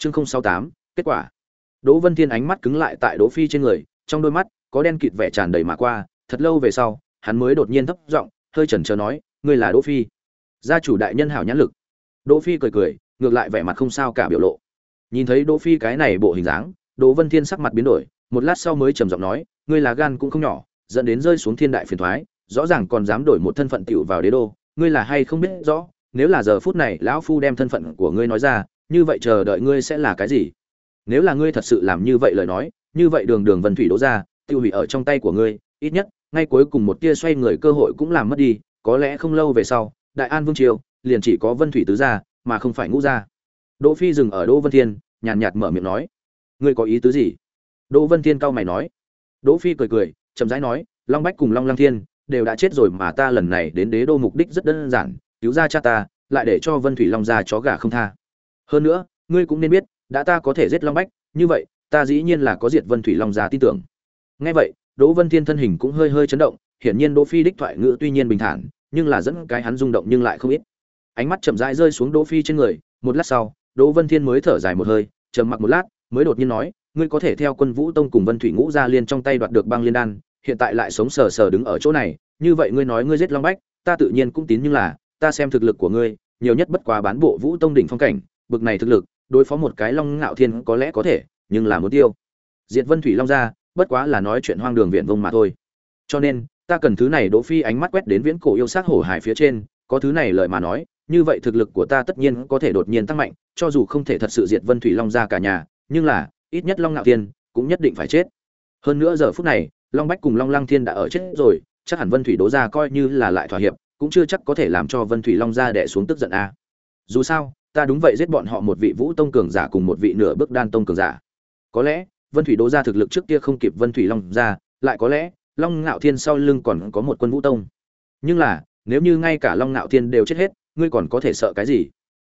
chương sáu tám, kết quả. Đỗ vân thiên ánh mắt cứng lại tại đỗ phi trên người, trong đôi mắt có đen kịt vẻ tràn đầy mà qua, thật lâu về sau, hắn mới đột nhiên thấp giọng, hơi chần chờ nói, ngươi là đỗ phi? Gia chủ đại nhân hảo nhãn lực. Đỗ phi cười cười, ngược lại vẻ mặt không sao cả biểu lộ. Nhìn thấy đỗ phi cái này bộ hình dáng, đỗ vân thiên sắc mặt biến đổi, một lát sau mới trầm giọng nói, ngươi là gan cũng không nhỏ, dẫn đến rơi xuống thiên đại phiền thoái, rõ ràng còn dám đổi một thân phận tiểu vào đế đô, ngươi là hay không biết rõ, nếu là giờ phút này lão phu đem thân phận của ngươi nói ra như vậy chờ đợi ngươi sẽ là cái gì? Nếu là ngươi thật sự làm như vậy lời nói, như vậy đường đường vân thủy đỗ ra, tiêu hủy ở trong tay của ngươi, ít nhất, ngay cuối cùng một tia xoay người cơ hội cũng làm mất đi, có lẽ không lâu về sau, đại an vương triều liền chỉ có vân thủy tứ gia, mà không phải ngũ gia. Đỗ phi dừng ở đỗ vân thiên, nhàn nhạt mở miệng nói, ngươi có ý tứ gì? Đỗ vân thiên cao mày nói. Đỗ phi cười cười, chậm rãi nói, long bách cùng long lang thiên đều đã chết rồi mà ta lần này đến đế đô mục đích rất đơn giản, cứu ra cha ta, lại để cho vân thủy long gia chó gà không tha hơn nữa, ngươi cũng nên biết, đã ta có thể giết long bách, như vậy, ta dĩ nhiên là có diệt vân thủy long già tin tưởng. Nghe vậy, đỗ vân thiên thân hình cũng hơi hơi chấn động, hiển nhiên đỗ phi đích thoại ngữ tuy nhiên bình thản, nhưng là dẫn cái hắn rung động nhưng lại không ít. Ánh mắt chậm rãi rơi xuống đỗ phi trên người, một lát sau, đỗ vân thiên mới thở dài một hơi, trầm mặc một lát, mới đột nhiên nói, ngươi có thể theo quân vũ tông cùng vân thủy ngũ gia liên trong tay đoạt được băng liên đan, hiện tại lại sống sờ sờ đứng ở chỗ này, như vậy ngươi nói ngươi giết long bách, ta tự nhiên cũng tín nhưng là, ta xem thực lực của ngươi, nhiều nhất bất quá bán bộ vũ tông đỉnh phong cảnh bực này thực lực, đối phó một cái long ngạo thiên có lẽ có thể, nhưng là muốn tiêu. Diệt vân thủy long ra, bất quá là nói chuyện hoang đường viện vông mà thôi. Cho nên, ta cần thứ này đỗ phi ánh mắt quét đến viễn cổ yêu sát hổ hải phía trên, có thứ này lời mà nói, như vậy thực lực của ta tất nhiên có thể đột nhiên tăng mạnh, cho dù không thể thật sự diệt vân thủy long ra cả nhà, nhưng là, ít nhất long ngạo thiên cũng nhất định phải chết. Hơn nữa giờ phút này, long bách cùng long lăng thiên đã ở chết rồi, chắc hẳn vân thủy đỗ ra coi như là lại thỏa hiệp, cũng chưa chắc có thể làm cho vân thủy long gia đẻ xuống tức giận a. Dù sao ta đúng vậy giết bọn họ một vị vũ tông cường giả cùng một vị nửa bước đan tông cường giả. Có lẽ, vân thủy đố ra thực lực trước kia không kịp vân thủy long gia, lại có lẽ, long ngạo thiên sau lưng còn có một quân vũ tông. Nhưng là, nếu như ngay cả long ngạo thiên đều chết hết, ngươi còn có thể sợ cái gì?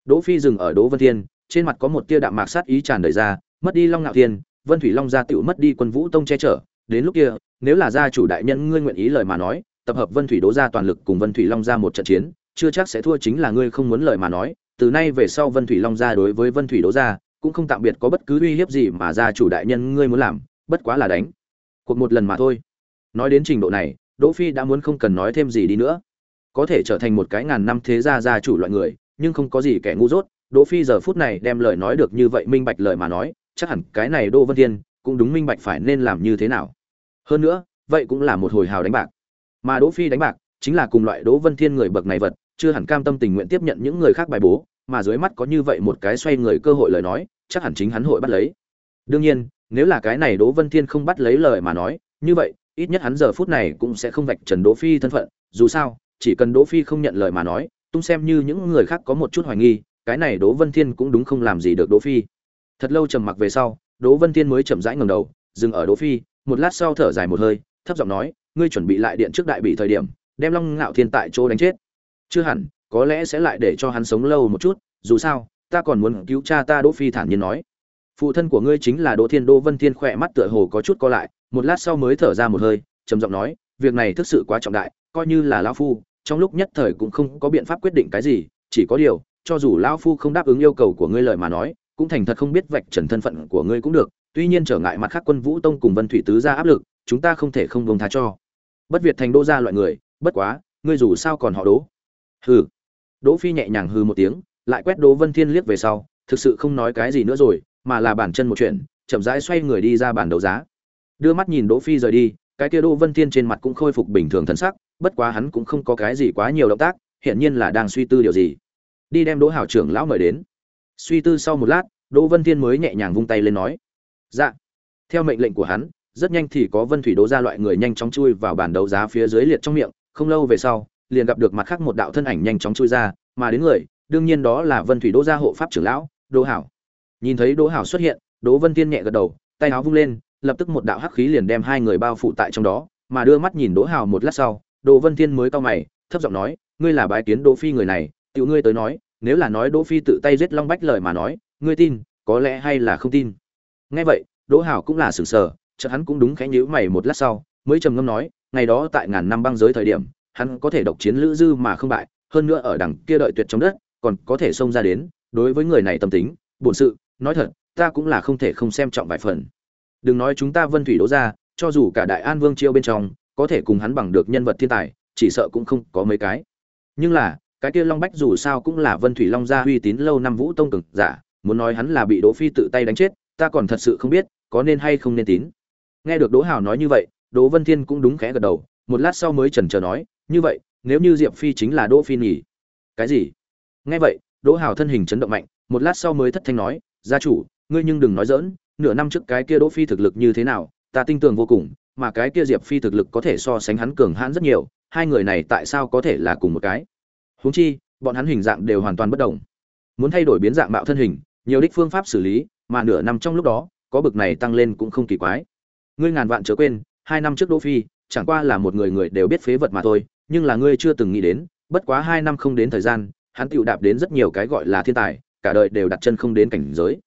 Đỗ phi dừng ở đỗ vân thiên, trên mặt có một tia đạm mạc sát ý tràn đầy ra, mất đi long ngạo thiên, vân thủy long gia tựu mất đi quân vũ tông che chở. Đến lúc kia, nếu là gia chủ đại nhân ngươi nguyện ý lời mà nói, tập hợp vân thủy đố gia toàn lực cùng vân thủy long gia một trận chiến, chưa chắc sẽ thua chính là ngươi không muốn lời mà nói từ nay về sau vân thủy long gia đối với vân thủy đỗ gia cũng không tạm biệt có bất cứ uy hiếp gì mà gia chủ đại nhân ngươi muốn làm, bất quá là đánh. Cuộc một lần mà thôi. Nói đến trình độ này, đỗ phi đã muốn không cần nói thêm gì đi nữa. Có thể trở thành một cái ngàn năm thế gia gia chủ loại người, nhưng không có gì kẻ ngu dốt. Đỗ phi giờ phút này đem lời nói được như vậy minh bạch lời mà nói, chắc hẳn cái này đỗ vân thiên cũng đúng minh bạch phải nên làm như thế nào. Hơn nữa, vậy cũng là một hồi hào đánh bạc. Mà đỗ phi đánh bạc chính là cùng loại đỗ vân thiên người bậc này vật, chưa hẳn cam tâm tình nguyện tiếp nhận những người khác bài bố mà dưới mắt có như vậy một cái xoay người cơ hội lời nói, chắc hẳn chính hắn hội bắt lấy. Đương nhiên, nếu là cái này đỗ vân thiên không bắt lấy lời mà nói, như vậy, ít nhất hắn giờ phút này cũng sẽ không vạch trần đỗ phi thân phận. Dù sao, chỉ cần đỗ phi không nhận lời mà nói, tung xem như những người khác có một chút hoài nghi, cái này đỗ vân thiên cũng đúng không làm gì được đỗ phi. Thật lâu trầm mặc về sau, đỗ vân thiên mới chậm rãi ngẩng đầu, dừng ở đỗ phi, một lát sau thở dài một hơi, thấp giọng nói, ngươi chuẩn bị lại điện trước đại bị thời điểm, đem long ngạo thiên tại chỗ đánh chết. Chưa hẳn có lẽ sẽ lại để cho hắn sống lâu một chút, dù sao, ta còn muốn cứu cha ta đỗ phi thản nhiên nói. Phụ thân của ngươi chính là đỗ thiên, đỗ vân thiên khỏe mắt tựa hồ có chút co lại, một lát sau mới thở ra một hơi, trầm giọng nói, việc này thực sự quá trọng đại, coi như là lão phu, trong lúc nhất thời cũng không có biện pháp quyết định cái gì, chỉ có điều, cho dù lão phu không đáp ứng yêu cầu của ngươi lời mà nói, cũng thành thật không biết vạch trần thân phận của ngươi cũng được, tuy nhiên trở ngại mặt khác quân vũ tông cùng vân thủy tứ ra áp lực, chúng ta không thể không buông tha cho. Bất việt thành đô gia loại người, bất quá, ngươi dù sao còn họ đố hừ đỗ phi nhẹ nhàng hừ một tiếng, lại quét đỗ vân thiên liếc về sau, thực sự không nói cái gì nữa rồi, mà là bản chân một chuyện, chậm rãi xoay người đi ra bàn đấu giá. Đưa mắt nhìn đỗ phi rời đi, cái kia đỗ vân thiên trên mặt cũng khôi phục bình thường thần sắc, bất quá hắn cũng không có cái gì quá nhiều động tác hiện nhiên là đang suy tư điều gì. Đi đem đỗ hảo trưởng lão mời đến. Suy tư sau một lát, đỗ vân thiên mới nhẹ nhàng vung tay lên nói. Dạ. Theo mệnh lệnh của hắn, rất nhanh thì có vân thủy đỗ ra loại người nhanh chóng chui vào bàn đấu giá phía dưới liệt trong miệng, không lâu về sau liền gặp được mặt khác một đạo thân ảnh nhanh chóng chui ra, mà đến người, đương nhiên đó là vân thủy đỗ gia hộ pháp trưởng lão, đỗ hảo. Nhìn thấy đỗ hảo xuất hiện, đỗ vân thiên nhẹ gật đầu, tay áo vung lên, lập tức một đạo hắc khí liền đem hai người bao phủ tại trong đó, mà đưa mắt nhìn đỗ hảo một lát sau, đỗ vân thiên mới cau mày, thấp giọng nói, ngươi là bái kiến đỗ phi người này, tiểu ngươi tới nói, nếu là nói đỗ phi tự tay giết long bách lời mà nói, ngươi tin, có lẽ hay là không tin. Nghe vậy, đỗ hảo cũng là sửng sờ, chợt hắn cũng đúng khẽ nhíu mày một lát sau, mới trầm ngâm nói, ngày đó tại ngàn năm băng giới thời điểm hắn có thể độc chiến lữ dư mà không bại, hơn nữa ở đằng kia đợi tuyệt trong đất, còn có thể xông ra đến, đối với người này tâm tính, bổn sự, nói thật, ta cũng là không thể không xem trọng vài phần. Đừng nói chúng ta vân thủy đấu ra cho dù cả đại an vương chiêu bên trong, có thể cùng hắn bằng được nhân vật thiên tài, chỉ sợ cũng không có mấy cái. Nhưng là, cái kia long bách dù sao cũng là vân thủy long gia uy tín lâu năm vũ tông cực giả, muốn nói hắn là bị đỗ phi tự tay đánh chết, ta còn thật sự không biết, có nên hay không nên tín. Nghe được đỗ hào nói như vậy, đỗ vân thiên cũng đúng khẽ gật đầu một lát sau mới chần chờ nói, như vậy, nếu như diệp phi chính là đỗ phi nhỉ? Cái gì? Nghe vậy, đỗ hào thân hình chấn động mạnh, một lát sau mới thất thanh nói, gia chủ, ngươi nhưng đừng nói dỡn nửa năm trước cái kia đỗ phi thực lực như thế nào, ta tin tưởng vô cùng, mà cái kia diệp phi thực lực có thể so sánh hắn cường hãn rất nhiều, hai người này tại sao có thể là cùng một cái? Huống chi, bọn hắn hình dạng đều hoàn toàn bất đồng. Muốn thay đổi biến dạng mạo thân hình, nhiều đích phương pháp xử lý, mà nửa năm trong lúc đó, có bực này tăng lên cũng không kỳ quái. Ngươi ngàn vạn chớ quên, hai năm trước đỗ phi chẳng qua là một người người đều biết phế vật mà thôi, nhưng là ngươi chưa từng nghĩ đến, bất quá hai năm không đến thời gian, hắn tiểu đạp đến rất nhiều cái gọi là thiên tài, cả đời đều đặt chân không đến cảnh giới.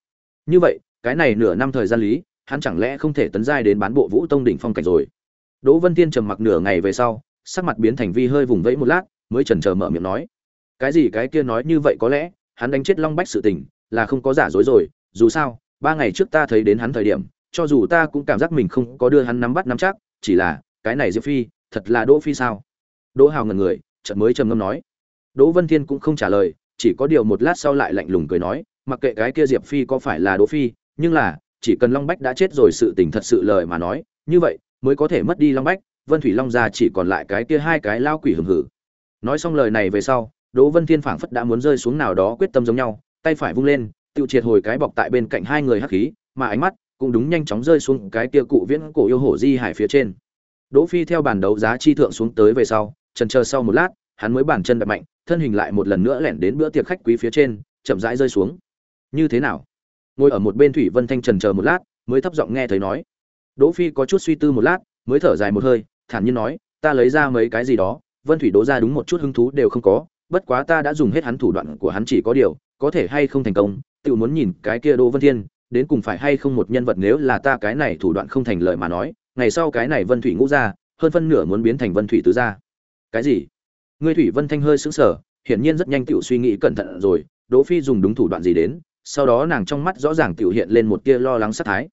Như vậy, cái này nửa năm thời gian lý, hắn chẳng lẽ không thể tấn giai đến bán bộ vũ tông đỉnh phong cảnh rồi? Đỗ vân tiên trầm mặc nửa ngày về sau, sắc mặt biến thành vi hơi vùng vẫy một lát, mới chần chờ mở miệng nói. Cái gì cái kia nói như vậy có lẽ, hắn đánh chết long bách sự tình, là không có giả dối rồi, dù sao, ba ngày trước ta thấy đến hắn thời điểm, cho dù ta cũng cảm giác mình không có đưa hắn nắm bắt nắm chắc, chỉ là cái này diệp phi, thật là đỗ phi sao? Đỗ hào ngần người, chợt mới trầm ngâm nói. Đỗ vân thiên cũng không trả lời, chỉ có điều một lát sau lại lạnh lùng cười nói, mặc kệ cái kia diệp phi có phải là đỗ phi, nhưng là, chỉ cần long bách đã chết rồi sự tình thật sự lời mà nói, như vậy, mới có thể mất đi long bách, vân thủy long gia chỉ còn lại cái kia hai cái lao quỷ hừng hử. Nói xong lời này về sau, đỗ vân thiên phảng phất đã muốn rơi xuống nào đó quyết tâm giống nhau, tay phải vung lên tự triệt hồi cái bọc tại bên cạnh hai người hắc khí, mà ánh mắt cũng đúng nhanh chóng rơi xuống cái kia cụ viễn cổ yêu hổ di hải phía trên đỗ phi theo bàn đấu giá chi thượng xuống tới về sau, chần chờ sau một lát, hắn mới bản chân đập mạnh, thân hình lại một lần nữa lẻn đến bữa tiệc khách quý phía trên, chậm rãi rơi xuống. Như thế nào? Ngồi ở một bên thủy vân thanh chần chờ một lát, mới thấp giọng nghe thấy nói. Đỗ phi có chút suy tư một lát, mới thở dài một hơi, thản nhiên nói, ta lấy ra mấy cái gì đó, vân thủy đố ra đúng một chút hứng thú đều không có, bất quá ta đã dùng hết hắn thủ đoạn của hắn chỉ có điều, có thể hay không thành công tự muốn nhìn cái kia đỗ vân thiên, đến cùng phải hay không một nhân vật nếu là ta cái này thủ đoạn không thành lợi mà nói ngày sau cái này vân thủy ngũ gia hơn phân nửa muốn biến thành vân thủy tứ gia. Cái gì? Ngươi thủy vân thanh hơi sững sờ, hiển nhiên rất nhanh tiểu suy nghĩ cẩn thận rồi, đỗ phi dùng đúng thủ đoạn gì đến, sau đó nàng trong mắt rõ ràng tiểu hiện lên một tia lo lắng sát thái.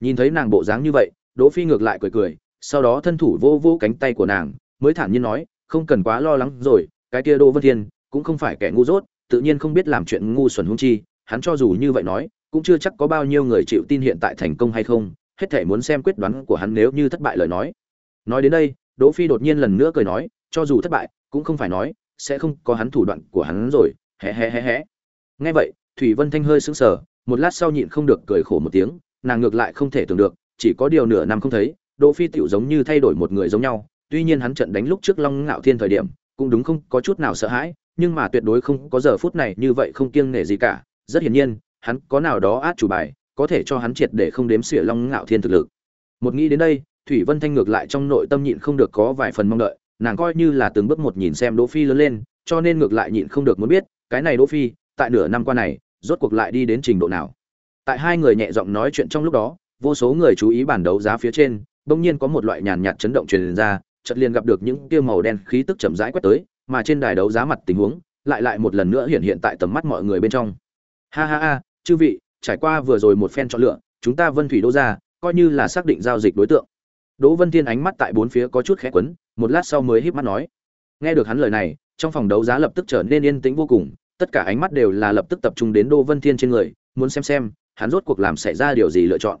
Nhìn thấy nàng bộ dáng như vậy, đỗ phi ngược lại cười cười, sau đó thân thủ vô vô cánh tay của nàng, mới thản nhiên nói, không cần quá lo lắng rồi, cái kia đỗ vân thiên cũng không phải kẻ ngu dốt, tự nhiên không biết làm chuyện ngu xuẩn hung chi, hắn cho dù như vậy nói, cũng chưa chắc có bao nhiêu người chịu tin hiện tại thành công hay không hết thể muốn xem quyết đoán của hắn nếu như thất bại lời nói. Nói đến đây, đỗ phi đột nhiên lần nữa cười nói, cho dù thất bại, cũng không phải nói, sẽ không có hắn thủ đoạn của hắn rồi, hé hé hé hé. Nghe vậy, thủy vân thanh hơi sững sờ, một lát sau nhịn không được cười khổ một tiếng, nàng ngược lại không thể tưởng được, chỉ có điều nửa năm không thấy, đỗ phi tiểu giống như thay đổi một người giống nhau, tuy nhiên hắn trận đánh lúc trước long ngạo thiên thời điểm, cũng đúng không có chút nào sợ hãi, nhưng mà tuyệt đối không có giờ phút này như vậy không kiêng nể gì cả. Rất hiển nhiên, hắn có nào đó át chủ bài có thể cho hắn triệt để không đếm xỉa long ngạo thiên thực lực. Một nghĩ đến đây, thủy vân thanh ngược lại trong nội tâm nhịn không được có vài phần mong đợi, nàng coi như là từng bước một nhìn xem đỗ phi lớn lên, cho nên ngược lại nhịn không được muốn biết, cái này đỗ phi, tại nửa năm qua này, rốt cuộc lại đi đến trình độ nào? Tại hai người nhẹ giọng nói chuyện trong lúc đó, vô số người chú ý bản đấu giá phía trên, bỗng nhiên có một loại nhàn nhạt chấn động truyền ra, chợt liền gặp được những kia màu đen khí tức chậm rãi quét tới, mà trên đài đấu giá mặt tình huống, lại lại một lần nữa hiện hiện tại tầm mắt mọi người bên trong. Ha ha ha, chư vị trải qua vừa rồi một phen chọn lựa, chúng ta vân thủy đô ra, coi như là xác định giao dịch đối tượng. Đỗ vân thiên ánh mắt tại bốn phía có chút khẽ quấn, một lát sau mới híp mắt nói. Nghe được hắn lời này, trong phòng đấu giá lập tức trở nên yên tĩnh vô cùng, tất cả ánh mắt đều là lập tức tập trung đến đỗ vân thiên trên người, muốn xem xem, hắn rốt cuộc làm xảy ra điều gì lựa chọn.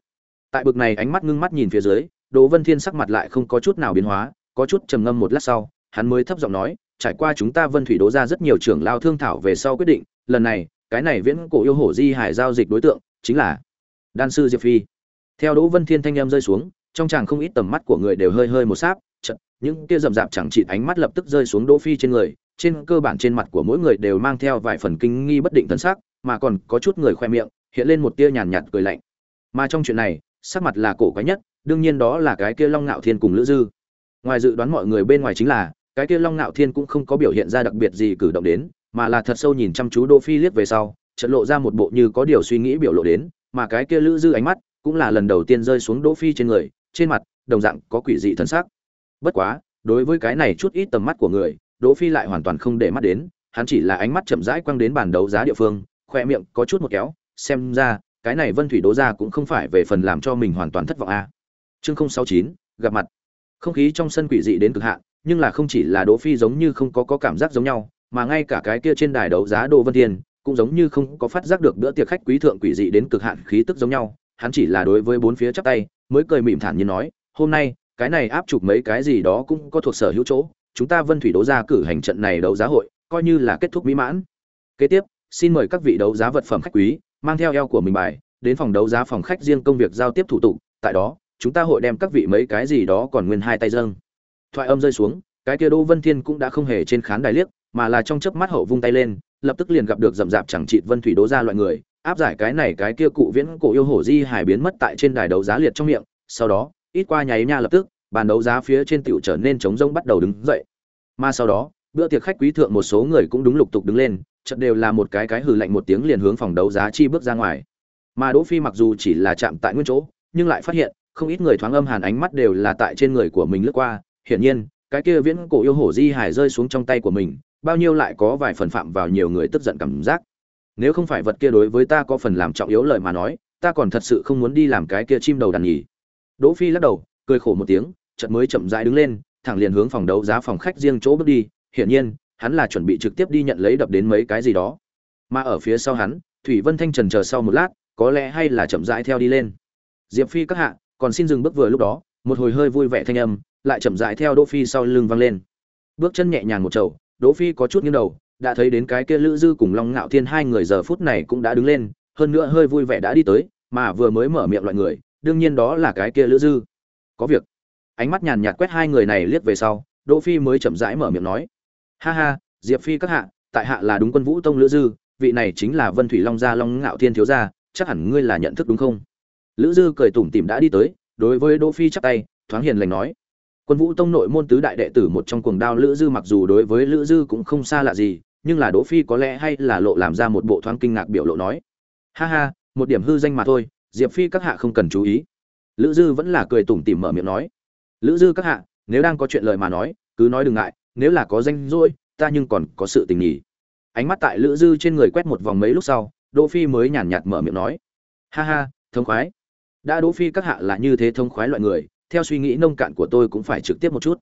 Tại bực này ánh mắt ngưng mắt nhìn phía dưới, đỗ vân thiên sắc mặt lại không có chút nào biến hóa, có chút trầm ngâm một lát sau, hắn mới thấp giọng nói, trải qua chúng ta vân thủy Đỗ ra rất nhiều trưởng lao thương thảo về sau quyết định, lần này cái này viễn cổ yêu hổ di hải giao dịch đối tượng chính là đan sư diệp phi. Theo đỗ vân thiên thanh em rơi xuống, trong chàng không ít tầm mắt của người đều hơi hơi một sáp chật những kia rậm rạp chẳng chịt ánh mắt lập tức rơi xuống đỗ phi trên người, trên cơ bản trên mặt của mỗi người đều mang theo vài phần kinh nghi bất định thần sắc, mà còn có chút người khoe miệng, hiện lên một tia nhàn nhạt cười lạnh. Mà trong chuyện này, sắc mặt là cổ quái nhất, đương nhiên đó là cái kia long ngạo thiên cùng lữ dư. Ngoài dự đoán mọi người bên ngoài chính là, cái kia long ngạo thiên cũng không có biểu hiện ra đặc biệt gì cử động đến mà là thật sâu nhìn chăm chú đỗ phi liếc về sau, chợt lộ ra một bộ như có điều suy nghĩ biểu lộ đến, mà cái kia lữ dư ánh mắt cũng là lần đầu tiên rơi xuống đỗ phi trên người, trên mặt, đồng dạng có quỷ dị thần sắc. Bất quá, đối với cái này chút ít tầm mắt của người, đỗ phi lại hoàn toàn không để mắt đến, hắn chỉ là ánh mắt chậm rãi quăng đến bàn đấu giá địa phương, khoe miệng có chút một kéo, xem ra, cái này vân thủy đố ra cũng không phải về phần làm cho mình hoàn toàn thất vọng a chương sáu chín, gặp mặt. Không khí trong sân quỷ dị đến cực hạn, nhưng là không chỉ là đỗ phi giống như không có có cảm giác giống nhau mà ngay cả cái kia trên đài đấu giá đô vân thiên cũng giống như không có phát giác được bữa tiệc khách quý thượng quỷ dị đến cực hạn khí tức giống nhau. Hắn chỉ là đối với bốn phía chắp tay, mới cười mỉm thản nhiên nói, hôm nay, cái này áp chụp mấy cái gì đó cũng có thuộc sở hữu chỗ, chúng ta vân thủy đấu giá cử hành trận này đấu giá hội, coi như là kết thúc mỹ mãn. Kế tiếp, xin mời các vị đấu giá vật phẩm khách quý, mang theo eo của mình bài, đến phòng đấu giá phòng khách riêng công việc giao tiếp thủ tục, tại đó, chúng ta hội đem các vị mấy cái gì đó còn nguyên hai tay dâng. Thoại âm rơi xuống, cái kia đỗ vân thiên cũng đã không hề trên khán đài liếc mà là trong chớp mắt hậu vung tay lên, lập tức liền gặp được rậm rạp chẳng trị vân thủy đố ra loại người, áp giải cái này cái kia cụ viễn cổ yêu hổ di hải biến mất tại trên đài đấu giá liệt trong miệng, sau đó, ít qua nháy nha lập tức, bàn đấu giá phía trên tiểu trở nên trống rông bắt đầu đứng dậy. Mà sau đó, bữa tiệc khách quý thượng một số người cũng đúng lục tục đứng lên, chợt đều là một cái cái hừ lạnh một tiếng liền hướng phòng đấu giá chi bước ra ngoài. Mà đỗ phi mặc dù chỉ là chạm tại nguyên chỗ, nhưng lại phát hiện, không ít người thoáng âm hàn ánh mắt đều là tại trên người của mình lướt qua. Hiển nhiên, cái kia viễn cổ yêu hổ di hải rơi xuống trong tay của mình bao nhiêu lại có vài phần phạm vào nhiều người tức giận cảm giác. Nếu không phải vật kia đối với ta có phần làm trọng yếu lời mà nói, ta còn thật sự không muốn đi làm cái kia chim đầu đàn nhỉ. Đỗ phi lắc đầu, cười khổ một tiếng, chợt mới chậm rãi đứng lên, thẳng liền hướng phòng đấu giá phòng khách riêng chỗ bước đi, hiển nhiên, hắn là chuẩn bị trực tiếp đi nhận lấy đập đến mấy cái gì đó. Mà ở phía sau hắn, thủy vân thanh trần chờ sau một lát, có lẽ hay là chậm rãi theo đi lên. Diệp phi các hạ, còn xin dừng bước vừa lúc đó, một hồi hơi vui vẻ thanh âm, lại chậm rãi theo đỗ phi sau lưng văng lên. Bước chân nhẹ nhàng một trầu đỗ phi có chút nghiêng đầu, đã thấy đến cái kia lữ dư cùng long ngạo thiên hai người giờ phút này cũng đã đứng lên, hơn nữa hơi vui vẻ đã đi tới, mà vừa mới mở miệng loại người, đương nhiên đó là cái kia lữ dư. Có việc. Ánh mắt nhàn nhạt quét hai người này liếc về sau, đỗ phi mới chậm rãi mở miệng nói. Ha ha, diệp phi các hạ, tại hạ là đúng quân vũ tông lữ dư, vị này chính là vân thủy long gia long ngạo thiên thiếu gia, chắc hẳn ngươi là nhận thức đúng không? Lữ dư cười tủm tỉm đã đi tới, đối với đỗ phi chắp tay, thoáng hiền lành nói quân vũ tông nội môn tứ đại đệ tử một trong cuồng đao lữ dư mặc dù đối với lữ dư cũng không xa lạ gì, nhưng là đỗ phi có lẽ hay là lộ làm ra một bộ thoáng kinh ngạc biểu lộ nói. Ha ha, một điểm hư danh mà thôi, diệp phi các hạ không cần chú ý. Lữ dư vẫn là cười tủm tỉm mở miệng nói. Lữ dư các hạ, nếu đang có chuyện lời mà nói, cứ nói đừng ngại, nếu là có danh rỗi, ta nhưng còn có sự tình nghỉ." ánh mắt tại lữ dư trên người quét một vòng mấy lúc sau, đỗ phi mới nhàn nhạt mở miệng nói. Ha ha, thông khoái. Đã đỗ phi các hạ là như thế thông khoái loại người theo suy nghĩ nông cạn của tôi cũng phải trực tiếp một chút.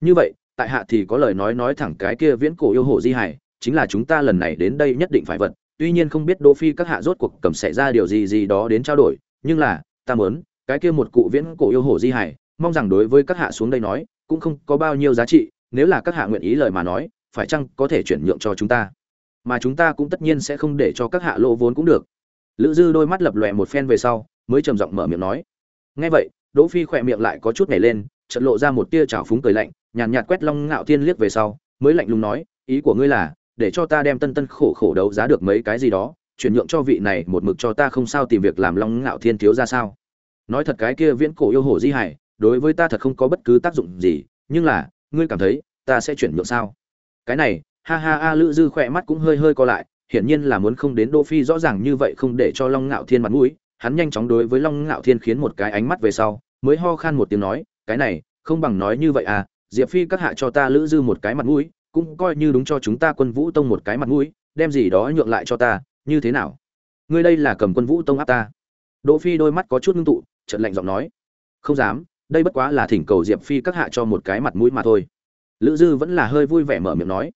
Như vậy, tại hạ thì có lời nói nói thẳng cái kia viễn cổ yêu hồ di hải, chính là chúng ta lần này đến đây nhất định phải vật, tuy nhiên không biết đỗ phi các hạ rốt cuộc cầm xảy ra điều gì gì đó đến trao đổi, nhưng là, ta muốn, cái kia một cụ viễn cổ yêu hồ di hải, mong rằng đối với các hạ xuống đây nói, cũng không có bao nhiêu giá trị, nếu là các hạ nguyện ý lời mà nói, phải chăng có thể chuyển nhượng cho chúng ta? Mà chúng ta cũng tất nhiên sẽ không để cho các hạ lỗ vốn cũng được. Lữ dư đôi mắt lập lòe một phen về sau, mới trầm giọng mở miệng nói. Nghe vậy đỗ phi khỏe miệng lại có chút nhảy lên, chợt lộ ra một tia trào phúng cười lạnh, nhàn nhạt quét long ngạo thiên liếc về sau, mới lạnh lùng nói, ý của ngươi là, để cho ta đem tân tân khổ khổ đấu giá được mấy cái gì đó, chuyển nhượng cho vị này một mực cho ta không sao tìm việc làm long ngạo thiên thiếu ra sao? Nói thật cái kia viễn cổ yêu hổ di hải, đối với ta thật không có bất cứ tác dụng gì, nhưng là, ngươi cảm thấy, ta sẽ chuyển nhượng sao? Cái này, ha ha a, lữ dư khỏe mắt cũng hơi hơi co lại, hiển nhiên là muốn không đến đỗ phi rõ ràng như vậy không để cho long ngạo thiên mặt mũi hắn nhanh chóng đối với long ngạo thiên khiến một cái ánh mắt về sau, mới ho khan một tiếng nói, cái này, không bằng nói như vậy à diệp phi các hạ cho ta lữ dư một cái mặt mũi, cũng coi như đúng cho chúng ta quân vũ tông một cái mặt mũi, đem gì đó nhượng lại cho ta, như thế nào? Ngươi đây là cầm quân vũ tông áp ta. Đỗ phi đôi mắt có chút ngưng tụ, chợt lạnh giọng nói, không dám, đây bất quá là thỉnh cầu diệp phi các hạ cho một cái mặt mũi mà thôi. Lữ dư vẫn là hơi vui vẻ mở miệng nói,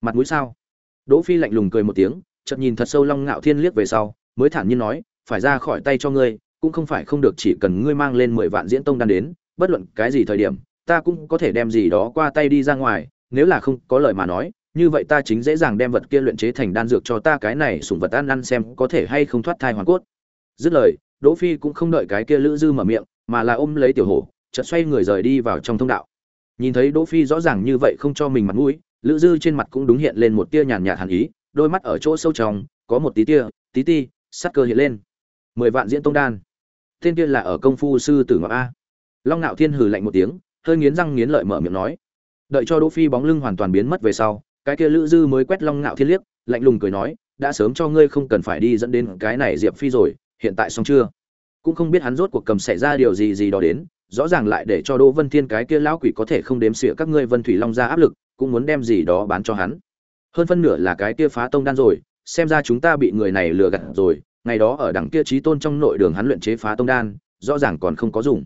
mặt mũi sao? Đỗ phi lạnh lùng cười một tiếng, chợt nhìn thật sâu long ngạo thiên liếc về sau, mới thản nhiên nói phải ra khỏi tay cho ngươi, cũng không phải không được, chỉ cần ngươi mang lên mười vạn diễn tông đan đến, bất luận cái gì thời điểm, ta cũng có thể đem gì đó qua tay đi ra ngoài, nếu là không có lời mà nói, như vậy ta chính dễ dàng đem vật kia luyện chế thành đan dược cho ta, cái này sủng vật ăn ăn xem có thể hay không thoát thai hoàn cốt. Dứt lời, đỗ phi cũng không đợi cái kia lữ dư mở miệng, mà là ôm lấy tiểu hổ, chợt xoay người rời đi vào trong thông đạo. Nhìn thấy đỗ phi rõ ràng như vậy không cho mình mặt mũi, lữ dư trên mặt cũng đúng hiện lên một tia nhàn nhạt hàn ý, đôi mắt ở chỗ sâu trong, có một tí tia, tí ti, sắc cơ hiện lên mười vạn diễn tông đan. Tên kia là ở công phu sư tử ngọc a. Long nạo thiên hừ lạnh một tiếng, hơi nghiến răng nghiến lợi mở miệng nói. Đợi cho đỗ phi bóng lưng hoàn toàn biến mất về sau, cái kia lữ dư mới quét long nạo thiên liếc, lạnh lùng cười nói, đã sớm cho ngươi không cần phải đi dẫn đến cái này diệp phi rồi, hiện tại xong chưa? Cũng không biết hắn rốt cuộc cầm xảy ra điều gì gì đó đến, rõ ràng lại để cho đỗ vân thiên cái kia lão quỷ có thể không đếm xỉa các ngươi vân thủy long ra áp lực, cũng muốn đem gì đó bán cho hắn. Hơn phân nửa là cái kia phá tông đan rồi, xem ra chúng ta bị người này lừa gạt rồi ngày đó ở đằng kia trí tôn trong nội đường hắn luyện chế phá tông đan, rõ ràng còn không có dùng.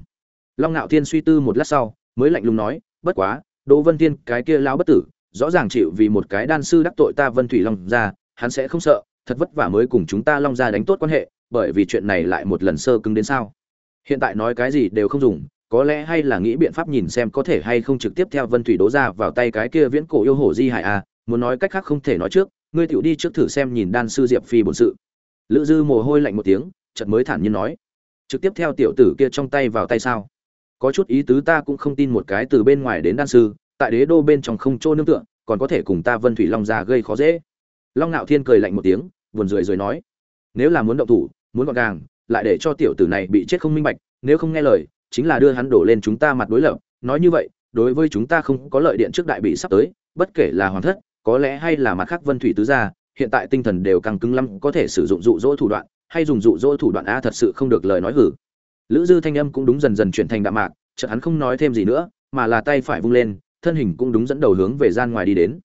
Long ngạo thiên suy tư một lát sau, mới lạnh lùng nói, bất quá, đỗ vân thiên, cái kia lao bất tử, rõ ràng chịu vì một cái đan sư đắc tội ta vân thủy long ra, hắn sẽ không sợ, thật vất vả mới cùng chúng ta long ra đánh tốt quan hệ, bởi vì chuyện này lại một lần sơ cứng đến sao. Hiện tại nói cái gì đều không dùng, có lẽ hay là nghĩ biện pháp nhìn xem có thể hay không trực tiếp theo vân thủy đố ra vào tay cái kia viễn cổ yêu hổ di hải a muốn nói cách khác không thể nói trước, ngươi tiểu đi trước thử xem nhìn đan sư diệp phi bổn sự lữ dư mồ hôi lạnh một tiếng, chợt mới thản nhiên nói, trực tiếp theo tiểu tử kia trong tay vào tay sao? Có chút ý tứ ta cũng không tin một cái từ bên ngoài đến đan sư, tại đế đô bên trong không chỗ nương tựa, còn có thể cùng ta vân thủy long ra gây khó dễ. Long nạo thiên cười lạnh một tiếng, buồn rười rồi nói, nếu là muốn động thủ, muốn gọn gàng, lại để cho tiểu tử này bị chết không minh bạch, nếu không nghe lời, chính là đưa hắn đổ lên chúng ta mặt đối lập. Nói như vậy, đối với chúng ta không có lợi điện trước đại bị sắp tới, bất kể là hoàn thất, có lẽ hay là mặt khác vân thủy tứ gia hiện tại tinh thần đều càng cứng lắm, có thể sử dụng dụ dỗ thủ đoạn, hay dùng dụ dỗ thủ đoạn a thật sự không được lời nói hử. Lữ dư thanh âm cũng đúng dần dần chuyển thành đạm mạc, chợt hắn không nói thêm gì nữa, mà là tay phải vung lên, thân hình cũng đúng dẫn đầu hướng về gian ngoài đi đến.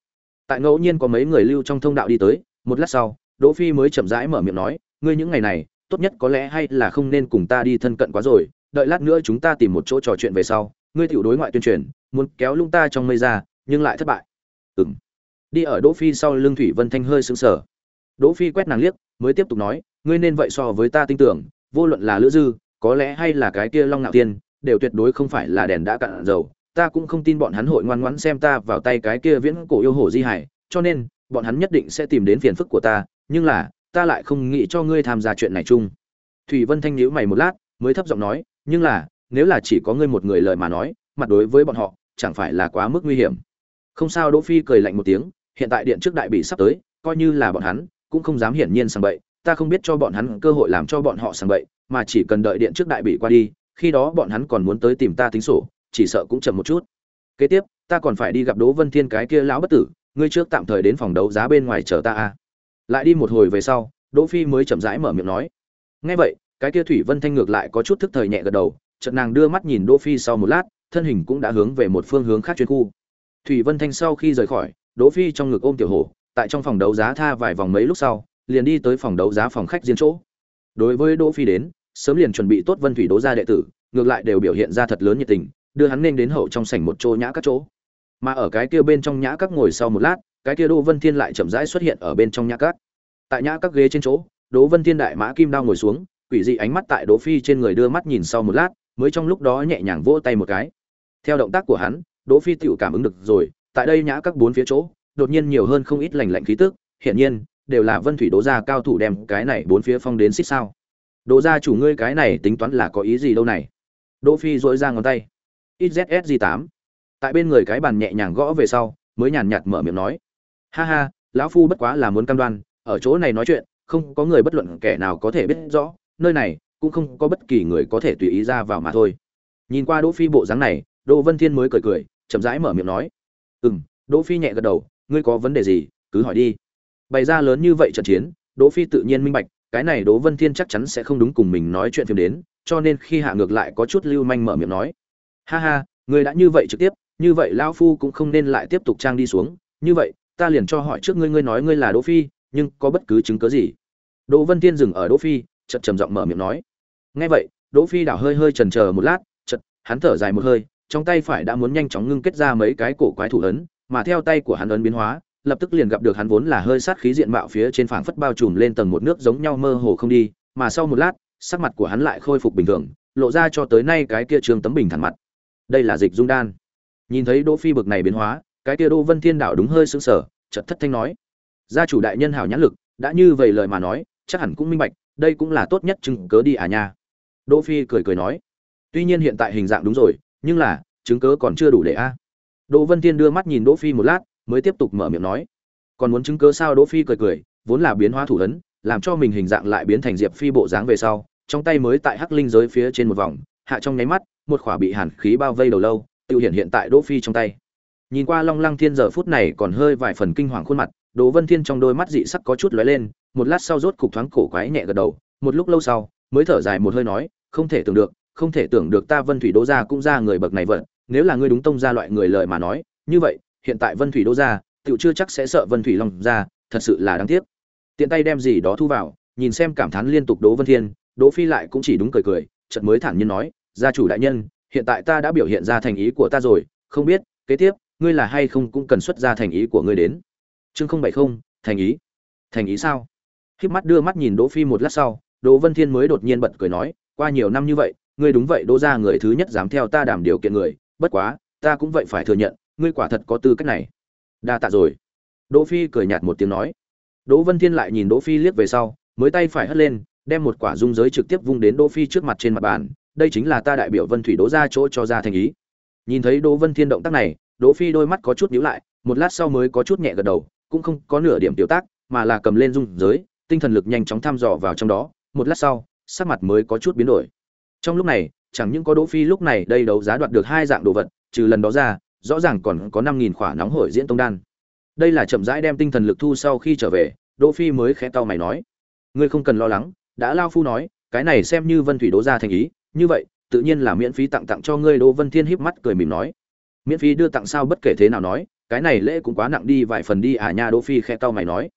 Tại ngẫu nhiên có mấy người lưu trong thông đạo đi tới, một lát sau, đỗ phi mới chậm rãi mở miệng nói, ngươi những ngày này, tốt nhất có lẽ hay là không nên cùng ta đi thân cận quá rồi, đợi lát nữa chúng ta tìm một chỗ trò chuyện về sau, ngươi tiểu đối ngoại tuyên truyền, muốn kéo lung ta trong mây ra, nhưng lại thất bại. Ừm đi ở đỗ phi sau lưng thủy vân thanh hơi sững sờ. Đỗ phi quét nàng liếc, mới tiếp tục nói, ngươi nên vậy so với ta tin tưởng, vô luận là lữ dư, có lẽ hay là cái kia long ngạo tiên, đều tuyệt đối không phải là đèn đã cạn dầu. Ta cũng không tin bọn hắn hội ngoan ngoãn xem ta vào tay cái kia viễn cổ yêu hồ di hải, cho nên, bọn hắn nhất định sẽ tìm đến phiền phức của ta, nhưng là, ta lại không nghĩ cho ngươi tham gia chuyện này chung. Thủy vân thanh nhíu mày một lát, mới thấp giọng nói, nhưng là, nếu là chỉ có ngươi một người lời mà nói, mặt đối với bọn họ, chẳng phải là quá mức nguy hiểm. Không sao, đỗ phi cười lạnh một tiếng hiện tại điện trước đại bị sắp tới, coi như là bọn hắn, cũng không dám hiển nhiên sang bậy, ta không biết cho bọn hắn cơ hội làm cho bọn họ sang bậy, mà chỉ cần đợi điện trước đại bị qua đi, khi đó bọn hắn còn muốn tới tìm ta tính sổ, chỉ sợ cũng chậm một chút. Kế tiếp, ta còn phải đi gặp đỗ vân thiên cái kia lão bất tử, ngươi trước tạm thời đến phòng đấu giá bên ngoài chờ ta a lại đi một hồi về sau, đỗ phi mới chậm rãi mở miệng nói. Nghe vậy, cái kia thủy vân thanh ngược lại có chút thức thời nhẹ gật đầu, chợt nàng đưa mắt nhìn đỗ phi sau một lát, thân hình cũng đã hướng về một phương hướng khác chuyên khu. Thủy vân thanh sau khi rời khỏi đỗ phi trong ngực ôm tiểu hổ, tại trong phòng đấu giá tha vài vòng mấy lúc sau, liền đi tới phòng đấu giá phòng khách riêng chỗ. Đối với đỗ phi đến, sớm liền chuẩn bị tốt vân thủy đấu gia đệ tử, ngược lại đều biểu hiện ra thật lớn nhiệt tình, đưa hắn nên đến hậu trong sảnh một chỗ nhã các chỗ. Mà ở cái kia bên trong nhã các ngồi sau một lát, cái kia đỗ vân thiên lại chậm rãi xuất hiện ở bên trong nhã các. Tại nhã các ghế trên chỗ, đỗ vân thiên đại mã kim đao ngồi xuống, quỷ dị ánh mắt tại đỗ phi trên người đưa mắt nhìn sau một lát, mới trong lúc đó nhẹ nhàng vỗ tay một cái. Theo động tác của hắn, đỗ phi tựu cảm ứng được rồi tại đây nhã các bốn phía chỗ, đột nhiên nhiều hơn không ít lành lạnh khí tức hiện nhiên, đều là vân thủy đỗ gia cao thủ đem cái này bốn phía phong đến xích sao. Đỗ gia chủ ngươi cái này tính toán là có ý gì đâu này? Đỗ phi dỗi ra ngón tay. Xzsg tám. Tại bên người cái bàn nhẹ nhàng gõ về sau, mới nhàn nhạt mở miệng nói. Ha ha, lão phu bất quá là muốn cam đoan, ở chỗ này nói chuyện, không có người bất luận kẻ nào có thể biết rõ, nơi này cũng không có bất kỳ người có thể tùy ý ra vào mà thôi. Nhìn qua đỗ phi bộ dáng này, đỗ vân thiên mới cười cười, chậm rãi mở miệng nói ừm, đỗ phi nhẹ gật đầu, ngươi có vấn đề gì, cứ hỏi đi. Bày ra lớn như vậy trận chiến, đỗ phi tự nhiên minh bạch, cái này đỗ vân thiên chắc chắn sẽ không đúng cùng mình nói chuyện phim đến, cho nên khi hạ ngược lại có chút lưu manh mở miệng nói, ha ha, ngươi đã như vậy trực tiếp, như vậy lão phu cũng không nên lại tiếp tục trang đi xuống. Như vậy, ta liền cho hỏi trước ngươi ngươi nói ngươi là đỗ phi, nhưng có bất cứ chứng cứ gì? Đỗ vân thiên dừng ở đỗ phi chợt trầm giọng mở miệng nói, nghe vậy, đỗ phi đảo hơi hơi chần chờ một lát, chợt, hắn thở dài một hơi trong tay phải đã muốn nhanh chóng ngưng kết ra mấy cái cổ quái thủ ấn, mà theo tay của hắn ấn biến hóa, lập tức liền gặp được hắn vốn là hơi sát khí diện mạo phía trên phảng phất bao trùm lên tầng một nước giống nhau mơ hồ không đi, mà sau một lát, sắc mặt của hắn lại khôi phục bình thường, lộ ra cho tới nay cái kia trường tấm bình thẳng mặt. Đây là dịch dung đan. Nhìn thấy đỗ phi bực này biến hóa, cái kia đỗ vân thiên đạo đúng hơi sững sờ, chợt thất thanh nói, gia chủ đại nhân hảo nhãn lực, đã như vậy lời mà nói, chắc hẳn cũng minh bạch, đây cũng là tốt nhất chứng cớ đi à nha. Đỗ phi cười cười nói, tuy nhiên hiện tại hình dạng đúng rồi nhưng là, chứng cớ còn chưa đủ để a. Đỗ vân thiên đưa mắt nhìn đỗ phi một lát, mới tiếp tục mở miệng nói. Còn muốn chứng cớ sao đỗ phi cười cười, vốn là biến hóa thủ ấn, làm cho mình hình dạng lại biến thành diệp phi bộ dáng về sau, trong tay mới tại hắc linh giới phía trên một vòng, hạ trong nháy mắt, một khỏa bị hàn khí bao vây đầu lâu tự hiện hiện tại đỗ phi trong tay. Nhìn qua long lăng thiên giờ phút này còn hơi vài phần kinh hoàng khuôn mặt, đỗ vân thiên trong đôi mắt dị sắc có chút lóe lên, một lát sau rốt cục thoáng cổ quái nhẹ gật đầu, một lúc lâu sau, mới thở dài một hơi nói, không thể tưởng được không thể tưởng được ta vân thủy đỗ gia cũng ra người bậc này vận, nếu là ngươi đúng tông gia loại người lời mà nói, như vậy, hiện tại vân thủy đỗ gia, tiểu chưa chắc sẽ sợ vân thủy long gia, thật sự là đáng tiếc. Tiện tay đem gì đó thu vào, nhìn xem cảm thán liên tục đỗ vân thiên, đỗ phi lại cũng chỉ đúng cười cười, chợt mới thản nhiên nói, gia chủ đại nhân, hiện tại ta đã biểu hiện ra thành ý của ta rồi, không biết, kế tiếp, ngươi là hay không cũng cần xuất ra thành ý của ngươi đến. Chương không bảy không, thành ý. Thành ý sao? Khiếp mắt đưa mắt nhìn đỗ phi một lát sau, đỗ vân thiên mới đột nhiên bật cười nói, qua nhiều năm như vậy ngươi đúng vậy đỗ gia người thứ nhất dám theo ta đảm điều kiện người, bất quá, ta cũng vậy phải thừa nhận, ngươi quả thật có tư cách này. Đa tạ rồi. Đỗ phi cười nhạt một tiếng nói. Đỗ vân thiên lại nhìn đỗ phi liếc về sau, mới tay phải hất lên, đem một quả dung giới trực tiếp vung đến đỗ phi trước mặt trên mặt bàn. Đây chính là ta đại biểu vân thủy đỗ gia chỗ cho ra thành ý. Nhìn thấy đỗ vân thiên động tác này, đỗ phi đôi mắt có chút nhíu lại, một lát sau mới có chút nhẹ gật đầu, cũng không có nửa điểm tiểu tác, mà là cầm lên dung giới, tinh thần lực nhanh chóng thăm dò vào trong đó, một lát sau, sắc mặt mới có chút biến đổi trong lúc này, chẳng những có đỗ phi lúc này đây đấu giá đoạt được hai dạng đồ vật, trừ lần đó ra, rõ ràng còn có năm nghìn khỏa nóng hổi diễn tông đan. Đây là chậm rãi đem tinh thần lực thu sau khi trở về, đỗ phi mới khẽ cau mày nói, ngươi không cần lo lắng, đã lao phu nói, cái này xem như vân thủy đỗ gia thành ý, như vậy, tự nhiên là miễn phí tặng tặng cho ngươi. Đỗ vân thiên híp mắt cười mỉm nói, miễn phí đưa tặng sao bất kể thế nào nói, cái này lễ cũng quá nặng đi, vài phần đi à nha. Đỗ phi khẽ cau mày nói,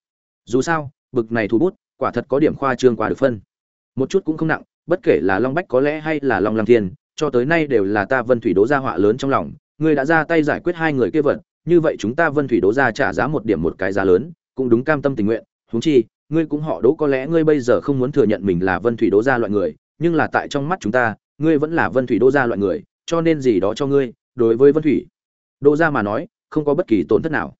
dù sao, bực này thu bút, quả thật có điểm khoa trương qua được phân. Một chút cũng không nặng bất kể là long bách có lẽ hay là long lăng thiên, cho tới nay đều là ta vân thủy đố gia họa lớn trong lòng, ngươi đã ra tay giải quyết hai người kia vật, như vậy chúng ta vân thủy đố gia trả giá một điểm một cái giá lớn, cũng đúng cam tâm tình nguyện, huống chi, ngươi cũng họ đố có lẽ ngươi bây giờ không muốn thừa nhận mình là vân thủy đố gia loại người, nhưng là tại trong mắt chúng ta, ngươi vẫn là vân thủy đố gia loại người, cho nên gì đó cho ngươi, đối với vân thủy đố gia mà nói, không có bất kỳ tổn thất nào.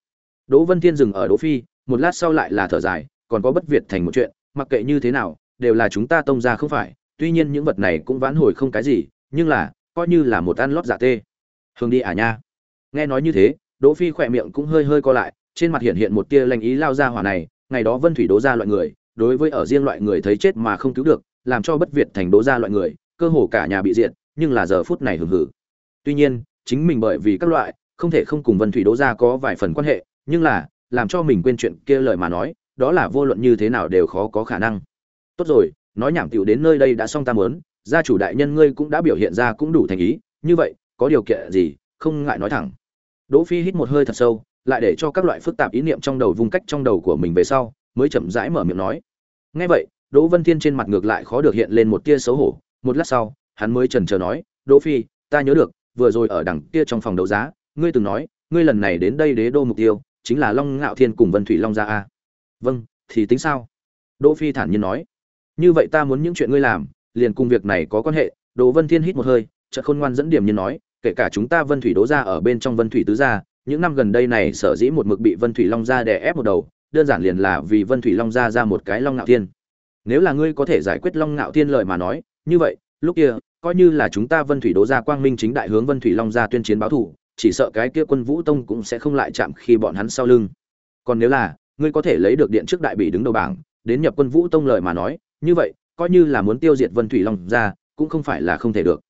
Đỗ vân thiên dừng ở đỗ phi, một lát sau lại là thở dài, còn có bất việt thành một chuyện, mặc kệ như thế nào, đều là chúng ta tông gia không phải tuy nhiên những vật này cũng vãn hồi không cái gì, nhưng là, coi như là một ăn lót giả tê. Hương đi à nha. Nghe nói như thế, đỗ phi khỏe miệng cũng hơi hơi co lại, trên mặt hiện hiện một tia lanh ý lao ra hỏa này, ngày đó vân thủy đố ra loại người, đối với ở riêng loại người thấy chết mà không cứu được, làm cho bất việt thành đố ra loại người, cơ hồ cả nhà bị diệt, nhưng là giờ phút này hưởng hử tuy nhiên, chính mình bởi vì các loại, không thể không cùng vân thủy đố ra có vài phần quan hệ, nhưng là, làm cho mình quên chuyện kia lời mà nói, đó là vô luận như thế nào đều khó có khả năng. Tốt rồi nói nhảm tiểu đến nơi đây đã xong ta muốn, gia chủ đại nhân ngươi cũng đã biểu hiện ra cũng đủ thành ý, như vậy, có điều kiện gì, không ngại nói thẳng. Đỗ phi hít một hơi thật sâu, lại để cho các loại phức tạp ý niệm trong đầu vung cách trong đầu của mình về sau, mới chậm rãi mở miệng nói. Nghe vậy, đỗ vân thiên trên mặt ngược lại khó được hiện lên một tia xấu hổ, một lát sau, hắn mới chần chờ nói, đỗ phi, ta nhớ được, vừa rồi ở đằng kia trong phòng đấu giá, ngươi từng nói, ngươi lần này đến đây đế đô mục tiêu, chính là long ngạo thiên cùng vân thủy long gia a. Vâng thì tính sao? Đỗ phi thản nhiên nói như vậy ta muốn những chuyện ngươi làm, liền cùng việc này có quan hệ. Đỗ vân thiên hít một hơi, chợt khôn ngoan dẫn điểm nhiên nói, kể cả chúng ta vân thủy đố ra ở bên trong vân thủy tứ gia, những năm gần đây này sở dĩ một mực bị vân thủy long gia đè ép một đầu, đơn giản liền là vì vân thủy long gia ra một cái long ngạo thiên. Nếu là ngươi có thể giải quyết long ngạo thiên lợi mà nói, như vậy, lúc kia, coi như là chúng ta vân thủy đố ra quang minh chính đại hướng vân thủy long gia tuyên chiến báo thù chỉ sợ cái kia quân vũ tông cũng sẽ không lại chạm khi bọn hắn sau lưng. Còn nếu là, ngươi có thể lấy được điện trước đại bị đứng đầu bảng, đến nhập quân vũ tông lời mà nói như vậy, coi như là muốn tiêu diệt vân thủy long ra, cũng không phải là không thể được.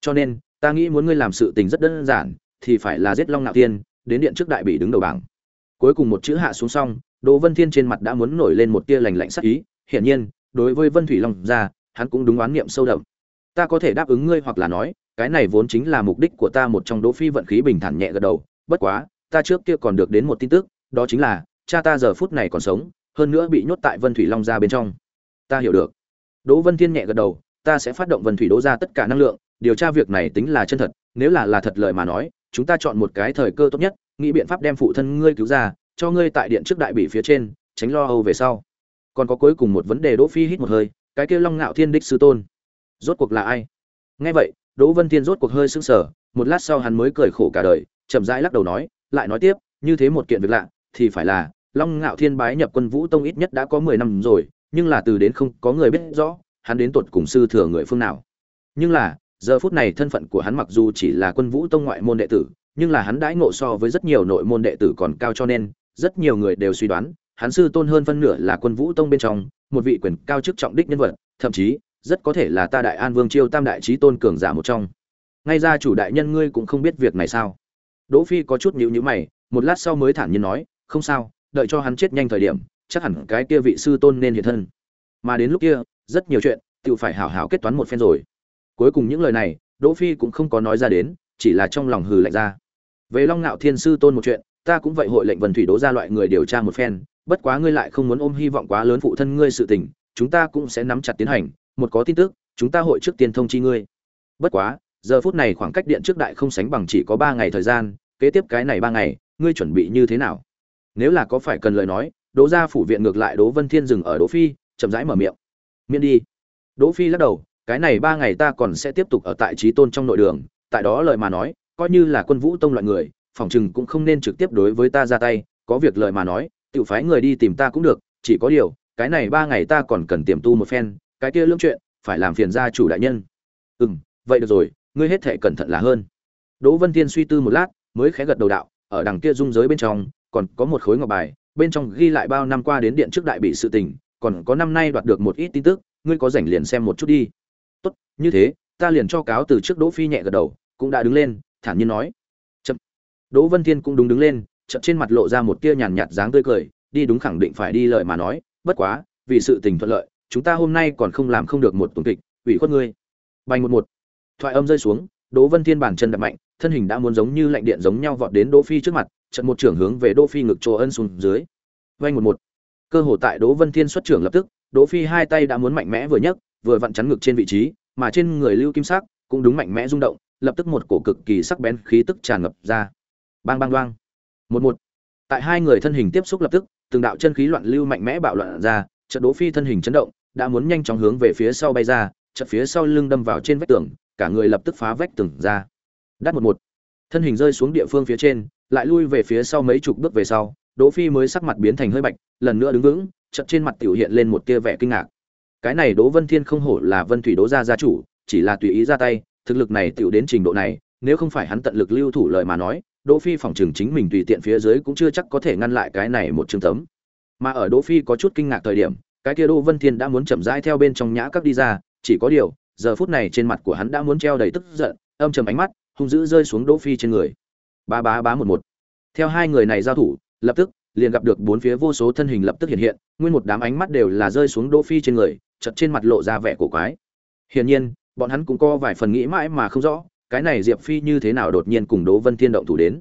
Cho nên, ta nghĩ muốn ngươi làm sự tình rất đơn giản, thì phải là giết long nạo thiên, đến điện trước đại bị đứng đầu bảng. Cuối cùng một chữ hạ xuống xong, đỗ vân thiên trên mặt đã muốn nổi lên một tia lành lạnh sắc ý. Hiển nhiên, đối với vân thủy long ra, hắn cũng đúng oán niệm sâu đậm. Ta có thể đáp ứng ngươi hoặc là nói, cái này vốn chính là mục đích của ta một trong đỗ phi vận khí bình thản nhẹ gật đầu. Bất quá, ta trước kia còn được đến một tin tức, đó chính là, cha ta giờ phút này còn sống, hơn nữa bị nhốt tại vân thủy long gia bên trong ta hiểu được. Đỗ vân thiên nhẹ gật đầu, ta sẽ phát động vân thủy đỗ ra tất cả năng lượng, điều tra việc này tính là chân thật, nếu là là thật lời mà nói, chúng ta chọn một cái thời cơ tốt nhất, nghĩ biện pháp đem phụ thân ngươi cứu ra, cho ngươi tại điện trước đại bị phía trên, tránh lo âu về sau. Còn có cuối cùng một vấn đề đỗ phi hít một hơi, cái kia long ngạo thiên đích sư tôn. Rốt cuộc là ai? Nghe vậy, đỗ vân thiên rốt cuộc hơi sững sờ, một lát sau hắn mới cười khổ cả đời, chậm rãi lắc đầu nói, lại nói tiếp, như thế một kiện việc lạ, thì phải là, long ngạo thiên bái nhập quân vũ tông ít nhất đã có mười năm rồi nhưng là từ đến không có người biết rõ, hắn đến tuột cùng sư thừa người phương nào. Nhưng là, giờ phút này thân phận của hắn mặc dù chỉ là quân vũ tông ngoại môn đệ tử, nhưng là hắn đãi ngộ so với rất nhiều nội môn đệ tử còn cao cho nên, rất nhiều người đều suy đoán, hắn sư tôn hơn phân nửa là quân vũ tông bên trong, một vị quyền cao chức trọng đích nhân vật, thậm chí, rất có thể là ta đại an vương chiêu tam đại trí tôn cường giả một trong. Ngay ra chủ đại nhân ngươi cũng không biết việc này sao? Đỗ phi có chút nhíu nhíu mày, một lát sau mới thản nhiên nói, không sao, đợi cho hắn chết nhanh thời điểm chắc hẳn cái kia vị sư tôn nên hiện thân. Mà đến lúc kia, rất nhiều chuyện tự phải hảo hảo kết toán một phen rồi. Cuối cùng những lời này, đỗ phi cũng không có nói ra đến, chỉ là trong lòng hừ lạnh ra. Về long ngạo thiên sư tôn một chuyện, ta cũng vậy hội lệnh vân thủy đố ra loại người điều tra một phen, bất quá ngươi lại không muốn ôm hy vọng quá lớn phụ thân ngươi sự tình, chúng ta cũng sẽ nắm chặt tiến hành, một có tin tức, chúng ta hội trước tiên thông chi ngươi. Bất quá, giờ phút này khoảng cách điện trước đại không sánh bằng chỉ có ba ngày thời gian, kế tiếp cái này ba ngày, ngươi chuẩn bị như thế nào? Nếu là có phải cần lời nói đỗ gia phủ viện ngược lại đỗ vân thiên dừng ở đỗ phi, chậm rãi mở miệng. Miễn đi. Đỗ phi lắc đầu, cái này ba ngày ta còn sẽ tiếp tục ở tại trí tôn trong nội đường, tại đó lời mà nói, coi như là quân vũ tông loại người, phòng chừng cũng không nên trực tiếp đối với ta ra tay, có việc lời mà nói tự phái người đi tìm ta cũng được, chỉ có điều, cái này ba ngày ta còn cần tiềm tu một phen, cái kia lưỡng chuyện, phải làm phiền gia chủ đại nhân. Ừ vậy được rồi, ngươi hết thể cẩn thận là hơn. Đỗ vân thiên suy tư một lát, mới khẽ gật đầu đạo, ở đằng kia dung giới bên trong, còn có một khối ngọc bài bên trong ghi lại bao năm qua đến điện trước đại bị sự tình, còn có năm nay đoạt được một ít tin tức, ngươi có rảnh liền xem một chút đi. Tốt, như thế, ta liền cho cáo từ trước đỗ phi nhẹ gật đầu, cũng đã đứng lên, thản nhiên nói. Chậm. Đỗ vân thiên cũng đúng đứng lên, chậm trên mặt lộ ra một tia nhàn nhạt dáng tươi cười, đi đúng khẳng định phải đi lời mà nói, bất quá, vì sự tình thuận lợi, chúng ta hôm nay còn không làm không được một tuần kịch, ủy khuất ngươi. Bay một một. Thoại âm rơi xuống, đỗ vân thiên bàn chân đập mạnh, thân hình đã muốn giống như lạnh điện giống nhau vọt đến đỗ phi trước mặt trận một trưởng hướng về đỗ phi ngực chỗ ân xuống dưới. Vay một một. Cơ hồ tại đỗ vân thiên xuất trưởng lập tức, đỗ phi hai tay đã muốn mạnh mẽ vừa nhấc, vừa vặn chắn ngực trên vị trí, mà trên người lưu kim sắc cũng đúng mạnh mẽ rung động, lập tức một cổ cực kỳ sắc bén khí tức tràn ngập ra. Bang bang đoang một một. Tại hai người thân hình tiếp xúc lập tức, từng đạo chân khí loạn lưu mạnh mẽ bạo loạn ra trận đỗ phi thân hình chấn động, đã muốn nhanh chóng hướng về phía sau bay ra trận phía sau lưng đâm vào trên vách tường, cả người lập tức phá vách tường ra. Đắt một một thân hình rơi xuống địa phương phía trên, lại lui về phía sau mấy chục bước về sau, đỗ phi mới sắc mặt biến thành hơi bạch, lần nữa đứng vững, chợt trên mặt tiểu hiện lên một tia vẻ kinh ngạc. Cái này đỗ vân thiên không hổ là vân thủy đỗ gia gia chủ, chỉ là tùy ý ra tay, thực lực này tiểu đến trình độ này, nếu không phải hắn tận lực lưu thủ lời mà nói, đỗ phi phòng trường chính mình tùy tiện phía dưới cũng chưa chắc có thể ngăn lại cái này một trường tấm. Mà ở đỗ phi có chút kinh ngạc thời điểm, cái kia đỗ vân thiên đã muốn chậm rãi theo bên trong nhã các đi ra, chỉ có điều, giờ phút này trên mặt của hắn đã muốn treo đầy tức giận, âm trầm ánh mắt hung dữ rơi xuống đỗ phi trên người. Ba ba ba một một. Theo hai người này giao thủ, lập tức, liền gặp được bốn phía vô số thân hình lập tức hiện hiện, nguyên một đám ánh mắt đều là rơi xuống đỗ phi trên người, chợt trên mặt lộ ra vẻ cổ quái. Hiển nhiên, bọn hắn cũng có vài phần nghĩ mãi mà không rõ, cái này diệp phi như thế nào đột nhiên cùng đỗ vân thiên động thủ đến.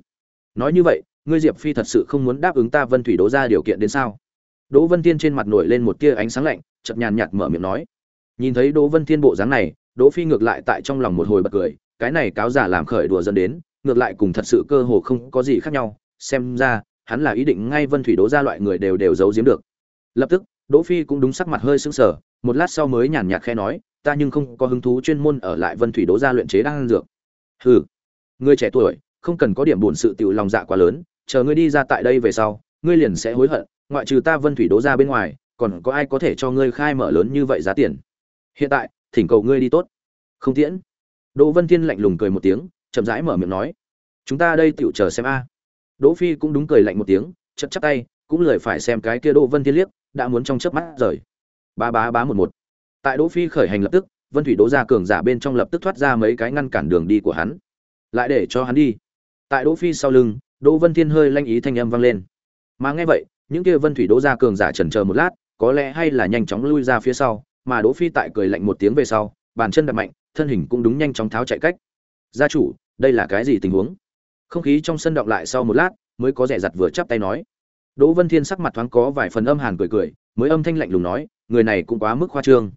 Nói như vậy, ngươi diệp phi thật sự không muốn đáp ứng ta vân thủy đỗ ra điều kiện đến sao? Đỗ vân thiên trên mặt nổi lên một tia ánh sáng lạnh, chợt nhàn nhạt mở miệng nói. Nhìn thấy đỗ vân thiên bộ dáng này, đỗ phi ngược lại tại trong lòng một hồi bật cười cái này cáo giả làm khởi đùa dẫn đến, ngược lại cùng thật sự cơ hồ không có gì khác nhau, xem ra, hắn là ý định ngay vân thủy đố ra loại người đều đều giấu giếm được. Lập tức, đỗ phi cũng đúng sắc mặt hơi sưng sờ, một lát sau mới nhàn nhạt khẽ nói, ta nhưng không có hứng thú chuyên môn ở lại vân thủy đố ra luyện chế đan dược. Hừ, người trẻ tuổi, không cần có điểm buồn sự tiểu lòng dạ quá lớn, chờ ngươi đi ra tại đây về sau, ngươi liền sẽ hối hận, ngoại trừ ta vân thủy đố ra bên ngoài, còn có ai có thể cho ngươi khai mở lớn như vậy giá tiền? Hiện tại, thỉnh cầu ngươi đi tốt. Không tiễn đỗ vân thiên lạnh lùng cười một tiếng, chậm rãi mở miệng nói, chúng ta đây tiểu chờ xem a. Đỗ phi cũng đúng cười lạnh một tiếng, chậm chắp tay, cũng lười phải xem cái kia đỗ vân thiên liếc, đã muốn trong chớp mắt rời. Ba ba ba một một. Tại đỗ phi khởi hành lập tức, vân thủy đỗ gia cường giả bên trong lập tức thoát ra mấy cái ngăn cản đường đi của hắn. Lại để cho hắn đi. Tại đỗ phi sau lưng, đỗ vân thiên hơi lanh ý thanh âm vang lên. Mà nghe vậy, những kia vân thủy đỗ gia cường giả chần chờ một lát, có lẽ hay là nhanh chóng lui ra phía sau, mà đỗ phi tại cười lạnh một tiếng về sau bàn chân đập mạnh, thân hình cũng đúng nhanh chóng tháo chạy cách. Gia chủ, đây là cái gì tình huống? Không khí trong sân động lại sau một lát, mới có rẻ giặt vừa chắp tay nói. Đỗ vân thiên sắc mặt thoáng có vài phần âm hàn cười cười, mới âm thanh lạnh lùng nói, người này cũng quá mức khoa trương.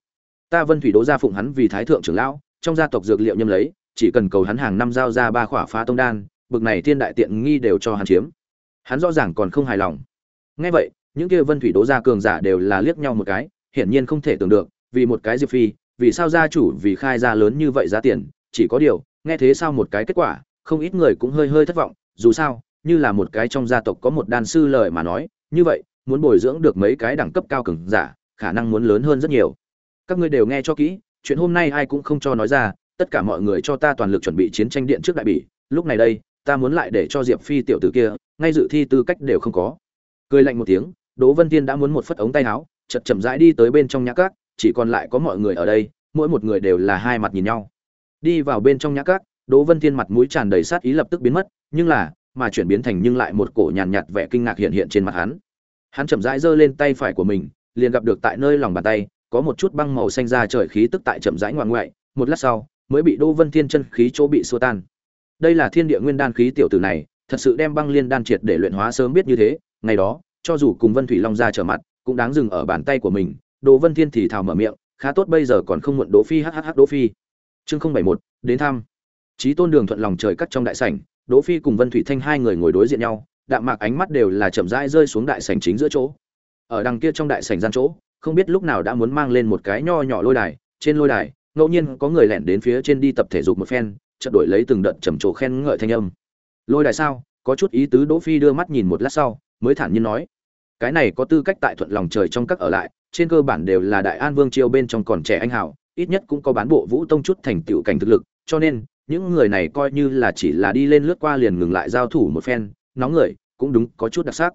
Ta vân thủy đỗ gia phụng hắn vì thái thượng trưởng lão, trong gia tộc dược liệu nhâm lấy, chỉ cần cầu hắn hàng năm giao ra ba khỏa phá tông đan, bực này thiên đại tiện nghi đều cho hắn chiếm. Hắn rõ ràng còn không hài lòng. Nghe vậy, những kia vân thủy đỗ gia cường giả đều là liếc nhau một cái, hiển nhiên không thể tưởng được, vì một cái diệp phi vì sao gia chủ vì khai ra lớn như vậy giá tiền, chỉ có điều, nghe thế sao một cái kết quả, không ít người cũng hơi hơi thất vọng, dù sao, như là một cái trong gia tộc có một đan sư lời mà nói, như vậy, muốn bồi dưỡng được mấy cái đẳng cấp cao cường giả, khả năng muốn lớn hơn rất nhiều. Các ngươi đều nghe cho kỹ, chuyện hôm nay ai cũng không cho nói ra, tất cả mọi người cho ta toàn lực chuẩn bị chiến tranh điện trước đại bỉ, lúc này đây, ta muốn lại để cho diệp phi tiểu tử kia, ngay dự thi tư cách đều không có. Cười lạnh một tiếng, đỗ vân tiên đã muốn một phất ống tay áo chật chậm rãi đi tới bên trong nhã cát chỉ còn lại có mọi người ở đây mỗi một người đều là hai mặt nhìn nhau. Đi vào bên trong nhã cát đỗ vân thiên mặt mũi tràn đầy sát ý lập tức biến mất nhưng là mà chuyển biến thành nhưng lại một cổ nhàn nhạt, nhạt vẻ kinh ngạc hiện hiện trên mặt hắn. Hắn chậm rãi giơ lên tay phải của mình liền gặp được tại nơi lòng bàn tay có một chút băng màu xanh ra trời khí tức tại chậm rãi ngoạn ngoại một lát sau mới bị đỗ vân thiên chân khí chỗ bị xua tan. Đây là thiên địa nguyên đan khí tiểu tử này thật sự đem băng liên đan triệt để luyện hóa sớm biết như thế ngày đó cho dù cùng vân thủy long ra trở mặt cũng đáng dừng ở bàn tay của mình đỗ vân thiên thì thào mở miệng, khá tốt bây giờ còn không muộn đỗ phi hhh đỗ phi. Chương không bảy một đến thăm. Chí tôn đường thuận lòng trời cắt trong đại sảnh, đỗ phi cùng vân thủy thanh hai người ngồi đối diện nhau, đạm mạc ánh mắt đều là chậm rãi rơi xuống đại sảnh chính giữa chỗ. Ở đằng kia trong đại sảnh gian chỗ, không biết lúc nào đã muốn mang lên một cái nho nhỏ lôi đài, trên lôi đài, ngẫu nhiên có người lẻn đến phía trên đi tập thể dục một phen, chợt đổi lấy từng đợt trầm trồ khen ngợi thanh âm. Lôi đài sao? Có chút ý tứ, đỗ phi đưa mắt nhìn một lát sau, mới thản nhiên nói cái này có tư cách tại thuận lòng trời trong các ở lại trên cơ bản đều là đại an vương triều bên trong còn trẻ anh hào, ít nhất cũng có bán bộ vũ tông chút thành tựu cảnh thực lực cho nên những người này coi như là chỉ là đi lên lướt qua liền ngừng lại giao thủ một phen nóng người cũng đúng có chút đặc sắc.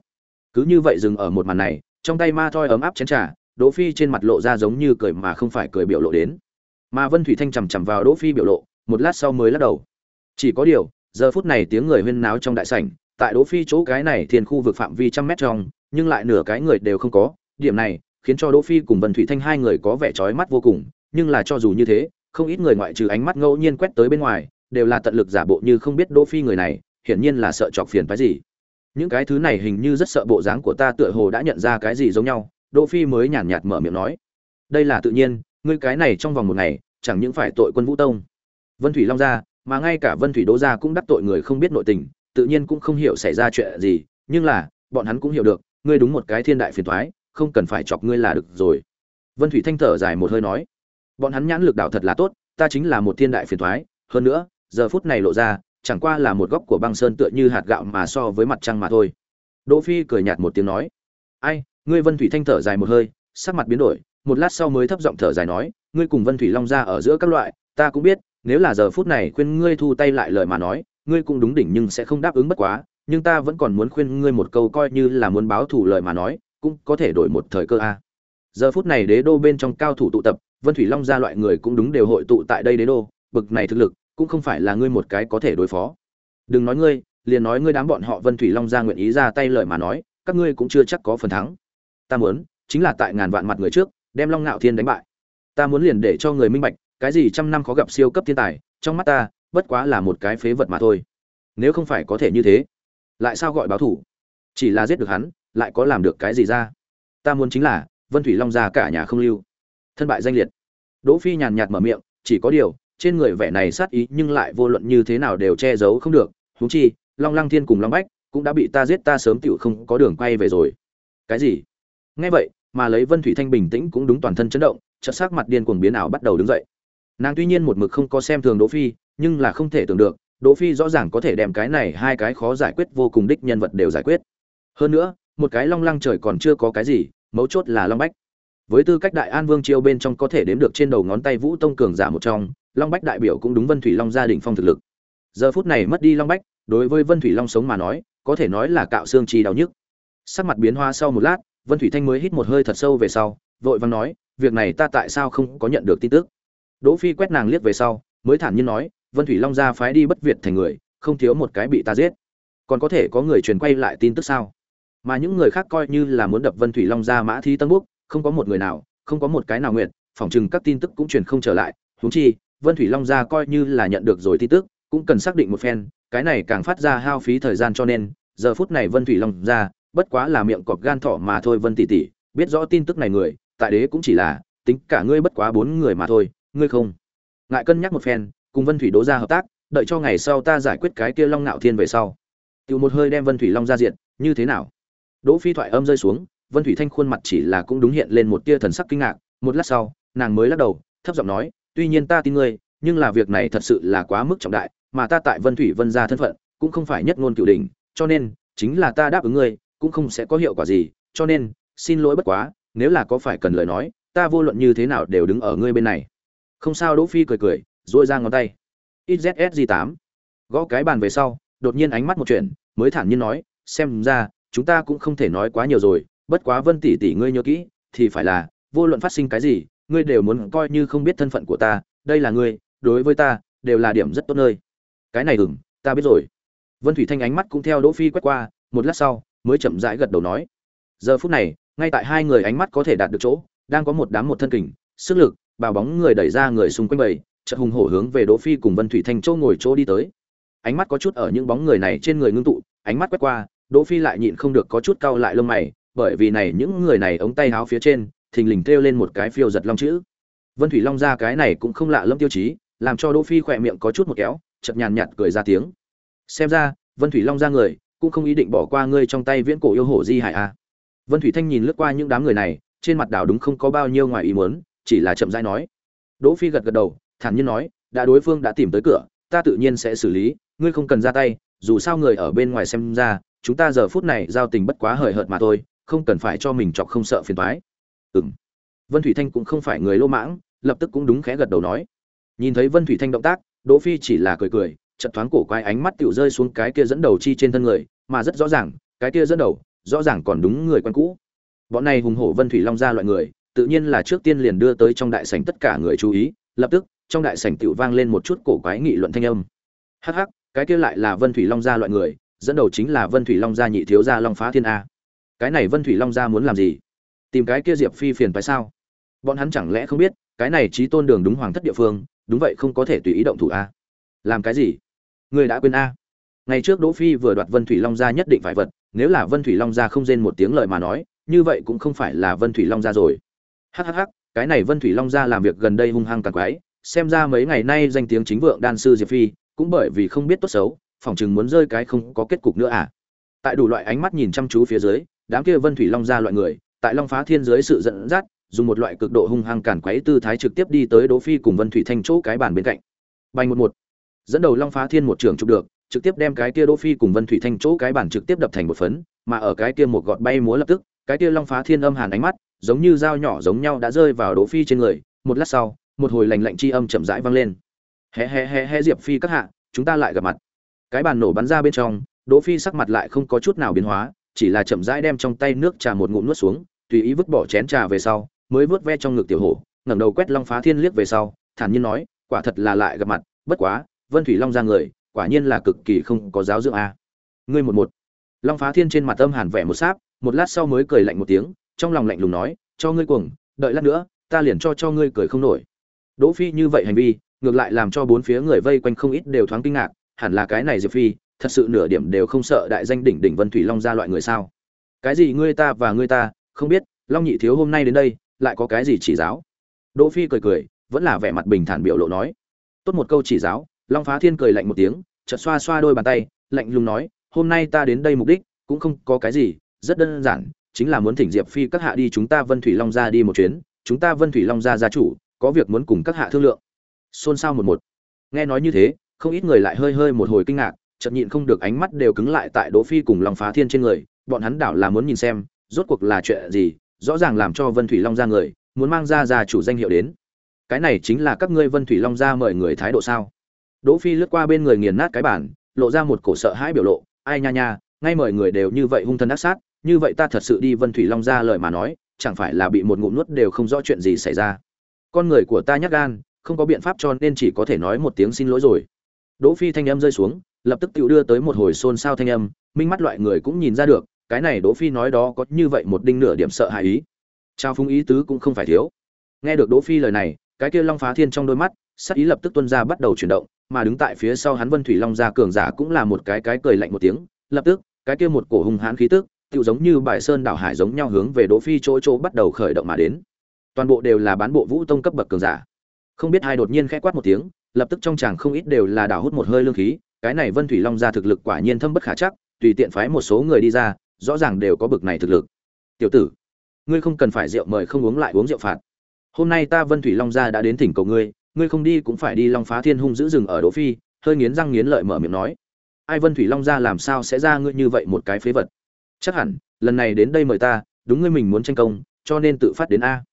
Cứ như vậy dừng ở một màn này trong tay ma thoi ấm áp chén trà đỗ phi trên mặt lộ ra giống như cười mà không phải cười biểu lộ đến. Mà vân thủy thanh chằm chằm vào đỗ phi biểu lộ một lát sau mới lắc đầu. Chỉ có điều giờ phút này tiếng người huyên náo trong đại sảnh tại đỗ phi chỗ cái này thiên khu vực phạm vi trăm mét trong nhưng lại nửa cái người đều không có. Điểm này khiến cho đỗ phi cùng vân thủy thanh hai người có vẻ chói mắt vô cùng, nhưng là cho dù như thế, không ít người ngoại trừ ánh mắt ngẫu nhiên quét tới bên ngoài, đều là tận lực giả bộ như không biết đỗ phi người này, hiển nhiên là sợ chọc phiền cái gì. Những cái thứ này hình như rất sợ bộ dáng của ta tựa hồ đã nhận ra cái gì giống nhau, đỗ phi mới nhàn nhạt mở miệng nói. Đây là tự nhiên, ngươi cái này trong vòng một ngày, chẳng những phải tội quân vũ tông. Vân thủy long gia, mà ngay cả vân thủy đỗ gia cũng đắc tội người không biết nội tình, tự nhiên cũng không hiểu xảy ra chuyện gì, nhưng là, bọn hắn cũng hiểu được ngươi đúng một cái thiên đại phiền toái không cần phải chọc ngươi là được rồi. Vân thủy thanh thở dài một hơi nói, bọn hắn nhãn lực đảo thật là tốt, ta chính là một thiên đại phiền toái hơn nữa, giờ phút này lộ ra, chẳng qua là một góc của băng sơn tựa như hạt gạo mà so với mặt trăng mà thôi. Đỗ phi cười nhạt một tiếng nói, ai, ngươi vân thủy thanh thở dài một hơi, sắc mặt biến đổi, một lát sau mới thấp giọng thở dài nói, ngươi cùng vân thủy long ra ở giữa các loại, ta cũng biết, nếu là giờ phút này khuyên ngươi thu tay lại lời mà nói, ngươi cũng đúng đỉnh nhưng sẽ không đáp ứng bất quá nhưng ta vẫn còn muốn khuyên ngươi một câu coi như là muốn báo thủ lời mà nói, cũng có thể đổi một thời cơ a. Giờ phút này đế đô bên trong cao thủ tụ tập, vân thủy long gia loại người cũng đúng đều hội tụ tại đây đế đô, bực này thực lực, cũng không phải là ngươi một cái có thể đối phó. Đừng nói ngươi, liền nói ngươi đám bọn họ vân thủy long gia nguyện ý ra tay lời mà nói, các ngươi cũng chưa chắc có phần thắng. Ta muốn, chính là tại ngàn vạn mặt người trước, đem long ngạo thiên đánh bại. Ta muốn liền để cho người minh bạch, cái gì trăm năm khó gặp siêu cấp thiên tài, trong mắt ta, bất quá là một cái phế vật mà thôi. Nếu không phải có thể như thế lại sao gọi báo thủ? Chỉ là giết được hắn, lại có làm được cái gì ra? Ta muốn chính là, vân thủy long gia cả nhà không lưu. Thân bại danh liệt. Đỗ phi nhàn nhạt mở miệng, chỉ có điều, trên người vẻ này sát ý nhưng lại vô luận như thế nào đều che giấu không được. Huống chi, long lăng thiên cùng long bách cũng đã bị ta giết, ta sớm tiểu không có đường quay về rồi. Cái gì? Nghe vậy, mà lấy vân thủy thanh bình tĩnh cũng đúng toàn thân chấn động, chợt sắc mặt điên cuồng biến ảo bắt đầu đứng dậy. Nàng tuy nhiên một mực không có xem thường đỗ phi, nhưng là không thể tưởng được đỗ phi rõ ràng có thể đem cái này hai cái khó giải quyết vô cùng đích nhân vật đều giải quyết. Hơn nữa, một cái long lăng trời còn chưa có cái gì, mấu chốt là long bách. Với tư cách đại an vương triều bên trong có thể đếm được trên đầu ngón tay vũ tông cường giả một trong, long bách đại biểu cũng đúng vân thủy long gia đình phong thực lực. Giờ phút này mất đi long bách, đối với vân thủy long sống mà nói, có thể nói là cạo xương chi đau nhức. Sắc mặt biến hoa sau một lát, vân thủy thanh mới hít một hơi thật sâu về sau, vội vàng nói, việc này ta tại sao không có nhận được tin tức? Đỗ phi quét nàng liếc về sau, mới thản nhiên nói vân thủy long gia phái đi bất việt thành người, không thiếu một cái bị ta giết. Còn có thể có người truyền quay lại tin tức sao? Mà những người khác coi như là muốn đập vân thủy long gia mã thi tân búc không có một người nào, không có một cái nào nguyện, phỏng chừng các tin tức cũng truyền không trở lại. Huống chi, vân thủy long gia coi như là nhận được rồi tin tức, cũng cần xác định một phen, cái này càng phát ra hao phí thời gian cho nên, giờ phút này vân thủy long gia, bất quá là miệng cọp gan thỏ mà thôi vân tỷ tỷ, biết rõ tin tức này người, tại đế cũng chỉ là, tính cả ngươi bất quá bốn người mà thôi, ngươi không? Ngại cân nhắc một phen cùng vân thủy đố ra hợp tác, đợi cho ngày sau ta giải quyết cái kia long nạo thiên về sau. Tiêu một hơi đem vân thủy long ra diện, như thế nào? Đỗ phi thoại âm rơi xuống, vân thủy thanh khuôn mặt chỉ là cũng đúng hiện lên một tia thần sắc kinh ngạc, một lát sau, nàng mới lắc đầu, thấp giọng nói, tuy nhiên ta tin ngươi, nhưng là việc này thật sự là quá mức trọng đại, mà ta tại vân thủy vân gia thân phận, cũng không phải nhất ngôn cửu đỉnh, cho nên, chính là ta đáp ứng ngươi, cũng không sẽ có hiệu quả gì, cho nên, xin lỗi bất quá, nếu là có phải cần lời nói, ta vô luận như thế nào đều đứng ở ngươi bên này. Không sao, đỗ phi cười cười dội ra ngón tay. Izsg tám, gõ cái bàn về sau đột nhiên ánh mắt một chuyện mới thản nhiên nói xem ra chúng ta cũng không thể nói quá nhiều rồi bất quá vân tỷ tỷ ngươi nhớ kỹ thì phải là vô luận phát sinh cái gì ngươi đều muốn coi như không biết thân phận của ta đây là ngươi đối với ta đều là điểm rất tốt nơi. Cái này ừng ta biết rồi. Vân thủy thanh ánh mắt cũng theo đỗ phi quét qua một lát sau mới chậm rãi gật đầu nói giờ phút này ngay tại hai người ánh mắt có thể đạt được chỗ đang có một đám một thân kình sức lực bào bóng người đẩy ra người xung quanh bầy chợt hùng hổ hướng về đỗ phi cùng vân thủy thanh châu ngồi chỗ đi tới. Ánh mắt có chút ở những bóng người này trên người ngưng tụ, ánh mắt quét qua, đỗ phi lại nhịn không được có chút cau lại lông mày, bởi vì này những người này ống tay áo phía trên, thình lình treo lên một cái phiêu giật long chữ. Vân thủy long ra cái này cũng không lạ lâm tiêu chí, làm cho đỗ phi khỏe miệng có chút một kéo, chợt nhàn nhạt cười ra tiếng. Xem ra, vân thủy long ra người, cũng không ý định bỏ qua ngươi trong tay viễn cổ yêu hổ di hải a vân thủy thanh nhìn lướt qua những đám người này, trên mặt đảo đúng không có bao nhiêu ngoài ý muốn, chỉ là chậm rãi nói. Đỗ phi gật gật đầu thản nhiên nói, đã đối phương đã tìm tới cửa, ta tự nhiên sẽ xử lý, ngươi không cần ra tay, dù sao người ở bên ngoài xem ra, chúng ta giờ phút này giao tình bất quá hời hợt mà thôi, không cần phải cho mình chọc không sợ phiền toái. Ừm. Vân thủy thanh cũng không phải người lô mãng, lập tức cũng đúng khẽ gật đầu nói. Nhìn thấy vân thủy thanh động tác, đỗ phi chỉ là cười cười, chợt thoáng cổ quái ánh mắt tiểu rơi xuống cái kia dẫn đầu chi trên thân người, mà rất rõ ràng, cái kia dẫn đầu, rõ ràng còn đúng người quen cũ. Bọn này hùng hổ vân thủy long gia loại người, tự nhiên là trước tiên liền đưa tới trong đại sảnh tất cả người chú ý, lập tức trong đại sảnh tiểu vang lên một chút cổ quái nghị luận thanh âm. Hắc hắc, cái kia lại là vân thủy long gia loại người, dẫn đầu chính là vân thủy long gia nhị thiếu gia long phá thiên a. Cái này vân thủy long gia muốn làm gì? Tìm cái kia diệp phi phiền phải sao? Bọn hắn chẳng lẽ không biết, cái này trí tôn đường đúng hoàng thất địa phương, đúng vậy không có thể tùy ý động thủ a. Làm cái gì? Người đã quên a. Ngày trước đỗ phi vừa đoạt vân thủy long gia nhất định phải vật, nếu là vân thủy long gia không rên một tiếng lời mà nói, như vậy cũng không phải là vân thủy long gia rồi. Hắc hắc, cái này vân thủy long gia làm việc gần đây hung hăng càng quái xem ra mấy ngày nay danh tiếng chính vượng đan sư diệp phi, cũng bởi vì không biết tốt xấu phỏng chừng muốn rơi cái không có kết cục nữa à. Tại đủ loại ánh mắt nhìn chăm chú phía dưới, đám kia vân thủy long gia loại người, tại long phá thiên dưới sự dẫn dắt, dùng một loại cực độ hung hăng cản quấy tư thái trực tiếp đi tới đỗ phi cùng vân thủy thanh chỗ cái bàn bên cạnh. Bay một một. Dẫn đầu long phá thiên một trường chụp được, trực tiếp đem cái kia đỗ phi cùng vân thủy thanh chỗ cái bàn trực tiếp đập thành một phấn, mà ở cái kia một gọt bay múa lập tức, cái kia long phá thiên âm hàn ánh mắt, giống như dao nhỏ giống nhau đã rơi vào đỗ phi trên người. Một lát sau một hồi lành lạnh chi âm chậm rãi vang lên. Hé hé hé hé diệp phi các hạ, chúng ta lại gặp mặt. Cái bàn nổ bắn ra bên trong, đỗ phi sắc mặt lại không có chút nào biến hóa, chỉ là chậm rãi đem trong tay nước trà một ngụm nuốt xuống, tùy ý vứt bỏ chén trà về sau, mới vớt ve trong ngực tiểu hổ, ngẩng đầu quét long phá thiên liếc về sau, thản nhiên nói, quả thật là lại gặp mặt, bất quá, vân thủy long ra người, quả nhiên là cực kỳ không có giáo dưỡng a. Ngươi một một. Long phá thiên trên mặt âm hàn vẻ một sáp, một lát sau mới cười lạnh một tiếng, trong lòng lạnh lùng nói, cho ngươi cuồng, đợi lát nữa, ta liền cho cho ngươi cười không nổi đỗ phi như vậy hành vi, ngược lại làm cho bốn phía người vây quanh không ít đều thoáng kinh ngạc, hẳn là cái này diệp phi, thật sự nửa điểm đều không sợ đại danh đỉnh đỉnh vân thủy long ra loại người sao? Cái gì ngươi ta và ngươi ta, không biết, long nhị thiếu hôm nay đến đây, lại có cái gì chỉ giáo? Đỗ phi cười cười, vẫn là vẻ mặt bình thản biểu lộ nói. Tốt một câu chỉ giáo, long phá thiên cười lạnh một tiếng, chợt xoa xoa đôi bàn tay, lạnh lùng nói, hôm nay ta đến đây mục đích, cũng không có cái gì, rất đơn giản, chính là muốn thỉnh diệp phi các hạ đi chúng ta vân thủy long gia đi một chuyến, chúng ta vân thủy long gia gia chủ có việc muốn cùng các hạ thương lượng. Xôn xao một một. Nghe nói như thế, không ít người lại hơi hơi một hồi kinh ngạc, chợt nhịn không được ánh mắt đều cứng lại tại đỗ phi cùng long phá thiên trên người, bọn hắn đảo là muốn nhìn xem, rốt cuộc là chuyện gì, rõ ràng làm cho vân thủy long gia người, muốn mang ra gia chủ danh hiệu đến. Cái này chính là các ngươi vân thủy long gia mời người thái độ sao? Đỗ phi lướt qua bên người nghiền nát cái bản lộ ra một cổ sợ hãi biểu lộ, ai nha nha, ngay mời người đều như vậy hung thân ác sát, như vậy ta thật sự đi vân thủy long gia lời mà nói, chẳng phải là bị một ngụm nuốt đều không rõ chuyện gì xảy ra con người của ta nhát gan, không có biện pháp cho nên chỉ có thể nói một tiếng xin lỗi rồi. Đỗ phi thanh âm rơi xuống, lập tức tự đưa tới một hồi xôn xao thanh âm, minh mắt loại người cũng nhìn ra được, cái này đỗ phi nói đó có như vậy một đinh nửa điểm sợ hãi ý. Trao phúng ý tứ cũng không phải thiếu. Nghe được đỗ phi lời này, cái kia long phá thiên trong đôi mắt, sắc ý lập tức tuôn ra bắt đầu chuyển động, mà đứng tại phía sau hắn vân thủy long gia cường giả cũng là một cái cái cười lạnh một tiếng, lập tức, cái kia một cổ hung hãn khí tức tự giống như bài sơn đảo hải giống nhau hướng về đỗ phi chỗ chỗ bắt đầu khởi động mà đến toàn bộ đều là bán bộ vũ tông cấp bậc cường giả. Không biết ai đột nhiên khẽ quát một tiếng, lập tức trong chàng không ít đều là đảo hút một hơi lương khí, cái này vân thủy long gia thực lực quả nhiên thâm bất khả chắc, tùy tiện phái một số người đi ra, rõ ràng đều có bực này thực lực. Tiểu tử, ngươi không cần phải rượu mời không uống lại uống rượu phạt. Hôm nay ta vân thủy long gia đã đến thỉnh cầu ngươi ngươi không đi cũng phải đi long phá thiên hung giữ rừng ở đỗ phi, hơi nghiến răng nghiến lợi mở miệng nói. Ai vân thủy long gia làm sao sẽ ra ngươi như vậy một cái phế vật? Chắc hẳn, lần này đến đây mời ta, đúng ngươi mình muốn tranh công, cho nên tự phát đến a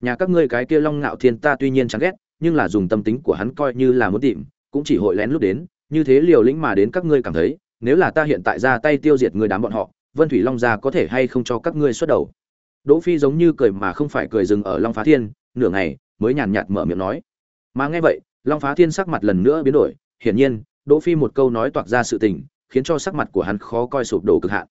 nhà các ngươi cái kia long ngạo thiên ta tuy nhiên chán ghét, nhưng là dùng tâm tính của hắn coi như là muốn tìm, cũng chỉ hội lén lúc đến, như thế liều lĩnh mà đến các ngươi cảm thấy, nếu là ta hiện tại ra tay tiêu diệt người đám bọn họ, vân thủy long gia có thể hay không cho các ngươi xuất đầu? Đỗ phi giống như cười mà không phải cười dừng ở long phá thiên, nửa ngày, mới nhàn nhạt mở miệng nói. Mà nghe vậy, long phá thiên sắc mặt lần nữa biến đổi, hiển nhiên, đỗ phi một câu nói toạc ra sự tình, khiến cho sắc mặt của hắn khó coi sụp đổ cực hạn.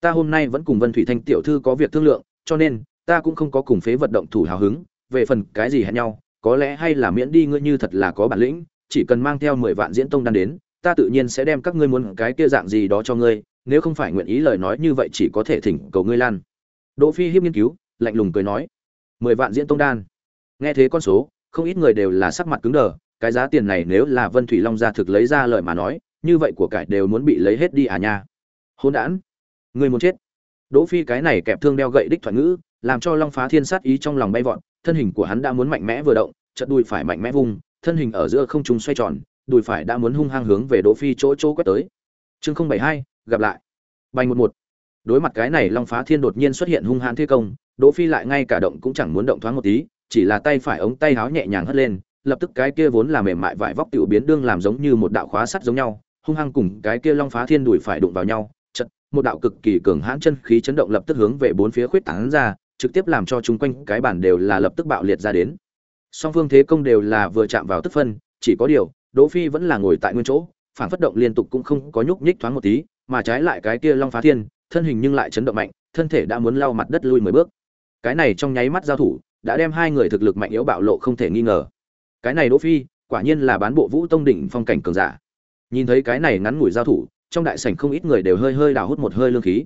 Ta hôm nay vẫn cùng vân thủy thanh tiểu thư có việc thương lượng, cho nên ta cũng không có cùng phế vật động thủ hào hứng, về phần cái gì hẹn nhau, có lẽ hay là miễn đi ngươi như thật là có bản lĩnh, chỉ cần mang theo mười vạn diễn tông đan đến, ta tự nhiên sẽ đem các ngươi muốn cái kia dạng gì đó cho ngươi, nếu không phải nguyện ý lời nói như vậy chỉ có thể thỉnh cầu ngươi lan. Đỗ phi hiếp nghiên cứu, lạnh lùng cười nói, mười vạn diễn tông đan. Nghe thế con số, không ít người đều là sắc mặt cứng đờ, cái giá tiền này nếu là vân thủy long gia thực lấy ra lời mà nói, như vậy của cải đều muốn bị lấy hết đi à nha. Hôn đản người muốn chết. Đỗ phi cái này kẹp thương đeo gậy đích thoại ngữ làm cho long phá thiên sát ý trong lòng bay vọt, thân hình của hắn đã muốn mạnh mẽ vừa động, chợt đùi phải mạnh mẽ vung, thân hình ở giữa không trung xoay tròn, đùi phải đã muốn hung hăng hướng về đỗ phi chỗ chỗ quét tới. Chương không bảy hai, gặp lại. Bay một một. Đối mặt cái này long phá thiên đột nhiên xuất hiện hung hãn thế công, đỗ phi lại ngay cả động cũng chẳng muốn động thoáng một tí, chỉ là tay phải ống tay háo nhẹ nhàng hất lên, lập tức cái kia vốn là mềm mại vải vóc tiểu biến đương làm giống như một đạo khóa sắt giống nhau, hung hăng cùng cái kia long phá thiên đùi phải đụng vào nhau một đạo cực kỳ cường hãn chân khí chấn động lập tức hướng về bốn phía khuyết tán ra trực tiếp làm cho chúng quanh cái bản đều là lập tức bạo liệt ra đến. Song phương thế công đều là vừa chạm vào tức phân, chỉ có điều, đỗ phi vẫn là ngồi tại nguyên chỗ, phản phất động liên tục cũng không có nhúc nhích thoáng một tí, mà trái lại cái kia long phá thiên, thân hình nhưng lại chấn động mạnh, thân thể đã muốn lao mặt đất lui mười bước. Cái này trong nháy mắt giao thủ, đã đem hai người thực lực mạnh yếu bạo lộ không thể nghi ngờ. Cái này đỗ phi, quả nhiên là bán bộ vũ tông đỉnh phong cảnh cường giả. Nhìn thấy cái này ngắn ngủi giao thủ, trong đại sảnh không ít người đều hơi hơi đào hút một hơi lương khí.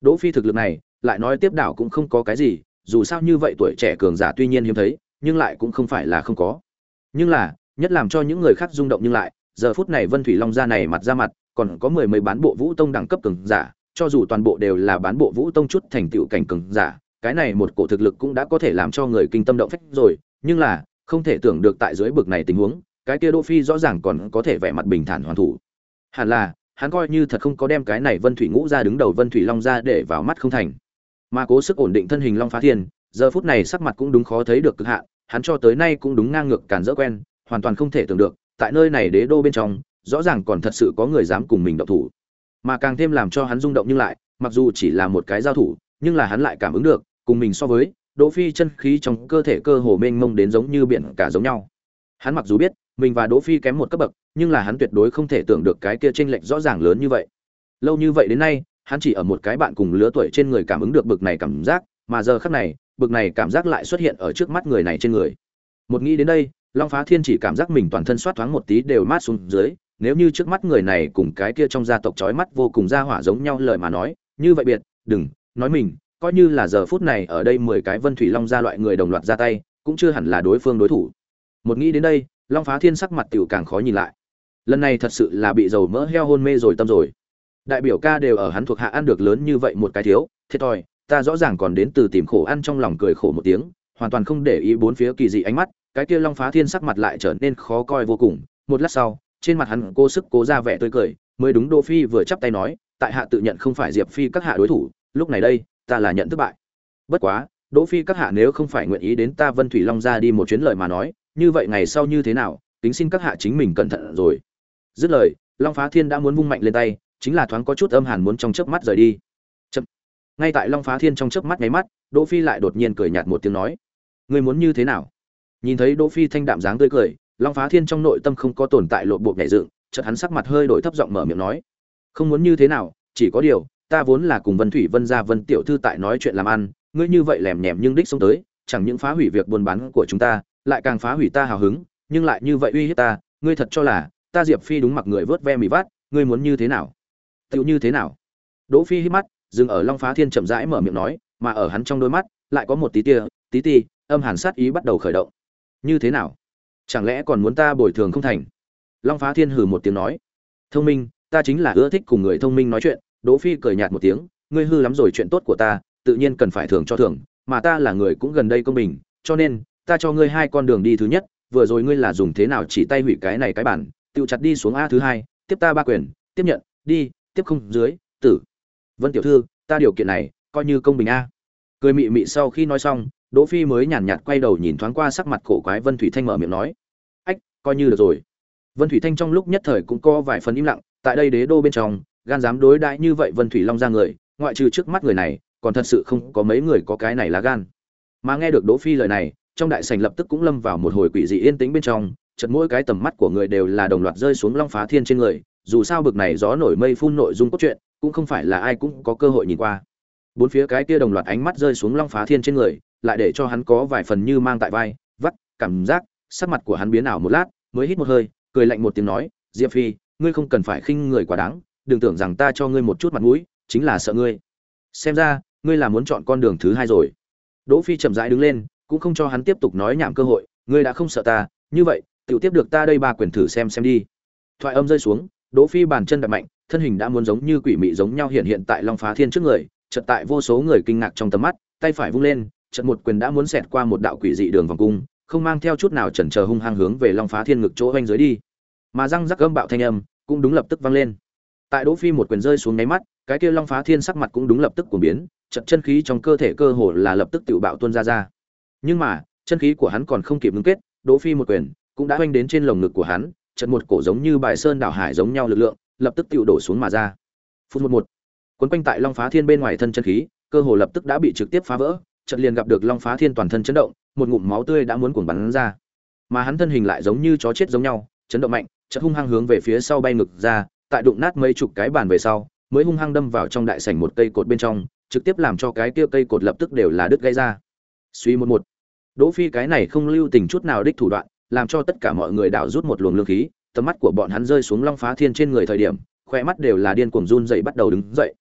Đỗ phi thực lực này lại nói tiếp đảo cũng không có cái gì, dù sao như vậy tuổi trẻ cường giả tuy nhiên hiếm thấy, nhưng lại cũng không phải là không có. Nhưng là, nhất làm cho những người khác rung động nhưng lại, giờ phút này vân thủy long gia này mặt ra mặt, còn có mười mấy bán bộ vũ tông đẳng cấp cường giả, cho dù toàn bộ đều là bán bộ vũ tông chút thành tựu cảnh cường giả, cái này một cổ thực lực cũng đã có thể làm cho người kinh tâm động phách rồi, nhưng là, không thể tưởng được tại dưới bực này tình huống, cái kia đỗ phi rõ ràng còn có thể vẻ mặt bình thản hoàn thủ. Hẳn là, hắn coi như thật không có đem cái này vân thủy ngũ ra đứng đầu vân thủy long ra để vào mắt không thành mà cố sức ổn định thân hình long phá thiên, giờ phút này sắc mặt cũng đúng khó thấy được cực hạn, hắn cho tới nay cũng đúng ngang ngược cản dỡ quen, hoàn toàn không thể tưởng được, tại nơi này đế đô bên trong, rõ ràng còn thật sự có người dám cùng mình động thủ. Mà càng thêm làm cho hắn rung động nhưng lại, mặc dù chỉ là một cái giao thủ, nhưng là hắn lại cảm ứng được, cùng mình so với, đỗ phi chân khí trong cơ thể cơ hồ mênh mông đến giống như biển cả giống nhau. Hắn mặc dù biết, mình và đỗ phi kém một cấp bậc, nhưng là hắn tuyệt đối không thể tưởng được cái kia chênh lệch rõ ràng lớn như vậy. Lâu như vậy đến nay hắn chỉ ở một cái bạn cùng lứa tuổi trên người cảm ứng được bực này cảm giác, mà giờ khắc này, bực này cảm giác lại xuất hiện ở trước mắt người này trên người. Một nghĩ đến đây, long phá thiên chỉ cảm giác mình toàn thân xoát thoáng một tí đều mát xuống dưới, nếu như trước mắt người này cùng cái kia trong gia tộc chói mắt vô cùng ra hỏa giống nhau lời mà nói, như vậy biệt, đừng, nói mình, coi như là giờ phút này ở đây mười cái vân thủy long gia loại người đồng loạt ra tay, cũng chưa hẳn là đối phương đối thủ. Một nghĩ đến đây, long phá thiên sắc mặt tiểu càng khó nhìn lại. Lần này thật sự là bị dầu mỡ heo hôn mê rồi tâm rồi đại biểu ca đều ở hắn thuộc hạ ăn được lớn như vậy một cái thiếu, thiệt thòi, ta rõ ràng còn đến từ tìm khổ ăn trong lòng cười khổ một tiếng, hoàn toàn không để ý bốn phía kỳ dị ánh mắt, cái kia long phá thiên sắc mặt lại trở nên khó coi vô cùng. Một lát sau, trên mặt hắn cố sức cố ra vẻ tươi cười, mới đúng đỗ phi vừa chắp tay nói, tại hạ tự nhận không phải diệp phi các hạ đối thủ, lúc này đây, ta là nhận thất bại. Bất quá, đỗ phi các hạ nếu không phải nguyện ý đến ta vân thủy long ra đi một chuyến lời mà nói, như vậy ngày sau như thế nào tính xin các hạ chính mình cẩn thận rồi. Dứt lời, long phá thiên đã muốn vung mạnh lên tay chính là thoáng có chút âm hàn muốn trong chớp mắt rời đi. Chậm. ngay tại long phá thiên trong chớp mắt nháy mắt, đỗ phi lại đột nhiên cười nhạt một tiếng nói, ngươi muốn như thế nào? Nhìn thấy đỗ phi thanh đạm dáng tươi cười, long phá thiên trong nội tâm không có tồn tại lộ bộ nhẹ dựng, chợt hắn sắc mặt hơi đổi thấp giọng mở miệng nói, không muốn như thế nào, chỉ có điều, ta vốn là cùng vân thủy, vân gia, vân tiểu thư tại nói chuyện làm ăn, ngươi như vậy lèm nhèm nhưng đích xông tới, chẳng những phá hủy việc buôn bán của chúng ta, lại càng phá hủy ta hào hứng, nhưng lại như vậy uy hiếp ta, ngươi thật cho là, ta diệp phi đúng mặc người vớt ve mì vát ngươi muốn như thế nào? Tựu như thế nào? Đỗ phi hít mắt, dừng ở long phá thiên chậm rãi mở miệng nói, mà ở hắn trong đôi mắt, lại có một tí tia, tí ti, âm hàn sát ý bắt đầu khởi động. Như thế nào? Chẳng lẽ còn muốn ta bồi thường không thành? Long phá thiên hừ một tiếng nói, thông minh, ta chính là ưa thích cùng người thông minh nói chuyện. Đỗ phi cười nhạt một tiếng, ngươi hư lắm rồi chuyện tốt của ta, tự nhiên cần phải thưởng cho thưởng, mà ta là người cũng gần đây công bình, cho nên, ta cho ngươi hai con đường đi thứ nhất, vừa rồi ngươi là dùng thế nào chỉ tay hủy cái này cái bản tự chặt đi xuống a thứ hai, tiếp ta ba quyền, tiếp nhận, đi tiếp không dưới, tử. Vân tiểu thư, ta điều kiện này, coi như công bình a. Cười mị mị sau khi nói xong, đỗ phi mới nhàn nhạt quay đầu nhìn thoáng qua sắc mặt cổ quái vân thủy thanh mở miệng nói. Ách, coi như được rồi. Vân thủy thanh trong lúc nhất thời cũng có vài phần im lặng, tại đây đế đô bên trong, gan dám đối đãi như vậy vân thủy long ra người, ngoại trừ trước mắt người này, còn thật sự không có mấy người có cái này là gan. Mà nghe được đỗ phi lời này, trong đại sảnh lập tức cũng lâm vào một hồi quỷ dị yên tĩnh bên trong, chợt mỗi cái tầm mắt của người đều là đồng loạt rơi xuống long phá thiên trên người dù sao bực này gió nổi mây phun nội dung cốt truyện, cũng không phải là ai cũng có cơ hội nhìn qua. Bốn phía cái kia đồng loạt ánh mắt rơi xuống long phá thiên trên người, lại để cho hắn có vài phần như mang tại vai, vắt, cảm giác, sắc mặt của hắn biến ảo một lát, mới hít một hơi, cười lạnh một tiếng nói, diệp phi, ngươi không cần phải khinh người quá đáng, đừng tưởng rằng ta cho ngươi một chút mặt mũi, chính là sợ ngươi. Xem ra, ngươi là muốn chọn con đường thứ hai rồi. Đỗ phi chậm rãi đứng lên, cũng không cho hắn tiếp tục nói nhảm cơ hội, ngươi đã không sợ ta, như vậy tự tiếp được ta đây ba quyền thử xem xem đi. Thoại âm rơi xuống đỗ phi bàn chân đạp mạnh, thân hình đã muốn giống như quỷ mị giống nhau hiện hiện tại long phá thiên trước người, chợt tại vô số người kinh ngạc trong tầm mắt, tay phải vung lên, chợt một quyền đã muốn xẹt qua một đạo quỷ dị đường vòng cung, không mang theo chút nào chần chờ hung hăng hướng về long phá thiên ngực chỗ hoành dưới đi. Mà răng rắc gầm bạo thanh âm cũng đúng lập tức vang lên. Tại đỗ phi một quyền rơi xuống ngay mắt, cái kia long phá thiên sắc mặt cũng đúng lập tức cuồng biến trận chân khí trong cơ thể cơ hồ là lập tức tự bạo tuôn ra ra. Nhưng mà, chân khí của hắn còn không kịp ngưng kết, đỗ phi một quyền cũng đã hoành đến trên lồng ngực của hắn trận một cổ giống như bài sơn đảo hải giống nhau lực lượng, lập tức tiêu đổ xuống mà ra. Phút một một cuốn quanh tại long phá thiên bên ngoài thân chân khí, cơ hồ lập tức đã bị trực tiếp phá vỡ, trận liền gặp được long phá thiên toàn thân chấn động, một ngụm máu tươi đã muốn cuồng bắn ra. Mà hắn thân hình lại giống như chó chết giống nhau, chấn động mạnh, chợt hung hăng hướng về phía sau bay ngực ra, tại đụng nát mấy chục cái bàn về sau, mới hung hăng đâm vào trong đại sảnh một cây cột bên trong, trực tiếp làm cho cái kia cây cột lập tức đều là đứt gãy ra. Suy một một, đỗ phi cái này không lưu tình chút nào đích thủ đoạn làm cho tất cả mọi người đảo rút một luồng lương khí, tầm mắt của bọn hắn rơi xuống long phá thiên trên người thời điểm khoe mắt đều là điên cuồng run dậy bắt đầu đứng dậy.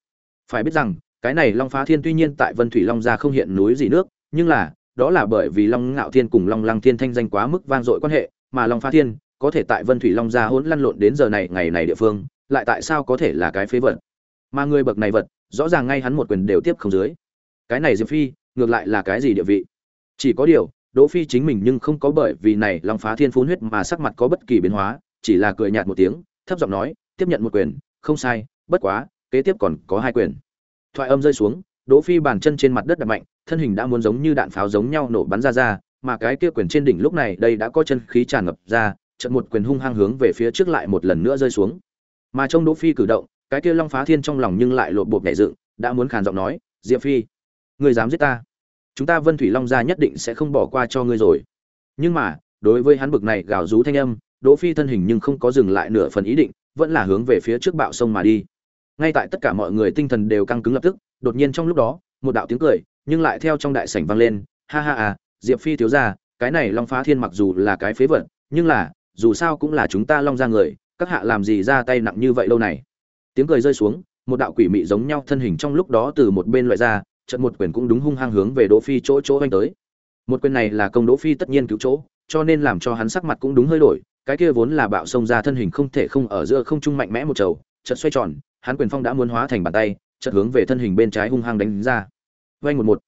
Phải biết rằng, cái này long phá thiên tuy nhiên tại vân thủy long gia không hiện núi gì nước, nhưng là, đó là bởi vì long ngạo thiên cùng long lăng thiên thanh danh quá mức vang dội quan hệ, mà long phá thiên có thể tại vân thủy long gia hỗn lăn lộn đến giờ này, ngày này địa phương, lại tại sao có thể là cái phế vật? Mà người bậc này vật, rõ ràng ngay hắn một quyền đều tiếp không dưới. Cái này diệp phi, ngược lại là cái gì địa vị? Chỉ có điều đỗ phi chính mình nhưng không có bởi vì này long phá thiên phun huyết mà sắc mặt có bất kỳ biến hóa, chỉ là cười nhạt một tiếng, thấp giọng nói, tiếp nhận một quyền, không sai, bất quá, kế tiếp còn có hai quyền. Thoại âm rơi xuống, đỗ phi bàn chân trên mặt đất đập mạnh, thân hình đã muốn giống như đạn pháo giống nhau nổ bắn ra ra, mà cái kia quyền trên đỉnh lúc này đây đã có chân khí tràn ngập ra trận một quyền hung hăng hướng về phía trước lại một lần nữa rơi xuống. Mà trong đỗ phi cử động, cái kia long phá thiên trong lòng nhưng lại lột bột nhẹ dựng, đã muốn khàn giọng nói, diệp phi ngươi dám giết ta? Chúng ta vân thủy long gia nhất định sẽ không bỏ qua cho ngươi rồi. Nhưng mà, đối với hắn bực này gào rú thanh âm, đỗ phi thân hình nhưng không có dừng lại nửa phần ý định, vẫn là hướng về phía trước bạo sông mà đi. Ngay tại tất cả mọi người tinh thần đều căng cứng lập tức, đột nhiên trong lúc đó, một đạo tiếng cười, nhưng lại theo trong đại sảnh vang lên. Ha ha à diệp phi thiếu gia, cái này long phá thiên mặc dù là cái phế vật, nhưng là, dù sao cũng là chúng ta long gia người, các hạ làm gì ra tay nặng như vậy lâu này? Tiếng cười rơi xuống, một đạo quỷ mị giống nhau thân hình trong lúc đó từ một bên loại ra trận một quyền cũng đúng hung hăng hướng về đỗ phi chỗ chỗ anh tới. Một quyền này là công đỗ phi tất nhiên cứu chỗ, cho nên làm cho hắn sắc mặt cũng đúng hơi đổi, cái kia vốn là bạo sông ra thân hình không thể không ở giữa không trung mạnh mẽ một trầu, chợt xoay tròn, hắn quyền phong đã muốn hóa thành bàn tay, chợt hướng về thân hình bên trái hung hăng đánh ra. Vay một một.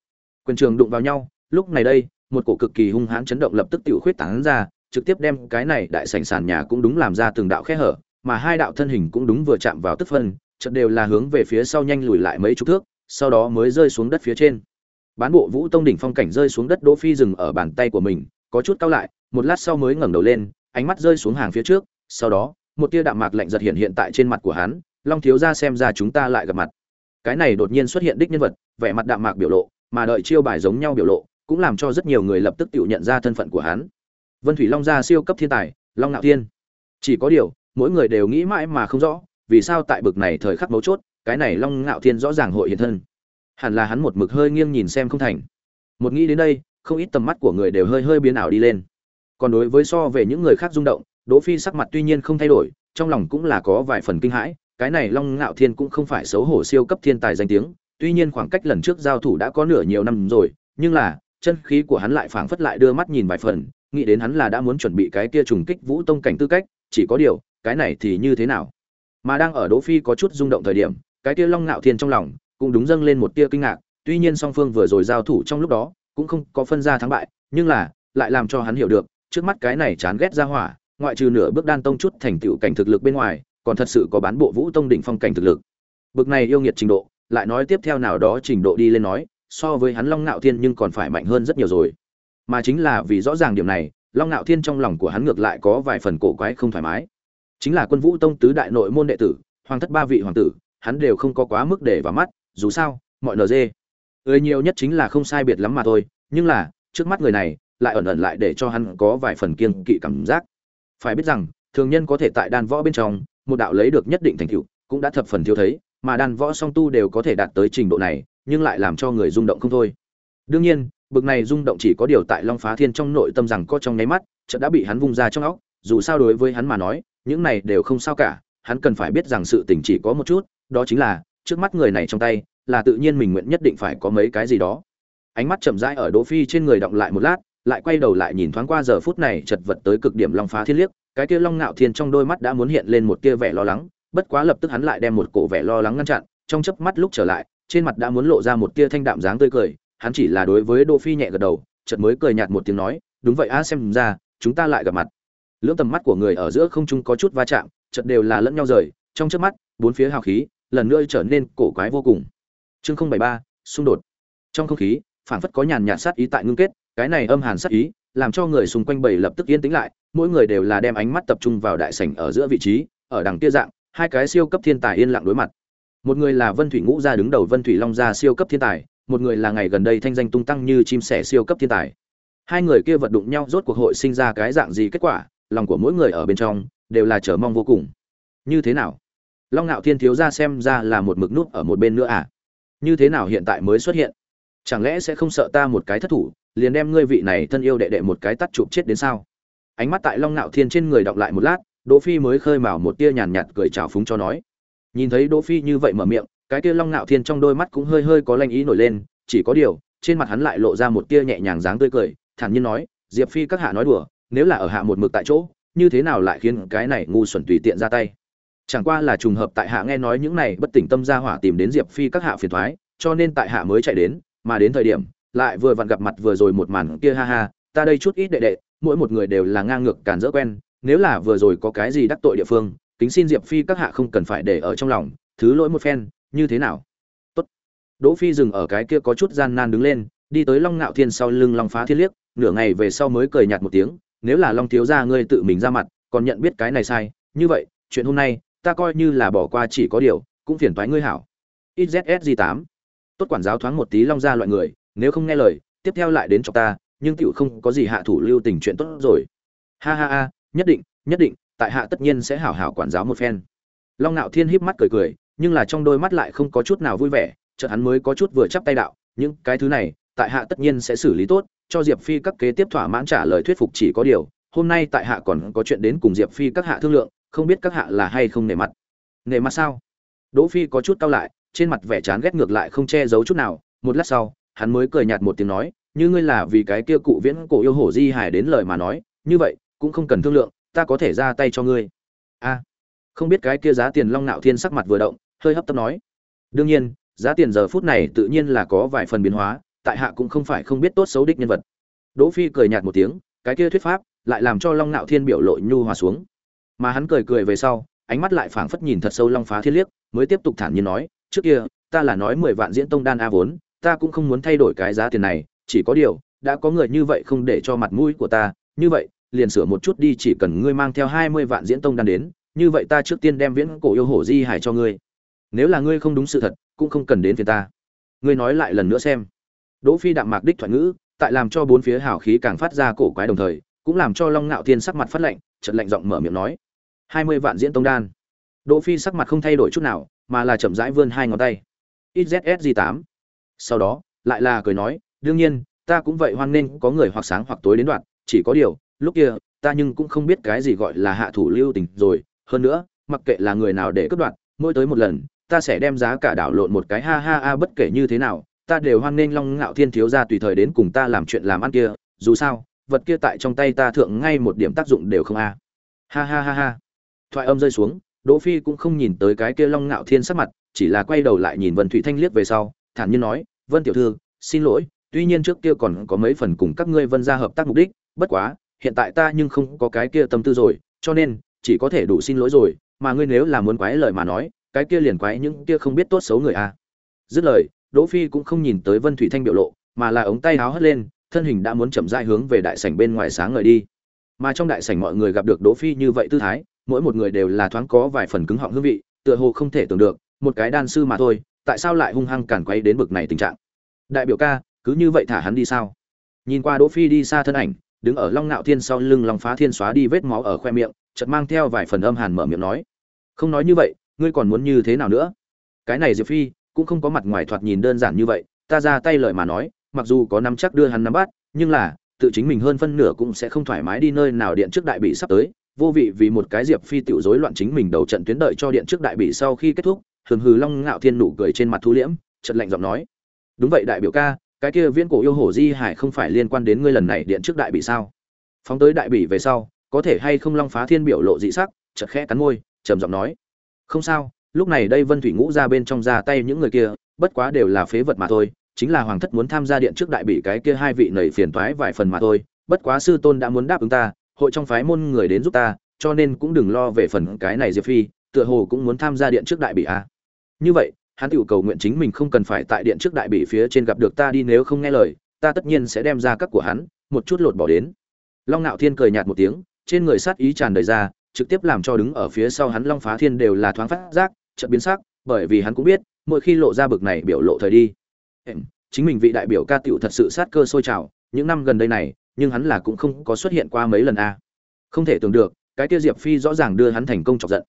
Quyền trường đụng vào nhau, lúc này đây, một cổ cực kỳ hung hãn chấn động lập tức tiểu khuyết tán ra, trực tiếp đem cái này đại sảnh sàn nhà cũng đúng làm ra từng đạo khe hở, mà hai đạo thân hình cũng đúng vừa chạm vào tức phân, chợt đều là hướng về phía sau nhanh lùi lại mấy chục thước sau đó mới rơi xuống đất phía trên. Bán bộ vũ tông đỉnh phong cảnh rơi xuống đất đỗ phi dừng ở bàn tay của mình, có chút cao lại, một lát sau mới ngẩng đầu lên, ánh mắt rơi xuống hàng phía trước, sau đó, một tia đạm mạc lạnh giật hiện hiện tại trên mặt của hắn, long thiếu gia xem ra chúng ta lại gặp mặt. Cái này đột nhiên xuất hiện đích nhân vật, vẻ mặt đạm mạc biểu lộ, mà đợi chiêu bài giống nhau biểu lộ, cũng làm cho rất nhiều người lập tức tự nhận ra thân phận của hắn. Vân thủy long gia siêu cấp thiên tài, long nạo thiên. Chỉ có điều, mỗi người đều nghĩ mãi mà không rõ, vì sao tại bực này thời khắc mấu chốt cái này long ngạo thiên rõ ràng hội hiện thân. Hẳn là hắn một mực hơi nghiêng nhìn xem không thành. Một nghĩ đến đây, không ít tầm mắt của người đều hơi hơi biến ảo đi lên. Còn đối với so về những người khác rung động, đỗ phi sắc mặt tuy nhiên không thay đổi, trong lòng cũng là có vài phần kinh hãi, cái này long ngạo thiên cũng không phải xấu hổ siêu cấp thiên tài danh tiếng, tuy nhiên khoảng cách lần trước giao thủ đã có nửa nhiều năm rồi, nhưng là, chân khí của hắn lại phảng phất lại đưa mắt nhìn vài phần, nghĩ đến hắn là đã muốn chuẩn bị cái kia trùng kích vũ tông cảnh tư cách, chỉ có điều, cái này thì như thế nào? Mà đang ở đỗ phi có chút rung động thời điểm cái kia long ngạo thiên trong lòng cũng đúng dâng lên một tia kinh ngạc, tuy nhiên song phương vừa rồi giao thủ trong lúc đó cũng không có phân ra thắng bại, nhưng là lại làm cho hắn hiểu được, trước mắt cái này chán ghét ra hỏa, ngoại trừ nửa bước đan tông chút thành tựu cảnh thực lực bên ngoài, còn thật sự có bán bộ vũ tông đỉnh phong cảnh thực lực. Bực này yêu nghiệt trình độ, lại nói tiếp theo nào đó trình độ đi lên nói, so với hắn long ngạo thiên nhưng còn phải mạnh hơn rất nhiều rồi. Mà chính là vì rõ ràng điểm này, long ngạo thiên trong lòng của hắn ngược lại có vài phần cổ quái không thoải mái. Chính là quân vũ tông tứ đại nội môn đệ tử, hoàng thất ba vị hoàng tử hắn đều không có quá mức để vào mắt, dù sao, mọi nd người nhiều nhất chính là không sai biệt lắm mà thôi, nhưng là, trước mắt người này, lại ẩn ẩn lại để cho hắn có vài phần kiên kỵ cảm giác. Phải biết rằng, thường nhân có thể tại đan võ bên trong, một đạo lấy được nhất định thành tựu, cũng đã thập phần thiếu thấy, mà đan võ song tu đều có thể đạt tới trình độ này, nhưng lại làm cho người rung động không thôi. Đương nhiên, bực này rung động chỉ có điều tại long phá thiên trong nội tâm rằng có trong nháy mắt, chợt đã bị hắn vung ra trong óc, dù sao đối với hắn mà nói, những này đều không sao cả, hắn cần phải biết rằng sự tình chỉ có một chút đó chính là, trước mắt người này trong tay, là tự nhiên mình nguyện nhất định phải có mấy cái gì đó. Ánh mắt chậm rãi ở đỗ phi trên người động lại một lát, lại quay đầu lại nhìn thoáng qua giờ phút này chật vật tới cực điểm long phá thiên liếc, cái kia long ngạo thiên trong đôi mắt đã muốn hiện lên một tia vẻ lo lắng, bất quá lập tức hắn lại đem một cổ vẻ lo lắng ngăn chặn, trong chớp mắt lúc trở lại, trên mặt đã muốn lộ ra một tia thanh đạm dáng tươi cười, hắn chỉ là đối với đỗ phi nhẹ gật đầu, chợt mới cười nhạt một tiếng nói, đúng vậy a, xem ra, chúng ta lại gặp mặt. Lưỡng tầm mắt của người ở giữa không trung có chút va chạm, chợt đều là lẫn nhau rời, trong chớp mắt, bốn phía hào khí lần nữa trở nên cổ quái vô cùng. Chương không bảy ba, xung đột. Trong không khí phản phất có nhàn nhạt sát ý tại ngưng kết, cái này âm hàn sát ý, làm cho người xung quanh bảy lập tức yên tĩnh lại, mỗi người đều là đem ánh mắt tập trung vào đại sảnh ở giữa vị trí, ở đằng kia dạng, hai cái siêu cấp thiên tài yên lặng đối mặt. Một người là vân thủy ngũ gia đứng đầu vân thủy long gia siêu cấp thiên tài, một người là ngày gần đây thanh danh tung tăng như chim sẻ siêu cấp thiên tài. Hai người kia vật đụng nhau rốt cuộc hội sinh ra cái dạng gì kết quả, lòng của mỗi người ở bên trong đều là chờ mong vô cùng. Như thế nào? Long ngạo thiên thiếu gia xem ra là một mực nút ở một bên nữa à? Như thế nào hiện tại mới xuất hiện? Chẳng lẽ sẽ không sợ ta một cái thất thủ, liền đem ngươi vị này thân yêu đệ đệ một cái tắt chụp chết đến sao? Ánh mắt tại long ngạo thiên trên người đọng lại một lát, đỗ phi mới khơi mào một tia nhàn nhạt cười chào phúng cho nói. Nhìn thấy đỗ phi như vậy mở miệng, cái tia long ngạo thiên trong đôi mắt cũng hơi hơi có lanh ý nổi lên, chỉ có điều, trên mặt hắn lại lộ ra một tia nhẹ nhàng dáng tươi cười, thản nhiên nói, diệp phi các hạ nói đùa, nếu là ở hạ một mực tại chỗ, như thế nào lại khiến cái này ngu xuẩn tùy tiện ra tay? Chẳng qua là trùng hợp tại hạ nghe nói những này bất tỉnh tâm gia hỏa tìm đến diệp phi các hạ phiền thoái, cho nên tại hạ mới chạy đến, mà đến thời điểm, lại vừa vặn gặp mặt vừa rồi một màn kia ha ha, ta đây chút ít đệ đệ, mỗi một người đều là ngang ngược càn dỡ quen, nếu là vừa rồi có cái gì đắc tội địa phương, kính xin diệp phi các hạ không cần phải để ở trong lòng, thứ lỗi một phen, như thế nào Tốt. đỗ phi dừng ở cái kia có chút gian nan đứng lên, đi tới long ngạo thiên sau lưng long phá thiên liếc, nửa ngày về sau mới cười nhạt một tiếng, nếu là long thiếu gia ngươi tự mình ra mặt, còn nhận biết cái này sai, như vậy, chuyện hôm nay ta coi như là bỏ qua chỉ có điều, cũng phiền toái ngươi hảo. Xzsg 8 tốt quản giáo thoáng một tí long ra loại người, nếu không nghe lời, tiếp theo lại đến cho ta, nhưng tiểu không có gì hạ thủ lưu tình chuyện tốt rồi. Ha ha ha, nhất định nhất định, tại hạ tất nhiên sẽ hảo hảo quản giáo một phen. Long nạo thiên híp mắt cười cười, nhưng là trong đôi mắt lại không có chút nào vui vẻ, chợt hắn mới có chút vừa chắp tay đạo, những cái thứ này, tại hạ tất nhiên sẽ xử lý tốt, cho diệp phi các kế tiếp thỏa mãn trả lời thuyết phục chỉ có điều, hôm nay tại hạ còn có chuyện đến cùng diệp phi các hạ thương lượng không biết các hạ là hay không nể mặt. Nể mặt sao? Đỗ phi có chút cau lại, trên mặt vẻ chán ghét ngược lại không che giấu chút nào. Một lát sau, hắn mới cười nhạt một tiếng nói, như ngươi là vì cái kia cụ viễn cổ yêu hổ di hải đến lời mà nói, như vậy, cũng không cần thương lượng, ta có thể ra tay cho ngươi. A, không biết cái kia giá tiền long nạo thiên sắc mặt vừa động, hơi hấp tấp nói. Đương nhiên, giá tiền giờ phút này tự nhiên là có vài phần biến hóa, tại hạ cũng không phải không biết tốt xấu đích nhân vật. Đỗ phi cười nhạt một tiếng, cái kia thuyết pháp, lại làm cho long nạo thiên biểu lộ nhu hòa xuống mà hắn cười cười về sau, ánh mắt lại phảng phất nhìn thật sâu long phá thiên liếc, mới tiếp tục thản nhiên nói, trước kia, ta là nói mười vạn diễn tông đan a vốn, ta cũng không muốn thay đổi cái giá tiền này, chỉ có điều, đã có người như vậy không để cho mặt mũi của ta, như vậy, liền sửa một chút đi, chỉ cần ngươi mang theo hai mươi vạn diễn tông đan đến, như vậy ta trước tiên đem viễn cổ yêu hổ di hải cho ngươi. Nếu là ngươi không đúng sự thật, cũng không cần đến phiền ta. Ngươi nói lại lần nữa xem. Đỗ phi đạm mạc đích thoại ngữ, tại làm cho bốn phía hào khí càng phát ra cổ quái đồng thời, cũng làm cho long ngạo thiên sắc mặt phát lạnh, chợt lạnh giọng mở miệng nói hai mươi vạn diễn tông đan. Đỗ phi sắc mặt không thay đổi chút nào, mà là chậm rãi vươn hai ngón tay. Izsg tám. Sau đó, lại là cười nói, đương nhiên, ta cũng vậy hoan nên có người hoặc sáng hoặc tối đến đoạn, chỉ có điều, lúc kia, ta nhưng cũng không biết cái gì gọi là hạ thủ lưu tình rồi. Hơn nữa, mặc kệ là người nào để cướp đoạt, mỗi tới một lần, ta sẽ đem giá cả đảo lộn một cái ha ha ha bất kể như thế nào. Ta đều hoan nghênh long ngạo thiên thiếu gia tùy thời đến cùng ta làm chuyện làm ăn kia. Dù sao, vật kia tại trong tay ta thượng ngay một điểm tác dụng đều không a. Ha ha ha ha thoại âm rơi xuống, đỗ phi cũng không nhìn tới cái kia long ngạo thiên sắc mặt, chỉ là quay đầu lại nhìn vân thủy thanh liếc về sau, thản nhiên nói, vân tiểu thư, xin lỗi, tuy nhiên trước kia còn có mấy phần cùng các ngươi vân gia hợp tác mục đích, bất quá, hiện tại ta nhưng không có cái kia tâm tư rồi, cho nên, chỉ có thể đủ xin lỗi rồi, mà ngươi nếu là muốn quái lời mà nói, cái kia liền quái những kia không biết tốt xấu người a. Dứt lời, đỗ phi cũng không nhìn tới vân thủy thanh biểu lộ, mà là ống tay áo hất lên, thân hình đã muốn chậm rãi hướng về đại sảnh bên ngoài sáng ngời đi. Mà trong đại sảnh mọi người gặp được đỗ phi như vậy tư thái mỗi một người đều là thoáng có vài phần cứng họng hương vị, tựa hồ không thể tưởng được, một cái đan sư mà thôi, tại sao lại hung hăng cản quấy đến bực này tình trạng? Đại biểu ca, cứ như vậy thả hắn đi sao? Nhìn qua đỗ phi đi xa thân ảnh, đứng ở long nạo thiên sau lưng long phá thiên xóa đi vết máu ở khoe miệng, chợt mang theo vài phần âm hàn mở miệng nói, không nói như vậy, ngươi còn muốn như thế nào nữa? Cái này diệp phi cũng không có mặt ngoài thoạt nhìn đơn giản như vậy, ta ra tay lời mà nói, mặc dù có nắm chắc đưa hắn nắm bắt, nhưng là, tự chính mình hơn phân nửa cũng sẽ không thoải mái đi nơi nào điện trước đại bị sắp tới vô vị vì một cái diệp phi tiểu rối loạn chính mình đầu trận tuyến đợi cho điện trước đại bị sau khi kết thúc, hừng hừ long ngạo thiên nụ cười trên mặt thu liễm trận lạnh giọng nói, đúng vậy đại biểu ca, cái kia viễn cổ yêu hổ di hải không phải liên quan đến ngươi lần này điện trước đại bị sao? Phóng tới đại bỉ về sau, có thể hay không long phá thiên biểu lộ dị sắc? Chật khẽ cắn môi, trầm giọng nói, không sao, lúc này đây vân thủy ngũ ra bên trong ra tay những người kia, bất quá đều là phế vật mà thôi, chính là hoàng thất muốn tham gia điện trước đại bỉ cái kia hai vị nầy phiền toái vài phần mà thôi, bất quá sư tôn đã muốn đáp ứng ta hội trong phái môn người đến giúp ta, cho nên cũng đừng lo về phần cái này diệp phi, tựa hồ cũng muốn tham gia điện trước đại bỉ a. Như vậy, hắn tự cầu nguyện chính mình không cần phải tại điện trước đại bỉ phía trên gặp được ta đi nếu không nghe lời, ta tất nhiên sẽ đem ra các của hắn, một chút lột bỏ đến. Long nạo thiên cười nhạt một tiếng, trên người sát ý tràn đầy ra, trực tiếp làm cho đứng ở phía sau hắn long phá thiên đều là thoáng phát giác, chợt biến sắc, bởi vì hắn cũng biết, mỗi khi lộ ra bực này biểu lộ thời đi. Chính mình vị đại biểu ca tiểu thật sự sát cơ sôi trào, những năm gần đây này nhưng hắn là cũng không có xuất hiện qua mấy lần a. Không thể tưởng được, cái kia diệp phi rõ ràng đưa hắn thành công chọc giận.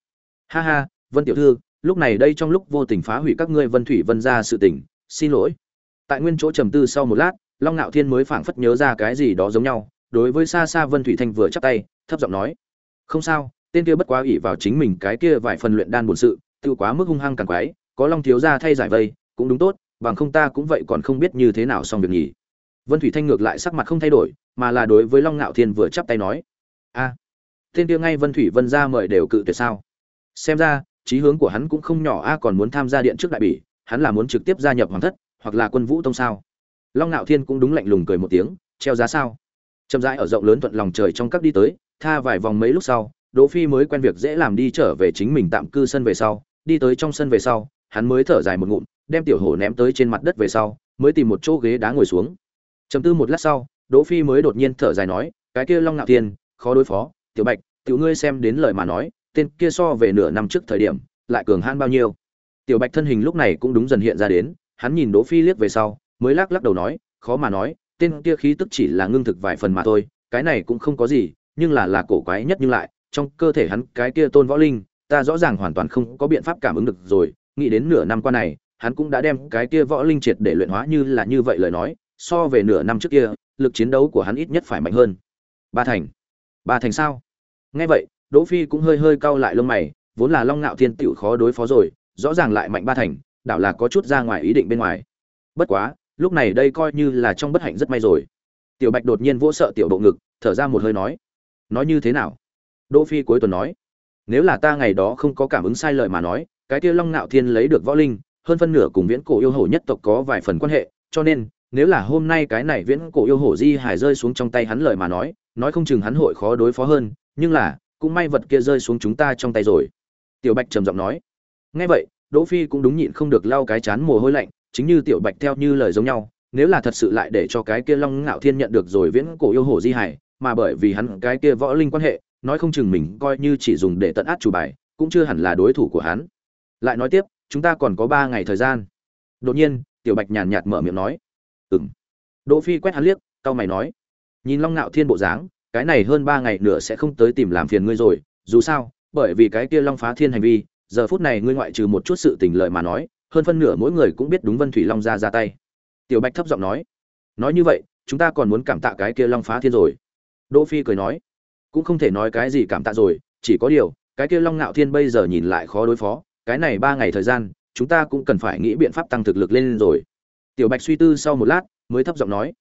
Ha ha, vân tiểu thư, lúc này đây trong lúc vô tình phá hủy các ngươi vân thủy vân ra sự tình, xin lỗi. Tại nguyên chỗ trầm tư sau một lát, long ngạo thiên mới phảng phất nhớ ra cái gì đó giống nhau, đối với xa xa vân thủy thanh vừa chắp tay, thấp giọng nói, không sao, tên kia bất quá ỷ vào chính mình cái kia vài phần luyện đan bổn sự tự quá mức hung hăng càng quái, có long thiếu gia thay giải vây, cũng đúng tốt, bằng không ta cũng vậy còn không biết như thế nào xong việc nhỉ. Vân thủy thanh ngược lại sắc mặt không thay đổi mà là đối với long ngạo thiên vừa chắp tay nói, a, tên kia ngay vân thủy vân ra mời đều cự tuyệt sao? Xem ra, chí hướng của hắn cũng không nhỏ, a còn muốn tham gia điện trước đại bỉ, hắn là muốn trực tiếp gia nhập hoàng thất, hoặc là quân vũ tông sao? Long ngạo thiên cũng đúng lạnh lùng cười một tiếng, treo giá sao? Chậm rãi ở rộng lớn thuận lòng trời trong các đi tới, tha vài vòng mấy lúc sau, đỗ phi mới quen việc dễ làm đi trở về chính mình tạm cư sân về sau, đi tới trong sân về sau, hắn mới thở dài một ngụm, đem tiểu hổ ném tới trên mặt đất về sau, mới tìm một chỗ ghế đá ngồi xuống. Trầm tư một lát sau đỗ phi mới đột nhiên thở dài nói, cái kia long ngạo thiên, khó đối phó, tiểu bạch, tiểu ngươi xem đến lời mà nói, tên kia so về nửa năm trước thời điểm, lại cường hãn bao nhiêu? Tiểu bạch thân hình lúc này cũng đúng dần hiện ra đến, hắn nhìn đỗ phi liếc về sau, mới lắc lắc đầu nói, khó mà nói, tên kia khí tức chỉ là ngưng thực vài phần mà thôi, cái này cũng không có gì, nhưng là là cổ quái nhất nhưng lại, trong cơ thể hắn cái kia tôn võ linh, ta rõ ràng hoàn toàn không có biện pháp cảm ứng được rồi, nghĩ đến nửa năm qua này, hắn cũng đã đem cái kia võ linh triệt để luyện hóa như là như vậy lời nói, so về nửa năm trước kia lực chiến đấu của hắn ít nhất phải mạnh hơn. Ba thành. Ba thành sao? Nghe vậy, đỗ phi cũng hơi hơi cau lại lông mày, vốn là long ngạo thiên tiểu khó đối phó rồi, rõ ràng lại mạnh ba thành, đảo là có chút ra ngoài ý định bên ngoài. Bất quá, lúc này đây coi như là trong bất hạnh rất may rồi. Tiểu bạch đột nhiên vỗ sợ tiểu độ ngực, thở ra một hơi nói nói như thế nào? Đỗ phi cuối tuần nói, nếu là ta ngày đó không có cảm ứng sai lời mà nói, cái kia long ngạo thiên lấy được võ linh, hơn phân nửa cùng viễn cổ yêu hổ nhất tộc có vài phần quan hệ, cho nên nếu là hôm nay cái này viễn cổ yêu hổ di hải rơi xuống trong tay hắn lời mà nói nói không chừng hắn hội khó đối phó hơn, nhưng là, cũng may vật kia rơi xuống chúng ta trong tay rồi. Tiểu bạch trầm giọng nói. Nghe vậy, đỗ phi cũng đúng nhịn không được lau cái chán mồ hôi lạnh, chính như tiểu bạch theo như lời giống nhau, nếu là thật sự lại để cho cái kia long ngạo thiên nhận được rồi viễn cổ yêu hổ di hải, mà bởi vì hắn cái kia võ linh quan hệ, nói không chừng mình coi như chỉ dùng để tận át chủ bài, cũng chưa hẳn là đối thủ của hắn. Lại nói tiếp, chúng ta còn có ba ngày thời gian. Đột nhiên, tiểu bạch nhàn nhạt mở miệng nói ừm. Đỗ phi quét hắn liếc, cau mày nói, nhìn long Nạo thiên bộ dáng, cái này hơn ba ngày nữa sẽ không tới tìm làm phiền ngươi rồi. Dù sao, bởi vì cái kia long phá thiên hành vi, giờ phút này ngươi ngoại trừ một chút sự tình lợi mà nói, hơn phân nửa mỗi người cũng biết đúng vân thủy long ra ra tay. Tiểu bạch thấp giọng nói nói như vậy, chúng ta còn muốn cảm tạ cái kia long phá thiên rồi. Đỗ phi cười nói, cũng không thể nói cái gì cảm tạ rồi, chỉ có điều, cái kia long Nạo thiên bây giờ nhìn lại khó đối phó, cái này ba ngày thời gian, chúng ta cũng cần phải nghĩ biện pháp tăng thực lực lên rồi tiểu bạch suy tư sau một lát, mới thấp giọng nói,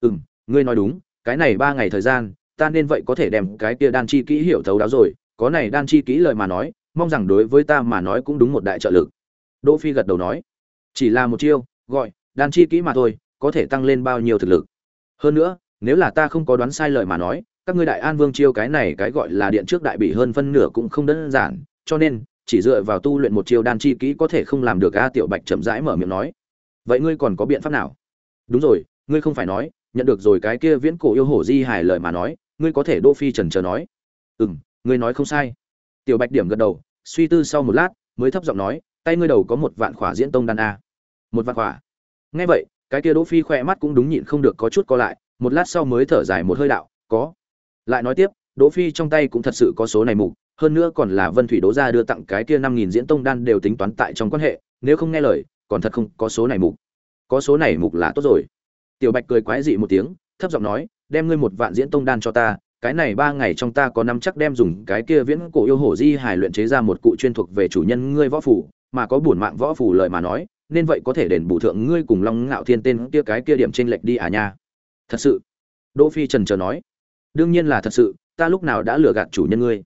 ừm, ngươi nói đúng, cái này ba ngày thời gian, ta nên vậy có thể đem cái kia đan chi kỹ hiểu thấu đáo rồi, có này đan chi kỹ lời mà nói, mong rằng đối với ta mà nói cũng đúng một đại trợ lực. Đỗ phi gật đầu nói, chỉ là một chiêu, gọi, đan chi kỹ mà thôi, có thể tăng lên bao nhiêu thực lực? Hơn nữa, nếu là ta không có đoán sai lời mà nói, các ngươi đại an vương chiêu cái này cái gọi là điện trước đại bị hơn phân nửa cũng không đơn giản, cho nên, chỉ dựa vào tu luyện một chiêu đan chi kỹ có thể không làm được a tiểu bạch chậm rãi mở miệng nói vậy ngươi còn có biện pháp nào? Đúng rồi, ngươi không phải nói, nhận được rồi cái kia viễn cổ yêu hổ di hài lời mà nói, ngươi có thể đô phi trần chờ nói. Ừ m ngươi nói không sai. Tiểu bạch điểm gật đầu, suy tư sau một lát, mới thấp giọng nói, tay ngươi đầu có một vạn khỏa diễn tông đan a. Một vạn khỏa. Nghe vậy, cái kia đỗ phi khoe mắt cũng đúng nhịn không được có chút co lại, một lát sau mới thở dài một hơi đạo, có. Lại nói tiếp, đỗ phi trong tay cũng thật sự có số này mục, hơn nữa còn là vân thủy đố gia đưa tặng cái kia năm nghìn diễn tông đan đều tính toán tại trong quan hệ, nếu không nghe lời còn thật không có số này mục. Có số này mục là tốt rồi. Tiểu bạch cười quái dị một tiếng, thấp giọng nói, đem ngươi một vạn diễn tông đan cho ta, cái này ba ngày trong ta có năm chắc đem dùng cái kia viễn cổ yêu hổ di hài luyện chế ra một cụ chuyên thuộc về chủ nhân ngươi võ phủ mà có bổn mạng võ phủ lời mà nói, nên vậy có thể đền bù thượng ngươi cùng long ngạo thiên tên kia cái kia điểm trên lệch đi à nha. Thật sự. Đỗ phi trần chờ nói, đương nhiên là thật sự, ta lúc nào đã lừa gạt chủ nhân ngươi.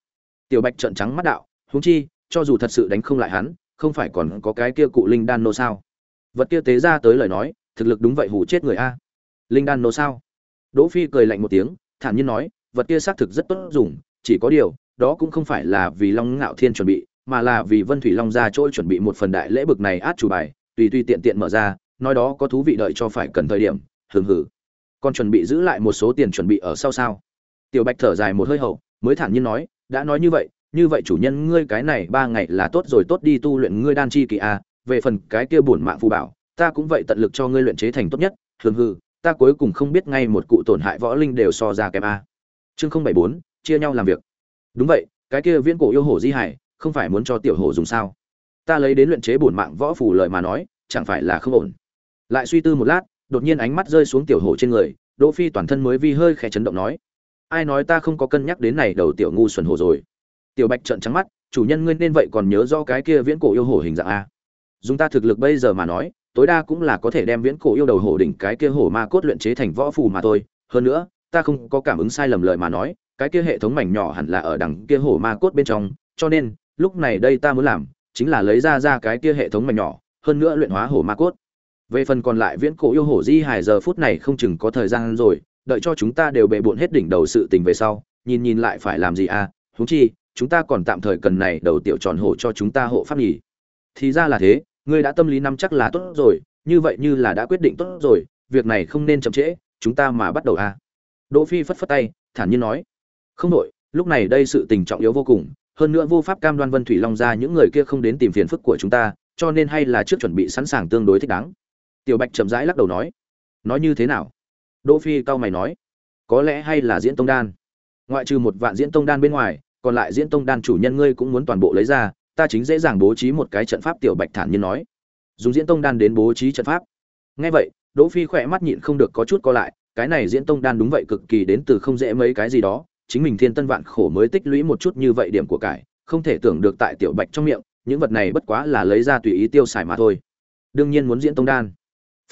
Tiểu bạch trợn trắng mắt đạo, huống chi, cho dù thật sự đánh không lại hắn không phải còn có cái kia cụ linh đan nô sao? Vật kia tế ra tới lời nói, thực lực đúng vậy hù chết người a. Linh đan nô sao? Đỗ phi cười lạnh một tiếng, thản nhiên nói, vật kia xác thực rất tốt dùng, chỉ có điều, đó cũng không phải là vì long ngạo thiên chuẩn bị, mà là vì vân thủy long ra chỗ chuẩn bị một phần đại lễ bực này át chủ bài, tùy tùy tiện tiện mở ra, nói đó có thú vị đợi cho phải cần thời điểm hừng hử còn chuẩn bị giữ lại một số tiền chuẩn bị ở sau sao? Tiểu bạch thở dài một hơi hậu, mới thản nhiên nói, đã nói như vậy như vậy chủ nhân ngươi cái này ba ngày là tốt rồi, tốt đi tu luyện ngươi đan chi kỳ a. Về phần cái kia bổn mạng phù bảo, ta cũng vậy tận lực cho ngươi luyện chế thành tốt nhất. Thường hư ta cuối cùng không biết ngay một cụ tổn hại võ linh đều so ra kém a. Chương không bảy bốn, chia nhau làm việc. Đúng vậy, cái kia viễn cổ yêu hổ di hải, không phải muốn cho tiểu hổ dùng sao? Ta lấy đến luyện chế bổn mạng võ phù lời mà nói, chẳng phải là không ổn. Lại suy tư một lát, đột nhiên ánh mắt rơi xuống tiểu hổ trên người, đỗ phi toàn thân mới vi hơi khẽ chấn động nói, ai nói ta không có cân nhắc đến này đầu tiểu ngu xuẩn hổ rồi? Tiểu bạch trợn trắng mắt, chủ nhân ngươi nên vậy còn nhớ do cái kia viễn cổ yêu hổ hình dạng a. Dùng ta thực lực bây giờ mà nói, tối đa cũng là có thể đem viễn cổ yêu đầu hổ đỉnh cái kia hổ ma cốt luyện chế thành võ phù mà thôi. Hơn nữa, ta không có cảm ứng sai lầm lời mà nói, cái kia hệ thống mảnh nhỏ hẳn là ở đằng kia hổ ma cốt bên trong, cho nên, lúc này đây ta muốn làm chính là lấy ra ra cái kia hệ thống mảnh nhỏ, hơn nữa luyện hóa hổ ma cốt. Về phần còn lại viễn cổ yêu hổ di hài giờ phút này không chừng có thời gian rồi, đợi cho chúng ta đều bề bộn hết đỉnh đầu sự tình về sau, nhìn nhìn lại phải làm gì à huống chi chúng ta còn tạm thời cần này đầu tiểu tròn hổ cho chúng ta hộ pháp nghỉ thì ra là thế, ngươi đã tâm lý nắm chắc là tốt rồi, như vậy như là đã quyết định tốt rồi, việc này không nên chậm trễ, chúng ta mà bắt đầu à? Đỗ phi phất phất tay, thản nhiên nói. Không đội lúc này đây sự tình trọng yếu vô cùng, hơn nữa vô pháp cam đoan vân thủy long ra những người kia không đến tìm phiền phức của chúng ta, cho nên hay là trước chuẩn bị sẵn sàng tương đối thích đáng. Tiểu bạch chậm rãi lắc đầu nói. Nói như thế nào? Đỗ phi cao mày nói. Có lẽ hay là diễn tông đan. Ngoại trừ một vạn diễn tông đan bên ngoài còn lại diễn tông đan chủ nhân ngươi cũng muốn toàn bộ lấy ra, ta chính dễ dàng bố trí một cái trận pháp tiểu bạch thản nhiên nói. Dùng diễn tông đan đến bố trí trận pháp. Nghe vậy, đỗ phi khỏe mắt nhịn không được có chút co lại, cái này diễn tông đan đúng vậy cực kỳ đến từ không dễ mấy cái gì đó, chính mình thiên tân vạn khổ mới tích lũy một chút như vậy điểm của cải, không thể tưởng được tại tiểu bạch trong miệng, những vật này bất quá là lấy ra tùy ý tiêu xài mà thôi. Đương nhiên muốn diễn tông đan.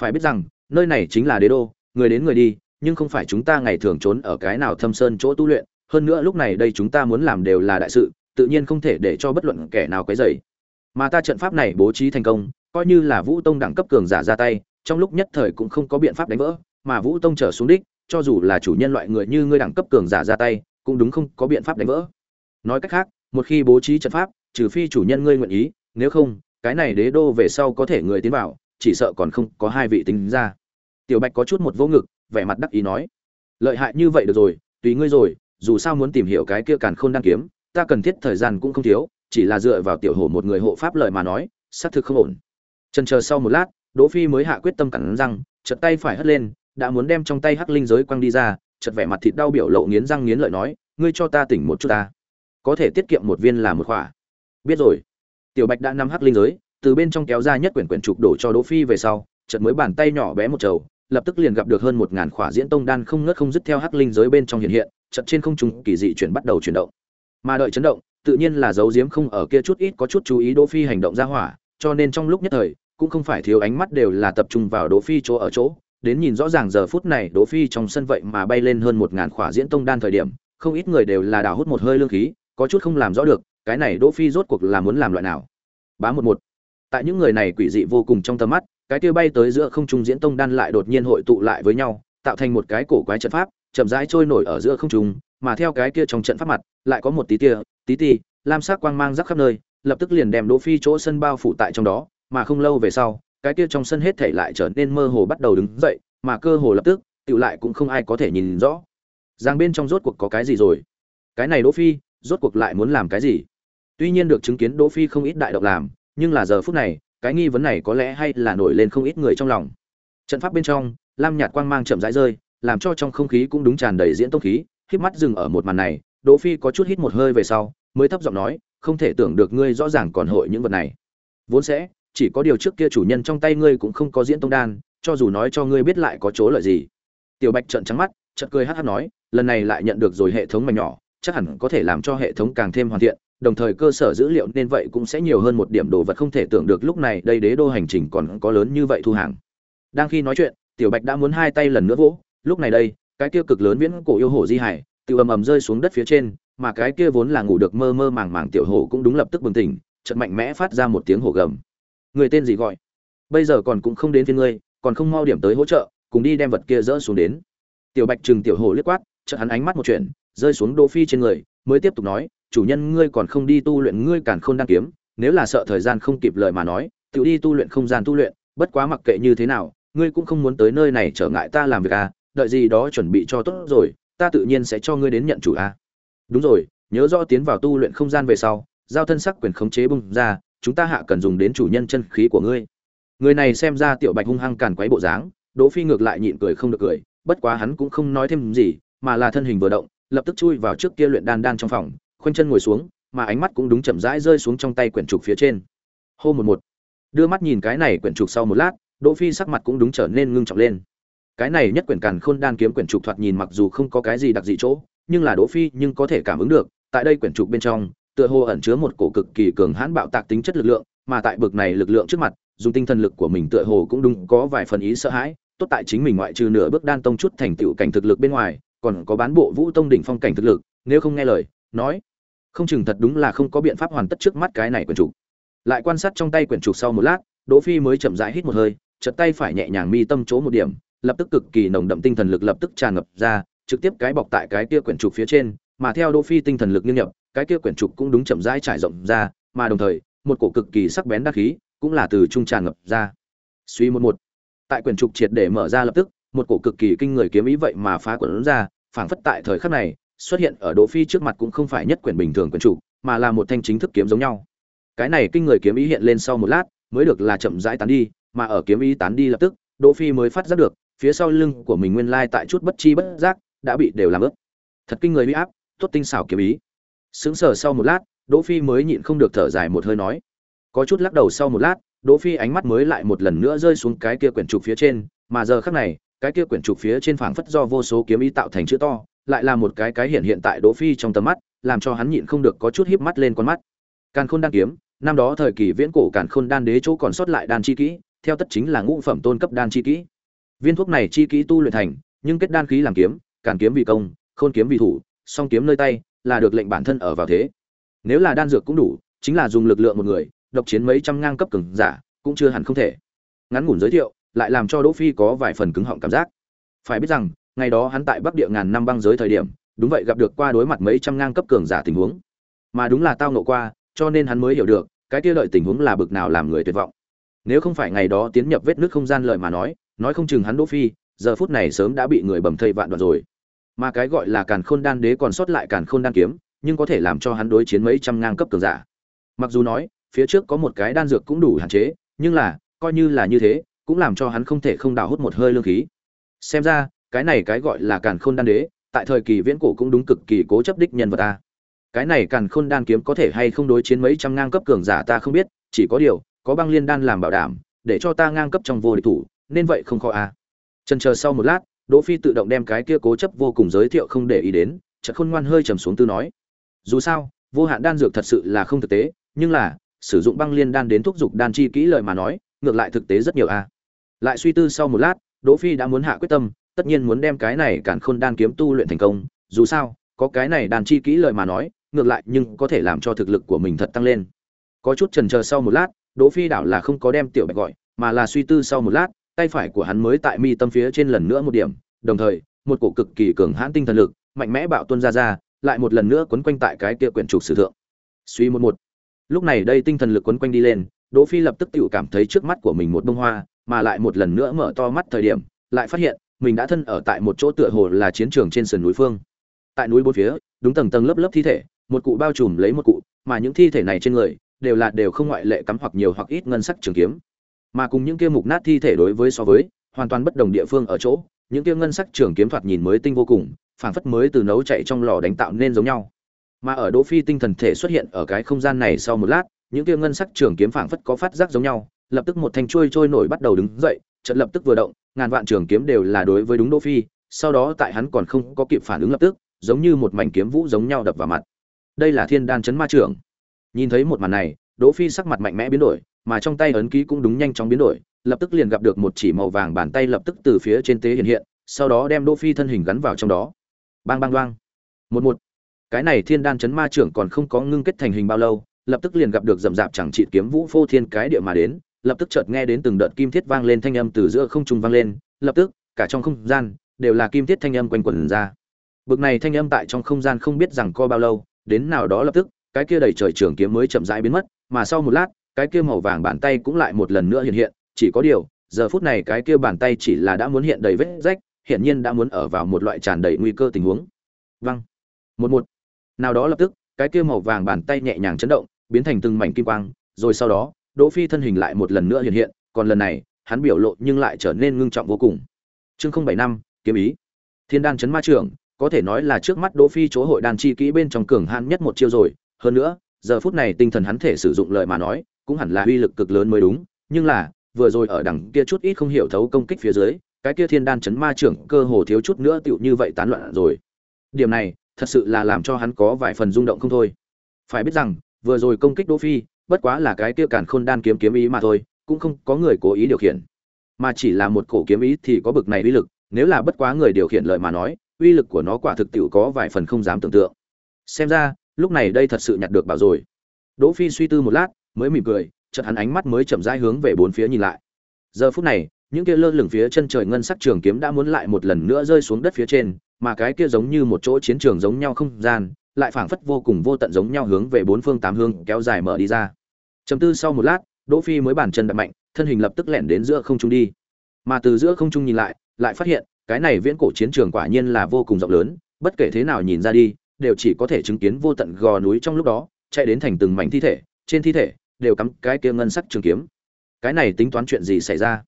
Phải biết rằng, nơi này chính là đế đô, người đến người đi, nhưng không phải chúng ta ngày thường trốn ở cái nào thâm sơn chỗ tu luyện hơn nữa lúc này đây chúng ta muốn làm đều là đại sự, tự nhiên không thể để cho bất luận kẻ nào quấy rầy. Mà ta trận pháp này bố trí thành công, coi như là vũ tông đẳng cấp cường giả ra tay, trong lúc nhất thời cũng không có biện pháp đánh vỡ, mà vũ tông trở xuống đích, cho dù là chủ nhân loại người như ngươi đẳng cấp cường giả ra tay, cũng đúng không có biện pháp đánh vỡ. Nói cách khác, một khi bố trí trận pháp, trừ phi chủ nhân ngươi nguyện ý, nếu không, cái này đế đô về sau có thể người tiến vào, chỉ sợ còn không có hai vị tính ra. Tiểu bạch có chút một vô ngực, vẻ mặt đắc ý nói, lợi hại như vậy được rồi, tùy ngươi rồi dù sao muốn tìm hiểu cái kia càn khôn đang kiếm, ta cần thiết thời gian cũng không thiếu, chỉ là dựa vào tiểu hổ một người hộ pháp lợi mà nói, xác thực không ổn. Chần chờ sau một lát, đỗ phi mới hạ quyết tâm cắn răng, chợt tay phải hất lên, đã muốn đem trong tay hắc linh giới quăng đi ra, chợt vẻ mặt thịt đau biểu lộ nghiến răng nghiến lợi nói, ngươi cho ta tỉnh một chút ta. Có thể tiết kiệm một viên là một khỏa. Biết rồi. Tiểu bạch đã nắm hắc linh giới, từ bên trong kéo ra nhất quyển quyển trục đổ cho đỗ phi về sau, chợt mới bàn tay nhỏ bé một trầu, lập tức liền gặp được hơn một ngàn khỏa diễn tông đan không ngớt không dứt theo hắc linh giới bên trong hiện hiện trận trên không trung kỳ dị chuyển bắt đầu chuyển động mà đợi chấn động tự nhiên là dấu diếm không ở kia chút ít có chút chú ý đỗ phi hành động ra hỏa cho nên trong lúc nhất thời cũng không phải thiếu ánh mắt đều là tập trung vào đỗ phi chỗ ở chỗ đến nhìn rõ ràng giờ phút này Đỗ Phi trong sân vậy mà bay lên hơn một ngàn khỏa diễn tông đan thời điểm, không ít người đều là đào hút một hơi lương khí, có chút không làm rõ được, cái này Đỗ Phi rốt cuộc là muốn làm loại nào. Bá một một. Tại những người này quỷ dị vô cùng trong tầm mắt, cái kia bay tới giữa không trung diễn tông đan lại đột nhiên hội tụ lại với nhau, tạo thành một cái cổ quái trận pháp, chậm rãi trôi nổi ở giữa không trung, mà theo cái kia trong trận pháp mặt, lại có một tí tia, tí tí, lam sắc quang mang rắc khắp nơi, lập tức liền đem Đỗ Phi chỗ sân bao phủ tại trong đó, mà không lâu về sau, cái kia trong sân hết thảy lại trở nên mơ hồ bắt đầu đứng dậy, mà cơ hồ lập tức, tiểu lại cũng không ai có thể nhìn rõ. Giang bên trong rốt cuộc có cái gì rồi? Cái này Đỗ Phi, rốt cuộc lại muốn làm cái gì? Tuy nhiên được chứng kiến Đỗ Phi không ít đại động làm, nhưng là giờ phút này, cái nghi vấn này có lẽ hay là nổi lên không ít người trong lòng. Trận pháp bên trong, lam nhạt quang mang chậm rãi rơi, làm cho trong không khí cũng đúng tràn đầy diễn tông khí, khép mắt dừng ở một màn này, Đỗ Phi có chút hít một hơi về sau, mới thấp giọng nói, không thể tưởng được ngươi rõ ràng còn hội những vật này. Vốn sẽ, chỉ có điều trước kia chủ nhân trong tay ngươi cũng không có diễn tông đan cho dù nói cho ngươi biết lại có chỗ lợi gì tiểu bạch trợn trắng mắt chợt cười hắt hắt nói lần này lại nhận được rồi hệ thống mảnh nhỏ chắc hẳn có thể làm cho hệ thống càng thêm hoàn thiện đồng thời cơ sở dữ liệu nên vậy cũng sẽ nhiều hơn một điểm đồ vật không thể tưởng được lúc này đây đế đô hành trình còn có lớn như vậy thu hàng đang khi nói chuyện tiểu bạch đã muốn hai tay lần nữa vỗ lúc này đây, cái kia cực lớn viễn cổ yêu hổ di hải, tự ầm ầm rơi xuống đất phía trên, mà cái kia vốn là ngủ được mơ mơ màng màng tiểu hổ cũng đúng lập tức bừng tỉnh, chợt mạnh mẽ phát ra một tiếng hổ gầm. Người tên gì gọi? Bây giờ còn cũng không đến phía ngươi, còn không mau điểm tới hỗ trợ, cùng đi đem vật kia dỡ xuống đến. Tiểu bạch trừng tiểu hổ liếc quát, chợt hắn ánh mắt một chuyện rơi xuống đỗ phi trên người, mới tiếp tục nói, chủ nhân ngươi còn không đi tu luyện, ngươi càn khôn đăng kiếm, nếu là sợ thời gian không kịp lời mà nói, tự đi tu luyện không gian tu luyện, bất quá mặc kệ như thế nào, ngươi cũng không muốn tới nơi này trở ngại ta làm việc à đợi gì đó chuẩn bị cho tốt rồi, ta tự nhiên sẽ cho ngươi đến nhận chủ à đúng rồi, nhớ rõ tiến vào tu luyện không gian về sau, giao thân sắc quyền khống chế bung ra, chúng ta hạ cần dùng đến chủ nhân chân khí của ngươi. Người này xem ra tiểu bạch hung hăng càn quấy bộ dáng, đỗ phi ngược lại nhịn cười không được cười, bất quá hắn cũng không nói thêm gì, mà là thân hình vừa động, lập tức chui vào trước kia luyện đan đan trong phòng, khoanh chân ngồi xuống, mà ánh mắt cũng đúng chậm rãi rơi xuống trong tay quyển trục phía trên. Hô một một. Đưa mắt nhìn cái này quyển trục sau một lát, đỗ phi sắc mặt cũng đúng trở nên ngưng trọng lên cái này nhất quyển càn khôn đan kiếm quyển trục thoạt nhìn mặc dù không có cái gì đặc dị chỗ, nhưng là đỗ phi nhưng có thể cảm ứng được, tại đây quyển trục bên trong, tựa hồ ẩn chứa một cổ cực kỳ cường hãn bạo tạc tính chất lực lượng, mà tại bực này lực lượng trước mặt, dùng tinh thần lực của mình tựa hồ cũng đúng có vài phần ý sợ hãi, tốt tại chính mình ngoại trừ nửa bước đan tông chút thành tựu cảnh thực lực bên ngoài, còn có bán bộ vũ tông đỉnh phong cảnh thực lực, nếu không nghe lời, nói, không chừng thật đúng là không có biện pháp hoàn tất trước mắt cái này quyển trục. Lại quan sát trong tay quyển trục sau một lát, đỗ phi mới chậm rãi hít một hơi, chợt tay phải nhẹ nhàng mi tâm chỗ một điểm lập tức cực kỳ nồng đậm tinh thần lực lập tức tràn ngập ra trực tiếp cái bọc tại cái kia quyển trục phía trên mà theo đỗ phi tinh thần lực nghiêng nhập cái kia quyển trục cũng đúng chậm rãi trải rộng ra mà đồng thời một cổ cực kỳ sắc bén đắc khí cũng là từ trung tràn ngập ra suy một một tại quyển trục triệt để mở ra lập tức một cổ cực kỳ kinh người kiếm ý vậy mà phá quyển ra phảng phất tại thời khắc này xuất hiện ở Đỗ Phi trước mặt cũng không phải nhất quyển bình thường quyển trục, mà là một thanh chính thức kiếm giống nhau. Cái này kinh người kiếm ý hiện lên sau một lát, mới được là chậm rãi tán đi, mà ở kiếm ý tán đi lập tức, Đỗ Phi mới phát giác được, phía sau lưng của mình nguyên lai tại chút bất chi bất giác, đã bị đều làm ướt. Thật kinh người uy áp, tốt tinh xảo kiếm ý. Sững sờ sau một lát, Đỗ Phi mới nhịn không được thở dài một hơi nói, có chút lắc đầu sau một lát, Đỗ Phi ánh mắt mới lại một lần nữa rơi xuống cái kia quyển trục phía trên, mà giờ khắc này, cái kia quyển trục phía trên phảng phất do vô số kiếm ý tạo thành chữ to, lại là một cái cái hiện hiện tại Đỗ Phi trong tầm mắt, làm cho hắn nhịn không được có chút híp mắt lên con mắt. Càn Khôn đan kiếm, năm đó thời kỳ viễn cổ Càn Khôn đan đế chỗ còn sót lại đan chi kỹ, theo tất chính là ngũ phẩm tôn cấp đan chi kỹ. Viên thuốc này chi kỹ tu luyện thành, nhưng kết đan khí làm kiếm, càn kiếm vì công, khôn kiếm vì thủ, song kiếm nơi tay, là được lệnh bản thân ở vào thế. Nếu là đan dược cũng đủ, chính là dùng lực lượng một người, độc chiến mấy trăm ngang cấp cường giả, cũng chưa hẳn không thể. Ngắn ngủn giới thiệu, lại làm cho Đỗ Phi có vài phần cứng họng cảm giác. Phải biết rằng, ngày đó hắn tại Bắc Địa ngàn năm băng giới thời điểm, đúng vậy gặp được qua đối mặt mấy trăm ngang cấp cường giả tình huống. Mà đúng là tao ngộ qua, cho nên hắn mới hiểu được, cái kia lợi tình huống là bực nào làm người tuyệt vọng. Nếu không phải ngày đó tiến nhập vết nước không gian lợi mà nói, nói không chừng hắn Đỗ Phi, giờ phút này sớm đã bị người bầm thây vạn đoạn rồi. Mà cái gọi là Càn Khôn Đan Đế còn sót lại Càn Khôn Đan kiếm, nhưng có thể làm cho hắn đối chiến mấy trăm ngang cấp cường giả. Mặc dù nói, phía trước có một cái đan dược cũng đủ hạn chế, nhưng là, coi như là như thế, cũng làm cho hắn không thể không đào hút một hơi lương khí. Xem ra, cái này cái gọi là càn khôn đan đế tại thời kỳ viễn cổ cũng đúng cực kỳ cố chấp đích nhân vật ta cái này càn khôn đan kiếm có thể hay không đối chiến mấy trăm ngang cấp cường giả ta không biết chỉ có điều có băng liên đan làm bảo đảm để cho ta ngang cấp trong vô địch thủ nên vậy không khó à. Chần chờ sau một lát đỗ phi tự động đem cái kia cố chấp vô cùng giới thiệu không để ý đến chợt khôn ngoan hơi trầm xuống tư nói dù sao vô hạn đan dược thật sự là không thực tế nhưng là sử dụng băng liên đan đến thúc dục đan chi kỹ lời mà nói ngược lại thực tế rất nhiều a lại suy tư sau một lát đỗ phi đã muốn hạ quyết tâm tất nhiên muốn đem cái này cản khôn đan kiếm tu luyện thành công, dù sao, có cái này đan chi kỹ lời mà nói, ngược lại nhưng có thể làm cho thực lực của mình thật tăng lên. Có chút chần chờ sau một lát, Đỗ Phi đảo là không có đem tiểu Bạch gọi, mà là suy tư sau một lát, tay phải của hắn mới tại mi tâm phía trên lần nữa một điểm, đồng thời, một cổ cực kỳ cường hãn tinh thần lực, mạnh mẽ bạo tuôn ra ra, lại một lần nữa quấn quanh tại cái kia quyển trục sử thượng. Suy một một. Lúc này đây tinh thần lực quấn quanh đi lên, Đỗ Phi lập tức tiểu cảm thấy trước mắt của mình một bông hoa, mà lại một lần nữa mở to mắt thời điểm, lại phát hiện mình đã thân ở tại một chỗ tựa hồ là chiến trường trên sườn núi phương tại núi bốn phía đúng tầng tầng lớp lớp thi thể một cụ bao trùm lấy một cụ mà những thi thể này trên người đều là đều không ngoại lệ cắm hoặc nhiều hoặc ít ngân sắc trường kiếm mà cùng những kia mục nát thi thể đối với so với hoàn toàn bất đồng địa phương ở chỗ những kia ngân sắc trường kiếm thoạt nhìn mới tinh vô cùng phảng phất mới từ nấu chạy trong lò đánh tạo nên giống nhau. Mà ở đỗ phi tinh thần thể xuất hiện ở cái không gian này sau một lát những kia ngân sắc trường kiếm phảng phất có phát giác giống nhau lập tức một thanh chuôi trôi nổi bắt đầu đứng dậy trận lập tức vừa động ngàn vạn trường kiếm đều là đối với đúng Đỗ Phi, sau đó tại hắn còn không có kịp phản ứng lập tức, giống như một mảnh kiếm vũ giống nhau đập vào mặt. Đây là thiên đan chấn ma trưởng nhìn thấy một màn này đỗ phi sắc mặt mạnh mẽ biến đổi mà trong tay ấn ký cũng đúng nhanh chóng biến đổi, lập tức liền gặp được một chỉ màu vàng bàn tay lập tức từ phía trên tế hiện hiện, sau đó đem đỗ phi thân hình gắn vào trong đó. Bang bang đoang. Một một. Cái này thiên đan chấn ma trưởng còn không có ngưng kết thành hình bao lâu, lập tức liền gặp được rầm rạp chẳng trị kiếm vũ phô thiên cái địa mà đến, lập tức chợt nghe đến từng đợt kim thiết vang lên thanh âm từ giữa không trung vang lên, lập tức, cả trong không gian, đều là kim thiết thanh âm quanh quẩn ra. Bực này thanh âm tại trong không gian không biết rằng co bao lâu, đến nào đó lập tức, cái kia đầy trời trường kiếm mới chậm rãi biến mất, mà sau một lát cái kia màu vàng bàn tay cũng lại một lần nữa hiện hiện, chỉ có điều, giờ phút này cái kia bàn tay chỉ là đã muốn hiện đầy vết rách, hiển nhiên đã muốn ở vào một loại tràn đầy nguy cơ tình huống. Văng một một. Nào đó lập tức, cái kia màu vàng bàn tay nhẹ nhàng chấn động, biến thành từng mảnh kim quang, rồi sau đó, đỗ phi thân hình lại một lần nữa hiện hiện, còn lần này, hắn biểu lộ nhưng lại trở nên ngưng trọng vô cùng. Chương không bảy năm, kiếm ý. Thiên đan chấn ma trưởng, có thể nói là trước mắt đỗ phi chỗ hội đan chi kỹ bên trong cường hãn nhất một chiêu rồi. Hơn nữa, giờ phút này tinh thần hắn thể sử dụng lời mà nói cũng hẳn là uy lực cực lớn mới đúng, nhưng là, vừa rồi ở đằng kia chút ít không hiểu thấu công kích phía dưới, cái kia thiên đan chấn ma trưởng cơ hồ thiếu chút nữa tựu như vậy tán loạn rồi. Điểm này, thật sự là làm cho hắn có vài phần rung động không thôi. Phải biết rằng, vừa rồi công kích đỗ phi, bất quá là cái kia cản khôn đan kiếm kiếm ý mà thôi, cũng không có người cố ý điều khiển. Mà chỉ là một cổ kiếm ý thì có bực này uy lực, nếu là bất quá người điều khiển lời mà nói, uy lực của nó quả thực tiểu có vài phần không dám tưởng tượng. Xem ra, lúc này đây thật sự nhặt được bảo rồi. Đỗ phi suy tư một lát mới mỉm cười, chợt hắn ánh mắt mới chậm rãi hướng về bốn phía nhìn lại. Giờ phút này, những kia lơ lửng phía chân trời ngân sắc trường kiếm đã muốn lại một lần nữa rơi xuống đất phía trên, mà cái kia giống như một chỗ chiến trường giống nhau không gian, lại phảng phất vô cùng vô tận giống nhau hướng về bốn phương tám hướng kéo dài mở đi ra. Chấm tư sau một lát, đỗ phi mới bàn chân đập mạnh, thân hình lập tức lẻn đến giữa không trung đi. Mà từ giữa không trung nhìn lại lại phát hiện, cái này viễn cổ chiến trường quả nhiên là vô cùng rộng lớn, bất kể thế nào nhìn ra đi, đều chỉ có thể chứng kiến vô tận gò núi trong lúc đó, chạy đến thành từng mảnh thi thể, trên thi thể đều cắm cái kia ngân sắc trường kiếm. Cái này tính toán chuyện gì xảy ra?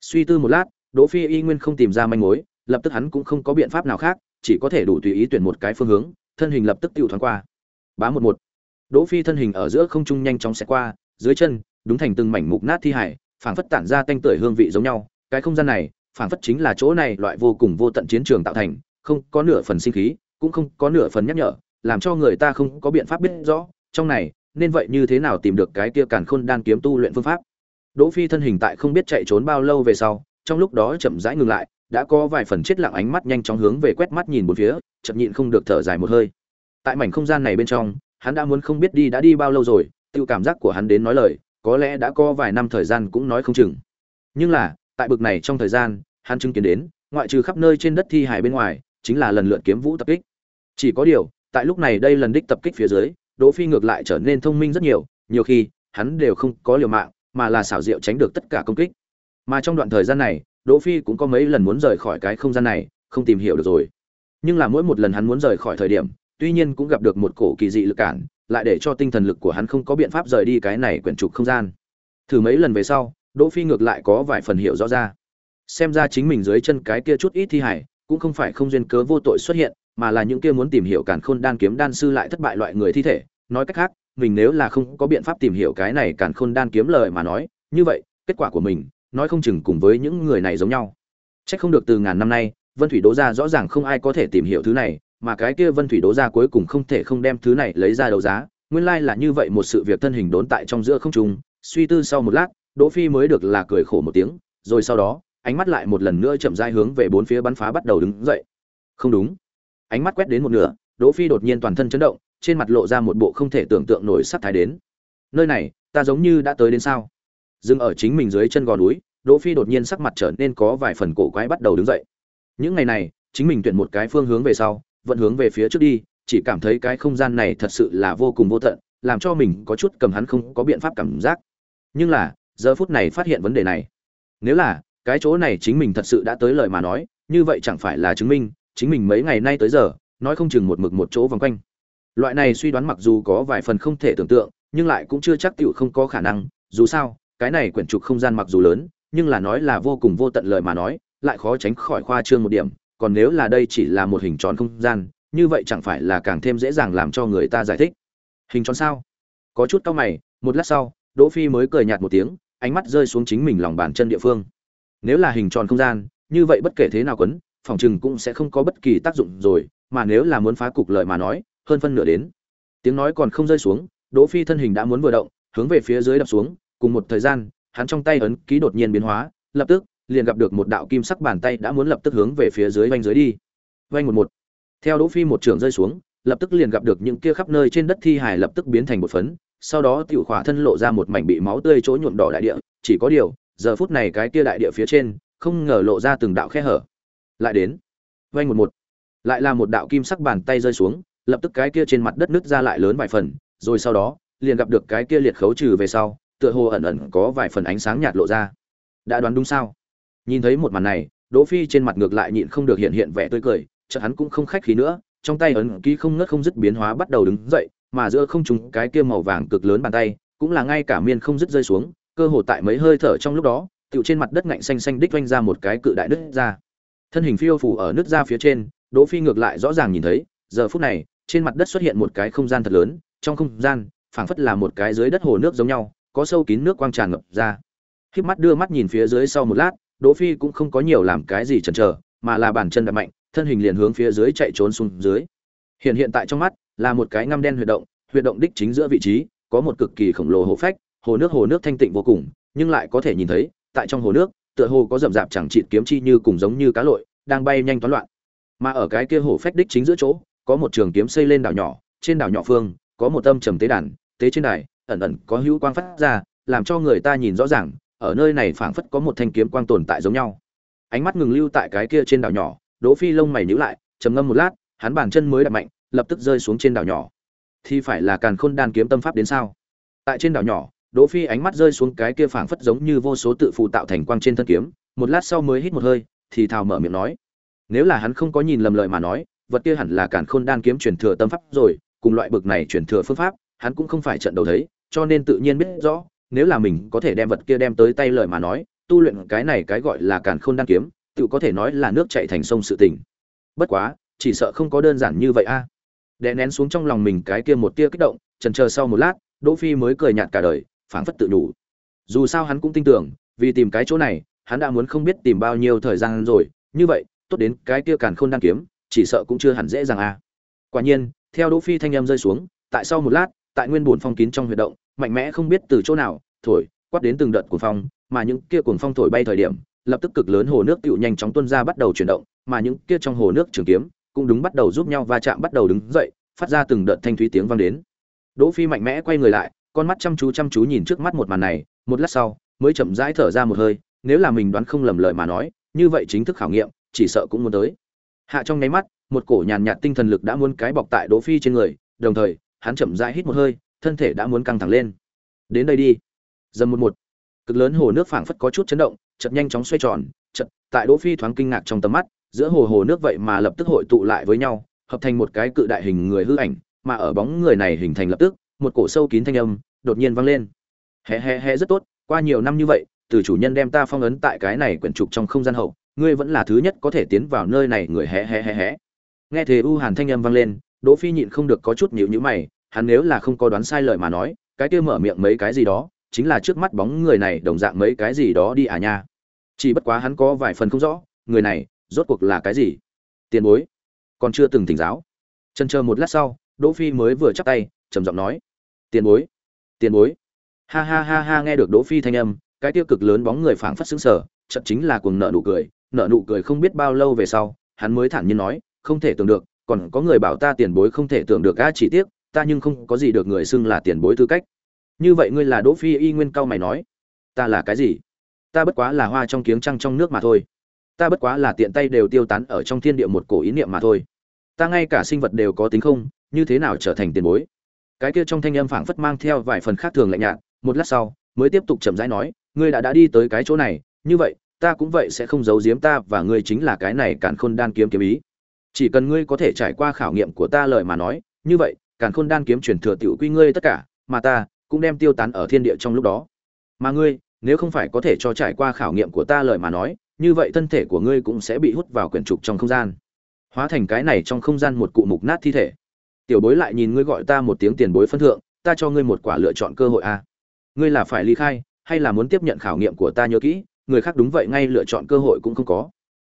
Suy tư một lát, đỗ phi y nguyên không tìm ra manh mối, lập tức hắn cũng không có biện pháp nào khác, chỉ có thể đủ tùy ý tuyển một cái phương hướng, thân hình lập tức tiêu thoáng qua. Bá một một. Đỗ phi thân hình ở giữa không trung nhanh chóng sẽ qua, dưới chân, đúng thành từng mảnh mục nát thi hải, phảng phất tản ra tanh tưởi hương vị giống nhau. Cái không gian này, phảng phất chính là chỗ này loại vô cùng vô tận chiến trường tạo thành, không có nửa phần sinh khí, cũng không có nửa phần nhắc nhở, làm cho người ta không có biện pháp biết rõ, trong này nên vậy như thế nào tìm được cái kia càn khôn đan kiếm tu luyện phương pháp? Đỗ phi thân hình tại không biết chạy trốn bao lâu về sau, trong lúc đó chậm rãi ngừng lại, đã có vài phần chết lặng ánh mắt nhanh chóng hướng về quét mắt nhìn một phía, chậm nhịn không được thở dài một hơi. Tại mảnh không gian này bên trong, hắn đã muốn không biết đi đã đi bao lâu rồi, tiêu cảm giác của hắn đến nói lời, có lẽ đã có vài năm thời gian cũng nói không chừng. Nhưng là, tại bực này trong thời gian, hắn chứng kiến đến, ngoại trừ khắp nơi trên đất thi hài bên ngoài, chính là lần lượt kiếm vũ tập kích. Chỉ có điều, tại lúc này đây lần đích tập kích phía dưới đỗ phi ngược lại trở nên thông minh rất nhiều nhiều khi, hắn đều không có liều mạng, mà là xảo diệu tránh được tất cả công kích. Mà trong đoạn thời gian này, đỗ phi cũng có mấy lần muốn rời khỏi cái không gian này, không tìm hiểu được rồi. Nhưng là mỗi một lần hắn muốn rời khỏi thời điểm, tuy nhiên cũng gặp được một cổ kỳ dị lực cản, lại để cho tinh thần lực của hắn không có biện pháp rời đi cái này quyển trục không gian. Thử mấy lần về sau, đỗ phi ngược lại có vài phần hiểu rõ ra. Xem ra chính mình dưới chân cái kia chút ít thi hải cũng không phải không duyên cớ vô tội xuất hiện mà là những kia muốn tìm hiểu càn khôn đan kiếm đan sư lại thất bại loại người thi thể nói cách khác mình nếu là không có biện pháp tìm hiểu cái này càn khôn đan kiếm lời mà nói như vậy kết quả của mình nói không chừng cùng với những người này giống nhau Chắc không được từ ngàn năm nay, Vân Thủy Đỗ gia rõ ràng không ai có thể tìm hiểu thứ này, mà cái kia Vân Thủy Đỗ gia cuối cùng không thể không đem thứ này lấy ra đấu giá, nguyên lai là như vậy một sự việc thân hình đốn tại trong giữa không trung, suy tư sau một lát, Đỗ Phi mới được là cười khổ một tiếng, rồi sau đó, ánh mắt lại một lần nữa chậm rãi hướng về bốn phía bắn phá bắt đầu đứng dậy. Không đúng. Ánh mắt quét đến một nửa, Đỗ Phi đột nhiên toàn thân chấn động, trên mặt lộ ra một bộ không thể tưởng tượng nổi sắc thái đến. Nơi này, ta giống như đã tới đến sao? Dừng ở chính mình dưới chân gò núi, Đỗ Phi đột nhiên sắc mặt trở nên có vài phần cổ quái bắt đầu đứng dậy. Những ngày này, chính mình tuyển một cái phương hướng về sau, vận hướng về phía trước đi, chỉ cảm thấy cái không gian này thật sự là vô cùng vô tận, làm cho mình có chút cầm hắn không có biện pháp cảm giác. Nhưng là, giờ phút này phát hiện vấn đề này. Nếu là, cái chỗ này chính mình thật sự đã tới lời mà nói, như vậy chẳng phải là chứng minh, chính mình mấy ngày nay tới giờ, nói không chừng một mực một chỗ vòng quanh. Loại này suy đoán mặc dù có vài phần không thể tưởng tượng, nhưng lại cũng chưa chắc tiểu không có khả năng, dù sao, cái này quyển trục không gian mặc dù lớn, nhưng là nói là vô cùng vô tận lời mà nói, lại khó tránh khỏi khoa trương một điểm, còn nếu là đây chỉ là một hình tròn không gian, như vậy chẳng phải là càng thêm dễ dàng làm cho người ta giải thích. Hình tròn sao? Có chút cau mày, một lát sau, Đỗ Phi mới cười nhạt một tiếng, ánh mắt rơi xuống chính mình lòng bàn chân địa phương. Nếu là hình tròn không gian, như vậy bất kể thế nào quấn, phòng trừng cũng sẽ không có bất kỳ tác dụng rồi, mà nếu là muốn phá cục lợi mà nói hơn phân nửa đến. Tiếng nói còn không rơi xuống đỗ phi thân hình đã muốn vừa động hướng về phía dưới đập xuống cùng một thời gian hắn trong tay ấn ký đột nhiên biến hóa lập tức liền gặp được một đạo kim sắc bàn tay đã muốn lập tức hướng về phía dưới vành dưới đi. Vành một một. Theo đỗ phi một trường rơi xuống lập tức liền gặp được những kia khắp nơi trên đất thi hài lập tức biến thành một phấn sau đó tiểu khỏa thân lộ ra một mảnh bị máu tươi chỗ nhuộm đỏ đại địa chỉ có điều giờ phút này cái kia đại địa phía trên không ngờ lộ ra từng đạo khe hở lại đến. Vanh một một. Lại là một đạo kim sắc bàn tay rơi xuống, lập tức cái kia trên mặt đất nứt ra lại lớn vài phần, rồi sau đó, liền gặp được cái kia liệt khấu trừ về sau, tựa hồ ẩn ẩn có vài phần ánh sáng nhạt lộ ra. Đã đoán đúng sao? Nhìn thấy một màn này, đỗ phi trên mặt ngược lại nhịn không được hiện hiện vẻ tươi cười, chợt hắn cũng không khách khí nữa, trong tay ấn ký không ngớt không dứt biến hóa bắt đầu đứng dậy, mà giữa không trung cái kia màu vàng cực lớn bàn tay, cũng là ngay cả miên không dứt rơi xuống, cơ hồ tại mấy hơi thở trong lúc đó, tựu trên mặt đất ngạnh xanh xanh đích vanh ra một cái cự đại nứt ra thân hình phiêu phủ ở nứt ra phía trên, đỗ phi ngược lại rõ ràng nhìn thấy, giờ phút này, trên mặt đất xuất hiện một cái không gian thật lớn, trong không gian, phảng phất là một cái dưới đất hồ nước giống nhau, có sâu kín nước quang tràn ngập ra. Khi mắt đưa mắt nhìn phía dưới sau một lát, đỗ phi cũng không có nhiều làm cái gì chần chờ, mà là bàn chân đạp mạnh, thân hình liền hướng phía dưới chạy trốn xuống dưới. Hiện hiện tại trong mắt, là một cái ngăm đen huyệt động huyệt động đích chính giữa vị trí, có một cực kỳ khổng lồ hồ phách, hồ nước hồ nước thanh tịnh vô cùng, nhưng lại có thể nhìn thấy, tại trong hồ nước tựa hồ có rậm rạp chẳng chịt kiếm chi như cùng giống như cá lội, đang bay nhanh toán loạn. Mà ở cái kia hồ phách đích chính giữa chỗ, có một trường kiếm xây lên đảo nhỏ, trên đảo nhỏ phương, có một âm trầm tế đàn, tế trên đài, ẩn ẩn có hữu quang phát ra, làm cho người ta nhìn rõ ràng, ở nơi này phảng phất có một thanh kiếm quang tồn tại giống nhau. Ánh mắt ngừng lưu tại cái kia trên đảo nhỏ, đỗ phi lông mày nhíu lại, trầm ngâm một lát, hắn bàn chân mới đạp mạnh, lập tức rơi xuống trên đảo nhỏ. Thì phải là càn khôn đan kiếm tâm pháp đến sao? Tại trên đảo nhỏ đỗ phi ánh mắt rơi xuống cái kia phảng phất giống như vô số tự phụ tạo thành quang trên thân kiếm, một lát sau mới hít một hơi, thì thào mở miệng nói. Nếu là hắn không có nhìn lầm lời mà nói, vật kia hẳn là càn khôn đan kiếm truyền thừa tâm pháp rồi, cùng loại bực này truyền thừa phương pháp, hắn cũng không phải trận đầu thấy, cho nên tự nhiên biết rõ, nếu là mình có thể đem vật kia đem tới tay lời mà nói, tu luyện cái này cái gọi là càn khôn đan kiếm, tự có thể nói là nước chảy thành sông sự tình. Bất quá, chỉ sợ không có đơn giản như vậy a. Đè nén xuống trong lòng mình cái kia một tia kích động, chần chờ sau một lát, đỗ phi mới cười nhạt cả đời phảng phất tự đủ dù sao hắn cũng tin tưởng, vì tìm cái chỗ này, hắn đã muốn không biết tìm bao nhiêu thời gian rồi. Như vậy, tốt đến cái kia càn khôn đan kiếm, chỉ sợ cũng chưa hẳn dễ dàng a quả nhiên, theo đỗ phi thanh âm rơi xuống, tại sau một lát, tại nguyên buồn phong kín trong huy động, mạnh mẽ không biết từ chỗ nào thổi, quát đến từng đợt cuồng phong, mà những kia cuồng phong thổi bay thời điểm, lập tức cực lớn hồ nước tựu nhanh chóng tuôn ra bắt đầu chuyển động, mà những kia trong hồ nước trường kiếm cũng đúng bắt đầu giúp nhau va chạm, bắt đầu đứng dậy, phát ra từng đợt thanh thúy tiếng vang đến. Đỗ phi mạnh mẽ quay người lại con mắt chăm chú chăm chú nhìn trước mắt một màn này, một lát sau, mới chậm rãi thở ra một hơi, nếu là mình đoán không lầm lời mà nói, như vậy chính thức khảo nghiệm, chỉ sợ cũng muốn tới. Hạ trong nháy mắt, một cổ nhàn nhạt tinh thần lực đã muốn cái bọc tại đỗ phi trên người, đồng thời, hắn chậm rãi hít một hơi, thân thể đã muốn căng thẳng lên. Đến đây đi. Dầm một một. Cực lớn hồ nước phảng phất có chút chấn động, chợt nhanh chóng xoay tròn, chợt, tại đỗ phi thoáng kinh ngạc trong tầm mắt, giữa hồ hồ nước vậy mà lập tức hội tụ lại với nhau, hợp thành một cái cự đại hình người hư ảnh, mà ở bóng người này hình thành lập tức một cổ sâu kín thanh âm đột nhiên vang lên. Hé hé hé rất tốt, qua nhiều năm như vậy, từ chủ nhân đem ta phong ấn tại cái này quyển trục trong không gian hậu, ngươi vẫn là thứ nhất có thể tiến vào nơi này, người hé hé hé hé. Nghe thế u hàn thanh âm vang lên, đỗ phi nhịn không được có chút nhíu nhíu mày, hắn nếu là không có đoán sai lời mà nói, cái kia mở miệng mấy cái gì đó, chính là trước mắt bóng người này, đồng dạng mấy cái gì đó đi à nha. Chỉ bất quá hắn có vài phần không rõ, người này rốt cuộc là cái gì? Tiền bối, còn chưa từng tỉnh giáo. Chân chờ một lát sau, đỗ phi mới vừa chắp tay, trầm giọng nói tiền bối. Tiền bối. Ha ha ha ha, nghe được đỗ phi thanh âm, cái tiêu cực lớn bóng người phảng phất sững sờ chậm chính là cuồng nợ nụ cười, nợ nụ cười không biết bao lâu về sau, hắn mới thản nhiên nói, không thể tưởng được, còn có người bảo ta tiền bối không thể tưởng được a, chỉ tiếc, ta nhưng không có gì được người xưng là tiền bối tư cách. Như vậy ngươi là đỗ phi y nguyên cao mày nói, ta là cái gì? Ta bất quá là hoa trong kiếng trăng trong nước mà thôi. Ta bất quá là tiện tay đều tiêu tán ở trong thiên địa một cổ ý niệm mà thôi. Ta ngay cả sinh vật đều có tính không, như thế nào trở thành tiền bối? Cái kia trong thanh âm phảng phất mang theo vài phần khác thường lạnh nhạt, một lát sau, mới tiếp tục chậm rãi nói, ngươi đã đã đi tới cái chỗ này, như vậy, ta cũng vậy sẽ không giấu giếm ta và ngươi chính là cái này càn khôn đan kiếm kiếm ý. Chỉ cần ngươi có thể trải qua khảo nghiệm của ta lời mà nói, như vậy, càn khôn đan kiếm truyền thừa tiểu quy ngươi tất cả, mà ta cũng đem tiêu tán ở thiên địa trong lúc đó. Mà ngươi, nếu không phải có thể cho trải qua khảo nghiệm của ta lời mà nói, như vậy thân thể của ngươi cũng sẽ bị hút vào quyển trục trong không gian, hóa thành cái này trong không gian một cụ mục nát thi thể tiểu bối lại nhìn ngươi gọi ta một tiếng tiền bối phân thượng ta cho ngươi một quả lựa chọn cơ hội a à. ngươi là phải ly khai hay là muốn tiếp nhận khảo nghiệm của ta nhớ kỹ người khác đúng vậy ngay lựa chọn cơ hội cũng không có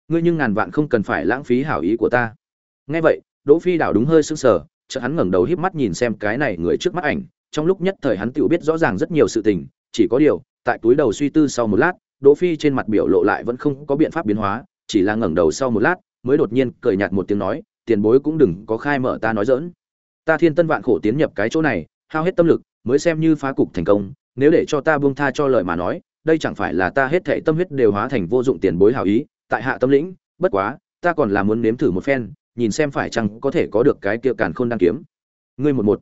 ngươi nhưng ngàn vạn không cần phải lãng phí hảo ý của ta nghe vậy Đỗ Phi đảo đúng hơi sững sờ, chợt hắn ngẩng đầu híp mắt nhìn xem cái này người trước mắt ảnh, trong lúc nhất thời hắn tự biết rõ ràng rất nhiều sự tình, chỉ có điều, tại túi đầu suy tư sau một lát, Đỗ Phi trên mặt biểu lộ lại vẫn không có biện pháp biến hóa, chỉ là ngẩng đầu sau một lát, mới đột nhiên cười nhạt một tiếng nói, tiền bối cũng đừng có khai mở ta nói dỡn. Ta thiên tân vạn khổ tiến nhập cái chỗ này, hao hết tâm lực, mới xem như phá cục thành công, nếu để cho ta buông tha cho lời mà nói, đây chẳng phải là ta hết thảy tâm huyết đều hóa thành vô dụng tiền bối hảo ý, tại hạ tâm lĩnh, bất quá, ta còn là muốn nếm thử một phen, nhìn xem phải chăng có thể có được cái kia càn khôn đang kiếm. Ngươi một một,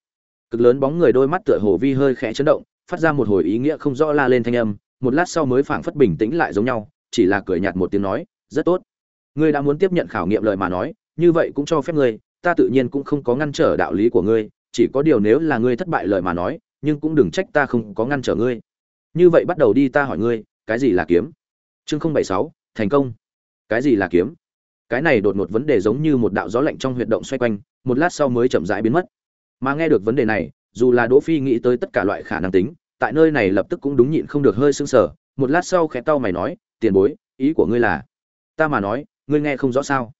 cực lớn bóng người đôi mắt tựa hồ vi hơi khẽ chấn động, phát ra một hồi ý nghĩa không rõ la lên thanh âm, một lát sau mới phảng phất bình tĩnh lại giống nhau, chỉ là cười nhạt một tiếng nói, rất tốt. Ngươi đã muốn tiếp nhận khảo nghiệm lời mà nói, như vậy cũng cho phép ngươi, ta tự nhiên cũng không có ngăn trở đạo lý của ngươi, chỉ có điều nếu là ngươi thất bại lời mà nói, nhưng cũng đừng trách ta không có ngăn trở ngươi. Như vậy bắt đầu đi ta hỏi ngươi, cái gì là kiếm? Chương 076, thành công. Cái gì là kiếm? Cái này đột ngột vấn đề giống như một đạo gió lạnh trong huyệt động xoay quanh, một lát sau mới chậm rãi biến mất. Mà nghe được vấn đề này, dù là Đỗ Phi nghĩ tới tất cả loại khả năng tính, tại nơi này lập tức cũng đúng nhịn không được hơi sững sờ, một lát sau khẽ cau mày nói, "Tiền bối, ý của ngươi là?" Ta mà nói, ngươi nghe không rõ sao?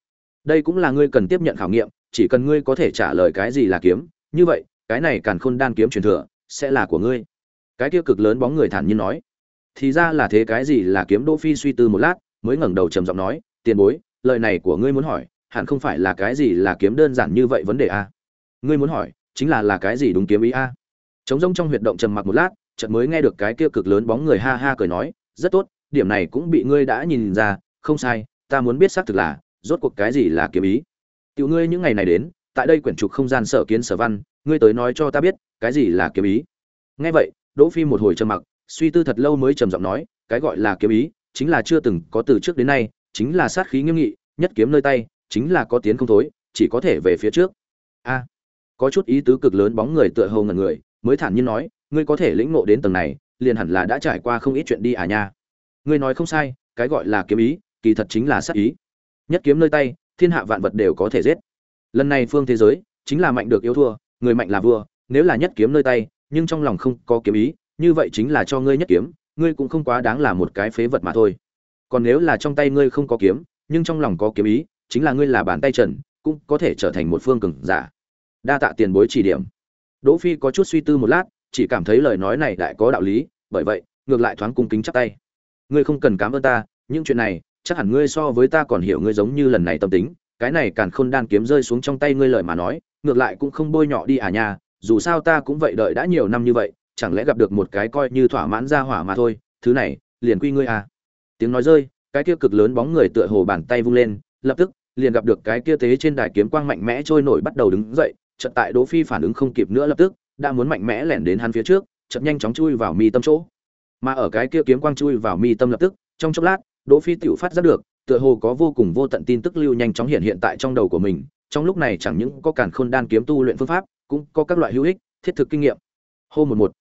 Đây cũng là ngươi cần tiếp nhận khảo nghiệm, chỉ cần ngươi có thể trả lời cái gì là kiếm, như vậy, cái này Càn Khôn đan kiếm truyền thừa sẽ là của ngươi. Cái kia cực lớn bóng người thản nhiên nói, "Thì ra là thế cái gì là kiếm?" Đỗ Phi suy tư một lát, mới ngẩng đầu trầm giọng nói, "Tiền bối, lời này của ngươi muốn hỏi, hẳn không phải là cái gì là kiếm đơn giản như vậy vấn đề a. Ngươi muốn hỏi, chính là là cái gì đúng kiếm ý a?" Trống rỗng trong huyệt động trầm mặc một lát, chợt mới nghe được cái kia cực lớn bóng người ha ha cười nói, "Rất tốt, điểm này cũng bị ngươi đã nhìn ra, không sai, ta muốn biết xác thực là, rốt cuộc cái gì là kiếm ý. Tiểu ngươi những ngày này đến, tại đây quyển trục không gian sở kiến sở văn, ngươi tới nói cho ta biết, cái gì là kiếm ý." Nghe vậy, Đỗ Phi một hồi trầm mặc, suy tư thật lâu mới trầm giọng nói, cái gọi là kiếm ý, chính là chưa từng có từ trước đến nay, chính là sát khí nghiêm nghị, nhất kiếm nơi tay, chính là có tiến không thối, chỉ có thể về phía trước. A, có chút ý tứ cực lớn bóng người tựa hồ ngẩn người, mới thản nhiên nói, ngươi có thể lĩnh ngộ đến tầng này, liền hẳn là đã trải qua không ít chuyện đi à nha. Ngươi nói không sai, cái gọi là kiếm ý, kỳ thật chính là sát ý. Nhất kiếm nơi tay, thiên hạ vạn vật đều có thể giết. Lần này phương thế giới, chính là mạnh được yếu thua, người mạnh là vua, nếu là nhất kiếm nơi tay, nhưng trong lòng không có kiếm ý, như vậy chính là cho ngươi nhất kiếm, ngươi cũng không quá đáng là một cái phế vật mà thôi. Còn nếu là trong tay ngươi không có kiếm, nhưng trong lòng có kiếm ý, chính là ngươi là bàn tay trần, cũng có thể trở thành một phương cường giả. Đa tạ tiền bối chỉ điểm. Đỗ Phi có chút suy tư một lát, chỉ cảm thấy lời nói này đại có đạo lý, bởi vậy, ngược lại thoáng cung kính chắp tay. Ngươi không cần cảm ơn ta, những chuyện này, chắc hẳn ngươi so với ta còn hiểu ngươi giống như lần này tâm tính, cái này càn khôn đan kiếm rơi xuống trong tay ngươi lời mà nói, ngược lại cũng không bôi nhọ đi à nha, dù sao ta cũng vậy đợi đã nhiều năm như vậy, chẳng lẽ gặp được một cái coi như thỏa mãn ra hỏa mà thôi, thứ này, liền quy ngươi à. Tiếng nói rơi, cái kia cực lớn bóng người tựa hồ bàn tay vung lên, lập tức, liền gặp được cái kia tế trên đài kiếm quang mạnh mẽ trôi nổi bắt đầu đứng dậy, chợt tại Đỗ Phi phản ứng không kịp nữa lập tức, đã muốn mạnh mẽ lẻn đến hắn phía trước, chợt nhanh chóng chui vào mi tâm chỗ. Mà ở cái kia kiếm quang chui vào mi tâm lập tức, trong chốc lát, Đỗ Phi tiểu phát giác được, tựa hồ có vô cùng vô tận tin tức lưu nhanh chóng hiện hiện tại trong đầu của mình, trong lúc này chẳng những có cản khôn đan kiếm tu luyện phương pháp, cũng có các loại hữu ích, thiết thực kinh nghiệm. Hô một một,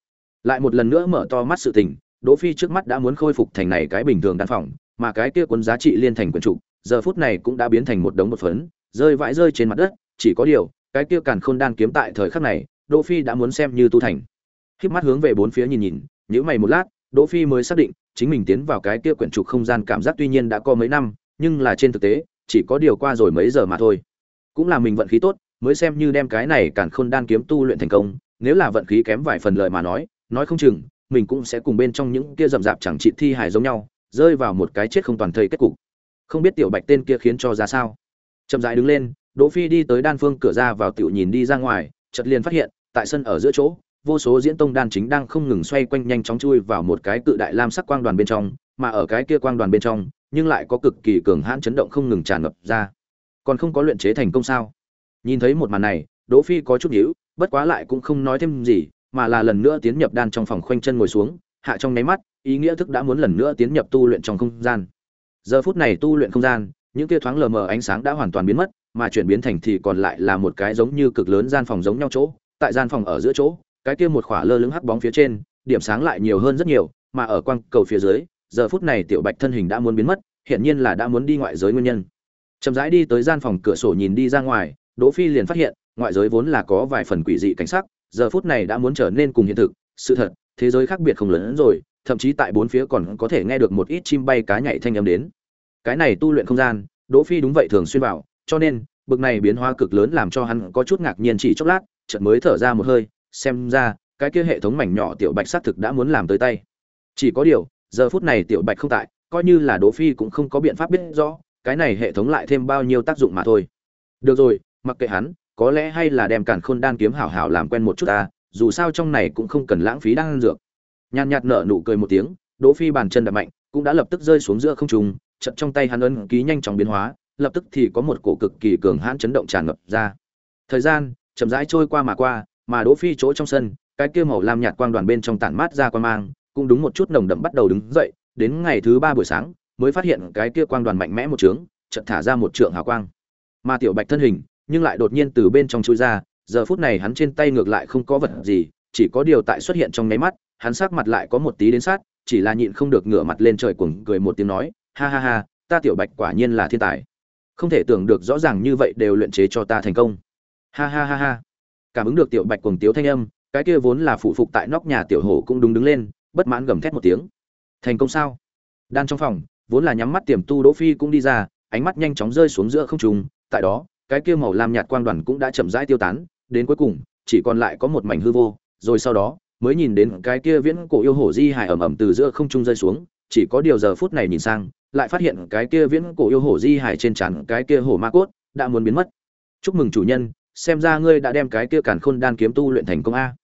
lại một lần nữa mở to mắt sự tình, Đỗ Phi trước mắt đã muốn khôi phục thành này cái bình thường đan phòng, mà cái kia cuốn giá trị liên thành quyển trụ, giờ phút này cũng đã biến thành một đống một phấn, rơi vãi rơi trên mặt đất, chỉ có điều, cái kia càn khôn đan kiếm tại thời khắc này, Đỗ Phi đã muốn xem như tu thành. Khép mắt hướng về bốn phía nhìn nhìn, nhíu mày một lát, Đỗ Phi mới xác định, chính mình tiến vào cái kia quyển trục không gian cảm giác tuy nhiên đã có mấy năm, nhưng là trên thực tế, chỉ có điều qua rồi mấy giờ mà thôi. Cũng là mình vận khí tốt, mới xem như đem cái này càn khôn đan kiếm tu luyện thành công, nếu là vận khí kém vài phần lời mà nói, nói không chừng mình cũng sẽ cùng bên trong những kia rậm rạp chẳng trị thi hài giống nhau, rơi vào một cái chết không toàn thây kết cục. Không biết tiểu Bạch tên kia khiến cho ra sao. Chậm rãi đứng lên, Đỗ Phi đi tới đan phương cửa ra vào tiểu nhìn đi ra ngoài, chợt liền phát hiện, tại sân ở giữa chỗ, vô số diễn tông đan chính đang không ngừng xoay quanh nhanh chóng chui vào một cái cự đại lam sắc quang đoàn bên trong, mà ở cái kia quang đoàn bên trong, nhưng lại có cực kỳ cường hãn chấn động không ngừng tràn ngập ra. Còn không có luyện chế thành công sao? Nhìn thấy một màn này, Đỗ Phi có chút nhíu, bất quá lại cũng không nói thêm gì, mà là lần nữa tiến nhập đan trong phòng khoanh chân ngồi xuống, hạ trong nháy mắt, ý nghĩa thức đã muốn lần nữa tiến nhập tu luyện trong không gian. Giờ phút này tu luyện không gian, những kia thoáng lờ mờ ánh sáng đã hoàn toàn biến mất, mà chuyển biến thành thì còn lại là một cái giống như cực lớn gian phòng giống nhau chỗ, tại gian phòng ở giữa chỗ, cái kia một khỏa lơ lửng hắc bóng phía trên, điểm sáng lại nhiều hơn rất nhiều, mà ở quang cầu phía dưới, giờ phút này tiểu Bạch thân hình đã muốn biến mất, hiện nhiên là đã muốn đi ngoại giới nguyên nhân. Chậm rãi đi tới gian phòng cửa sổ nhìn đi ra ngoài, Đỗ Phi liền phát hiện, ngoại giới vốn là có vài phần quỷ dị cảnh sắc, giờ phút này đã muốn trở nên cùng hiện thực, sự thật, thế giới khác biệt không lớn hơn rồi, thậm chí tại bốn phía còn có thể nghe được một ít chim bay cá nhảy thanh âm đến. Cái này tu luyện không gian, Đỗ Phi đúng vậy thường xuyên vào, cho nên bực này biến hóa cực lớn làm cho hắn có chút ngạc nhiên chỉ chốc lát chợt mới thở ra một hơi xem ra, cái kia hệ thống mảnh nhỏ tiểu bạch xác thực đã muốn làm tới tay. Chỉ có điều, giờ phút này tiểu bạch không tại, coi như là đỗ phi cũng không có biện pháp biết rõ, cái này hệ thống lại thêm bao nhiêu tác dụng mà thôi. Được rồi, mặc kệ hắn, có lẽ hay là đem càn khôn đan kiếm hảo hảo làm quen một chút ta, dù sao trong này cũng không cần lãng phí đan dược. Nhàn nhạt nở nụ cười một tiếng, đỗ phi bàn chân đập mạnh, cũng đã lập tức rơi xuống giữa không trung, chợt trong tay hắn ấn ký nhanh chóng biến hóa, lập tức thì có một cổ cực kỳ cường hãn chấn động tràn ngập ra. Thời gian chậm rãi trôi qua mà qua mà đỗ phi chỗ trong sân, cái kia màu lam nhạt quang đoàn bên trong tản mát ra quang mang, cũng đúng một chút nồng đậm bắt đầu đứng dậy, đến ngày thứ ba buổi sáng, mới phát hiện cái kia quang đoàn mạnh mẽ một trướng, chợt thả ra một trượng hào quang. Mà tiểu bạch thân hình, nhưng lại đột nhiên từ bên trong chui ra, giờ phút này hắn trên tay ngược lại không có vật gì, chỉ có điều tại xuất hiện trong nháy mắt, hắn sắc mặt lại có một tí đến sát, chỉ là nhịn không được ngửa mặt lên trời cuồng cười một tiếng nói, ha ha ha, ta tiểu bạch quả nhiên là thiên tài. Không thể tưởng được rõ ràng như vậy đều luyện chế cho ta thành công. Ha ha ha ha cảm ứng được tiểu bạch cuồng tiếu thanh âm, cái kia vốn là phụ phục tại nóc nhà tiểu hổ cũng đúng đứng lên, bất mãn gầm thét một tiếng. Thành công sao? Đan trong phòng, vốn là nhắm mắt tiềm tu đỗ phi cũng đi ra, ánh mắt nhanh chóng rơi xuống giữa không trung, tại đó, cái kia màu lam nhạt quang đoàn cũng đã chậm rãi tiêu tán, đến cuối cùng, chỉ còn lại có một mảnh hư vô, rồi sau đó, mới nhìn đến cái kia viễn cổ yêu hổ di hài ẩm ẩm từ giữa không trung rơi xuống, chỉ có điều giờ phút này nhìn sang, lại phát hiện cái kia viễn cổ yêu hổ di hài trên trán cái kia hổ ma cốt đã muốn biến mất. Chúc mừng chủ nhân xem ra ngươi đã đem cái kia càn khôn đan kiếm tu luyện thành công a.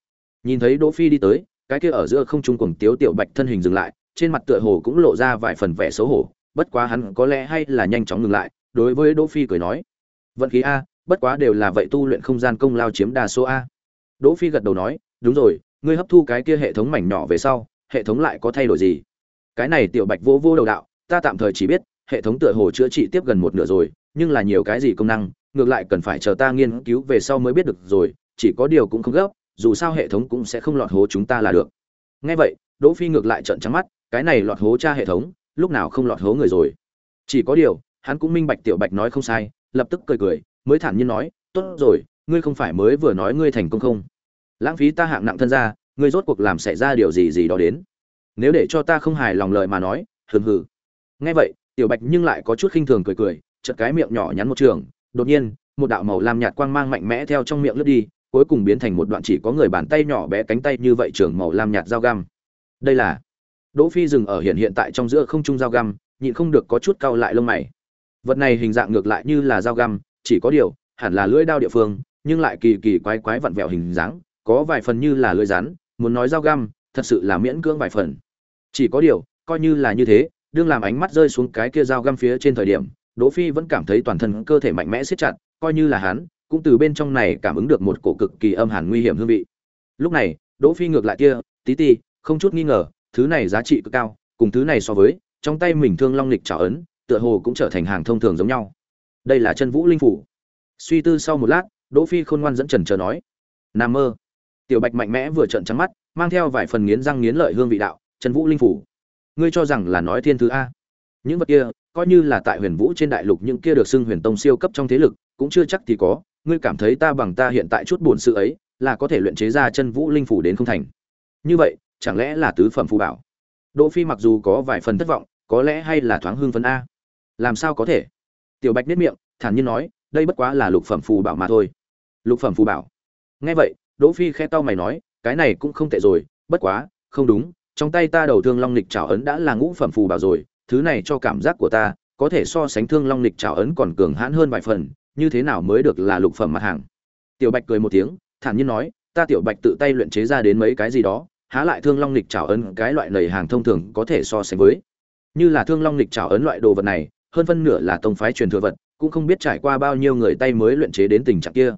Nhìn thấy đỗ phi đi tới, cái kia ở giữa không trung cuồng tiếu tiểu bạch thân hình dừng lại, trên mặt tựa hồ cũng lộ ra vài phần vẻ xấu hổ, bất quá hắn có lẽ hay là nhanh chóng ngừng lại, đối với đỗ phi cười nói, vận khí a, bất quá đều là vậy tu luyện không gian công lao chiếm đa số a. Đỗ phi gật đầu nói, đúng rồi, ngươi hấp thu cái kia hệ thống mảnh nhỏ về sau, hệ thống lại có thay đổi gì? Cái này tiểu bạch vô vô đầu đạo, ta tạm thời chỉ biết, hệ thống tựa hồ chữa trị tiếp gần một nửa rồi, nhưng là nhiều cái gì công năng ngược lại cần phải chờ ta nghiên cứu về sau mới biết được rồi, chỉ có điều cũng không gấp, dù sao hệ thống cũng sẽ không lọt hố chúng ta là được. Nghe vậy, đỗ phi ngược lại trợn trắng mắt, cái này lọt hố cha hệ thống, lúc nào không lọt hố người rồi? Chỉ có điều, hắn cũng minh bạch tiểu bạch nói không sai, lập tức cười cười, mới thản nhiên nói, tốt rồi, ngươi không phải mới vừa nói ngươi thành công không? Lãng phí ta hạng nặng thân ra ngươi rốt cuộc làm xảy ra điều gì gì đó đến? Nếu để cho ta không hài lòng lời mà nói hừm hừ. Nghe vậy, tiểu bạch nhưng lại có chút khinh thường cười cười, chợt cái miệng nhỏ nhắn một trường đột nhiên, một đạo màu lam nhạt quang mang mạnh mẽ theo trong miệng lướt đi, cuối cùng biến thành một đoạn chỉ có người bàn tay nhỏ bé cánh tay như vậy trường màu lam nhạt dao găm. Đây là đỗ phi dừng ở hiện hiện tại trong giữa không trung dao găm, nhịn không được có chút cau lại lông mày. Vật này hình dạng ngược lại như là dao găm, chỉ có điều, hẳn là lưỡi đao địa phương, nhưng lại kỳ kỳ quái quái vặn vẹo hình dáng, có vài phần như là lưỡi rắn, muốn nói dao găm, thật sự là miễn cưỡng vài phần. Chỉ có điều, coi như là như thế, đương làm ánh mắt rơi xuống cái kia dao găm phía trên thời điểm đỗ phi vẫn cảm thấy toàn thân cơ thể mạnh mẽ siết chặt, coi như là hắn, cũng từ bên trong này cảm ứng được một cổ cực kỳ âm hàn nguy hiểm hương vị. Lúc này, đỗ phi ngược lại kia, tí ti, không chút nghi ngờ, thứ này giá trị cực cao, cùng thứ này so với, trong tay mình thương long lịch trảo ấn, tựa hồ cũng trở thành hàng thông thường giống nhau. Đây là chân vũ linh phủ. Suy tư sau một lát, đỗ phi khôn ngoan dẫn trần chờ nói, nam mơ. Tiểu bạch mạnh mẽ vừa trợn trắng mắt, mang theo vài phần nghiến răng nghiến lợi hương vị đạo, chân vũ linh phủ, ngươi cho rằng là nói thiên thứ a? Những vật kia, coi như là tại huyền vũ trên đại lục những kia được xưng huyền tông siêu cấp trong thế lực, cũng chưa chắc thì có. Ngươi cảm thấy ta bằng ta hiện tại chút buồn sự ấy, là có thể luyện chế ra chân vũ linh phủ đến không thành. Như vậy, chẳng lẽ là tứ phẩm phù bảo? Đỗ phi mặc dù có vài phần thất vọng, có lẽ hay là thoáng hương phấn a. Làm sao có thể? Tiểu bạch nết miệng, thản nhiên nói, đây bất quá là lục phẩm phù bảo mà thôi. Lục phẩm phù bảo? Nghe vậy, đỗ phi khẽ tao mày nói, cái này cũng không tệ rồi, bất quá, không đúng, trong tay ta đầu thương long lịch trảo ấn đã là ngũ phẩm phù bảo rồi thứ này cho cảm giác của ta, có thể so sánh thương long lịch trảo ấn còn cường hãn hơn vài phần, như thế nào mới được là lục phẩm mặt hàng? Tiểu bạch cười một tiếng, thản nhiên nói, ta tiểu bạch tự tay luyện chế ra đến mấy cái gì đó, há lại thương long lịch trảo ấn cái loại nầy hàng thông thường có thể so sánh với. Như là thương long lịch trảo ấn loại đồ vật này, hơn phân nửa là tông phái truyền thừa vật, cũng không biết trải qua bao nhiêu người tay mới luyện chế đến tình trạng kia.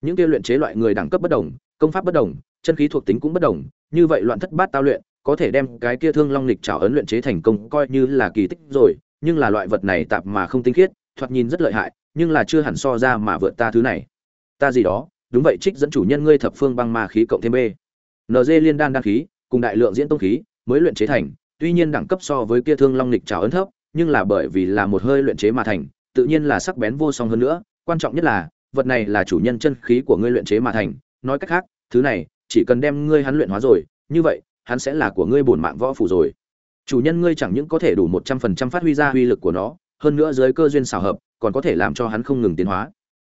Những kia luyện chế loại người đẳng cấp bất đồng, công pháp bất đồng, chân khí thuộc tính cũng bất đồng, như vậy loạn thất bát tao luyện có thể đem cái kia thương long lịch trảo ấn luyện chế thành công coi như là kỳ tích rồi, nhưng là loại vật này tạp mà không tinh khiết, thoạt nhìn rất lợi hại, nhưng là chưa hẳn so ra mà vượt ta thứ này. Ta gì đó, đúng vậy trích dẫn chủ nhân ngươi thập phương băng ma khí cộng thêm b. Nd liên đan đan khí, cùng đại lượng diễn tông khí, mới luyện chế thành, tuy nhiên đẳng cấp so với kia thương long lịch trào ấn thấp, nhưng là bởi vì là một hơi luyện chế mà thành, tự nhiên là sắc bén vô song hơn nữa, quan trọng nhất là, vật này là chủ nhân chân khí của ngươi luyện chế mà thành, nói cách khác, thứ này, chỉ cần đem ngươi hắn luyện hóa rồi, như vậy hắn sẽ là của ngươi bổn mạng võ phủ rồi. Chủ nhân ngươi chẳng những có thể đủ một trăm phần trăm phát huy ra uy lực của nó, hơn nữa dưới cơ duyên xào hợp, còn có thể làm cho hắn không ngừng tiến hóa.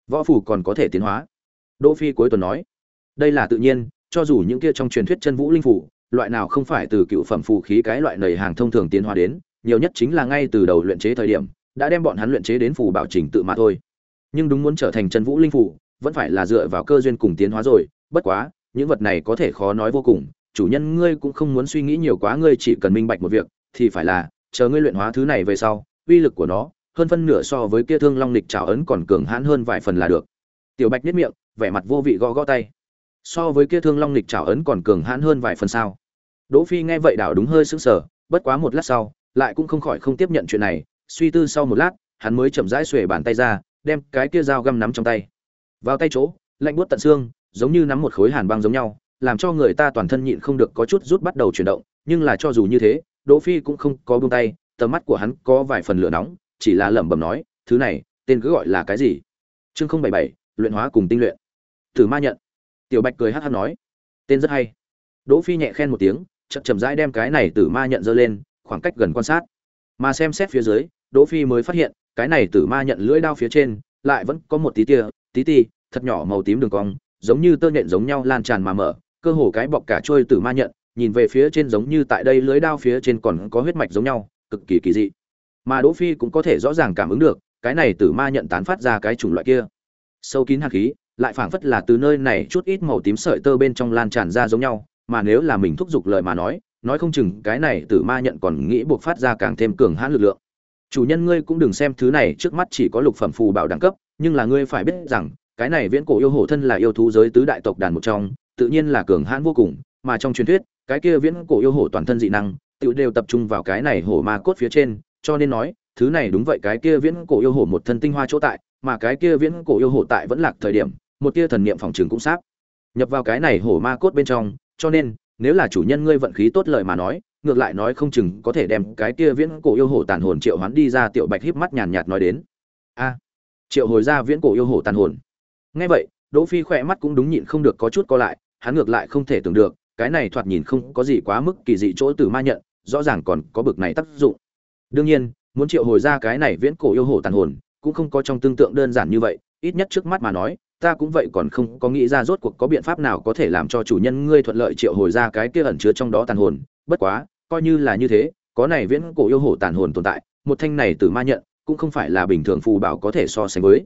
Võ phủ còn có thể tiến hóa. Đỗ phi cuối tuần nói, đây là tự nhiên, cho dù những kia trong truyền thuyết chân vũ linh phủ, loại nào không phải từ cựu phẩm phù khí cái loại nầy hàng thông thường tiến hóa đến, nhiều nhất chính là ngay từ đầu luyện chế thời điểm, đã đem bọn hắn luyện chế đến phù bảo trình tự mà thôi. Nhưng đúng muốn trở thành chân vũ linh phủ, vẫn phải là dựa vào cơ duyên cùng tiến hóa rồi, bất quá, những vật này có thể khó nói vô cùng chủ nhân ngươi cũng không muốn suy nghĩ nhiều quá, ngươi chỉ cần minh bạch một việc, thì phải là, chờ ngươi luyện hóa thứ này về sau, uy lực của nó, hơn phân nửa so với kia thương long lịch trào ấn còn cường hãn hơn vài phần là được. Tiểu bạch nhất miệng, vẻ mặt vô vị gõ gõ tay. So với kia thương long lịch trào ấn còn cường hãn hơn vài phần sao? Đỗ phi nghe vậy đảo đúng hơi sững sờ, bất quá một lát sau, lại cũng không khỏi không tiếp nhận chuyện này, suy tư sau một lát, hắn mới chậm rãi xuề bàn tay ra, đem cái kia dao găm nắm trong tay. Vào tay chỗ, lạnh buốt tận xương, giống như nắm một khối hàn băng giống nhau làm cho người ta toàn thân nhịn không được có chút rút bắt đầu chuyển động nhưng là cho dù như thế đỗ phi cũng không có buông tay tầm mắt của hắn có vài phần lửa nóng chỉ là lẩm bẩm nói thứ này tên cứ gọi là cái gì? Chương không bảy bảy luyện hóa cùng tinh luyện. Thử ma nhận. Tiểu bạch cười hắc hắc nói tên rất hay. Đỗ phi nhẹ khen một tiếng chậm chậm rãi đem cái này tử ma nhận giơ lên khoảng cách gần quan sát. Mà xem xét phía dưới đỗ phi mới phát hiện cái này tử ma nhận lưỡi đao phía trên lại vẫn có một tí tia tí tí, thật nhỏ màu tím đường cong giống như tơ nhện giống nhau lan tràn mà mở cơ hồ cái bọc cả trôi tử ma nhận, nhìn về phía trên giống như tại đây lưới đao phía trên còn có huyết mạch giống nhau, cực kỳ kỳ dị. Mà đỗ phi cũng có thể rõ ràng cảm ứng được, cái này tử ma nhận tán phát ra cái chủng loại kia. Sâu kín hàn khí, lại phảng phất là từ nơi này chút ít màu tím sợi tơ bên trong lan tràn ra giống nhau, mà nếu là mình thúc giục lời mà nói nói không chừng cái này tử ma nhận còn nghĩ buộc phát ra càng thêm cường hãn lực lượng. Chủ nhân ngươi cũng đừng xem thứ này trước mắt chỉ có lục phẩm phù bảo đẳng cấp, nhưng là ngươi phải biết rằng, cái này viễn cổ yêu hổ thân là yêu thú giới tứ đại tộc đàn một trong tự nhiên là cường hãn vô cùng, mà trong truyền thuyết, cái kia viễn cổ yêu hổ toàn thân dị năng tự đều tập trung vào cái này hổ ma cốt phía trên, cho nên nói, thứ này đúng vậy cái kia viễn cổ yêu hổ một thân tinh hoa chỗ tại, mà cái kia viễn cổ yêu hổ tại vẫn lạc thời điểm, một tia thần niệm phòng trường cũng sáp. Nhập vào cái này hổ ma cốt bên trong, cho nên, nếu là chủ nhân ngươi vận khí tốt lời mà nói, ngược lại nói không chừng có thể đem cái kia viễn cổ yêu hổ tàn hồn triệu hoán đi ra tiểu bạch híp mắt nhàn nhạt nói đến. A, triệu hồi ra viễn cổ yêu hổ tàn hồn. Nghe vậy, đỗ phi khỏe mắt cũng đúng nhịn không được có chút co lại hắn ngược lại không thể tưởng được, cái này thoạt nhìn không có gì quá mức kỳ dị chỗ từ ma nhận, rõ ràng còn có bực này tác dụng. Đương nhiên, muốn triệu hồi ra cái này viễn cổ yêu hổ tàn hồn, cũng không có trong tương tượng đơn giản như vậy, ít nhất trước mắt mà nói, ta cũng vậy còn không có nghĩ ra rốt cuộc có biện pháp nào có thể làm cho chủ nhân ngươi thuận lợi triệu hồi ra cái kia ẩn chứa trong đó tàn hồn, bất quá, coi như là như thế, có này viễn cổ yêu hổ tàn hồn tồn tại, một thanh này từ ma nhận, cũng không phải là bình thường phù bảo có thể so sánh với.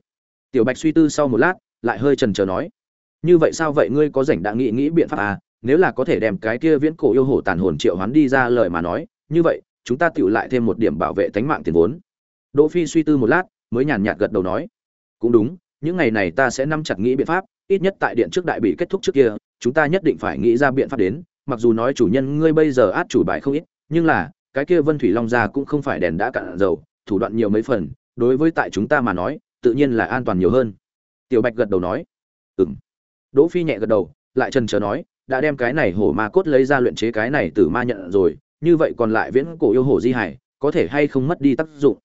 Tiểu bạch suy tư sau một lát, lại hơi chần chờ nói như vậy sao vậy ngươi có rảnh đã nghĩ nghĩ biện pháp à? Nếu là có thể đem cái kia viễn cổ yêu hổ tàn hồn triệu hoán đi ra lời mà nói, như vậy, chúng ta tựu lại thêm một điểm bảo vệ tánh mạng tiền vốn. Đỗ phi suy tư một lát, mới nhàn nhạt gật đầu nói. Cũng đúng, những ngày này ta sẽ nắm chặt nghĩ biện pháp, ít nhất tại điện trước đại bị kết thúc trước kia, chúng ta nhất định phải nghĩ ra biện pháp đến. Mặc dù nói chủ nhân ngươi bây giờ át chủ bài không ít, nhưng là, cái kia vân thủy long gia cũng không phải đèn đã cạn dầu, thủ đoạn nhiều mấy phần, đối với tại chúng ta mà nói, tự nhiên là an toàn nhiều hơn. Tiểu bạch gật đầu nói. Ừm đỗ phi nhẹ gật đầu, lại trần chờ nói, đã đem cái này hổ ma cốt lấy ra luyện chế cái này tử ma nhận rồi, như vậy còn lại viễn cổ yêu hổ di hải, có thể hay không mất đi tác dụng?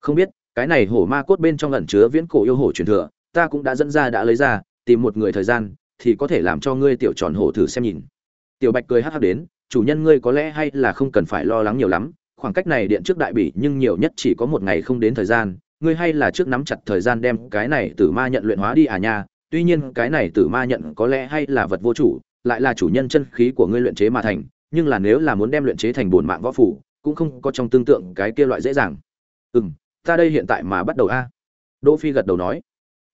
Không biết, cái này hổ ma cốt bên trong ẩn chứa viễn cổ yêu hổ truyền thừa, ta cũng đã dẫn ra đã lấy ra, tìm một người thời gian, thì có thể làm cho ngươi tiểu tròn hổ thử xem nhìn. Tiểu bạch cười hắc hắc đến, chủ nhân ngươi có lẽ hay là không cần phải lo lắng nhiều lắm, khoảng cách này điện trước đại bỉ nhưng nhiều nhất chỉ có một ngày không đến thời gian, ngươi hay là trước nắm chặt thời gian đem cái này tử ma nhận luyện hóa đi à nha tuy nhiên, cái này tử ma nhận có lẽ hay là vật vô chủ, lại là chủ nhân chân khí của ngươi luyện chế mà thành, nhưng là nếu là muốn đem luyện chế thành bổn mạng võ phủ, cũng không có trong tương tượng cái kia loại dễ dàng. Ừ m ta đây hiện tại mà bắt đầu a. Đỗ phi gật đầu nói.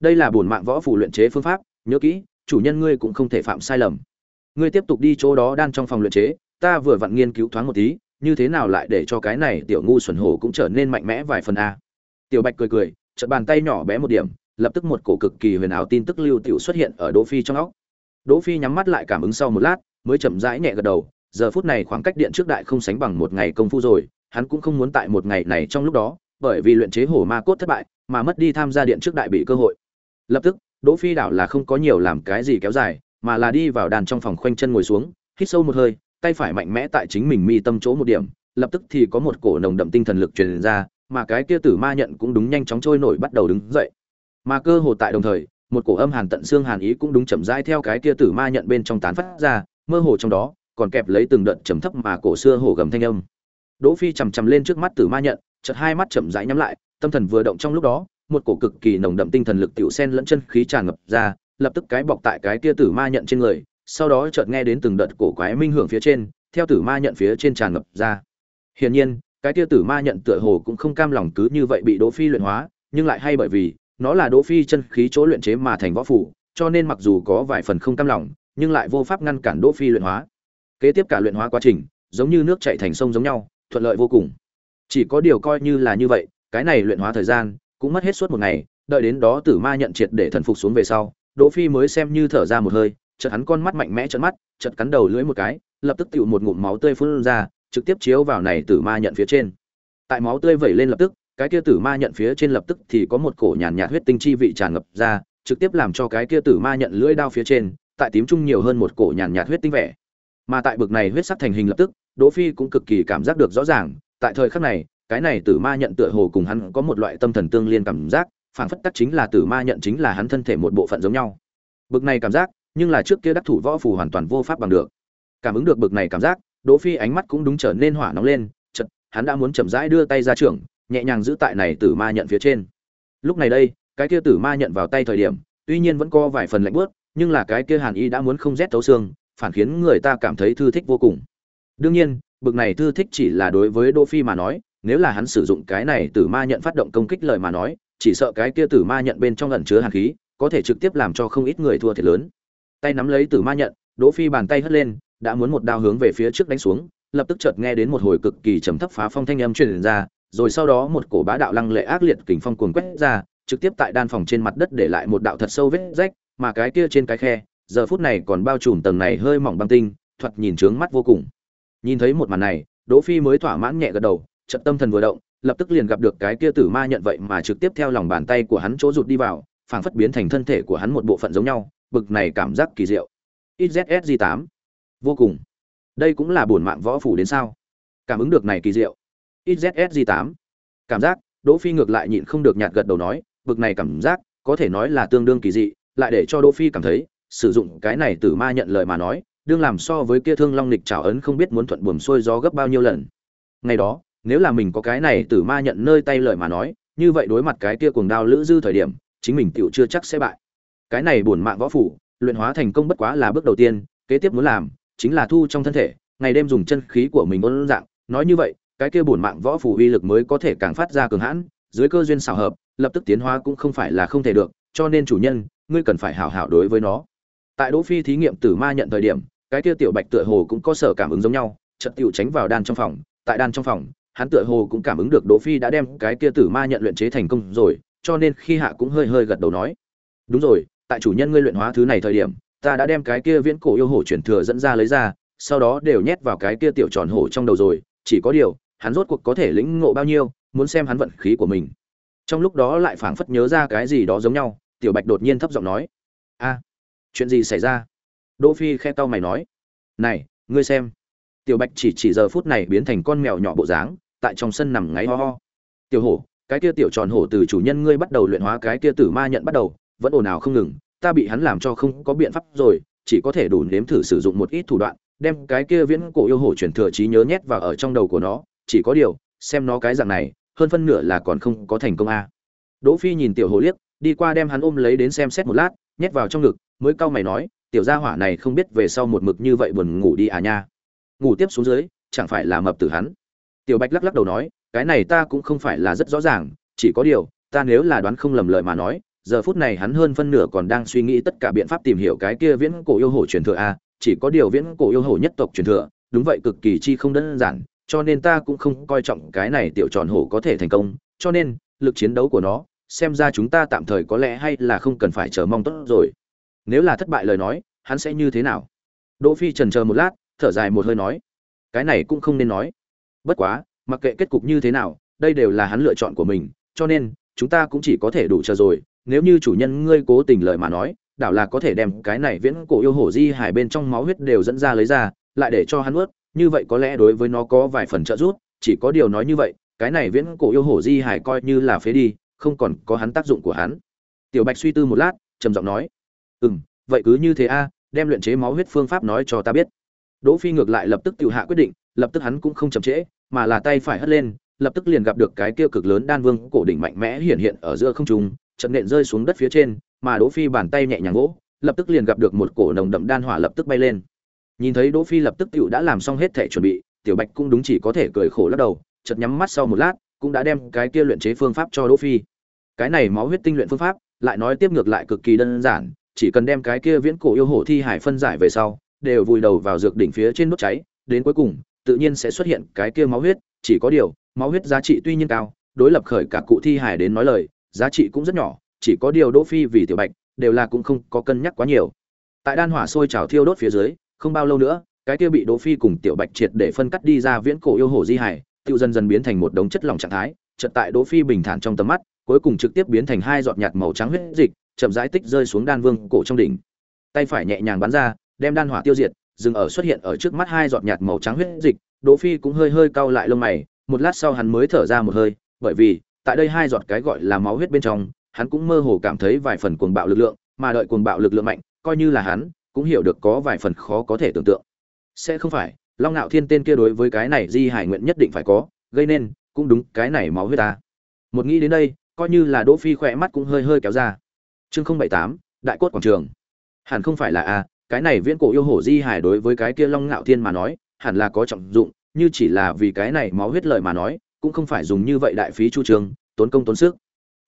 Đây là bổn mạng võ phủ luyện chế phương pháp, nhớ kỹ, chủ nhân ngươi cũng không thể phạm sai lầm. Ngươi tiếp tục đi chỗ đó đan trong phòng luyện chế, ta vừa vặn nghiên cứu thoáng một tí, như thế nào lại để cho cái này tiểu ngu xuẩn hổ cũng trở nên mạnh mẽ vài phần a? Tiểu bạch cười cười, chợt bàn tay nhỏ bé một điểm lập tức một cổ cực kỳ huyền ảo tin tức lưu tiểu xuất hiện ở đỗ phi trong óc. Đỗ phi nhắm mắt lại cảm ứng sau một lát, mới chậm rãi nhẹ gật đầu, giờ phút này khoảng cách điện trước đại không sánh bằng một ngày công phu rồi, hắn cũng không muốn tại một ngày này trong lúc đó, bởi vì luyện chế hổ ma cốt thất bại, mà mất đi tham gia điện trước đại bị cơ hội. Lập tức, đỗ phi đảo là không có nhiều làm cái gì kéo dài, mà là đi vào đàn trong phòng khoanh chân ngồi xuống, hít sâu một hơi, tay phải mạnh mẽ tại chính mình mi tâm chỗ một điểm, lập tức thì có một cổ nồng đậm tinh thần lực truyền ra, mà cái kia tử ma nhận cũng đúng nhanh chóng trôi nổi bắt đầu đứng dậy mà cơ hồ tại đồng thời một cổ âm hàn tận xương hàn ý cũng đúng chậm rãi theo cái kia tử ma nhận bên trong tán phát ra mơ hồ trong đó còn kẹp lấy từng đợt trầm thấp mà cổ xưa hồ gầm thanh âm đỗ phi chầm chầm lên trước mắt tử ma nhận chợt hai mắt chậm rãi nhắm lại tâm thần vừa động trong lúc đó một cổ cực kỳ nồng đậm tinh thần lực tiểu sen lẫn chân khí tràn ngập ra, lập tức cái bọc tại cái kia tử ma nhận trên người, sau đó chợt nghe đến từng đợt cổ quái minh hưởng phía trên, theo tử ma nhận phía trên tràn ngập ra. Hiển nhiên, cái kia tử ma nhận tựa hồ cũng không cam lòng cứ như vậy bị Đỗ Phi luyện hóa, nhưng lại hay bởi vì nó là Đỗ Phi chân khí chỗ luyện chế mà thành võ phủ cho nên mặc dù có vài phần không cam lòng, nhưng lại vô pháp ngăn cản Đỗ Phi luyện hóa. Kế tiếp cả luyện hóa quá trình, giống như nước chảy thành sông giống nhau, thuận lợi vô cùng. Chỉ có điều coi như là như vậy, cái này luyện hóa thời gian cũng mất hết suốt một ngày, đợi đến đó Tử Ma nhận triệt để thần phục xuống về sau, Đỗ Phi mới xem như thở ra một hơi, chợt hắn con mắt mạnh mẽ trợn mắt, chợt cắn đầu lưỡi một cái, lập tức tụ một ngụm máu tươi phun ra, trực tiếp chiếu vào này Tử Ma nhận phía trên. Tại máu tươi vẩy lên lập tức, cái kia Tử Ma nhận phía trên lập tức thì có một cổ nhàn nhạt huyết tinh chi vị tràn ngập ra, trực tiếp làm cho cái kia Tử Ma nhận lưỡi đao phía trên, tại tím trung nhiều hơn một cổ nhàn nhạt huyết tinh vẻ. Mà tại bực này huyết sắc thành hình lập tức, Đỗ Phi cũng cực kỳ cảm giác được rõ ràng, tại thời khắc này, cái này Tử Ma nhận tựa hồ cùng hắn có một loại tâm thần tương liên cảm giác, phảng phất tắc chính là Tử Ma nhận chính là hắn thân thể một bộ phận giống nhau. Bực này cảm giác, nhưng là trước kia đắc thủ võ phù hoàn toàn vô pháp bằng được. Cảm ứng được bực này cảm giác, Đỗ Phi ánh mắt cũng đúng trở nên hỏa nóng lên, chợt, hắn đã muốn chậm rãi đưa tay ra trưởng, nhẹ nhàng giữ tại này Tử Ma nhận phía trên. Lúc này đây, cái kia Tử Ma nhận vào tay thời điểm, tuy nhiên vẫn có vài phần lạnh bước, nhưng là cái kia Hàn Y đã muốn không rét thấu xương, phản khiến người ta cảm thấy thư thích vô cùng. Đương nhiên, bực này thư thích chỉ là đối với Đỗ Phi mà nói, nếu là hắn sử dụng cái này Tử Ma nhận phát động công kích lời mà nói, chỉ sợ cái kia Tử Ma nhận bên trong ẩn chứa hàn khí, có thể trực tiếp làm cho không ít người thua thiệt lớn. Tay nắm lấy Tử Ma nhận, Đỗ Phi bàn tay hất lên, đã muốn một đao hướng về phía trước đánh xuống, lập tức chợt nghe đến một hồi cực kỳ trầm thấp phá phong thanh âm truyền ra, rồi sau đó một cổ bá đạo lăng lệ ác liệt kình phong cuồng quét ra, trực tiếp tại đan phòng trên mặt đất để lại một đạo thật sâu vết rách, mà cái kia trên cái khe, giờ phút này còn bao trùm tầng này hơi mỏng băng tinh, thoạt nhìn trướng mắt vô cùng. Nhìn thấy một màn này, Đỗ Phi mới thỏa mãn nhẹ gật đầu, trận tâm thần vừa động, lập tức liền gặp được cái kia tử ma nhận vậy mà trực tiếp theo lòng bàn tay của hắn chỗ rụt đi vào, phảng phất biến thành thân thể của hắn một bộ phận giống nhau, bực này cảm giác kỳ diệu. IZSG8. Vô cùng. Đây cũng là bổn mạng võ phủ đến sao? Cảm ứng được này kỳ diệu. XZSG8. Cảm giác, Đỗ Phi ngược lại nhịn không được nhạt gật đầu nói, bực này cảm giác, có thể nói là tương đương kỳ dị, lại để cho Đỗ Phi cảm thấy, sử dụng cái này tử ma nhận lời mà nói, đương làm so với kia thương long lịch trảo ấn không biết muốn thuận buồm xuôi gió gấp bao nhiêu lần. Ngày đó, nếu là mình có cái này tử ma nhận nơi tay lời mà nói, như vậy đối mặt cái kia cuồng đao lữ dư thời điểm, chính mình tiểu chưa chắc sẽ bại. Cái này buồn mạng võ phủ, luyện hóa thành công bất quá là bước đầu tiên, kế tiếp muốn làm chính là thu trong thân thể, ngày đêm dùng chân khí của mình ôn dạng, nói như vậy, cái kia bổn mạng võ phù uy lực mới có thể càng phát ra cường hãn, dưới cơ duyên xảo hợp, lập tức tiến hóa cũng không phải là không thể được, cho nên chủ nhân, ngươi cần phải hảo hảo đối với nó. Tại Đỗ Phi thí nghiệm tử ma nhận thời điểm, cái kia tiểu bạch tựa hồ cũng có sở cảm ứng giống nhau, chợt tiểu tránh vào đan trong phòng, tại đan trong phòng, hắn tựa hồ cũng cảm ứng được Đỗ Phi đã đem cái kia tử ma nhận luyện chế thành công rồi, cho nên khi hạ cũng hơi hơi gật đầu nói: "Đúng rồi, tại chủ nhân ngươi luyện hóa thứ này thời điểm, ta đã đem cái kia viễn cổ yêu hổ chuyển thừa dẫn ra lấy ra, sau đó đều nhét vào cái kia tiểu tròn hổ trong đầu rồi, chỉ có điều, hắn rốt cuộc có thể lĩnh ngộ bao nhiêu, muốn xem hắn vận khí của mình." Trong lúc đó lại phảng phất nhớ ra cái gì đó giống nhau, tiểu bạch đột nhiên thấp giọng nói: "A, chuyện gì xảy ra?" Đỗ Phi khẽ cau mày nói: "Này, ngươi xem." Tiểu Bạch chỉ chỉ giờ phút này biến thành con mèo nhỏ bộ dáng, tại trong sân nằm ngáy ho ho. "Tiểu hổ, cái kia tiểu tròn hổ từ chủ nhân ngươi bắt đầu luyện hóa cái kia tử ma nhận bắt đầu, vẫn ồn ào không ngừng, ta bị hắn làm cho không có biện pháp rồi, chỉ có thể đủ nếm thử sử dụng một ít thủ đoạn, đem cái kia viễn cổ yêu hổ truyền thừa trí nhớ nhét vào ở trong đầu của nó, chỉ có điều, xem nó cái dạng này, hơn phân nửa là còn không có thành công a." Đỗ Phi nhìn tiểu hổ liếc, đi qua đem hắn ôm lấy đến xem xét một lát, nhét vào trong ngực, mới cau mày nói, tiểu gia hỏa này không biết về sau một mực như vậy buồn ngủ đi à nha ngủ tiếp xuống dưới chẳng phải là mập tử hắn tiểu bạch lắc lắc đầu nói cái này ta cũng không phải là rất rõ ràng chỉ có điều ta nếu là đoán không lầm lợi mà nói giờ phút này hắn hơn phân nửa còn đang suy nghĩ tất cả biện pháp tìm hiểu cái kia viễn cổ yêu hổ truyền thừa a chỉ có điều viễn cổ yêu hổ nhất tộc truyền thừa đúng vậy cực kỳ chi không đơn giản cho nên ta cũng không coi trọng cái này tiểu tròn hổ có thể thành công, cho nên, lực chiến đấu của nó, xem ra chúng ta tạm thời có lẽ hay là không cần phải chờ mong tốt rồi. Nếu là thất bại lời nói, hắn sẽ như thế nào? Đỗ phi trần chờ một lát, thở dài một hơi nói. Cái này cũng không nên nói. Bất quá, mặc kệ kết cục như thế nào, đây đều là hắn lựa chọn của mình, cho nên, chúng ta cũng chỉ có thể đủ chờ rồi. Nếu như chủ nhân ngươi cố tình lời mà nói, đảo là có thể đem cái này viễn cổ yêu hổ di hải bên trong máu huyết đều dẫn ra lấy ra, lại để cho hắn ướt như vậy có lẽ đối với nó có vài phần trợ giúp chỉ có điều nói như vậy cái này viễn cổ yêu hổ di hải coi như là phế đi không còn có hắn tác dụng của hắn. Tiểu bạch suy tư một lát trầm giọng nói ừm vậy cứ như thế a đem luyện chế máu huyết phương pháp nói cho ta biết. Đỗ phi ngược lại lập tức tiểu hạ quyết định lập tức hắn cũng không chậm trễ mà là tay phải hất lên lập tức liền gặp được cái kia cực lớn đan vương cổ đỉnh mạnh mẽ hiện hiện ở giữa không trung trận nện rơi xuống đất phía trên mà đỗ phi bàn tay nhẹ nhàng gỗ, lập tức liền gặp được một cổ nồng đậm đan hỏa lập tức bay lên nhìn thấy đỗ phi lập tức tiểu đã làm xong hết thể chuẩn bị, tiểu bạch cũng đúng chỉ có thể cười khổ lắc đầu, chợt nhắm mắt sau một lát, cũng đã đem cái kia luyện chế phương pháp cho đỗ phi. Cái này máu huyết tinh luyện phương pháp, lại nói tiếp ngược lại cực kỳ đơn giản, chỉ cần đem cái kia viễn cổ yêu hổ thi hải phân giải về sau, đều vùi đầu vào dược đỉnh phía trên nốt cháy, đến cuối cùng, tự nhiên sẽ xuất hiện cái kia máu huyết, chỉ có điều, máu huyết giá trị tuy nhiên cao, đối lập khởi cả cụ thi hải đến nói lời, giá trị cũng rất nhỏ, chỉ có điều đỗ phi vì tiểu bạch, đều là cũng không có cân nhắc quá nhiều. Tại đan hỏa sôi trào thiêu đốt phía dưới không bao lâu nữa, cái kia bị đỗ phi cùng tiểu bạch triệt để phân cắt đi ra viễn cổ yêu hổ di hải, tiêu dần dần biến thành một đống chất lỏng trạng thái, chợt tại đỗ phi bình thản trong tầm mắt, cuối cùng trực tiếp biến thành hai giọt nhạt màu trắng huyết dịch, chậm rãi tích rơi xuống đan vương cổ trong đỉnh. Tay phải nhẹ nhàng bắn ra, đem đan hỏa tiêu diệt, dừng ở xuất hiện ở trước mắt hai giọt nhạt màu trắng huyết dịch, đỗ phi cũng hơi hơi cau lại lông mày, một lát sau hắn mới thở ra một hơi, bởi vì, tại đây hai giọt cái gọi là máu huyết bên trong, hắn cũng mơ hồ cảm thấy vài phần cuồng bạo lực lượng, mà đợi cuồng bạo lực lượng mạnh, coi như là hắn cũng hiểu được có vài phần khó có thể tưởng tượng. Sẽ không phải, long ngạo thiên tên kia đối với cái này di hải nguyện nhất định phải có, gây nên, cũng đúng, cái này máu huyết ta. Một nghĩ đến đây, coi như là đỗ phi khỏe mắt cũng hơi hơi kéo ra. Chương không bảy tám, đại cốt quảng trường. Hẳn không phải là a cái này viễn cổ yêu hổ di hải đối với cái kia long ngạo thiên mà nói, hẳn là có trọng dụng, như chỉ là vì cái này máu huyết lợi mà nói, cũng không phải dùng như vậy đại phí chu trường, tốn công tốn sức.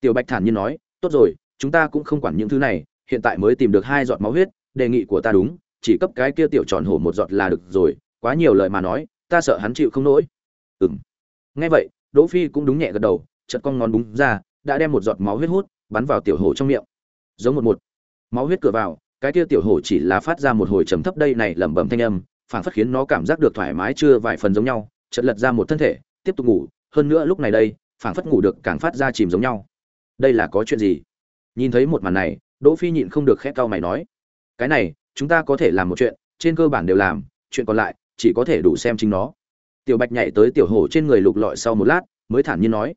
Tiểu bạch thản nhiên nói, tốt rồi, chúng ta cũng không quản những thứ này, hiện tại mới tìm được hai giọt máu huyết đề nghị của ta đúng, chỉ cấp cái kia tiểu tròn hổ một giọt là được rồi, quá nhiều lời mà nói, ta sợ hắn chịu không nổi. Ừm. Nghe vậy, đỗ phi cũng đúng nhẹ gật đầu, chợt cong ngón đúng ra, đã đem một giọt máu huyết hút, bắn vào tiểu hổ trong miệng. Giống một một. Máu huyết cửa vào, cái kia tiểu hổ chỉ là phát ra một hồi trầm thấp đây này lẩm bẩm thanh âm, phảng phất khiến nó cảm giác được thoải mái chưa vài phần giống nhau, chợt lật ra một thân thể, tiếp tục ngủ, hơn nữa lúc này đây, phảng phất ngủ được càng phát ra chìm giống nhau. Đây là có chuyện gì? Nhìn thấy một màn này, đỗ phi nhịn không được khẽ cau mày nói cái này, chúng ta có thể làm một chuyện, trên cơ bản đều làm, chuyện còn lại, chỉ có thể đủ xem chính nó. Tiểu bạch nhảy tới tiểu hổ trên người lục lọi sau một lát, mới thản nhiên nói.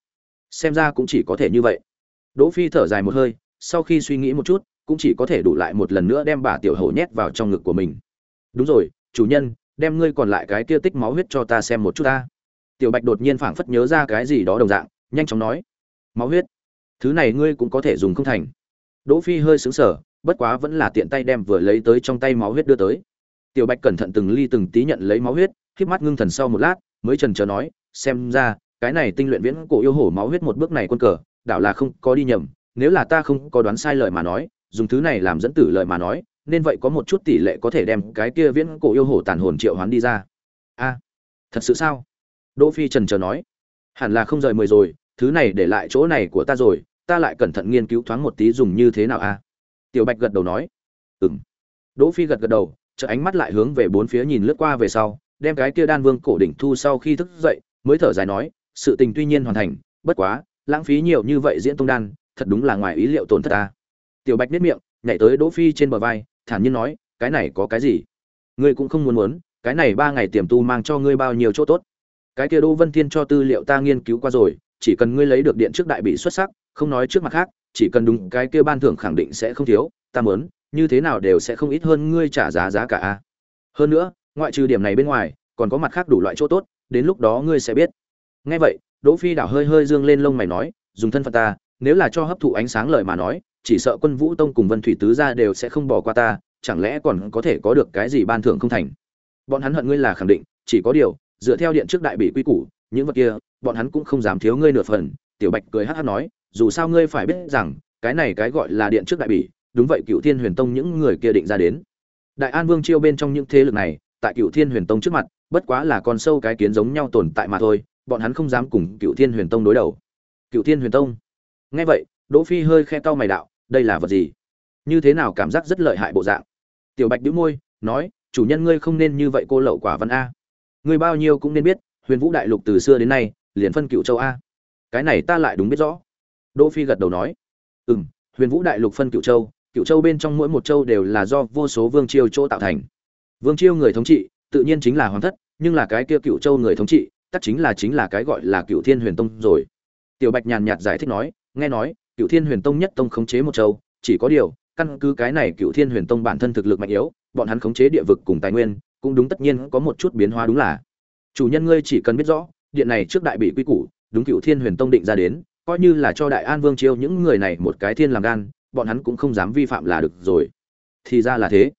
Xem ra cũng chỉ có thể như vậy. Đỗ phi thở dài một hơi, sau khi suy nghĩ một chút, cũng chỉ có thể đủ lại một lần nữa đem bà tiểu hổ nhét vào trong ngực của mình. Đúng rồi, chủ nhân, đem ngươi còn lại cái kia tích máu huyết cho ta xem một chút ta. Tiểu bạch đột nhiên phảng phất nhớ ra cái gì đó đồng dạng, nhanh chóng nói. Máu huyết? Thứ này ngươi cũng có thể dùng không thành. Đỗ phi hơi sững sờ bất quá vẫn là tiện tay đem vừa lấy tới trong tay máu huyết đưa tới. Tiểu bạch cẩn thận từng ly từng tí nhận lấy máu huyết khép mắt ngưng thần sau một lát, mới trần chờ nói, xem ra, cái này tinh luyện viễn cổ yêu hổ máu huyết một bước này quân cờ, đảo là không có đi nhầm, nếu là ta không có đoán sai lời mà nói, dùng thứ này làm dẫn tử lời mà nói, nên vậy có một chút tỷ lệ có thể đem cái kia viễn cổ yêu hổ tàn hồn triệu hoán đi ra. A, thật sự sao? Đỗ phi trần chờ nói. Hẳn là không rời mười rồi, thứ này để lại chỗ này của ta rồi, ta lại cẩn thận nghiên cứu thoáng một tí dùng như thế nào a? Tiểu bạch gật đầu nói, ừm. Đỗ phi gật gật đầu chợ ánh mắt lại hướng về bốn phía nhìn lướt qua về sau, đem cái kia đan vương cổ đỉnh thu sau khi thức dậy, mới thở dài nói, sự tình tuy nhiên hoàn thành, bất quá, lãng phí nhiều như vậy diễn tông đan, thật đúng là ngoài ý liệu tổn thất ta. Tiểu bạch nếp miệng, nhảy tới đỗ phi trên bờ vai, thản nhiên nói, cái này có cái gì? Ngươi cũng không muốn muốn, cái này ba ngày tiềm tu mang cho ngươi bao nhiêu chỗ tốt? Cái kia đỗ vân thiên cho tư liệu ta nghiên cứu qua rồi, chỉ cần ngươi lấy được điện trước đại bị xuất sắc, không nói trước mặt khác chỉ cần đúng cái kia ban thưởng khẳng định sẽ không thiếu, ta muốn, như thế nào đều sẽ không ít hơn ngươi trả giá giá cả a. Hơn nữa, ngoại trừ điểm này bên ngoài, còn có mặt khác đủ loại chỗ tốt, đến lúc đó ngươi sẽ biết. Nghe vậy, đỗ phi đảo hơi hơi dương lên lông mày nói, dùng thân phận ta, nếu là cho hấp thụ ánh sáng lời mà nói, chỉ sợ quân vũ tông cùng vân thủy tứ gia đều sẽ không bỏ qua ta, chẳng lẽ còn có thể có được cái gì ban thưởng không thành? Bọn hắn hận ngươi là khẳng định, chỉ có điều, dựa theo điện trước đại bị quy củ, những vật kia, bọn hắn cũng không dám thiếu ngươi nửa phần, tiểu bạch cười hắt hắt nói dù sao ngươi phải biết rằng cái này cái gọi là điện trước đại bỉ, đúng vậy cựu thiên huyền tông những người kia định ra đến. Đại an vương chiêu bên trong những thế lực này tại cựu thiên huyền tông trước mặt bất quá là con sâu cái kiến giống nhau tồn tại mà thôi bọn hắn không dám cùng cựu thiên huyền tông đối đầu. Cựu thiên huyền tông? Nghe vậy đỗ phi hơi khe cau mày đạo đây là vật gì? Như thế nào cảm giác rất lợi hại bộ dạng? Tiểu bạch đĩu môi nói chủ nhân ngươi không nên như vậy cô lậu quả văn a. Ngươi bao nhiêu cũng nên biết huyền vũ đại lục từ xưa đến nay liền phân cựu châu a. Cái này ta lại đúng biết rõ đỗ phi gật đầu nói, ừm, huyền vũ đại lục phân cựu châu cựu châu bên trong mỗi một châu đều là do vô số vương triều chỗ tạo thành. Vương triều người thống trị, tự nhiên chính là hoàng thất, nhưng là cái kia cựu châu người thống trị, tất chính là chính là cái gọi là cựu thiên huyền tông rồi. Tiểu bạch nhàn nhạt giải thích nói, nghe nói cựu thiên huyền tông nhất tông khống chế một châu, chỉ có điều, căn cứ cái này cựu thiên huyền tông bản thân thực lực mạnh yếu, bọn hắn khống chế địa vực cùng tài nguyên, cũng đúng tất nhiên có một chút biến hóa đúng là. Chủ nhân ngươi chỉ cần biết rõ, điện này trước đại bị quy củ, đúng cựu thiên huyền tông định ra đến coi như là cho đại an vương chiêu những người này một cái thiên làm gan, bọn hắn cũng không dám vi phạm là được rồi. Thì ra là thế.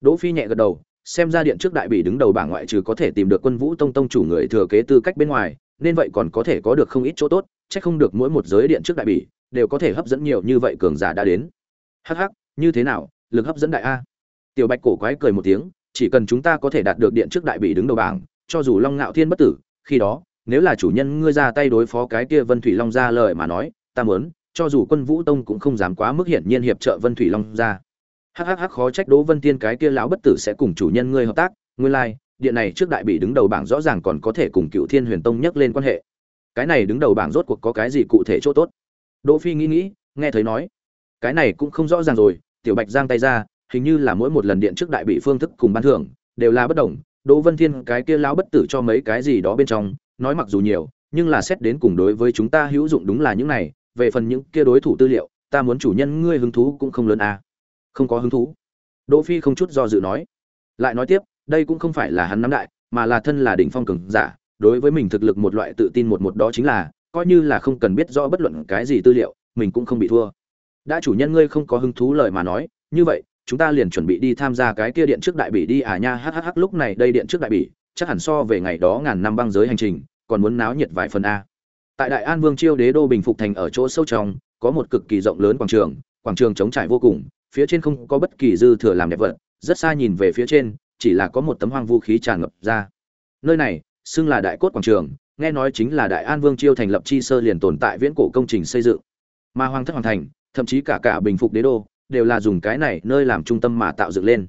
Đỗ phi nhẹ gật đầu, xem ra điện trước đại bị đứng đầu bảng ngoại trừ có thể tìm được quân vũ tông tông chủ người thừa kế tư cách bên ngoài, nên vậy còn có thể có được không ít chỗ tốt, chắc không được mỗi một giới điện trước đại bỉ đều có thể hấp dẫn nhiều như vậy cường giả đã đến. Hắc hắc, như thế nào, lực hấp dẫn đại a? Tiểu bạch cổ quái cười một tiếng, chỉ cần chúng ta có thể đạt được điện trước đại bị đứng đầu bảng, cho dù long ngạo thiên bất tử, khi đó nếu là chủ nhân ngươi ra tay đối phó cái kia vân thủy long ra lời mà nói ta muốn cho dù quân vũ tông cũng không dám quá mức hiển nhiên hiệp trợ vân thủy long ra. Hắc hắc hắc khó trách đỗ vân tiên cái kia lão bất tử sẽ cùng chủ nhân ngươi hợp tác nguyên lai like, điện này trước đại bị đứng đầu bảng rõ ràng còn có thể cùng cựu thiên huyền tông nhắc lên quan hệ. Cái này đứng đầu bảng rốt cuộc có cái gì cụ thể chỗ tốt? Đỗ phi nghĩ nghĩ nghe thấy nói cái này cũng không rõ ràng rồi tiểu bạch giang tay ra hình như là mỗi một lần điện trước đại bị phương thức cùng ban thưởng đều là bất đồng đỗ vân thiên cái kia lão bất tử cho mấy cái gì đó bên trong nói mặc dù nhiều, nhưng là xét đến cùng đối với chúng ta hữu dụng đúng là những này, về phần những kia đối thủ tư liệu, ta muốn chủ nhân ngươi hứng thú cũng không lớn à. không có hứng thú. Đỗ phi không chút do dự nói. Lại nói tiếp, đây cũng không phải là hắn nắm đại, mà là thân là đỉnh phong cường giả, đối với mình thực lực một loại tự tin một một đó chính là, coi như là không cần biết rõ bất luận cái gì tư liệu, mình cũng không bị thua. Đã chủ nhân ngươi không có hứng thú lời mà nói, như vậy, chúng ta liền chuẩn bị đi tham gia cái kia điện trước đại bỉ đi à nha hhh lúc này đây điện trước đại bỉ, chắc hẳn so về ngày đó ngàn năm băng giới hành trình còn muốn náo nhiệt vài phần a. Tại đại an vương chiêu đế đô bình phục thành ở chỗ sâu trong, có một cực kỳ rộng lớn quảng trường quảng trường trống trải vô cùng, phía trên không có bất kỳ dư thừa làm đẹp vật, rất xa nhìn về phía trên, chỉ là có một tấm hoang vũ khí tràn ngập ra. Nơi này, xưng là đại cốt quảng trường, nghe nói chính là đại an vương chiêu thành lập chi sơ liền tồn tại viễn cổ công trình xây dựng. Mà hoàng thất hoàng thành, thậm chí cả cả bình phục đế đô, đều là dùng cái này nơi làm trung tâm mà tạo dựng lên.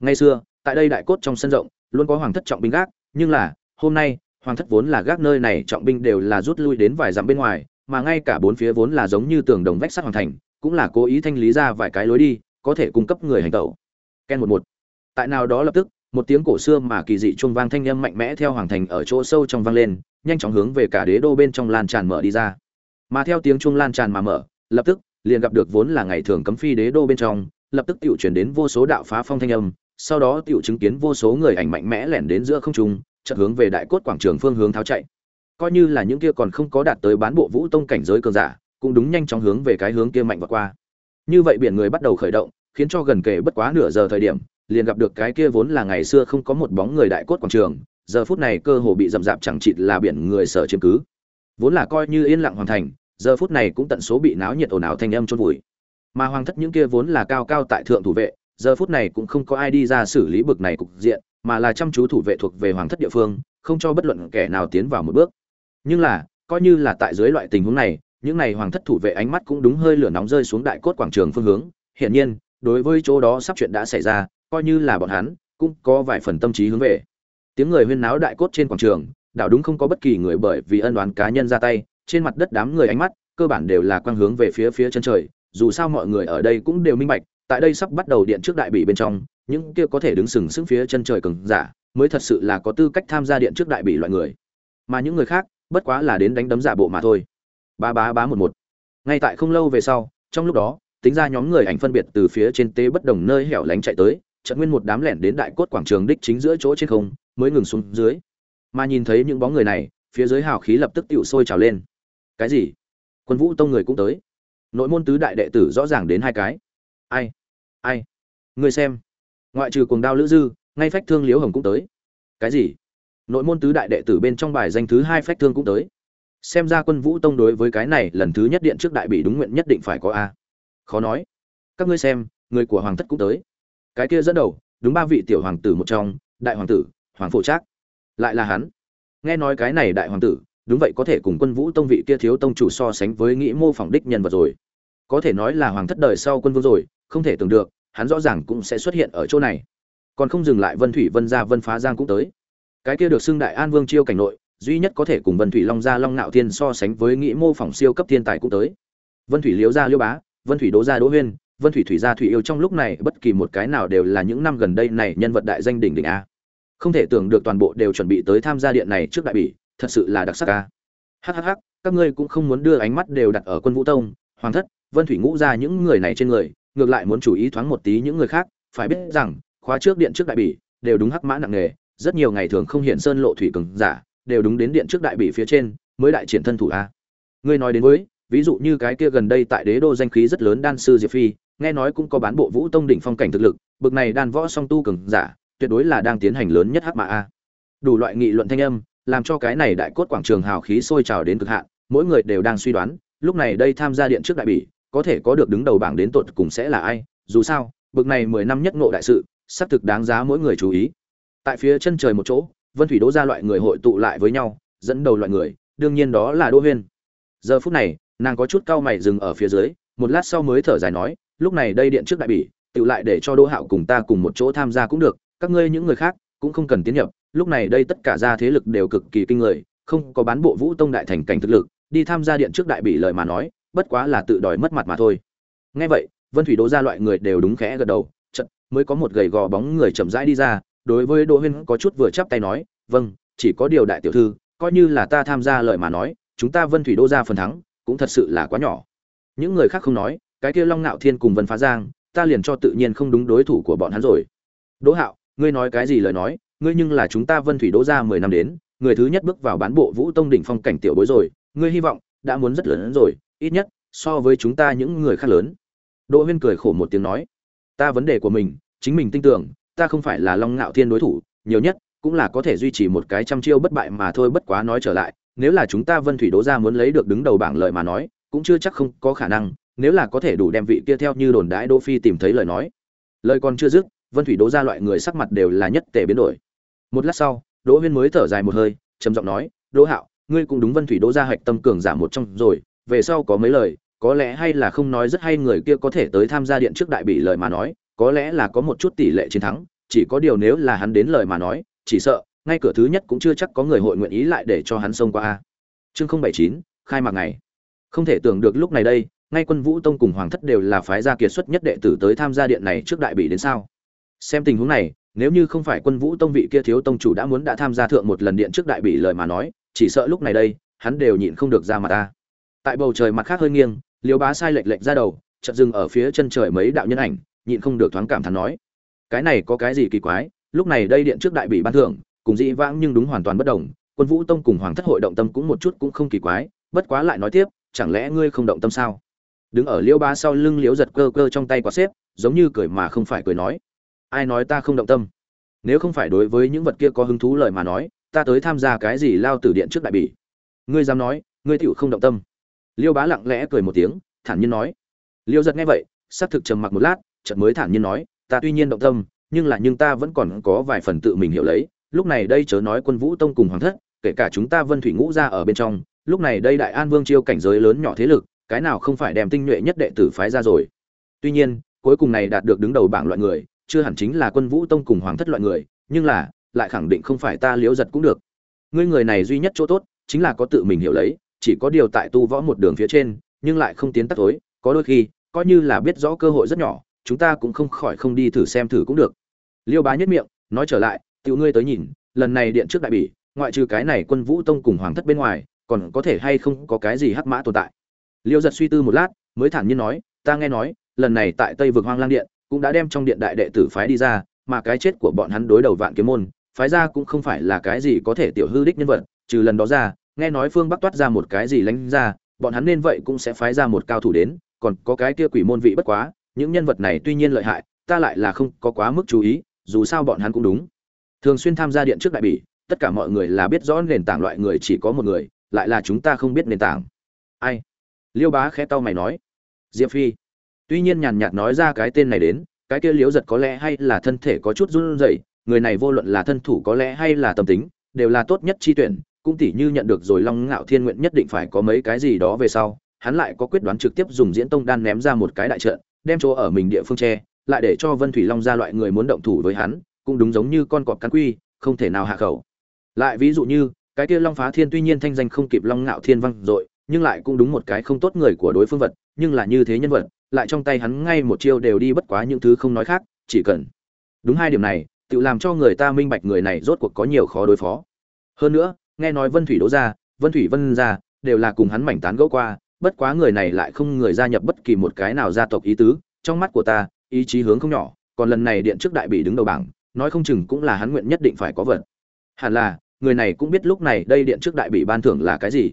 Ngày xưa, tại đây đại cốt trong sân rộng, luôn có hoàng thất trọng binh gác, nhưng là, hôm nay hoàng thất vốn là gác nơi này, trọng binh đều là rút lui đến vài dặm bên ngoài, mà ngay cả bốn phía vốn là giống như tường đồng vách sắt hoàng thành, cũng là cố ý thanh lý ra vài cái lối đi, có thể cung cấp người hành tẩu. Ken một một. Tại nào đó lập tức, một tiếng cổ xưa mà kỳ dị chuông vang thanh âm mạnh mẽ theo hoàng thành ở chỗ sâu trong vang lên, nhanh chóng hướng về cả đế đô bên trong lan tràn mở đi ra. Mà theo tiếng chuông lan tràn mà mở, lập tức, liền gặp được vốn là ngày thường cấm phi đế đô bên trong, lập tức tiểu chuyển đến vô số đạo phá phong thanh âm, sau đó tiểu chứng kiến vô số người ảnh mạnh mẽ lẻn đến giữa không trung chợt hướng về đại cốt quảng trường phương hướng tháo chạy. Coi như là những kia còn không có đạt tới bán bộ vũ tông cảnh giới cường giả, cũng đúng nhanh chóng hướng về cái hướng kia mạnh vượt qua. Như vậy biển người bắt đầu khởi động, khiến cho gần kề bất quá nửa giờ thời điểm, liền gặp được cái kia vốn là ngày xưa không có một bóng người đại cốt quảng trường, giờ phút này cơ hồ bị dậm dạp chẳng chịt là biển người sở chiếm cứ. Vốn là coi như yên lặng hoàn thành, giờ phút này cũng tận số bị náo nhiệt ồn ào thanh âm chôn vùi. Mà hoàng thất những kia vốn là cao cao tại thượng thủ vệ giờ phút này cũng không có ai đi ra xử lý bực này cục diện, mà là chăm chú thủ vệ thuộc về hoàng thất địa phương, không cho bất luận kẻ nào tiến vào một bước. Nhưng là, coi như là tại dưới loại tình huống này, những này hoàng thất thủ vệ ánh mắt cũng đúng hơi lửa nóng rơi xuống đại cốt quảng trường phương hướng. Hiển nhiên, đối với chỗ đó sắp chuyện đã xảy ra, coi như là bọn hắn, cũng có vài phần tâm trí hướng về. Tiếng người huyên náo đại cốt trên quảng trường, đảo đúng không có bất kỳ người bởi vì ân đoán cá nhân ra tay, trên mặt đất đám người ánh mắt, cơ bản đều là quang hướng về phía phía chân trời, dù sao mọi người ở đây cũng đều minh bạch tại đây sắp bắt đầu điện trước đại bị bên trong, những kia có thể đứng sừng sững phía chân trời cường giả mới thật sự là có tư cách tham gia điện trước đại bị loại người. Mà những người khác, bất quá là đến đánh đấm giả bộ mà thôi. Ba bá bá một một. Ngay tại không lâu về sau, trong lúc đó, tính ra nhóm người ảnh phân biệt từ phía trên tế bất đồng nơi hẻo lánh chạy tới trận nguyên một đám lẻn đến đại cốt quảng trường đích chính giữa chỗ trên không, mới ngừng xuống dưới. Mà nhìn thấy những bóng người này, phía dưới hào khí lập tức tựu sôi trào lên. Cái gì? Quân vũ tông người cũng tới. Nội môn tứ đại đệ tử rõ ràng đến hai cái ai? Ai? Người xem. Ngoại trừ cuồng đao lữ dư, ngay phách thương liễu hồng cũng tới. Cái gì? Nội môn tứ đại đệ tử bên trong bài danh thứ hai phách thương cũng tới. Xem ra quân vũ tông đối với cái này lần thứ nhất điện trước đại bị đúng nguyện nhất định phải có a. Khó nói. Các ngươi xem, người của hoàng thất cũng tới. Cái kia dẫn đầu, đúng ba vị tiểu hoàng tử một trong, đại hoàng tử, hoàng phổ trác. Lại là hắn. Nghe nói cái này đại hoàng tử, đúng vậy có thể cùng quân vũ tông vị kia thiếu tông chủ so sánh với nghĩ mô phỏng đích nhân vật rồi có thể nói là hoàng thất đời sau quân vương rồi, không thể tưởng được, hắn rõ ràng cũng sẽ xuất hiện ở chỗ này. Còn không dừng lại vân thủy vân gia vân phá giang cũng tới. Cái kia được xưng đại an vương chiêu cảnh nội, duy nhất có thể cùng vân thủy long gia long nạo thiên so sánh với nghĩ mô phỏng siêu cấp thiên tài cũng tới. Vân thủy liễu gia liễu bá, vân thủy đỗ gia đỗ huyên, vân thủy thủy gia thủy yêu trong lúc này bất kỳ một cái nào đều là những năm gần đây này nhân vật đại danh đỉnh đỉnh a. Không thể tưởng được toàn bộ đều chuẩn bị tới tham gia điện này trước đại bỉ, thật sự là đặc sắc a. Hhh các ngươi cũng không muốn đưa ánh mắt đều đặt ở quân vũ tông, hoàng thất vân thủy ngũ gia những người này trên người, ngược lại muốn chú ý thoáng một tí những người khác, phải biết rằng, khóa trước điện trước đại bỉ, đều đúng hắc mã nặng nghề, rất nhiều ngày thường không hiện sơn lộ thủy cường giả, đều đúng đến điện trước đại bỉ phía trên, mới đại triển thân thủ a. Ngươi nói đến với, ví dụ như cái kia gần đây tại đế đô danh khí rất lớn đan sư diệp phi, nghe nói cũng có bán bộ vũ tông đỉnh phong cảnh thực lực, bực này đan võ song tu cường giả, tuyệt đối là đang tiến hành lớn nhất hắc mã a. Đủ loại nghị luận thanh âm, làm cho cái này đại cốt quảng trường hào khí sôi trào đến cực hạn, mỗi người đều đang suy đoán, lúc này đây tham gia điện trước đại bỉ có thể có được đứng đầu bảng đến tột cùng sẽ là ai, dù sao, bực này mười năm nhất ngộ đại sự, xác thực đáng giá mỗi người chú ý. Tại phía chân trời một chỗ, vân thủy đỗ ra loại người hội tụ lại với nhau, dẫn đầu loại người, đương nhiên đó là đỗ huyên. Giờ phút này, nàng có chút cau mày dừng ở phía dưới, một lát sau mới thở dài nói, lúc này đây điện trước đại bỉ tự lại để cho đỗ hạo cùng ta cùng một chỗ tham gia cũng được, các ngươi những người khác cũng không cần tiến nhập, lúc này đây tất cả gia thế lực đều cực kỳ kinh người, không có bán bộ vũ tông đại thành cảnh thực lực, đi tham gia điện trước đại bỉ lời mà nói bất quá là tự đòi mất mặt mà thôi. Nghe vậy, vân thủy đỗ ra loại người đều đúng khẽ gật đầu chật mới có một gầy gò bóng người chậm rãi đi ra, đối với đỗ huyên có chút vừa chắp tay nói vâng chỉ có điều đại tiểu thư, coi như là ta tham gia lời mà nói, chúng ta vân thủy đô ra phần thắng, cũng thật sự là quá nhỏ. Những người khác không nói, cái kia long nạo thiên cùng vân phá giang, ta liền cho tự nhiên không đúng đối thủ của bọn hắn rồi. Đỗ hạo, ngươi nói cái gì lời nói, ngươi nhưng là chúng ta vân thủy đỗ ra mười năm đến, người thứ nhất bước vào bán bộ vũ tông đỉnh phong cảnh tiểu bối rồi, ngươi hy vọng đã muốn rất lớn hơn rồi ít nhất, so với chúng ta những người khác lớn. Đỗ huyên cười khổ một tiếng nói, ta vấn đề của mình, chính mình tin tưởng, ta không phải là long ngạo thiên đối thủ, nhiều nhất cũng là có thể duy trì một cái trăm chiêu bất bại mà thôi bất quá nói trở lại, nếu là chúng ta vân thủy đố ra muốn lấy được đứng đầu bảng lợi mà nói, cũng chưa chắc không có khả năng, nếu là có thể đủ đem vị kia theo như đồn đãi đỗ phi tìm thấy lời nói. Lời còn chưa dứt, vân thủy đố ra loại người sắc mặt đều là nhất tề biến đổi. Một lát sau, đỗ huyên mới thở dài một hơi, trầm giọng nói, đỗ hạo, ngươi cũng đúng vân thủy đỗ ra hạch tâm cường giả một trong rồi về sau có mấy lời, có lẽ hay là không nói rất hay người kia có thể tới tham gia điện trước đại bị lời mà nói, có lẽ là có một chút tỷ lệ chiến thắng, chỉ có điều nếu là hắn đến lời mà nói, chỉ sợ, ngay cửa thứ nhất cũng chưa chắc có người hội nguyện ý lại để cho hắn xông qua a. Chương không bảy chín, khai mạc ngày. Không thể tưởng được lúc này đây, ngay quân vũ tông cùng hoàng thất đều là phái gia kiệt xuất nhất đệ tử tới tham gia điện này trước đại bị đến sao? Xem tình huống này, nếu như không phải quân vũ tông vị kia thiếu tông chủ đã muốn đã tham gia thượng một lần điện trước đại bị lời mà nói, chỉ sợ lúc này đây, hắn đều nhịn không được ra mặt ta tại bầu trời mặt khác hơi nghiêng liêu bá sai lệch lệch ra đầu, chợt dừng ở phía chân trời mấy đạo nhân ảnh, nhịn không được thoáng cảm thán nói, cái này có cái gì kỳ quái, lúc này đây điện trước đại bị ban thưởng, cùng dĩ vãng nhưng đúng hoàn toàn bất đồng, quân vũ tông cùng hoàng thất hội động tâm cũng một chút cũng không kỳ quái, bất quá lại nói tiếp, chẳng lẽ ngươi không động tâm sao? Đứng ở liêu bá sau lưng liếu giật cơ cơ trong tay quả xếp, giống như cười mà không phải cười nói, ai nói ta không động tâm? Nếu không phải đối với những vật kia có hứng thú lời mà nói, ta tới tham gia cái gì lao tử điện trước đại bỉ ngươi dám nói, ngươi tựu không động tâm liêu bá lặng lẽ cười một tiếng, thản nhiên nói. Liêu giật nghe vậy xác thực trầm mặc một lát, chợt mới thản nhiên nói, ta tuy nhiên động tâm, nhưng là nhưng ta vẫn còn có vài phần tự mình hiểu lấy. Lúc này đây chớ nói quân vũ tông cùng hoàng thất, kể cả chúng ta vân thủy ngũ ra ở bên trong, lúc này đây đại an vương chiêu cảnh giới lớn nhỏ thế lực, cái nào không phải đem tinh nhuệ nhất đệ tử phái ra rồi? Tuy nhiên, cuối cùng này đạt được đứng đầu bảng loại người, chưa hẳn chính là quân vũ tông cùng hoàng thất loại người, nhưng là, lại khẳng định không phải ta liễu giật cũng được. Ngươi người này duy nhất chỗ tốt, chính là có tự mình hiểu lấy chỉ có điều tại tu võ một đường phía trên, nhưng lại không tiến tắt tối, có đôi khi, coi như là biết rõ cơ hội rất nhỏ, chúng ta cũng không khỏi không đi thử xem thử cũng được. Liêu bá nhất miệng, nói trở lại, tiểu ngươi tới nhìn, lần này điện trước đại bỉ, ngoại trừ cái này quân vũ tông cùng hoàng thất bên ngoài, còn có thể hay không có cái gì hắc mã tồn tại? Liêu giật suy tư một lát, mới thản nhiên nói, ta nghe nói, lần này tại tây vực hoang lang điện, cũng đã đem trong điện đại đệ tử phái đi ra, mà cái chết của bọn hắn đối đầu vạn kiếm môn, phái ra cũng không phải là cái gì có thể tiểu hư đích nhân vật, trừ lần đó ra nghe nói phương bắc toát ra một cái gì lánh ra, bọn hắn nên vậy cũng sẽ phái ra một cao thủ đến, còn có cái kia quỷ môn vị bất quá, những nhân vật này tuy nhiên lợi hại, ta lại là không có quá mức chú ý, dù sao bọn hắn cũng đúng. Thường xuyên tham gia điện trước đại bỉ, tất cả mọi người là biết rõ nền tảng loại người chỉ có một người, lại là chúng ta không biết nền tảng. Ai? Liêu bá khẽ tao mày nói. Diệp phi. Tuy nhiên nhàn nhạt nói ra cái tên này đến, cái kia liếu giật có lẽ hay là thân thể có chút run rẩy, người này vô luận là thân thủ có lẽ hay là tâm tính, đều là tốt nhất chi tuyển cũng tỉ như nhận được rồi long ngạo thiên nguyện nhất định phải có mấy cái gì đó về sau, hắn lại có quyết đoán trực tiếp dùng diễn tông đan ném ra một cái đại trận, đem chỗ ở mình địa phương che, lại để cho vân thủy long ra loại người muốn động thủ với hắn, cũng đúng giống như con cọp cắn quy, không thể nào hạ khẩu. Lại ví dụ như, cái kia long phá thiên tuy nhiên thanh danh không kịp long ngạo thiên văng dội, nhưng lại cũng đúng một cái không tốt người của đối phương vật, nhưng là như thế nhân vật, lại trong tay hắn ngay một chiêu đều đi bất quá những thứ không nói khác, chỉ cần. Đúng hai điểm này, tự làm cho người ta minh bạch người này rốt cuộc có nhiều khó đối phó. Hơn nữa nghe nói vân thủy đỗ ra vân thủy vân ra đều là cùng hắn mảnh tán gẫu qua, bất quá người này lại không người gia nhập bất kỳ một cái nào gia tộc ý tứ, trong mắt của ta, ý chí hướng không nhỏ, còn lần này điện trước đại bị đứng đầu bảng, nói không chừng cũng là hắn nguyện nhất định phải có vật. Hẳn là, người này cũng biết lúc này đây điện trước đại bị ban thưởng là cái gì.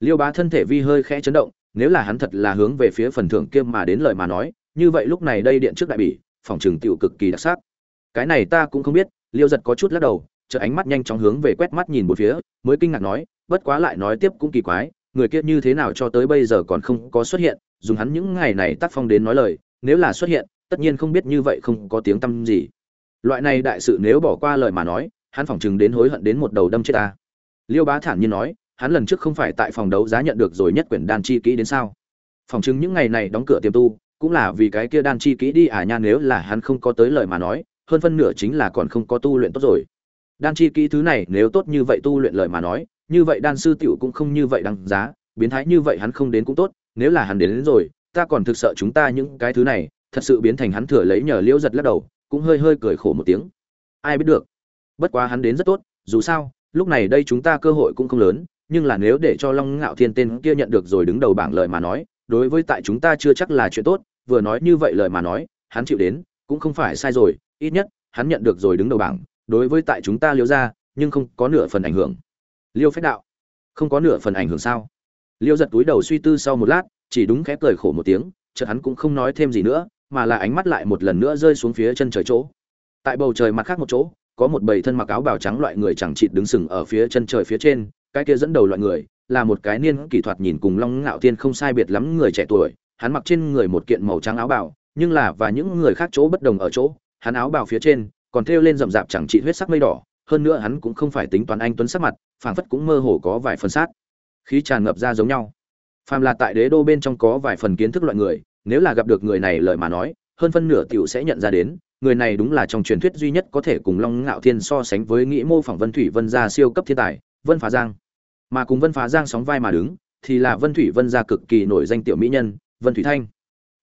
Liêu bá thân thể vi hơi khẽ chấn động, nếu là hắn thật là hướng về phía phần thưởng kia mà đến lời mà nói, như vậy lúc này đây điện trước đại bỉ phòng trường tiểu cực kỳ đặc sắc. Cái này ta cũng không biết, liêu giật có chút lắc đầu chợt ánh mắt nhanh chóng hướng về quét mắt nhìn một phía, mới kinh ngạc nói, bất quá lại nói tiếp cũng kỳ quái, người kia như thế nào cho tới bây giờ còn không có xuất hiện, dùng hắn những ngày này tác phong đến nói lời, nếu là xuất hiện, tất nhiên không biết như vậy không có tiếng tăm gì. Loại này đại sự nếu bỏ qua lời mà nói, hắn phỏng chừng đến hối hận đến một đầu đâm chết ta. Liêu bá thản nhiên nói, hắn lần trước không phải tại phòng đấu giá nhận được rồi nhất quyển đan chi kỹ đến sao? Phỏng chứng những ngày này đóng cửa tiềm tu, cũng là vì cái kia đan chi kỹ đi à nha, nếu là hắn không có tới lời mà nói, hơn phân nửa chính là còn không có tu luyện tốt rồi đan chi kỹ thứ này nếu tốt như vậy tu luyện lời mà nói như vậy đan sư tiểu cũng không như vậy đăng giá biến thái như vậy hắn không đến cũng tốt nếu là hắn đến, đến rồi ta còn thực sợ chúng ta những cái thứ này thật sự biến thành hắn thừa lấy nhờ liễu giật lắc đầu cũng hơi hơi cười khổ một tiếng. Ai biết được. Bất quá hắn đến rất tốt dù sao lúc này đây chúng ta cơ hội cũng không lớn nhưng là nếu để cho long ngạo thiên tên kia nhận được rồi đứng đầu bảng lời mà nói đối với tại chúng ta chưa chắc là chuyện tốt vừa nói như vậy lời mà nói hắn chịu đến cũng không phải sai rồi ít nhất hắn nhận được rồi đứng đầu bảng đối với tại chúng ta liêu ra, nhưng không có nửa phần ảnh hưởng. Liêu phách đạo, không có nửa phần ảnh hưởng sao? Liêu giật túi đầu suy tư sau một lát, chỉ đúng khép cười khổ một tiếng, chợt hắn cũng không nói thêm gì nữa, mà là ánh mắt lại một lần nữa rơi xuống phía chân trời chỗ. Tại bầu trời mặt khác một chỗ, có một bầy thân mặc áo bào trắng loại người chẳng chịt đứng sừng ở phía chân trời phía trên, cái kia dẫn đầu loại người, là một cái niên kỹ thuật nhìn cùng long ngạo thiên không sai biệt lắm người trẻ tuổi, hắn mặc trên người một kiện màu trắng áo bào, nhưng là và những người khác chỗ bất đồng ở chỗ, hắn áo bào phía trên còn thêu lên rậm rạp chẳng trị huyết sắc mây đỏ, hơn nữa hắn cũng không phải tính toán anh tuấn sắc mặt, phảng phất cũng mơ hồ có vài phần sát. Khí tràn ngập ra giống nhau. Phàm là tại đế đô bên trong có vài phần kiến thức loại người, nếu là gặp được người này lời mà nói, hơn phân nửa tiểu sẽ nhận ra đến, người này đúng là trong truyền thuyết duy nhất có thể cùng long ngạo thiên so sánh với nghĩ mô phỏng vân thủy vân gia siêu cấp thiên tài, vân phá giang. Mà cùng vân phá giang sóng vai mà đứng, thì là vân thủy vân gia cực kỳ nổi danh tiểu mỹ nhân, vân thủy thanh.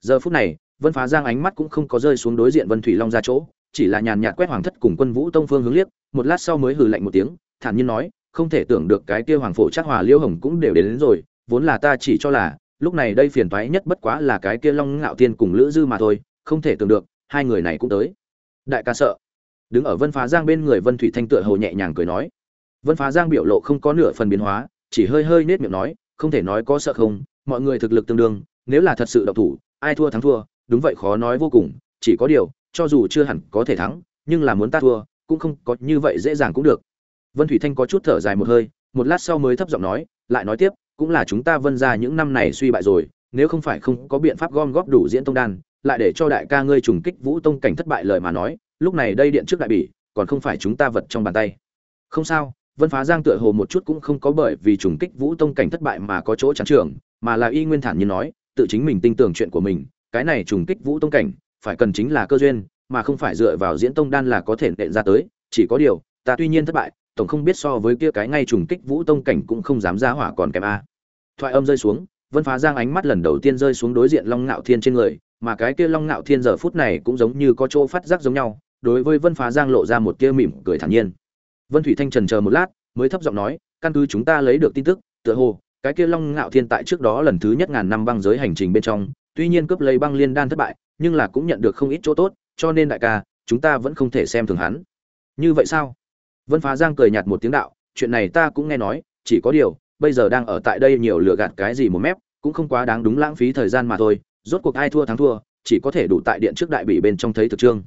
Giờ phút này, vân phá giang ánh mắt cũng không có rơi xuống đối diện vân thủy long ra chỗ chỉ là nhàn nhạt quét hoàng thất cùng quân vũ tông phương hướng liếc một lát sau mới hừ lạnh một tiếng thản nhiên nói không thể tưởng được cái kia hoàng phổ chắc hòa liêu hồng cũng đều đến, đến rồi vốn là ta chỉ cho là lúc này đây phiền toái nhất bất quá là cái kia long ngạo tiên cùng lữ dư mà thôi không thể tưởng được hai người này cũng tới. Đại ca sợ. Đứng ở vân phá giang bên người vân thủy thanh tựa hồ nhẹ nhàng cười nói. Vân phá giang biểu lộ không có nửa phần biến hóa chỉ hơi hơi nết miệng nói không thể nói có sợ không mọi người thực lực tương đương nếu là thật sự độc thủ ai thua thắng thua đúng vậy khó nói vô cùng chỉ có điều cho dù chưa hẳn có thể thắng, nhưng là muốn ta thua, cũng không có như vậy dễ dàng cũng được. Vân thủy thanh có chút thở dài một hơi, một lát sau mới thấp giọng nói, lại nói tiếp, cũng là chúng ta vân ra những năm này suy bại rồi, nếu không phải không có biện pháp gom góp đủ diễn tông đan, lại để cho đại ca ngươi trùng kích vũ tông cảnh thất bại lời mà nói, lúc này đây điện trước đại bỉ, còn không phải chúng ta vật trong bàn tay. Không sao, vân phá giang tựa hồ một chút cũng không có bởi vì trùng kích vũ tông cảnh thất bại mà có chỗ chán trường mà là y nguyên thản như nói, tự chính mình tin tưởng chuyện của mình, cái này trùng kích vũ tông cảnh phải cần chính là cơ duyên, mà không phải dựa vào diễn tông đan là có thể nện ra tới, chỉ có điều, ta tuy nhiên thất bại, tổng không biết so với kia cái ngay trùng kích vũ tông cảnh cũng không dám ra hỏa còn kém a. Thoại âm rơi xuống, vân phá giang ánh mắt lần đầu tiên rơi xuống đối diện long ngạo thiên trên người, mà cái kia long ngạo thiên giờ phút này cũng giống như có chỗ phát giác giống nhau, đối với vân phá giang lộ ra một tia mỉm cười thản nhiên. Vân thủy thanh trần chờ một lát, mới thấp giọng nói, căn cứ chúng ta lấy được tin tức, tựa hồ, cái kia long ngạo thiên tại trước đó lần thứ nhất ngàn năm băng giới hành trình bên trong, tuy nhiên cướp lấy băng liên đan thất bại nhưng là cũng nhận được không ít chỗ tốt cho nên đại ca chúng ta vẫn không thể xem thường hắn. Như vậy sao? Vân phá giang cười nhạt một tiếng đạo chuyện này ta cũng nghe nói chỉ có điều bây giờ đang ở tại đây nhiều lừa gạt cái gì một mép cũng không quá đáng đúng lãng phí thời gian mà thôi rốt cuộc ai thua thắng thua chỉ có thể đủ tại điện trước đại bị bên trong thấy thực trương.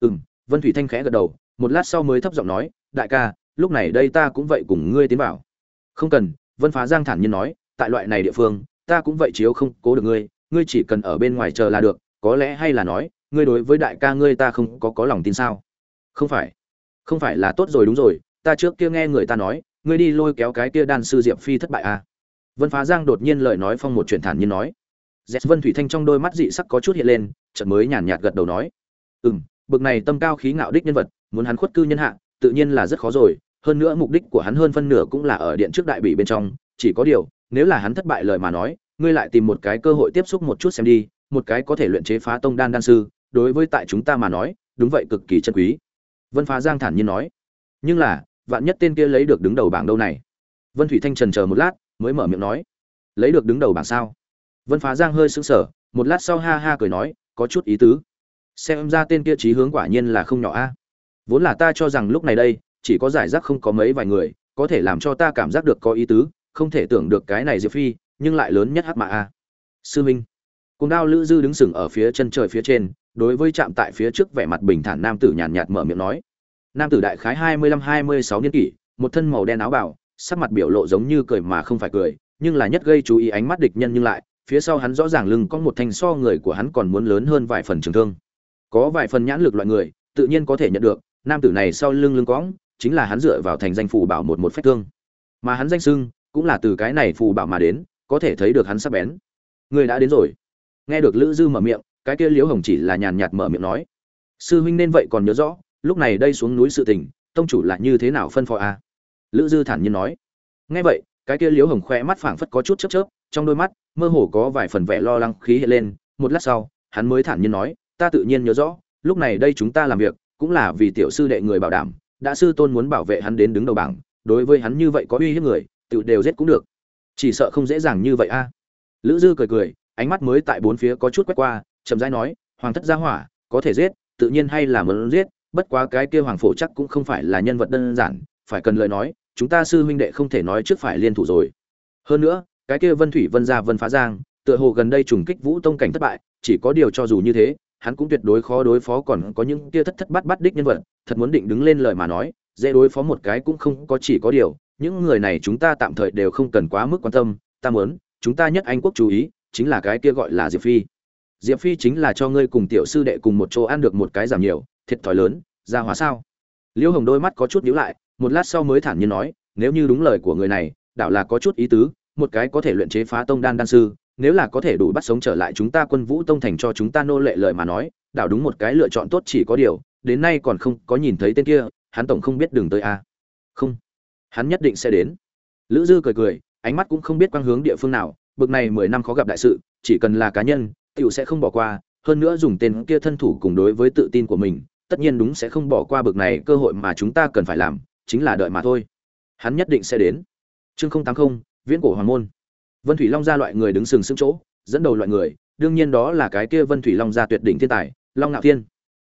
Ừm, vân thủy thanh khẽ gật đầu một lát sau mới thấp giọng nói đại ca lúc này đây ta cũng vậy cùng ngươi tiến vào. Không cần vân phá giang thản nhiên nói tại loại này địa phương ta cũng vậy chiếu không cố được ngươi ngươi chỉ cần ở bên ngoài chờ là được có lẽ hay là nói, ngươi đối với đại ca ngươi ta không có có lòng tin sao? Không phải. Không phải là tốt rồi đúng rồi, ta trước kia nghe người ta nói, ngươi đi lôi kéo cái kia đan sư diệp phi thất bại à? Vân phá giang đột nhiên lời nói phong một chuyện thản nhiên nói. Dẹt vân thủy thanh trong đôi mắt dị sắc có chút hiện lên, chợt mới nhàn nhạt gật đầu nói. Ừ m bực này tâm cao khí ngạo đích nhân vật, muốn hắn khuất cư nhân hạ, tự nhiên là rất khó rồi, hơn nữa mục đích của hắn hơn phân nửa cũng là ở điện trước đại bị bên trong, chỉ có điều, nếu là hắn thất bại lời mà nói, ngươi lại tìm một cái cơ hội tiếp xúc một chút xem đi một cái có thể luyện chế phá tông đan đan sư, đối với tại chúng ta mà nói, đúng vậy cực kỳ chân quý. Vân phá giang thản nhiên nói. Nhưng là, vạn nhất tên kia lấy được đứng đầu bảng đâu này? Vân thủy thanh trần chờ một lát, mới mở miệng nói. Lấy được đứng đầu bảng sao? Vân phá giang hơi sững sờ, một lát sau ha ha cười nói, có chút ý tứ. Xem ra tên kia trí hướng quả nhiên là không nhỏ a. Vốn là ta cho rằng lúc này đây, chỉ có giải rác không có mấy vài người, có thể làm cho ta cảm giác được có ý tứ, không thể tưởng được cái này diệp phi, nhưng lại lớn nhất hắc mã a. Sư minh cùng đao lữ dư đứng sừng ở phía chân trời phía trên, đối với chạm tại phía trước vẻ mặt bình thản nam tử nhàn nhạt mở miệng nói. Nam tử đại khái hai mươi lăm, hai mươi sáu niên kỷ, một thân màu đen áo bảo sắc mặt biểu lộ giống như cười mà không phải cười, nhưng là nhất gây chú ý ánh mắt địch nhân nhưng lại, phía sau hắn rõ ràng lưng có một thanh so người của hắn còn muốn lớn hơn vài phần trường thương. Có vài phần nhãn lực loại người, tự nhiên có thể nhận được, nam tử này sau lưng lưng cõng, chính là hắn dựa vào thành danh phù bảo một một phách thương. Mà hắn danh sưng, cũng là từ cái này phù bảo mà đến, có thể thấy được hắn sắp bén. Người đã đến rồi nghe được lữ dư mở miệng, cái kia liễu hồng chỉ là nhàn nhạt mở miệng nói. Sư huynh nên vậy còn nhớ rõ, lúc này đây xuống núi sự tình, tông chủ là như thế nào phân phó a? À? lữ dư thản nhiên nói. Nghe vậy, cái kia liễu hồng khoe mắt phảng phất có chút chớp chớp, trong đôi mắt, mơ hồ có vài phần vẻ lo lắng khí hiện lên. Một lát sau, hắn mới thản nhiên nói, ta tự nhiên nhớ rõ, lúc này đây chúng ta làm việc, cũng là vì tiểu sư đệ người bảo đảm, đã sư tôn muốn bảo vệ hắn đến đứng đầu bảng, đối với hắn như vậy có uy hiếp người, tự đều giết cũng được. Chỉ sợ không dễ dàng như vậy a. Lữ dư cười cười ánh mắt mới tại bốn phía có chút quét qua, chậm rãi nói, hoàng thất gia hỏa, có thể giết, tự nhiên hay là muốn giết, bất quá cái kia hoàng phổ chắc cũng không phải là nhân vật đơn giản, phải cần lời nói, chúng ta sư huynh đệ không thể nói trước phải liên thủ rồi. Hơn nữa, cái kia vân thủy vân gia vân phá giang, tựa hồ gần đây trùng kích vũ tông cảnh thất bại, chỉ có điều cho dù như thế, hắn cũng tuyệt đối khó đối phó còn có những kia thất thất bát bát đích nhân vật, thật muốn định đứng lên lời mà nói, dễ đối phó một cái cũng không có chỉ có điều, những người này chúng ta tạm thời đều không cần quá mức quan tâm, ta muốn, chúng ta nhất anh quốc chú ý chính là cái kia gọi là diệp phi. Diệp phi chính là cho ngươi cùng tiểu sư đệ cùng một chỗ ăn được một cái giảm nhiều, thiệt thòi lớn, ra hóa sao? Liễu hồng đôi mắt có chút nhíu lại, một lát sau mới thản nhiên nói, nếu như đúng lời của người này, đảo là có chút ý tứ, một cái có thể luyện chế phá tông đan đan sư, nếu là có thể đủ bắt sống trở lại chúng ta quân vũ tông thành cho chúng ta nô lệ lời mà nói, đảo đúng một cái lựa chọn tốt chỉ có điều, đến nay còn không có nhìn thấy tên kia, hắn tổng không biết đường tới a. Không, hắn nhất định sẽ đến. Lữ dư cười cười, ánh mắt cũng không biết quang hướng địa phương nào bực này mười năm khó gặp đại sự, chỉ cần là cá nhân, tiểu sẽ không bỏ qua, hơn nữa dùng tên kia thân thủ cùng đối với tự tin của mình, tất nhiên đúng sẽ không bỏ qua bực này cơ hội mà chúng ta cần phải làm, chính là đợi mà thôi. Hắn nhất định sẽ đến. Chương không tám không, viễn cổ hoàng môn. Vân thủy long gia loại người đứng sừng sững chỗ, dẫn đầu loại người, đương nhiên đó là cái kia vân thủy long gia tuyệt đỉnh thiên tài, long ngạo thiên.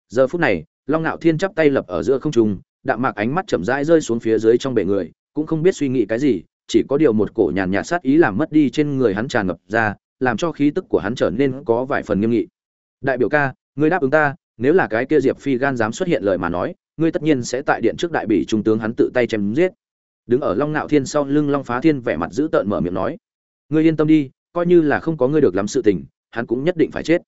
Giờ phút này, long ngạo thiên chắp tay lập ở giữa không trung, đạm mạc ánh mắt chậm rãi rơi xuống phía dưới trong bể người, cũng không biết suy nghĩ cái gì chỉ có điều một cổ nhàn nhạt sát ý làm mất đi trên người hắn tràn ngập ra, làm cho khí tức của hắn trở nên có vài phần nghiêm nghị. Đại biểu ca, ngươi đáp ứng ta, nếu là cái kia diệp phi gan dám xuất hiện lời mà nói, ngươi tất nhiên sẽ tại điện trước đại bỉ trung tướng hắn tự tay chém giết. Đứng ở long nạo thiên sau lưng long phá thiên vẻ mặt dữ tợn mở miệng nói, ngươi yên tâm đi, coi như là không có ngươi được lắm sự tình, hắn cũng nhất định phải chết.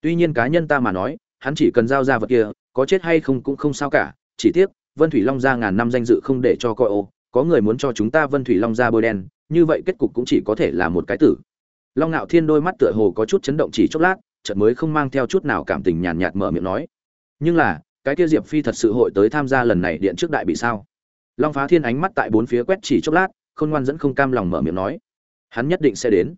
Tuy nhiên cá nhân ta mà nói, hắn chỉ cần giao ra vật kia, có chết hay không cũng không sao cả, chỉ tiếc, vân thủy long ra ngàn năm danh dự không để cho coi ô có người muốn cho chúng ta vân thủy long ra bôi đen, như vậy kết cục cũng chỉ có thể là một cái tử. Long ngạo thiên đôi mắt tựa hồ có chút chấn động chỉ chốc lát, chợt mới không mang theo chút nào cảm tình nhàn nhạt mở miệng nói. Nhưng là, cái kia diệp phi thật sự hội tới tham gia lần này điện trước đại bị sao? Long phá thiên ánh mắt tại bốn phía quét chỉ chốc lát, khôn ngoan dẫn không cam lòng mở miệng nói. Hắn nhất định sẽ đến.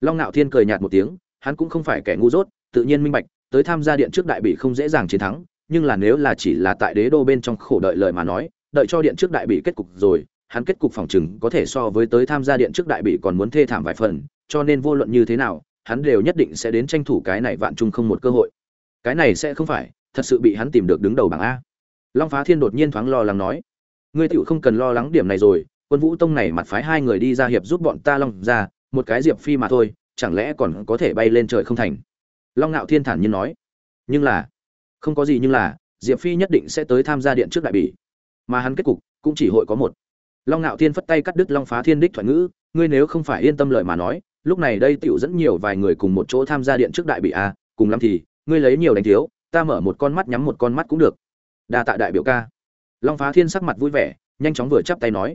Long ngạo thiên cười nhạt một tiếng, hắn cũng không phải kẻ ngu dốt, tự nhiên minh bạch, tới tham gia điện trước đại bị không dễ dàng chiến thắng, nhưng là nếu là chỉ là tại đế đô bên trong khổ đợi lời mà nói, đợi cho điện trước đại bị kết cục rồi hắn kết cục phòng chừng có thể so với tới tham gia điện trước đại bị còn muốn thê thảm vài phần, cho nên vô luận như thế nào, hắn đều nhất định sẽ đến tranh thủ cái này vạn chung không một cơ hội. Cái này sẽ không phải, thật sự bị hắn tìm được đứng đầu bảng a. Long phá thiên đột nhiên thoáng lo lắng nói, ngươi tiểu không cần lo lắng điểm này rồi, quân vũ tông này mặt phái hai người đi ra hiệp giúp bọn ta long ra, một cái diệp phi mà thôi, chẳng lẽ còn có thể bay lên trời không thành? Long nạo thiên thản nhiên nói, nhưng là, không có gì nhưng là, diệp phi nhất định sẽ tới tham gia điện trước đại bỉ mà hắn kết cục cũng chỉ hội có một long ngạo thiên phất tay cắt đứt long phá thiên đích thoại ngữ, ngươi nếu không phải yên tâm lời mà nói, lúc này đây tiểu dẫn nhiều vài người cùng một chỗ tham gia điện trước đại bị a, cùng lắm thì, ngươi lấy nhiều đánh thiếu, ta mở một con mắt nhắm một con mắt cũng được. Đa tạ đại biểu ca. Long phá thiên sắc mặt vui vẻ, nhanh chóng vừa chắp tay nói.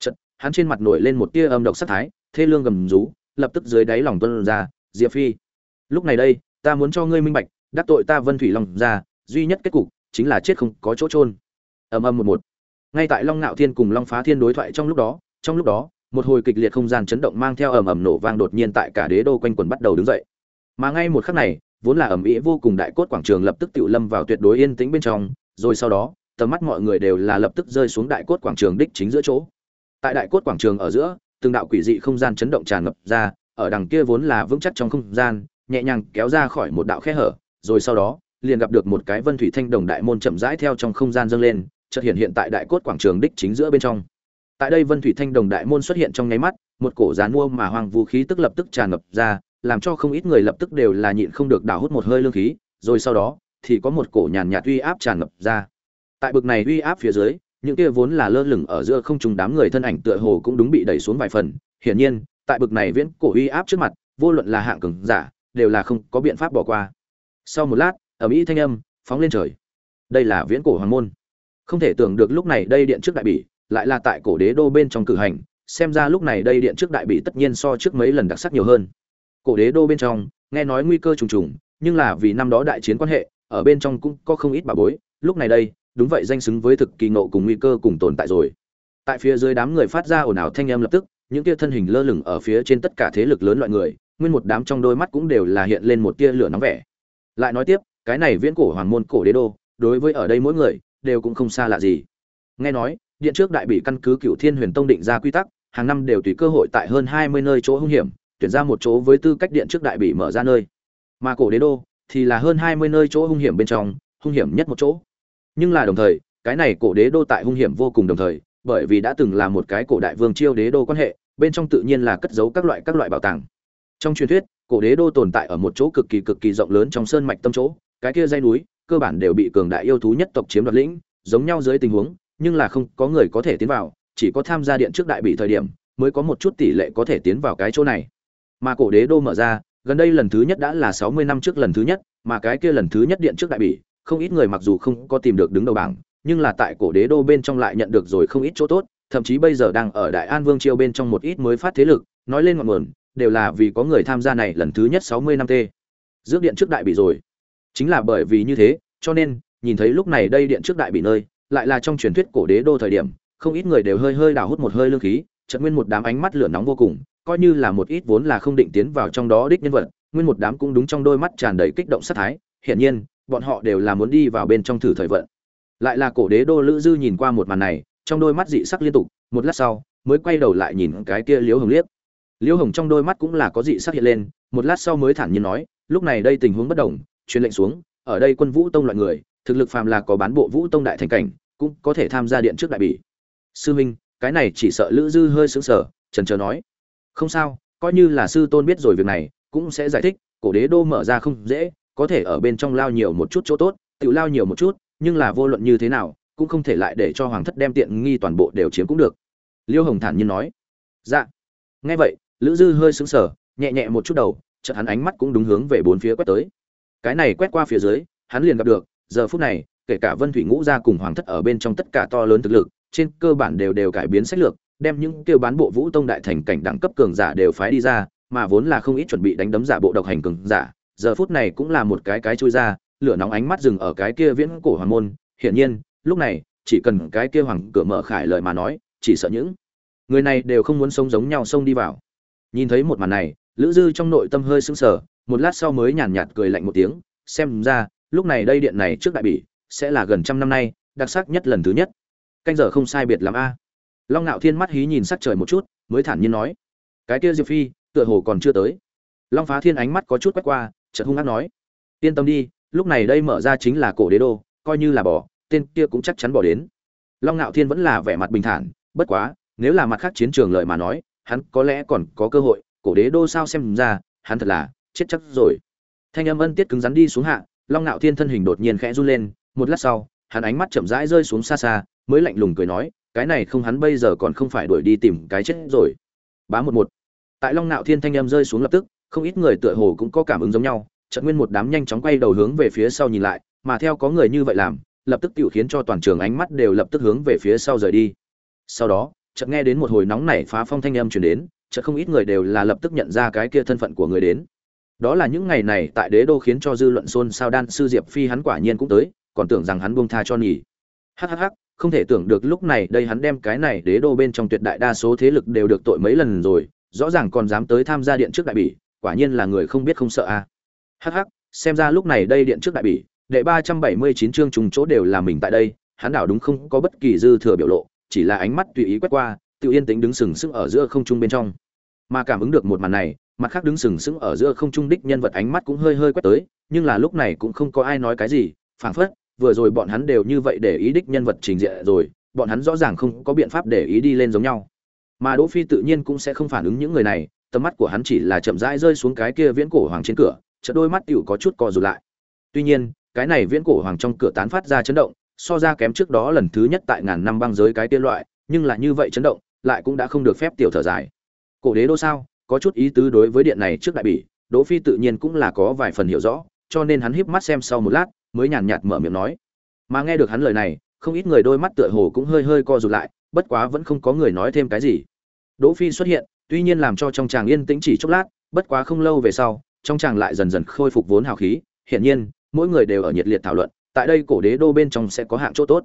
Chật hắn trên mặt nổi lên một tia âm độc sắc thái, thê lương gầm rú, lập tức dưới đáy lòng tuân ra, diệp phi, lúc này đây, ta muốn cho ngươi minh bạch, đắc tội ta vân thủy long ra duy nhất kết cục chính là chết không có chỗ trôn ầm ầm một một ngay tại long ngạo thiên cùng long phá thiên đối thoại trong lúc đó, trong lúc đó, một hồi kịch liệt không gian chấn động mang theo ầm ầm nổ vang đột nhiên tại cả đế đô quanh quần bắt đầu đứng dậy. Mà ngay một khắc này, vốn là ầm ĩ vô cùng đại cốt quảng trường lập tức tự lâm vào tuyệt đối yên tĩnh bên trong, rồi sau đó, tầm mắt mọi người đều là lập tức rơi xuống đại cốt quảng trường đích chính giữa chỗ. Tại đại cốt quảng trường ở giữa, từng đạo quỷ dị không gian chấn động tràn ngập ra, ở đằng kia vốn là vững chắc trong không gian, nhẹ nhàng kéo ra khỏi một đạo khe hở, rồi sau đó, liền gặp được một cái vân thủy thanh đồng đại môn chậm rãi theo trong không gian dâng lên chợt hiện hiện tại đại cốt quảng trường đích chính giữa bên trong. Tại đây vân thủy thanh đồng đại môn xuất hiện trong nháy mắt, một cổ gián mua mà hoang vũ khí tức lập tức tràn ngập ra, làm cho không ít người lập tức đều là nhịn không được đào hút một hơi lương khí, rồi sau đó thì có một cổ nhàn nhạt uy áp tràn ngập ra. Tại bực này uy áp phía dưới, những kia vốn là lơ lửng ở giữa không trung đám người thân ảnh tựa hồ cũng đúng bị đẩy xuống vài phần. Hiển nhiên, tại bực này viễn cổ uy áp trước mặt, vô luận là hạng cường giả, đều là không có biện pháp bỏ qua. Sau một lát, ầm ĩ thanh âm phóng lên trời. Đây là viễn cổ hoàng môn không thể tưởng được lúc này đây điện trước đại bỉ, lại là tại cổ đế đô bên trong cử hành, xem ra lúc này đây điện trước đại bỉ tất nhiên so trước mấy lần đặc sắc nhiều hơn. Cổ đế đô bên trong, nghe nói nguy cơ trùng trùng, nhưng là vì năm đó đại chiến quan hệ, ở bên trong cũng có không ít bà bối, lúc này đây, đúng vậy danh xứng với thực kỳ nộ cùng nguy cơ cùng tồn tại rồi. Tại phía dưới đám người phát ra ồn ào thanh âm lập tức, những tia thân hình lơ lửng ở phía trên tất cả thế lực lớn loại người, nguyên một đám trong đôi mắt cũng đều là hiện lên một tia lửa nóng vẻ. Lại nói tiếp, cái này viễn cổ hoàng môn cổ đế đô, đối với ở đây mỗi người đều cũng không xa lạ gì. Nghe nói, điện trước đại bị căn cứ cửu thiên huyền tông định ra quy tắc, hàng năm đều tùy cơ hội tại hơn hai mươi nơi chỗ hung hiểm, tuyển ra một chỗ với tư cách điện trước đại bị mở ra nơi. Mà cổ đế đô thì là hơn hai mươi nơi chỗ hung hiểm bên trong, hung hiểm nhất một chỗ. Nhưng là đồng thời, cái này cổ đế đô tại hung hiểm vô cùng đồng thời, bởi vì đã từng là một cái cổ đại vương chiêu đế đô quan hệ, bên trong tự nhiên là cất giấu các loại các loại bảo tàng. Trong truyền thuyết, cổ đế đô tồn tại ở một chỗ cực kỳ cực kỳ rộng lớn trong sơn mạch tâm chỗ, cái kia dãy núi cơ bản đều bị cường đại yêu thú nhất tộc chiếm đoạt lĩnh, giống nhau dưới tình huống, nhưng là không có người có thể tiến vào, chỉ có tham gia điện trước đại bị thời điểm, mới có một chút tỷ lệ có thể tiến vào cái chỗ này. Mà cổ đế đô mở ra, gần đây lần thứ nhất đã là sáu mươi năm trước lần thứ nhất, mà cái kia lần thứ nhất điện trước đại bị, không ít người mặc dù không có tìm được đứng đầu bảng, nhưng là tại cổ đế đô bên trong lại nhận được rồi không ít chỗ tốt, thậm chí bây giờ đang ở đại an vương triều bên trong một ít mới phát thế lực, nói lên ngọn nguồn, đều là vì có người tham gia này lần thứ nhất sáu mươi năm t dước điện trước đại bị rồi chính là bởi vì như thế, cho nên, nhìn thấy lúc này đây điện trước đại bị nơi, lại là trong truyền thuyết cổ đế đô thời điểm, không ít người đều hơi hơi đào hút một hơi lương khí, chợt nguyên một đám ánh mắt lửa nóng vô cùng, coi như là một ít vốn là không định tiến vào trong đó đích nhân vật, nguyên một đám cũng đúng trong đôi mắt tràn đầy kích động sát thái, hiển nhiên, bọn họ đều là muốn đi vào bên trong thử thời vận. Lại là cổ đế đô lữ dư nhìn qua một màn này, trong đôi mắt dị sắc liên tục, một lát sau, mới quay đầu lại nhìn cái kia liễu hồng liếc. Liễu hồng trong đôi mắt cũng là có dị sắc hiện lên, một lát sau mới thản nhiên nói, lúc này đây tình huống bất đồng truyền lệnh xuống, ở đây quân vũ tông loại người, thực lực phàm là có bán bộ vũ tông đại thành cảnh, cũng có thể tham gia điện trước đại bỉ. Sư minh, cái này chỉ sợ lữ dư hơi sững sờ, trần chờ nói. Không sao, coi như là sư tôn biết rồi việc này, cũng sẽ giải thích, cổ đế đô mở ra không dễ, có thể ở bên trong lao nhiều một chút chỗ tốt, tự lao nhiều một chút, nhưng là vô luận như thế nào, cũng không thể lại để cho hoàng thất đem tiện nghi toàn bộ đều chiếm cũng được. Liêu hồng thản nhiên nói. Dạ. Nghe vậy, lữ dư hơi sững sờ, nhẹ nhẹ một chút đầu, chợt hắn ánh mắt cũng đúng hướng về bốn phía quét tới cái này quét qua phía dưới, hắn liền gặp được, giờ phút này, kể cả vân thủy ngũ gia cùng hoàng thất ở bên trong tất cả to lớn thực lực, trên cơ bản đều đều cải biến sách lược, đem những kêu bán bộ vũ tông đại thành cảnh đẳng cấp cường giả đều phái đi ra, mà vốn là không ít chuẩn bị đánh đấm giả bộ độc hành cường giả, giờ phút này cũng là một cái cái chui ra, lửa nóng ánh mắt dừng ở cái kia viễn cổ hoàng môn. Hiển nhiên, lúc này, chỉ cần cái kia hoàng cửa mở khải lời mà nói, chỉ sợ những người này đều không muốn sống giống nhau xông đi vào. Nhìn thấy một màn này, lữ dư trong nội tâm hơi sững sờ một lát sau mới nhàn nhạt cười lạnh một tiếng, xem ra, lúc này đây điện này trước đại bỉ, sẽ là gần trăm năm nay, đặc sắc nhất lần thứ nhất. Canh giờ không sai biệt lắm a. Long ngạo thiên mắt hí nhìn sắc trời một chút, mới thản nhiên nói, cái kia diệp phi, tựa hồ còn chưa tới. Long phá thiên ánh mắt có chút quét qua, chợt hung hăng nói, yên tâm đi, lúc này đây mở ra chính là cổ đế đô, coi như là bỏ, tên kia cũng chắc chắn bỏ đến. Long ngạo thiên vẫn là vẻ mặt bình thản, bất quá, nếu là mặt khác chiến trường lợi mà nói, hắn có lẽ còn có cơ hội, cổ đế đô sao xem ra, hắn thật là chết chắc rồi. Thanh âm ân tiết cứng rắn đi xuống hạ, long ngạo thiên thân hình đột nhiên khẽ run lên, một lát sau, hắn ánh mắt chậm rãi rơi xuống xa xa, mới lạnh lùng cười nói, cái này không hắn bây giờ còn không phải đuổi đi tìm cái chết rồi. Bá một một. Tại long ngạo thiên thanh âm rơi xuống lập tức, không ít người tựa hồ cũng có cảm ứng giống nhau trận nguyên một đám nhanh chóng quay đầu hướng về phía sau nhìn lại, mà theo có người như vậy làm, lập tức tiểu khiến cho toàn trường ánh mắt đều lập tức hướng về phía sau rời đi. Sau đó, chợt nghe đến một hồi nóng nảy phá phong thanh âm truyền đến, chợt không ít người đều là lập tức nhận ra cái kia thân phận của người đến đó là những ngày này tại đế đô khiến cho dư luận xôn xao đan sư diệp phi hắn quả nhiên cũng tới, còn tưởng rằng hắn buông tha cho nhỉ hhh không thể tưởng được lúc này đây hắn đem cái này đế đô bên trong tuyệt đại đa số thế lực đều được tội mấy lần rồi, rõ ràng còn dám tới tham gia điện trước đại bỉ, quả nhiên là người không biết không sợ a à. hh xem ra lúc này đây điện trước đại bỉ, đệ ba trăm bảy mươi chín chương trùng chỗ đều là mình tại đây, hắn đảo đúng không có bất kỳ dư thừa biểu lộ, chỉ là ánh mắt tùy ý quét qua, tự yên tĩnh đứng sừng sững ở giữa không trung bên trong mà cảm ứng được một màn này mặt khác đứng sừng sững ở giữa không trung đích nhân vật ánh mắt cũng hơi hơi quét tới, nhưng là lúc này cũng không có ai nói cái gì, phảng phất, vừa rồi bọn hắn đều như vậy để ý đích nhân vật trình diện rồi, bọn hắn rõ ràng không có biện pháp để ý đi lên giống nhau. Mà đỗ phi tự nhiên cũng sẽ không phản ứng những người này, tầm mắt của hắn chỉ là chậm rãi rơi xuống cái kia viễn cổ hoàng trên cửa, chợt đôi mắt tiểu có chút co rụt lại. Tuy nhiên, cái này viễn cổ hoàng trong cửa tán phát ra chấn động, so ra kém trước đó lần thứ nhất tại ngàn năm băng giới cái tiên loại, nhưng là như vậy chấn động, lại cũng đã không được phép tiểu thở dài. Cổ đế đô sao? Có chút ý tứ đối với điện này trước đại bỉ, đỗ phi tự nhiên cũng là có vài phần hiểu rõ, cho nên hắn híp mắt xem sau một lát, mới nhàn nhạt mở miệng nói. Mà nghe được hắn lời này, không ít người đôi mắt tựa hồ cũng hơi hơi co rụt lại, bất quá vẫn không có người nói thêm cái gì. Đỗ phi xuất hiện, tuy nhiên làm cho trong chàng yên tĩnh chỉ chốc lát, bất quá không lâu về sau, trong chàng lại dần dần khôi phục vốn hào khí, hiển nhiên, mỗi người đều ở nhiệt liệt thảo luận, tại đây cổ đế đô bên trong sẽ có hạng chỗ tốt.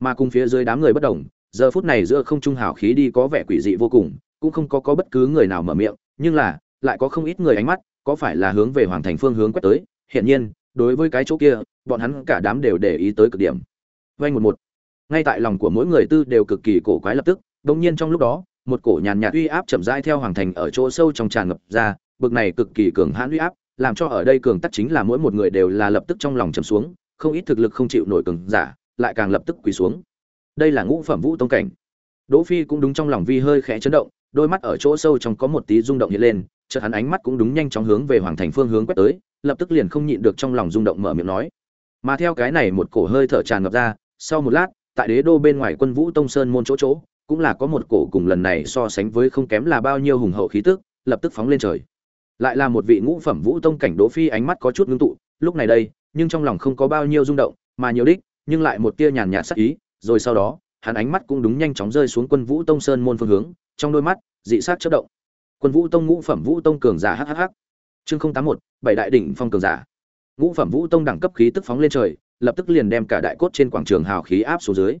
Mà cùng phía dưới đám người bất đồng, giờ phút này giữa không trung hào khí đi có vẻ quỷ dị vô cùng, cũng không có có bất cứ người nào mở miệng nhưng là, lại có không ít người ánh mắt, có phải là hướng về hoàng thành phương hướng quét tới, hiển nhiên, đối với cái chỗ kia, bọn hắn cả đám đều để ý tới cực điểm. Vay một một. Ngay tại lòng của mỗi người tư đều cực kỳ cổ quái lập tức đông nhiên trong lúc đó, một cổ nhàn nhạt uy áp chậm rãi theo hoàng thành ở chỗ sâu trong tràn ngập ra, bực này cực kỳ cường hãn uy áp, làm cho ở đây cường tắc chính là mỗi một người đều là lập tức trong lòng trầm xuống, không ít thực lực không chịu nổi cường giả, lại càng lập tức quỳ xuống. Đây là ngũ phẩm vũ tông cảnh. Đỗ phi cũng đúng trong lòng vi hơi khẽ chấn động đôi mắt ở chỗ sâu trong có một tí rung động hiện lên, chợt hắn ánh mắt cũng đúng nhanh chóng hướng về hoàng thành phương hướng quét tới, lập tức liền không nhịn được trong lòng rung động mở miệng nói. Mà theo cái này một cổ hơi thở tràn ngập ra, sau một lát, tại đế đô bên ngoài quân vũ tông sơn môn chỗ chỗ, cũng là có một cổ cùng lần này so sánh với không kém là bao nhiêu hùng hậu khí tức, lập tức phóng lên trời. Lại là một vị ngũ phẩm vũ tông cảnh đỗ phi ánh mắt có chút ngưng tụ, lúc này đây, nhưng trong lòng không có bao nhiêu rung động, mà nhiều đích, nhưng lại một tia nhàn nhạt sắc ý, rồi sau đó, hắn ánh mắt cũng đúng nhanh chóng rơi xuống quân vũ tông sơn môn phương hướng trong đôi mắt, dị sát chớp động. Quân vũ tông ngũ phẩm vũ tông cường giả hhh chương không tám một, bảy đại đỉnh phong cường giả. Ngũ phẩm vũ tông đẳng cấp khí tức phóng lên trời, lập tức liền đem cả đại cốt trên quảng trường hào khí áp xuống dưới.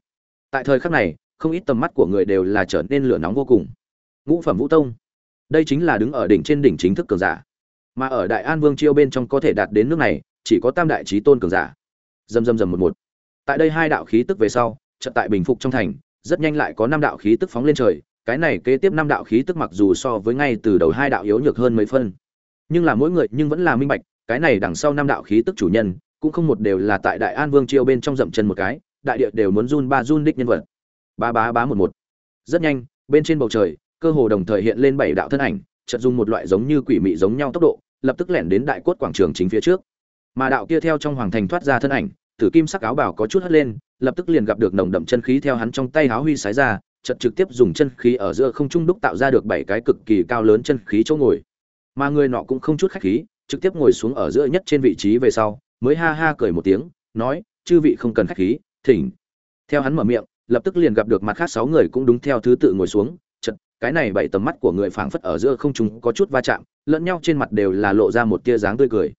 Tại thời khắc này, không ít tầm mắt của người đều là trở nên lửa nóng vô cùng. Ngũ phẩm vũ tông. Đây chính là đứng ở đỉnh trên đỉnh chính thức cường giả. Mà ở đại an vương chiêu bên trong có thể đạt đến nước này, chỉ có tam đại trí tôn cường giả. Dầm dầm dầm một một. Tại đây hai đạo khí tức về sau trận tại bình phục trong thành, rất nhanh lại có năm đạo khí tức phóng lên trời cái này kế tiếp năm đạo khí tức mặc dù so với ngay từ đầu hai đạo yếu nhược hơn mấy phân. Nhưng là mỗi người nhưng vẫn là minh bạch, cái này đằng sau năm đạo khí tức chủ nhân, cũng không một đều là tại đại an vương chiêu bên trong dậm chân một cái, đại địa đều muốn run ba run đích nhân vật. Ba bá bá một một. Rất nhanh, bên trên bầu trời, cơ hồ đồng thời hiện lên bảy đạo thân ảnh, chợt dùng một loại giống như quỷ mị giống nhau tốc độ, lập tức lẻn đến đại cốt quảng trường chính phía trước. Mà đạo kia theo trong hoàng thành thoát ra thân ảnh, tử kim sắc áo bảo có chút hất lên, lập tức liền gặp được nồng đậm chân khí theo hắn trong tay háo huy sái ra chợt trực tiếp dùng chân khí ở giữa không trung đúc tạo ra được bảy cái cực kỳ cao lớn chân khí chỗ ngồi. Mà người nọ cũng không chút khách khí, trực tiếp ngồi xuống ở giữa nhất trên vị trí về sau, mới ha ha cười một tiếng, nói, chư vị không cần khách khí, thỉnh. Theo hắn mở miệng, lập tức liền gặp được mặt khác sáu người cũng đúng theo thứ tự ngồi xuống, chật, cái này bảy tầm mắt của người phảng phất ở giữa không trung có chút va chạm, lẫn nhau trên mặt đều là lộ ra một tia dáng tươi cười.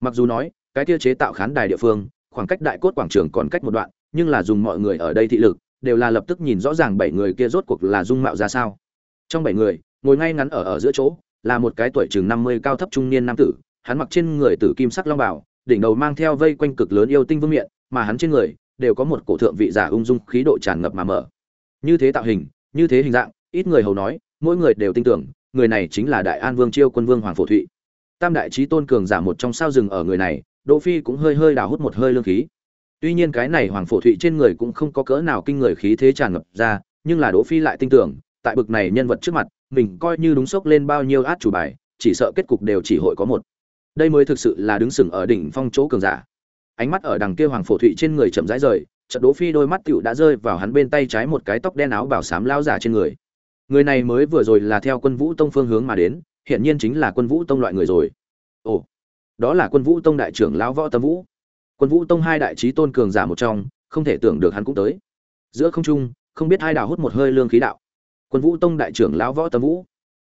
Mặc dù nói, cái tia chế tạo khán đài địa phương, khoảng cách đại cốt quảng trường còn cách một đoạn, nhưng là dùng mọi người ở đây thị lực đều là lập tức nhìn rõ ràng bảy người kia rốt cuộc là dung mạo ra sao. Trong bảy người, ngồi ngay ngắn ở ở giữa chỗ, là một cái tuổi chừng năm mươi cao thấp trung niên nam tử, hắn mặc trên người tử kim sắc long bảo đỉnh đầu mang theo vây quanh cực lớn yêu tinh vương miện, mà hắn trên người đều có một cổ thượng vị giả ung dung khí độ tràn ngập mà mở. Như thế tạo hình, như thế hình dạng, ít người hầu nói, mỗi người đều tin tưởng, người này chính là đại an vương chiêu quân vương hoàng phổ thụy. Tam đại trí tôn cường giả một trong sao rừng ở người này, đỗ phi cũng hơi hơi đào hút một hơi lương khí tuy nhiên cái này hoàng phổ thụy trên người cũng không có cỡ nào kinh người khí thế tràn ngập ra, nhưng là đỗ phi lại tin tưởng, tại bực này nhân vật trước mặt, mình coi như đúng sốc lên bao nhiêu át chủ bài, chỉ sợ kết cục đều chỉ hội có một. Đây mới thực sự là đứng sừng ở đỉnh phong chỗ cường giả. Ánh mắt ở đằng kia hoàng phổ thụy trên người chậm rãi rời trận đỗ phi đôi mắt tiểu đã rơi vào hắn bên tay trái một cái tóc đen áo bảo sám lao giả trên người. Người này mới vừa rồi là theo quân vũ tông phương hướng mà đến hiện nhiên chính là quân vũ tông loại người rồi. Ồ, đó là quân vũ tông đại trưởng lão võ tâm vũ quân vũ tông hai đại chí tôn cường giả một trong, không thể tưởng được hắn cũng tới. Giữa không trung, không biết hai đào hút một hơi lương khí đạo. Quân vũ tông đại trưởng lão võ tâm vũ.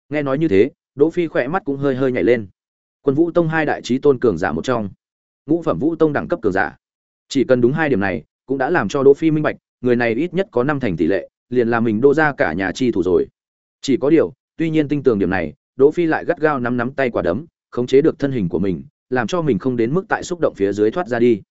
Nghe nói như thế, đỗ phi khỏe mắt cũng hơi hơi nhảy lên. Quân vũ tông hai đại chí tôn cường giả một trong. Ngũ phẩm vũ tông đẳng cấp cường giả. Chỉ cần đúng hai điểm này, cũng đã làm cho đỗ phi minh bạch, người này ít nhất có năm thành tỷ lệ, liền là mình đô ra cả nhà chi thủ rồi. Chỉ có điều, tuy nhiên tinh tường điểm này, đỗ phi lại gắt gao nắm nắm tay quả đấm, khống chế được thân hình của mình làm cho mình không đến mức tại xúc động phía dưới thoát ra đi.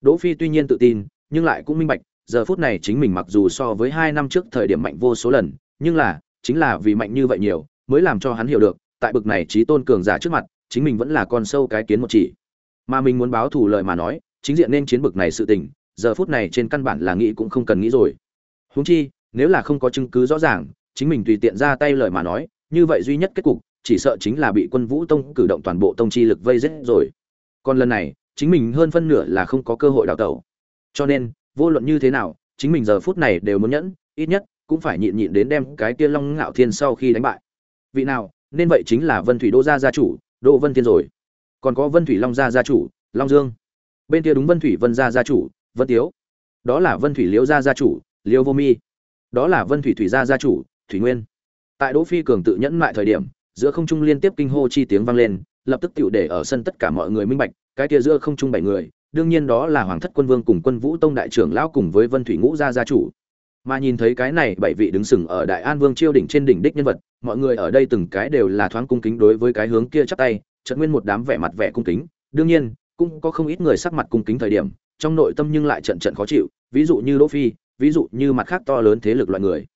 Đỗ phi tuy nhiên tự tin, nhưng lại cũng minh bạch, giờ phút này chính mình mặc dù so với hai năm trước thời điểm mạnh vô số lần, nhưng là, chính là vì mạnh như vậy nhiều, mới làm cho hắn hiểu được, tại bực này trí tôn cường giả trước mặt, chính mình vẫn là con sâu cái kiến một chỉ. Mà mình muốn báo thù lời mà nói, chính diện nên chiến bực này sự tình, giờ phút này trên căn bản là nghĩ cũng không cần nghĩ rồi. Huống chi, nếu là không có chứng cứ rõ ràng, chính mình tùy tiện ra tay lời mà nói, như vậy duy nhất kết cục chỉ sợ chính là bị quân vũ tông cử động toàn bộ tông chi lực vây giết rồi. Còn lần này, chính mình hơn phân nửa là không có cơ hội đào tẩu. Cho nên, vô luận như thế nào, chính mình giờ phút này đều muốn nhẫn, ít nhất cũng phải nhịn nhịn đến đem cái kia long ngạo thiên sau khi đánh bại. Vị nào, nên vậy chính là vân thủy đô gia gia chủ, đỗ vân thiên rồi. Còn có vân thủy long gia gia chủ, long dương. Bên kia đúng vân thủy vân gia gia chủ, vân tiếu. Đó là vân thủy liễu gia gia chủ, Liễu vô mi. Đó là vân thủy thủy gia gia chủ, thủy nguyên. Tại đỗ phi cường tự nhẫn lại thời điểm giữa không trung liên tiếp kinh hô chi tiếng vang lên, lập tức tựu để ở sân tất cả mọi người minh bạch, cái kia giữa không trung bảy người, đương nhiên đó là hoàng thất quân vương cùng quân vũ tông đại trưởng lão cùng với vân thủy ngũ gia gia chủ. Mà nhìn thấy cái này bảy vị đứng sừng ở đại an vương chiêu đỉnh trên đỉnh đích nhân vật, mọi người ở đây từng cái đều là thoáng cung kính đối với cái hướng kia chắp tay trận nguyên một đám vẻ mặt vẻ cung kính. Đương nhiên, cũng có không ít người sắc mặt cung kính thời điểm, trong nội tâm nhưng lại trận trận khó chịu, ví dụ như đỗ phi, ví dụ như mặt khác to lớn thế lực loại người.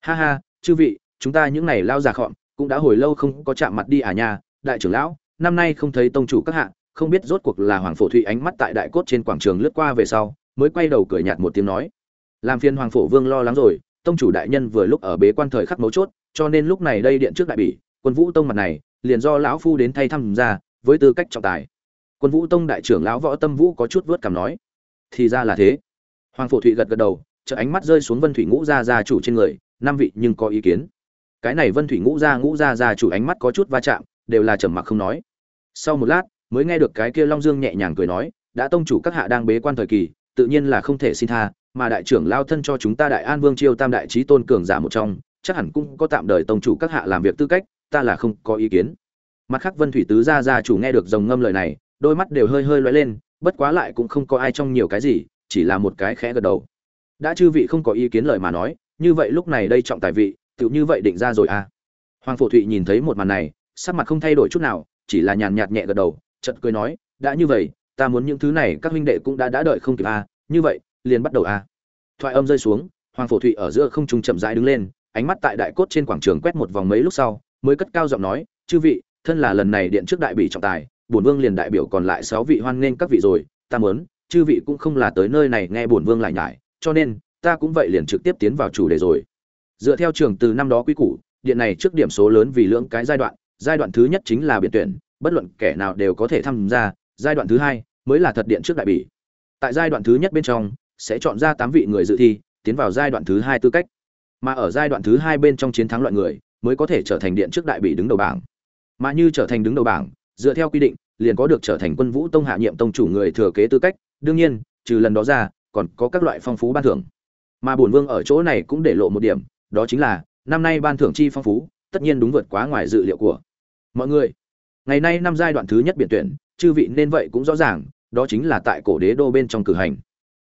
Ha ha, chư vị, chúng ta những này lao già khọm cũng đã hồi lâu không có chạm mặt đi à nha, đại trưởng lão, năm nay không thấy tông chủ các hạ, không biết rốt cuộc là hoàng phổ thụy ánh mắt tại đại cốt trên quảng trường lướt qua về sau, mới quay đầu cười nhạt một tiếng nói. Làm phiền hoàng phổ vương lo lắng rồi, tông chủ đại nhân vừa lúc ở bế quan thời khắc mấu chốt, cho nên lúc này đây điện trước đại bỉ, quân vũ tông mặt này, liền do lão phu đến thay thăm ra, với tư cách trọng tài. Quân vũ tông đại trưởng lão võ tâm vũ có chút vớt cảm nói. Thì ra là thế. Hoàng phổ thụy gật gật đầu chợ ánh mắt rơi xuống vân thủy ngũ gia gia chủ trên người, năm vị nhưng có ý kiến cái này vân thủy ngũ gia ngũ gia gia chủ ánh mắt có chút va chạm, đều là trầm mặc không nói. Sau một lát, mới nghe được cái kia long dương nhẹ nhàng cười nói, đã tông chủ các hạ đang bế quan thời kỳ, tự nhiên là không thể xin tha, mà đại trưởng lao thân cho chúng ta đại an vương chiêu tam đại trí tôn cường giả một trong, chắc hẳn cũng có tạm đời tông chủ các hạ làm việc tư cách, ta là không có ý kiến. Mặt khác vân thủy tứ gia gia chủ nghe được dòng ngâm lời này, đôi mắt đều hơi hơi lóe lên, bất quá lại cũng không có ai trong nhiều cái gì, chỉ là một cái khẽ gật đầu. Đã chư vị không có ý kiến lời mà nói, như vậy lúc này đây trọng tài vị tự như vậy định ra rồi à? Hoàng phổ thụy nhìn thấy một màn này, sắc mặt không thay đổi chút nào, chỉ là nhàn nhạt nhẹ gật đầu, chợt cười nói, đã như vậy, ta muốn những thứ này các huynh đệ cũng đã đã đợi không kịp à? Như vậy, liền bắt đầu à? Thoại âm rơi xuống, hoàng phổ thụy ở giữa không trung chậm rãi đứng lên, ánh mắt tại đại cốt trên quảng trường quét một vòng mấy lúc sau, mới cất cao giọng nói, chư vị, thân là lần này điện trước đại bị trọng tài, bổn vương liền đại biểu còn lại sáu vị hoan nghênh các vị rồi, ta muốn, chư vị cũng không là tới nơi này nghe bổn vương lại nhải, cho nên, ta cũng vậy liền trực tiếp tiến vào chủ đề rồi dựa theo trường từ năm đó quy củ, điện này trước điểm số lớn vì lưỡng cái giai đoạn giai đoạn thứ nhất chính là biệt tuyển, bất luận kẻ nào đều có thể tham gia, giai đoạn thứ hai mới là thật điện trước đại bỉ. Tại giai đoạn thứ nhất bên trong, sẽ chọn ra tám vị người dự thi, tiến vào giai đoạn thứ hai tư cách. Mà ở giai đoạn thứ hai bên trong chiến thắng loại người, mới có thể trở thành điện trước đại bỉ đứng đầu bảng. Mà như trở thành đứng đầu bảng, dựa theo quy định, liền có được trở thành quân vũ tông hạ nhiệm tông chủ người thừa kế tư cách, đương nhiên, trừ lần đó ra, còn có các loại phong phú ban thưởng. Mà bổn vương ở chỗ này cũng để lộ một điểm đó chính là, năm nay ban thưởng chi phong phú, tất nhiên đúng vượt quá ngoài dự liệu của mọi người. Ngày nay năm giai đoạn thứ nhất biển tuyển, chư vị nên vậy cũng rõ ràng, đó chính là tại cổ đế đô bên trong cử hành.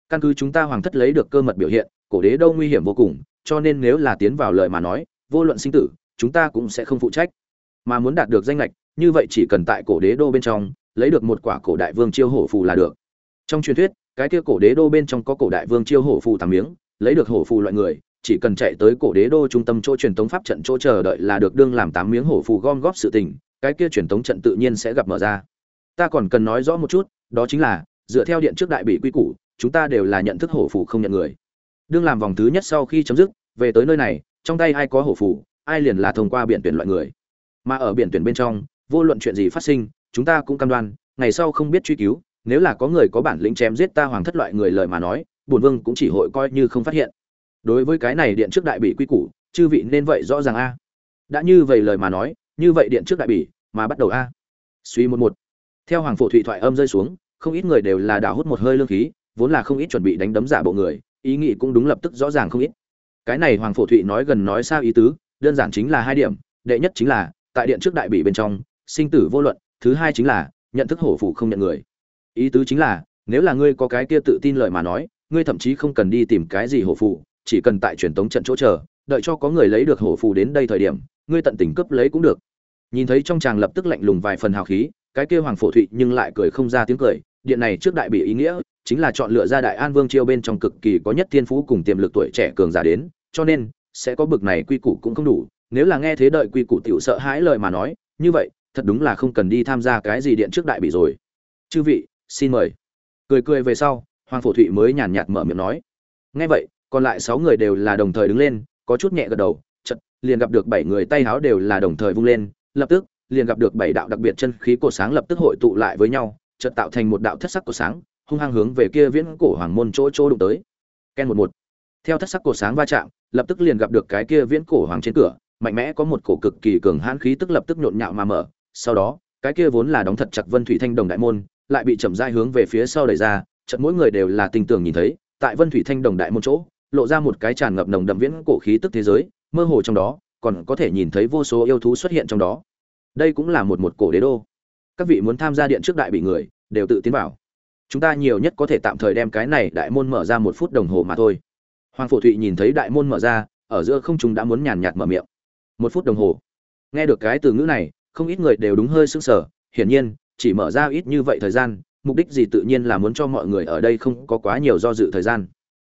Căn cứ chúng ta hoàng thất lấy được cơ mật biểu hiện, cổ đế đô nguy hiểm vô cùng, cho nên nếu là tiến vào lời mà nói, vô luận sinh tử, chúng ta cũng sẽ không phụ trách. Mà muốn đạt được danh lệch như vậy chỉ cần tại cổ đế đô bên trong, lấy được một quả cổ đại vương chiêu hổ phù là được. Trong truyền thuyết, cái kia cổ đế đô bên trong có cổ đại vương chiêu hổ phù thảm miếng, lấy được hổ phù loại người chỉ cần chạy tới cổ đế đô trung tâm chỗ truyền tống pháp trận chỗ chờ đợi là được đương làm tám miếng hổ phù gom góp sự tình, cái kia truyền tống trận tự nhiên sẽ gặp mở ra. Ta còn cần nói rõ một chút, đó chính là, dựa theo điện trước đại bị quy củ, chúng ta đều là nhận thức hổ phù không nhận người. Đương làm vòng thứ nhất sau khi chấm dứt, về tới nơi này, trong tay ai có hổ phù, ai liền là thông qua biển tuyển loại người. Mà ở biển tuyển bên trong, vô luận chuyện gì phát sinh, chúng ta cũng cam đoan, ngày sau không biết truy cứu, nếu là có người có bản lĩnh chém giết ta hoàng thất loại người lời mà nói, bổn vương cũng chỉ hội coi như không phát hiện đối với cái này điện trước đại bị quy củ, chư vị nên vậy rõ ràng a. Đã như vậy lời mà nói, như vậy điện trước đại bị mà bắt đầu a. Suy một một. Theo hoàng phổ thụy thoại âm rơi xuống, không ít người đều là đào hút một hơi lương khí, vốn là không ít chuẩn bị đánh đấm giả bộ người, ý nghĩ cũng đúng lập tức rõ ràng không ít. Cái này hoàng phổ thụy nói gần nói sao ý tứ, đơn giản chính là hai điểm, đệ nhất chính là, tại điện trước đại bị bên trong, sinh tử vô luận, thứ hai chính là, nhận thức hổ phụ không nhận người. Ý tứ chính là, nếu là ngươi có cái kia tự tin lời mà nói, ngươi thậm chí không cần đi tìm cái gì hổ phụ chỉ cần tại truyền tống trận chỗ chờ, đợi cho có người lấy được hổ phù đến đây thời điểm, ngươi tận tình cướp lấy cũng được. Nhìn thấy trong chàng lập tức lạnh lùng vài phần hào khí, cái kia hoàng phổ thụy nhưng lại cười không ra tiếng cười, điện này trước đại bị ý nghĩa, chính là chọn lựa ra đại an vương chiêu bên trong cực kỳ có nhất thiên phú cùng tiềm lực tuổi trẻ cường giả đến, cho nên, sẽ có bực này quy củ cũng không đủ. Nếu là nghe thế đợi quy củ tiểu sợ hãi lời mà nói, như vậy, thật đúng là không cần đi tham gia cái gì điện trước đại bị rồi. Chư vị, xin mời. Cười cười về sau, hoàng phổ thụy mới nhàn nhạt mở miệng nói. Nghe vậy còn lại sáu người đều là đồng thời đứng lên, có chút nhẹ gật đầu chật liền gặp được bảy người tay háo đều là đồng thời vung lên, lập tức, liền gặp được bảy đạo đặc biệt chân khí cổ sáng lập tức hội tụ lại với nhau, chợt tạo thành một đạo thất sắc cổ sáng, hung hăng hướng về kia viễn cổ hoàng môn chỗ chỗ đụng tới. Ken một một. Theo thất sắc cổ sáng va chạm, lập tức liền gặp được cái kia viễn cổ hoàng trên cửa, mạnh mẽ có một cổ cực kỳ cường hãn khí tức lập tức nhộn nhạo mà mở. Sau đó, cái kia vốn là đóng thật chặt vân thủy thanh đồng đại môn, lại bị chậm rãi hướng về phía sau đẩy ra, chợt mỗi người đều là tình tưởng nhìn thấy, tại vân thủy thanh đồng đại môn chỗ lộ ra một cái tràn ngập nồng đậm viễn cổ khí tức thế giới, mơ hồ trong đó, còn có thể nhìn thấy vô số yêu thú xuất hiện trong đó. Đây cũng là một một cổ đế đô. Các vị muốn tham gia điện trước đại bị người, đều tự tiến vào. Chúng ta nhiều nhất có thể tạm thời đem cái này đại môn mở ra một phút đồng hồ mà thôi. Hoàng phổ thụy nhìn thấy đại môn mở ra, ở giữa không chúng đã muốn nhàn nhạt mở miệng. Một phút đồng hồ. Nghe được cái từ ngữ này, không ít người đều đúng hơi sững sờ. Hiển nhiên, chỉ mở ra ít như vậy thời gian, mục đích gì tự nhiên là muốn cho mọi người ở đây không có quá nhiều do dự thời gian.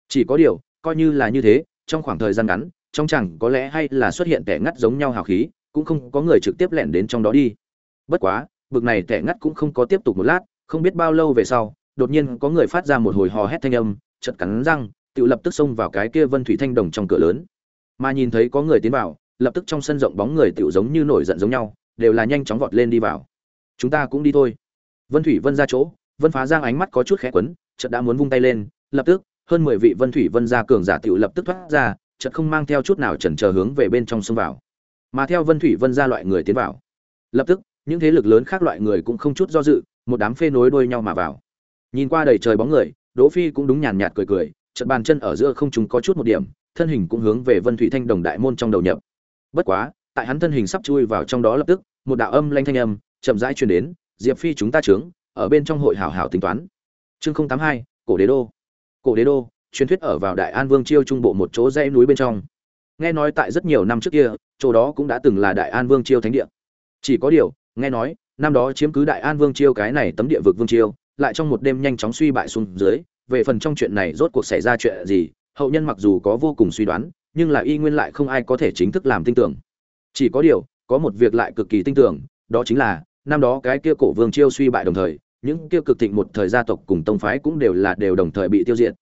Chỉ có điều coi như là như thế, trong khoảng thời gian ngắn, trong chẳng có lẽ hay là xuất hiện tẻ ngắt giống nhau hào khí, cũng không có người trực tiếp lẻn đến trong đó đi. Bất quá, bực này tẻ ngắt cũng không có tiếp tục một lát, không biết bao lâu về sau, đột nhiên có người phát ra một hồi hò hét thanh âm chật cắn răng, tự lập tức xông vào cái kia vân thủy thanh đồng trong cửa lớn. Mà nhìn thấy có người tiến vào, lập tức trong sân rộng bóng người tự giống như nổi giận giống nhau, đều là nhanh chóng vọt lên đi vào. Chúng ta cũng đi thôi. Vân thủy vân ra chỗ, vân phá giang ánh mắt có chút khẽ quấn, chợt đã muốn vung tay lên, lập tức hơn mười vị vân thủy vân gia cường giả tiểu lập tức thoát ra, chợt không mang theo chút nào chần chờ hướng về bên trong xông vào. Mà theo vân thủy vân gia loại người tiến vào, lập tức, những thế lực lớn khác loại người cũng không chút do dự, một đám phê nối đuôi nhau mà vào. Nhìn qua đầy trời bóng người, đỗ phi cũng đúng nhàn nhạt cười cười, chợt bàn chân ở giữa không trung có chút một điểm, thân hình cũng hướng về vân thủy thanh đồng đại môn trong đầu nhập. Bất quá, tại hắn thân hình sắp chui vào trong đó lập tức, một đạo âm lanh thanh âm chậm rãi truyền đến, diệp phi chúng ta trướng, ở bên trong hội hảo hảo tính toán. Chương không tám hai, cổ đế đô cổ đế đô, truyền thuyết ở vào đại an vương chiêu trung bộ một chỗ dãy núi bên trong. Nghe nói tại rất nhiều năm trước kia, chỗ đó cũng đã từng là đại an vương chiêu thánh địa. Chỉ có điều, nghe nói, năm đó chiếm cứ đại an vương chiêu cái này tấm địa vực vương chiêu, lại trong một đêm nhanh chóng suy bại xuống dưới, về phần trong chuyện này rốt cuộc xảy ra chuyện gì, hậu nhân mặc dù có vô cùng suy đoán, nhưng là y nguyên lại không ai có thể chính thức làm tin tưởng. Chỉ có điều, có một việc lại cực kỳ tin tưởng, đó chính là, năm đó cái kia cổ vương chiêu suy bại đồng thời những kia cực thịnh một thời gia tộc cùng tông phái cũng đều là đều đồng thời bị tiêu diệt.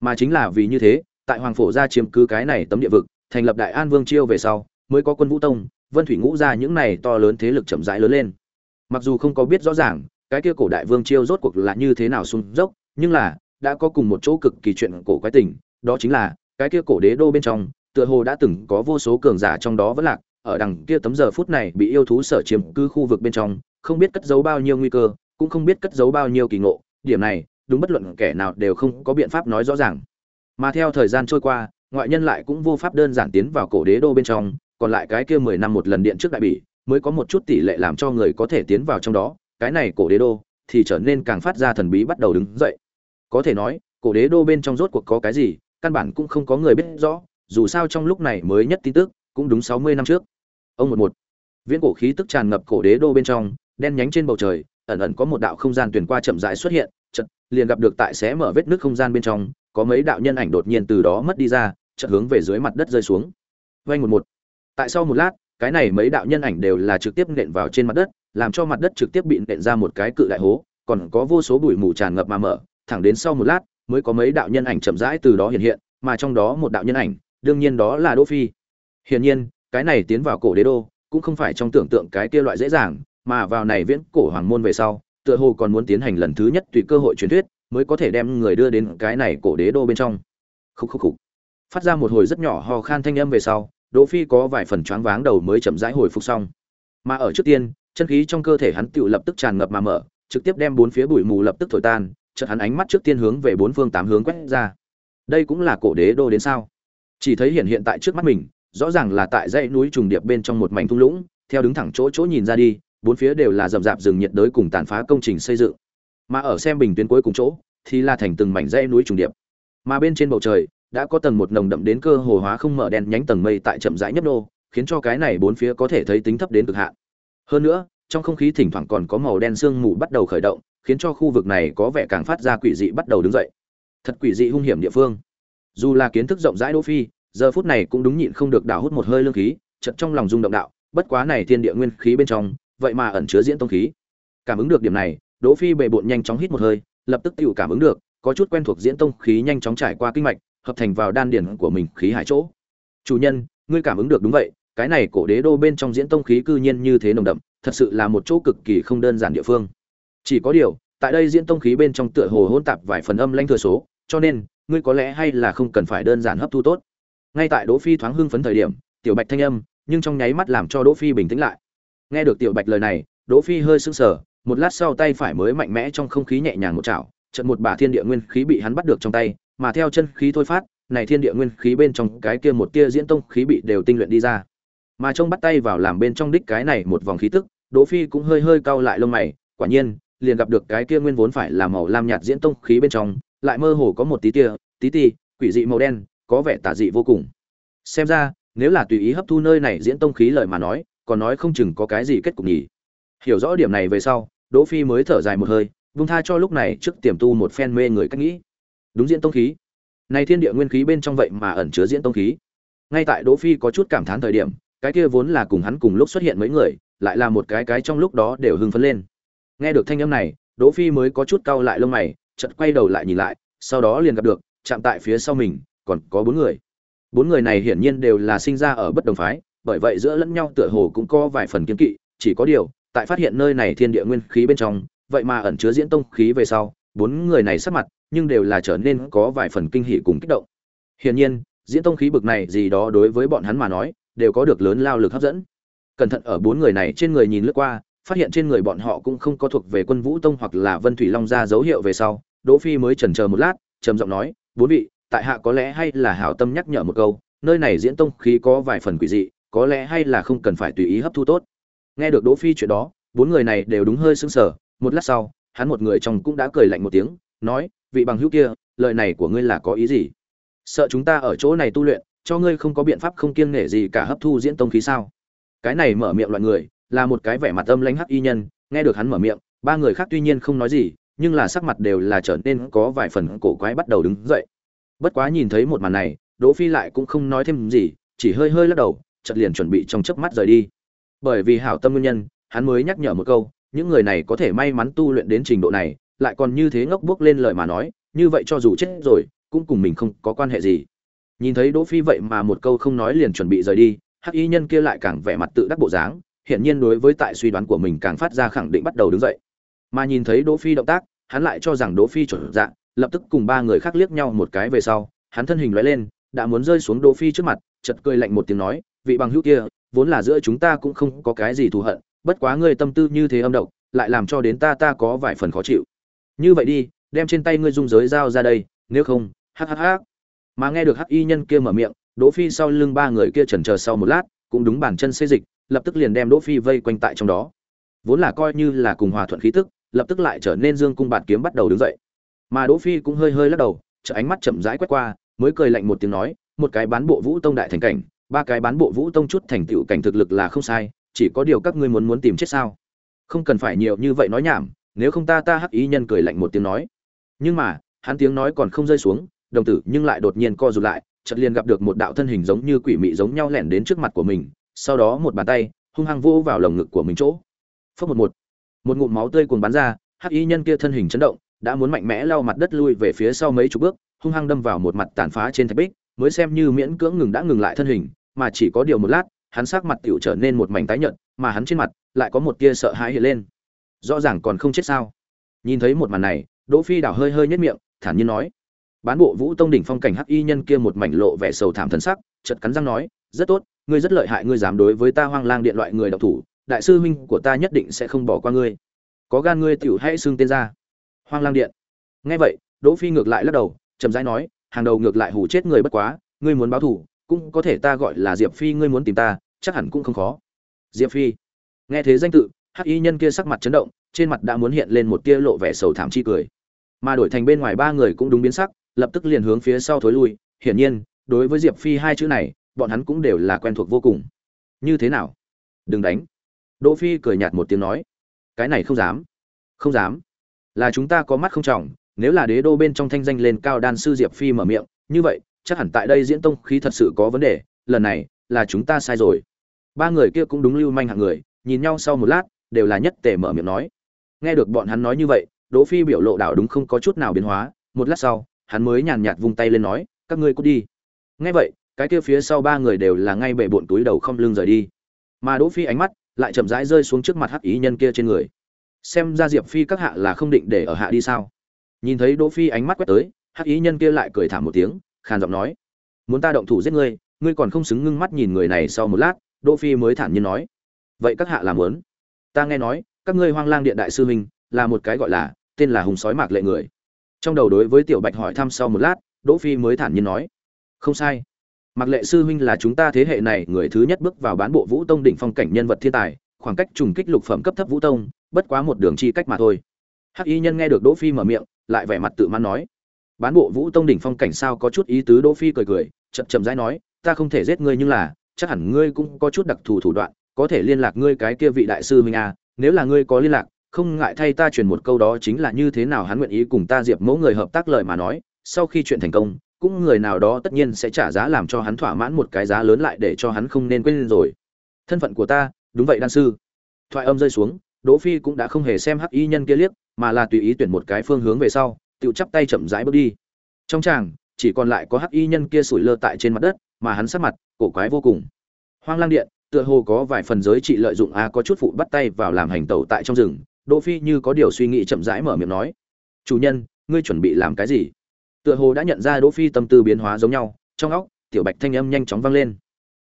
Mà chính là vì như thế, tại hoàng phổ gia chiếm cứ cái này tấm địa vực, thành lập đại an vương chiêu về sau, mới có quân vũ tông, vân thủy ngũ gia những này to lớn thế lực chậm rãi lớn lên. Mặc dù không có biết rõ ràng, cái kia cổ đại vương chiêu rốt cuộc là như thế nào xung dốc, nhưng là, đã có cùng một chỗ cực kỳ chuyện cổ quái tình, đó chính là, cái kia cổ đế đô bên trong, tựa hồ đã từng có vô số cường giả trong đó vẫn lạc, ở đằng kia tấm giờ phút này bị yêu thú sở chiếm cứ khu vực bên trong, không biết cất giấu bao nhiêu nguy cơ cũng không biết cất giấu bao nhiêu kỳ ngộ, điểm này, đúng bất luận kẻ nào đều không có biện pháp nói rõ ràng. Mà theo thời gian trôi qua, ngoại nhân lại cũng vô pháp đơn giản tiến vào cổ đế đô bên trong, còn lại cái kia mười năm một lần điện trước đại bỉ, mới có một chút tỷ lệ làm cho người có thể tiến vào trong đó, cái này cổ đế đô, thì trở nên càng phát ra thần bí bắt đầu đứng dậy. Có thể nói, cổ đế đô bên trong rốt cuộc có cái gì, căn bản cũng không có người biết rõ, dù sao trong lúc này mới nhất tin tức, cũng đúng sáu mươi năm trước. Ông một một. Viễn cổ khí tức tràn ngập cổ đế đô bên trong, đen nhánh trên bầu trời ẩn ẩn có một đạo không gian tuyển qua chậm rãi xuất hiện, chợt, liền gặp được tại xé mở vết nước không gian bên trong, có mấy đạo nhân ảnh đột nhiên từ đó mất đi ra, chợt hướng về dưới mặt đất rơi xuống. Vang một một. Tại sau một lát, cái này mấy đạo nhân ảnh đều là trực tiếp nện vào trên mặt đất, làm cho mặt đất trực tiếp bị nện ra một cái cự đại hố, còn có vô số bụi mù tràn ngập mà mở. Thẳng đến sau một lát, mới có mấy đạo nhân ảnh chậm rãi từ đó hiện hiện, mà trong đó một đạo nhân ảnh, đương nhiên đó là đỗ phi. Hiển nhiên, cái này tiến vào cổ đế đô, cũng không phải trong tưởng tượng cái kia loại dễ dàng mà vào này viễn cổ hoàng môn về sau, tựa hồ còn muốn tiến hành lần thứ nhất tùy cơ hội truyền thuyết, mới có thể đem người đưa đến cái này cổ đế đô bên trong. Khúc khúc khúc. Phát ra một hồi rất nhỏ ho khan thanh âm về sau, đỗ phi có vài phần choáng váng đầu mới chậm rãi hồi phục xong. Mà ở trước tiên, chân khí trong cơ thể hắn tự lập tức tràn ngập mà mở, trực tiếp đem bốn phía bụi mù lập tức thổi tan, chợt hắn ánh mắt trước tiên hướng về bốn phương tám hướng quét ra. Đây cũng là cổ đế đô đến sao? Chỉ thấy hiện hiện tại trước mắt mình, rõ ràng là tại dãy núi trùng điệp bên trong một mảnh thung lũng, theo đứng thẳng chỗ chỗ nhìn ra đi bốn phía đều là rậm rạp rừng nhiệt đới cùng tàn phá công trình xây dựng. Mà ở xem bình tuyến cuối cùng chỗ, thì là thành từng mảnh dãy núi trùng điệp. Mà bên trên bầu trời, đã có tầng một nồng đậm đến cơ hồ hóa không mở đen nhánh tầng mây tại chậm rãi nhấp nô, khiến cho cái này bốn phía có thể thấy tính thấp đến cực hạn. Hơn nữa, trong không khí thỉnh thoảng còn có màu đen sương mù bắt đầu khởi động, khiến cho khu vực này có vẻ càng phát ra quỷ dị bắt đầu đứng dậy. Thật quỷ dị hung hiểm địa phương. Dù là kiến thức rộng rãi đỗ phi, giờ phút này cũng đúng nhịn không được đảo hút một hơi lương khí, chợt trong lòng rung động đạo, bất quá này thiên địa nguyên khí bên trong vậy mà ẩn chứa diễn tông khí. Cảm ứng được điểm này, đỗ phi bệ bội nhanh chóng hít một hơi, lập tức tự cảm ứng được, có chút quen thuộc diễn tông khí nhanh chóng trải qua kinh mạch, hợp thành vào đan điển của mình khí hải chỗ. Chủ nhân, ngươi cảm ứng được đúng vậy, cái này cổ đế đô bên trong diễn tông khí cư nhiên như thế nồng đậm, thật sự là một chỗ cực kỳ không đơn giản địa phương. Chỉ có điều, tại đây diễn tông khí bên trong tựa hồ hỗn tạp vài phần âm lanh thừa số, cho nên, ngươi có lẽ hay là không cần phải đơn giản hấp thu tốt. Ngay tại đỗ phi thoáng hưng phấn thời điểm, tiểu bạch thanh âm, nhưng trong nháy mắt làm cho đỗ phi bình tĩnh lại nghe được tiểu bạch lời này, đỗ phi hơi sững sờ, một lát sau tay phải mới mạnh mẽ trong không khí nhẹ nhàng một chảo trận một bả thiên địa nguyên khí bị hắn bắt được trong tay, mà theo chân khí thôi phát, này thiên địa nguyên khí bên trong cái kia một tia diễn tông khí bị đều tinh luyện đi ra. Mà trông bắt tay vào làm bên trong đích cái này một vòng khí tức, đỗ phi cũng hơi hơi cau lại lông mày, quả nhiên, liền gặp được cái kia nguyên vốn phải là màu lam nhạt diễn tông khí bên trong, lại mơ hồ có một tí tia, tí ti, quỷ dị màu đen, có vẻ tà dị vô cùng. Xem ra, nếu là tùy ý hấp thu nơi này diễn tông khí lời mà nói còn nói không chừng có cái gì kết cục nhỉ. Hiểu rõ điểm này về sau, đỗ phi mới thở dài một hơi, vung tha cho lúc này trước tiềm tu một phen mê người cách nghĩ. Đúng diễn tông khí. Này thiên địa nguyên khí bên trong vậy mà ẩn chứa diễn tông khí. Ngay tại đỗ phi có chút cảm thán thời điểm, cái kia vốn là cùng hắn cùng lúc xuất hiện mấy người, lại là một cái cái trong lúc đó đều hưng phấn lên. Nghe được thanh âm này, đỗ phi mới có chút cau lại lông mày, chợt quay đầu lại nhìn lại, sau đó liền gặp được, chạm tại phía sau mình, còn có bốn người. Bốn người này hiển nhiên đều là sinh ra ở bất đồng phái bởi vậy giữa lẫn nhau tựa hồ cũng có vài phần kiên kỵ, chỉ có điều, tại phát hiện nơi này thiên địa nguyên khí bên trong, vậy mà ẩn chứa diễn tông khí về sau, bốn người này sắc mặt nhưng đều là trở nên có vài phần kinh hỉ cùng kích động. Hiển nhiên, diễn tông khí bực này gì đó đối với bọn hắn mà nói, đều có được lớn lao lực hấp dẫn. Cẩn thận ở bốn người này trên người nhìn lướt qua, phát hiện trên người bọn họ cũng không có thuộc về quân vũ tông hoặc là vân thủy long gia dấu hiệu về sau, đỗ phi mới chần chờ một lát, trầm giọng nói, bốn vị, tại hạ có lẽ hay là hảo tâm nhắc nhở một câu, nơi này diễn tông khí có vài phần quỷ dị có lẽ hay là không cần phải tùy ý hấp thu tốt. Nghe được đỗ phi chuyện đó, bốn người này đều đúng hơi sững sờ. Một lát sau, hắn một người trong cũng đã cười lạnh một tiếng, nói, vị bằng hữu kia, lời này của ngươi là có ý gì? Sợ chúng ta ở chỗ này tu luyện, cho ngươi không có biện pháp không kiêng nể gì cả hấp thu diễn tông khí sao? Cái này mở miệng loại người, là một cái vẻ mặt âm lãnh hắc y nhân, nghe được hắn mở miệng, ba người khác tuy nhiên không nói gì, nhưng là sắc mặt đều là trở nên có vài phần cổ quái bắt đầu đứng dậy. Bất quá nhìn thấy một màn này, đỗ phi lại cũng không nói thêm gì, chỉ hơi hơi lắc đầu chợt liền chuẩn bị trong chớp mắt rời đi. Bởi vì hảo tâm nguyên nhân, hắn mới nhắc nhở một câu, những người này có thể may mắn tu luyện đến trình độ này, lại còn như thế ngốc bước lên lời mà nói, như vậy cho dù chết rồi, cũng cùng mình không có quan hệ gì. Nhìn thấy đỗ phi vậy mà một câu không nói liền chuẩn bị rời đi, hắc y nhân kia lại càng vẻ mặt tự đắc bộ dáng hiện nhiên đối với tại suy đoán của mình càng phát ra khẳng định bắt đầu đứng dậy. Mà nhìn thấy đỗ phi động tác, hắn lại cho rằng đỗ phi chuẩn dạng lập tức cùng ba người khác liếc nhau một cái về sau, hắn thân hình lóe lên, đã muốn rơi xuống đỗ phi trước mặt, chợt cười lạnh một tiếng nói vị bằng hữu kia, vốn là giữa chúng ta cũng không có cái gì thù hận, bất quá ngươi tâm tư như thế âm độc, lại làm cho đến ta ta có vài phần khó chịu. Như vậy đi, đem trên tay ngươi dung giới dao ra đây, nếu không hắc hắc hắc mà nghe được hắc y nhân kia mở miệng, đỗ phi sau lưng ba người kia chần chờ sau một lát, cũng đúng bàn chân xê dịch, lập tức liền đem đỗ phi vây quanh tại trong đó. Vốn là coi như là cùng hòa thuận khí tức, lập tức lại trở nên dương cung bạt kiếm bắt đầu đứng dậy. Mà đỗ phi cũng hơi hơi lắc đầu trợ ánh mắt chậm rãi quét qua, mới cười lạnh một tiếng nói, một cái bán bộ vũ tông đại thành cảnh ba cái bán bộ vũ tông chút thành tựu cảnh thực lực là không sai, chỉ có điều các ngươi muốn muốn tìm chết sao? Không cần phải nhiều như vậy nói nhảm, nếu không ta ta hắc ý nhân cười lạnh một tiếng nói. Nhưng mà, hắn tiếng nói còn không rơi xuống, đồng tử nhưng lại đột nhiên co rụt lại, chợt liền gặp được một đạo thân hình giống như quỷ mị giống nhau lẻn đến trước mặt của mình, sau đó một bàn tay, hung hăng vô vào lồng ngực của mình chỗ. Phốc một một. Một ngụm máu tươi cuồng bắn ra, hắc y nhân kia thân hình chấn động, đã muốn mạnh mẽ lau mặt đất lui về phía sau mấy chục bước, hung hăng đâm vào một mặt tàn phá trên thạch bích, mới xem như miễn cưỡng ngừng đã ngừng lại thân hình mà chỉ có điều một lát, hắn sắc mặt tiểu trở nên một mảnh tái nhợt, mà hắn trên mặt lại có một tia sợ hãi hiện lên. Rõ ràng còn không chết sao? Nhìn thấy một màn này, đỗ phi đảo hơi hơi nhếch miệng, thản nhiên nói. Bán bộ vũ tông đỉnh phong cảnh hắc y nhân kia một mảnh lộ vẻ sầu thảm thần sắc, chợt cắn răng nói, rất tốt, ngươi rất lợi hại, ngươi dám đối với ta hoang lang điện loại người độc thủ, đại sư huynh của ta nhất định sẽ không bỏ qua ngươi. Có gan ngươi tiểu hãy xưng tên ra. Hoang lang điện. Nghe vậy, đỗ phi ngược lại lắc đầu, chậm rãi nói, hàng đầu ngược lại hù chết người bất quá, ngươi muốn báo thù cũng có thể ta gọi là diệp phi, ngươi muốn tìm ta, chắc hẳn cũng không khó. Diệp phi, nghe thế danh tự, hắc y nhân kia sắc mặt chấn động, trên mặt đã muốn hiện lên một tia lộ vẻ sầu thảm chi cười. Mà đổi thành bên ngoài ba người cũng đúng biến sắc, lập tức liền hướng phía sau thối lui. Hiển nhiên, đối với diệp phi hai chữ này, bọn hắn cũng đều là quen thuộc vô cùng. Như thế nào? Đừng đánh. Đỗ phi cười nhạt một tiếng nói. Cái này không dám. Không dám. Là chúng ta có mắt không trọng, nếu là đế đô bên trong thanh danh lên cao đan sư diệp phi mở miệng, như vậy chắc hẳn tại đây diễn tông khí thật sự có vấn đề, lần này là chúng ta sai rồi. Ba người kia cũng đúng lưu manh hạng người, nhìn nhau sau một lát, đều là nhất tề mở miệng nói. Nghe được bọn hắn nói như vậy, đỗ phi biểu lộ đảo đúng không có chút nào biến hóa, một lát sau, hắn mới nhàn nhạt vung tay lên nói, các ngươi cút đi. Nghe vậy, cái kia phía sau ba người đều là ngay bệ bộn túi đầu không lưng rời đi. Mà đỗ phi ánh mắt lại chậm rãi rơi xuống trước mặt hắc ý nhân kia trên người. Xem ra diệp phi các hạ là không định để ở hạ đi sao? Nhìn thấy đỗ phi ánh mắt quét tới, hắc ý nhân kia lại cười thảm một tiếng khàn giọng nói, muốn ta động thủ giết ngươi ngươi còn không xứng ngưng mắt nhìn người này sau một lát, đỗ phi mới thản nhiên nói. Vậy các hạ làm muốn. Ta nghe nói, các ngươi hoang lang điện đại sư huynh là một cái gọi là, tên là hùng sói mạc lệ người. Trong đầu đối với tiểu bạch hỏi thăm sau một lát, đỗ phi mới thản nhiên nói. Không sai. Mạc lệ sư huynh là chúng ta thế hệ này người thứ nhất bước vào bán bộ vũ tông đỉnh phong cảnh nhân vật thiên tài, khoảng cách trùng kích lục phẩm cấp thấp vũ tông, bất quá một đường chi cách mà thôi. Hắc y nhân nghe được đỗ phi mở miệng, lại vẻ mặt tự mãn nói bán bộ vũ tông đỉnh phong cảnh sao có chút ý tứ đỗ phi cười cười, chậm chậm rãi nói, ta không thể giết ngươi nhưng là, chắc hẳn ngươi cũng có chút đặc thù thủ đoạn, có thể liên lạc ngươi cái kia vị đại sư huynh à nếu là ngươi có liên lạc, không ngại thay ta truyền một câu đó chính là như thế nào hắn nguyện ý cùng ta diệp mẫu người hợp tác lời mà nói, sau khi chuyện thành công, cũng người nào đó tất nhiên sẽ trả giá làm cho hắn thỏa mãn một cái giá lớn lại để cho hắn không nên quên rồi. Thân phận của ta, đúng vậy đan sư. Thoại âm rơi xuống, đỗ phi cũng đã không hề xem hắc y nhân kia liếc, mà là tùy ý tuyển một cái phương hướng về sau tự chắp tay chậm rãi bước đi. Trong tràng, chỉ còn lại có hắc y nhân kia sủi lơ tại trên mặt đất, mà hắn sát mặt, cổ quái vô cùng. Hoang lang điện, tựa hồ có vài phần giới trị lợi dụng a có chút phụ bắt tay vào làm hành tẩu tại trong rừng, đỗ phi như có điều suy nghĩ chậm rãi mở miệng nói, chủ nhân, ngươi chuẩn bị làm cái gì? Tựa hồ đã nhận ra đỗ phi tâm tư biến hóa giống nhau, trong óc, tiểu bạch thanh âm nhanh chóng vang lên.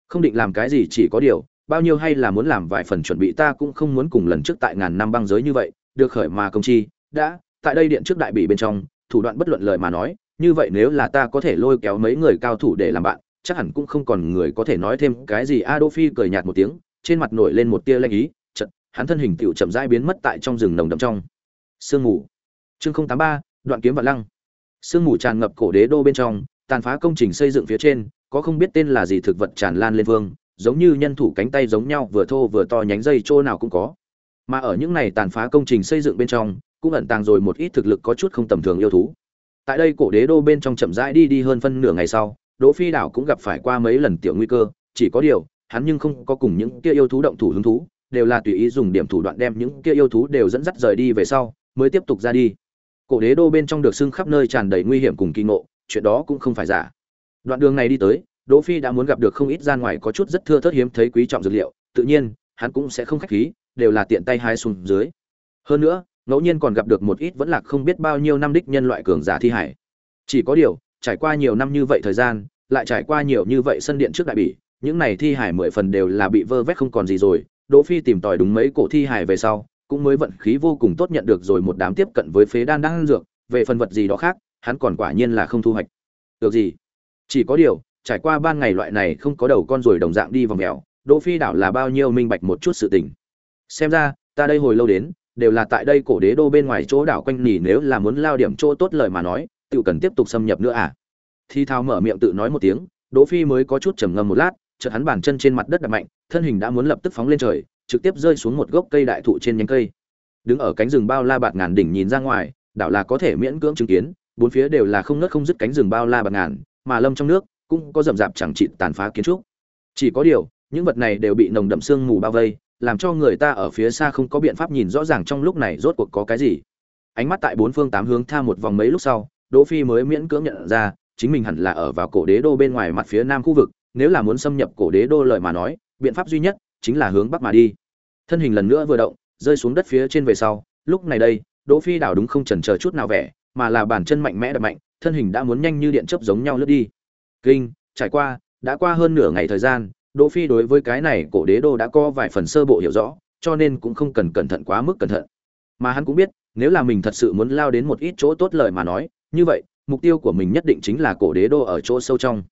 Không định làm cái gì chỉ có điều, bao nhiêu hay là muốn làm vài phần chuẩn bị, ta cũng không muốn cùng lần trước tại ngàn năm băng giới như vậy, được khởi mà công chi, đã tại đây điện trước đại bị bên trong, thủ đoạn bất luận lời mà nói, như vậy nếu là ta có thể lôi kéo mấy người cao thủ để làm bạn, chắc hẳn cũng không còn người có thể nói thêm cái gì. A đô phi cười nhạt một tiếng, trên mặt nổi lên một tia lanh ý chật hắn thân hình tựu chậm rãi biến mất tại trong rừng nồng đậm trong. Sương mù. Chương không tám ba, đoạn kiếm vạn lăng. Sương mù tràn ngập cổ đế đô bên trong, tàn phá công trình xây dựng phía trên, có không biết tên là gì thực vật tràn lan lên vương, giống như nhân thủ cánh tay giống nhau, vừa thô vừa to nhánh dây chỗ nào cũng có. Mà ở những này tàn phá công trình xây dựng bên trong cũng ẩn tàng rồi một ít thực lực có chút không tầm thường yêu thú. Tại đây cổ đế đô bên trong chậm rãi đi đi hơn phân nửa ngày sau, đỗ phi đảo cũng gặp phải qua mấy lần tiểu nguy cơ, chỉ có điều, hắn nhưng không có cùng những kia yêu thú động thủ hứng thú, đều là tùy ý dùng điểm thủ đoạn đem những kia yêu thú đều dẫn dắt rời đi về sau, mới tiếp tục ra đi. Cổ đế đô bên trong được xưng khắp nơi tràn đầy nguy hiểm cùng kỳ ngộ, chuyện đó cũng không phải giả. Đoạn đường này đi tới, đỗ phi đã muốn gặp được không ít gian ngoài có chút rất thưa thớt hiếm thấy quý trọng dược liệu, tự nhiên, hắn cũng sẽ không khách khí, đều là tiện tay hai xuống dưới. Hơn nữa ngẫu nhiên còn gặp được một ít vẫn lạc không biết bao nhiêu năm đích nhân loại cường giả thi hải. Chỉ có điều, trải qua nhiều năm như vậy thời gian, lại trải qua nhiều như vậy sân điện trước đại bỉ, những này thi hải mười phần đều là bị vơ vét không còn gì rồi, đỗ phi tìm tòi đúng mấy cổ thi hải về sau, cũng mới vận khí vô cùng tốt nhận được rồi một đám tiếp cận với phế đan đang dược, về phần vật gì đó khác, hắn còn quả nhiên là không thu hoạch được gì. Chỉ có điều, trải qua ban ngày loại này không có đầu con rồi đồng dạng đi vòng mèo, đỗ phi đảo là bao nhiêu minh bạch một chút sự tình. Xem ra, ta đây hồi lâu đến đều là tại đây cổ đế đô bên ngoài chỗ đảo quanh nỉ nếu là muốn lao điểm chỗ tốt lời mà nói tự cần tiếp tục xâm nhập nữa à? Thi thao mở miệng tự nói một tiếng, đỗ phi mới có chút trầm ngâm một lát, chợt hắn bàn chân trên mặt đất đập mạnh, thân hình đã muốn lập tức phóng lên trời, trực tiếp rơi xuống một gốc cây đại thụ trên nhánh cây. Đứng ở cánh rừng bao la bạt ngàn đỉnh nhìn ra ngoài, đảo là có thể miễn cưỡng chứng kiến, bốn phía đều là không nứt không dứt cánh rừng bao la bạt ngàn, mà lâm trong nước cũng có rậm rạp chẳng trị tàn phá kiến trúc. Chỉ có điều, những vật này đều bị nồng đậm sương mù bao vây làm cho người ta ở phía xa không có biện pháp nhìn rõ ràng trong lúc này rốt cuộc có cái gì. Ánh mắt tại bốn phương tám hướng tha một vòng mấy lúc sau, đỗ phi mới miễn cưỡng nhận ra, chính mình hẳn là ở vào cổ đế đô bên ngoài mặt phía nam khu vực, nếu là muốn xâm nhập cổ đế đô lời mà nói, biện pháp duy nhất chính là hướng bắc mà đi. Thân hình lần nữa vừa động, rơi xuống đất phía trên về sau, lúc này đây, đỗ phi đảo đúng không chần chờ chút nào vẻ, mà là bàn chân mạnh mẽ đập mạnh, thân hình đã muốn nhanh như điện chớp giống nhau lướt đi. Kinh, trải qua, đã qua hơn nửa ngày thời gian đỗ phi đối với cái này cổ đế đô đã có vài phần sơ bộ hiểu rõ, cho nên cũng không cần cẩn thận quá mức cẩn thận. Mà hắn cũng biết, nếu là mình thật sự muốn lao đến một ít chỗ tốt lời mà nói, như vậy, mục tiêu của mình nhất định chính là cổ đế đô ở chỗ sâu trong.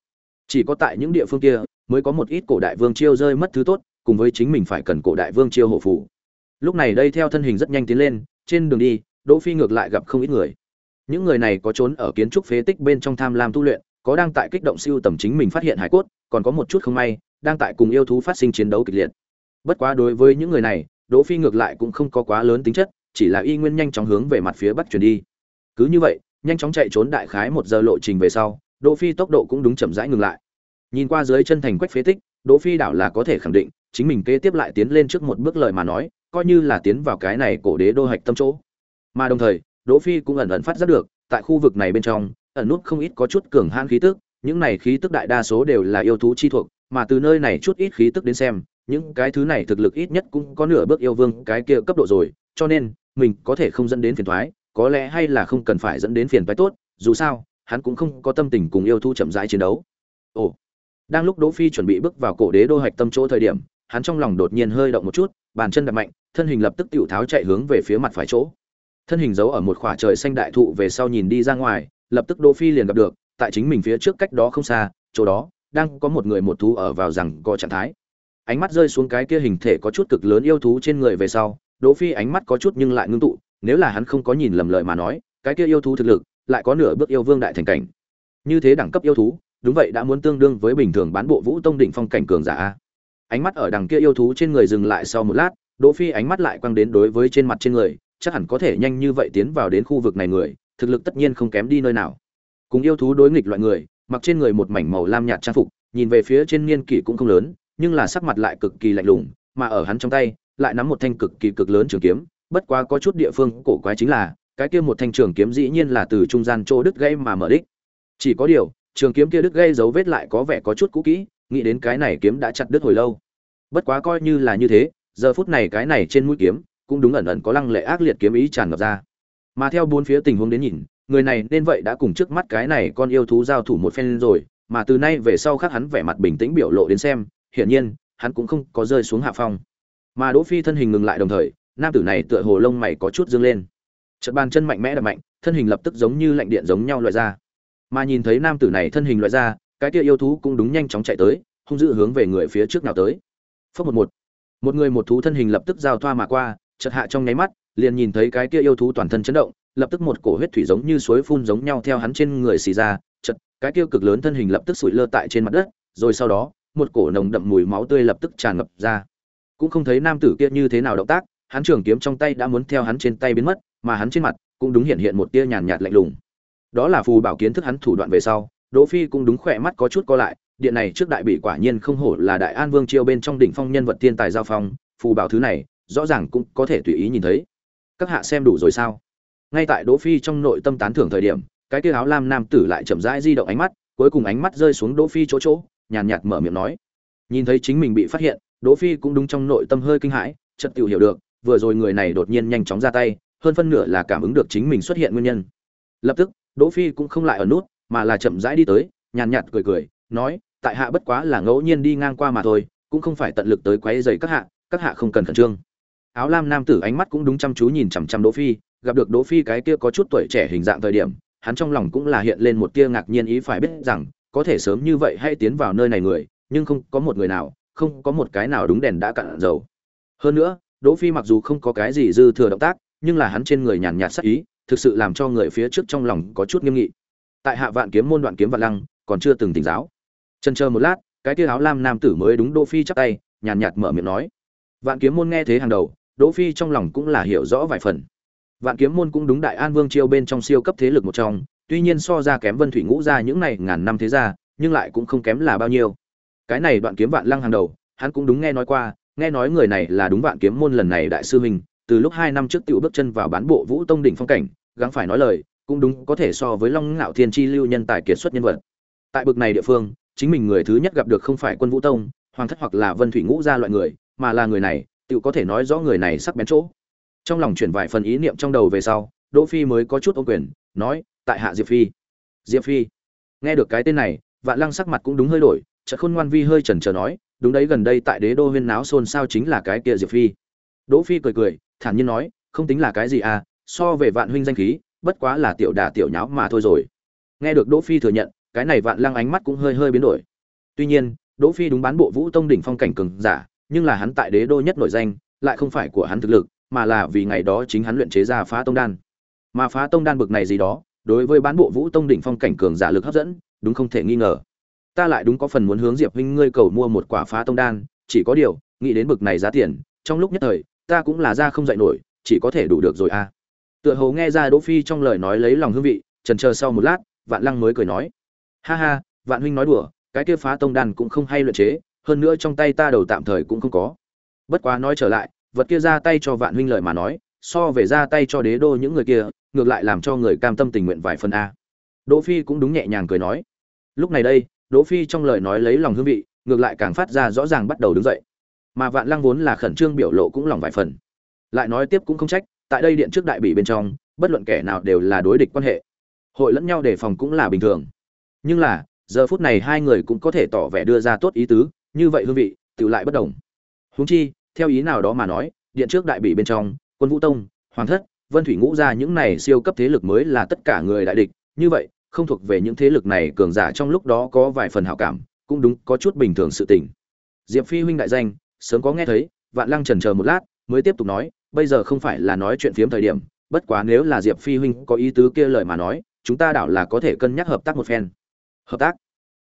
Chỉ có tại những địa phương kia, mới có một ít cổ đại vương chiêu rơi mất thứ tốt, cùng với chính mình phải cần cổ đại vương chiêu hộ phủ. Lúc này đây theo thân hình rất nhanh tiến lên, trên đường đi, đỗ phi ngược lại gặp không ít người. Những người này có trốn ở kiến trúc phế tích bên trong tham lam tu luyện, có đang tại kích động siêu tầm chính mình phát hiện hải cốt, còn có một chút không may đang tại cùng yêu thú phát sinh chiến đấu kịch liệt. Bất quá đối với những người này, đỗ phi ngược lại cũng không có quá lớn tính chất, chỉ là y nguyên nhanh chóng hướng về mặt phía bắc chuyển đi. Cứ như vậy, nhanh chóng chạy trốn đại khái một giờ lộ trình về sau, đỗ phi tốc độ cũng đúng chậm rãi ngừng lại. Nhìn qua dưới chân thành quách phế tích, đỗ phi đảo là có thể khẳng định, chính mình kế tiếp lại tiến lên trước một bước lời mà nói, coi như là tiến vào cái này cổ đế đô hạch tâm chỗ. Mà đồng thời, đỗ phi cũng ẩn ẩn phát giác được, tại khu vực này bên trong, ẩn nút không ít có chút cường hãn khí tức, những này khí tức đại đa số đều là yêu thú chi thuộc mà từ nơi này chút ít khí tức đến xem, những cái thứ này thực lực ít nhất cũng có nửa bước yêu vương cái kia cấp độ rồi, cho nên, mình có thể không dẫn đến phiền thoái có lẽ hay là không cần phải dẫn đến phiền thoái tốt, dù sao, hắn cũng không có tâm tình cùng yêu thu chậm rãi chiến đấu. Ồ, đang lúc đỗ phi chuẩn bị bước vào cổ đế đô hạch tâm chỗ thời điểm, hắn trong lòng đột nhiên hơi động một chút, bàn chân đập mạnh, thân hình lập tức tiểu tháo chạy hướng về phía mặt phải chỗ. Thân hình giấu ở một khỏa trời xanh đại thụ về sau nhìn đi ra ngoài, lập tức đỗ phi liền gặp được, tại chính mình phía trước cách đó không xa, chỗ đó đang có một người một thú ở vào rằng có trạng thái. Ánh mắt rơi xuống cái kia hình thể có chút cực lớn yêu thú trên người về sau, đỗ phi ánh mắt có chút nhưng lại ngưng tụ, nếu là hắn không có nhìn lầm lời mà nói, cái kia yêu thú thực lực lại có nửa bước yêu vương đại thành cảnh. Như thế đẳng cấp yêu thú, đúng vậy đã muốn tương đương với bình thường bán bộ vũ tông đỉnh phong cảnh cường giả ánh mắt ở đằng kia yêu thú trên người dừng lại sau một lát, đỗ phi ánh mắt lại quang đến đối với trên mặt trên người, chắc hẳn có thể nhanh như vậy tiến vào đến khu vực này người, thực lực tất nhiên không kém đi nơi nào. Cùng yêu thú đối nghịch loại người mặc trên người một mảnh màu lam nhạt trang phục, nhìn về phía trên niên kỷ cũng không lớn, nhưng là sắc mặt lại cực kỳ lạnh lùng, mà ở hắn trong tay, lại nắm một thanh cực kỳ cực lớn trường kiếm, bất quá có chút địa phương cổ quái chính là, cái kia một thanh trường kiếm dĩ nhiên là từ trung gian chỗ đứt gãy mà mở đích. Chỉ có điều, trường kiếm kia đứt gãy dấu vết lại có vẻ có chút cũ kỹ, nghĩ đến cái này kiếm đã chặt đứt hồi lâu. Bất quá coi như là như thế, giờ phút này cái này trên mũi kiếm, cũng đúng ẩn ẩn có lăng lệ ác liệt kiếm ý tràn ngập ra. Mà theo bốn phía tình huống đến nhìn người này nên vậy đã cùng trước mắt cái này con yêu thú giao thủ một phen rồi, mà từ nay về sau khác hắn vẻ mặt bình tĩnh biểu lộ đến xem, hiển nhiên, hắn cũng không có rơi xuống hạ phong. Mà đỗ phi thân hình ngừng lại đồng thời, nam tử này tựa hồ lông mày có chút dương lên. Chợt bàn chân mạnh mẽ đập mạnh, thân hình lập tức giống như lạnh điện giống nhau loại ra. Mà nhìn thấy nam tử này thân hình loại ra, cái kia yêu thú cũng đúng nhanh chóng chạy tới, hung dữ hướng về người phía trước nào tới. Phốc một một. Một người một thú thân hình lập tức giao thoa mà qua, chợt hạ trong nháy mắt, liền nhìn thấy cái kia yêu thú toàn thân chấn động lập tức một cổ huyết thủy giống như suối phun giống nhau theo hắn trên người xì ra, chật, cái kia cực lớn thân hình lập tức sủi lơ tại trên mặt đất, rồi sau đó, một cổ nồng đậm mùi máu tươi lập tức tràn ngập ra. Cũng không thấy nam tử kia như thế nào động tác, hắn trường kiếm trong tay đã muốn theo hắn trên tay biến mất, mà hắn trên mặt cũng đúng hiện hiện một tia nhàn nhạt lạnh lùng. Đó là phù bảo kiến thức hắn thủ đoạn về sau, đỗ phi cũng đúng khỏe mắt có chút co lại, điện này trước đại bị quả nhiên không hổ là đại an vương triều bên trong đỉnh phong nhân vật tiên tài giao phong, phù bảo thứ này, rõ ràng cũng có thể tùy ý nhìn thấy. Các hạ xem đủ rồi sao? Ngay tại đỗ phi trong nội tâm tán thưởng thời điểm, cái kia áo lam nam tử lại chậm rãi di động ánh mắt, cuối cùng ánh mắt rơi xuống đỗ phi chỗ chỗ, nhàn nhạt mở miệng nói. Nhìn thấy chính mình bị phát hiện, đỗ phi cũng đúng trong nội tâm hơi kinh hãi, chợt tiểu hiểu được, vừa rồi người này đột nhiên nhanh chóng ra tay, hơn phân nửa là cảm ứng được chính mình xuất hiện nguyên nhân. Lập tức, đỗ phi cũng không lại ở nút, mà là chậm rãi đi tới, nhàn nhạt cười cười, nói, tại hạ bất quá là ngẫu nhiên đi ngang qua mà thôi, cũng không phải tận lực tới quấy rầy các hạ các hạ không cần khẩn trương. Áo lam nam tử ánh mắt cũng đúng chăm chú nhìn chằm chằm đỗ phi gặp được đỗ phi cái kia có chút tuổi trẻ hình dạng thời điểm, hắn trong lòng cũng là hiện lên một tia ngạc nhiên ý phải biết rằng, có thể sớm như vậy hay tiến vào nơi này người, nhưng không có một người nào, không có một cái nào đúng đèn đã cạn dầu. Hơn nữa, đỗ phi mặc dù không có cái gì dư thừa động tác, nhưng là hắn trên người nhàn nhạt sắc ý, thực sự làm cho người phía trước trong lòng có chút nghiêm nghị. Tại hạ vạn kiếm môn đoạn kiếm vạn lăng, còn chưa từng tỉnh giáo. Chân chờ một lát, cái tia áo lam nam tử mới đúng đỗ phi chắp tay, nhàn nhạt mở miệng nói. Vạn kiếm môn nghe thế hàng đầu, đỗ phi trong lòng cũng là hiểu rõ vài phần vạn kiếm môn cũng đúng đại an vương chiêu bên trong siêu cấp thế lực một trong, tuy nhiên so ra kém vân thủy ngũ gia những này ngàn năm thế gia, nhưng lại cũng không kém là bao nhiêu. Cái này đoạn kiếm vạn lăng hàng đầu, hắn cũng đúng nghe nói qua, nghe nói người này là đúng vạn kiếm môn lần này đại sư huynh, từ lúc hai năm trước tiểu bước chân vào bán bộ vũ tông đỉnh phong cảnh, gắng phải nói lời, cũng đúng có thể so với long ngạo thiên chi lưu nhân tài kiệt xuất nhân vật. Tại bực này địa phương, chính mình người thứ nhất gặp được không phải quân vũ tông, hoàng thất hoặc là vân thủy ngũ gia loại người, mà là người này, Tiểu có thể nói rõ người này sắc bén chỗ trong lòng chuyển vài phần ý niệm trong đầu về sau, đỗ phi mới có chút ô quyền, nói, tại hạ diệp phi. Diệp phi? Nghe được cái tên này, vạn lăng sắc mặt cũng đúng hơi đổi, chợt khôn ngoan vi hơi chần chờ nói, đúng đấy, gần đây tại đế đô huyên náo xôn xao chính là cái kia diệp phi. Đỗ phi cười cười, thản nhiên nói, không tính là cái gì à so về vạn huynh danh khí, bất quá là tiểu đà tiểu nháo mà thôi rồi. Nghe được đỗ phi thừa nhận, cái này vạn lăng ánh mắt cũng hơi hơi biến đổi. Tuy nhiên, đỗ phi đúng bán bộ vũ tông đỉnh phong cảnh cường giả, nhưng là hắn tại đế đô nhất nổi danh, lại không phải của hắn thực lực mà là vì ngày đó chính hắn luyện chế ra phá tông đan. Mà phá tông đan bực này gì đó, đối với bán bộ vũ tông đỉnh phong cảnh cường giả lực hấp dẫn, đúng không thể nghi ngờ. Ta lại đúng có phần muốn hướng diệp huynh ngươi cầu mua một quả phá tông đan, chỉ có điều, nghĩ đến bực này giá tiền, trong lúc nhất thời, ta cũng là ra không dạy nổi, chỉ có thể đủ được rồi a à. tựa hồ nghe ra đỗ phi trong lời nói lấy lòng hương vị, trần chờ sau một lát, vạn lăng mới cười nói. Ha ha, vạn huynh nói đùa, cái kia phá tông đan cũng không hay luyện chế, hơn nữa trong tay ta đầu tạm thời cũng không có. Bất quá nói trở lại vật kia ra tay cho vạn huynh lợi mà nói, so về ra tay cho đế đô những người kia, ngược lại làm cho người cam tâm tình nguyện vài phần a. Đỗ phi cũng đúng nhẹ nhàng cười nói. Lúc này đây, đỗ phi trong lời nói lấy lòng hương vị, ngược lại càng phát ra rõ ràng bắt đầu đứng dậy. Mà vạn lăng vốn là khẩn trương biểu lộ cũng lòng vài phần. Lại nói tiếp cũng không trách, tại đây điện trước đại bị bên trong, bất luận kẻ nào đều là đối địch quan hệ. Hội lẫn nhau đề phòng cũng là bình thường. Nhưng là, giờ phút này hai người cũng có thể tỏ vẻ đưa ra tốt ý tứ, như vậy hương vị tự lại bất đồng. Huống chi theo ý nào đó mà nói, điện trước đại bị bên trong, quân vũ tông, hoàng thất, vân thủy ngũ ra những này siêu cấp thế lực mới là tất cả người đại địch. Như vậy, không thuộc về những thế lực này cường giả trong lúc đó có vài phần hảo cảm, cũng đúng, có chút bình thường sự tình. Diệp phi huynh đại danh, sớm có nghe thấy, vạn lăng trần chờ một lát, mới tiếp tục nói, bây giờ không phải là nói chuyện phiếm thời điểm, bất quá nếu là diệp phi huynh có ý tứ kia lời mà nói, chúng ta đảo là có thể cân nhắc hợp tác một phen. Hợp tác?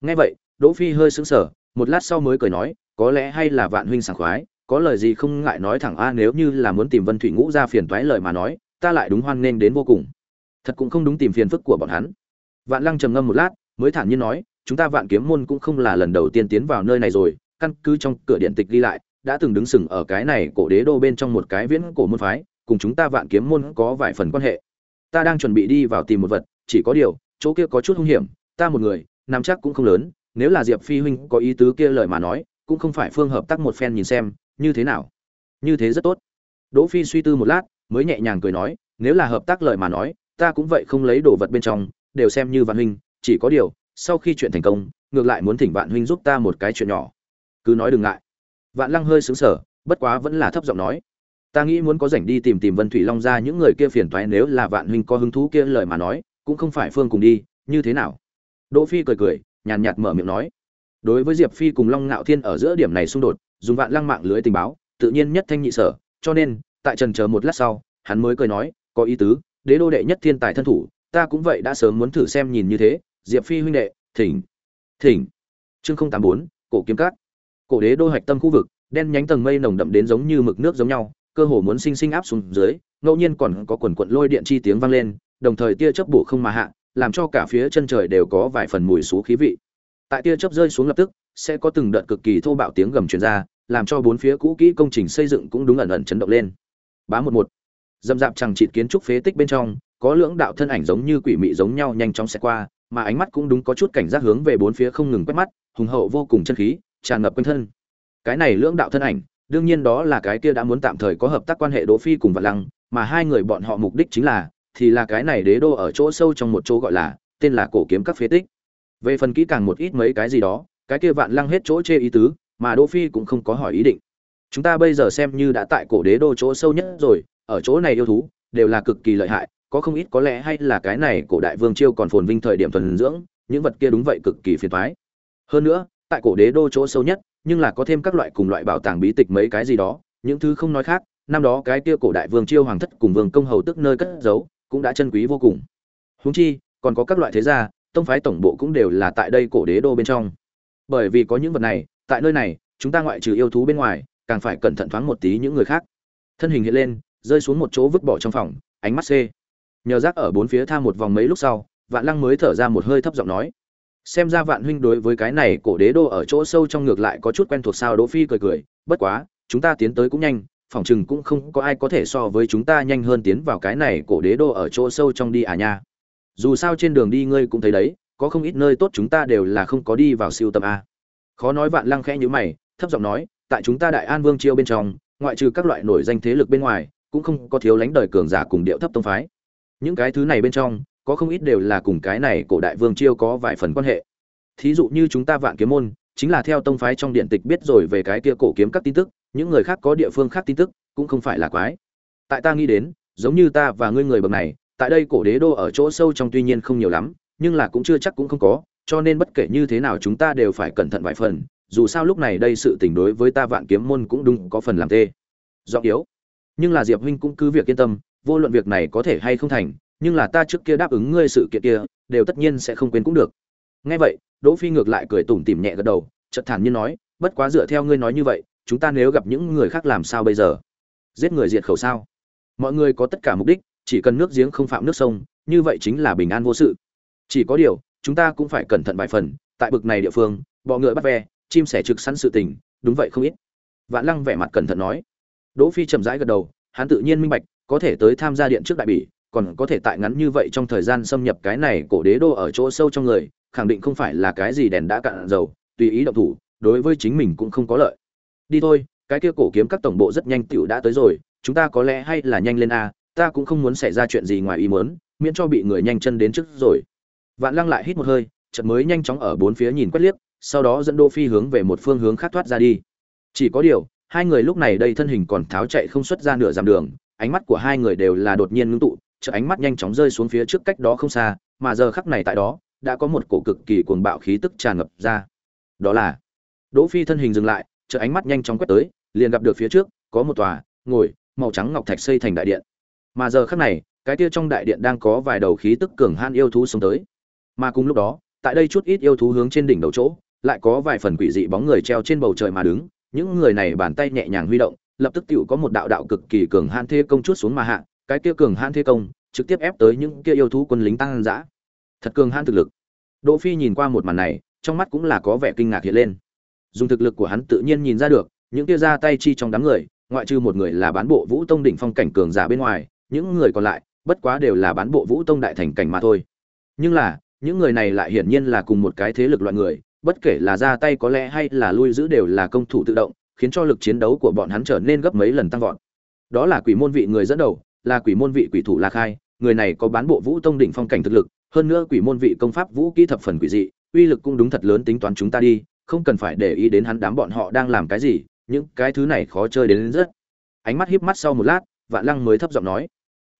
Nghe vậy, đỗ phi hơi sững sờ, một lát sau mới cười nói, có lẽ hay là vạn huynh sảng khoái có lời gì không ngại nói thẳng a, nếu như là muốn tìm vân thủy ngũ ra phiền toái lời mà nói, ta lại đúng hoan nên đến vô cùng. Thật cũng không đúng tìm phiền phức của bọn hắn. Vạn lăng trầm ngâm một lát, mới thản nhiên nói, chúng ta vạn kiếm môn cũng không là lần đầu tiên tiến vào nơi này rồi, căn cứ trong cửa điện tịch ghi lại, đã từng đứng sừng ở cái này cổ đế đô bên trong một cái viễn cổ môn phái, cùng chúng ta vạn kiếm môn có vài phần quan hệ. Ta đang chuẩn bị đi vào tìm một vật, chỉ có điều, chỗ kia có chút hung hiểm, ta một người, nắm chắc cũng không lớn, nếu là diệp phi huynh có ý tứ kia lời mà nói, cũng không phải phương hợp tác một phen nhìn xem như thế nào? Như thế rất tốt. Đỗ phi suy tư một lát, mới nhẹ nhàng cười nói, nếu là hợp tác lợi mà nói, ta cũng vậy không lấy đồ vật bên trong, đều xem như vạn huynh, chỉ có điều, sau khi chuyện thành công, ngược lại muốn thỉnh vạn huynh giúp ta một cái chuyện nhỏ. Cứ nói đừng ngại. Vạn lăng hơi sững sờ, bất quá vẫn là thấp giọng nói, ta nghĩ muốn có rảnh đi tìm tìm vân thủy long ra những người kia phiền toái nếu là vạn huynh có hứng thú kia lời mà nói, cũng không phải phương cùng đi, như thế nào? Đỗ phi cười cười, nhàn nhạt mở miệng nói, đối với diệp phi cùng long ngạo thiên ở giữa điểm này xung đột dùng vạn lăng mạng lưới tình báo, tự nhiên nhất thanh nhị sở, cho nên, tại trần chờ một lát sau, hắn mới cười nói, có ý tứ, đế đô đệ nhất thiên tài thân thủ, ta cũng vậy đã sớm muốn thử xem nhìn như thế, diệp phi huynh đệ, thỉnh thỉnh. Chương không tám bốn, cổ kiếm cát cổ đế đô hạch tâm khu vực, đen nhánh tầng mây nồng đậm đến giống như mực nước giống nhau, cơ hồ muốn sinh sinh áp xuống dưới, ngẫu nhiên còn có quần quận lôi điện chi tiếng vang lên, đồng thời tia chớp bổ không mà hạ, làm cho cả phía chân trời đều có vài phần mùi xú khí vị. Tại tia chớp rơi xuống lập tức sẽ có từng đợt cực kỳ thô bạo tiếng gầm truyền ra, làm cho bốn phía cũ kỹ công trình xây dựng cũng đúng ẩn ẩn chấn động lên. Bá một một. Dâm dạp chẳng chịt kiến trúc phế tích bên trong, có lưỡng đạo thân ảnh giống như quỷ mị giống nhau nhanh chóng sẽ qua, mà ánh mắt cũng đúng có chút cảnh giác hướng về bốn phía không ngừng quét mắt, hùng hậu vô cùng chân khí, tràn ngập quanh thân. Cái này lưỡng đạo thân ảnh, đương nhiên đó là cái kia đã muốn tạm thời có hợp tác quan hệ đỗ phi cùng vạn lăng, mà hai người bọn họ mục đích chính là, thì là cái này đế đô ở chỗ sâu trong một chỗ gọi là, tên là cổ kiếm các phế tích. Về phần kỹ càng một ít mấy cái gì đó cái kia vạn lăng hết chỗ chê ý tứ, mà đỗ phi cũng không có hỏi ý định. Chúng ta bây giờ xem như đã tại cổ đế đô chỗ sâu nhất rồi, ở chỗ này yêu thú, đều là cực kỳ lợi hại, có không ít có lẽ hay là cái này cổ đại vương chiêu còn phồn vinh thời điểm thuần dưỡng, những vật kia đúng vậy cực kỳ phiền toái. Hơn nữa, tại cổ đế đô chỗ sâu nhất, nhưng là có thêm các loại cùng loại bảo tàng bí tịch mấy cái gì đó, những thứ không nói khác, năm đó cái kia cổ đại vương chiêu hoàng thất cùng vương công hầu tức nơi cất giấu, cũng đã chân quý vô cùng. Huống chi, còn có các loại thế gia, tông phái tổng bộ cũng đều là tại đây cổ đế đô bên trong bởi vì có những vật này, tại nơi này, chúng ta ngoại trừ yêu thú bên ngoài, càng phải cẩn thận thoáng một tí những người khác. Thân hình hiện lên, rơi xuống một chỗ vứt bỏ trong phòng, ánh mắt xê. Nhờ rác ở bốn phía tham một vòng mấy lúc sau, vạn lăng mới thở ra một hơi thấp giọng nói. Xem ra vạn huynh đối với cái này cổ đế đô ở chỗ sâu trong ngược lại có chút quen thuộc sao đỗ phi cười cười, bất quá, chúng ta tiến tới cũng nhanh, phòng chừng cũng không có ai có thể so với chúng ta nhanh hơn tiến vào cái này cổ đế đô ở chỗ sâu trong đi à nha. Dù sao trên đường đi ngươi cũng thấy đấy có không ít nơi tốt chúng ta đều là không có đi vào siêu tầm a. Khó nói vạn lăng khẽ nhữ mày, thấp giọng nói, tại chúng ta đại an vương chiêu bên trong, ngoại trừ các loại nổi danh thế lực bên ngoài, cũng không có thiếu lánh đời cường giả cùng điệu thấp tông phái. Những cái thứ này bên trong, có không ít đều là cùng cái này cổ đại vương chiêu có vài phần quan hệ. Thí dụ như chúng ta vạn kiếm môn, chính là theo tông phái trong điện tịch biết rồi về cái kia cổ kiếm các tin tức, những người khác có địa phương khác tin tức, cũng không phải là quái. Tại ta nghĩ đến, giống như ta và ngươi người bậc này, tại đây cổ đế đô ở chỗ sâu trong tuy nhiên không nhiều lắm nhưng là cũng chưa chắc cũng không có, cho nên bất kể như thế nào chúng ta đều phải cẩn thận vài phần, dù sao lúc này đây sự tình đối với ta vạn kiếm môn cũng đúng có phần làm tê. Giọng yếu. Nhưng là diệp huynh cũng cứ việc yên tâm, vô luận việc này có thể hay không thành, nhưng là ta trước kia đáp ứng ngươi sự kiện kia, đều tất nhiên sẽ không quên cũng được. Nghe vậy, đỗ phi ngược lại cười tủm tỉm nhẹ gật đầu, chợt thản nhiên nói, bất quá dựa theo ngươi nói như vậy, chúng ta nếu gặp những người khác làm sao bây giờ? Giết người diệt khẩu sao? Mọi người có tất cả mục đích, chỉ cần nước giếng không phạm nước sông, như vậy chính là bình an vô sự chỉ có điều, chúng ta cũng phải cẩn thận vài phần, tại bực này địa phương, bọ ngựa bắt ve, chim sẻ trực sẵn sự tình, đúng vậy không ít. Vạn lăng vẻ mặt cẩn thận nói. Đỗ phi chậm rãi gật đầu, hắn tự nhiên minh bạch, có thể tới tham gia điện trước đại bỉ, còn có thể tại ngắn như vậy trong thời gian xâm nhập cái này cổ đế đô ở chỗ sâu trong người, khẳng định không phải là cái gì đèn đã cạn dầu, tùy ý động thủ, đối với chính mình cũng không có lợi. Đi thôi, cái kia cổ kiếm các tổng bộ rất nhanh tiểu đã tới rồi, chúng ta có lẽ hay là nhanh lên a, ta cũng không muốn xảy ra chuyện gì ngoài ý muốn, miễn cho bị người nhanh chân đến trước rồi vạn lăng lại hít một hơi, chợt mới nhanh chóng ở bốn phía nhìn quét liếc, sau đó dẫn Đỗ phi hướng về một phương hướng khác thoát ra đi. Chỉ có điều, hai người lúc này đây thân hình còn tháo chạy không xuất ra nửa dặm đường, ánh mắt của hai người đều là đột nhiên ngưng tụ, chợt ánh mắt nhanh chóng rơi xuống phía trước cách đó không xa, mà giờ khắc này tại đó, đã có một cổ cực kỳ cuồng bạo khí tức tràn ngập ra. Đó là, đỗ phi thân hình dừng lại, chợt ánh mắt nhanh chóng quét tới, liền gặp được phía trước, có một tòa, ngồi, màu trắng ngọc thạch xây thành đại điện. Mà giờ khắc này, cái kia trong đại điện đang có vài đầu khí tức cường han yêu thú xuống tới mà cùng lúc đó, tại đây chút ít yêu thú hướng trên đỉnh đầu chỗ, lại có vài phần quỷ dị bóng người treo trên bầu trời mà đứng. Những người này bàn tay nhẹ nhàng huy động, lập tức tựu có một đạo đạo cực kỳ cường han thê công chút xuống mà hạ. Cái kia cường han thê công, trực tiếp ép tới những kia yêu thú quân lính tăng dã. Thật cường han thực lực. Đỗ phi nhìn qua một màn này, trong mắt cũng là có vẻ kinh ngạc hiện lên. Dùng thực lực của hắn tự nhiên nhìn ra được, những kia ra tay chi trong đám người, ngoại trừ một người là bán bộ vũ tông đỉnh phong cảnh cường giả bên ngoài, những người còn lại, bất quá đều là bán bộ vũ tông đại thành cảnh mà thôi. Nhưng là những người này lại hiển nhiên là cùng một cái thế lực loại người, bất kể là ra tay có lẽ hay là lui giữ đều là công thủ tự động, khiến cho lực chiến đấu của bọn hắn trở nên gấp mấy lần tăng vọt. Đó là quỷ môn vị người dẫn đầu, là quỷ môn vị quỷ thủ la khai, người này có bán bộ vũ tông đỉnh phong cảnh thực lực, hơn nữa quỷ môn vị công pháp vũ kỹ thập phần quỷ dị, uy lực cũng đúng thật lớn tính toán chúng ta đi, không cần phải để ý đến hắn đám bọn họ đang làm cái gì, những cái thứ này khó chơi đến rất. Ánh mắt híp mắt sau một lát, vạn lăng mới thấp giọng nói.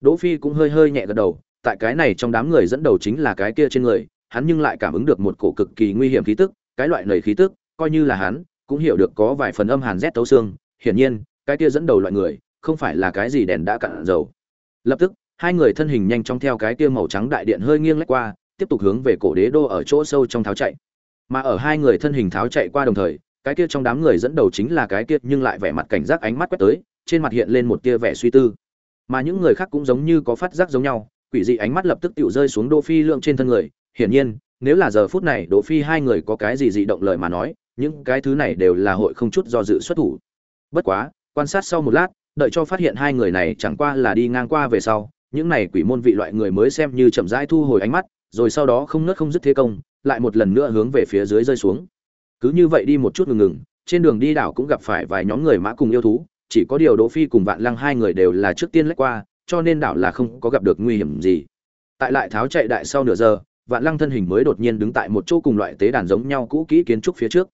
Đỗ phi cũng hơi hơi nhẹ gật đầu tại cái này trong đám người dẫn đầu chính là cái kia trên người, hắn nhưng lại cảm ứng được một cổ cực kỳ nguy hiểm khí tức, cái loại nảy khí tức, coi như là hắn, cũng hiểu được có vài phần âm hàn rét tấu xương. Hiển nhiên, cái kia dẫn đầu loại người, không phải là cái gì đèn đã cạn dầu. Lập tức, hai người thân hình nhanh chóng theo cái kia màu trắng đại điện hơi nghiêng lách qua, tiếp tục hướng về cổ đế đô ở chỗ sâu trong tháo chạy. Mà ở hai người thân hình tháo chạy qua đồng thời, cái kia trong đám người dẫn đầu chính là cái kia nhưng lại vẻ mặt cảnh giác ánh mắt quét tới, trên mặt hiện lên một tia vẻ suy tư. Mà những người khác cũng giống như có phát giác giống nhau quỷ dị ánh mắt lập tức tự rơi xuống đỗ phi lượng trên thân người. Hiển nhiên, nếu là giờ phút này đỗ phi hai người có cái gì dị động lời mà nói, những cái thứ này đều là hội không chút do dự xuất thủ. Bất quá, quan sát sau một lát, đợi cho phát hiện hai người này chẳng qua là đi ngang qua về sau, những này quỷ môn vị loại người mới xem như chậm rãi thu hồi ánh mắt, rồi sau đó không nớt không dứt thế công, lại một lần nữa hướng về phía dưới rơi xuống. Cứ như vậy đi một chút ngừng ngừng, trên đường đi đảo cũng gặp phải vài nhóm người mã cùng yêu thú, chỉ có điều đỗ phi cùng vạn lăng hai người đều là trước tiên lách qua cho nên đảo là không có gặp được nguy hiểm gì. Tại lại tháo chạy đại sau nửa giờ, vạn lăng thân hình mới đột nhiên đứng tại một chỗ cùng loại tế đàn giống nhau cũ kỹ kiến trúc phía trước.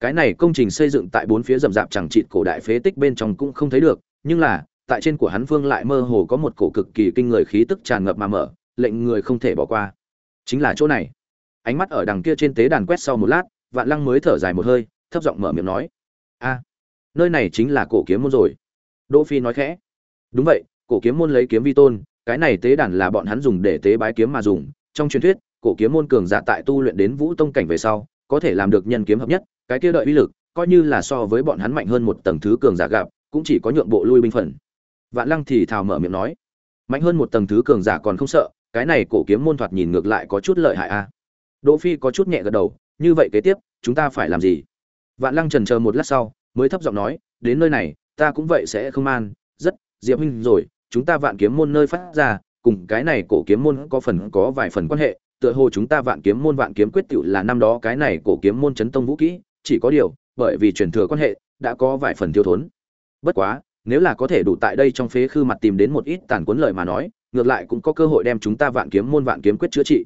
Cái này công trình xây dựng tại bốn phía rậm rạp chẳng chịt cổ đại phế tích bên trong cũng không thấy được, nhưng là, tại trên của hắn phương lại mơ hồ có một cổ cực kỳ kinh người khí tức tràn ngập mà mở, lệnh người không thể bỏ qua. Chính là chỗ này. Ánh mắt ở đằng kia trên tế đàn quét sau một lát, vạn lăng mới thở dài một hơi, thấp giọng mở miệng nói. A, nơi này chính là cổ kiếm môn rồi. Đỗ phi nói khẽ. Đúng vậy cổ kiếm môn lấy kiếm vi tôn, cái này tế đàn là bọn hắn dùng để tế bái kiếm mà dùng. Trong truyền thuyết, cổ kiếm môn cường giả tại tu luyện đến vũ tông cảnh về sau, có thể làm được nhân kiếm hợp nhất, cái kia đợi uy lực, coi như là so với bọn hắn mạnh hơn một tầng thứ cường giả gặp, cũng chỉ có nhượng bộ lui binh phần. Vạn lăng thì thào mở miệng nói, mạnh hơn một tầng thứ cường giả còn không sợ, cái này cổ kiếm môn thoạt nhìn ngược lại có chút lợi hại a. Đỗ phi có chút nhẹ gật đầu, như vậy kế tiếp, chúng ta phải làm gì? Vạn lăng trần chờ một lát sau, mới thấp giọng nói, đến nơi này, ta cũng vậy sẽ không man rất, diệp huynh rồi chúng ta vạn kiếm môn nơi phát ra, cùng cái này cổ kiếm môn có phần có vài phần quan hệ, tựa hồ chúng ta vạn kiếm môn vạn kiếm quyết tựu là năm đó cái này cổ kiếm môn chấn tông vũ kỹ, chỉ có điều, bởi vì truyền thừa quan hệ, đã có vài phần thiếu thốn. Bất quá, nếu là có thể đủ tại đây trong phế khư mặt tìm đến một ít tàn cuốn lời mà nói, ngược lại cũng có cơ hội đem chúng ta vạn kiếm môn vạn kiếm quyết chữa trị.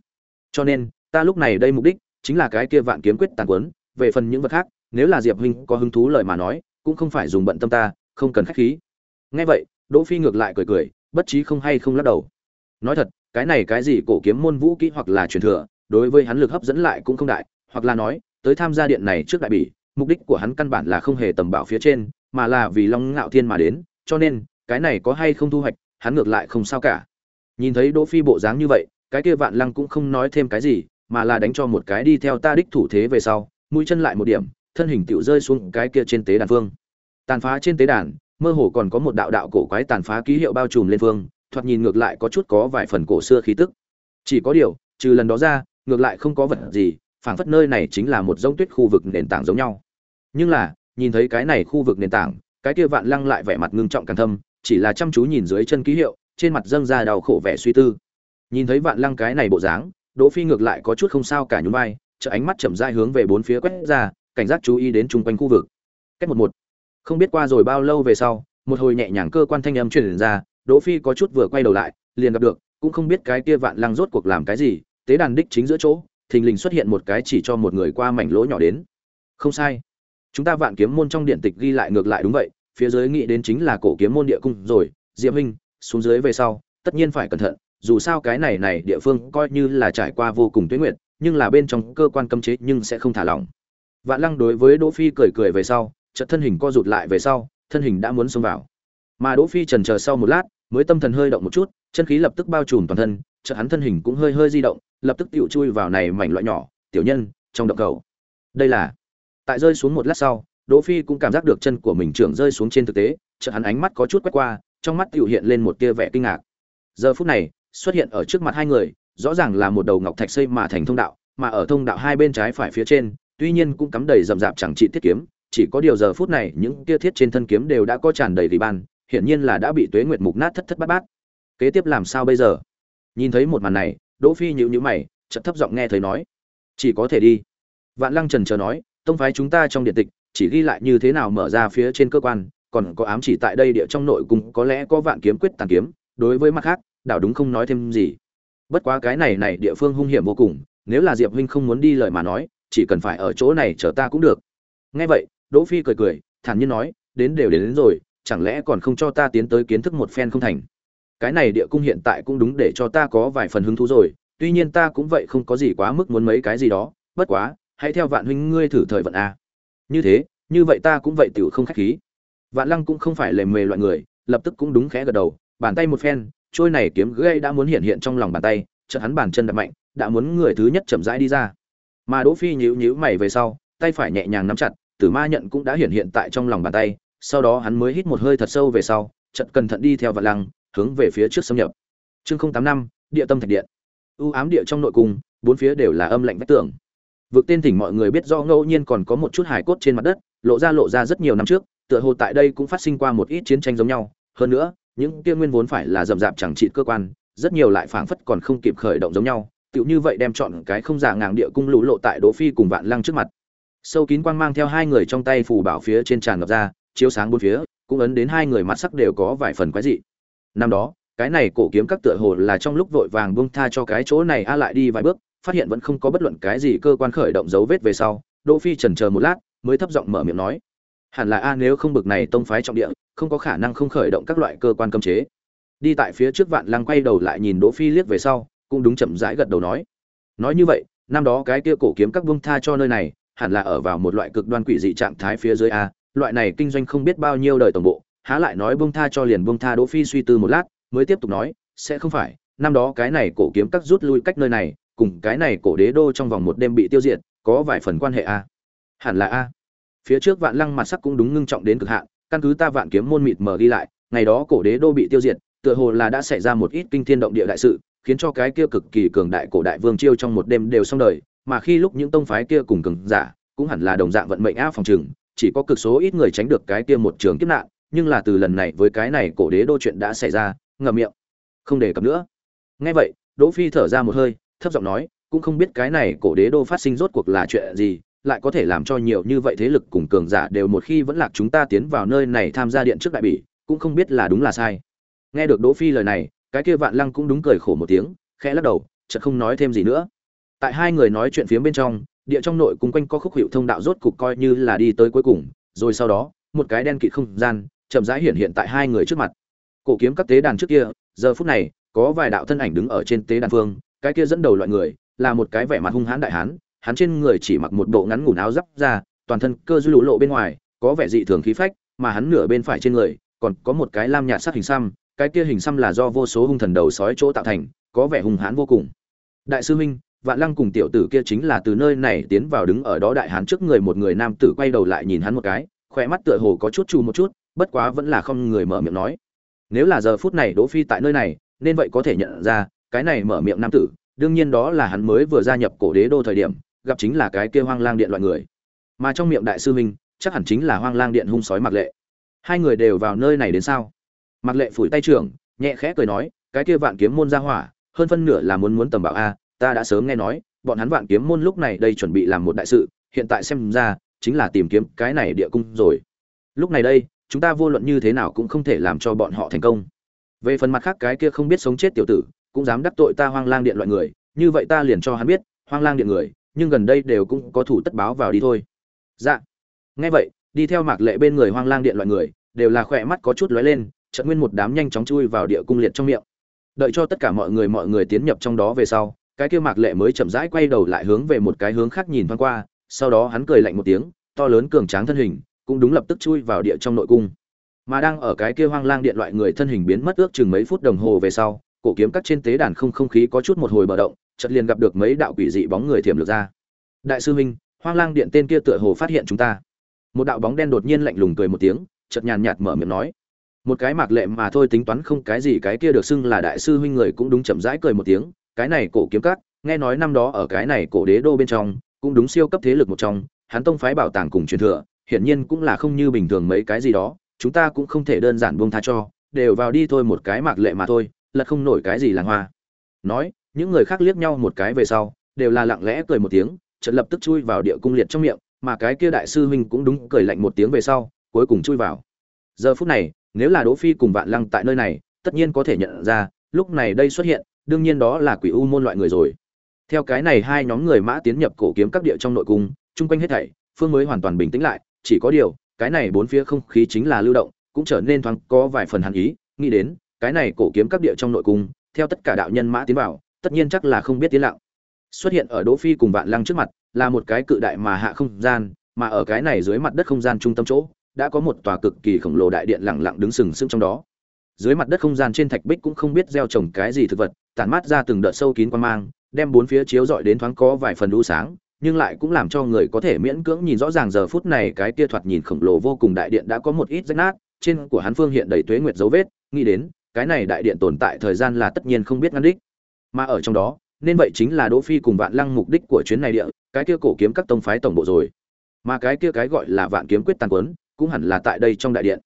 Cho nên, ta lúc này đây mục đích chính là cái kia vạn kiếm quyết tàn cuốn, về phần những vật khác, nếu là diệp huynh có hứng thú lời mà nói, cũng không phải dùng bận tâm ta, không cần khách khí. Nghe vậy đỗ phi ngược lại cười cười, bất trí không hay không lắc đầu. Nói thật, cái này cái gì cổ kiếm môn vũ kỹ hoặc là truyền thừa, đối với hắn lực hấp dẫn lại cũng không đại, hoặc là nói, tới tham gia điện này trước đại bỉ, mục đích của hắn căn bản là không hề tầm bảo phía trên, mà là vì long ngạo thiên mà đến, cho nên, cái này có hay không thu hoạch, hắn ngược lại không sao cả. Nhìn thấy đỗ phi bộ dáng như vậy, cái kia vạn lăng cũng không nói thêm cái gì, mà là đánh cho một cái đi theo ta đích thủ thế về sau, mũi chân lại một điểm, thân hình tiểu rơi xuống cái kia trên tế đàn phương tàn phá trên tế đàn mơ hồ còn có một đạo đạo cổ quái tàn phá ký hiệu bao trùm lên phương, thoạt nhìn ngược lại có chút có vài phần cổ xưa khí tức. Chỉ có điều, trừ lần đó ra, ngược lại không có vật gì, phảng phất nơi này chính là một giống tuyết khu vực nền tảng giống nhau. Nhưng là, nhìn thấy cái này khu vực nền tảng, cái kia vạn lăng lại vẻ mặt ngưng trọng càng thâm, chỉ là chăm chú nhìn dưới chân ký hiệu, trên mặt dâng ra đau khổ vẻ suy tư. Nhìn thấy vạn lăng cái này bộ dáng, đỗ phi ngược lại có chút không sao cả nhún vai chợ ánh mắt chậm rãi hướng về bốn phía quét ra, cảnh giác chú ý đến chung quanh khu vực. Cách một một không biết qua rồi bao lâu về sau, một hồi nhẹ nhàng cơ quan thanh âm truyền ra, đỗ phi có chút vừa quay đầu lại, liền gặp được, cũng không biết cái kia vạn lăng rốt cuộc làm cái gì, tế đàn đích chính giữa chỗ, thình lình xuất hiện một cái chỉ cho một người qua mảnh lỗ nhỏ đến. Không sai. Chúng ta vạn kiếm môn trong điện tịch ghi lại ngược lại đúng vậy, phía dưới nghĩ đến chính là cổ kiếm môn địa cung rồi, diệp huynh xuống dưới về sau, tất nhiên phải cẩn thận, dù sao cái này này địa phương coi như là trải qua vô cùng tuyết nguyệt, nhưng là bên trong cơ quan cấm chế nhưng sẽ không thả lỏng. Vạn lăng đối với đỗ phi cười cười về sau chợt thân hình co rụt lại về sau, thân hình đã muốn xông vào. Mà đỗ phi trần chờ sau một lát, mới tâm thần hơi động một chút, chân khí lập tức bao trùm toàn thân, chợt hắn thân hình cũng hơi hơi di động, lập tức tiểu chui vào này mảnh loại nhỏ, tiểu nhân, trong động cầu. Đây là, tại rơi xuống một lát sau, đỗ phi cũng cảm giác được chân của mình trưởng rơi xuống trên thực tế, chợt hắn ánh mắt có chút quét qua, trong mắt tiểu hiện lên một tia vẻ kinh ngạc. Giờ phút này, xuất hiện ở trước mặt hai người, rõ ràng là một đầu ngọc thạch xây mà thành thông đạo, mà ở thông đạo hai bên trái phải phía trên, tuy nhiên cũng cắm đầy rậm rạp chẳng trị thiết kiếm chỉ có điều giờ phút này những tia thiết trên thân kiếm đều đã có tràn đầy rỉ ban, hiển nhiên là đã bị tuế nguyệt mục nát thất thất bát bát. Kế tiếp làm sao bây giờ? Nhìn thấy một màn này, đỗ phi nhíu nhíu mày, chợt thấp giọng nghe thấy nói, chỉ có thể đi. Vạn lăng trần chờ nói, tông phái chúng ta trong điện tịch, chỉ ghi lại như thế nào mở ra phía trên cơ quan, còn có ám chỉ tại đây địa trong nội cung, có lẽ có vạn kiếm quyết tàn kiếm, đối với mặt khác, đảo đúng không nói thêm gì. Bất quá cái này này địa phương hung hiểm vô cùng, nếu là diệp huynh không muốn đi lời mà nói, chỉ cần phải ở chỗ này chờ ta cũng được. Nghe vậy đỗ phi cười cười thản nhiên nói đến đều đến, đến rồi chẳng lẽ còn không cho ta tiến tới kiến thức một phen không thành? Cái này địa cung hiện tại cũng đúng để cho ta có vài phần hứng thú rồi tuy nhiên ta cũng vậy không có gì quá mức muốn mấy cái gì đó bất quá hãy theo vạn huynh ngươi thử thời vận a. Như thế như vậy ta cũng vậy tiểu không khách khí. Vạn lăng cũng không phải lề mề loại người lập tức cũng đúng khẽ gật đầu bàn tay một phen trôi này kiếm gây đã muốn hiện hiện trong lòng bàn tay chợt hắn bàn chân đập mạnh đã muốn người thứ nhất chậm rãi đi ra. Mà đỗ phi nhíu nhíu mày về sau tay phải nhẹ nhàng nắm chặt tử ma nhận cũng đã hiện hiện tại trong lòng bàn tay, sau đó hắn mới hít một hơi thật sâu về sau chật cẩn thận đi theo vạn lăng, hướng về phía trước xâm nhập. Chương không tám năm, địa tâm thạch điện. U ám địa trong nội cung, bốn phía đều là âm lạnh vách tường. Vực tên thỉnh mọi người biết do ngẫu nhiên còn có một chút hải cốt trên mặt đất, lộ ra lộ ra rất nhiều năm trước, tựa hồ tại đây cũng phát sinh qua một ít chiến tranh giống nhau. Hơn nữa, những kia nguyên vốn phải là rậm rạp chẳng trị cơ quan, rất nhiều lại phảng phất còn không kịp khởi động giống nhau, tựu như vậy đem chọn cái không giả ngàng địa cung lũ lộ tại đỗ phi cùng vạn lăng trước mặt sâu kín quang mang theo hai người trong tay phù bảo phía trên tràn ngập ra, chiếu sáng bốn phía, cũng ấn đến hai người mặt sắc đều có vài phần quái dị. Năm đó, cái này cổ kiếm các tựa hồ là trong lúc vội vàng buông tha cho cái chỗ này a lại đi vài bước, phát hiện vẫn không có bất luận cái gì cơ quan khởi động dấu vết về sau, đỗ phi chần chờ một lát, mới thấp giọng mở miệng nói, hẳn là a, nếu không bực này tông phái trọng địa, không có khả năng không khởi động các loại cơ quan cấm chế. Đi tại phía trước vạn lăng quay đầu lại nhìn đỗ phi liếc về sau, cũng đúng chậm rãi gật đầu nói nói như vậy, năm đó cái kia cổ kiếm các buông tha cho nơi này hẳn là ở vào một loại cực đoan quỷ dị trạng thái phía dưới a, loại này kinh doanh không biết bao nhiêu đời tổng bộ, há lại nói buông tha cho liền buông tha đỗ phi suy tư một lát, mới tiếp tục nói, sẽ không phải, năm đó cái này cổ kiếm các rút lui cách nơi này, cùng cái này cổ đế đô trong vòng một đêm bị tiêu diệt, có vài phần quan hệ a. Hẳn là a. Phía trước vạn lăng mặt sắc cũng đúng ngưng trọng đến cực hạn, căn cứ ta vạn kiếm môn mịt mờ ghi lại, ngày đó cổ đế đô bị tiêu diệt, tựa hồ là đã xảy ra một ít kinh thiên động địa đại sự, khiến cho cái kia cực kỳ cường đại cổ đại vương chiêu trong một đêm đều xong đời mà khi lúc những tông phái kia cùng cường giả cũng hẳn là đồng dạng vận mệnh áo phòng trừng chỉ có cực số ít người tránh được cái kia một trường kiếp nạn, nhưng là từ lần này với cái này cổ đế đô chuyện đã xảy ra, ngậm miệng. Không đề cập nữa. Nghe vậy, đỗ phi thở ra một hơi, thấp giọng nói, cũng không biết cái này cổ đế đô phát sinh rốt cuộc là chuyện gì, lại có thể làm cho nhiều như vậy thế lực cùng cường giả đều một khi vẫn lạc chúng ta tiến vào nơi này tham gia điện trước đại bỉ, cũng không biết là đúng là sai. Nghe được đỗ phi lời này, cái kia vạn lăng cũng đúng cười khổ một tiếng, khẽ lắc đầu, chợt không nói thêm gì nữa tại hai người nói chuyện phía bên trong, địa trong nội cung quanh có khúc hiệu thông đạo rốt cục coi như là đi tới cuối cùng, rồi sau đó, một cái đen kịt không gian chậm rãi hiện hiện tại hai người trước mặt. Cổ kiếm các tế đàn trước kia, giờ phút này, có vài đạo thân ảnh đứng ở trên tế đàn phương, cái kia dẫn đầu loại người, là một cái vẻ mặt hung hãn đại hán, hắn trên người chỉ mặc một bộ ngắn ngủn áo giáp ra, toàn thân cơ dư lũ lộ bên ngoài, có vẻ dị thường khí phách, mà hắn nửa bên phải trên người, còn có một cái lam nhạt sắc hình xăm, cái kia hình xăm là do vô số hung thần đầu sói chỗ tạo thành, có vẻ hung hãn vô cùng. Đại sư huynh vạn lăng cùng tiểu tử kia chính là từ nơi này tiến vào đứng ở đó đại hán trước người một người nam tử quay đầu lại nhìn hắn một cái khỏe mắt tựa hồ có chút trù một chút, bất quá vẫn là không người mở miệng nói. Nếu là giờ phút này đỗ phi tại nơi này, nên vậy có thể nhận ra, cái này mở miệng nam tử, đương nhiên đó là hắn mới vừa gia nhập cổ đế đô thời điểm, gặp chính là cái kia hoang lang điện loại người. Mà trong miệng đại sư minh chắc hẳn chính là hoang lang điện hung sói mặc lệ. Hai người đều vào nơi này đến sao? Mặc lệ phủi tay trưởng, nhẹ khẽ cười nói, cái kia vạn kiếm môn ra hỏa, hơn phân nửa là muốn muốn tầm bảo a ta đã sớm nghe nói, bọn hắn vạn kiếm môn lúc này đây chuẩn bị làm một đại sự, hiện tại xem ra, chính là tìm kiếm cái này địa cung rồi. Lúc này đây, chúng ta vô luận như thế nào cũng không thể làm cho bọn họ thành công. Về phần mặt khác cái kia không biết sống chết tiểu tử, cũng dám đắc tội ta hoang lang điện loại người, như vậy ta liền cho hắn biết, hoang lang điện người, nhưng gần đây đều cũng có thủ tất báo vào đi thôi. Dạ. Nghe vậy, đi theo mạc lệ bên người hoang lang điện loại người, đều là khỏe mắt có chút lóe lên trận nguyên một đám nhanh chóng chui vào địa cung liệt trong miệng. Đợi cho tất cả mọi người mọi người tiến nhập trong đó về sau cái kia mạc lệ mới chậm rãi quay đầu lại hướng về một cái hướng khác nhìn thoáng qua, sau đó hắn cười lạnh một tiếng, to lớn cường tráng thân hình, cũng đúng lập tức chui vào địa trong nội cung. Mà đang ở cái kia hoang lang điện loại người thân hình biến mất ước chừng mấy phút đồng hồ về sau, cổ kiếm cắt trên tế đàn không không khí có chút một hồi bờ động, chợt liền gặp được mấy đạo quỷ dị bóng người thiểm lược ra. Đại sư huynh, hoang lang điện tên kia tựa hồ phát hiện chúng ta. Một đạo bóng đen đột nhiên lạnh lùng cười một tiếng, chợt nhàn nhạt mở miệng nói. Một cái mạc lệ mà thôi tính toán không cái gì cái kia được xưng là đại sư huynh người cũng đúng chậm rãi cười một tiếng cái này cổ kiếm cắt nghe nói năm đó ở cái này cổ đế đô bên trong, cũng đúng siêu cấp thế lực một trong, hắn tông phái bảo tàng cùng truyền thừa, hiển nhiên cũng là không như bình thường mấy cái gì đó, chúng ta cũng không thể đơn giản buông tha cho, đều vào đi thôi một cái mạc lệ mà thôi, lật không nổi cái gì làng hoa. Nói, những người khác liếc nhau một cái về sau, đều là lặng lẽ cười một tiếng, chợt lập tức chui vào địa cung liệt trong miệng, mà cái kia đại sư huynh cũng đúng cười lạnh một tiếng về sau, cuối cùng chui vào. Giờ phút này, nếu là đỗ phi cùng vạn lăng tại nơi này, tất nhiên có thể nhận ra, lúc này đây xuất hiện đương nhiên đó là quỷ u môn loại người rồi. Theo cái này hai nhóm người mã tiến nhập cổ kiếm các địa trong nội cung, chung quanh hết thảy, phương mới hoàn toàn bình tĩnh lại, chỉ có điều, cái này bốn phía không khí chính là lưu động, cũng trở nên thoáng có vài phần hàn ý, nghĩ đến, cái này cổ kiếm các địa trong nội cung, theo tất cả đạo nhân mã tiến vào, tất nhiên chắc là không biết tiến lặng. Xuất hiện ở đỗ phi cùng vạn lăng trước mặt, là một cái cự đại mà hạ không gian, mà ở cái này dưới mặt đất không gian trung tâm chỗ, đã có một tòa cực kỳ khổng lồ đại điện lặng lặng đứng sừng sững trong đó dưới mặt đất không gian trên thạch bích cũng không biết gieo trồng cái gì thực vật, tản mát ra từng đợt sâu kín quan mang, đem bốn phía chiếu rọi đến thoáng có vài phần đu sáng, nhưng lại cũng làm cho người có thể miễn cưỡng nhìn rõ ràng giờ phút này cái kia thoạt nhìn khổng lồ vô cùng đại điện đã có một ít rách nát, trên của hắn phương hiện đầy tuế nguyệt dấu vết, nghĩ đến, cái này đại điện tồn tại thời gian là tất nhiên không biết ngăn đích. Mà ở trong đó, nên vậy chính là đỗ phi cùng vạn lăng mục đích của chuyến này địa, cái kia cổ kiếm các tông phái tổng bộ rồi. Mà cái kia cái gọi là vạn kiếm quyết tàn quấn, cũng hẳn là tại đây trong đại điện.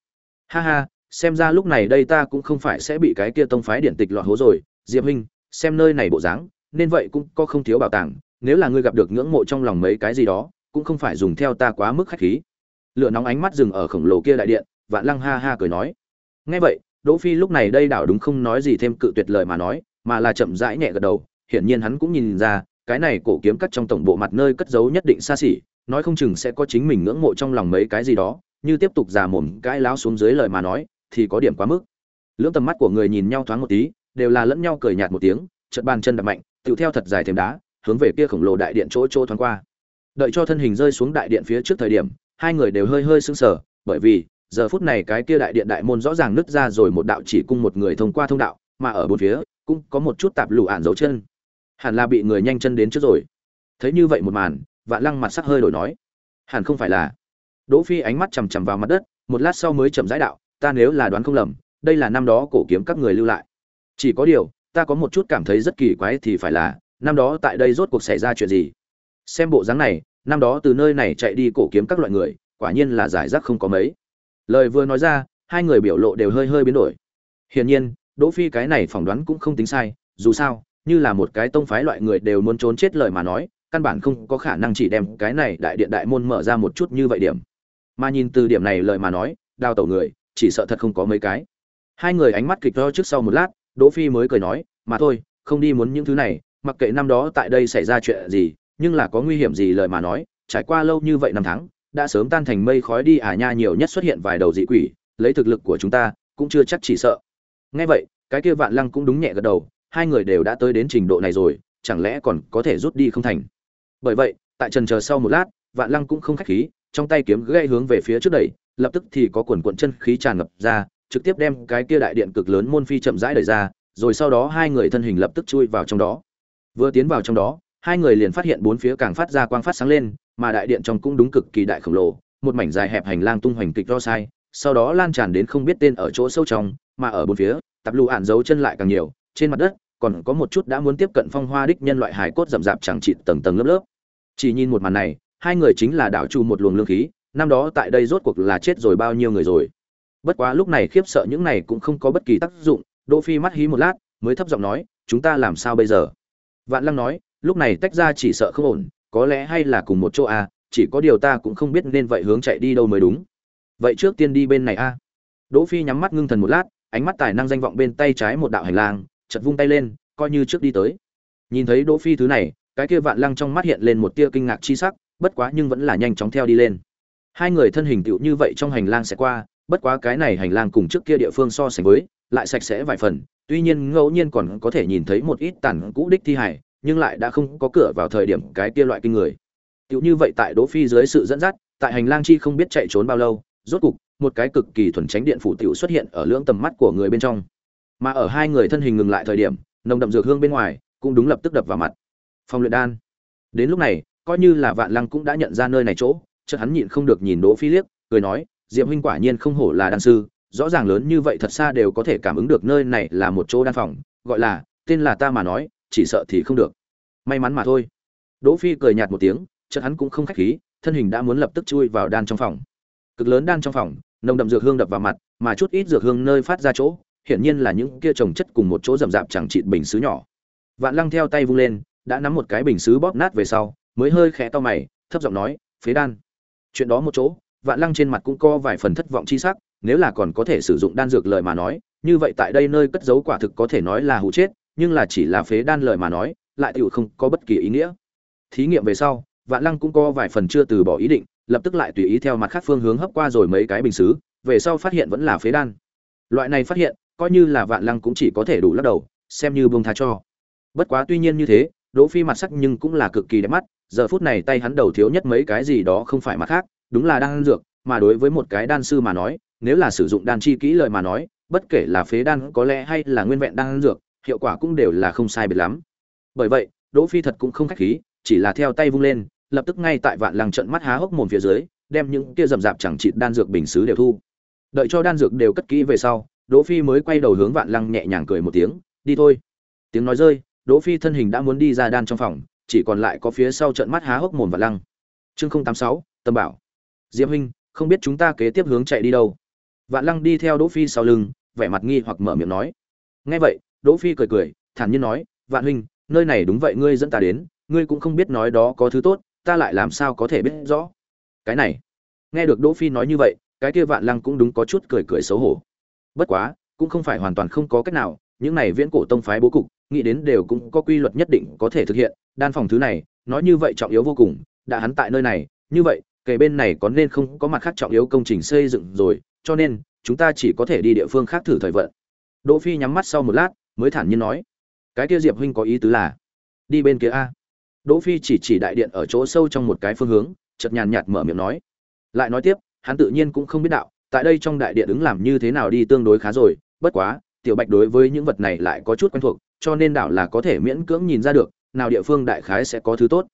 Ha ha xem ra lúc này đây ta cũng không phải sẽ bị cái kia tông phái điển tịch lọt hố rồi. Diệp huynh, xem nơi này bộ dáng, nên vậy cũng có không thiếu bảo tàng. Nếu là ngươi gặp được ngưỡng mộ trong lòng mấy cái gì đó, cũng không phải dùng theo ta quá mức khách khí. Lửa nóng ánh mắt dừng ở khổng lồ kia đại điện, vạn lăng ha ha cười nói. Nghe vậy, đỗ phi lúc này đây đảo đúng không nói gì thêm cự tuyệt lời mà nói, mà là chậm rãi nhẹ gật đầu. Hiển nhiên hắn cũng nhìn ra, cái này cổ kiếm cắt trong tổng bộ mặt nơi cất giấu nhất định xa xỉ, nói không chừng sẽ có chính mình ngưỡng mộ trong lòng mấy cái gì đó. Như tiếp tục già mồm cãi láo xuống dưới lời mà nói thì có điểm quá mức. Lưỡng tầm mắt của người nhìn nhau thoáng một tí, đều là lẫn nhau cười nhạt một tiếng, chợt bàn chân đập mạnh, tựu theo thật dài thềm đá, hướng về kia khổng lồ đại điện chỗ chỗ thoáng qua. Đợi cho thân hình rơi xuống đại điện phía trước thời điểm, hai người đều hơi hơi sững sờ, bởi vì, giờ phút này cái kia đại điện đại môn rõ ràng nứt ra rồi một đạo chỉ cung một người thông qua thông đạo, mà ở bốn phía, cũng có một chút tạp lụ ản dấu chân. Hẳn là bị người nhanh chân đến trước rồi. Thấy như vậy một màn, vạn lăng mặt sắc hơi đổi nói. Hẳn không phải là. Đỗ phi ánh mắt chằm chằm vào mặt đất, một lát sau mới chậm rãi đạo ta nếu là đoán không lầm, đây là năm đó cổ kiếm các người lưu lại. Chỉ có điều, ta có một chút cảm thấy rất kỳ quái thì phải là, năm đó tại đây rốt cuộc xảy ra chuyện gì? Xem bộ dáng này, năm đó từ nơi này chạy đi cổ kiếm các loại người, quả nhiên là giải rác không có mấy. Lời vừa nói ra, hai người biểu lộ đều hơi hơi biến đổi. Hiển nhiên, đỗ phi cái này phỏng đoán cũng không tính sai, dù sao, như là một cái tông phái loại người đều muốn trốn chết lời mà nói, căn bản không có khả năng chỉ đem cái này đại điện đại môn mở ra một chút như vậy điểm. Mà nhìn từ điểm này lời mà nói, đào tẩu người chỉ sợ thật không có mấy cái. Hai người ánh mắt kịch đo trước sau một lát, đỗ phi mới cười nói, mà thôi, không đi muốn những thứ này, mặc kệ năm đó tại đây xảy ra chuyện gì, nhưng là có nguy hiểm gì lời mà nói, trải qua lâu như vậy năm tháng, đã sớm tan thành mây khói đi à nha nhiều nhất xuất hiện vài đầu dị quỷ, lấy thực lực của chúng ta, cũng chưa chắc chỉ sợ. Nghe vậy, cái kia vạn lăng cũng đúng nhẹ gật đầu, hai người đều đã tới đến trình độ này rồi, chẳng lẽ còn có thể rút đi không thành? Bởi vậy, tại trần chờ sau một lát, vạn lăng cũng không khách khí, trong tay kiếm gây hướng về phía trước đẩy lập tức thì có quần cuộn chân khí tràn ngập ra, trực tiếp đem cái kia đại điện cực lớn môn phi chậm rãi đẩy ra, rồi sau đó hai người thân hình lập tức chui vào trong đó. Vừa tiến vào trong đó, hai người liền phát hiện bốn phía càng phát ra quang phát sáng lên, mà đại điện trong cũng đúng cực kỳ đại khổng lồ, một mảnh dài hẹp hành lang tung hoành kịch do sai, sau đó lan tràn đến không biết tên ở chỗ sâu trong, mà ở bốn phía, tập lụ ạn dấu chân lại càng nhiều, trên mặt đất còn có một chút đã muốn tiếp cận phong hoa đích nhân loại hài cốt rậm rạp chẳng chịt tầng tầng lớp lớp. Chỉ nhìn một màn này, hai người chính là đảo trụ một luồng lương khí năm đó tại đây rốt cuộc là chết rồi bao nhiêu người rồi. Bất quá lúc này khiếp sợ những này cũng không có bất kỳ tác dụng, đỗ phi mắt hí một lát, mới thấp giọng nói, chúng ta làm sao bây giờ? Vạn lăng nói, lúc này tách ra chỉ sợ không ổn, có lẽ hay là cùng một chỗ a chỉ có điều ta cũng không biết nên vậy hướng chạy đi đâu mới đúng. Vậy trước tiên đi bên này a. Đỗ phi nhắm mắt ngưng thần một lát, ánh mắt tài năng danh vọng bên tay trái một đạo hành lang, chợt vung tay lên, coi như trước đi tới. Nhìn thấy đỗ phi thứ này, cái kia vạn lăng trong mắt hiện lên một tia kinh ngạc chi sắc, bất quá nhưng vẫn là nhanh chóng theo đi lên hai người thân hình tựu như vậy trong hành lang sẽ qua, bất quá cái này hành lang cùng trước kia địa phương so sánh với, lại sạch sẽ vài phần. Tuy nhiên, ngẫu nhiên còn có thể nhìn thấy một ít tàn cũ đích thi hải nhưng lại đã không có cửa vào thời điểm cái kia loại kinh người. Tựu như vậy tại đỗ phi dưới sự dẫn dắt, tại hành lang chi không biết chạy trốn bao lâu, rốt cục, một cái cực kỳ thuần tránh điện phủ tiểu xuất hiện ở lưỡng tầm mắt của người bên trong. Mà ở hai người thân hình ngừng lại thời điểm, nồng đậm dược hương bên ngoài cũng đúng lập tức đập vào mặt. Phòng luyện đan. Đến lúc này, coi như là vạn lăng cũng đã nhận ra nơi này chỗ chợt hắn nhịn không được nhìn đỗ phi liếc, cười nói, diệp huynh quả nhiên không hổ là đan sư, rõ ràng lớn như vậy thật xa đều có thể cảm ứng được nơi này là một chỗ đan phòng, gọi là, tên là ta mà nói, chỉ sợ thì không được. May mắn mà thôi. Đỗ phi cười nhạt một tiếng, chợt hắn cũng không khách khí, thân hình đã muốn lập tức chui vào đan trong phòng. Cực lớn đan trong phòng, nồng đậm dược hương đập vào mặt, mà chút ít dược hương nơi phát ra chỗ, hiển nhiên là những kia trồng chất cùng một chỗ rậm rạp chẳng chịt bình sứ nhỏ. Vạn lăng theo tay vung lên, đã nắm một cái bình sứ bóp nát về sau, mới hơi khẽ to mày, thấp giọng nói, phế đan chuyện đó một chỗ, vạn lăng trên mặt cũng có vài phần thất vọng chi sắc, nếu là còn có thể sử dụng đan dược lời mà nói, như vậy tại đây nơi cất giấu quả thực có thể nói là hụ chết, nhưng là chỉ là phế đan lời mà nói, lại tựu không có bất kỳ ý nghĩa. Thí nghiệm về sau, vạn lăng cũng có vài phần chưa từ bỏ ý định, lập tức lại tùy ý theo mặt khác phương hướng hấp qua rồi mấy cái bình xứ, về sau phát hiện vẫn là phế đan. Loại này phát hiện, coi như là vạn lăng cũng chỉ có thể đủ lắc đầu, xem như buông tha cho. Bất quá tuy nhiên như thế, đỗ phi mặt sắc nhưng cũng là cực kỳ đẹp mắt giờ phút này tay hắn đầu thiếu nhất mấy cái gì đó không phải mặt khác, đúng là đan dược, mà đối với một cái đan sư mà nói, nếu là sử dụng đan chi kỹ lời mà nói, bất kể là phế đan có lẽ hay là nguyên vẹn đan dược, hiệu quả cũng đều là không sai biệt lắm. Bởi vậy, đỗ phi thật cũng không khách khí, chỉ là theo tay vung lên, lập tức ngay tại vạn lăng trận mắt há hốc mồm phía dưới, đem những kia rầm rạp chẳng chịt đan dược bình xứ đều thu. Đợi cho đan dược đều cất kỹ về sau, đỗ phi mới quay đầu hướng vạn lăng nhẹ nhàng cười một tiếng, đi thôi. Tiếng nói rơi, đỗ phi thân hình đã muốn đi ra đan trong phòng chỉ còn lại có phía sau trận mắt há hốc mồm và lăng. Chương không tám sáu, tâm bảo. Diệp huynh, không biết chúng ta kế tiếp hướng chạy đi đâu? Vạn lăng đi theo đỗ phi sau lưng, vẻ mặt nghi hoặc mở miệng nói. Nghe vậy, đỗ phi cười cười, thản nhiên nói, vạn huynh, nơi này đúng vậy, ngươi dẫn ta đến, ngươi cũng không biết nói đó có thứ tốt, ta lại làm sao có thể biết rõ? Cái này, nghe được đỗ phi nói như vậy, cái kia vạn lăng cũng đúng có chút cười cười xấu hổ. Bất quá, cũng không phải hoàn toàn không có cách nào, những này viễn cổ tông phái bố cục nghĩ đến đều cũng có quy luật nhất định có thể thực hiện, đan phòng thứ này, nói như vậy trọng yếu vô cùng, đã hắn tại nơi này, như vậy kể bên này có nên không có mặt khác trọng yếu công trình xây dựng rồi, cho nên, chúng ta chỉ có thể đi địa phương khác thử thời vận. Đỗ phi nhắm mắt sau một lát, mới thản nhiên nói, cái kia diệp huynh có ý tứ là, đi bên kia a. Đỗ phi chỉ chỉ đại điện ở chỗ sâu trong một cái phương hướng, chợt nhàn nhạt mở miệng nói. Lại nói tiếp, hắn tự nhiên cũng không biết đạo, tại đây trong đại điện ứng làm như thế nào đi tương đối khá rồi, bất quá, tiểu bạch đối với những vật này lại có chút quen thuộc cho nên đảo là có thể miễn cưỡng nhìn ra được, nào địa phương đại khái sẽ có thứ tốt.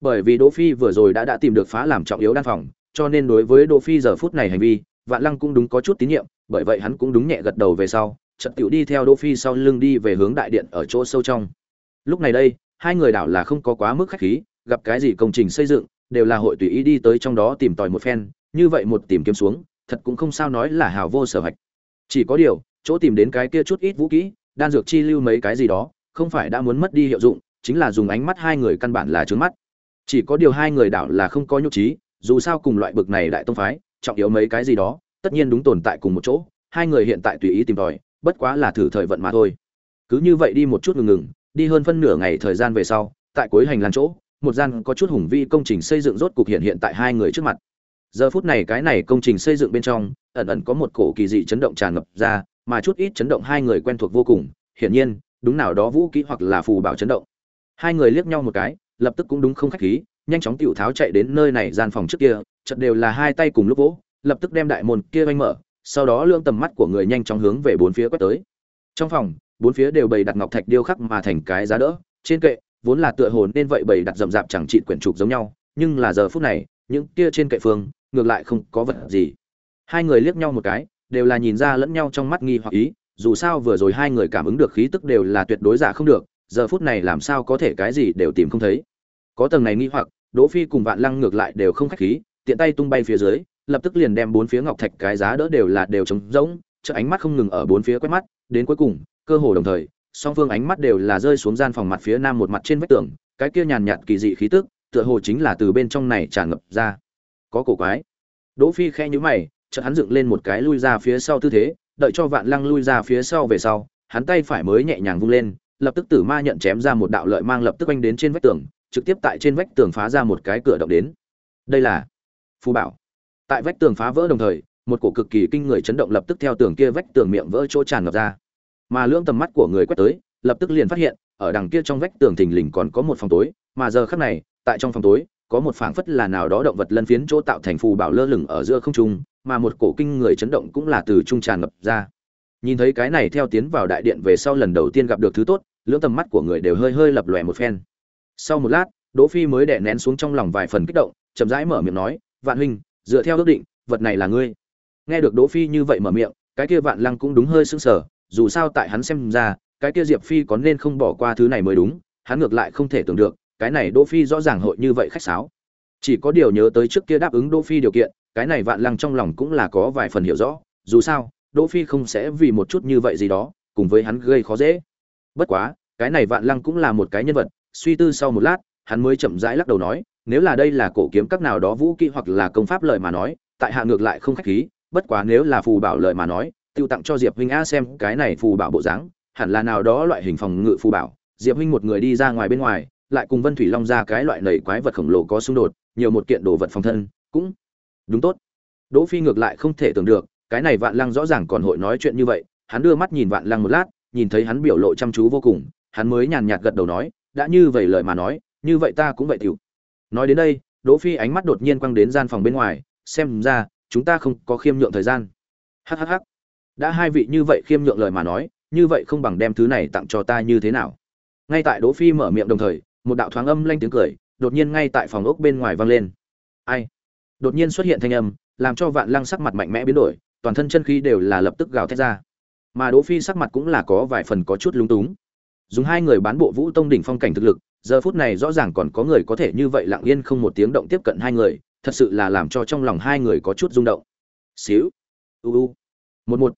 Bởi vì đỗ phi vừa rồi đã đã tìm được phá làm trọng yếu đan phòng, cho nên đối với đỗ phi giờ phút này hành vi, vạn lăng cũng đúng có chút tín nhiệm, bởi vậy hắn cũng đúng nhẹ gật đầu về sau, chợt tiểu đi theo đỗ phi sau lưng đi về hướng đại điện ở chỗ sâu trong. Lúc này đây, hai người đảo là không có quá mức khách khí, gặp cái gì công trình xây dựng, đều là hội tùy ý đi tới trong đó tìm tòi một phen, như vậy một tìm kiếm xuống, thật cũng không sao nói là hào vô sở hạch chỉ có điều, chỗ tìm đến cái kia chút ít vũ kỹ đan dược chi lưu mấy cái gì đó, không phải đã muốn mất đi hiệu dụng, chính là dùng ánh mắt hai người căn bản là trướng mắt. Chỉ có điều hai người đảo là không có nhục trí, dù sao cùng loại bực này đại tông phái, trọng yếu mấy cái gì đó, tất nhiên đúng tồn tại cùng một chỗ, hai người hiện tại tùy ý tìm tòi, bất quá là thử thời vận mà thôi. Cứ như vậy đi một chút ngừng ngừng, đi hơn phân nửa ngày thời gian về sau, tại cuối hành lang chỗ, một gian có chút hùng vi công trình xây dựng rốt cục hiện hiện tại hai người trước mặt. Giờ phút này cái này công trình xây dựng bên trong, ẩn ẩn có một cổ kỳ dị chấn động tràn ngập ra mà chút ít chấn động hai người quen thuộc vô cùng, hiển nhiên, đúng nào đó vũ kỹ hoặc là phù bảo chấn động. Hai người liếc nhau một cái, lập tức cũng đúng không khách khí, nhanh chóng tiểu tháo chạy đến nơi này gian phòng trước kia, chợt đều là hai tay cùng lúc vỗ, lập tức đem đại môn kia oanh mở, sau đó lương tầm mắt của người nhanh chóng hướng về bốn phía quét tới. Trong phòng, bốn phía đều bày đặt ngọc thạch điêu khắc mà thành cái giá đỡ, trên kệ, vốn là tựa hồn nên vậy bày đặt rậm rạp chẳng trị quyển trục giống nhau, nhưng là giờ phút này, những kia trên kệ phương, ngược lại không có vật gì. Hai người liếc nhau một cái đều là nhìn ra lẫn nhau trong mắt nghi hoặc ý, dù sao vừa rồi hai người cảm ứng được khí tức đều là tuyệt đối giả không được, giờ phút này làm sao có thể cái gì đều tìm không thấy. Có tầng này nghi hoặc, đỗ phi cùng vạn lăng ngược lại đều không khách khí, tiện tay tung bay phía dưới, lập tức liền đem bốn phía ngọc thạch cái giá đỡ đều là đều trống rỗng, chợ ánh mắt không ngừng ở bốn phía quét mắt, đến cuối cùng, cơ hồ đồng thời, song phương ánh mắt đều là rơi xuống gian phòng mặt phía nam một mặt trên vách tường, cái kia nhàn nhạt kỳ dị khí tức, tựa hồ chính là từ bên trong này tràn ngập ra. Có cổ quái. Đỗ phi khẽ nhíu mày chợt hắn dựng lên một cái lui ra phía sau tư thế, đợi cho vạn lăng lui ra phía sau về sau, hắn tay phải mới nhẹ nhàng vung lên, lập tức tử ma nhận chém ra một đạo lợi mang lập tức anh đến trên vách tường, trực tiếp tại trên vách tường phá ra một cái cửa động đến. Đây là phù bảo. Tại vách tường phá vỡ đồng thời, một cổ cực kỳ kinh người chấn động lập tức theo tường kia vách tường miệng vỡ chỗ tràn ngập ra. Mà lưỡng tầm mắt của người quét tới, lập tức liền phát hiện, ở đằng kia trong vách tường thình lình còn có một phòng tối, mà giờ khắc này, tại trong phòng tối, có một phảng phất là nào đó động vật lân phiến chỗ tạo thành phù bảo lơ lửng ở giữa không trung mà một cổ kinh người chấn động cũng là từ trung tràn ngập ra. Nhìn thấy cái này theo tiến vào đại điện về sau lần đầu tiên gặp được thứ tốt, lưỡng tầm mắt của người đều hơi hơi lập lòe một phen. Sau một lát, đỗ phi mới đè nén xuống trong lòng vài phần kích động, chậm rãi mở miệng nói, vạn huynh, dựa theo ước định, vật này là ngươi. Nghe được đỗ phi như vậy mở miệng, cái kia vạn lăng cũng đúng hơi sững sờ, dù sao tại hắn xem ra, cái kia diệp phi có nên không bỏ qua thứ này mới đúng, hắn ngược lại không thể tưởng được, cái này đỗ phi rõ ràng hội như vậy khách sáo. Chỉ có điều nhớ tới trước kia đáp ứng đỗ phi điều kiện cái này vạn lăng trong lòng cũng là có vài phần hiểu rõ, dù sao, đỗ phi không sẽ vì một chút như vậy gì đó, cùng với hắn gây khó dễ. Bất quá, cái này vạn lăng cũng là một cái nhân vật, suy tư sau một lát, hắn mới chậm rãi lắc đầu nói, nếu là đây là cổ kiếm các nào đó vũ kỹ hoặc là công pháp lợi mà nói, tại hạ ngược lại không khách khí, bất quá nếu là phù bảo lợi mà nói, tiêu tặng cho diệp huynh a xem cái này phù bảo bộ dáng, hẳn là nào đó loại hình phòng ngự phù bảo. Diệp huynh một người đi ra ngoài bên ngoài, lại cùng vân thủy long ra cái loại nầy quái vật khổng lồ có xung đột, nhiều một kiện đồ vật phòng thân, cũng đúng tốt. Đỗ phi ngược lại không thể tưởng được, cái này vạn lăng rõ ràng còn hội nói chuyện như vậy, hắn đưa mắt nhìn vạn lăng một lát, nhìn thấy hắn biểu lộ chăm chú vô cùng, hắn mới nhàn nhạt gật đầu nói, đã như vậy lời mà nói, như vậy ta cũng vậy tiểu. Nói đến đây, đỗ phi ánh mắt đột nhiên quăng đến gian phòng bên ngoài, xem ra, chúng ta không có khiêm nhượng thời gian. Hhh đã hai vị như vậy khiêm nhượng lời mà nói, như vậy không bằng đem thứ này tặng cho ta như thế nào? Ngay tại đỗ phi mở miệng đồng thời, một đạo thoáng âm lanh tiếng cười, đột nhiên ngay tại phòng ốc bên ngoài vang lên. Ai? Đột nhiên xuất hiện thanh âm, làm cho vạn lăng sắc mặt mạnh mẽ biến đổi, toàn thân chân khí đều là lập tức gào thét ra. Mà đỗ phi sắc mặt cũng là có vài phần có chút lúng túng. Dùng hai người bán bộ vũ tông đỉnh phong cảnh thực lực, giờ phút này rõ ràng còn có người có thể như vậy lặng yên không một tiếng động tiếp cận hai người, thật sự là làm cho trong lòng hai người có chút rung động. Xíu, u u, một một.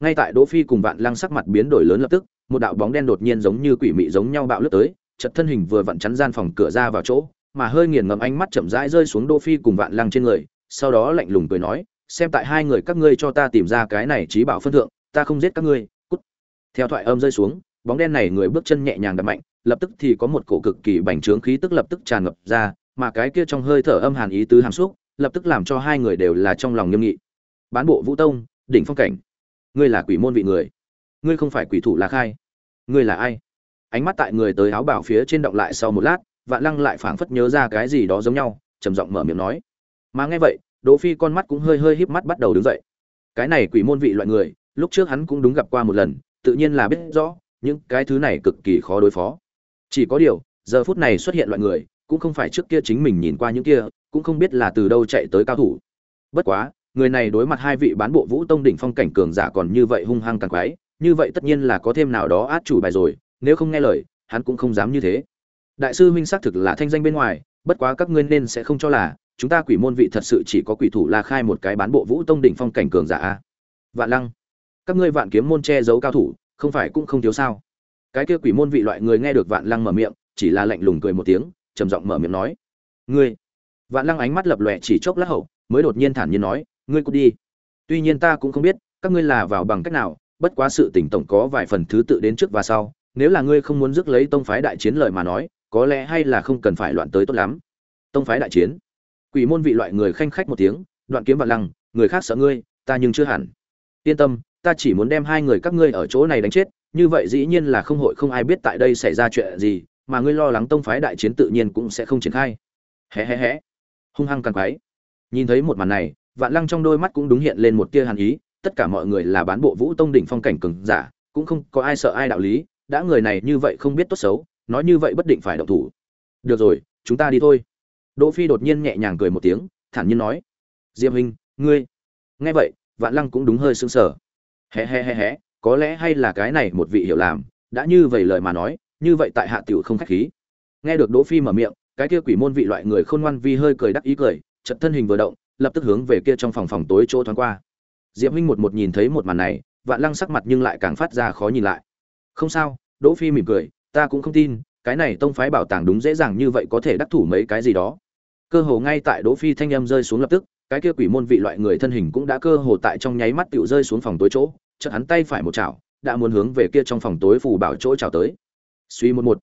Ngay tại đỗ phi cùng vạn lăng sắc mặt biến đổi lớn lập tức, một đạo bóng đen đột nhiên giống như quỷ mị giống nhau bạo lướt tới chật thân hình vừa vặn chắn gian phòng cửa ra vào chỗ mà hơi nghiền ngẫm ánh mắt chậm rãi rơi xuống đỗ phi cùng vạn lăng trên người, sau đó lạnh lùng cười nói, xem tại hai người các ngươi cho ta tìm ra cái này trí bảo phân thượng, ta không giết các ngươi. Cút. Theo thoại âm rơi xuống, bóng đen này người bước chân nhẹ nhàng đập mạnh, lập tức thì có một cổ cực kỳ bành trướng khí tức lập tức tràn ngập ra, mà cái kia trong hơi thở âm hàn ý tứ hàm xúc, lập tức làm cho hai người đều là trong lòng nghiêm nghị. Bán bộ vũ tông, đỉnh phong cảnh. Ngươi là quỷ môn vị người. Ngươi không phải quỷ thủ là khai. Ngươi là ai? Ánh mắt tại người tới áo bảo phía trên động lại sau một lát vạn lăng lại phảng phất nhớ ra cái gì đó giống nhau, trầm giọng mở miệng nói. Mà nghe vậy, đỗ phi con mắt cũng hơi hơi híp mắt bắt đầu đứng dậy. Cái này quỷ môn vị loại người, lúc trước hắn cũng đúng gặp qua một lần, tự nhiên là biết rõ, những cái thứ này cực kỳ khó đối phó. Chỉ có điều, giờ phút này xuất hiện loại người, cũng không phải trước kia chính mình nhìn qua những kia, cũng không biết là từ đâu chạy tới cao thủ. Bất quá, người này đối mặt hai vị bán bộ vũ tông đỉnh phong cảnh cường giả còn như vậy hung hăng càng quái, như vậy tất nhiên là có thêm nào đó át chủ bài rồi, nếu không nghe lời, hắn cũng không dám như thế đại sư huynh xác thực là thanh danh bên ngoài, bất quá các ngươi nên sẽ không cho là, chúng ta quỷ môn vị thật sự chỉ có quỷ thủ la khai một cái bán bộ vũ tông đỉnh phong cảnh cường giả a. Vạn lăng, các ngươi vạn kiếm môn che giấu cao thủ, không phải cũng không thiếu sao? Cái kia quỷ môn vị loại người nghe được vạn lăng mở miệng, chỉ là lạnh lùng cười một tiếng, trầm giọng mở miệng nói. Ngươi. Vạn lăng ánh mắt lập lòe chỉ chốc lát hậu, mới đột nhiên thản nhiên nói, ngươi cút đi. Tuy nhiên ta cũng không biết, các ngươi là vào bằng cách nào, bất quá sự tình tổng có vài phần thứ tự đến trước và sau, nếu là ngươi không muốn rước lấy tông phái đại chiến lời mà nói có lẽ hay là không cần phải loạn tới tốt lắm. Tông phái đại chiến. Quỷ môn vị loại người khanh khách một tiếng, đoạn kiếm và lăng, người khác sợ ngươi, ta nhưng chưa hẳn. Yên tâm, ta chỉ muốn đem hai người các ngươi ở chỗ này đánh chết, như vậy dĩ nhiên là không hội không ai biết tại đây xảy ra chuyện gì, mà ngươi lo lắng tông phái đại chiến tự nhiên cũng sẽ không triển khai. Hé hé hé. Hung hăng càng quái. Nhìn thấy một màn này, vạn lăng trong đôi mắt cũng đúng hiện lên một tia hàn ý, tất cả mọi người là bán bộ vũ tông đỉnh phong cảnh cường giả, cũng không có ai sợ ai đạo lý, đã người này như vậy không biết tốt xấu nói như vậy bất định phải động thủ. Được rồi, chúng ta đi thôi. Đỗ phi đột nhiên nhẹ nhàng cười một tiếng, thản nhiên nói. Diệp huynh ngươi. Nghe vậy, vạn lăng cũng đúng hơi sững sờ. Hé hé hé hé, có lẽ hay là cái này một vị hiểu làm đã như vậy lời mà nói, như vậy tại hạ tiểu không khách khí. Nghe được đỗ phi mở miệng, cái kia quỷ môn vị loại người khôn ngoan vi hơi cười đắc ý cười, chợt thân hình vừa động, lập tức hướng về kia trong phòng phòng tối chỗ thoáng qua. Diệp huynh một một nhìn thấy một màn này, vạn lăng sắc mặt nhưng lại càng phát ra khó nhìn lại. Không sao, đỗ phi mỉm cười ta cũng không tin, cái này tông phái bảo tàng đúng dễ dàng như vậy có thể đắc thủ mấy cái gì đó. Cơ hồ ngay tại đỗ phi thanh âm rơi xuống lập tức, cái kia quỷ môn vị loại người thân hình cũng đã cơ hồ tại trong nháy mắt tựu rơi xuống phòng tối chỗ, chợt hắn tay phải một chảo, đã muốn hướng về kia trong phòng tối phù bảo chỗ chảo tới. Suy một một.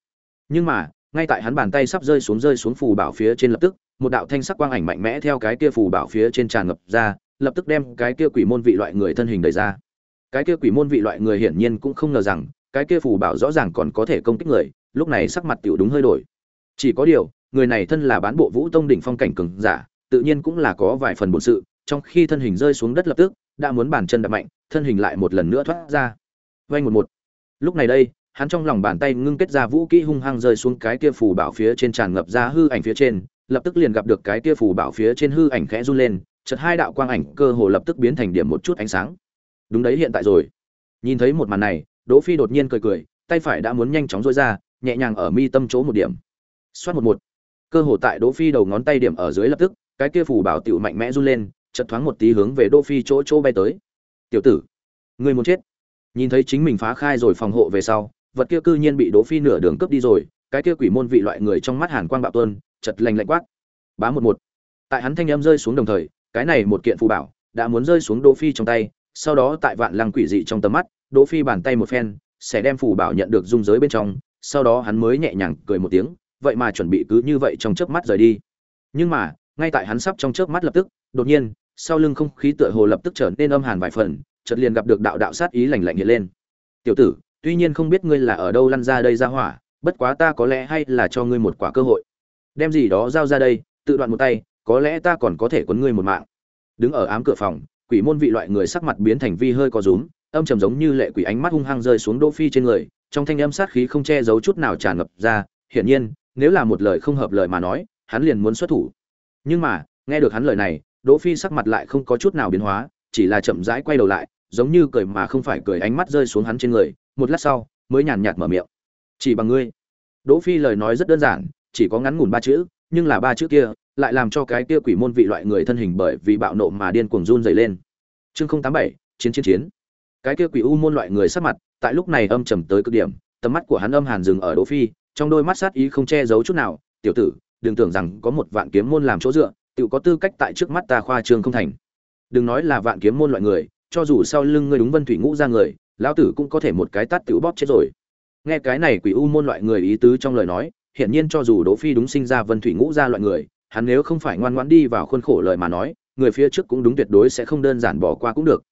Nhưng mà, ngay tại hắn bàn tay sắp rơi xuống rơi xuống phù bảo phía trên lập tức, một đạo thanh sắc quang ảnh mạnh mẽ theo cái kia phù bảo phía trên tràn ngập ra, lập tức đem cái kia quỷ môn vị loại người thân hình đẩy ra. Cái kia quỷ môn vị loại người hiển nhiên cũng không ngờ rằng cái kia phù bảo rõ ràng còn có thể công kích người, lúc này sắc mặt tiểu đúng hơi đổi. Chỉ có điều, người này thân là bán bộ vũ tông đỉnh phong cảnh cường giả, tự nhiên cũng là có vài phần bổn sự, trong khi thân hình rơi xuống đất lập tức, đã muốn bàn chân đập mạnh, thân hình lại một lần nữa thoát ra. Vay một một. Lúc này đây, hắn trong lòng bàn tay ngưng kết ra vũ kỹ hung hăng rơi xuống cái kia phù bảo phía trên tràn ngập ra hư ảnh phía trên, lập tức liền gặp được cái kia phù bảo phía trên hư ảnh khẽ run lên, chợt hai đạo quang ảnh cơ hồ lập tức biến thành điểm một chút ánh sáng. Đúng đấy, hiện tại rồi. Nhìn thấy một màn này đỗ phi đột nhiên cười cười, tay phải đã muốn nhanh chóng duỗi ra, nhẹ nhàng ở mi tâm chỗ một điểm. Xoát một một. Cơ hồ tại đỗ phi đầu ngón tay điểm ở dưới lập tức, cái kia phù bảo tiểu mạnh mẽ run lên, chợt thoáng một tí hướng về đỗ phi chỗ chỗ bay tới. Tiểu tử, ngươi muốn chết? Nhìn thấy chính mình phá khai rồi phòng hộ về sau, vật kia cư nhiên bị đỗ phi nửa đường cướp đi rồi, cái kia quỷ môn vị loại người trong mắt hàn quang bạo tuôn, chợt lạnh lạnh quát. Bá một một. Tại hắn thanh âm rơi xuống đồng thời, cái này một kiện phù bảo đã muốn rơi xuống đỗ phi trong tay, sau đó tại vạn lăng quỷ dị trong tầm mắt đỗ phi bàn tay một phen, sẽ đem phù bảo nhận được dung giới bên trong, sau đó hắn mới nhẹ nhàng cười một tiếng, vậy mà chuẩn bị cứ như vậy trong chớp mắt rời đi. Nhưng mà, ngay tại hắn sắp trong chớp mắt lập tức, đột nhiên, sau lưng không khí tựa hồ lập tức trở nên âm hàn vài phần, chợt liền gặp được đạo đạo sát ý lạnh lạnh hiện lên. Tiểu tử, tuy nhiên không biết ngươi là ở đâu lăn ra đây ra hỏa, bất quá ta có lẽ hay là cho ngươi một quả cơ hội. Đem gì đó giao ra đây, tự đoạn một tay, có lẽ ta còn có thể quấn ngươi một mạng. Đứng ở ám cửa phòng, quỷ môn vị loại người sắc mặt biến thành vi hơi có rúm âm trầm giống như lệ quỷ ánh mắt hung hăng rơi xuống đỗ phi trên người, trong thanh âm sát khí không che giấu chút nào tràn ngập ra, hiển nhiên, nếu là một lời không hợp lời mà nói, hắn liền muốn xuất thủ. Nhưng mà, nghe được hắn lời này, đỗ phi sắc mặt lại không có chút nào biến hóa, chỉ là chậm rãi quay đầu lại, giống như cười mà không phải cười ánh mắt rơi xuống hắn trên người, một lát sau, mới nhàn nhạt mở miệng. Chỉ bằng ngươi. Đỗ phi lời nói rất đơn giản, chỉ có ngắn ngủn ba chữ, nhưng là ba chữ kia lại làm cho cái kia quỷ môn vị loại người thân hình bởi vì bạo nộ mà điên cuồng run rẩy lên. Chương không tám bảy, chiến chiến chiến cái kia quỷ u môn loại người sắc mặt, tại lúc này âm trầm tới cực điểm, tầm mắt của hắn âm hàn dừng ở đỗ phi, trong đôi mắt sát ý không che giấu chút nào, tiểu tử, đừng tưởng rằng có một vạn kiếm môn làm chỗ dựa, tự có tư cách tại trước mắt ta khoa trương không thành. Đừng nói là vạn kiếm môn loại người, cho dù sau lưng ngươi đúng vân thủy ngũ ra người, lão tử cũng có thể một cái tát tiểu bóp chết rồi. Nghe cái này quỷ u môn loại người ý tứ trong lời nói, hiển nhiên cho dù đỗ phi đúng sinh ra vân thủy ngũ ra loại người, hắn nếu không phải ngoan ngoãn đi vào khuôn khổ lời mà nói, người phía trước cũng đúng tuyệt đối sẽ không đơn giản bỏ qua cũng được.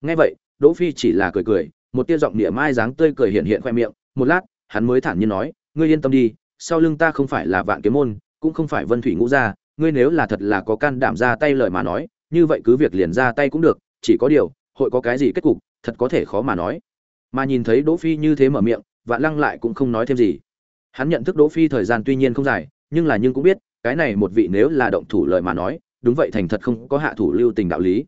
Nghe vậy đỗ phi chỉ là cười cười, một tia giọng địa mai dáng tươi cười hiện hiện khoe miệng, một lát, hắn mới thản nhiên nói, ngươi yên tâm đi, sau lưng ta không phải là vạn kiếm môn, cũng không phải vân thủy ngũ gia, ngươi nếu là thật là có can đảm ra tay lời mà nói, như vậy cứ việc liền ra tay cũng được, chỉ có điều, hội có cái gì kết cục, thật có thể khó mà nói. Mà nhìn thấy đỗ phi như thế mở miệng, vạn lăng lại cũng không nói thêm gì. Hắn nhận thức đỗ phi thời gian tuy nhiên không dài, nhưng là nhưng cũng biết, cái này một vị nếu là động thủ lời mà nói, đúng vậy thành thật không có hạ thủ lưu tình đạo lý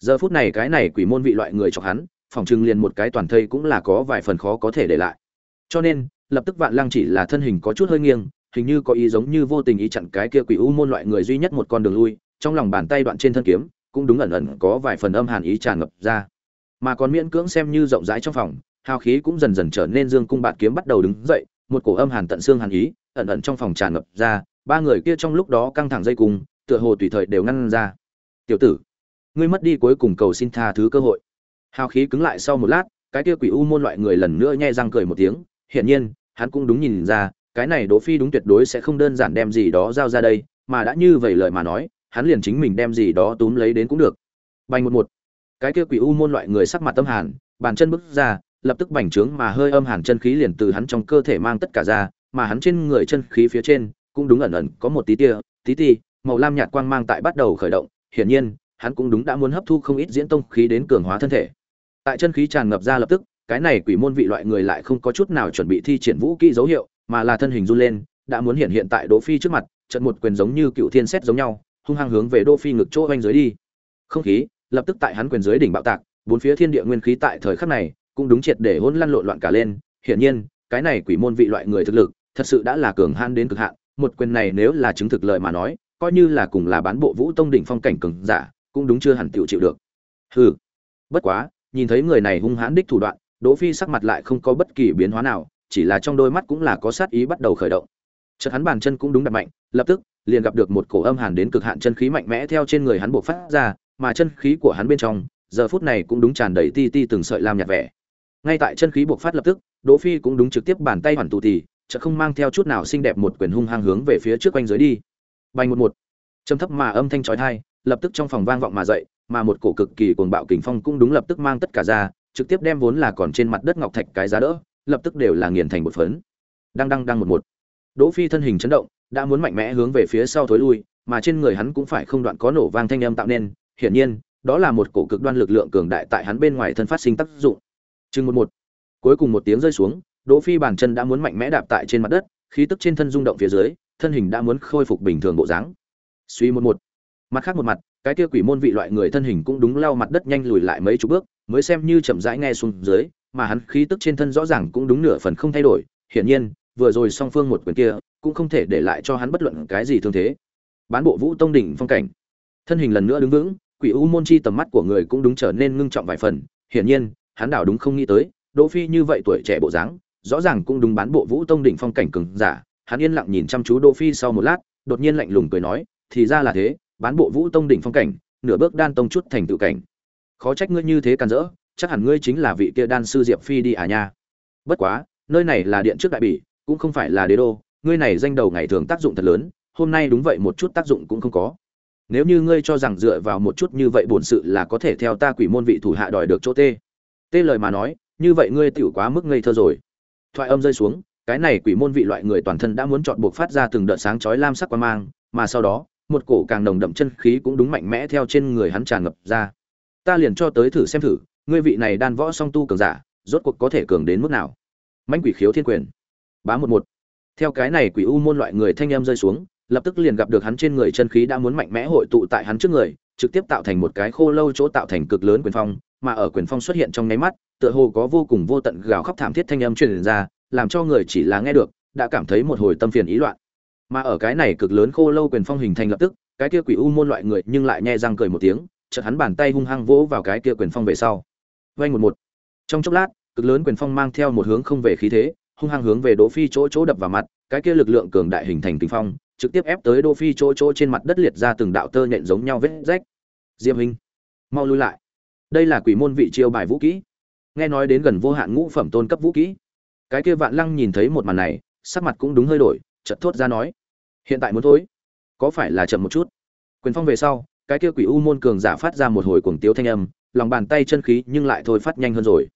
giờ phút này cái này quỷ môn vị loại người cho hắn, phòng trưng liền một cái toàn thây cũng là có vài phần khó có thể để lại. Cho nên, lập tức vạn lăng chỉ là thân hình có chút hơi nghiêng, hình như có ý giống như vô tình ý chặn cái kia quỷ u môn loại người duy nhất một con đường lui, trong lòng bàn tay đoạn trên thân kiếm, cũng đúng ẩn ẩn có vài phần âm hàn ý tràn ngập ra. Mà còn miễn cưỡng xem như rộng rãi trong phòng, hào khí cũng dần dần trở nên dương cung bạt kiếm bắt đầu đứng dậy, một cổ âm hàn tận xương hàn ý ẩn ẩn trong phòng tràn ngập ra, ba người kia trong lúc đó căng thẳng dây cùng tựa hồ tùy thời đều ngăn ra. Tiểu tử ngươi mất đi cuối cùng cầu xin tha thứ cơ hội. Hào khí cứng lại sau một lát, cái kia quỷ u môn loại người lần nữa nhe răng cười một tiếng, hiển nhiên, hắn cũng đúng nhìn ra, cái này đỗ phi đúng tuyệt đối sẽ không đơn giản đem gì đó giao ra đây, mà đã như vậy lời mà nói, hắn liền chính mình đem gì đó túm lấy đến cũng được. Bành một một. Cái kia quỷ u môn loại người sắc mặt tâm hàn, bàn chân bước ra, lập tức bành trướng mà hơi âm hàn chân khí liền từ hắn trong cơ thể mang tất cả ra, mà hắn trên người chân khí phía trên cũng đúng ẩn ẩn có một tí tia, tí ti, màu lam nhạt quang mang tại bắt đầu khởi động, hiển nhiên hắn cũng đúng đã muốn hấp thu không ít diễn tông khí đến cường hóa thân thể. Tại chân khí tràn ngập ra lập tức, cái này quỷ môn vị loại người lại không có chút nào chuẩn bị thi triển vũ kỹ dấu hiệu, mà là thân hình run lên, đã muốn hiện hiện tại đỗ phi trước mặt, trận một quyền giống như cựu thiên xét giống nhau, hung hăng hướng về đỗ phi ngực chỗ oanh dưới đi. Không khí, lập tức tại hắn quyền dưới đỉnh bạo tạc, bốn phía thiên địa nguyên khí tại thời khắc này cũng đúng triệt để hỗn lăn lộn loạn cả lên. Hiển nhiên, cái này quỷ môn vị loại người thực lực, thật sự đã là cường han đến cực hạn, một quyền này nếu là chứng thực lợi mà nói, coi như là cùng là bán bộ vũ tông đỉnh phong cảnh cường giả cũng đúng chưa hẳn tiểu chịu được. Hừ. Bất quá nhìn thấy người này hung hãn đích thủ đoạn đỗ phi sắc mặt lại không có bất kỳ biến hóa nào chỉ là trong đôi mắt cũng là có sát ý bắt đầu khởi động. Chợt hắn bàn chân cũng đúng đặt mạnh lập tức liền gặp được một cổ âm hàn đến cực hạn chân khí mạnh mẽ theo trên người hắn bộc phát ra mà chân khí của hắn bên trong giờ phút này cũng đúng tràn đầy ti ti từng sợi lam nhạt vẻ. Ngay tại chân khí bộc phát lập tức đỗ phi cũng đúng trực tiếp bàn tay hoàn tụ thì, chợt không mang theo chút nào xinh đẹp một quyền hung hăng hướng về phía trước quanh dưới đi. Bay một một. Trầm thấp mà âm thanh chói tai lập tức trong phòng vang vọng mà dậy, mà một cổ cực kỳ cuồng bạo kình phong cũng đúng lập tức mang tất cả ra, trực tiếp đem vốn là còn trên mặt đất ngọc thạch cái giá đỡ, lập tức đều là nghiền thành một phấn. Đang đang đang một một. Đỗ phi thân hình chấn động, đã muốn mạnh mẽ hướng về phía sau thối lui, mà trên người hắn cũng phải không đoạn có nổ vang thanh âm tạo nên, hiển nhiên, đó là một cổ cực đoan lực lượng cường đại tại hắn bên ngoài thân phát sinh tác dụng. Chừng một một. Cuối cùng một tiếng rơi xuống, đỗ phi bàn chân đã muốn mạnh mẽ đạp tại trên mặt đất, khí tức trên thân rung động phía dưới, thân hình đã muốn khôi phục bình thường bộ dáng. Suy một một mặt khác một mặt, cái kia quỷ môn vị loại người thân hình cũng đúng lao mặt đất nhanh lùi lại mấy chục bước, mới xem như chậm rãi nghe xuống dưới, mà hắn khí tức trên thân rõ ràng cũng đúng nửa phần không thay đổi. Hiển nhiên, vừa rồi song phương một quyền kia, cũng không thể để lại cho hắn bất luận cái gì thương thế. Bán bộ vũ tông đỉnh phong cảnh. Thân hình lần nữa đứng vững, quỷ u môn chi tầm mắt của người cũng đúng trở nên ngưng trọng vài phần. Hiển nhiên, hắn đảo đúng không nghĩ tới, đỗ phi như vậy tuổi trẻ bộ dáng, rõ ràng cũng đúng bán bộ vũ tông đỉnh phong cảnh cường giả. Hắn yên lặng nhìn chăm chú đỗ phi sau một lát, đột nhiên lạnh lùng cười nói, thì ra là thế bán bộ vũ tông đỉnh phong cảnh, nửa bước đan tông chút thành tựu cảnh. Khó trách ngươi như thế can dỡ chắc hẳn ngươi chính là vị kia đan sư diệp phi đi à nha. Bất quá, nơi này là điện trước đại bỉ, cũng không phải là đế đô, ngươi này danh đầu ngày thường tác dụng thật lớn, hôm nay đúng vậy một chút tác dụng cũng không có. Nếu như ngươi cho rằng dựa vào một chút như vậy bổn sự là có thể theo ta quỷ môn vị thủ hạ đòi được chỗ tê. Tê lời mà nói, như vậy ngươi tiểu quá mức ngây thơ rồi. Thoại âm rơi xuống, cái này quỷ môn vị loại người toàn thân đã muốn chọn buộc phát ra từng đợt sáng chói lam sắc qua mang, mà sau đó một cổ càng nồng đậm chân khí cũng đúng mạnh mẽ theo trên người hắn tràn ngập ra. Ta liền cho tới thử xem thử, ngươi vị này đan võ song tu cường giả, rốt cuộc có thể cường đến mức nào? Mãnh quỷ khiếu thiên quyền. Bá một một. Theo cái này quỷ u môn loại người thanh em rơi xuống, lập tức liền gặp được hắn trên người chân khí đã muốn mạnh mẽ hội tụ tại hắn trước người, trực tiếp tạo thành một cái khô lâu chỗ tạo thành cực lớn quyền phong, mà ở quyền phong xuất hiện trong nháy mắt, tựa hồ có vô cùng vô tận gào khóc thảm thiết thanh âm truyền ra, làm cho người chỉ là nghe được, đã cảm thấy một hồi tâm phiền ý loạn mà ở cái này cực lớn khô lâu quyền phong hình thành lập tức, cái kia quỷ u môn loại người nhưng lại nhẹ răng cười một tiếng, chợt hắn bàn tay hung hăng vỗ vào cái kia quyền phong về sau. Vay một một. Trong chốc lát, cực lớn quyền phong mang theo một hướng không về khí thế, hung hăng hướng về đỗ phi chỗ chỗ đập vào mặt, cái kia lực lượng cường đại hình thành kinh phong, trực tiếp ép tới đỗ phi chỗ chỗ trên mặt đất liệt ra từng đạo tơ nhện giống nhau vết rách. Diệp hình mau lui lại. Đây là quỷ môn vị chiêu bài vũ kỹ. Nghe nói đến gần vô hạn ngũ phẩm tôn cấp vũ kỹ. Cái kia vạn lăng nhìn thấy một màn này, sắc mặt cũng đúng hơi đổi, chợt thốt ra nói hiện tại muốn thối có phải là chậm một chút? Quyền phong về sau, cái kia quỷ u môn cường giả phát ra một hồi cuồng tiếu thanh âm, lòng bàn tay chân khí nhưng lại thôi phát nhanh hơn rồi.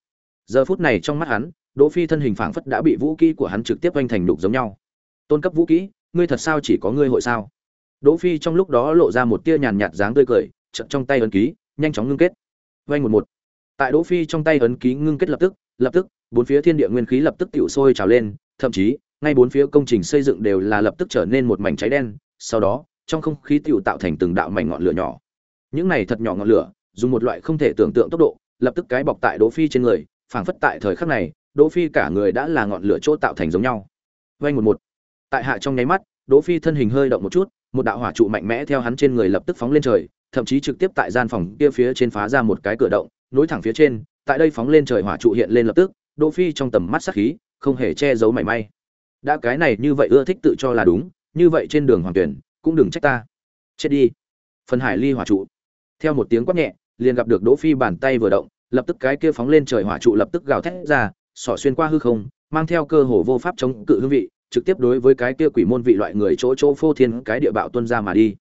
Giờ phút này trong mắt hắn, đỗ phi thân hình phảng phất đã bị vũ kỹ của hắn trực tiếp oanh thành đục giống nhau. Tôn cấp vũ kỹ, ngươi thật sao chỉ có ngươi hội sao? Đỗ phi trong lúc đó lộ ra một tia nhàn nhạt dáng tươi cười, chợt trong tay ấn ký, nhanh chóng ngưng kết. Oanh một một. Tại đỗ phi trong tay ấn ký ngưng kết lập tức lập tức, bốn phía thiên địa nguyên khí lập tức tiểu sôi trào lên, thậm chí ngay bốn phía công trình xây dựng đều là lập tức trở nên một mảnh cháy đen, sau đó, trong không khí tiểu tạo thành từng đạo mảnh ngọn lửa nhỏ. Những này thật nhỏ ngọn lửa, dùng một loại không thể tưởng tượng tốc độ, lập tức cái bọc tại đỗ phi trên người, phảng phất tại thời khắc này, đỗ phi cả người đã là ngọn lửa chỗ tạo thành giống nhau. Vay một một. Tại hạ trong nháy mắt, đỗ phi thân hình hơi động một chút, một đạo hỏa trụ mạnh mẽ theo hắn trên người lập tức phóng lên trời, thậm chí trực tiếp tại gian phòng kia phía trên phá ra một cái cửa động, nối thẳng phía trên, tại đây phóng lên trời hỏa trụ hiện lên lập tức, đỗ phi trong tầm mắt sắc khí, không hề che giấu mảy may đã cái này như vậy ưa thích tự cho là đúng, như vậy trên đường hoàng tuyển, cũng đừng trách ta. Chết đi. Phần hải ly hỏa trụ. Theo một tiếng quát nhẹ, liền gặp được đỗ phi bàn tay vừa động, lập tức cái kia phóng lên trời hỏa trụ lập tức gào thét ra, xỏ xuyên qua hư không, mang theo cơ hồ vô pháp chống cự hương vị, trực tiếp đối với cái kia quỷ môn vị loại người chỗ chỗ phô thiên cái địa bạo tuân ra mà đi.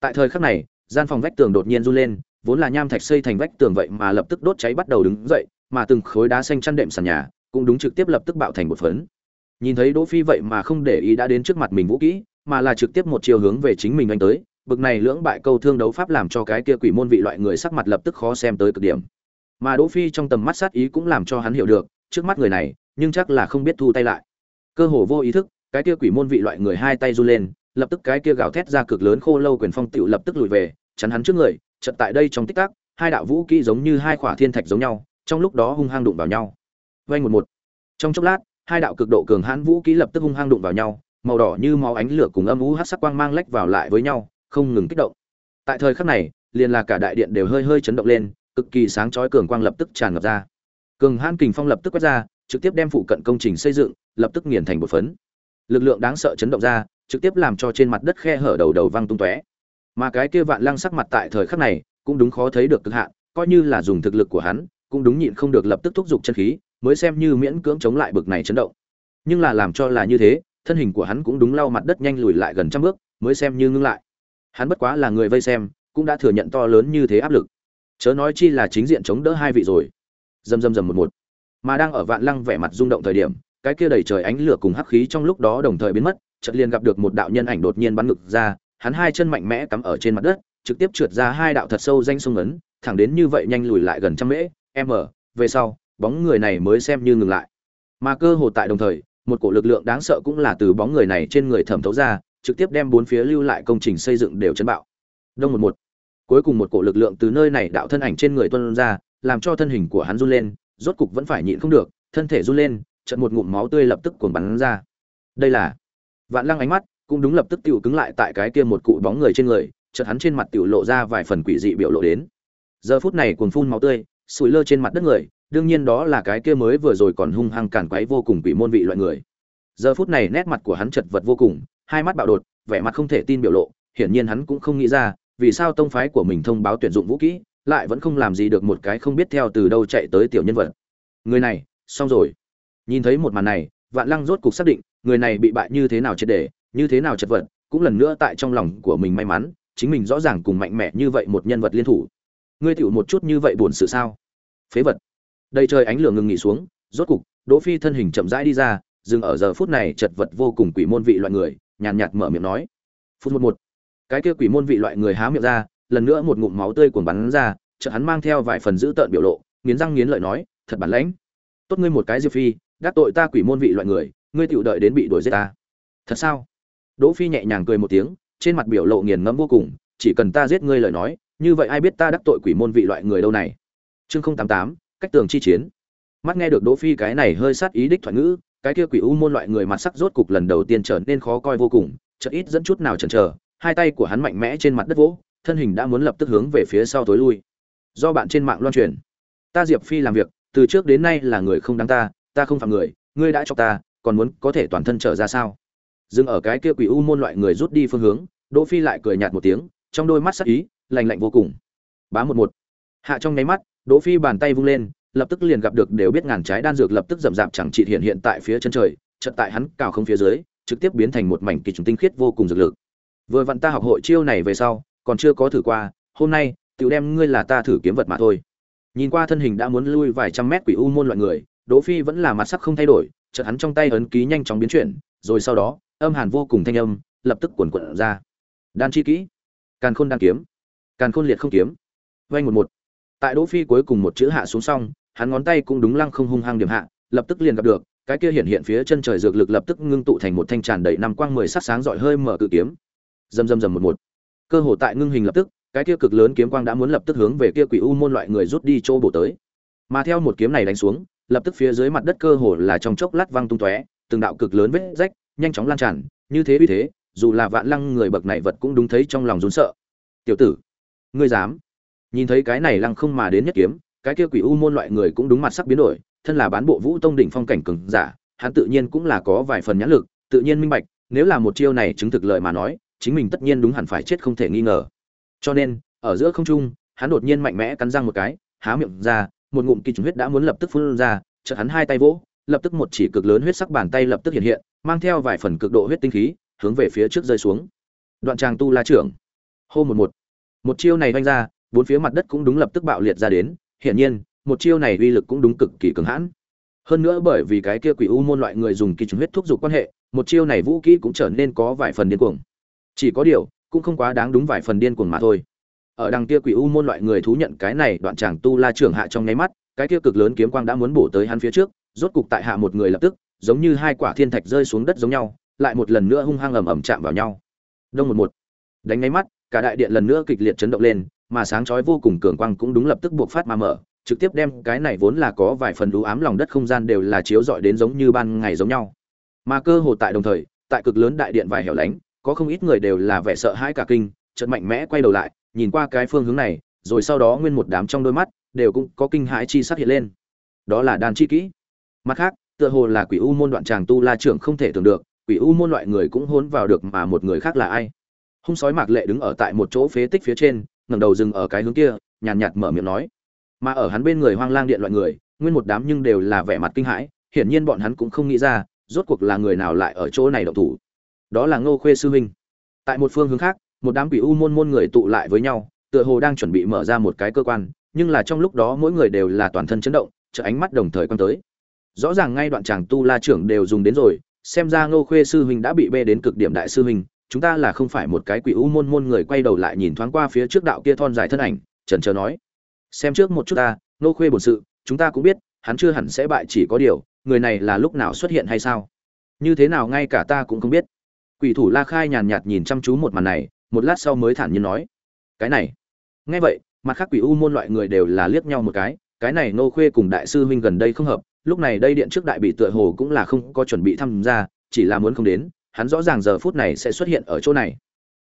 Tại thời khắc này, gian phòng vách tường đột nhiên run lên, vốn là nham thạch xây thành vách tường vậy mà lập tức đốt cháy bắt đầu đứng dậy, mà từng khối đá xanh chăn đệm sàn nhà cũng đúng trực tiếp lập tức bạo thành một phấn nhìn thấy đỗ phi vậy mà không để ý đã đến trước mặt mình vũ kỹ, mà là trực tiếp một chiều hướng về chính mình anh tới, bực này lưỡng bại câu thương đấu pháp làm cho cái kia quỷ môn vị loại người sắc mặt lập tức khó xem tới cực điểm. Mà đỗ phi trong tầm mắt sát ý cũng làm cho hắn hiểu được, trước mắt người này, nhưng chắc là không biết thu tay lại. Cơ hồ vô ý thức, cái kia quỷ môn vị loại người hai tay run lên, lập tức cái kia gào thét ra cực lớn khô lâu quyền phong tiểu lập tức lùi về, chắn hắn trước người, chợt tại đây trong tích tắc, hai đạo vũ kỹ giống như hai khỏa thiên thạch giống nhau, trong lúc đó hung hăng đụng vào nhau. Vay một một. Trong chốc lát hai đạo cực độ cường hãn vũ kỹ lập tức hung hăng đụng vào nhau, màu đỏ như máu ánh lửa cùng âm u hắc sắc quang mang lách vào lại với nhau, không ngừng kích động. Tại thời khắc này, liền là cả đại điện đều hơi hơi chấn động lên, cực kỳ sáng chói cường quang lập tức tràn ngập ra. Cường hãn kình phong lập tức quét ra, trực tiếp đem phụ cận công trình xây dựng, lập tức nghiền thành một phấn. Lực lượng đáng sợ chấn động ra, trực tiếp làm cho trên mặt đất khe hở đầu đầu văng tung tóe. Mà cái kia vạn lăng sắc mặt tại thời khắc này, cũng đúng khó thấy được cực hạn, coi như là dùng thực lực của hắn, cũng đúng nhịn không được lập tức thúc giục chân khí mới xem như miễn cưỡng chống lại bực này chấn động. Nhưng là làm cho là như thế, thân hình của hắn cũng đúng lau mặt đất nhanh lùi lại gần trăm bước, mới xem như ngưng lại. Hắn bất quá là người vây xem, cũng đã thừa nhận to lớn như thế áp lực. Chớ nói chi là chính diện chống đỡ hai vị rồi. Dầm dầm dầm một một. Mà đang ở vạn lăng vẻ mặt rung động thời điểm, cái kia đầy trời ánh lửa cùng hắc khí trong lúc đó đồng thời biến mất, chợt liền gặp được một đạo nhân ảnh đột nhiên bắn ngực ra, hắn hai chân mạnh mẽ cắm ở trên mặt đất, trực tiếp trượt ra hai đạo thật sâu danh sông ấn, thẳng đến như vậy nhanh lùi lại gần trăm mễ, m, về sau bóng người này mới xem như ngừng lại. Mà cơ hồ tại đồng thời, một cổ lực lượng đáng sợ cũng là từ bóng người này trên người thẩm thấu ra, trực tiếp đem bốn phía lưu lại công trình xây dựng đều chấn bạo. Đông một một. Cuối cùng một cổ lực lượng từ nơi này đạo thân ảnh trên người tuôn ra, làm cho thân hình của hắn run lên, rốt cục vẫn phải nhịn không được, thân thể run lên trận một ngụm máu tươi lập tức cuồn bắn ra. Đây là vạn lăng ánh mắt cũng đúng lập tức tiểu cứng lại tại cái kia một cụ bóng người trên người, chợt hắn trên mặt tiểu lộ ra vài phần quỷ dị biểu lộ đến. Giờ phút này cuồng phun máu tươi, sủi lơ trên mặt đất người đương nhiên đó là cái kia mới vừa rồi còn hung hăng cản quấy vô cùng quỷ môn vị loại người. Giờ phút này nét mặt của hắn chật vật vô cùng, hai mắt bạo đột, vẻ mặt không thể tin biểu lộ, hiển nhiên hắn cũng không nghĩ ra, vì sao tông phái của mình thông báo tuyển dụng vũ kỹ, lại vẫn không làm gì được một cái không biết theo từ đâu chạy tới tiểu nhân vật. Người này, xong rồi. Nhìn thấy một màn này, vạn lăng rốt cục xác định, người này bị bại như thế nào triệt để, như thế nào chật vật, cũng lần nữa tại trong lòng của mình may mắn, chính mình rõ ràng cùng mạnh mẽ như vậy một nhân vật liên thủ. Ngươi tiểu một chút như vậy buồn sự sao? Phế vật đây trời ánh lửa ngừng nghỉ xuống, rốt cục, đỗ phi thân hình chậm rãi đi ra, dừng ở giờ phút này chật vật vô cùng quỷ môn vị loại người, nhàn nhạt mở miệng nói. Phút một một. Cái kia quỷ môn vị loại người há miệng ra, lần nữa một ngụm máu tươi cuồn bắn ra, chợt hắn mang theo vài phần dữ tợn biểu lộ, nghiến răng nghiến lợi nói, thật bản lãnh. Tốt ngươi một cái diệp phi, đắc tội ta quỷ môn vị loại người, ngươi tiểu đợi đến bị đuổi giết ta. Thật sao? Đỗ phi nhẹ nhàng cười một tiếng, trên mặt biểu lộ nghiền ngẫm vô cùng, chỉ cần ta giết ngươi lời nói, như vậy ai biết ta đắc tội quỷ môn vị loại người đâu này? Chương không tám tám cách tường chi chiến. Mắt nghe được đỗ phi cái này hơi sát ý đích thoại ngữ, cái kia quỷ u môn loại người mặt sắc rốt cục lần đầu tiên trở nên khó coi vô cùng, chợt ít dẫn chút nào chần chờ, hai tay của hắn mạnh mẽ trên mặt đất vỗ, thân hình đã muốn lập tức hướng về phía sau tối lui. Do bạn trên mạng loan truyền. Ta diệp phi làm việc, từ trước đến nay là người không đáng ta ta không phạm người, ngươi đã cho ta, còn muốn có thể toàn thân trở ra sao? Dừng ở cái kia quỷ u môn loại người rút đi phương hướng, đỗ phi lại cười nhạt một tiếng, trong đôi mắt sắc ý, lạnh lạnh vô cùng. Bá một một. Hạ trong nháy mắt đỗ phi bàn tay vung lên, lập tức liền gặp được đều biết ngàn trái đan dược lập tức rầm rạp chẳng trị hiện hiện tại phía chân trời, chợt tại hắn cào không phía dưới, trực tiếp biến thành một mảnh kỳ trùng tinh khiết vô cùng dược lực. Vừa vặn ta học hội chiêu này về sau, còn chưa có thử qua, hôm nay, tiểu đem ngươi là ta thử kiếm vật mà thôi. Nhìn qua thân hình đã muốn lui vài trăm mét quỷ u môn loại người, đỗ phi vẫn là mặt sắc không thay đổi, chợt hắn trong tay ấn ký nhanh chóng biến chuyển, rồi sau đó, âm hàn vô cùng thanh âm, lập tức cuồn cuộn ra. Đan chi kỹ. Càn khôn đan kiếm. Càn khôn liệt không kiếm. Vay một một tại đỗ phi cuối cùng một chữ hạ xuống xong, hắn ngón tay cũng đúng lăng không hung hăng điểm hạ, lập tức liền gặp được, cái kia hiện hiện phía chân trời dược lực lập tức ngưng tụ thành một thanh tràn đầy năm quang mười sắc sáng rọi hơi mở cự kiếm. Dầm dầm dầm một một. Cơ hồ tại ngưng hình lập tức, cái kia cực lớn kiếm quang đã muốn lập tức hướng về kia quỷ u môn loại người rút đi chỗ bổ tới. Mà theo một kiếm này đánh xuống, lập tức phía dưới mặt đất cơ hồ là trong chốc lát văng tung tóe, từng đạo cực lớn vết rách, nhanh chóng lan tràn, như thế uy thế, dù là vạn lăng người bậc này vật cũng đúng thấy trong lòng rún sợ. Tiểu tử, ngươi dám? Nhìn thấy cái này lăng không mà đến nhất kiếm, cái kia quỷ u môn loại người cũng đúng mặt sắc biến đổi, thân là bán bộ vũ tông đỉnh phong cảnh cường giả, hắn tự nhiên cũng là có vài phần nhãn lực, tự nhiên minh bạch, nếu là một chiêu này chứng thực lời mà nói, chính mình tất nhiên đúng hẳn phải chết không thể nghi ngờ. Cho nên, ở giữa không trung, hắn đột nhiên mạnh mẽ cắn răng một cái, há miệng ra, một ngụm kỳ trùng huyết đã muốn lập tức phun ra, chợt hắn hai tay vỗ, lập tức một chỉ cực lớn huyết sắc bàn tay lập tức hiện hiện, mang theo vài phần cực độ huyết tinh khí, hướng về phía trước rơi xuống. Đoạn tràng tu la trưởng. Hô một một. Một chiêu này vanh ra bốn phía mặt đất cũng đúng lập tức bạo liệt ra đến, hiển nhiên, một chiêu này uy lực cũng đúng cực kỳ cường hãn. Hơn nữa bởi vì cái kia quỷ u môn loại người dùng kỳ trùng huyết thúc giục quan hệ, một chiêu này vũ kỹ cũng trở nên có vài phần điên cuồng. Chỉ có điều, cũng không quá đáng đúng vài phần điên cuồng mà thôi. Ở đằng kia quỷ u môn loại người thú nhận cái này đoạn chàng tu la trưởng hạ trong nháy mắt, cái kia cực lớn kiếm quang đã muốn bổ tới hắn phía trước, rốt cục tại hạ một người lập tức, giống như hai quả thiên thạch rơi xuống đất giống nhau, lại một lần nữa hung hăng ầm ầm chạm vào nhau. Đông một một. Đánh nháy mắt, cả đại điện lần nữa kịch liệt chấn động lên mà sáng chói vô cùng cường quang cũng đúng lập tức buộc phát mà mở, trực tiếp đem cái này vốn là có vài phần đú ám lòng đất không gian đều là chiếu rọi đến giống như ban ngày giống nhau. Mà cơ hồ tại đồng thời, tại cực lớn đại điện vài hẻo lánh, có không ít người đều là vẻ sợ hãi cả kinh, chợt mạnh mẽ quay đầu lại, nhìn qua cái phương hướng này, rồi sau đó nguyên một đám trong đôi mắt đều cũng có kinh hãi chi sắc hiện lên. Đó là đan chi kỹ. Mặt khác, tựa hồ là quỷ u môn đoạn tràng tu la trưởng không thể tưởng được, quỷ u môn loại người cũng hôn vào được mà một người khác là ai. Hung sói mạc lệ đứng ở tại một chỗ phế tích phía trên ngẩng đầu dừng ở cái hướng kia nhàn nhạt, nhạt mở miệng nói. Mà ở hắn bên người hoang lang điện loại người nguyên một đám nhưng đều là vẻ mặt kinh hãi hiển nhiên bọn hắn cũng không nghĩ ra rốt cuộc là người nào lại ở chỗ này động thủ. Đó là ngô khuê sư huynh. Tại một phương hướng khác một đám quỷ u môn môn người tụ lại với nhau tựa hồ đang chuẩn bị mở ra một cái cơ quan nhưng là trong lúc đó mỗi người đều là toàn thân chấn động trợ ánh mắt đồng thời quan tới. Rõ ràng ngay đoạn chàng tu la trưởng đều dùng đến rồi xem ra ngô khuê sư huynh đã bị bê đến cực điểm đại sư huynh chúng ta là không phải một cái quỷ u môn môn người quay đầu lại nhìn thoáng qua phía trước đạo kia thon dài thân ảnh trần trờ nói. Xem trước một chút ta nô khuê bổn sự, chúng ta cũng biết, hắn chưa hẳn sẽ bại chỉ có điều, người này là lúc nào xuất hiện hay sao? Như thế nào ngay cả ta cũng không biết. Quỷ thủ la khai nhàn nhạt nhìn chăm chú một màn này, một lát sau mới thản nhiên nói. Cái này. Nghe vậy, mặt khác quỷ u môn loại người đều là liếc nhau một cái cái này nô khuê cùng đại sư huynh gần đây không hợp, lúc này đây điện trước đại bị tựa hồ cũng là không có chuẩn bị tham gia, chỉ là muốn không đến hắn rõ ràng giờ phút này sẽ xuất hiện ở chỗ này.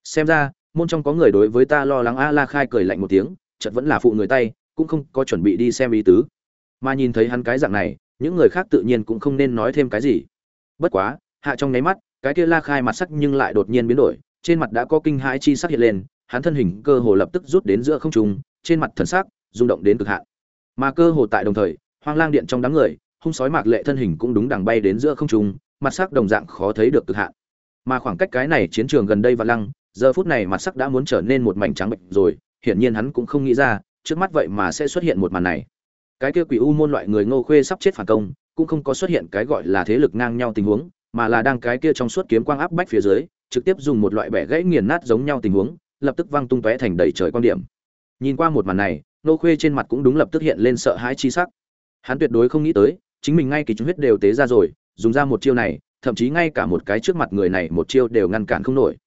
Xem ra, môn trong có người đối với ta lo lắng a la khai cười lạnh một tiếng, chợt vẫn là phụ người tay, cũng không có chuẩn bị đi xem ý tứ. Mà nhìn thấy hắn cái dạng này, những người khác tự nhiên cũng không nên nói thêm cái gì. Bất quá, hạ trong nháy mắt, cái kia la khai mặt sắc nhưng lại đột nhiên biến đổi, trên mặt đã có kinh hãi chi sắc hiện lên, hắn thân hình cơ hồ lập tức rút đến giữa không trung, trên mặt thần sắc rung động đến cực hạn. Mà cơ hồ tại đồng thời, hoang lang điện trong đám người, hung sói mạc lệ thân hình cũng đúng đằng bay đến giữa không trung mặt sắc đồng dạng khó thấy được cực hạn. Mà khoảng cách cái này chiến trường gần đây và lăng, giờ phút này mặt sắc đã muốn trở nên một mảnh trắng bệnh rồi, hiển nhiên hắn cũng không nghĩ ra, trước mắt vậy mà sẽ xuất hiện một màn này. Cái kia quỷ u môn loại người ngô khuê sắp chết phản công, cũng không có xuất hiện cái gọi là thế lực ngang nhau tình huống, mà là đang cái kia trong suốt kiếm quang áp bách phía dưới, trực tiếp dùng một loại bẻ gãy nghiền nát giống nhau tình huống, lập tức văng tung tóe thành đầy trời quan điểm. Nhìn qua một màn này, Ngô khuê trên mặt cũng đúng lập tức hiện lên sợ hãi chi sắc. Hắn tuyệt đối không nghĩ tới, chính mình ngay kỳ chúng huyết đều tế ra rồi dùng ra một chiêu này, thậm chí ngay cả một cái trước mặt người này một chiêu đều ngăn cản không nổi.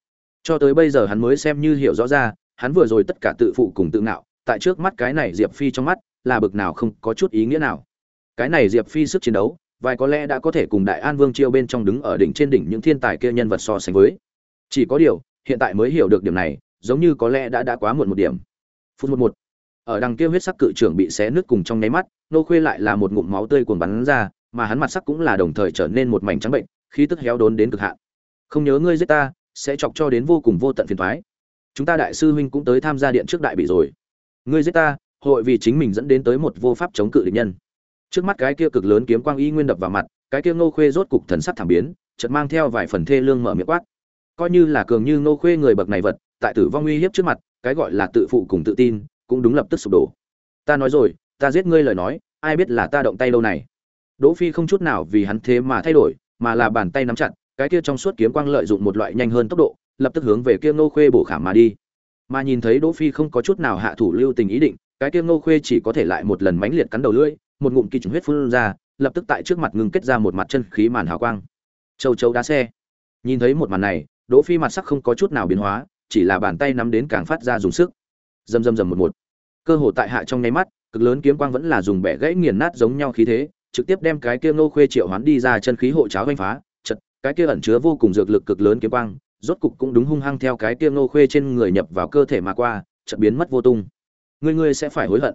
Cho tới bây giờ hắn mới xem như hiểu rõ ra, hắn vừa rồi tất cả tự phụ cùng tự ngạo, tại trước mắt cái này diệp phi trong mắt, là bực nào không có chút ý nghĩa nào. Cái này diệp phi sức chiến đấu, vài có lẽ đã có thể cùng đại an vương chiêu bên trong đứng ở đỉnh trên đỉnh những thiên tài kia nhân vật so sánh với. Chỉ có điều, hiện tại mới hiểu được điểm này, giống như có lẽ đã đã quá muộn một điểm. Phút một một. Ở đằng kia huyết sắc cự trưởng bị xé nứt cùng trong nháy mắt, nô khuê lại là một ngụm máu tươi cuồng bắn ra mà hắn mặt sắc cũng là đồng thời trở nên một mảnh trắng bệnh, khí tức héo đốn đến cực hạn. Không nhớ ngươi giết ta, sẽ chọc cho đến vô cùng vô tận phiền thoái chúng ta đại sư huynh cũng tới tham gia điện trước đại bị rồi. Ngươi giết ta, hội vì chính mình dẫn đến tới một vô pháp chống cự địch nhân. Trước mắt cái kia cực lớn kiếm quang y nguyên đập vào mặt, cái kia ngô khuê rốt cục thần sắc thảm biến, chợt mang theo vài phần thê lương mở miệng quát. Coi như là cường như ngô khuê người bậc này vật, tại tử vong uy hiếp trước mặt, cái gọi là tự phụ cùng tự tin, cũng đúng lập tức sụp đổ. Ta nói rồi, ta giết ngươi lời nói, ai biết là ta động tay lâu này? Đỗ phi không chút nào vì hắn thế mà thay đổi, mà là bàn tay nắm chặt, cái kia trong suốt kiếm quang lợi dụng một loại nhanh hơn tốc độ, lập tức hướng về kia ngô khuê bổ khảm mà đi. Mà nhìn thấy đỗ phi không có chút nào hạ thủ lưu tình ý định, cái kia ngô khuê chỉ có thể lại một lần mãnh liệt cắn đầu lưỡi, một ngụm kỳ trùng huyết phun ra, lập tức tại trước mặt ngưng kết ra một mặt chân khí màn hào quang. Châu châu đá xe. Nhìn thấy một màn này, đỗ phi mặt sắc không có chút nào biến hóa, chỉ là bàn tay nắm đến càng phát ra dùng sức. Dầm dầm dầm một một. Cơ hồ tại hạ trong nháy mắt, cực lớn kiếm quang vẫn là dùng bẻ gãy nghiền nát giống nhau khí thế trực tiếp đem cái kia ngô khuê triệu hoán đi ra chân khí hộ cháo vanh phá, chật, cái kia ẩn chứa vô cùng dược lực cực lớn kiếm quang, rốt cục cũng đúng hung hăng theo cái kia ngô khuê trên người nhập vào cơ thể mà qua, chợt biến mất vô tung. Ngươi ngươi sẽ phải hối hận.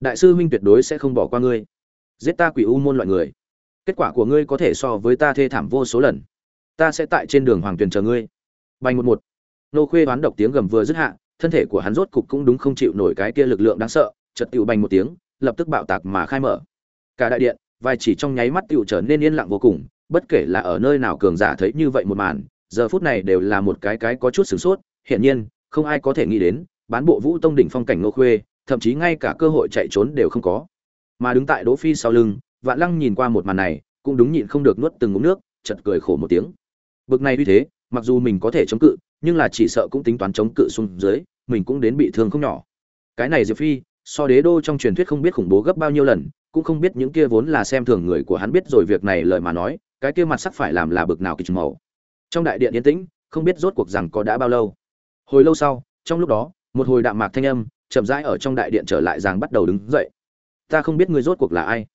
Đại sư huynh tuyệt đối sẽ không bỏ qua ngươi. Giết ta quỷ u môn loại người. Kết quả của ngươi có thể so với ta thê thảm vô số lần. Ta sẽ tại trên đường hoàng tuyền chờ ngươi. Bành một một. Nô khuê đoán độc tiếng gầm vừa dứt hạ, thân thể của hắn rốt cục cũng đúng không chịu nổi cái kia lực lượng đáng sợ, chợt tiểu bành một tiếng, lập tức bạo tạc mà khai mở. Cả đại điện vài chỉ trong nháy mắt tựu trở nên yên lặng vô cùng, bất kể là ở nơi nào cường giả thấy như vậy một màn, giờ phút này đều là một cái cái có chút sửng sốt, hiển nhiên, không ai có thể nghĩ đến, bán bộ vũ tông đỉnh phong cảnh nô khuê, thậm chí ngay cả cơ hội chạy trốn đều không có. Mà đứng tại đỗ phi sau lưng, vạn lăng nhìn qua một màn này, cũng đúng nhịn không được nuốt từng ngụm nước chật cười khổ một tiếng. Bực này như thế, mặc dù mình có thể chống cự, nhưng là chỉ sợ cũng tính toán chống cự xuống dưới, mình cũng đến bị thương không nhỏ. Cái này diệp phi, so đế đô trong truyền thuyết không biết khủng bố gấp bao nhiêu lần cũng không biết những kia vốn là xem thường người của hắn biết rồi việc này lời mà nói, cái kia mặt sắc phải làm là bực nào kỳ trùng màu. Trong đại điện yên tĩnh, không biết rốt cuộc rằng có đã bao lâu. Hồi lâu sau, trong lúc đó, một hồi đạm mạc thanh âm, chậm rãi ở trong đại điện trở lại rằng bắt đầu đứng dậy. Ta không biết ngươi rốt cuộc là ai.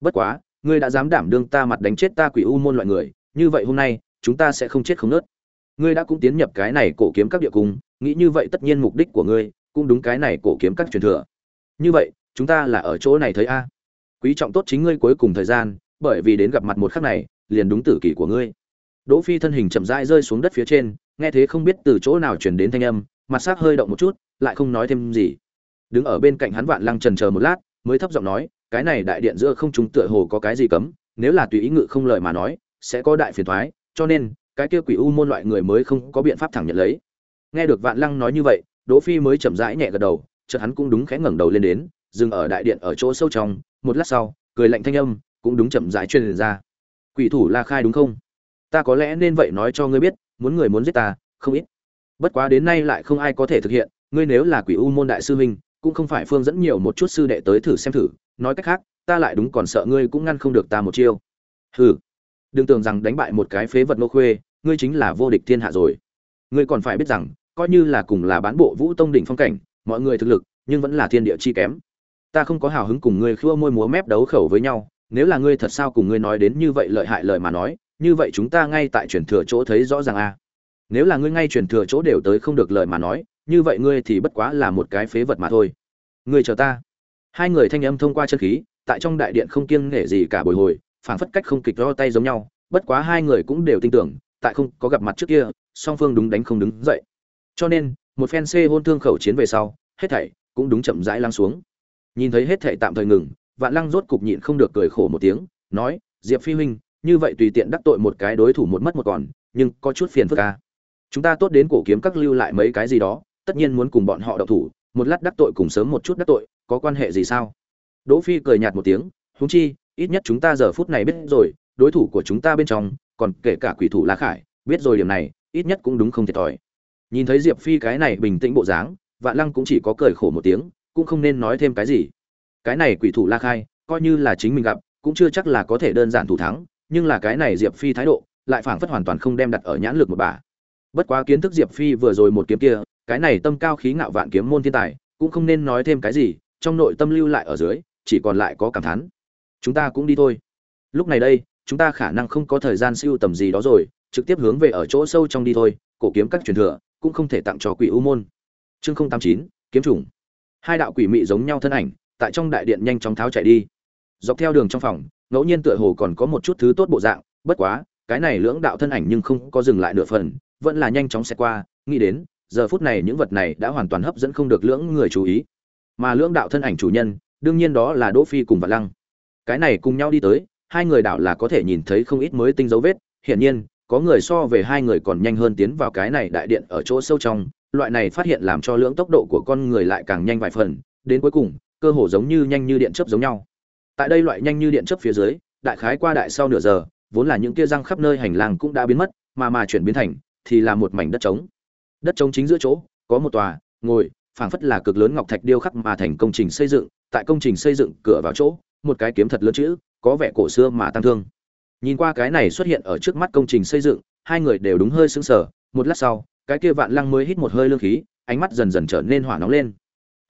Bất quá, ngươi đã dám đảm đương ta mặt đánh chết ta quỷ u môn loại người, như vậy hôm nay, chúng ta sẽ không chết không nớt. Ngươi đã cũng tiến nhập cái này cổ kiếm các địa cung, nghĩ như vậy tất nhiên mục đích của ngươi, cũng đúng cái này cổ kiếm các truyền thừa. Như vậy, chúng ta là ở chỗ này thấy a quý trọng tốt chính ngươi cuối cùng thời gian, bởi vì đến gặp mặt một khắc này, liền đúng tử kỷ của ngươi. Đỗ phi thân hình chậm rãi rơi xuống đất phía trên, nghe thế không biết từ chỗ nào truyền đến thanh âm, mặt sắc hơi động một chút, lại không nói thêm gì. Đứng ở bên cạnh hắn vạn lăng trần chờ một lát, mới thấp giọng nói, cái này đại điện giữa không chúng tựa hồ có cái gì cấm, nếu là tùy ý ngự không lời mà nói, sẽ có đại phiền toái, cho nên, cái kia quỷ u môn loại người mới không có biện pháp thẳng nhận lấy. Nghe được vạn lăng nói như vậy, đỗ phi mới chậm rãi nhẹ gật đầu, chợt hắn cũng đúng khẽ ngẩng đầu lên đến dừng ở đại điện ở chỗ sâu trong, một lát sau, cười lạnh thanh âm cũng đúng chậm rãi truyền ra. Quỷ thủ la khai đúng không? Ta có lẽ nên vậy nói cho ngươi biết, muốn người muốn giết ta, không ít. Bất quá đến nay lại không ai có thể thực hiện, ngươi nếu là quỷ u môn đại sư huynh, cũng không phải phương dẫn nhiều một chút sư đệ tới thử xem thử. Nói cách khác, ta lại đúng còn sợ ngươi cũng ngăn không được ta một chiêu. Hừ. Đừng tưởng rằng đánh bại một cái phế vật nô khuê, ngươi chính là vô địch thiên hạ rồi. Ngươi còn phải biết rằng, coi như là cùng là bán bộ vũ tông đỉnh phong cảnh, mọi người thực lực, nhưng vẫn là thiên địa chi kém ta không có hào hứng cùng ngươi khua môi múa mép đấu khẩu với nhau, nếu là ngươi thật sao cùng ngươi nói đến như vậy lợi hại lời mà nói, như vậy chúng ta ngay tại truyền thừa chỗ thấy rõ ràng a. Nếu là ngươi ngay truyền thừa chỗ đều tới không được lời mà nói, như vậy ngươi thì bất quá là một cái phế vật mà thôi. Ngươi chờ ta. Hai người thanh âm thông qua chân khí, tại trong đại điện không kiêng nể gì cả bồi hồi, phảng phất cách không kịch ro tay giống nhau, bất quá hai người cũng đều tin tưởng, tại không có gặp mặt trước kia, song phương đúng đánh không đứng dậy. Cho nên, một phen xê hôn thương khẩu chiến về sau, hết thảy cũng đúng chậm rãi lắng xuống nhìn thấy hết thảy tạm thời ngừng, vạn lăng rốt cục nhịn không được cười khổ một tiếng, nói, diệp phi huynh, như vậy tùy tiện đắc tội một cái đối thủ một mất một còn, nhưng có chút phiền phức ca chúng ta tốt đến cổ kiếm các lưu lại mấy cái gì đó, tất nhiên muốn cùng bọn họ đậu thủ, một lát đắc tội cùng sớm một chút đắc tội, có quan hệ gì sao? Đỗ phi cười nhạt một tiếng, huống chi, ít nhất chúng ta giờ phút này biết rồi, đối thủ của chúng ta bên trong, còn kể cả quỷ thủ la khải, biết rồi điểm này, ít nhất cũng đúng không thiệt thòi. Nhìn thấy diệp phi cái này bình tĩnh bộ dáng, vạn lăng cũng chỉ có cười khổ một tiếng cũng không nên nói thêm cái gì. Cái này quỷ thủ la khai, coi như là chính mình gặp, cũng chưa chắc là có thể đơn giản thủ thắng, nhưng là cái này diệp phi thái độ, lại phảng phất hoàn toàn không đem đặt ở nhãn lực một bà. Bất quá kiến thức diệp phi vừa rồi một kiếm kia, cái này tâm cao khí ngạo vạn kiếm môn thiên tài, cũng không nên nói thêm cái gì, trong nội tâm lưu lại ở dưới, chỉ còn lại có cảm thán. Chúng ta cũng đi thôi. Lúc này đây, chúng ta khả năng không có thời gian siêu tầm gì đó rồi, trực tiếp hướng về ở chỗ sâu trong đi thôi, cổ kiếm các truyền thừa, cũng không thể tặng cho quỷ u môn. Chương không tám chín, kiếm chủng hai đạo quỷ mị giống nhau thân ảnh, tại trong đại điện nhanh chóng tháo chạy đi. Dọc theo đường trong phòng, ngẫu nhiên tựa hồ còn có một chút thứ tốt bộ dạng, bất quá, cái này lưỡng đạo thân ảnh nhưng không có dừng lại nửa phần, vẫn là nhanh chóng xẹt qua, nghĩ đến, giờ phút này những vật này đã hoàn toàn hấp dẫn không được lưỡng người chú ý. Mà lưỡng đạo thân ảnh chủ nhân, đương nhiên đó là đỗ phi cùng vạn lăng. Cái này cùng nhau đi tới, hai người đảo là có thể nhìn thấy không ít mới tinh dấu vết, hiển nhiên, có người so về hai người còn nhanh hơn tiến vào cái này đại điện ở chỗ sâu trong loại này phát hiện làm cho lưỡng tốc độ của con người lại càng nhanh vài phần, đến cuối cùng, cơ hồ giống như nhanh như điện chớp giống nhau. Tại đây loại nhanh như điện chớp phía dưới, đại khái qua đại sau nửa giờ, vốn là những kia răng khắp nơi hành lang cũng đã biến mất, mà mà chuyển biến thành, thì là một mảnh đất trống. Đất trống chính giữa chỗ, có một tòa, ngồi, phảng phất là cực lớn ngọc thạch điêu khắc mà thành công trình xây dựng, tại công trình xây dựng cửa vào chỗ, một cái kiếm thật lớn chữ, có vẻ cổ xưa mà tăng thương. Nhìn qua cái này xuất hiện ở trước mắt công trình xây dựng, hai người đều đúng hơi sững sờ, một lát sau cái kia vạn lăng mới hít một hơi lương khí, ánh mắt dần dần trở nên hỏa nóng lên.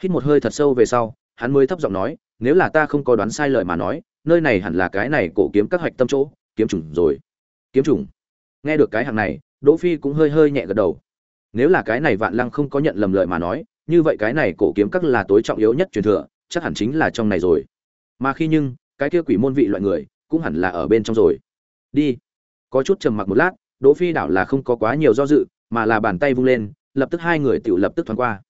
Hít một hơi thật sâu về sau, hắn mới thấp giọng nói, nếu là ta không có đoán sai lời mà nói, nơi này hẳn là cái này cổ kiếm các hạch tâm chỗ, kiếm chủng rồi. Kiếm chủng. Nghe được cái hàng này, đỗ phi cũng hơi hơi nhẹ gật đầu. Nếu là cái này vạn lăng không có nhận lầm lời mà nói, như vậy cái này cổ kiếm các là tối trọng yếu nhất truyền thừa, chắc hẳn chính là trong này rồi. Mà khi nhưng, cái kia quỷ môn vị loại người, cũng hẳn là ở bên trong rồi. Đi. Có chút trầm mặc một lát, đỗ phi đảo là không có quá nhiều do dự mà là bàn tay vung lên, lập tức hai người tự lập tức thoáng qua.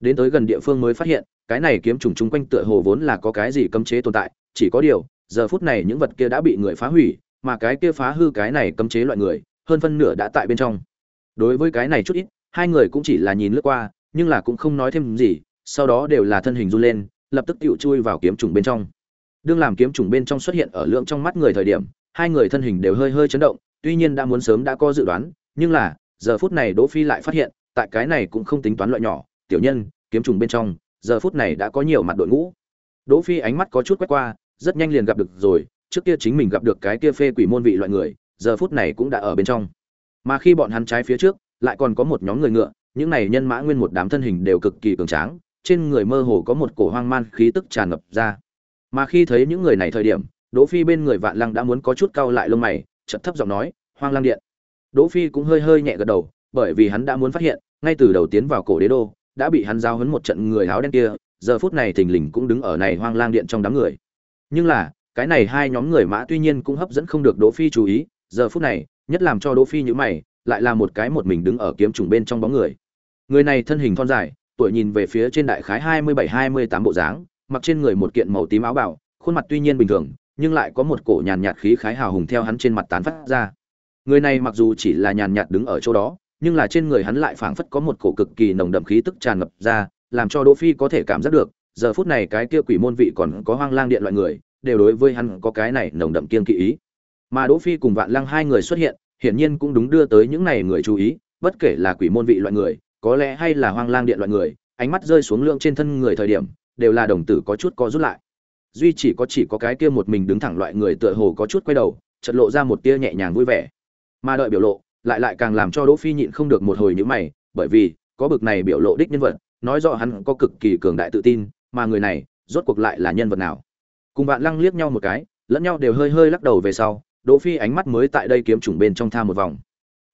Đến tới gần địa phương mới phát hiện, cái này kiếm trùng chung quanh tựa hồ vốn là có cái gì cấm chế tồn tại, chỉ có điều, giờ phút này những vật kia đã bị người phá hủy, mà cái kia phá hư cái này cấm chế loại người, hơn phân nửa đã tại bên trong. Đối với cái này chút ít, hai người cũng chỉ là nhìn lướt qua, nhưng là cũng không nói thêm gì, sau đó đều là thân hình run lên, lập tức tựu chui vào kiếm trùng bên trong. Đương làm kiếm trùng bên trong xuất hiện ở lượng trong mắt người thời điểm, hai người thân hình đều hơi hơi chấn động, tuy nhiên đã muốn sớm đã có dự đoán, nhưng là giờ phút này đỗ phi lại phát hiện, tại cái này cũng không tính toán loại nhỏ, tiểu nhân, kiếm trùng bên trong, giờ phút này đã có nhiều mặt đội ngũ. Đỗ phi ánh mắt có chút quét qua, rất nhanh liền gặp được rồi, trước kia chính mình gặp được cái kia phê quỷ môn vị loại người, giờ phút này cũng đã ở bên trong. Mà khi bọn hắn trái phía trước, lại còn có một nhóm người ngựa, những này nhân mã nguyên một đám thân hình đều cực kỳ cường tráng, trên người mơ hồ có một cổ hoang man khí tức tràn ngập ra. Mà khi thấy những người này thời điểm, đỗ phi bên người vạn lăng đã muốn có chút cau lại lông mày, chợt thấp giọng nói, hoang lăng điện đỗ phi cũng hơi hơi nhẹ gật đầu, bởi vì hắn đã muốn phát hiện, ngay từ đầu tiến vào cổ đế đô, đã bị hắn giao hấn một trận người áo đen kia, giờ phút này thình lình cũng đứng ở này hoang lang điện trong đám người. Nhưng là, cái này hai nhóm người mã tuy nhiên cũng hấp dẫn không được đỗ phi chú ý, giờ phút này, nhất làm cho đỗ phi nhíu mày, lại là một cái một mình đứng ở kiếm trùng bên trong bóng người. Người này thân hình thon dài, tuổi nhìn về phía trên đại khái hai mươi bảy, hai mươi tám bộ dáng, mặc trên người một kiện màu tím áo bào, khuôn mặt tuy nhiên bình thường, nhưng lại có một cổ nhàn nhạt khí khái hào hùng theo hắn trên mặt tán phát ra người này mặc dù chỉ là nhàn nhạt đứng ở chỗ đó, nhưng là trên người hắn lại phảng phất có một cổ cực kỳ nồng đậm khí tức tràn ngập ra, làm cho đỗ phi có thể cảm giác được, giờ phút này cái kia quỷ môn vị còn có hoang lang điện loại người, đều đối với hắn có cái này nồng đậm kiên kỵ ý. Mà đỗ phi cùng vạn lăng hai người xuất hiện, hiển nhiên cũng đúng đưa tới những này người chú ý, bất kể là quỷ môn vị loại người, có lẽ hay là hoang lang điện loại người, ánh mắt rơi xuống lượng trên thân người thời điểm, đều là đồng tử có chút co rút lại. Duy chỉ có chỉ có cái kia một mình đứng thẳng loại người tựa hồ có chút quay đầu, chợt lộ ra một tia nhẹ nhàng vui vẻ mà đợi biểu lộ, lại lại càng làm cho đỗ phi nhịn không được một hồi nhíu mày, bởi vì có bực này biểu lộ đích nhân vật, nói rõ hắn có cực kỳ cường đại tự tin, mà người này rốt cuộc lại là nhân vật nào. Cùng bạn lăng liếc nhau một cái, lẫn nhau đều hơi hơi lắc đầu về sau, đỗ phi ánh mắt mới tại đây kiếm trùng bên trong tha một vòng.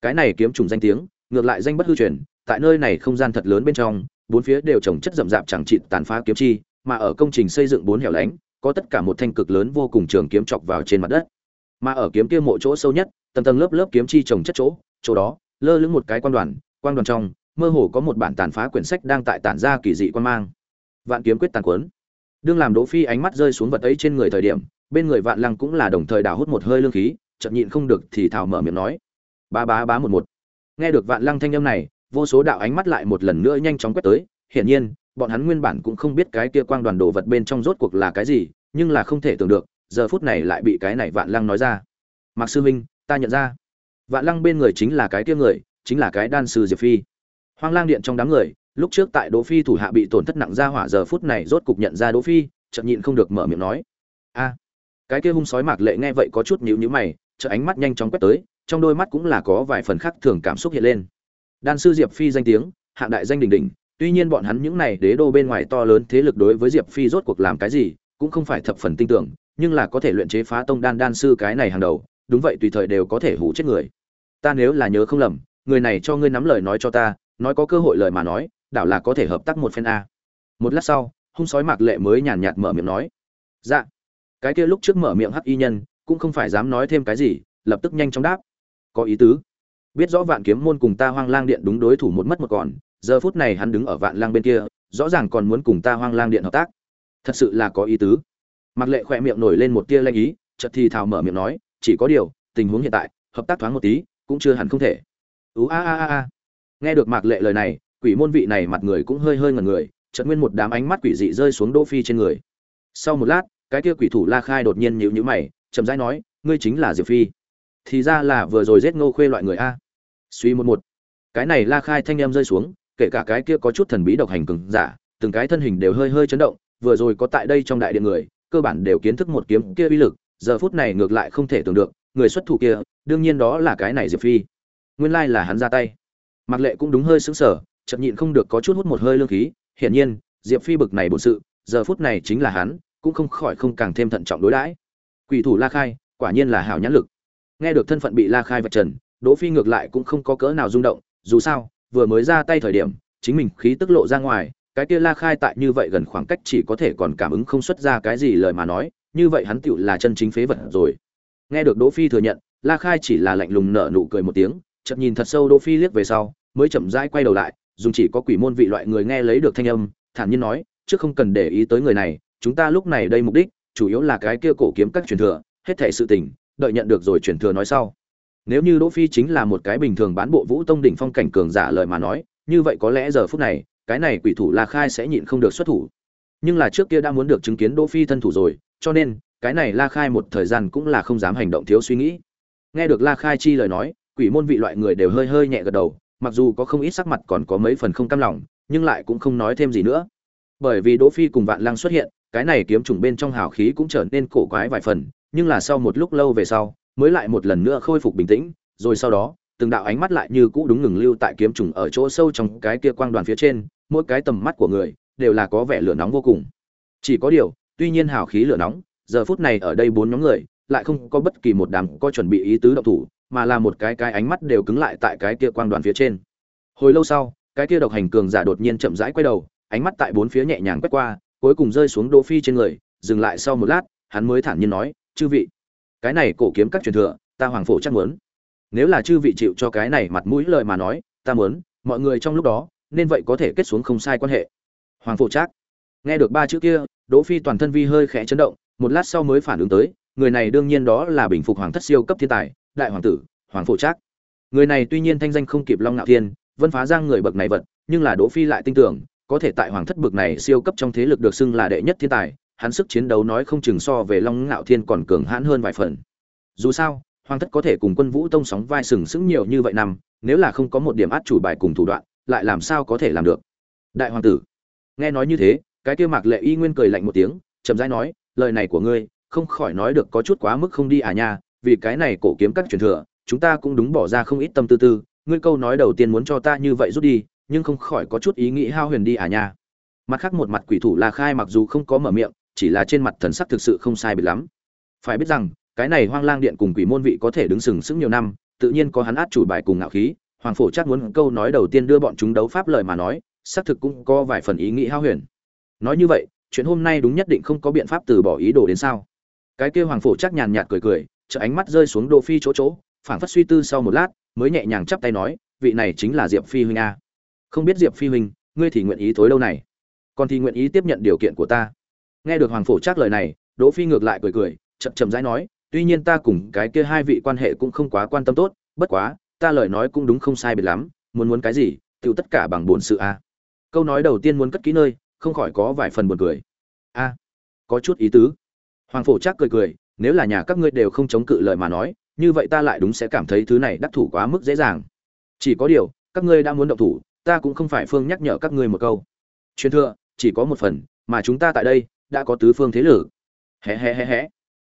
Cái này kiếm trùng danh tiếng, ngược lại danh bất hư truyền, tại nơi này không gian thật lớn bên trong, bốn phía đều trồng chất rậm rạp chẳng trị tàn phá kiếm chi, mà ở công trình xây dựng bốn hẻo lánh, có tất cả một thanh cực lớn vô cùng trường kiếm chọc vào trên mặt đất. Mà ở kiếm kia mộ chỗ sâu nhất tầng tầng lớp lớp kiếm chi trồng chất chỗ chỗ đó, lơ lửng một cái quan đoàn quan đoàn trong, mơ hồ có một bản tàn phá quyển sách đang tại tản ra kỳ dị quan mang. Vạn kiếm quyết tàn cuốn. Đương làm đỗ phi ánh mắt rơi xuống vật ấy trên người thời điểm, bên người vạn lăng cũng là đồng thời đào hút một hơi lương khí chậm nhịn không được thì thào mở miệng nói. Ba ba ba một một. Nghe được vạn lăng thanh âm này, vô số đạo ánh mắt lại một lần nữa nhanh chóng quét tới. Hiển nhiên, bọn hắn nguyên bản cũng không biết cái kia quang đoàn đồ vật bên trong rốt cuộc là cái gì, nhưng là không thể tưởng được, giờ phút này lại bị cái này vạn lăng nói ra. Mạc sư minh ta nhận ra. Vạn lăng bên người chính là cái kia người, chính là cái đan sư diệp phi. Hoang lang điện trong đám người, lúc trước tại đỗ phi thủ hạ bị tổn thất nặng ra hỏa, giờ phút này rốt cục nhận ra đỗ phi chậm nhịn không được mở miệng nói. A, cái kia hung sói mạc lệ nghe vậy có chút nhíu nhíu mày chợ ánh mắt nhanh chóng quét tới, trong đôi mắt cũng là có vài phần khác thường cảm xúc hiện lên. Đan sư diệp phi danh tiếng, hạng đại danh đỉnh đỉnh, tuy nhiên bọn hắn những này đế đô bên ngoài to lớn thế lực đối với diệp phi rốt cuộc làm cái gì, cũng không phải thập phần tin tưởng, nhưng là có thể luyện chế phá tông đan đan sư cái này hàng đầu đúng vậy tùy thời đều có thể hủ chết người. Ta nếu là nhớ không lầm, người này cho ngươi nắm lời nói cho ta, nói có cơ hội lời mà nói, đảo là có thể hợp tác một phen a. Một lát sau, hung sói mạc lệ mới nhàn nhạt mở miệng nói. Dạ. Cái kia lúc trước mở miệng hắc y nhân, cũng không phải dám nói thêm cái gì, lập tức nhanh chóng đáp. Có ý tứ. Biết rõ vạn kiếm môn cùng ta hoang lang điện đúng đối thủ một mất một còn, giờ phút này hắn đứng ở vạn lang bên kia, rõ ràng còn muốn cùng ta hoang lang điện hợp tác. Thật sự là có ý tứ. Mặc lệ khỏe miệng nổi lên một tia lanh ý, chợt thì thào mở miệng nói chỉ có điều, tình huống hiện tại, hợp tác thoáng một tí, cũng chưa hẳn không thể. Ú a a a a. Nghe được mạc lệ lời này, quỷ môn vị này mặt người cũng hơi hơi ngẩn người, chợt nguyên một đám ánh mắt quỷ dị rơi xuống đỗ phi trên người. Sau một lát, cái kia quỷ thủ la khai đột nhiên nhíu nhíu mày, chậm rãi nói, ngươi chính là diệp phi. Thì ra là vừa rồi giết ngô khuê loại người a. Suy một một. Cái này la khai thanh em rơi xuống, kể cả cái kia có chút thần bí độc hành cường giả, từng cái thân hình đều hơi hơi chấn động, vừa rồi có tại đây trong đại điện người, cơ bản đều kiến thức một kiếm kia uy lực giờ phút này ngược lại không thể tưởng được, người xuất thủ kia, đương nhiên đó là cái này diệp phi. Nguyên lai là hắn ra tay. Mặc lệ cũng đúng hơi sững sờ chậm nhịn không được có chút hút một hơi lương khí. Hiển nhiên, diệp phi bực này bổn sự, giờ phút này chính là hắn, cũng không khỏi không càng thêm thận trọng đối đãi. Quỷ thủ la khai, quả nhiên là hảo nhãn lực. Nghe được thân phận bị la khai vạch trần, đỗ phi ngược lại cũng không có cỡ nào rung động, dù sao, vừa mới ra tay thời điểm, chính mình khí tức lộ ra ngoài, cái kia la khai tại như vậy gần khoảng cách chỉ có thể còn cảm ứng không xuất ra cái gì lời mà nói như vậy hắn tựu là chân chính phế vật rồi. Nghe được đỗ phi thừa nhận, la khai chỉ là lạnh lùng nở nụ cười một tiếng, chợt nhìn thật sâu đỗ phi liếc về sau, mới chậm rãi quay đầu lại, dùng chỉ có quỷ môn vị loại người nghe lấy được thanh âm, thản nhiên nói, trước không cần để ý tới người này, chúng ta lúc này đây mục đích, chủ yếu là cái kia cổ kiếm các truyền thừa, hết thảy sự tình, đợi nhận được rồi truyền thừa nói sau. Nếu như đỗ phi chính là một cái bình thường bán bộ vũ tông đỉnh phong cảnh cường giả lời mà nói, như vậy có lẽ giờ phút này, cái này quỷ thủ la khai sẽ nhịn không được xuất thủ nhưng là trước kia đã muốn được chứng kiến đỗ phi thân thủ rồi, cho nên, cái này la khai một thời gian cũng là không dám hành động thiếu suy nghĩ. Nghe được la khai chi lời nói, quỷ môn vị loại người đều hơi hơi nhẹ gật đầu, mặc dù có không ít sắc mặt còn có mấy phần không cam lòng, nhưng lại cũng không nói thêm gì nữa. Bởi vì đỗ phi cùng vạn lăng xuất hiện, cái này kiếm trùng bên trong hào khí cũng trở nên cổ quái vài phần, nhưng là sau một lúc lâu về sau, mới lại một lần nữa khôi phục bình tĩnh, rồi sau đó, từng đạo ánh mắt lại như cũ đúng ngừng lưu tại kiếm trùng ở chỗ sâu trong cái kia quang đoàn phía trên, mỗi cái tầm mắt của người đều là có vẻ lửa nóng vô cùng. Chỉ có điều, tuy nhiên hào khí lửa nóng, giờ phút này ở đây bốn nhóm người, lại không có bất kỳ một đám có chuẩn bị ý tứ động thủ, mà là một cái cái ánh mắt đều cứng lại tại cái kia quang đoàn phía trên. Hồi lâu sau, cái kia độc hành cường giả đột nhiên chậm rãi quay đầu, ánh mắt tại bốn phía nhẹ nhàng quét qua, cuối cùng rơi xuống đỗ phi trên người, dừng lại sau một lát, hắn mới thản nhiên nói, chư vị, cái này cổ kiếm các truyền thừa, ta hoàng phổ chắc muốn. Nếu là chư vị chịu cho cái này mặt mũi lời mà nói, ta muốn, mọi người trong lúc đó, nên vậy có thể kết xuống không sai quan hệ hoàng phổ trác. Nghe được ba chữ kia, đỗ phi toàn thân vi hơi khẽ chấn động, một lát sau mới phản ứng tới, người này đương nhiên đó là bình phục hoàng thất siêu cấp thiên tài, đại hoàng tử, hoàng phổ trác. Người này tuy nhiên thanh danh không kịp long ngạo thiên, vân phá giang người bậc này vật, nhưng là đỗ phi lại tin tưởng, có thể tại hoàng thất bậc này siêu cấp trong thế lực được xưng là đệ nhất thiên tài, hắn sức chiến đấu nói không chừng so về long ngạo thiên còn cường hãn hơn vài phần. Dù sao, hoàng thất có thể cùng quân vũ tông sóng vai sừng sững nhiều như vậy năm, nếu là không có một điểm át chủ bài cùng thủ đoạn, lại làm sao có thể làm được? Đại hoàng tử nghe nói như thế, cái kia mạc lệ y nguyên cười lạnh một tiếng, chậm rãi nói, lời này của ngươi, không khỏi nói được có chút quá mức không đi à nha, vì cái này cổ kiếm các truyền thừa, chúng ta cũng đúng bỏ ra không ít tâm tư tư, ngươi câu nói đầu tiên muốn cho ta như vậy rút đi, nhưng không khỏi có chút ý nghĩ hao huyền đi à nha. Mặt khác một mặt quỷ thủ la khai mặc dù không có mở miệng, chỉ là trên mặt thần sắc thực sự không sai biệt lắm. Phải biết rằng, cái này hoang lang điện cùng quỷ môn vị có thể đứng sừng sững nhiều năm, tự nhiên có hắn át chủ bài cùng ngạo khí, hoàng phổ chắc muốn câu nói đầu tiên đưa bọn chúng đấu pháp lời mà nói xác thực cũng có vài phần ý nghĩ hao huyền. Nói như vậy, chuyện hôm nay đúng nhất định không có biện pháp từ bỏ ý đồ đến sao? Cái kia hoàng phổ chắc nhàn nhạt cười cười chợ ánh mắt rơi xuống đỗ phi chỗ chỗ, phảng phất suy tư sau một lát, mới nhẹ nhàng chắp tay nói, vị này chính là diệp phi huynh a. Không biết diệp phi huynh, ngươi thì nguyện ý thối đâu này? Còn thì nguyện ý tiếp nhận điều kiện của ta. Nghe được hoàng phổ chắc lời này, đỗ phi ngược lại cười cười, chậm chậm rãi nói, tuy nhiên ta cùng cái kia hai vị quan hệ cũng không quá quan tâm tốt, bất quá, ta lời nói cũng đúng không sai biệt lắm, muốn muốn cái gì tự tất cả bằng buồn sự a câu nói đầu tiên muốn cất kỹ nơi, không khỏi có vài phần buồn cười. A, có chút ý tứ. Hoàng phổ Trác cười cười, nếu là nhà các ngươi đều không chống cự lời mà nói, như vậy ta lại đúng sẽ cảm thấy thứ này đắc thủ quá mức dễ dàng. Chỉ có điều, các ngươi đã muốn động thủ, ta cũng không phải phương nhắc nhở các ngươi một câu. Truyền thừa, chỉ có một phần, mà chúng ta tại đây, đã có tứ phương thế lực. Hé hé hé hé.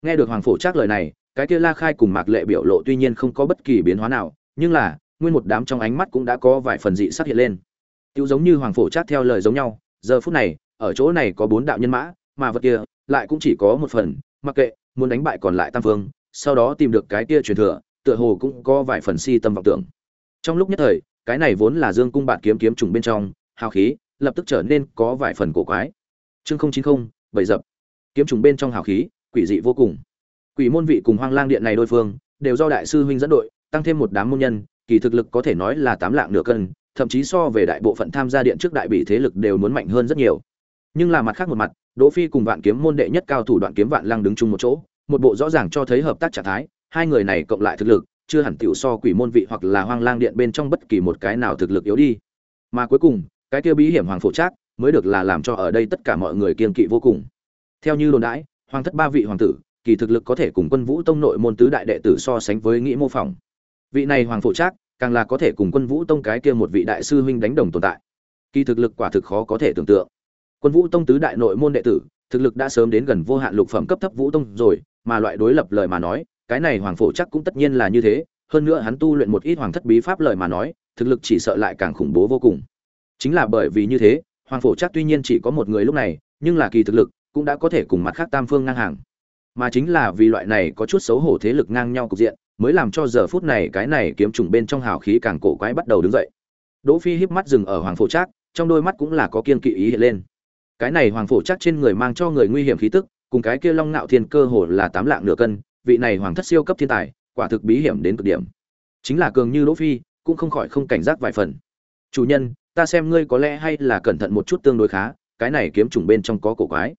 Nghe được hoàng phổ Trác lời này, cái kia la khai cùng mạc lệ biểu lộ tuy nhiên không có bất kỳ biến hóa nào, nhưng là, nguyên một đám trong ánh mắt cũng đã có vài phần dị sắc hiện lên tiêu giống như hoàng phổ Trác theo lời giống nhau, giờ phút này, ở chỗ này có bốn đạo nhân mã, mà vật kia lại cũng chỉ có một phần, mặc kệ, muốn đánh bại còn lại tam vương, sau đó tìm được cái kia truyền thừa, tựa hồ cũng có vài phần si tâm vọng tưởng. Trong lúc nhất thời, cái này vốn là dương cung bạn kiếm kiếm trùng bên trong, hào khí, lập tức trở nên có vài phần cổ quái. Chương không chín không, bảy dập. Kiếm trùng bên trong hào khí, quỷ dị vô cùng. Quỷ môn vị cùng hoang lang điện này đôi phương, đều do đại sư huynh dẫn đội, tăng thêm một đám môn nhân, kỳ thực lực có thể nói là tám lạng nửa cân thậm chí so về đại bộ phận tham gia điện trước đại bị thế lực đều muốn mạnh hơn rất nhiều. Nhưng là mặt khác một mặt, đỗ phi cùng vạn kiếm môn đệ nhất cao thủ đoạn kiếm vạn lăng đứng chung một chỗ, một bộ rõ ràng cho thấy hợp tác trạng thái, hai người này cộng lại thực lực, chưa hẳn tiểu so quỷ môn vị hoặc là hoang lang điện bên trong bất kỳ một cái nào thực lực yếu đi. Mà cuối cùng, cái kia bí hiểm hoàng phổ trác mới được là làm cho ở đây tất cả mọi người kiên kỵ vô cùng. Theo như đồn đãi, hoàng thất ba vị hoàng tử, kỳ thực lực có thể cùng quân vũ tông nội môn tứ đại đệ tử so sánh với nghĩ mô phỏng. Vị này hoàng phổ trác càng là có thể cùng quân vũ tông cái kia một vị đại sư huynh đánh đồng tồn tại. Kỳ thực lực quả thực khó có thể tưởng tượng. Quân vũ tông tứ đại nội môn đệ tử, thực lực đã sớm đến gần vô hạn lục phẩm cấp thấp vũ tông rồi, mà loại đối lập lời mà nói, cái này hoàng phổ chắc cũng tất nhiên là như thế, hơn nữa hắn tu luyện một ít hoàng thất bí pháp lời mà nói, thực lực chỉ sợ lại càng khủng bố vô cùng. Chính là bởi vì như thế, hoàng phổ chắc tuy nhiên chỉ có một người lúc này, nhưng là kỳ thực lực cũng đã có thể cùng mặt khác tam phương ngang hàng. Mà chính là vì loại này có chút xấu hổ thế lực ngang nhau cục diện mới làm cho giờ phút này cái này kiếm trùng bên trong hào khí càng cổ quái bắt đầu đứng dậy. Đỗ phi híp mắt dừng ở hoàng phổ trác, trong đôi mắt cũng là có kiên kỵ ý hiện lên. Cái này hoàng phổ trác trên người mang cho người nguy hiểm khí tức, cùng cái kia long ngạo thiên cơ hồ là tám lạng nửa cân, vị này hoàng thất siêu cấp thiên tài, quả thực bí hiểm đến cực điểm. Chính là cường như đỗ phi, cũng không khỏi không cảnh giác vài phần. Chủ nhân, ta xem ngươi có lẽ hay là cẩn thận một chút tương đối khá, cái này kiếm trùng bên trong có cổ quái.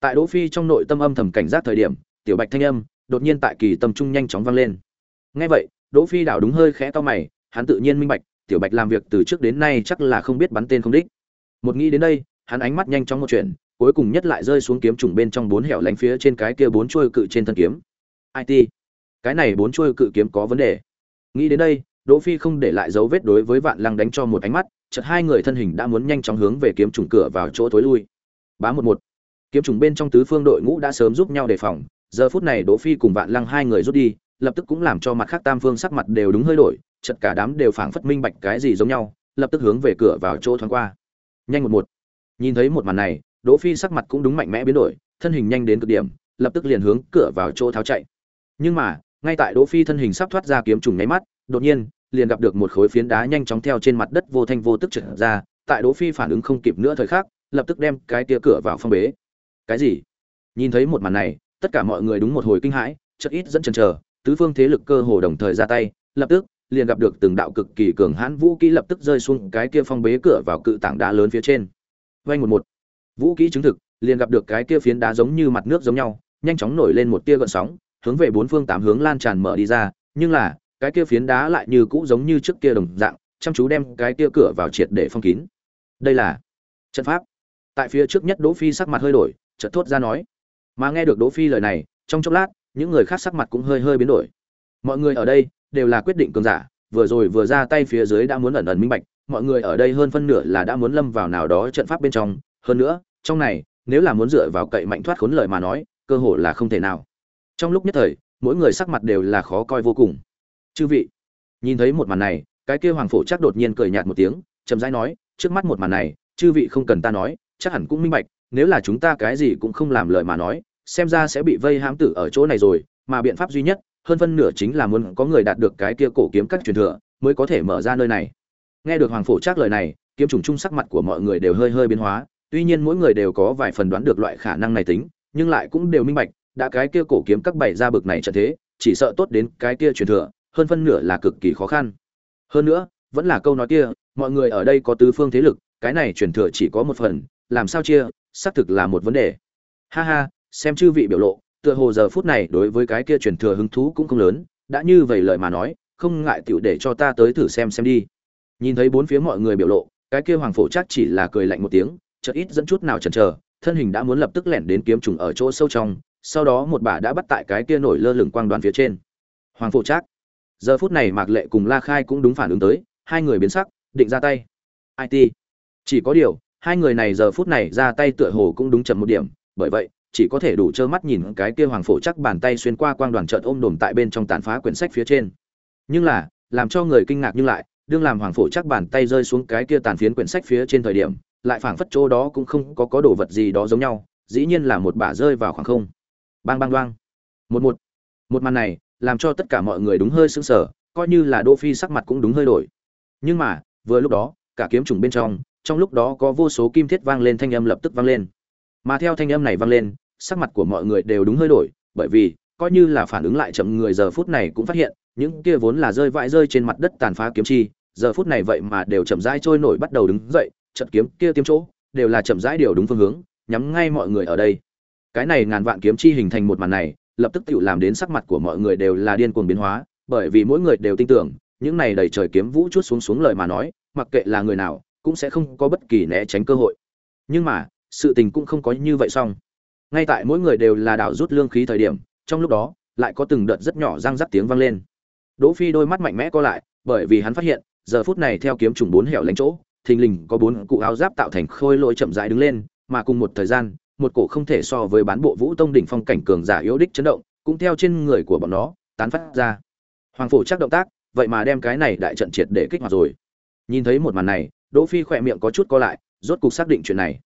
Tại đỗ phi trong nội tâm âm thầm cảnh giác thời điểm, tiểu bạch thanh âm đột nhiên tại kỳ tâm trung nhanh chóng vang lên nghe vậy đỗ phi đảo đúng hơi khẽ to mày hắn tự nhiên minh bạch tiểu bạch làm việc từ trước đến nay chắc là không biết bắn tên không đích một nghĩ đến đây hắn ánh mắt nhanh chóng một chuyện, cuối cùng nhất lại rơi xuống kiếm trùng bên trong bốn hẻo lánh phía trên cái kia bốn chuôi cự trên thân kiếm. IT. Cái này bốn chuôi cự kiếm có vấn đề. Nghĩ đến đây, Đỗ Phi không để lại dấu vết đối với Vạn Lăng đánh cho một ánh mắt, chợt hai người thân hình đã muốn nhanh chóng hướng về kiếm trùng cửa vào chỗ tối lui. Bá một một. Kiếm trùng bên trong tứ phương đội ngũ đã sớm giúp nhau đề phòng, giờ phút này Đỗ Phi cùng Vạn Lăng hai người rút đi, lập tức cũng làm cho mặt khác tam phương sắc mặt đều đúng hơi đổi, chật cả đám đều phảng phất minh bạch cái gì giống nhau, lập tức hướng về cửa vào chỗ thoáng qua. Nhanh một một. Nhìn thấy một màn này đỗ phi sắc mặt cũng đúng mạnh mẽ biến đổi thân hình nhanh đến cực điểm lập tức liền hướng cửa vào chỗ tháo chạy. Nhưng mà ngay tại đỗ phi thân hình sắp thoát ra kiếm trùng nháy mắt đột nhiên liền gặp được một khối phiến đá nhanh chóng theo trên mặt đất vô thanh vô tức trượt ra tại đỗ phi phản ứng không kịp nữa thời khắc lập tức đem cái tia cửa vào phong bế. Cái gì? Nhìn thấy một màn này tất cả mọi người đúng một hồi kinh hãi chợt ít dẫn chần chờ tứ phương thế lực cơ hồ đồng thời ra tay, lập tức, liền gặp được từng đạo cực kỳ cường hãn vũ kỹ lập tức rơi xuống cái kia phong bế cửa vào cự tảng đá lớn phía trên. Vay một một. Vũ kỹ chứng thực, liền gặp được cái kia phiến đá giống như mặt nước giống nhau, nhanh chóng nổi lên một tia gợn sóng, hướng về bốn phương tám hướng lan tràn mở đi ra, nhưng là, cái kia phiến đá lại như cũ giống như trước kia đồng dạng, chăm chú đem cái kia cửa vào triệt để phong kín. Đây là trận pháp. Tại phía trước nhất đỗ phi sắc mặt hơi đổi, chợt thốt ra nói. Mà nghe được đỗ phi lời này, trong chốc lát những người khác sắc mặt cũng hơi hơi biến đổi. Mọi người ở đây đều là quyết định cường giả, vừa rồi vừa ra tay phía dưới đã muốn ẩn ẩn minh bạch, mọi người ở đây hơn phân nửa là đã muốn lâm vào nào đó trận pháp bên trong. Hơn nữa, trong này, nếu là muốn dựa vào cậy mạnh thoát khốn lời mà nói, cơ hội là không thể nào. Trong lúc nhất thời, mỗi người sắc mặt đều là khó coi vô cùng. Chư vị, nhìn thấy một màn này, cái kia hoàng phổ chắc đột nhiên cười nhạt một tiếng, chậm rãi nói, trước mắt một màn này, chư vị không cần ta nói, chắc hẳn cũng minh bạch, nếu là chúng ta cái gì cũng không làm lời mà nói xem ra sẽ bị vây hãm tử ở chỗ này rồi, mà biện pháp duy nhất, hơn phân nửa chính là muốn có người đạt được cái kia cổ kiếm các truyền thừa, mới có thể mở ra nơi này. Nghe được hoàng phổ trác lời này, kiếm trùng chung sắc mặt của mọi người đều hơi hơi biến hóa, tuy nhiên mỗi người đều có vài phần đoán được loại khả năng này tính, nhưng lại cũng đều minh bạch, đã cái kia cổ kiếm các bảy ra bực này trận thế, chỉ sợ tốt đến cái kia truyền thừa, hơn phân nửa là cực kỳ khó khăn. Hơn nữa, vẫn là câu nói kia, mọi người ở đây có tứ phương thế lực, cái này truyền thừa chỉ có một phần, làm sao chia, xác thực là một vấn đề. Ha ha xem chư vị biểu lộ, tựa hồ giờ phút này đối với cái kia truyền thừa hứng thú cũng không lớn, đã như vậy lời mà nói, không ngại tiểu để cho ta tới thử xem xem đi. Nhìn thấy bốn phía mọi người biểu lộ, cái kia hoàng phổ chắc chỉ là cười lạnh một tiếng, chợt ít dẫn chút nào chần chờ, thân hình đã muốn lập tức lẻn đến kiếm trùng ở chỗ sâu trong, sau đó một bà đã bắt tại cái kia nổi lơ lửng quang đoàn phía trên. Hoàng phổ chắc, giờ phút này mạc lệ cùng la khai cũng đúng phản ứng tới, hai người biến sắc, định ra tay. It chỉ có điều, hai người này giờ phút này ra tay tựa hồ cũng đúng chậm một điểm, bởi vậy chỉ có thể đủ trơ mắt nhìn cái kia hoàng phổ chắc bàn tay xuyên qua quang đoàn trợn ôm đồm tại bên trong tàn phá quyển sách phía trên. Nhưng là, làm cho người kinh ngạc nhưng lại, đương làm hoàng phổ chắc bàn tay rơi xuống cái kia tàn phiến quyển sách phía trên thời điểm, lại phảng phất chỗ đó cũng không có có đồ vật gì đó giống nhau, dĩ nhiên là một bả rơi vào khoảng không. Bang bang đoang. Một một. Một màn này, làm cho tất cả mọi người đúng hơi sững sờ, coi như là đô phi sắc mặt cũng đúng hơi đổi. Nhưng mà, vừa lúc đó, cả kiếm trùng bên trong trong lúc đó có vô số kim thiết vang lên, thanh âm lập tức vang lên mà theo thanh âm này vang lên, sắc mặt của mọi người đều đúng hơi đổi, bởi vì, coi như là phản ứng lại chậm người giờ phút này cũng phát hiện, những kia vốn là rơi vãi rơi trên mặt đất tàn phá kiếm chi, giờ phút này vậy mà đều chậm rãi trôi nổi bắt đầu đứng dậy trận kiếm kia tiêm chỗ, đều là chậm rãi điều đúng phương hướng, nhắm ngay mọi người ở đây. Cái này ngàn vạn kiếm chi hình thành một màn này, lập tức tự làm đến sắc mặt của mọi người đều là điên cuồng biến hóa, bởi vì mỗi người đều tin tưởng, những này đầy trời kiếm vũ chút xuống xuống lời mà nói, mặc kệ là người nào, cũng sẽ không có bất kỳ né tránh cơ hội. Nhưng mà sự tình cũng không có như vậy xong. Ngay tại mỗi người đều là đảo rút lương khí thời điểm, trong lúc đó, lại có từng đợt rất nhỏ răng rắc tiếng vang lên. Đỗ phi đôi mắt mạnh mẽ co lại, bởi vì hắn phát hiện, giờ phút này theo kiếm trùng bốn hẻo lánh chỗ, thình lình có bốn cụ áo giáp tạo thành khôi lỗi chậm rãi đứng lên, mà cùng một thời gian, một cổ không thể so với bán bộ vũ tông đỉnh phong cảnh cường giả yếu đích chấn động, cũng theo trên người của bọn nó, tán phát ra. Hoàng phổ chắc động tác, vậy mà đem cái này đại trận triệt để kích hoạt rồi. Nhìn thấy một màn này, đỗ phi khỏe miệng có chút co lại, rốt cục xác định chuyện này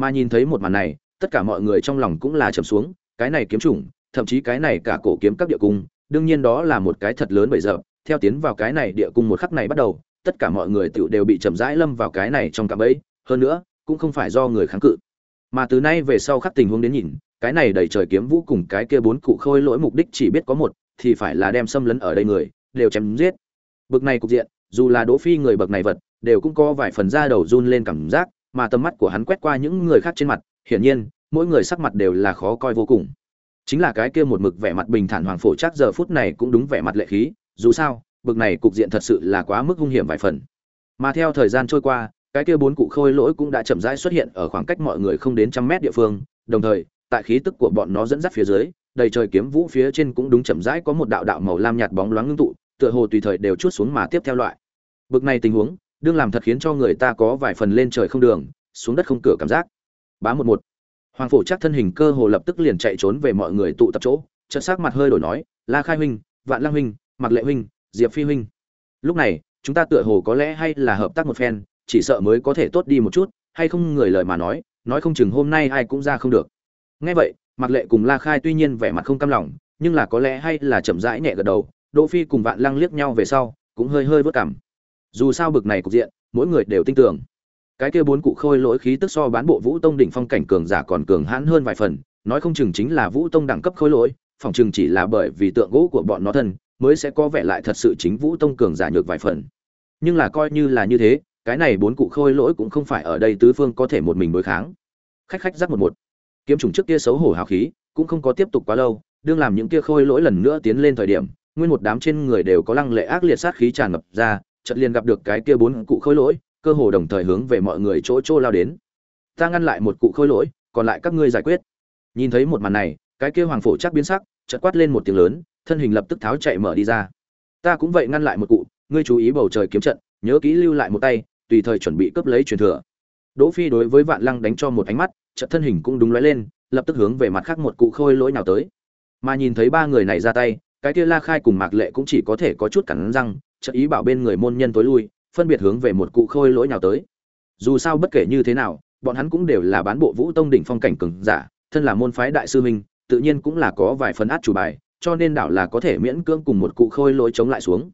mà nhìn thấy một màn này, tất cả mọi người trong lòng cũng là trầm xuống, cái này kiếm chủng, thậm chí cái này cả cổ kiếm các địa cung, đương nhiên đó là một cái thật lớn bây giờ theo tiến vào cái này địa cung một khắc này bắt đầu, tất cả mọi người tự đều bị chậm rãi lâm vào cái này trong cạm bẫy, hơn nữa, cũng không phải do người kháng cự. Mà từ nay về sau khắc tình huống đến nhìn, cái này đầy trời kiếm vũ cùng cái kia bốn cụ khôi lỗi mục đích chỉ biết có một, thì phải là đem xâm lấn ở đây người, đều chém giết. Bực này cục diện, dù là đỗ phi người bậc này vật, đều cũng có vài phần da đầu run lên cảm giác mà tầm mắt của hắn quét qua những người khác trên mặt, hiển nhiên, mỗi người sắc mặt đều là khó coi vô cùng. Chính là cái kia một mực vẻ mặt bình thản hoàng phổ Trác giờ phút này cũng đúng vẻ mặt lệ khí, dù sao, bực này cục diện thật sự là quá mức hung hiểm vài phần. Mà theo thời gian trôi qua, cái kia bốn cụ khôi lỗi cũng đã chậm rãi xuất hiện ở khoảng cách mọi người không đến trăm mét địa phương, đồng thời, tại khí tức của bọn nó dẫn dắt phía dưới, đầy trời kiếm vũ phía trên cũng đúng chậm rãi có một đạo đạo màu lam nhạt bóng loáng ngưng tụ, tựa hồ tùy thời đều chút xuống mà tiếp theo loại. Bực này tình huống đương làm thật khiến cho người ta có vài phần lên trời không đường, xuống đất không cửa cảm giác. Bá một một. Hoàng phổ chắc thân hình cơ hồ lập tức liền chạy trốn về mọi người tụ tập chỗ, chợt sắc mặt hơi đổi nói, la khai huynh, vạn lang huynh mặc lệ huynh, diệp phi huynh. Lúc này, chúng ta tựa hồ có lẽ hay là hợp tác một phen, chỉ sợ mới có thể tốt đi một chút, hay không người lời mà nói nói không chừng hôm nay ai cũng ra không được. Nghe vậy mặc lệ cùng la khai tuy nhiên vẻ mặt không cam lòng, nhưng là có lẽ hay là chậm rãi nhẹ gật đầu, đỗ phi cùng vạn lăng liếc nhau về sau, cũng hơi hơi vớt cảm dù sao bực này cục diện, mỗi người đều tin tưởng. Cái kia bốn cụ khôi lỗi khí tức so bán bộ vũ tông đỉnh phong cảnh cường giả còn cường hãn hơn vài phần, nói không chừng chính là vũ tông đẳng cấp khôi lỗi phòng chừng chỉ là bởi vì tượng gỗ của bọn nó thân, mới sẽ có vẻ lại thật sự chính vũ tông cường giả nhược vài phần. Nhưng là coi như là như thế, cái này bốn cụ khôi lỗi cũng không phải ở đây tứ phương có thể một mình đối kháng. Khách khách giác một một. Kiếm trùng trước kia xấu hổ hào khí, cũng không có tiếp tục quá lâu, đương làm những kia khôi lỗi lần nữa tiến lên thời điểm, nguyên một đám trên người đều có lăng lệ ác liệt sát khí tràn ngập ra chợt liền gặp được cái kia bốn cụ khôi lỗi, cơ hồ đồng thời hướng về mọi người chỗ chỗ lao đến. Ta ngăn lại một cụ khôi lỗi, còn lại các ngươi giải quyết. Nhìn thấy một màn này, cái kia hoàng phổ chắc biến sắc, chợt quát lên một tiếng lớn, thân hình lập tức tháo chạy mở đi ra. Ta cũng vậy ngăn lại một cụ, ngươi chú ý bầu trời kiếm trận, nhớ kỹ lưu lại một tay, tùy thời chuẩn bị cướp lấy truyền thừa. Đỗ phi đối với vạn lăng đánh cho một ánh mắt, chợt thân hình cũng đúng lóe lên, lập tức hướng về mặt khác một cụ khôi lỗi nào tới. Mà nhìn thấy ba người này ra tay, cái kia la khai cùng mạc lệ cũng chỉ có thể có chút cắn răng chợt ý bảo bên người môn nhân tối lui phân biệt hướng về một cụ khôi lỗi nào tới. Dù sao bất kể như thế nào bọn hắn cũng đều là bán bộ vũ tông đỉnh phong cảnh cường giả thân là môn phái đại sư huynh, tự nhiên cũng là có vài phần át chủ bài cho nên đảo là có thể miễn cưỡng cùng một cụ khôi lỗi chống lại xuống.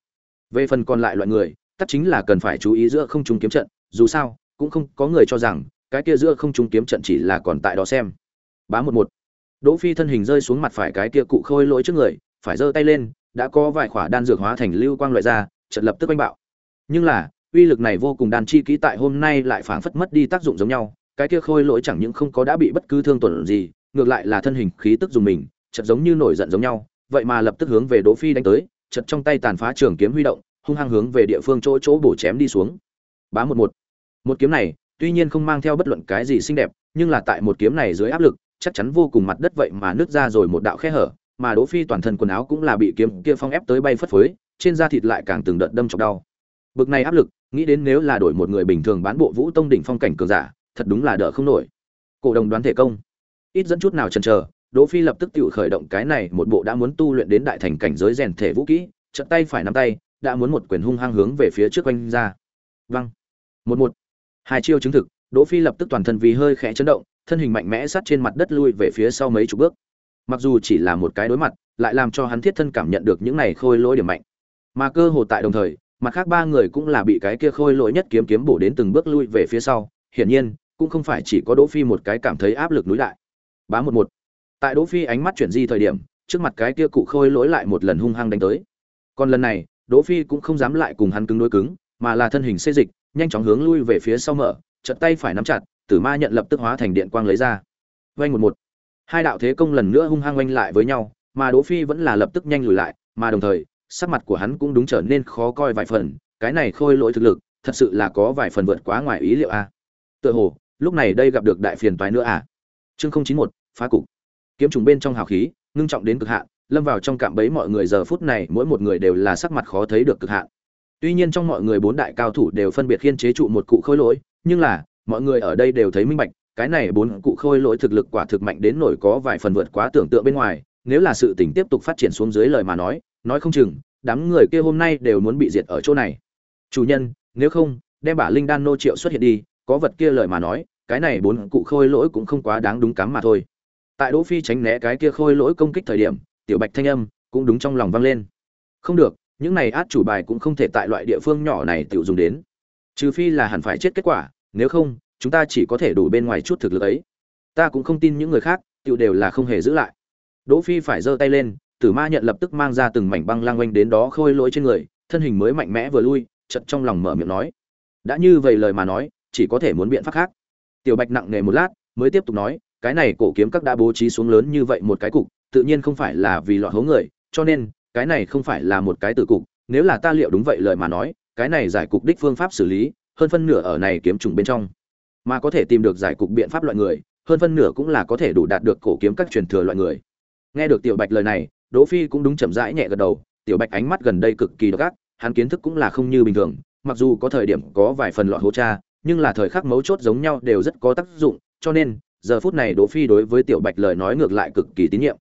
Về phần còn lại loại người tất chính là cần phải chú ý giữa không trung kiếm trận dù sao cũng không có người cho rằng cái kia giữa không trung kiếm trận chỉ là còn tại đó xem. Bá một một. Đỗ phi thân hình rơi xuống mặt phải cái kia cụ khôi lỗi trước người phải giơ tay lên đã có vài khỏa đan dược hóa thành lưu quang loại ra chợt lập tức oanh bạo. Nhưng là, uy lực này vô cùng đan chi kỹ tại hôm nay lại phảng phất mất đi tác dụng giống nhau, cái kia khôi lỗi chẳng những không có đã bị bất cứ thương tổn gì, ngược lại là thân hình khí tức dùng mình, chợt giống như nổi giận giống nhau, vậy mà lập tức hướng về đỗ phi đánh tới, chợt trong tay tàn phá trường kiếm huy động, hung hăng hướng về địa phương chỗ chỗ bổ chém đi xuống. Bá một một. Một kiếm này, tuy nhiên không mang theo bất luận cái gì xinh đẹp, nhưng là tại một kiếm này dưới áp lực, chắc chắn vô cùng mặt đất vậy mà nứt ra rồi một đạo khe hở, mà đỗ phi toàn thân quần áo cũng là bị kiếm kia phong ép tới bay phất phới trên da thịt lại càng từng đợt đâm chọc đau. Bực này áp lực, nghĩ đến nếu là đổi một người bình thường bán bộ vũ tông đỉnh phong cảnh cường giả, thật đúng là đỡ không nổi. Cổ đồng đoán thể công. Ít dẫn chút nào chần chờ, đỗ phi lập tức tự khởi động cái này một bộ đã muốn tu luyện đến đại thành cảnh giới rèn thể vũ kỹ trận tay phải nắm tay, đã muốn một quyền hung hăng hướng về phía trước quanh ra. Văng một một. Hai chiêu chứng thực, đỗ phi lập tức toàn thân vì hơi khẽ chấn động, thân hình mạnh mẽ sát trên mặt đất lui về phía sau mấy chục bước. Mặc dù chỉ là một cái đối mặt, lại làm cho hắn thiết thân cảm nhận được những này khôi lỗi điểm mạnh mà cơ hồ tại đồng thời, mặt khác ba người cũng là bị cái kia khôi lỗi nhất kiếm kiếm bổ đến từng bước lui về phía sau. Hiển nhiên, cũng không phải chỉ có đỗ phi một cái cảm thấy áp lực núi đại. Bá một một. Tại đỗ phi ánh mắt chuyển di thời điểm, trước mặt cái kia cụ khôi lỗi lại một lần hung hăng đánh tới. Còn lần này, đỗ phi cũng không dám lại cùng hắn cứng đối cứng, mà là thân hình xê dịch, nhanh chóng hướng lui về phía sau mở, chợt tay phải nắm chặt, tử ma nhận lập tức hóa thành điện quang lấy ra. Vay một một. Hai đạo thế công lần nữa hung hăng oanh lại với nhau, mà đỗ phi vẫn là lập tức nhanh lùi lại, mà đồng thời sắc mặt của hắn cũng đúng trở nên khó coi vài phần, cái này khôi lỗi thực lực, thật sự là có vài phần vượt quá ngoài ý liệu a. Tựa hồ, lúc này đây gặp được đại phiền toái nữa à. Chương không chín một phá cục. Kiếm trùng bên trong hào khí, ngưng trọng đến cực hạn, lâm vào trong cạm bẫy mọi người giờ phút này, mỗi một người đều là sắc mặt khó thấy được cực hạn. Tuy nhiên trong mọi người bốn đại cao thủ đều phân biệt khiên chế trụ một cụ khôi lỗi, nhưng là, mọi người ở đây đều thấy minh bạch, cái này bốn cụ khôi lỗi thực lực quả thực mạnh đến nổi có vài phần vượt quá tưởng tượng bên ngoài, nếu là sự tình tiếp tục phát triển xuống dưới lời mà nói nói không chừng, đám người kia hôm nay đều muốn bị diệt ở chỗ này. Chủ nhân, nếu không, đem bả linh đan nô triệu xuất hiện đi, có vật kia lời mà nói, cái này bốn cụ khôi lỗi cũng không quá đáng đúng cắm mà thôi. Tại đỗ phi tránh né cái kia khôi lỗi công kích thời điểm, tiểu bạch thanh âm cũng đúng trong lòng vang lên. Không được, những này át chủ bài cũng không thể tại loại địa phương nhỏ này tiểu dùng đến. Trừ phi là hẳn phải chết kết quả, nếu không, chúng ta chỉ có thể đủ bên ngoài chút thực lực ấy. Ta cũng không tin những người khác, tiểu đều là không hề giữ lại. Đỗ phi phải giơ tay lên tử ma nhận lập tức mang ra từng mảnh băng lang quanh đến đó khôi lỗi trên người, thân hình mới mạnh mẽ vừa lui, chợt trong lòng mở miệng nói, đã như vậy lời mà nói, chỉ có thể muốn biện pháp khác. Tiểu bạch nặng nề một lát, mới tiếp tục nói, cái này cổ kiếm các đã bố trí xuống lớn như vậy một cái cục, tự nhiên không phải là vì lọt hố người, cho nên, cái này không phải là một cái tử cục, nếu là ta liệu đúng vậy lời mà nói, cái này giải cục đích phương pháp xử lý, hơn phân nửa ở này kiếm trùng bên trong. Mà có thể tìm được giải cục biện pháp loại người, hơn phân nửa cũng là có thể đủ đạt được cổ kiếm các truyền thừa loại người. Nghe được tiểu bạch lời này đỗ phi cũng đúng chậm rãi nhẹ gật đầu, tiểu bạch ánh mắt gần đây cực kỳ độc ác, hắn kiến thức cũng là không như bình thường, mặc dù có thời điểm có vài phần lọt hố cha, nhưng là thời khắc mấu chốt giống nhau đều rất có tác dụng, cho nên, giờ phút này đỗ phi đối với tiểu bạch lời nói ngược lại cực kỳ tín nhiệm.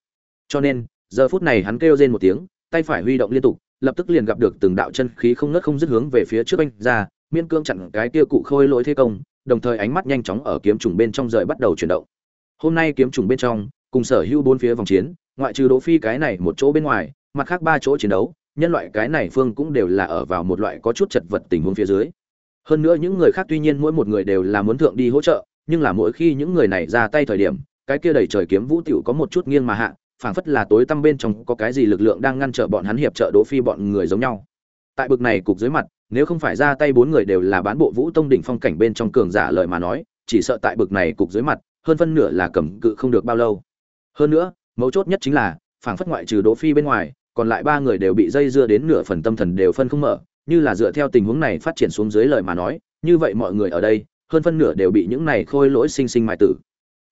Cho nên, giờ phút này hắn kêu rên một tiếng, tay phải huy động liên tục, lập tức liền gặp được từng đạo chân khí không ngớt không dứt hướng về phía trước anh ra miên cương chặn cái kia cụ khôi lỗi thế công, đồng thời ánh mắt nhanh chóng ở kiếm trùng bên trong rời bắt đầu chuyển động. Hôm nay kiếm trùng bên trong cùng sở hữu bốn phía vòng chiến, ngoại trừ đỗ phi cái này một chỗ bên ngoài, mặt khác ba chỗ chiến đấu, nhân loại cái này phương cũng đều là ở vào một loại có chút chật vật tình huống phía dưới. Hơn nữa những người khác tuy nhiên mỗi một người đều là muốn thượng đi hỗ trợ, nhưng là mỗi khi những người này ra tay thời điểm, cái kia đầy trời kiếm vũ tiểu có một chút nghiêng mà hạ, phảng phất là tối tăm bên trong có cái gì lực lượng đang ngăn trở bọn hắn hiệp trợ đỗ phi bọn người giống nhau. Tại bực này cục dưới mặt, nếu không phải ra tay bốn người đều là bán bộ vũ tông đỉnh phong cảnh bên trong cường giả lời mà nói, chỉ sợ tại bực này cục dưới mặt, hơn phân nửa là cầm cự không được bao lâu hơn nữa, mấu chốt nhất chính là, phảng phất ngoại trừ đỗ phi bên ngoài, còn lại ba người đều bị dây dưa đến nửa phần tâm thần đều phân không mở, như là dựa theo tình huống này phát triển xuống dưới lời mà nói, như vậy mọi người ở đây, hơn phân nửa đều bị những này khôi lỗi sinh sinh mại tử.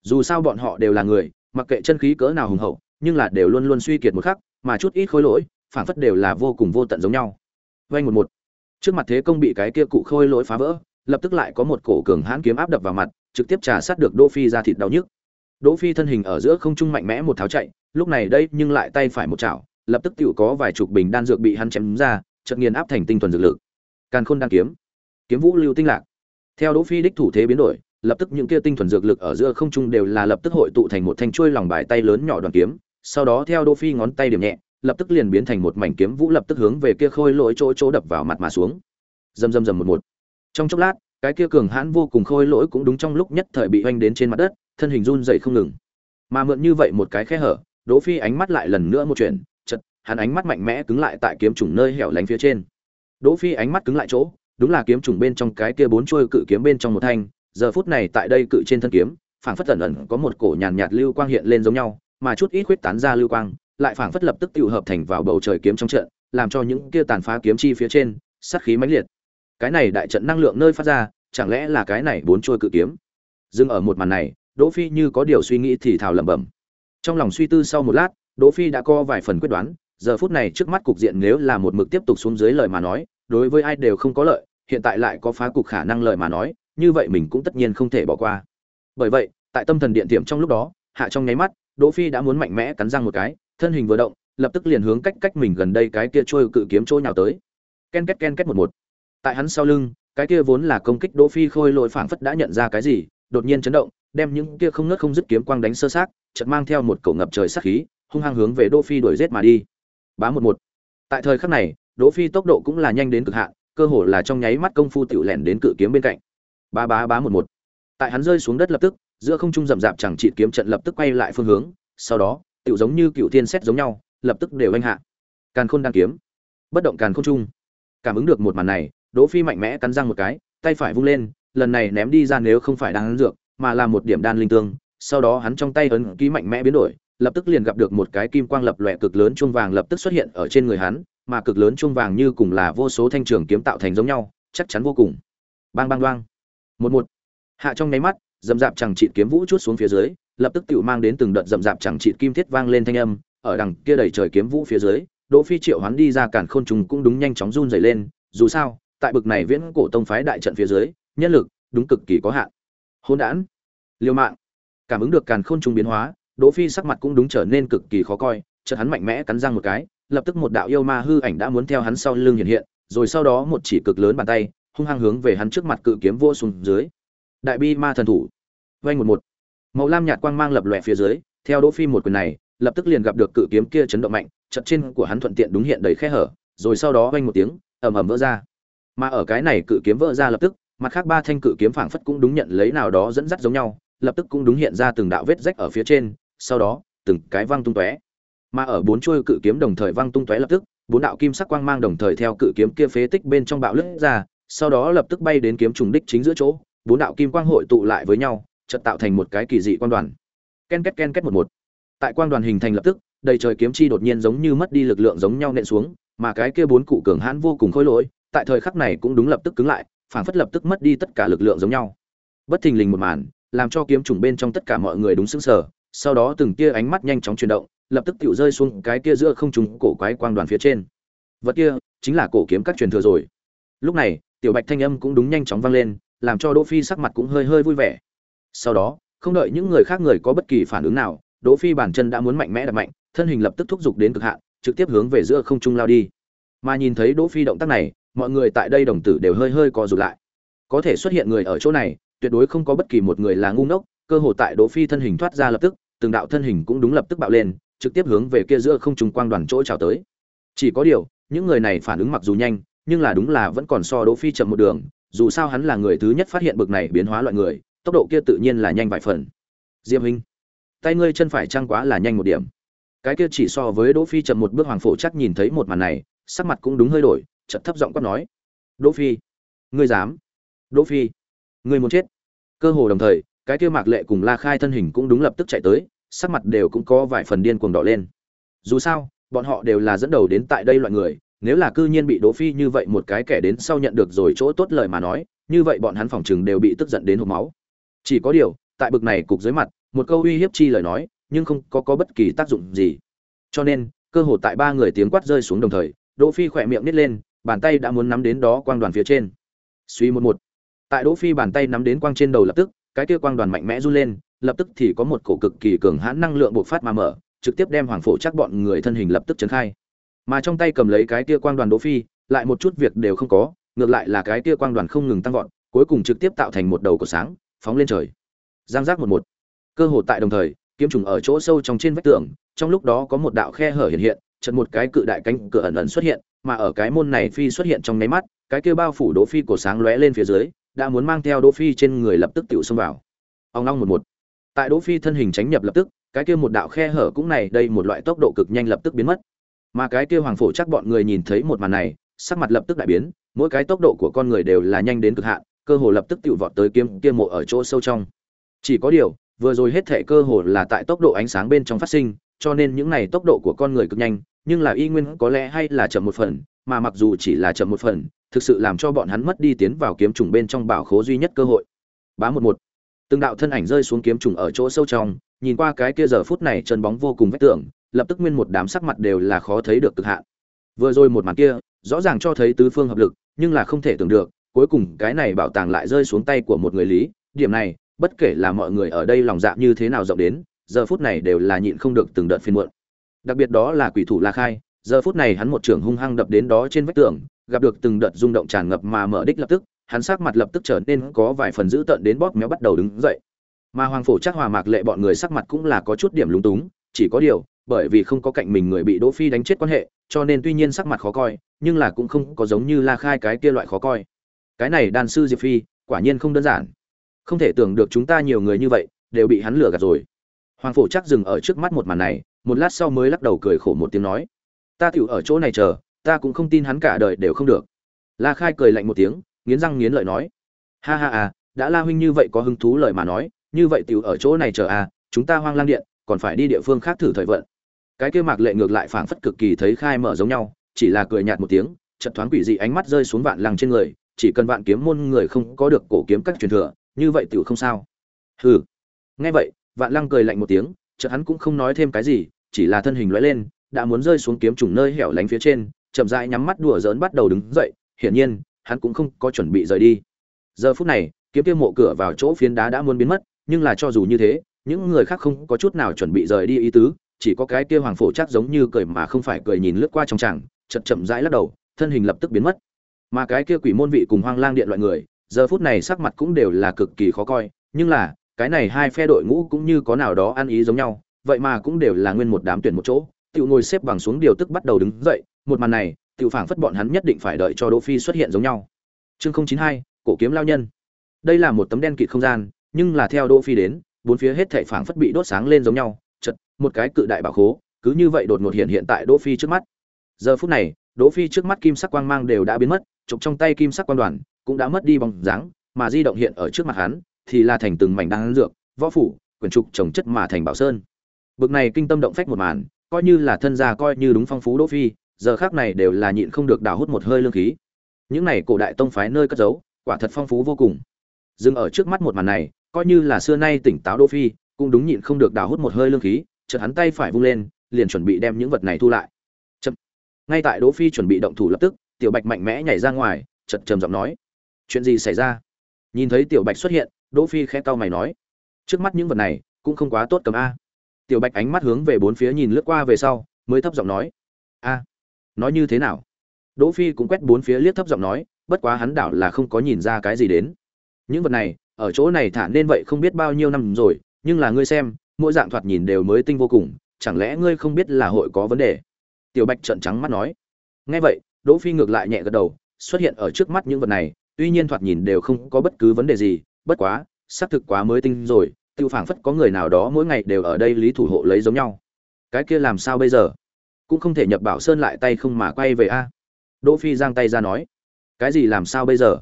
Dù sao bọn họ đều là người, mặc kệ chân khí cỡ nào hùng hậu, nhưng là đều luôn luôn suy kiệt một khắc, mà chút ít khôi lỗi, phảng phất đều là vô cùng vô tận giống nhau. Vay một một. Trước mặt thế công bị cái kia cụ khôi lỗi phá vỡ, lập tức lại có một cổ cường hãn kiếm áp đập vào mặt, trực tiếp trà sát được đỗ phi ra thịt đau nhức đỗ phi thân hình ở giữa không trung mạnh mẽ một tháo chạy, lúc này đây nhưng lại tay phải một chảo, lập tức tiểu có vài chục bình đan dược bị hắn chém ra, chợt nghiền áp thành tinh thuần dược lực. Càn khôn đan kiếm. Kiếm vũ lưu tinh lạc. Theo đỗ phi đích thủ thế biến đổi, lập tức những kia tinh thuần dược lực ở giữa không trung đều là lập tức hội tụ thành một thanh chuôi lòng bài tay lớn nhỏ đoàn kiếm, sau đó theo đỗ phi ngón tay điểm nhẹ, lập tức liền biến thành một mảnh kiếm vũ lập tức hướng về kia khôi lỗi chỗ chỗ đập vào mặt mà xuống. Rầm rầm rầm một một. Trong chốc lát, cái kia cường hãn vô cùng khôi lỗi cũng đúng trong lúc nhất thời bị hoành đến trên mặt đất thân hình run dậy không ngừng. Mà mượn như vậy một cái khe hở, đỗ phi ánh mắt lại lần nữa một chuyện chật hắn ánh mắt mạnh mẽ cứng lại tại kiếm trùng nơi hẻo lánh phía trên. Đỗ phi ánh mắt cứng lại chỗ, đúng là kiếm trùng bên trong cái kia bốn chuôi cự kiếm bên trong một thanh, giờ phút này tại đây cự trên thân kiếm, phảng phất ẩn ẩn có một cổ nhàn nhạt lưu quang hiện lên giống nhau, mà chút ít khuyết tán ra lưu quang, lại phảng phất lập tức tụ hợp thành vào bầu trời kiếm trong trận, làm cho những kia tàn phá kiếm chi phía trên, sát khí mãnh liệt. Cái này đại trận năng lượng nơi phát ra, chẳng lẽ là cái này bốn trôi cự kiếm? Dừng ở một màn này đỗ phi như có điều suy nghĩ thì thào lẩm bẩm. Trong lòng suy tư sau một lát, đỗ phi đã có vài phần quyết đoán, giờ phút này trước mắt cục diện nếu là một mực tiếp tục xuống dưới lời mà nói, đối với ai đều không có lợi, hiện tại lại có phá cục khả năng lời mà nói, như vậy mình cũng tất nhiên không thể bỏ qua. Bởi vậy, tại tâm thần điện tiệm trong lúc đó, hạ trong nháy mắt, đỗ phi đã muốn mạnh mẽ cắn răng một cái, thân hình vừa động, lập tức liền hướng cách cách mình gần đây cái kia trôi cự kiếm trôi nhào tới. Ken két ken két một một. Tại hắn sau lưng, cái kia vốn là công kích đỗ phi khôi lỗi phảng phất đã nhận ra cái gì đột nhiên chấn động đem những kia không ngớt không dứt kiếm quang đánh sơ xác, chợt mang theo một cổ ngập trời sát khí hung hăng hướng về đỗ phi đuổi giết mà đi. Bá một một. Tại thời khắc này đỗ phi tốc độ cũng là nhanh đến cực hạn cơ hồ là trong nháy mắt công phu tiểu lẻn đến cự kiếm bên cạnh. Ba bá bá một một. Tại hắn rơi xuống đất lập tức giữa không trung rậm rạp chẳng trị kiếm trận lập tức quay lại phương hướng sau đó tiểu giống như cựu thiên xét giống nhau lập tức đều anh hạ. Càn khôn đang kiếm. Bất động càn khôn trung cảm ứng được một màn này đỗ phi mạnh mẽ cắn răng một cái tay phải vung lên lần này ném đi ra nếu không phải đang dược, mà là một điểm đan linh tương, sau đó hắn trong tay ấn ký mạnh mẽ biến đổi, lập tức liền gặp được một cái kim quang lập lòe cực lớn chuông vàng lập tức xuất hiện ở trên người hắn, mà cực lớn chuông vàng như cùng là vô số thanh trường kiếm tạo thành giống nhau, chắc chắn vô cùng. Bang bang đoang. Một một. Hạ trong nháy mắt dầm dạp chẳng trị kiếm vũ chút xuống phía dưới, lập tức tiểu mang đến từng đợt dầm dạp chẳng trị kim thiết vang lên thanh âm, ở đằng kia đầy trời kiếm vũ phía dưới, đỗ phi triệu hoán đi ra cản khôn trùng cũng đúng nhanh chóng run rẩy lên, dù sao, tại bực này viễn cổ tông phái đại trận phía dưới nhân lực, đúng cực kỳ có hạn. Hỗn đản liêu mạng. Cảm ứng được càn khôn trùng biến hóa, đỗ phi sắc mặt cũng đúng trở nên cực kỳ khó coi, chợt hắn mạnh mẽ cắn răng một cái, lập tức một đạo yêu ma hư ảnh đã muốn theo hắn sau lưng hiện hiện, rồi sau đó một chỉ cực lớn bàn tay, hung hăng hướng về hắn trước mặt cự kiếm vô xuống dưới. Đại bi ma thần thủ. Vay một một. Màu lam nhạt quang mang lập lòe phía dưới, theo đỗ phi một quyền này, lập tức liền gặp được cự kiếm kia chấn động mạnh chật trên của hắn thuận tiện đúng hiện đầy khe hở, rồi sau đó vang một tiếng, ầm ầm vỡ ra. Mà ở cái này cự kiếm vỡ ra lập tức mặt khác ba thanh cự kiếm phảng phất cũng đúng nhận lấy nào đó dẫn dắt giống nhau, lập tức cũng đúng hiện ra từng đạo vết rách ở phía trên, sau đó, từng cái văng tung tóe. Mà ở bốn chuôi cự kiếm đồng thời văng tung tóe lập tức, bốn đạo kim sắc quang mang đồng thời theo cự kiếm kia phế tích bên trong bạo lướt ra, sau đó lập tức bay đến kiếm trùng đích chính giữa chỗ, bốn đạo kim quang hội tụ lại với nhau, chợt tạo thành một cái kỳ dị quan đoàn. Ken két ken két một một. Tại quang đoàn hình thành lập tức, đầy trời kiếm chi đột nhiên giống như mất đi lực lượng giống nhau nện xuống, mà cái kia bốn cụ cường hãn vô cùng khôi lỗi, tại thời khắc này cũng đúng lập tức cứng lại phảng phất lập tức mất đi tất cả lực lượng giống nhau. Bất thình lình một màn, làm cho kiếm trùng bên trong tất cả mọi người đúng sững sờ, sau đó từng tia ánh mắt nhanh chóng chuyển động, lập tức tựu rơi xuống cái kia giữa không trùng cổ quái quang đoàn phía trên. Vật kia chính là cổ kiếm các truyền thừa rồi. Lúc này, tiểu bạch thanh âm cũng đúng nhanh chóng vang lên, làm cho đỗ phi sắc mặt cũng hơi hơi vui vẻ. Sau đó, không đợi những người khác người có bất kỳ phản ứng nào, đỗ phi bản chân đã muốn mạnh mẽ đập mạnh, thân hình lập tức thúc giục đến cực hạn, trực tiếp hướng về giữa không trung lao đi. Mà nhìn thấy đỗ phi động tác này mọi người tại đây đồng tử đều hơi hơi co rụt lại. Có thể xuất hiện người ở chỗ này, tuyệt đối không có bất kỳ một người là ngu ngốc, cơ hội tại đỗ phi thân hình thoát ra lập tức, từng đạo thân hình cũng đúng lập tức bạo lên, trực tiếp hướng về kia giữa không trung quang đoàn chỗ chào tới. Chỉ có điều, những người này phản ứng mặc dù nhanh, nhưng là đúng là vẫn còn so đỗ phi chậm một đường, dù sao hắn là người thứ nhất phát hiện bực này biến hóa loại người, tốc độ kia tự nhiên là nhanh vài phần. Diệp huynh, tay ngươi chân phải trăng quá là nhanh một điểm. Cái kia chỉ so với đỗ phi chậm một bước hoàng phổ chắc nhìn thấy một màn này, sắc mặt cũng đúng hơi đổi chợt thấp giọng quát nói, đỗ phi, ngươi dám? Đỗ phi, ngươi muốn chết? Cơ hồ đồng thời, cái kia mạc lệ cùng la khai thân hình cũng đúng lập tức chạy tới, sắc mặt đều cũng có vài phần điên cuồng đỏ lên. Dù sao, bọn họ đều là dẫn đầu đến tại đây loại người, nếu là cư nhiên bị đỗ phi như vậy một cái kẻ đến sau nhận được rồi chỗ tốt lời mà nói, như vậy bọn hắn phòng chừng đều bị tức giận đến hộc máu. Chỉ có điều, tại bực này cục dưới mặt, một câu uy hiếp chi lời nói, nhưng không có có bất kỳ tác dụng gì. Cho nên, cơ hồ tại ba người tiếng quát rơi xuống đồng thời, đỗ phi khỏe miệng nít lên bàn tay đã muốn nắm đến đó quang đoàn phía trên. Suy một một. Tại đỗ phi bàn tay nắm đến quang trên đầu lập tức, cái kia quang đoàn mạnh mẽ run lên, lập tức thì có một cổ cực kỳ cường hãn năng lượng bộc phát mà mở, trực tiếp đem hoàng phổ chắc bọn người thân hình lập tức chấn khai. Mà trong tay cầm lấy cái kia quang đoàn đỗ phi, lại một chút việc đều không có, ngược lại là cái kia quang đoàn không ngừng tăng vọt, cuối cùng trực tiếp tạo thành một đầu của sáng, phóng lên trời. Giang giác một một. Cơ hồ tại đồng thời, kiếm trùng ở chỗ sâu trong trên vách tường, trong lúc đó có một đạo khe hở hiện hiện chật một cái cự đại cánh cửa ẩn ẩn xuất hiện mà ở cái môn này phi xuất hiện trong nháy mắt, cái kia bao phủ đỗ phi cổ sáng lóe lên phía dưới, đã muốn mang theo đỗ phi trên người lập tức tiểu xông vào. Ông long một một. Tại đỗ phi thân hình tránh nhập lập tức, cái kia một đạo khe hở cũng này, đây một loại tốc độ cực nhanh lập tức biến mất. Mà cái kia hoàng phổ chắc bọn người nhìn thấy một màn này, sắc mặt lập tức đại biến, mỗi cái tốc độ của con người đều là nhanh đến cực hạn, cơ hồ lập tức tiểu vọt tới kiếm kia mộ ở chỗ sâu trong. Chỉ có điều, vừa rồi hết thể cơ hồ là tại tốc độ ánh sáng bên trong phát sinh cho nên những này tốc độ của con người cực nhanh, nhưng là y nguyên có lẽ hay là chậm một phần, mà mặc dù chỉ là chậm một phần, thực sự làm cho bọn hắn mất đi tiến vào kiếm trùng bên trong bảo khố duy nhất cơ hội. Bá một một. Từng đạo thân ảnh rơi xuống kiếm trùng ở chỗ sâu trong, nhìn qua cái kia giờ phút này chân bóng vô cùng vách tưởng lập tức nguyên một đám sắc mặt đều là khó thấy được cực hạn. Vừa rồi một màn kia, rõ ràng cho thấy tứ phương hợp lực, nhưng là không thể tưởng được, cuối cùng cái này bảo tàng lại rơi xuống tay của một người lý, điểm này, bất kể là mọi người ở đây lòng dạ như thế nào rộng đến giờ phút này đều là nhịn không được từng đợt phiền muộn. Đặc biệt đó là quỷ thủ la khai, giờ phút này hắn một trường hung hăng đập đến đó trên vách tường, gặp được từng đợt rung động tràn ngập mà mở đích lập tức, hắn sắc mặt lập tức trở nên có vài phần dữ tợn đến bóp méo bắt đầu đứng dậy. Mà hoàng phổ chắc hòa mạc lệ bọn người sắc mặt cũng là có chút điểm lúng túng, chỉ có điều, bởi vì không có cạnh mình người bị đỗ phi đánh chết quan hệ, cho nên tuy nhiên sắc mặt khó coi, nhưng là cũng không có giống như la khai cái kia loại khó coi. Cái này đàn sư diệp phi, quả nhiên không đơn giản. Không thể tưởng được chúng ta nhiều người như vậy, đều bị hắn lừa gạt rồi hoàng phổ chắc dừng ở trước mắt một màn này, một lát sau mới lắc đầu cười khổ một tiếng nói, ta tựu ở chỗ này chờ, ta cũng không tin hắn cả đời đều không được. La khai cười lạnh một tiếng, nghiến răng nghiến lợi nói, ha ha à đã la huynh như vậy có hứng thú lời mà nói, như vậy tựu ở chỗ này chờ à chúng ta hoang lang điện, còn phải đi địa phương khác thử thời vận. Cái kia mạc lệ ngược lại phảng phất cực kỳ thấy khai mở giống nhau, chỉ là cười nhạt một tiếng, chợt thoáng quỷ dị ánh mắt rơi xuống vạn lăng trên người, chỉ cần vạn kiếm môn người không có được cổ kiếm các truyền thừa, như vậy tiểu không sao. Hừ, nghe vậy vạn lăng cười lạnh một tiếng, chợt hắn cũng không nói thêm cái gì, chỉ là thân hình lóe lên, đã muốn rơi xuống kiếm trùng nơi hẻo lánh phía trên, chậm rãi nhắm mắt đùa giỡn bắt đầu đứng dậy, hiển nhiên, hắn cũng không có chuẩn bị rời đi. Giờ phút này, kiếm kia mộ cửa vào chỗ phiến đá đã muốn biến mất, nhưng là cho dù như thế, những người khác không có chút nào chuẩn bị rời đi ý tứ, chỉ có cái kia hoàng phổ chắc giống như cười mà không phải cười nhìn lướt qua trong tràng chậm chậm rãi lắc đầu, thân hình lập tức biến mất. Mà cái kia quỷ môn vị cùng hoang lang điện loại người, giờ phút này sắc mặt cũng đều là cực kỳ khó coi, nhưng là cái này hai phe đội ngũ cũng như có nào đó ăn ý giống nhau, vậy mà cũng đều là nguyên một đám tuyển một chỗ. Tiểu ngồi xếp bằng xuống điều tức bắt đầu đứng dậy, một màn này, tiểu phảng phất bọn hắn nhất định phải đợi cho đỗ phi xuất hiện giống nhau. Chương chín hai, cổ kiếm lao nhân. Đây là một tấm đen kịt không gian, nhưng là theo đỗ phi đến, bốn phía hết thảy phảng phất bị đốt sáng lên giống nhau, chật, một cái cự đại bảo khố, cứ như vậy đột ngột hiện hiện tại đỗ phi trước mắt. Giờ phút này, đỗ phi trước mắt kim sắc quang mang đều đã biến mất trục trong tay kim sắc quan đoàn cũng đã mất đi bóng dáng, mà di động hiện ở trước mặt hắn thì là thành từng mảnh đan dược, võ phủ, quyển trục trồng chất mà thành bảo sơn. Bực này kinh tâm động phách một màn, coi như là thân gia coi như đúng phong phú đỗ phi, giờ khác này đều là nhịn không được đào hút một hơi lương khí. Những này cổ đại tông phái nơi cất giấu, quả thật phong phú vô cùng. Dừng ở trước mắt một màn này, coi như là xưa nay tỉnh táo đỗ phi, cũng đúng nhịn không được đào hút một hơi lương khí, chợt hắn tay phải vung lên, liền chuẩn bị đem những vật này thu lại. Chậm. ngay tại đỗ phi chuẩn bị động thủ lập tức, tiểu bạch mạnh mẽ nhảy ra ngoài, chợt trầm giọng nói, chuyện gì xảy ra? Nhìn thấy tiểu bạch xuất hiện đỗ phi khẽ cau mày nói, trước mắt những vật này cũng không quá tốt cầm a. Tiểu bạch ánh mắt hướng về bốn phía nhìn lướt qua về sau, mới thấp giọng nói, a, nói như thế nào? Đỗ phi cũng quét bốn phía liếc thấp giọng nói, bất quá hắn đảo là không có nhìn ra cái gì đến. Những vật này, ở chỗ này thả nên vậy không biết bao nhiêu năm rồi, nhưng là ngươi xem, mỗi dạng thoạt nhìn đều mới tinh vô cùng, chẳng lẽ ngươi không biết là hội có vấn đề? Tiểu bạch trợn trắng mắt nói. Nghe vậy, đỗ phi ngược lại nhẹ gật đầu, xuất hiện ở trước mắt những vật này, tuy nhiên thoạt nhìn đều không có bất cứ vấn đề gì bất quá, xác thực quá mới tinh rồi tự phảng phất có người nào đó mỗi ngày đều ở đây lý thủ hộ lấy giống nhau. Cái kia làm sao bây giờ? Cũng không thể nhập bảo sơn lại tay không mà quay về a. Đỗ phi giang tay ra nói. Cái gì làm sao bây giờ?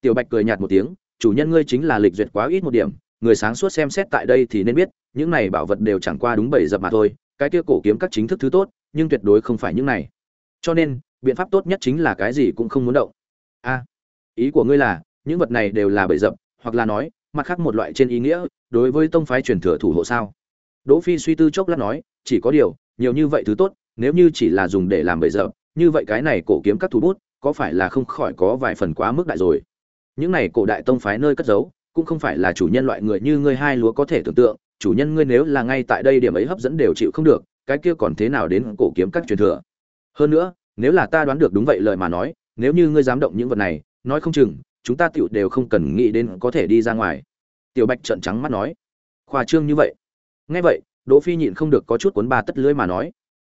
Tiểu bạch cười nhạt một tiếng, chủ nhân ngươi chính là lịch duyệt quá ít một điểm, người sáng suốt xem xét tại đây thì nên biết, những này bảo vật đều chẳng qua đúng bảy dập mà thôi, cái kia cổ kiếm các chính thức thứ tốt, nhưng tuyệt đối không phải những này. Cho nên, biện pháp tốt nhất chính là cái gì cũng không muốn động. A, ý của ngươi là, những vật này đều là bảy dập hoặc là nói, mặt khác một loại trên ý nghĩa, đối với tông phái truyền thừa thủ hộ sao? Đỗ phi suy tư chốc lát nói, chỉ có điều, nhiều như vậy thứ tốt, nếu như chỉ là dùng để làm bậy dập như vậy cái này cổ kiếm các thủ bút, có phải là không khỏi có vài phần quá mức đại rồi? Những này cổ đại tông phái nơi cất giấu, cũng không phải là chủ nhân loại người như ngươi hai lúa có thể tưởng tượng, chủ nhân ngươi nếu là ngay tại đây điểm ấy hấp dẫn đều chịu không được, cái kia còn thế nào đến cổ kiếm các truyền thừa? Hơn nữa, nếu là ta đoán được đúng vậy lời mà nói, nếu như ngươi dám động những vật này, nói không chừng chúng ta tiểu đều không cần nghĩ đến có thể đi ra ngoài. Tiểu bạch trợn trắng mắt nói. Khoa trương như vậy. Nghe vậy, đỗ phi nhịn không được có chút cuốn ba tất lưới mà nói.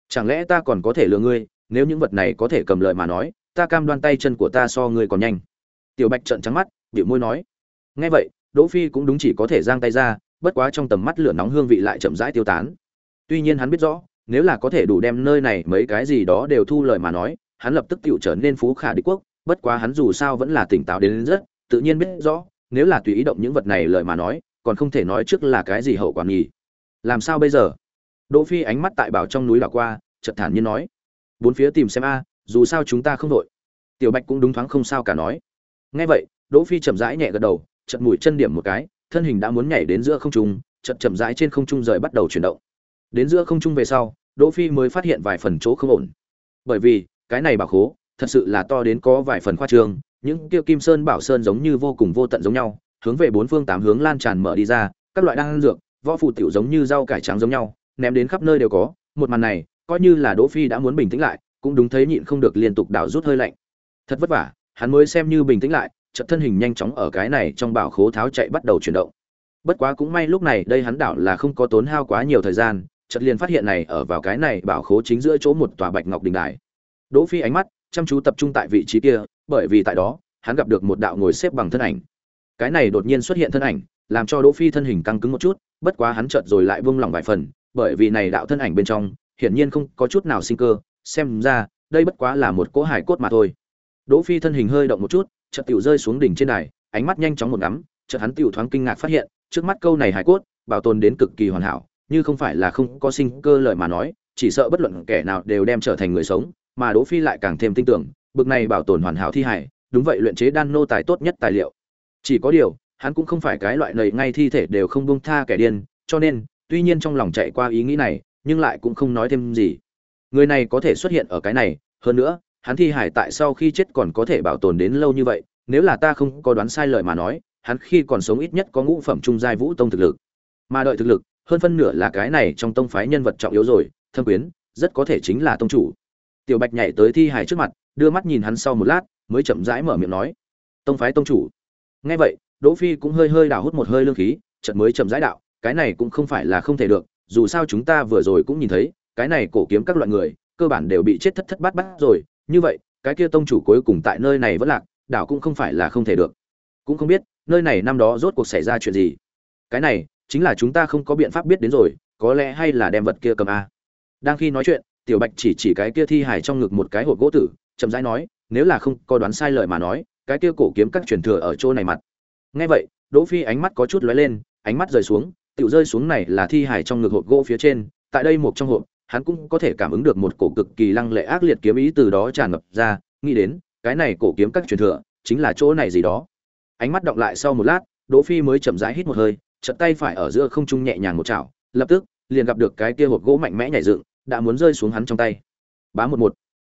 Chẳng lẽ ta còn có thể lừa ngươi, nếu những vật này có thể cầm lợi mà nói, ta cam đoan tay chân của ta so ngươi còn nhanh. Tiểu bạch trợn trắng mắt biểu môi nói. Nghe vậy, đỗ phi cũng đúng chỉ có thể giang tay ra, bất quá trong tầm mắt lửa nóng hương vị lại chậm rãi tiêu tán. Tuy nhiên hắn biết rõ, nếu là có thể đủ đem nơi này mấy cái gì đó đều thu lời mà nói, hắn lập tức tiểu trở nên phú khả địch quốc bất quá hắn dù sao vẫn là tỉnh táo đến rất, tự nhiên biết rõ, nếu là tùy ý động những vật này lời mà nói, còn không thể nói trước là cái gì hậu quả nghỉ làm sao bây giờ? Đỗ phi ánh mắt tại bảo trong núi đảo qua, chợt thản nhiên nói. Bốn phía tìm xem a, dù sao chúng ta không đội. Tiểu bạch cũng đúng thoáng không sao cả nói. Nghe vậy, đỗ phi chậm rãi nhẹ gật đầu, chợt mũi chân điểm một cái, thân hình đã muốn nhảy đến giữa không trung, chợt chậm rãi trên không trung rời bắt đầu chuyển động. Đến giữa không trung về sau, đỗ phi mới phát hiện vài phần chỗ không ổn. Bởi vì, cái này bảo khố thật sự là to đến có vài phần khoa trương, những kia kim sơn bảo sơn giống như vô cùng vô tận giống nhau, hướng về bốn phương tám hướng lan tràn mở đi ra, các loại đan dược, võ phù tiểu giống như rau cải trắng giống nhau, ném đến khắp nơi đều có, một màn này, coi như là đỗ phi đã muốn bình tĩnh lại, cũng đúng thấy nhịn không được liên tục đảo rút hơi lạnh. Thật vất vả, hắn mới xem như bình tĩnh lại, chợt thân hình nhanh chóng ở cái này trong bảo khố tháo chạy bắt đầu chuyển động. Bất quá cũng may lúc này đây hắn đảo là không có tốn hao quá nhiều thời gian, chợt liền phát hiện này ở vào cái này bảo khố chính giữa chỗ một tòa bạch ngọc đình đài. Đỗ phi ánh mắt chăm chú tập trung tại vị trí kia, bởi vì tại đó, hắn gặp được một đạo ngồi xếp bằng thân ảnh. Cái này đột nhiên xuất hiện thân ảnh, làm cho đỗ phi thân hình căng cứng một chút, bất quá hắn chợt rồi lại buông lỏng vài phần, bởi vì này đạo thân ảnh bên trong, hiển nhiên không có chút nào sinh cơ, xem ra, đây bất quá là một cỗ hải cốt mà thôi. Đỗ phi thân hình hơi động một chút, chợt tiểu rơi xuống đỉnh trên đài, ánh mắt nhanh chóng một ngắm, chợt hắn tiểu thoáng kinh ngạc phát hiện, trước mắt câu này hải cốt, bảo tồn đến cực kỳ hoàn hảo, như không phải là không có sinh cơ lời mà nói, chỉ sợ bất luận kẻ nào đều đem trở thành người sống mà đỗ phi lại càng thêm tin tưởng, bực này bảo tồn hoàn hảo thi hải đúng vậy luyện chế đan nô tài tốt nhất tài liệu. Chỉ có điều, hắn cũng không phải cái loại nầy ngay thi thể đều không buông tha kẻ điên, cho nên, tuy nhiên trong lòng chạy qua ý nghĩ này, nhưng lại cũng không nói thêm gì. Người này có thể xuất hiện ở cái này, hơn nữa, hắn thi hải tại sau khi chết còn có thể bảo tồn đến lâu như vậy, nếu là ta không có đoán sai lời mà nói, hắn khi còn sống ít nhất có ngũ phẩm trung giai vũ tông thực lực. Mà đợi thực lực, hơn phân nửa là cái này trong tông phái nhân vật trọng yếu rồi, thâm quyến, rất có thể chính là tông chủ tiểu bạch nhảy tới thi hải trước mặt, đưa mắt nhìn hắn sau một lát, mới chậm rãi mở miệng nói, tông phái tông chủ. Nghe vậy, đỗ phi cũng hơi hơi đào hút một hơi lương khí, chợt mới chậm rãi đạo, cái này cũng không phải là không thể được, dù sao chúng ta vừa rồi cũng nhìn thấy, cái này cổ kiếm các loại người, cơ bản đều bị chết thất thất bát bát rồi, như vậy, cái kia tông chủ cuối cùng tại nơi này vẫn lạc, đảo cũng không phải là không thể được. Cũng không biết, nơi này năm đó rốt cuộc xảy ra chuyện gì. Cái này, chính là chúng ta không có biện pháp biết đến rồi, có lẽ hay là đem vật kia cầm a. Đang khi nói chuyện tiểu bạch chỉ chỉ cái kia thi hài trong ngực một cái hộp gỗ tử, chậm rãi nói, nếu là không có đoán sai lời mà nói, cái kia cổ kiếm các truyền thừa ở chỗ này mặt. Nghe vậy, đỗ phi ánh mắt có chút lóe lên, ánh mắt rời xuống, tiểu rơi xuống này là thi hài trong ngực hộp gỗ phía trên, tại đây một trong hộp, hắn cũng có thể cảm ứng được một cổ cực kỳ lăng lệ ác liệt kiếm ý từ đó tràn ngập ra, nghĩ đến, cái này cổ kiếm các truyền thừa, chính là chỗ này gì đó. Ánh mắt động lại sau một lát, đỗ phi mới chậm rãi hít một hơi, chợt tay phải ở giữa không trung nhẹ nhàng một chảo, lập tức, liền gặp được cái kia hộp gỗ mạnh mẽ nhảy dựng đã muốn rơi xuống hắn trong tay. Bá một một.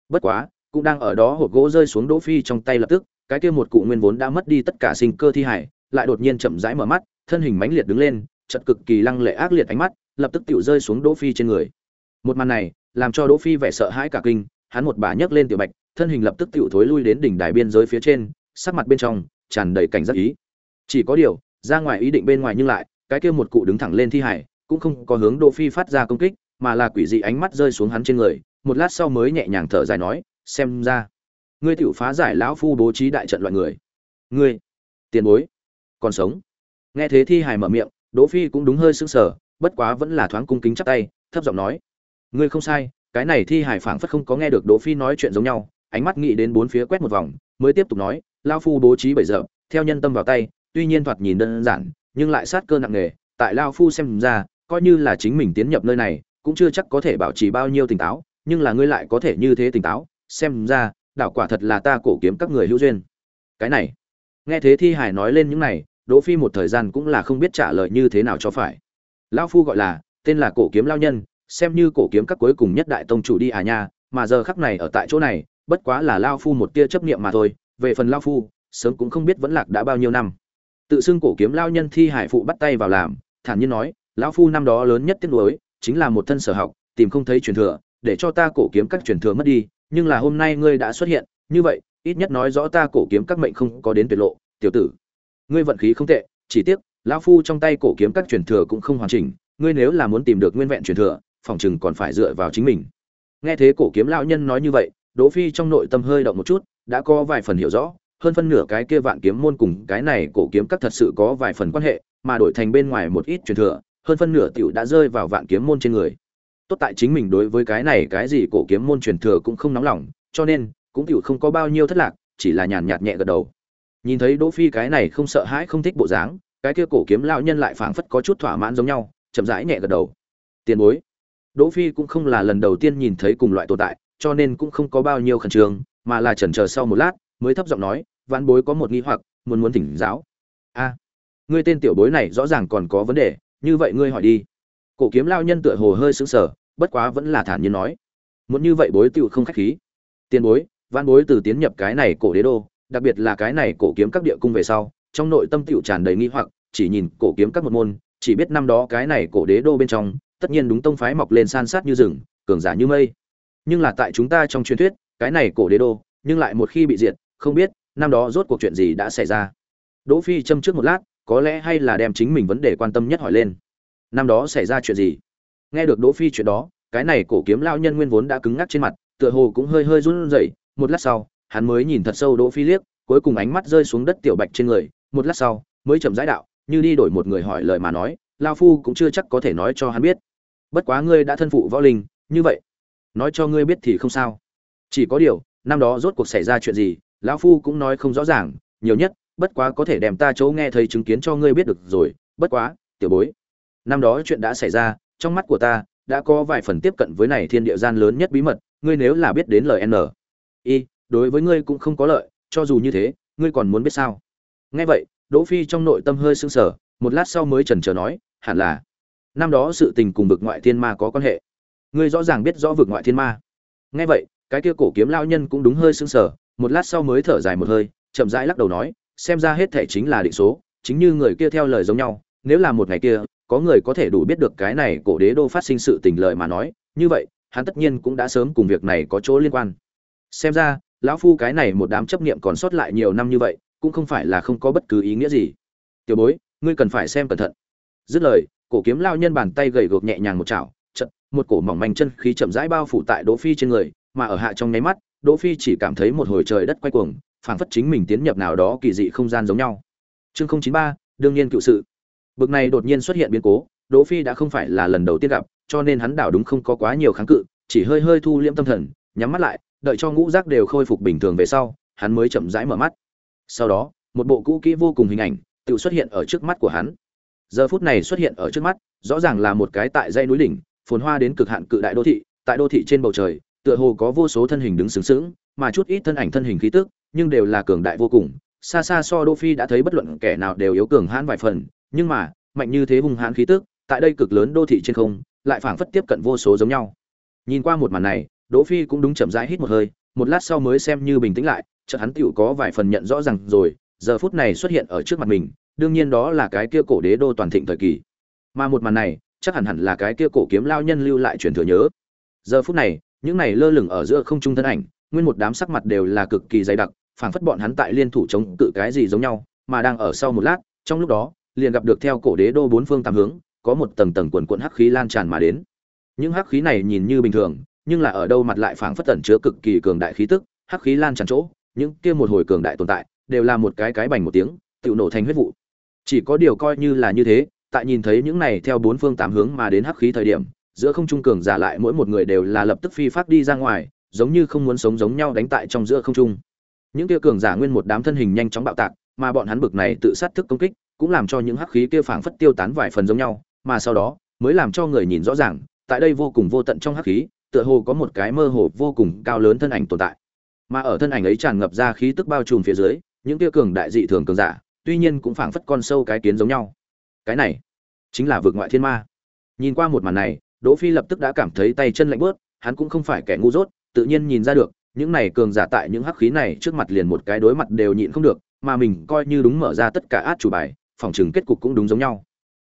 Bất quá, cũng đang ở đó hộp gỗ rơi xuống đỗ phi trong tay lập tức, cái kia một cụ nguyên vốn đã mất đi tất cả sinh cơ thi hải, lại đột nhiên chậm rãi mở mắt, thân hình mãnh liệt đứng lên, chợt cực kỳ lăng lệ ác liệt ánh mắt, lập tức tiểu rơi xuống đỗ phi trên người. Một màn này, làm cho đỗ phi vẻ sợ hãi cả kinh, hắn một bà nhấc lên tiểu bạch, thân hình lập tức tiểu thối lui đến đỉnh đài biên giới phía trên, sắc mặt bên trong, tràn đầy cảnh giác ý. Chỉ có điều, ra ngoài ý định bên ngoài nhưng lại, cái kia một cụ đứng thẳng lên thi hải, cũng không có hướng đỗ phi phát ra công kích mà là quỷ dị ánh mắt rơi xuống hắn trên người, một lát sau mới nhẹ nhàng thở dài nói, xem ra, ngươi tiểu phá giải lão phu bố trí đại trận loại người. Ngươi, tiền bối, còn sống. Nghe thế thi hài mở miệng, đỗ phi cũng đúng hơi sững sờ, bất quá vẫn là thoáng cung kính chắp tay, thấp giọng nói, ngươi không sai, cái này thi hải phảng phất không có nghe được đỗ phi nói chuyện giống nhau, ánh mắt nghĩ đến bốn phía quét một vòng, mới tiếp tục nói, lão phu bố trí bảy giờ, theo nhân tâm vào tay, tuy nhiên thoạt nhìn đơn giản, nhưng lại sát cơ nặng nề, tại lão phu xem ra, coi như là chính mình tiến nhập nơi này cũng chưa chắc có thể bảo trì bao nhiêu tỉnh táo, nhưng là ngươi lại có thể như thế tỉnh táo, xem ra, đảo quả thật là ta cổ kiếm các người hữu duyên. Cái này, nghe thế thi hải nói lên những này, đỗ phi một thời gian cũng là không biết trả lời như thế nào cho phải. Lão phu gọi là, tên là cổ kiếm lao nhân, xem như cổ kiếm các cuối cùng nhất đại tông chủ đi à nha, mà giờ khắc này ở tại chỗ này, bất quá là lao phu một tia chấp niệm mà thôi, về phần lao phu, sớm cũng không biết vẫn lạc đã bao nhiêu năm. Tự xưng cổ kiếm lao nhân thi hải phụ bắt tay vào làm, thản nhiên nói, lão phu năm đó lớn nhất tiếc nuối chính là một thân sở học, tìm không thấy truyền thừa, để cho ta cổ kiếm các truyền thừa mất đi, nhưng là hôm nay ngươi đã xuất hiện, như vậy, ít nhất nói rõ ta cổ kiếm các mệnh không có đến tuyệt lộ, tiểu tử. Ngươi vận khí không tệ, chỉ tiếc, lão phu trong tay cổ kiếm các truyền thừa cũng không hoàn chỉnh, ngươi nếu là muốn tìm được nguyên vẹn truyền thừa, phòng chừng còn phải dựa vào chính mình. Nghe thế cổ kiếm lão nhân nói như vậy, đỗ phi trong nội tâm hơi động một chút, đã có vài phần hiểu rõ, hơn phân nửa cái kia vạn kiếm môn cùng cái này cổ kiếm các thật sự có vài phần quan hệ, mà đổi thành bên ngoài một ít truyền thừa hơn phân nửa tiểu đã rơi vào vạn kiếm môn trên người. Tốt tại chính mình đối với cái này cái gì cổ kiếm môn truyền thừa cũng không nóng lòng, cho nên, cũng tiểu không có bao nhiêu thất lạc, chỉ là nhàn nhạt nhẹ gật đầu. Nhìn thấy đỗ phi cái này không sợ hãi không thích bộ dáng, cái kia cổ kiếm lão nhân lại phảng phất có chút thỏa mãn giống nhau, chậm rãi nhẹ gật đầu. Tiền bối. Đỗ phi cũng không là lần đầu tiên nhìn thấy cùng loại tồn tại, cho nên cũng không có bao nhiêu khẩn trương, mà là chần chờ sau một lát, mới thấp giọng nói, vãn bối có một nghi hoặc, muốn muốn thỉnh giáo. A, ngươi tên tiểu bối này rõ ràng còn có vấn đề như vậy ngươi hỏi đi. Cổ kiếm lao nhân tựa hồ hơi sững sờ, bất quá vẫn là thản nhiên nói. Muốn như vậy bối tựu không khách khí. Tiền bối văn bối từ tiến nhập cái này cổ đế đô, đặc biệt là cái này cổ kiếm các địa cung về sau, trong nội tâm tựu tràn đầy nghi hoặc, chỉ nhìn cổ kiếm các một môn, chỉ biết năm đó cái này cổ đế đô bên trong, tất nhiên đúng tông phái mọc lên san sát như rừng, cường giả như mây. Nhưng là tại chúng ta trong truyền thuyết, cái này cổ đế đô, nhưng lại một khi bị diệt, không biết năm đó rốt cuộc chuyện gì đã xảy ra. Đỗ phi châm trước một lát có lẽ hay là đem chính mình vấn đề quan tâm nhất hỏi lên. Năm đó xảy ra chuyện gì? Nghe được đỗ phi chuyện đó, cái này cổ kiếm lao nhân nguyên vốn đã cứng ngắc trên mặt, tựa hồ cũng hơi hơi run rẩy. Một lát sau, hắn mới nhìn thật sâu đỗ phi liếc, cuối cùng ánh mắt rơi xuống đất tiểu bạch trên người. Một lát sau, mới chậm rãi đạo, như đi đổi một người hỏi lời mà nói lao phu cũng chưa chắc có thể nói cho hắn biết. Bất quá ngươi đã thân phụ võ linh, như vậy, nói cho ngươi biết thì không sao. Chỉ có điều, năm đó rốt cuộc xảy ra chuyện gì, lão phu cũng nói không rõ ràng, nhiều nhất bất quá có thể đem ta chỗ nghe thấy chứng kiến cho ngươi biết được rồi, bất quá, tiểu bối. Năm đó chuyện đã xảy ra, trong mắt của ta, đã có vài phần tiếp cận với này thiên địa gian lớn nhất bí mật, ngươi nếu là biết đến lời n. Y, đối với ngươi cũng không có lợi, cho dù như thế, ngươi còn muốn biết sao? Nghe vậy, đỗ phi trong nội tâm hơi sưng sờ, một lát sau mới chần chờ nói, hẳn là, năm đó sự tình cùng vực ngoại thiên ma có quan hệ. Ngươi rõ ràng biết rõ vực ngoại thiên ma. Nghe vậy, cái kia cổ kiếm lao nhân cũng đúng hơi sưng sờ, một lát sau mới thở dài một hơi, chậm rãi lắc đầu nói xem ra hết thể chính là định số, chính như người kia theo lời giống nhau, nếu là một ngày kia, có người có thể đủ biết được cái này cổ đế đô phát sinh sự tình lợi mà nói, như vậy, hắn tất nhiên cũng đã sớm cùng việc này có chỗ liên quan. Xem ra, lão phu cái này một đám chấp niệm còn sót lại nhiều năm như vậy, cũng không phải là không có bất cứ ý nghĩa gì. Tiểu bối, ngươi cần phải xem cẩn thận. Dứt lời, cổ kiếm lao nhân bàn tay gầy gộc nhẹ nhàng một chảo chật một cổ mỏng manh chân khí chậm rãi bao phủ tại đỗ phi trên người, mà ở hạ trong nháy mắt, đỗ phi chỉ cảm thấy một hồi trời đất quay cuồng phảng phất chính mình tiến nhập nào đó kỳ dị không gian giống nhau. Chương không chín ba, đương nhiên cựu sự. Bực này đột nhiên xuất hiện biến cố, đỗ phi đã không phải là lần đầu tiên gặp, cho nên hắn đảo đúng không có quá nhiều kháng cự, chỉ hơi hơi thu liễm tâm thần, nhắm mắt lại, đợi cho ngũ giác đều khôi phục bình thường về sau, hắn mới chậm rãi mở mắt. Sau đó, một bộ cũ kỹ vô cùng hình ảnh, tự xuất hiện ở trước mắt của hắn. Giờ phút này xuất hiện ở trước mắt, rõ ràng là một cái tại dãy núi đỉnh, phồn hoa đến cực hạn cự đại đô thị, tại đô thị trên bầu trời, tựa hồ có vô số thân hình đứng sướng sướng mà chút ít thân ảnh thân hình khí tức nhưng đều là cường đại vô cùng. Xa xa so đô phi đã thấy bất luận kẻ nào đều yếu cường hãn vài phần, nhưng mà, mạnh như thế hung hãn khí tức, tại đây cực lớn đô thị trên không, lại phảng phất tiếp cận vô số giống nhau. Nhìn qua một màn này, đỗ phi cũng đúng chậm rãi hít một hơi, một lát sau mới xem như bình tĩnh lại, chợt hắn tựu có vài phần nhận rõ rằng rồi, giờ phút này xuất hiện ở trước mặt mình, đương nhiên đó là cái kia cổ đế đô toàn thịnh thời kỳ. Mà một màn này, chắc hẳn hẳn là cái kia cổ kiếm lao nhân lưu lại truyền thừa nhớ. Giờ phút này, những này lơ lửng ở giữa không trung thân ảnh, nguyên một đám sắc mặt đều là cực kỳ dày đặc phảng phất bọn hắn tại liên thủ chống cự cái gì giống nhau, mà đang ở sau một lát, trong lúc đó, liền gặp được theo cổ đế đô bốn phương tám hướng, có một tầng tầng quần quần hắc khí lan tràn mà đến. Những hắc khí này nhìn như bình thường, nhưng là ở đâu mặt lại phảng phất tẩn chứa cực kỳ cường đại khí tức, hắc khí lan tràn chỗ, những kia một hồi cường đại tồn tại, đều là một cái cái bành một tiếng tự nổ thành huyết vụ. Chỉ có điều coi như là như thế, tại nhìn thấy những này theo bốn phương tám hướng mà đến hắc khí thời điểm, giữa không trung cường giả lại mỗi một người đều là lập tức phi phát đi ra ngoài, giống như không muốn sống giống nhau đánh tại trong giữa không trung những kia cường giả nguyên một đám thân hình nhanh chóng bạo tạc, mà bọn hắn bực này tự sát thức công kích, cũng làm cho những hắc khí kia phảng phất tiêu tán vài phần giống nhau, mà sau đó, mới làm cho người nhìn rõ ràng, tại đây vô cùng vô tận trong hắc khí, tựa hồ có một cái mơ hồ vô cùng cao lớn thân ảnh tồn tại. Mà ở thân ảnh ấy tràn ngập ra khí tức bao trùm phía dưới, những kia cường đại dị thường cường giả, tuy nhiên cũng phảng phất con sâu cái kiến giống nhau. Cái này, chính là vượt ngoại thiên ma. Nhìn qua một màn này, đỗ phi lập tức đã cảm thấy tay chân lạnh bớt, hắn cũng không phải kẻ ngu dốt, tự nhiên nhìn ra được những này cường giả tại những hắc khí này trước mặt liền một cái đối mặt đều nhịn không được, mà mình coi như đúng mở ra tất cả át chủ bài, phòng chừng kết cục cũng đúng giống nhau.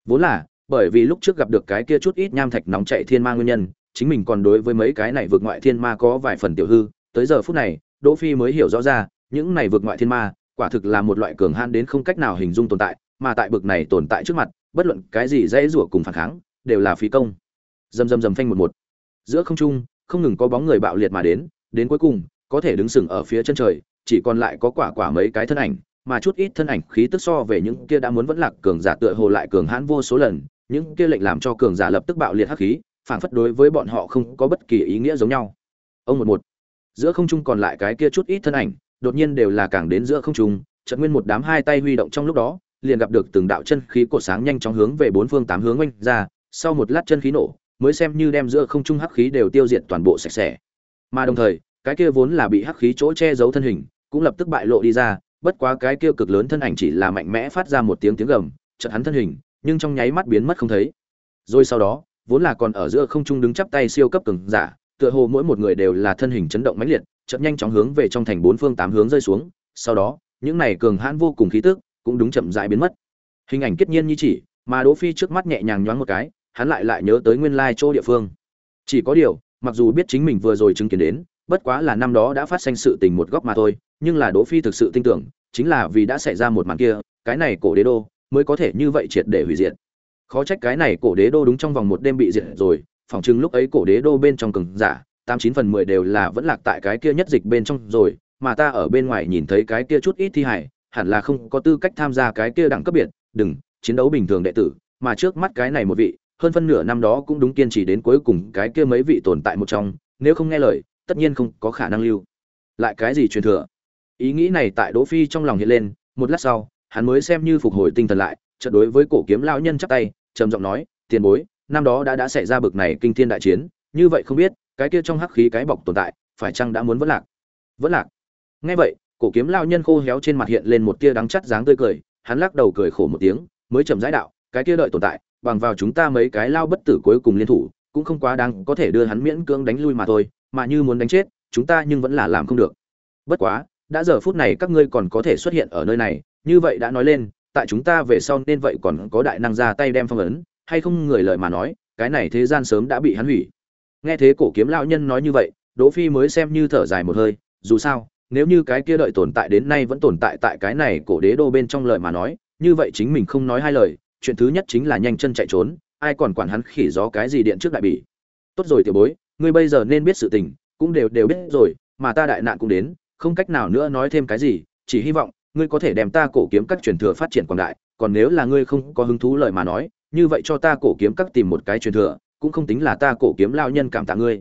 Vốn là, bởi vì lúc trước gặp được cái kia chút ít nham thạch nóng chạy thiên ma nguyên nhân, chính mình còn đối với mấy cái này vượt ngoại thiên ma có vài phần tiểu hư, tới giờ phút này, đỗ phi mới hiểu rõ ra, những này vượt ngoại thiên ma, quả thực là một loại cường hãn đến không cách nào hình dung tồn tại, mà tại bực này tồn tại trước mặt, bất luận cái gì dễ rủa cùng phản kháng, đều là phí công. Dầm dầm dầm phanh một một. Giữa không trung, không ngừng có bóng người bạo liệt mà đến đến cuối cùng, có thể đứng sừng ở phía chân trời, chỉ còn lại có quả quả mấy cái thân ảnh, mà chút ít thân ảnh khí tức so về những kia đã muốn vẫn lạc cường giả tựa hồ lại cường hãn vô số lần, những kia lệnh làm cho cường giả lập tức bạo liệt hắc khí phản phất đối với bọn họ không có bất kỳ ý nghĩa giống nhau. Ông một một. Giữa không trung còn lại cái kia chút ít thân ảnh, đột nhiên đều là càng đến giữa không trung trận nguyên một đám hai tay huy động trong lúc đó, liền gặp được từng đạo chân khí cột sáng nhanh chóng hướng về bốn phương tám hướng oanh ra, sau một lát chân khí nổ, mới xem như đem giữa không trung hắc khí đều tiêu diệt toàn bộ sạch sẽ mà đồng thời, cái kia vốn là bị hắc khí chỗ che giấu thân hình, cũng lập tức bại lộ đi ra, bất quá cái kia cực lớn thân ảnh chỉ là mạnh mẽ phát ra một tiếng tiếng gầm, chợt hắn thân hình, nhưng trong nháy mắt biến mất không thấy. Rồi sau đó, vốn là còn ở giữa không trung đứng chắp tay siêu cấp cường giả, tựa hồ mỗi một người đều là thân hình chấn động mãnh liệt, chợt nhanh chóng hướng về trong thành bốn phương tám hướng rơi xuống, sau đó, những này cường hãn vô cùng khí tức cũng đúng chậm rãi biến mất. Hình ảnh kết nhiên như chỉ, mà đỗ phi trước mắt nhẹ nhàng nhoáng một cái, hắn lại lại nhớ tới nguyên lai chỗ địa phương. Chỉ có điều mặc dù biết chính mình vừa rồi chứng kiến đến, bất quá là năm đó đã phát sinh sự tình một góc mà thôi, nhưng là đỗ phi thực sự tin tưởng, chính là vì đã xảy ra một màn kia, cái này cổ đế đô mới có thể như vậy triệt để hủy diệt. Khó trách cái này cổ đế đô đúng trong vòng một đêm bị diệt rồi, phỏng chừng lúc ấy cổ đế đô bên trong cường giả, tám chín phần mười đều là vẫn lạc tại cái kia nhất dịch bên trong rồi, mà ta ở bên ngoài nhìn thấy cái kia chút ít thi hải hẳn là không có tư cách tham gia cái kia đẳng cấp biệt, đừng, chiến đấu bình thường đệ tử, mà trước mắt cái này một vị hơn phân nửa năm đó cũng đúng kiên trì đến cuối cùng cái kia mấy vị tồn tại một trong, nếu không nghe lời, tất nhiên không có khả năng lưu. Lại cái gì truyền thừa? Ý nghĩ này tại đỗ phi trong lòng hiện lên, một lát sau, hắn mới xem như phục hồi tinh thần lại, chợt đối với cổ kiếm lão nhân chắp tay, trầm giọng nói, tiền bối, năm đó đã đã xảy ra bực này kinh thiên đại chiến, như vậy không biết, cái kia trong hắc khí cái bọc tồn tại, phải chăng đã muốn vẫn lạc? Vẫn lạc? Nghe vậy, cổ kiếm lão nhân khô héo trên mặt hiện lên một tia đắng chắt dáng tươi cười, hắn lắc đầu cười khổ một tiếng, mới chậm rãi đạo, cái kia đợi tồn tại bằng vào chúng ta mấy cái lao bất tử cuối cùng liên thủ, cũng không quá đáng có thể đưa hắn miễn cưỡng đánh lui mà thôi, mà như muốn đánh chết, chúng ta nhưng vẫn là làm không được. Bất quá, đã giờ phút này các ngươi còn có thể xuất hiện ở nơi này, như vậy đã nói lên, tại chúng ta về sau nên vậy còn có đại năng ra tay đem phong ấn, hay không người lời mà nói, cái này thế gian sớm đã bị hắn hủy. Nghe thế cổ kiếm lão nhân nói như vậy, đỗ phi mới xem như thở dài một hơi, dù sao, nếu như cái kia đợi tồn tại đến nay vẫn tồn tại tại cái này cổ đế đô bên trong lời mà nói, như vậy chính mình không nói hai lời chuyện thứ nhất chính là nhanh chân chạy trốn, ai còn quản hắn khỉ gió cái gì điện trước đại bỉ. Tốt rồi tiểu bối, ngươi bây giờ nên biết sự tình, cũng đều đều biết rồi, mà ta đại nạn cũng đến, không cách nào nữa nói thêm cái gì, chỉ hy vọng, ngươi có thể đem ta cổ kiếm các truyền thừa phát triển quảng đại, còn nếu là ngươi không có hứng thú lời mà nói, như vậy cho ta cổ kiếm các tìm một cái truyền thừa, cũng không tính là ta cổ kiếm lao nhân cảm tạ ngươi.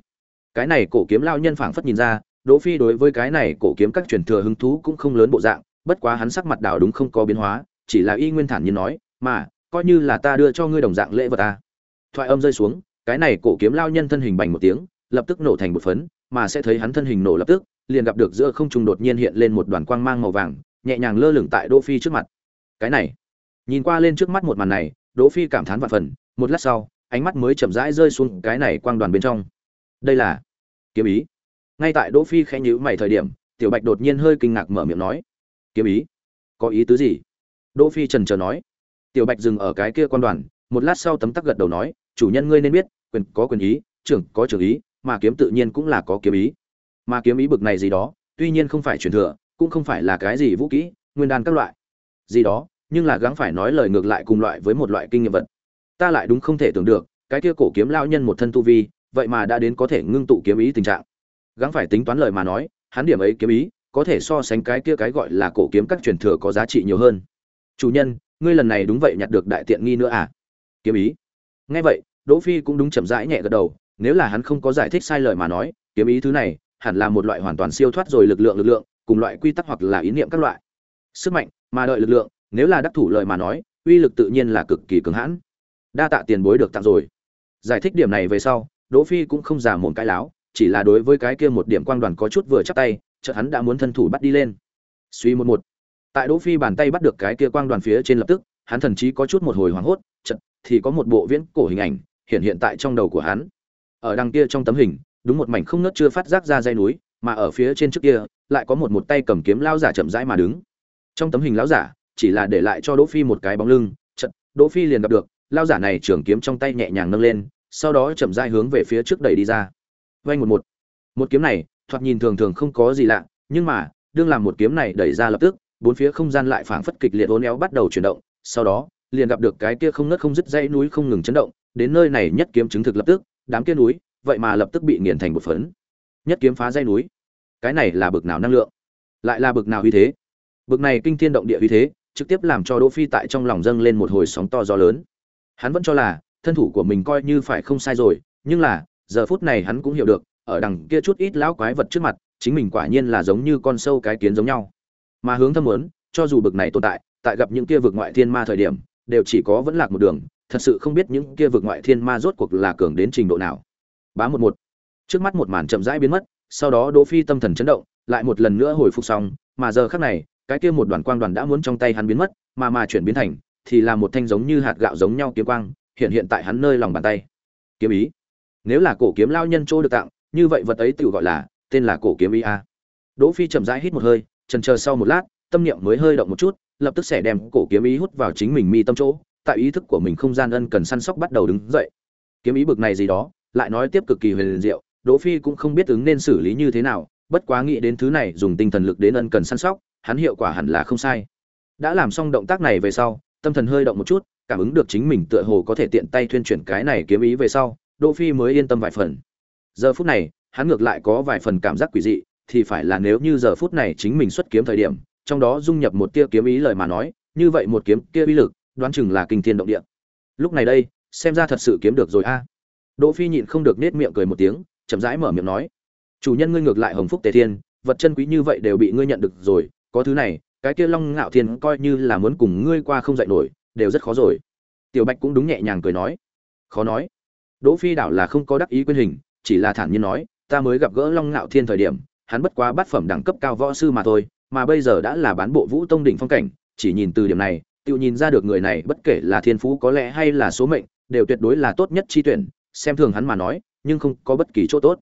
Cái này cổ kiếm lao nhân phảng phất nhìn ra, đỗ phi đối với cái này cổ kiếm các truyền thừa hứng thú cũng không lớn bộ dạng, bất quá hắn sắc mặt đảo đúng không có biến hóa, chỉ là y nguyên thản nhiên nói, mà coi như là ta đưa cho ngươi đồng dạng lễ vật ta. Thoại âm rơi xuống, cái này cổ kiếm lao nhân thân hình bành một tiếng, lập tức nổ thành một phấn, mà sẽ thấy hắn thân hình nổ lập tức, liền gặp được giữa không trung đột nhiên hiện lên một đoàn quang mang màu vàng, nhẹ nhàng lơ lửng tại đỗ phi trước mặt. Cái này, nhìn qua lên trước mắt một màn này, đỗ phi cảm thán vạn phần, một lát sau, ánh mắt mới chậm rãi rơi xuống cái này quang đoàn bên trong. Đây là kiếm ý. Ngay tại đỗ phi khẽ nhíu mày thời điểm, tiểu bạch đột nhiên hơi kinh ngạc mở miệng nói, kiếm ý? Có ý tứ gì? Đỗ phi trần chờ nói tiểu bạch dừng ở cái kia quan đoàn, một lát sau tấm tắc gật đầu nói, chủ nhân ngươi nên biết, quyền có quyền ý, trưởng có trưởng ý, mà kiếm tự nhiên cũng là có kiếm ý. Mà kiếm ý bực này gì đó, tuy nhiên không phải truyền thừa, cũng không phải là cái gì vũ kỹ, nguyên đan các loại. Gì đó, nhưng là gắng phải nói lời ngược lại cùng loại với một loại kinh nghiệm vật. Ta lại đúng không thể tưởng được, cái kia cổ kiếm lao nhân một thân tu vi, vậy mà đã đến có thể ngưng tụ kiếm ý tình trạng. Gắng phải tính toán lời mà nói, hắn điểm ấy kiếm ý, có thể so sánh cái kia cái gọi là cổ kiếm các truyền thừa có giá trị nhiều hơn. Chủ nhân ngươi lần này đúng vậy nhặt được đại tiện nghi nữa à? Kiếm ý. Nghe vậy, đỗ phi cũng đúng chậm rãi nhẹ gật đầu, nếu là hắn không có giải thích sai lời mà nói, kiếm ý thứ này hẳn là một loại hoàn toàn siêu thoát rồi lực lượng lực lượng, cùng loại quy tắc hoặc là ý niệm các loại. Sức mạnh mà đợi lực lượng, nếu là đắc thủ lời mà nói, uy lực tự nhiên là cực kỳ cứng hãn. Đa tạ tiền bối được tặng rồi. Giải thích điểm này về sau, đỗ phi cũng không giả mồm cái láo, chỉ là đối với cái kia một điểm quang đoàn có chút vừa chắc tay, chợt hắn đã muốn thân thủ bắt đi lên. Suy một một tại đỗ phi bàn tay bắt được cái kia quang đoàn phía trên lập tức, hắn thần chí có chút một hồi hoảng hốt, chợt thì có một bộ viễn cổ hình ảnh hiện hiện tại trong đầu của hắn. Ở đằng kia trong tấm hình, đúng một mảnh không nớt chưa phát giác ra dây núi, mà ở phía trên trước kia, lại có một một tay cầm kiếm lao giả chậm rãi mà đứng. Trong tấm hình lão giả, chỉ là để lại cho đỗ phi một cái bóng lưng, chợt đỗ phi liền gặp được lao giả này trường kiếm trong tay nhẹ nhàng nâng lên, sau đó chậm rãi hướng về phía trước đẩy đi ra. Vay một một. Một kiếm này, thoạt nhìn thường thường không có gì lạ, nhưng mà, đương làm một kiếm này đẩy ra lập tức bốn phía không gian lại phảng phất kịch liệt uốn éo bắt đầu chuyển động, sau đó, liền gặp được cái kia không nứt không dứt dãy núi không ngừng chấn động, đến nơi này nhất kiếm chứng thực lập tức, đám kia núi, vậy mà lập tức bị nghiền thành một phấn. Nhất kiếm phá dãy núi. Cái này là bực nào năng lượng? Lại là bực nào uy thế? Bực này kinh thiên động địa uy thế, trực tiếp làm cho đỗ phi tại trong lòng dâng lên một hồi sóng to gió lớn. Hắn vẫn cho là, thân thủ của mình coi như phải không sai rồi, nhưng là, giờ phút này hắn cũng hiểu được, ở đằng kia chút ít lão quái vật trước mặt, chính mình quả nhiên là giống như con sâu cái kiến giống nhau mà hướng thâm muốn, cho dù bực này tồn tại tại gặp những kia vực ngoại thiên ma thời điểm, đều chỉ có vẫn lạc một đường, thật sự không biết những kia vực ngoại thiên ma rốt cuộc là cường đến trình độ nào. Bá một một. Trước mắt một màn chậm rãi biến mất, sau đó đỗ phi tâm thần chấn động, lại một lần nữa hồi phục xong, mà giờ khắc này, cái kia một đoàn quang đoàn đã muốn trong tay hắn biến mất, mà mà chuyển biến thành, thì là một thanh giống như hạt gạo giống nhau kiếm quang, hiện hiện tại hắn nơi lòng bàn tay. Kiếm ý. Nếu là cổ kiếm lao nhân chỗ được tặng, như vậy vật ấy tự gọi là, tên là cổ kiếm ý a. Đỗ phi chậm rãi hít một hơi chần chờ sau một lát, tâm niệm mới hơi động một chút, lập tức sẽ đem cổ kiếm ý hút vào chính mình mi tâm chỗ, tại ý thức của mình không gian ân cần săn sóc bắt đầu đứng dậy. Kiếm ý bực này gì đó, lại nói tiếp cực kỳ huyền diệu, đỗ phi cũng không biết ứng nên xử lý như thế nào, bất quá nghĩ đến thứ này dùng tinh thần lực đến ân cần săn sóc, hắn hiệu quả hẳn là không sai. Đã làm xong động tác này về sau, tâm thần hơi động một chút, cảm ứng được chính mình tựa hồ có thể tiện tay thuyên chuyển cái này kiếm ý về sau, đỗ phi mới yên tâm vài phần. Giờ phút này, hắn ngược lại có vài phần cảm giác quỷ dị thì phải là nếu như giờ phút này chính mình xuất kiếm thời điểm, trong đó dung nhập một tia kiếm ý lời mà nói, như vậy một kiếm kia uy lực, đoán chừng là kinh thiên động địa. Lúc này đây, xem ra thật sự kiếm được rồi a. Đỗ phi nhịn không được nết miệng cười một tiếng, chậm rãi mở miệng nói, chủ nhân ngươi ngược lại hồng phúc tề thiên, vật chân quý như vậy đều bị ngươi nhận được rồi, có thứ này, cái kia long ngạo thiên coi như là muốn cùng ngươi qua không dậy nổi, đều rất khó rồi. Tiểu bạch cũng đúng nhẹ nhàng cười nói. Khó nói. Đỗ phi đảo là không có đắc ý quên hình, chỉ là thản nhiên nói, ta mới gặp gỡ long ngạo thiên thời điểm hắn bất quá bát phẩm đẳng cấp cao võ sư mà thôi mà bây giờ đã là bán bộ vũ tông đỉnh phong cảnh chỉ nhìn từ điểm này tiêu nhìn ra được người này bất kể là thiên phú có lẽ hay là số mệnh đều tuyệt đối là tốt nhất chi tuyển xem thường hắn mà nói nhưng không có bất kỳ chỗ tốt.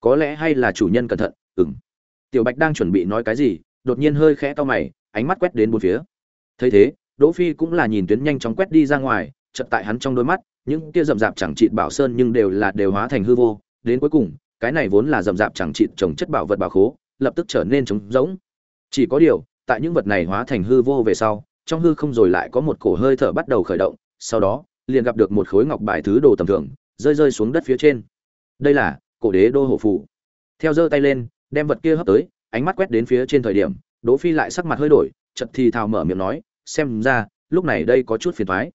Có lẽ hay là chủ nhân cẩn thận ừm, tiểu bạch đang chuẩn bị nói cái gì đột nhiên hơi khẽ cao mày ánh mắt quét đến bốn phía. Thấy thế đỗ phi cũng là nhìn tuyến nhanh chóng quét đi ra ngoài chợt tại hắn trong đôi mắt những kia rậm rạp chẳng trị bảo sơn nhưng đều là đều hóa thành hư vô đến cuối cùng cái này vốn là rậm rạp chẳng trị trồng chất bảo vật bảo khố, lập tức trở nên trống rỗng. Chỉ có điều, tại những vật này hóa thành hư vô về sau, trong hư không rồi lại có một cổ hơi thở bắt đầu khởi động, sau đó, liền gặp được một khối ngọc bài thứ đồ tầm thường, rơi rơi xuống đất phía trên. Đây là cổ đế đô hổ phủ theo giơ tay lên, đem vật kia hấp tới, ánh mắt quét đến phía trên thời điểm, đỗ phi lại sắc mặt hơi đổi, chợt thì thào mở miệng nói, xem ra, lúc này đây có chút phiền toái.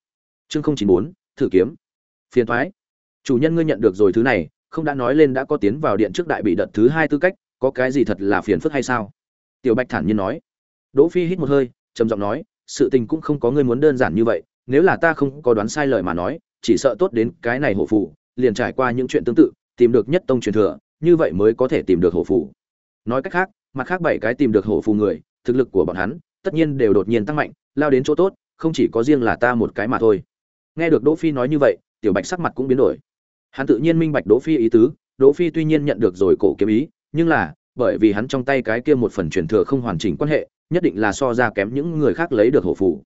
Chương không chín bốn, thử kiếm. Phiền toái. Chủ nhân ngươi nhận được rồi thứ này không đã nói lên đã có tiến vào điện trước đại bị đợt thứ hai tư cách, có cái gì thật là phiền phức hay sao? Tiểu bạch thản nhiên nói. Đỗ phi hít một hơi, trầm giọng nói, sự tình cũng không có ngươi muốn đơn giản như vậy, nếu là ta không có đoán sai lời mà nói, chỉ sợ tốt đến cái này hổ phù, liền trải qua những chuyện tương tự, tìm được nhất tông truyền thừa, như vậy mới có thể tìm được hổ phù. Nói cách khác, mặt khác bảy cái tìm được hổ phù người, thực lực của bọn hắn, tất nhiên đều đột nhiên tăng mạnh, lao đến chỗ tốt, không chỉ có riêng là ta một cái mà thôi. Nghe được đỗ phi nói như vậy, tiểu bạch sắc mặt cũng biến đổi hắn tự nhiên minh bạch đỗ phi ý tứ, đỗ phi tuy nhiên nhận được rồi cổ kiếm ý, nhưng là, bởi vì hắn trong tay cái kia một phần truyền thừa không hoàn chỉnh quan hệ, nhất định là so ra kém những người khác lấy được hổ phù.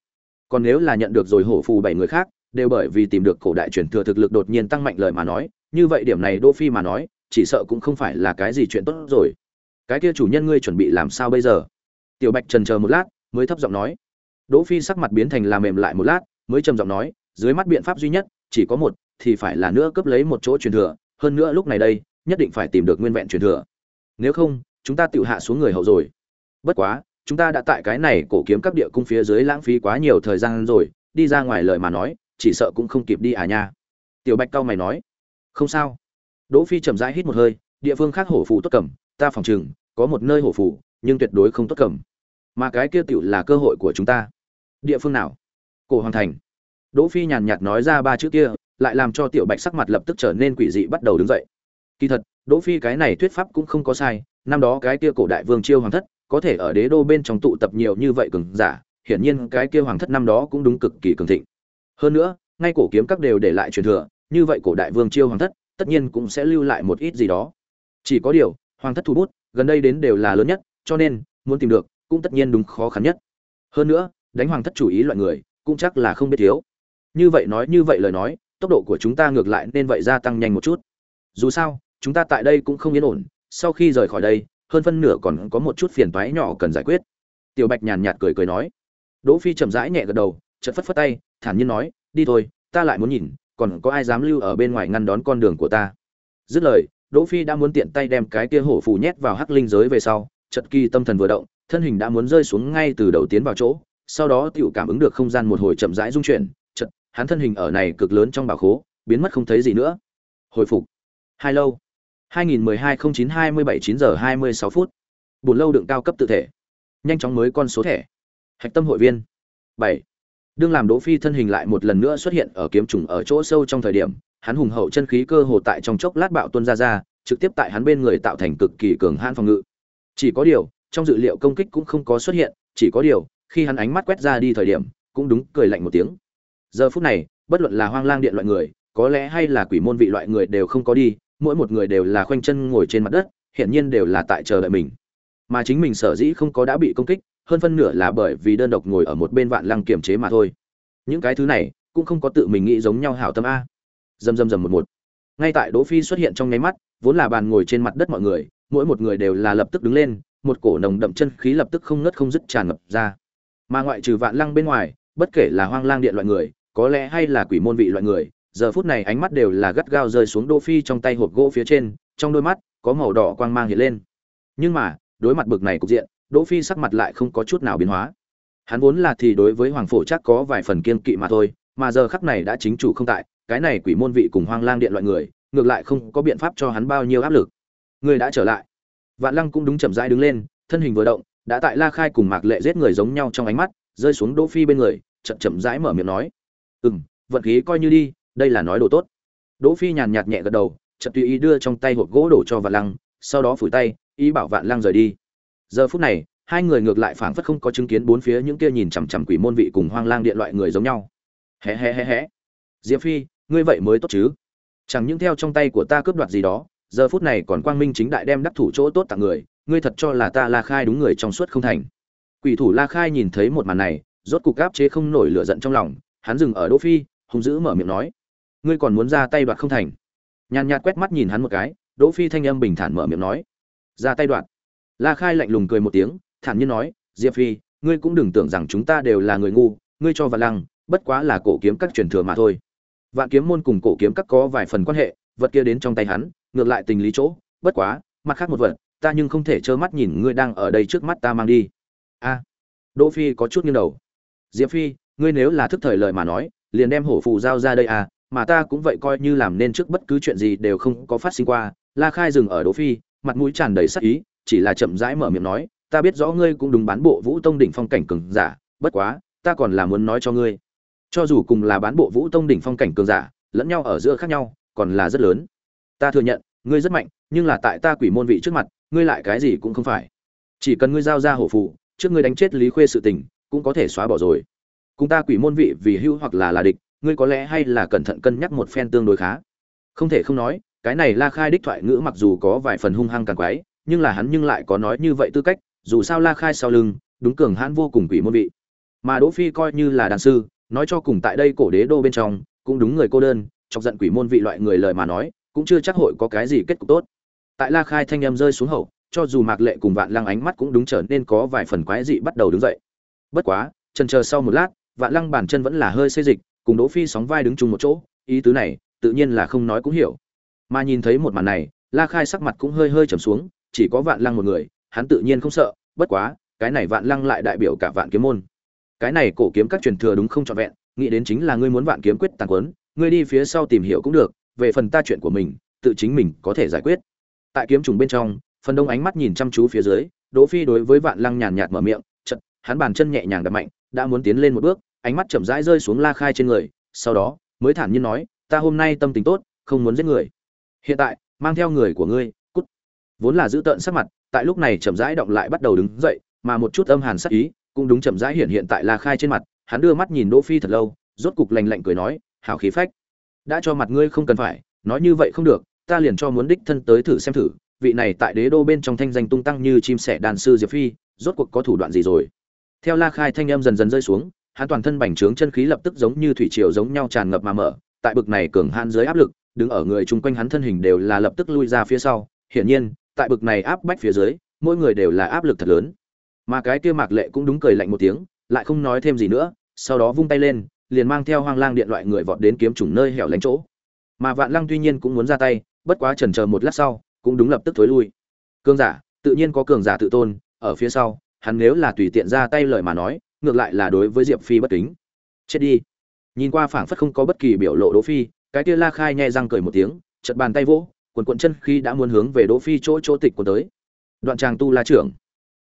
Còn nếu là nhận được rồi hổ phù bảy người khác, đều bởi vì tìm được cổ đại truyền thừa thực lực đột nhiên tăng mạnh lời mà nói, như vậy điểm này đỗ phi mà nói, chỉ sợ cũng không phải là cái gì chuyện tốt rồi. Cái kia chủ nhân ngươi chuẩn bị làm sao bây giờ? Tiểu bạch trần chờ một lát, mới thấp giọng nói. Đỗ phi sắc mặt biến thành là mềm lại một lát, mới trầm giọng nói, dưới mắt biện pháp duy nhất, chỉ có một thì phải là nữa cấp lấy một chỗ truyền thừa, hơn nữa lúc này đây, nhất định phải tìm được nguyên vẹn truyền thừa. Nếu không, chúng ta tiểu hạ xuống người hậu rồi. Bất quá, chúng ta đã tại cái này cổ kiếm các địa cung phía dưới lãng phí quá nhiều thời gian rồi, đi ra ngoài lời mà nói, chỉ sợ cũng không kịp đi à nha. Tiểu bạch cao mày nói, không sao. Đỗ phi chậm rãi hít một hơi, địa phương khác hổ phù tốt cầm, ta phòng trừng, có một nơi hổ phù, nhưng tuyệt đối không tốt cầm. Mà cái kia tiểu là cơ hội của chúng ta. Địa phương nào? Cổ hoàng thành. Đỗ phi nhàn nhạt nói ra ba chữ kia lại làm cho tiểu bạch sắc mặt lập tức trở nên quỷ dị bắt đầu đứng dậy. Kỳ thật, đỗ phi cái này thuyết pháp cũng không có sai, năm đó cái kia cổ đại vương chiêu hoàng thất, có thể ở đế đô bên trong tụ tập nhiều như vậy cường giả, hiển nhiên cái kia hoàng thất năm đó cũng đúng cực kỳ cường thịnh. Hơn nữa, ngay cổ kiếm các đều để lại truyền thừa, như vậy cổ đại vương chiêu hoàng thất, tất nhiên cũng sẽ lưu lại một ít gì đó. Chỉ có điều, hoàng thất thủ bút, gần đây đến đều là lớn nhất, cho nên, muốn tìm được, cũng tất nhiên đúng khó khăn nhất. Hơn nữa, đánh hoàng thất chủ ý loại người, cũng chắc là không biết thiếu. Như vậy nói như vậy lời nói tốc độ của chúng ta ngược lại nên vậy gia tăng nhanh một chút. Dù sao, chúng ta tại đây cũng không yên ổn, sau khi rời khỏi đây, hơn phân nửa còn có một chút phiền toái nhỏ cần giải quyết. Tiểu bạch nhàn nhạt cười cười nói. Đỗ phi chậm rãi nhẹ gật đầu, chợt phất phất tay, thản nhiên nói, đi thôi, ta lại muốn nhìn, còn có ai dám lưu ở bên ngoài ngăn đón con đường của ta? Dứt lời, đỗ phi đã muốn tiện tay đem cái kia hổ phù nhét vào hắc linh giới về sau, chợt kỳ tâm thần vừa động, thân hình đã muốn rơi xuống ngay từ đầu tiến vào chỗ, sau đó tiểu cảm ứng được không gian một hồi chậm rãi rung chuyển hắn thân hình ở này cực lớn trong bảo khố, biến mất không thấy gì nữa. Hồi phục. Hai lâu. 2012-09-27 giờ 26 phút. Buồn lâu đựng cao cấp tự thể. Nhanh chóng mới con số thẻ. Hạch tâm hội viên. 7. đương làm đỗ phi thân hình lại một lần nữa xuất hiện ở kiếm trùng ở chỗ sâu trong thời điểm, hắn hùng hậu chân khí cơ hồ tại trong chốc lát bạo tuôn ra ra, trực tiếp tại hắn bên người tạo thành cực kỳ cường hãn phòng ngự. Chỉ có điều, trong dự liệu công kích cũng không có xuất hiện, chỉ có điều, khi hắn ánh mắt quét ra đi thời điểm, cũng đúng cười lạnh một tiếng giờ phút này, bất luận là hoang lang điện loại người, có lẽ hay là quỷ môn vị loại người đều không có đi, mỗi một người đều là khoanh chân ngồi trên mặt đất, hiển nhiên đều là tại chờ đợi mình. Mà chính mình sở dĩ không có đã bị công kích, hơn phân nửa là bởi vì đơn độc ngồi ở một bên vạn lăng kiềm chế mà thôi. Những cái thứ này, cũng không có tự mình nghĩ giống nhau hảo tâm a. Dầm dầm dầm một một. Ngay tại đỗ phi xuất hiện trong nháy mắt, vốn là bàn ngồi trên mặt đất mọi người, mỗi một người đều là lập tức đứng lên, một cổ nồng đậm chân khí lập tức không ngớt không dứt tràn ngập ra. Mà ngoại trừ vạn lăng bên ngoài bất kể là hoang lang điện loại người có lẽ hay là quỷ môn vị loại người giờ phút này ánh mắt đều là gắt gao rơi xuống Đỗ Phi trong tay hộp gỗ phía trên, trong đôi mắt có màu đỏ quang mang hiện lên. Nhưng mà, đối mặt bực này cục diện, Đỗ Phi sắc mặt lại không có chút nào biến hóa. Hắn vốn là thì đối với Hoàng phổ chắc có vài phần kiên kỵ mà thôi, mà giờ khắc này đã chính chủ không tại, cái này quỷ môn vị cùng Hoang Lang điện loại người, ngược lại không có biện pháp cho hắn bao nhiêu áp lực. Người đã trở lại. Vạn Lăng cũng đúng chậm rãi đứng lên, thân hình vừa động, đã tại La Khai cùng Mạc Lệ giết người giống nhau trong ánh mắt, rơi xuống Đỗ Phi bên người, chậm chậm rãi mở miệng nói: "Ừm, vận khí coi như đi, đây là nói đồ tốt." Đỗ Phi nhàn nhạt nhẹ gật đầu, chợt tùy ý đưa trong tay hộp gỗ đổ cho Vạn Lăng, sau đó phủi tay, ý bảo Vạn Lăng rời đi. Giờ phút này, hai người ngược lại phảng phất không có chứng kiến bốn phía những kia nhìn chằm chằm quỷ môn vị cùng hoang lang điện loại người giống nhau. Hé hé hé hé. Diệp Phi, ngươi vậy mới tốt chứ? Chẳng những theo trong tay của ta cướp đoạt gì đó, giờ phút này còn quang minh chính đại đem đắc thủ chỗ tốt tặng người, ngươi thật cho là ta La Khai đúng người trong suốt không thành. Quỷ thủ La Khai nhìn thấy một màn này, rốt cục áp chế không nổi lửa giận trong lòng, hắn dừng ở Đỗ Phi, hung dữ mở miệng nói: ngươi còn muốn ra tay đoạt không thành? Nhàn nhạt quét mắt nhìn hắn một cái đỗ phi thanh âm bình thản mở miệng nói ra tay đoạt. La khai lạnh lùng cười một tiếng thản nhiên nói diệp phi ngươi cũng đừng tưởng rằng chúng ta đều là người ngu ngươi cho vạn lăng bất quá là cổ kiếm các truyền thừa mà thôi. Vạn kiếm môn cùng cổ kiếm các có vài phần quan hệ vật kia đến trong tay hắn ngược lại tình lý chỗ bất quá mặt khác một vật ta nhưng không thể trơ mắt nhìn ngươi đang ở đây trước mắt ta mang đi a, đỗ phi có chút nghiêng đầu. Diệp phi, ngươi nếu là thức thời lời mà nói, liền đem hổ phù giao ra đây à mà ta cũng vậy coi như làm nên trước bất cứ chuyện gì đều không có phát sinh qua. La khai dừng ở đỗ phi, mặt mũi tràn đầy sắc ý, chỉ là chậm rãi mở miệng nói, ta biết rõ ngươi cũng đúng bán bộ vũ tông đỉnh phong cảnh cường giả, bất quá, ta còn là muốn nói cho ngươi. Cho dù cùng là bán bộ vũ tông đỉnh phong cảnh cường giả, lẫn nhau ở giữa khác nhau, còn là rất lớn. Ta thừa nhận, ngươi rất mạnh, nhưng là tại ta quỷ môn vị trước mặt, ngươi lại cái gì cũng không phải. Chỉ cần ngươi giao ra hổ phù trước ngươi đánh chết lý khuê sự tình, cũng có thể xóa bỏ rồi. Cùng ta quỷ môn vị vì hưu hoặc là là địch, ngươi có lẽ hay là cẩn thận cân nhắc một phen tương đối khá. Không thể không nói, cái này la khai đích thoại ngữ mặc dù có vài phần hung hăng càng quái, nhưng là hắn nhưng lại có nói như vậy tư cách, dù sao la khai sau lưng, đúng cường hãn vô cùng quỷ môn vị. Mà đỗ phi coi như là đàn sư, nói cho cùng tại đây cổ đế đô bên trong, cũng đúng người cô đơn, chọc giận quỷ môn vị loại người lời mà nói, cũng chưa chắc hội có cái gì kết cục tốt. Tại la khai thanh em rơi xuống hậu cho dù mạc lệ cùng vạn lăng ánh mắt cũng đúng trở nên có vài phần quái dị bắt đầu đứng dậy bất quá trần chờ sau một lát vạn lăng bàn chân vẫn là hơi xê dịch cùng Đỗ Phi sóng vai đứng chung một chỗ, ý tứ này, tự nhiên là không nói cũng hiểu. Mà nhìn thấy một màn này, La Khai sắc mặt cũng hơi hơi trầm xuống, chỉ có Vạn Lăng một người, hắn tự nhiên không sợ, bất quá, cái này Vạn Lăng lại đại biểu cả Vạn Kiếm môn. Cái này cổ kiếm các truyền thừa đúng không trọn vẹn, nghĩ đến chính là ngươi muốn vạn kiếm quyết tàn quấn ngươi đi phía sau tìm hiểu cũng được về phần ta chuyện của mình tự chính mình có thể giải quyết tại kiếm trùng bên trong phần đông ánh mắt nhìn chăm chú phía dưới, đỗ phi đối với vạn lăng nhàn nhạt mở miệng chật hắn bàn chân nhẹ nhàng đập mạnh, đã muốn tiến lên một bước, ánh mắt chậm rãi rơi xuống la khai trên người, sau đó mới thản nhiên nói, ta hôm nay tâm tình tốt, không muốn giết người. Hiện tại, mang theo người của ngươi, cút. Vốn là giữ tợn sắc mặt, tại lúc này chậm rãi động lại bắt đầu đứng dậy, mà một chút âm hàn sắc ý cũng đúng chậm rãi hiện hiện tại la khai trên mặt, hắn đưa mắt nhìn đỗ phi thật lâu, rốt cục lạnh lạnh cười nói, hảo khí phách. Đã cho mặt ngươi không cần phải, nói như vậy không được, ta liền cho muốn đích thân tới thử xem thử vị này tại đế đô bên trong thanh danh tung tăng như chim sẻ đàn sư diệp phi, rốt cuộc có thủ đoạn gì rồi? Theo la khai thanh âm dần dần rơi xuống, hắn toàn thân bành trướng chân khí lập tức giống như thủy triều giống nhau tràn ngập mà mở, tại bực này cường hãn dưới áp lực, đứng ở người chung quanh hắn thân hình đều là lập tức lui ra phía sau. Hiển nhiên, tại bực này áp bách phía dưới, mỗi người đều là áp lực thật lớn. Mà cái kia mạc lệ cũng đúng cười lạnh một tiếng, lại không nói thêm gì nữa, sau đó vung tay lên, liền mang theo hoang lang điện loại người vọt đến kiếm chủng nơi hẻo lánh chỗ. Mà vạn lăng tuy nhiên cũng muốn ra tay, bất quá chần chờ một lát sau cũng đúng lập tức thối lui. Cường giả, tự nhiên có cường giả tự tôn, ở phía sau, hắn nếu là tùy tiện ra tay lời mà nói, ngược lại là đối với diệp phi bất kính. Chết đi. Nhìn qua phảng phất không có bất kỳ biểu lộ đỗ phi, cái kia la khai nhẹ răng cười một tiếng chật bàn tay vỗ, quần quần chân khi đã muốn hướng về đỗ phi chỗ chỗ tịch của tới. Đoạn tràng tu la trưởng.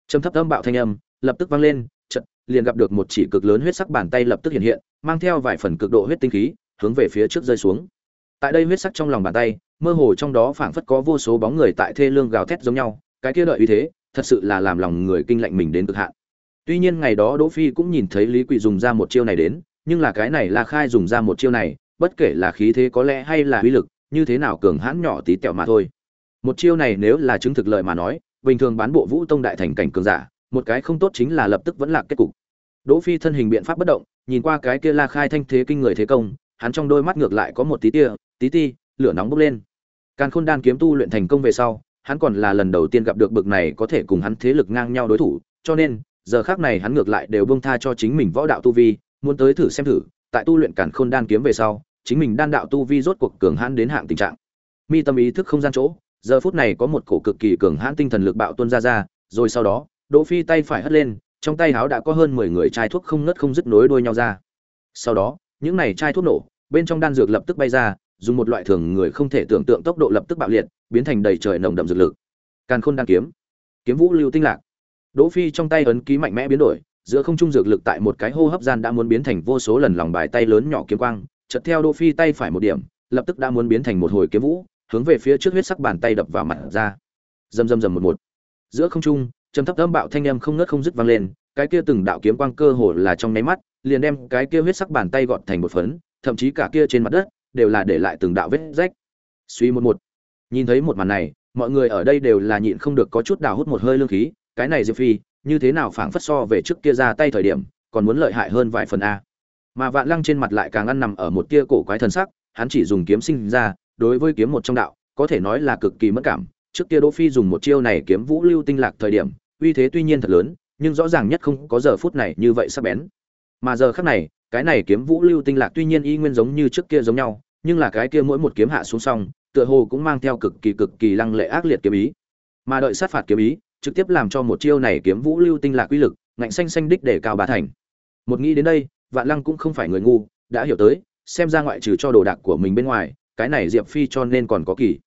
Trầm thấp âm bạo thanh âm, lập tức vang lên chật liền gặp được một chỉ cực lớn huyết sắc bàn tay lập tức hiện hiện, mang theo vài phần cực độ huyết tinh khí, hướng về phía trước rơi xuống. Tại đây huyết sắc trong lòng bàn tay mơ hồ trong đó phảng phất có vô số bóng người tại thê lương gào thét giống nhau, cái kia đợi uy thế, thật sự là làm lòng người kinh lạnh mình đến cực hạn. Tuy nhiên ngày đó đỗ phi cũng nhìn thấy lý quỷ dùng ra một chiêu này đến, nhưng là cái này là khai dùng ra một chiêu này, bất kể là khí thế có lẽ hay là uy lực, như thế nào cường hãn nhỏ tí tẹo mà thôi. Một chiêu này nếu là chứng thực lợi mà nói, bình thường bán bộ vũ tông đại thành cảnh cường giả, một cái không tốt chính là lập tức vẫn lạc kết cục. Đỗ phi thân hình biện pháp bất động, nhìn qua cái kia la khai thanh thế kinh người thế công, hắn trong đôi mắt ngược lại có một tí tia, tí ti, lửa nóng bốc lên càn khôn đan kiếm tu luyện thành công về sau, hắn còn là lần đầu tiên gặp được bực này có thể cùng hắn thế lực ngang nhau đối thủ, cho nên, giờ khác này hắn ngược lại đều bông tha cho chính mình võ đạo tu vi, muốn tới thử xem thử, tại tu luyện càn khôn đan kiếm về sau, chính mình đan đạo tu vi rốt cuộc cường hãn đến hạng tình trạng. Mi tâm ý thức không gian chỗ, giờ phút này có một cổ cực kỳ cường hãn tinh thần lực bạo tuôn ra ra, rồi sau đó, đỗ phi tay phải hất lên, trong tay áo đã có hơn mười người chai thuốc không ngớt không dứt nối đuôi nhau ra. Sau đó, những này chai thuốc nổ, bên trong đan dược lập tức bay ra dùng một loại thường người không thể tưởng tượng tốc độ lập tức bạo liệt, biến thành đầy trời nồng đậm dược lực. Càn khôn đang kiếm. Kiếm vũ lưu tinh lạc. Đỗ phi trong tay ấn ký mạnh mẽ biến đổi, giữa không trung dược lực tại một cái hô hấp gian đã muốn biến thành vô số lần lòng bài tay lớn nhỏ kiếm quang, chợt theo đỗ phi tay phải một điểm, lập tức đã muốn biến thành một hồi kiếm vũ, hướng về phía trước huyết sắc bàn tay đập vào mặt ra. Rầm rầm rầm một một. Giữa không trung, trầm thấp âm bạo thanh âm không ngớt không dứt vang lên, cái kia từng đạo kiếm quang cơ hồ là trong nháy mắt, liền đem cái kia huyết sắc bàn tay gọt thành một phấn, thậm chí cả kia trên mặt đất đều là để lại từng đạo vết rách. Suy một một. Nhìn thấy một màn này, mọi người ở đây đều là nhịn không được có chút đào hút một hơi lương khí, cái này diệp phi, như thế nào phảng phất so về trước kia ra tay thời điểm, còn muốn lợi hại hơn vài phần a. Mà vạn lăng trên mặt lại càng ăn nằm ở một tia cổ quái thần sắc, hắn chỉ dùng kiếm sinh ra, đối với kiếm một trong đạo, có thể nói là cực kỳ mất cảm. Trước kia đỗ phi dùng một chiêu này kiếm vũ lưu tinh lạc thời điểm, uy thế tuy nhiên thật lớn, nhưng rõ ràng nhất không có giờ phút này như vậy sắc bén. Mà giờ khắc này, cái này kiếm vũ lưu tinh lạc tuy nhiên y nguyên giống như trước kia giống nhau nhưng là cái kia mỗi một kiếm hạ xuống xong, tựa hồ cũng mang theo cực kỳ cực kỳ lăng lệ ác liệt kiếm ý. Mà đợi sát phạt kiếm ý, trực tiếp làm cho một chiêu này kiếm vũ lưu tinh lạc quy lực, ngạnh xanh xanh đích để cao bà thành. Một nghĩ đến đây, vạn lăng cũng không phải người ngu, đã hiểu tới, xem ra ngoại trừ cho đồ đạc của mình bên ngoài, cái này diệp phi cho nên còn có kỳ.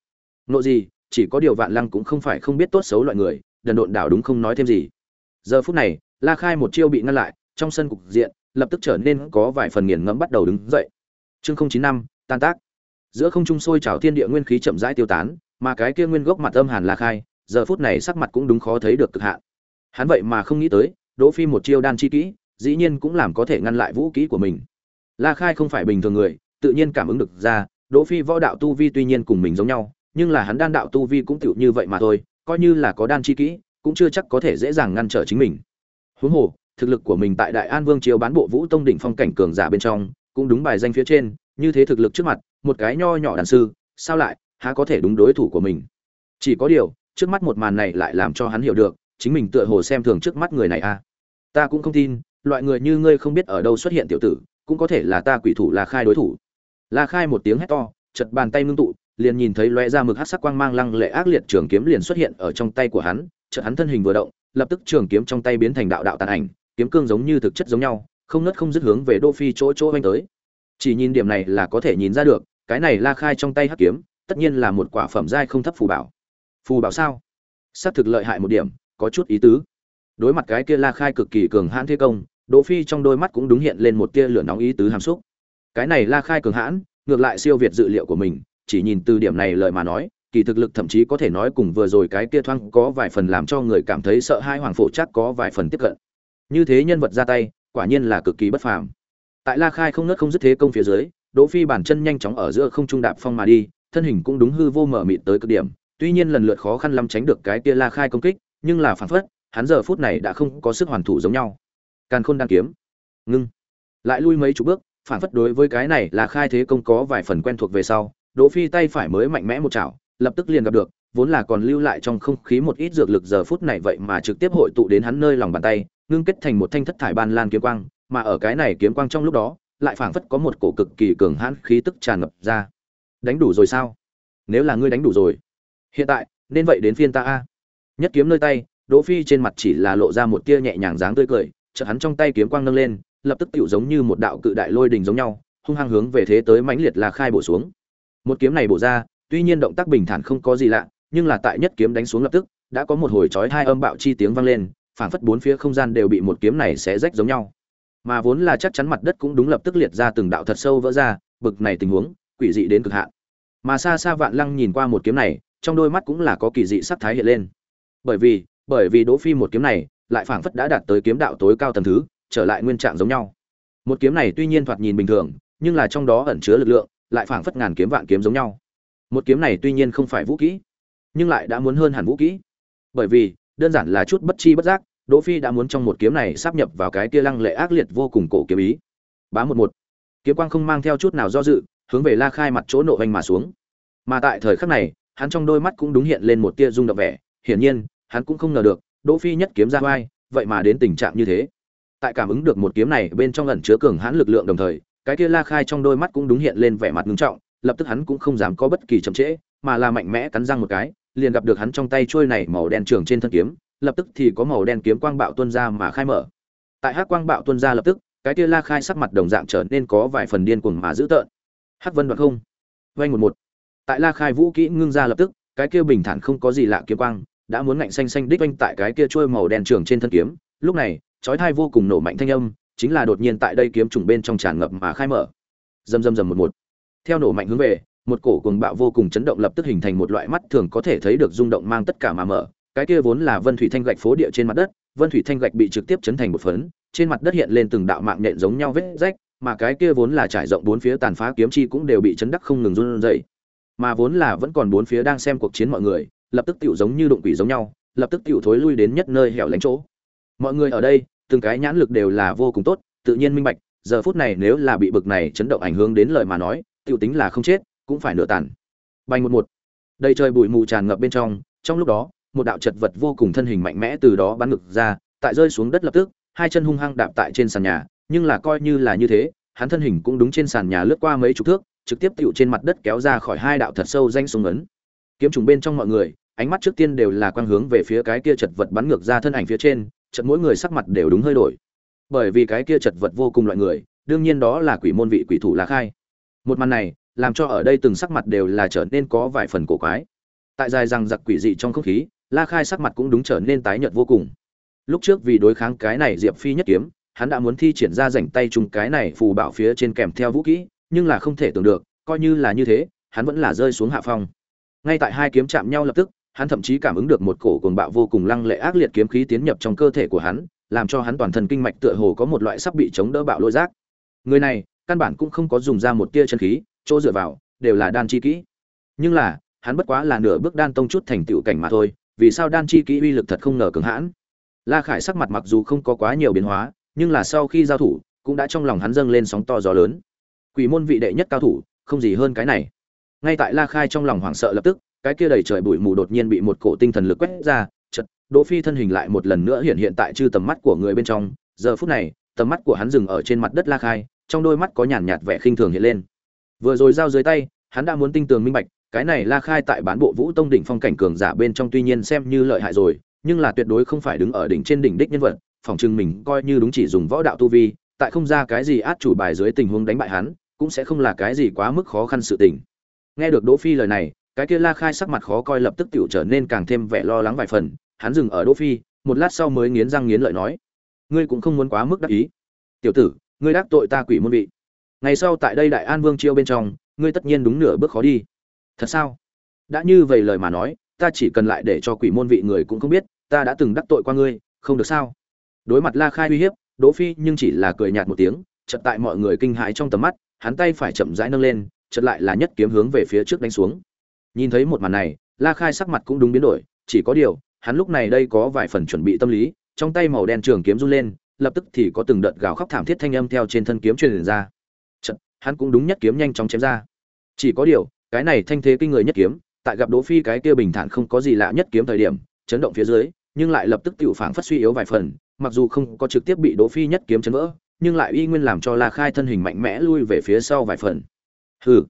Nộ gì, chỉ có điều vạn lăng cũng không phải không biết tốt xấu loại người, đần độn đảo đúng không nói thêm gì. Giờ phút này, la khai một chiêu bị ngăn lại, trong sân cục diện, lập tức trở nên có vài phần nghiền ngẫm bắt đầu đứng dậy. Chương không chín năm tan tác. Giữa không trung sôi trào thiên địa nguyên khí chậm rãi tiêu tán, mà cái kia nguyên gốc mặt âm hàn la khai, giờ phút này sắc mặt cũng đúng khó thấy được cực hạn. Hắn vậy mà không nghĩ tới, đỗ phi một chiêu đan chi kỹ, dĩ nhiên cũng làm có thể ngăn lại vũ kỹ của mình. La khai không phải bình thường người, tự nhiên cảm ứng được ra, đỗ phi võ đạo tu vi tuy nhiên cùng mình giống nhau, nhưng là hắn đan đạo tu vi cũng tựu như vậy mà thôi, coi như là có đan chi kỹ, cũng chưa chắc có thể dễ dàng ngăn trở chính mình. Huống hồ, thực lực của mình tại đại an vương triều bán bộ vũ tông đỉnh phong cảnh cường giả bên trong, cũng đúng bài danh phía trên như thế thực lực trước mặt, một cái nho nhỏ đàn sư, sao lại, há có thể đúng đối thủ của mình chỉ có điều, trước mắt một màn này lại làm cho hắn hiểu được, chính mình tựa hồ xem thường trước mắt người này a à. ta cũng không tin, loại người như ngươi không biết ở đâu xuất hiện tiểu tử, cũng có thể là ta quỷ thủ là khai đối thủ la khai một tiếng hét to, chật bàn tay ngưng tụ, liền nhìn thấy lóe ra mực hắc sắc quang mang lăng lệ ác liệt trường kiếm liền xuất hiện ở trong tay của hắn, chợt hắn thân hình vừa động, lập tức trường kiếm trong tay biến thành đạo đạo tàn ảnh, kiếm cương giống như thực chất giống nhau, không nứt không dứt hướng về đô Phi chỗ chỗ anh tới. Chỉ nhìn điểm này là có thể nhìn ra được, cái này La Khai trong tay hắc kiếm, tất nhiên là một quả phẩm giai không thấp phù bảo. Phù bảo sao? Sát thực lợi hại một điểm, có chút ý tứ. Đối mặt cái kia La Khai cực kỳ cường hãn thế công, Đỗ Phi trong đôi mắt cũng đúng hiện lên một tia lửa nóng ý tứ hàm xúc. Cái này La Khai cường hãn, ngược lại siêu việt dự liệu của mình, chỉ nhìn từ điểm này lời mà nói, kỳ thực lực thậm chí có thể nói cùng vừa rồi cái kia thoang có vài phần làm cho người cảm thấy sợ hai hoàng phổ chắc có vài phần tiếp cận. Như thế nhân vật ra tay, quả nhiên là cực kỳ bất phàm. Tại La Khai không nứt không dứt thế công phía dưới, Đỗ Phi bản chân nhanh chóng ở giữa không trung đạp phong mà đi, thân hình cũng đúng hư vô mở mịt tới cực điểm, tuy nhiên lần lượt khó khăn lắm tránh được cái kia La Khai công kích, nhưng là phản phất, hắn giờ phút này đã không có sức hoàn thủ giống nhau. Càn Khôn đang kiếm, ngưng, lại lui mấy chục bước, phản phất đối với cái này là khai thế công có vài phần quen thuộc về sau, Đỗ Phi tay phải mới mạnh mẽ một chảo, lập tức liền gặp được, vốn là còn lưu lại trong không khí một ít dược lực giờ phút này vậy mà trực tiếp hội tụ đến hắn nơi lòng bàn tay, ngưng kết thành một thanh thất thải ban lan kiếm quang, mà ở cái này kiếm quang trong lúc đó, lại phảng phất có một cổ cực kỳ cường hãn khí tức tràn ngập ra. Đánh đủ rồi sao? Nếu là ngươi đánh đủ rồi, hiện tại nên vậy đến phiên ta a. Nhất kiếm nơi tay, Đỗ Phi trên mặt chỉ là lộ ra một tia nhẹ nhàng dáng tươi cười, chợt hắn trong tay kiếm quang nâng lên, lập tức tựu giống như một đạo cự đại lôi đình giống nhau, hung hăng hướng về thế tới mãnh liệt là khai bổ xuống. Một kiếm này bổ ra, tuy nhiên động tác bình thản không có gì lạ, nhưng là tại nhất kiếm đánh xuống lập tức, đã có một hồi chói hai âm bạo chi tiếng vang lên, phảng phất bốn phía không gian đều bị một kiếm này xé rách giống nhau. Mà vốn là chắc chắn mặt đất cũng đúng lập tức liệt ra từng đạo thật sâu vỡ ra, bực này tình huống, quỷ dị đến cực hạn. Mà xa xa Vạn Lăng nhìn qua một kiếm này, trong đôi mắt cũng là có kỳ dị sắc thái hiện lên. Bởi vì, bởi vì Đỗ Phi một kiếm này, lại phảng phất đã đạt tới kiếm đạo tối cao tầng thứ, trở lại nguyên trạng giống nhau. Một kiếm này tuy nhiên thoạt nhìn bình thường, nhưng là trong đó ẩn chứa lực lượng, lại phảng phất ngàn kiếm vạn kiếm giống nhau. Một kiếm này tuy nhiên không phải vũ kỹ, nhưng lại đã muốn hơn hẳn vũ kỹ. Bởi vì, đơn giản là chút bất chi bất giác, Đỗ Phi đã muốn trong một kiếm này sắp nhập vào cái kia lăng lệ ác liệt vô cùng cổ kiếm ý. Bá một một, kiếm quang không mang theo chút nào do dự, hướng về La Khai mặt chỗ nộ vành mà xuống. Mà tại thời khắc này, hắn trong đôi mắt cũng đúng hiện lên một tia rung động vẻ, hiển nhiên, hắn cũng không ngờ được, Đỗ Phi nhất kiếm ra vai, vậy mà đến tình trạng như thế. Tại cảm ứng được một kiếm này bên trong ẩn chứa cường hãn lực lượng đồng thời, cái kia La Khai trong đôi mắt cũng đúng hiện lên vẻ mặt nghiêm trọng, lập tức hắn cũng không dám có bất kỳ chậm trễ, mà là mạnh mẽ cắn răng một cái, liền gặp được hắn trong tay trôi này màu đen trường trên thân kiếm, lập tức thì có màu đen kiếm quang bạo tuôn ra mà khai mở. Tại hắc quang bạo tuôn ra lập tức, cái kia La Khai sắc mặt đồng dạng trở nên có vài phần điên cuồng mà dữ tợn. Hắc Vân đoạn không. vây một một. Tại La Khai vũ kỹ ngưng ra lập tức, cái kia bình thản không có gì lạ kiếm quang, đã muốn ngạnh xanh xanh đích vành tại cái kia trôi màu đen trường trên thân kiếm. Lúc này, chói thai vô cùng nổ mạnh thanh âm, chính là đột nhiên tại đây kiếm trùng bên trong tràn ngập mà khai mở. Rầm rầm rầm một một. Theo nổ mạnh hướng về, một cổ cuồng bạo vô cùng chấn động lập tức hình thành một loại mắt thường có thể thấy được rung động mang tất cả mà mở, cái kia vốn là vân thủy thanh gạch phố địa trên mặt đất, vân thủy thanh gạch bị trực tiếp chấn thành một phấn, trên mặt đất hiện lên từng đạo mạng nhện giống nhau vết rách, mà cái kia vốn là trải rộng bốn phía tàn phá kiếm chi cũng đều bị chấn đắc không ngừng run rẩy. Mà vốn là vẫn còn bốn phía đang xem cuộc chiến mọi người, lập tức tựu giống như đụng quỷ giống nhau, lập tức tựu thối lui đến nhất nơi hẻo lánh chỗ. Mọi người ở đây, từng cái nhãn lực đều là vô cùng tốt, tự nhiên minh bạch, giờ phút này nếu là bị bực này chấn động ảnh hưởng đến lời mà nói tựu tính là không chết, cũng phải nửa tàn. Bay một một. Đầy trời bụi mù tràn ngập bên trong trong lúc đó một đạo chật vật vô cùng thân hình mạnh mẽ từ đó bắn ngực ra, tại rơi xuống đất lập tức, hai chân hung hăng đạp tại trên sàn nhà, nhưng là coi như là như thế, hắn thân hình cũng đúng trên sàn nhà lướt qua mấy chục thước, trực tiếp tụ trên mặt đất kéo ra khỏi hai đạo thật sâu danh xuống ấn. Kiếm trùng bên trong mọi người, ánh mắt trước tiên đều là quang hướng về phía cái kia chật vật bắn ngược ra thân ảnh phía trên, chợt mỗi người sắc mặt đều đúng hơi đổi. Bởi vì cái kia chật vật vô cùng loại người, đương nhiên đó là quỷ môn vị quỷ thủ là khai. Một màn này, làm cho ở đây từng sắc mặt đều là trở nên có vài phần cổ quái. Tại dài rằng giặc quỷ dị trong không khí, La Khai sắc mặt cũng đúng trở nên tái nhợt vô cùng. Lúc trước vì đối kháng cái này Diệp Phi nhất kiếm, hắn đã muốn thi triển ra rảnh tay chung cái này phù bảo phía trên kèm theo vũ kỹ, nhưng là không thể tưởng được, coi như là như thế, hắn vẫn là rơi xuống hạ phong. Ngay tại hai kiếm chạm nhau lập tức, hắn thậm chí cảm ứng được một cổ cuồng bạo vô cùng lăng lệ ác liệt kiếm khí tiến nhập trong cơ thể của hắn, làm cho hắn toàn thân kinh mạch tựa hồ có một loại sắp bị chống đỡ bạo lôi rác. Người này, căn bản cũng không có dùng ra một tia chân khí, chỗ dựa vào đều là đan chi kỹ. Nhưng là, hắn bất quá là nửa bước đan tông chút thành tựu cảnh mà thôi, vì sao đan chi kỹ uy lực thật không ngờ cường hãn. La khải sắc mặt mặc dù không có quá nhiều biến hóa, nhưng là sau khi giao thủ, cũng đã trong lòng hắn dâng lên sóng to gió lớn. Quỷ môn vị đệ nhất cao thủ, không gì hơn cái này. Ngay tại la khai trong lòng hoảng sợ lập tức, cái kia đầy trời bụi mù đột nhiên bị một cổ tinh thần lực quét ra chật đỗ phi thân hình lại một lần nữa hiện hiện tại chư tầm mắt của người bên trong. Giờ phút này, tầm mắt của hắn dừng ở trên mặt đất la khai trong đôi mắt có nhàn nhạt vẻ khinh thường hiện lên. Vừa rồi giao dưới tay, hắn đã muốn tinh tường minh bạch cái này La Khai tại bán bộ Vũ Tông đỉnh phong cảnh cường giả bên trong tuy nhiên xem như lợi hại rồi, nhưng là tuyệt đối không phải đứng ở đỉnh trên đỉnh đích nhân vật, phòng trưng mình coi như đúng chỉ dùng võ đạo tu vi, tại không ra cái gì át chủ bài dưới tình huống đánh bại hắn cũng sẽ không là cái gì quá mức khó khăn sự tình. Nghe được đỗ phi lời này cái kia la khai sắc mặt khó coi lập tức tiểu trở nên càng thêm vẻ lo lắng vài phần hắn dừng ở đỗ phi một lát sau mới nghiến răng nghiến lợi nói ngươi cũng không muốn quá mức đắc ý. Tiểu tử ngươi đắc tội ta quỷ môn vị. Ngày sau tại đây đại an vương chiêu bên trong ngươi tất nhiên đúng nửa bước khó đi thật sao? Đã như vậy lời mà nói, ta chỉ cần lại để cho quỷ môn vị người cũng không biết, ta đã từng đắc tội qua ngươi, không được sao? Đối mặt la khai uy hiếp, đỗ phi nhưng chỉ là cười nhạt một tiếng, chợt tại mọi người kinh hãi trong tầm mắt, hắn tay phải chậm rãi nâng lên, chợt lại là nhất kiếm hướng về phía trước đánh xuống. Nhìn thấy một màn này, la khai sắc mặt cũng đúng biến đổi, chỉ có điều, hắn lúc này đây có vài phần chuẩn bị tâm lý, trong tay màu đen trường kiếm run lên, lập tức thì có từng đợt gào khóc thảm thiết thanh âm theo trên thân kiếm truyền ra. Chợt, hắn cũng đúng nhất kiếm nhanh chóng chém ra. Chỉ có điều cái này thanh thế kinh người nhất kiếm, tại gặp đỗ phi cái kia bình thản không có gì lạ nhất kiếm thời điểm, chấn động phía dưới, nhưng lại lập tức tiểu phảng phất suy yếu vài phần, mặc dù không có trực tiếp bị đỗ phi nhất kiếm chấn vỡ, nhưng lại uy nguyên làm cho la khai thân hình mạnh mẽ lui về phía sau vài phần. Hừ.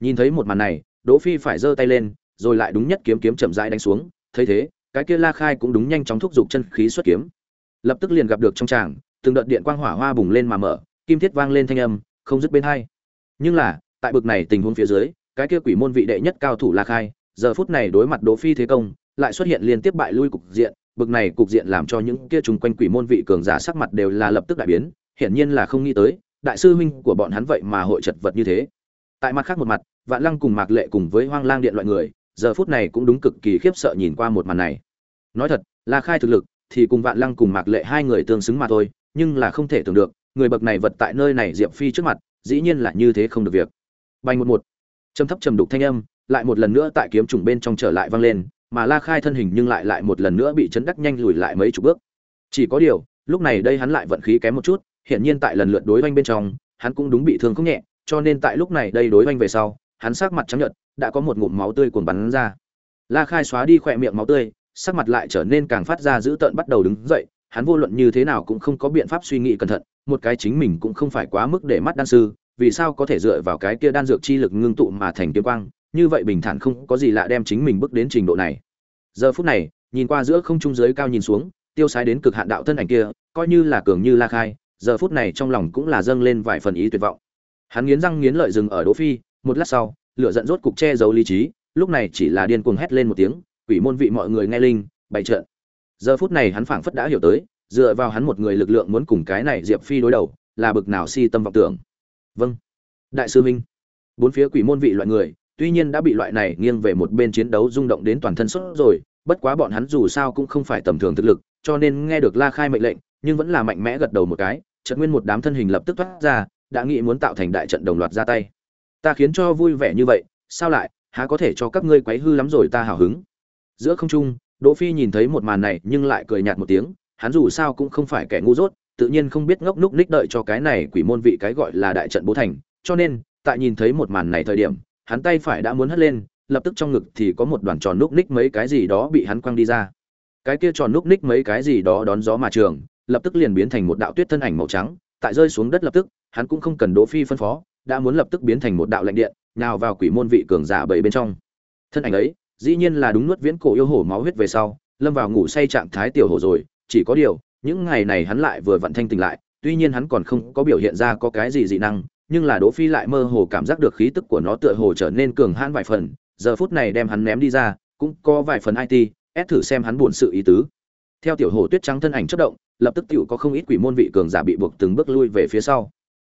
Nhìn thấy một màn này, đỗ phi phải giơ tay lên, rồi lại đúng nhất kiếm kiếm chậm rãi đánh xuống, thấy thế, cái kia la khai cũng đúng nhanh chóng thúc giục chân khí xuất kiếm. Lập tức liền gặp được trong tràng, từng đợt điện quang hỏa hoa bùng lên mà mở, kim thiết vang lên thanh âm, không dứt bên hai. Nhưng là, tại bực này tình huống phía dưới cái kia quỷ môn vị đệ nhất cao thủ la khai, giờ phút này đối mặt đỗ phi thế công, lại xuất hiện liên tiếp bại lui cục diện, bực này cục diện làm cho những kia chúng quanh quỷ môn vị cường giả sắc mặt đều là lập tức đại biến, hiển nhiên là không nghĩ tới, đại sư huynh của bọn hắn vậy mà hội chật vật như thế. Tại mặt khác một mặt, vạn lăng cùng mạc lệ cùng với hoang lang điện loại người, giờ phút này cũng đúng cực kỳ khiếp sợ nhìn qua một màn này. Nói thật la khai thực lực, thì cùng vạn lăng cùng mạc lệ hai người tương xứng mà thôi, nhưng là không thể tưởng được, người bậc này vật tại nơi này diệp phi trước mặt, dĩ nhiên là như thế không được việc. Bành một một trầm thấp trầm đục thanh âm, lại một lần nữa tại kiếm trùng bên trong trở lại vang lên, mà la khai thân hình nhưng lại lại một lần nữa bị chấn đắc nhanh lùi lại mấy chục bước. Chỉ có điều, lúc này đây hắn lại vận khí kém một chút hiện nhiên tại lần lượt đối oanh bên trong, hắn cũng đúng bị thương không nhẹ, cho nên tại lúc này đây đối oanh về sau, hắn sắc mặt trắng nhợt, đã có một ngụm máu tươi cuồn bắn ra. La khai xóa đi khỏe miệng máu tươi, sắc mặt lại trở nên càng phát ra dữ tợn bắt đầu đứng dậy, hắn vô luận như thế nào cũng không có biện pháp suy nghĩ cẩn thận, một cái chính mình cũng không phải quá mức để mắt đan sư vì sao có thể dựa vào cái kia đan dược chi lực ngưng tụ mà thành kiếm quang, như vậy bình thản không có gì lạ đem chính mình bước đến trình độ này. Giờ phút này, nhìn qua giữa không trung dưới cao nhìn xuống, tiêu sái đến cực hạn đạo thân ảnh kia, coi như là cường như la khai, giờ phút này trong lòng cũng là dâng lên vài phần ý tuyệt vọng. Hắn nghiến răng nghiến lợi dừng ở đỗ phi, một lát sau, lửa giận rốt cục che giấu lý trí, lúc này chỉ là điên cuồng hét lên một tiếng, quỷ môn vị mọi người nghe linh, bày trận. Giờ phút này hắn phảng phất đã hiểu tới, dựa vào hắn một người lực lượng muốn cùng cái này diệp phi đối đầu, là bực nào si tâm vọng tưởng vâng. Đại sư minh, bốn phía quỷ môn vị loại người, tuy nhiên đã bị loại này nghiêng về một bên chiến đấu rung động đến toàn thân sốt rồi, bất quá bọn hắn dù sao cũng không phải tầm thường thực lực, cho nên nghe được la khai mệnh lệnh, nhưng vẫn là mạnh mẽ gật đầu một cái trận nguyên một đám thân hình lập tức thoát ra, đã nghĩ muốn tạo thành đại trận đồng loạt ra tay. Ta khiến cho vui vẻ như vậy, sao lại, há có thể cho các ngươi quấy hư lắm rồi ta hào hứng. Giữa không trung, đỗ phi nhìn thấy một màn này nhưng lại cười nhạt một tiếng, hắn dù sao cũng không phải kẻ ngu dốt tự nhiên không biết ngốc núc ních đợi cho cái này quỷ môn vị cái gọi là đại trận bố thành, cho nên, tại nhìn thấy một màn này thời điểm, hắn tay phải đã muốn hất lên, lập tức trong ngực thì có một đoàn tròn núc ních mấy cái gì đó bị hắn quăng đi ra. Cái kia tròn núc ních mấy cái gì đó đón gió mà trường, lập tức liền biến thành một đạo tuyết thân ảnh màu trắng, tại rơi xuống đất lập tức, hắn cũng không cần đỗ phi phân phó, đã muốn lập tức biến thành một đạo lạnh điện nào vào quỷ môn vị cường giả bảy bên trong. Thân ảnh ấy, dĩ nhiên là đúng nuốt viễn cổ yêu hổ máu huyết về sau, lâm vào ngủ say trạng thái tiểu hổ rồi, chỉ có điều những ngày này hắn lại vừa vận thanh tỉnh lại, tuy nhiên hắn còn không có biểu hiện ra có cái gì dị năng, nhưng là đỗ phi lại mơ hồ cảm giác được khí tức của nó tựa hồ trở nên cường hãn vài phần, giờ phút này đem hắn ném đi ra, cũng có vài phần it ép thử xem hắn buồn sự ý tứ. Theo tiểu hồ tuyết trắng thân ảnh chớp động, lập tức tiểu có không ít quỷ môn vị cường giả bị buộc từng bước lui về phía sau.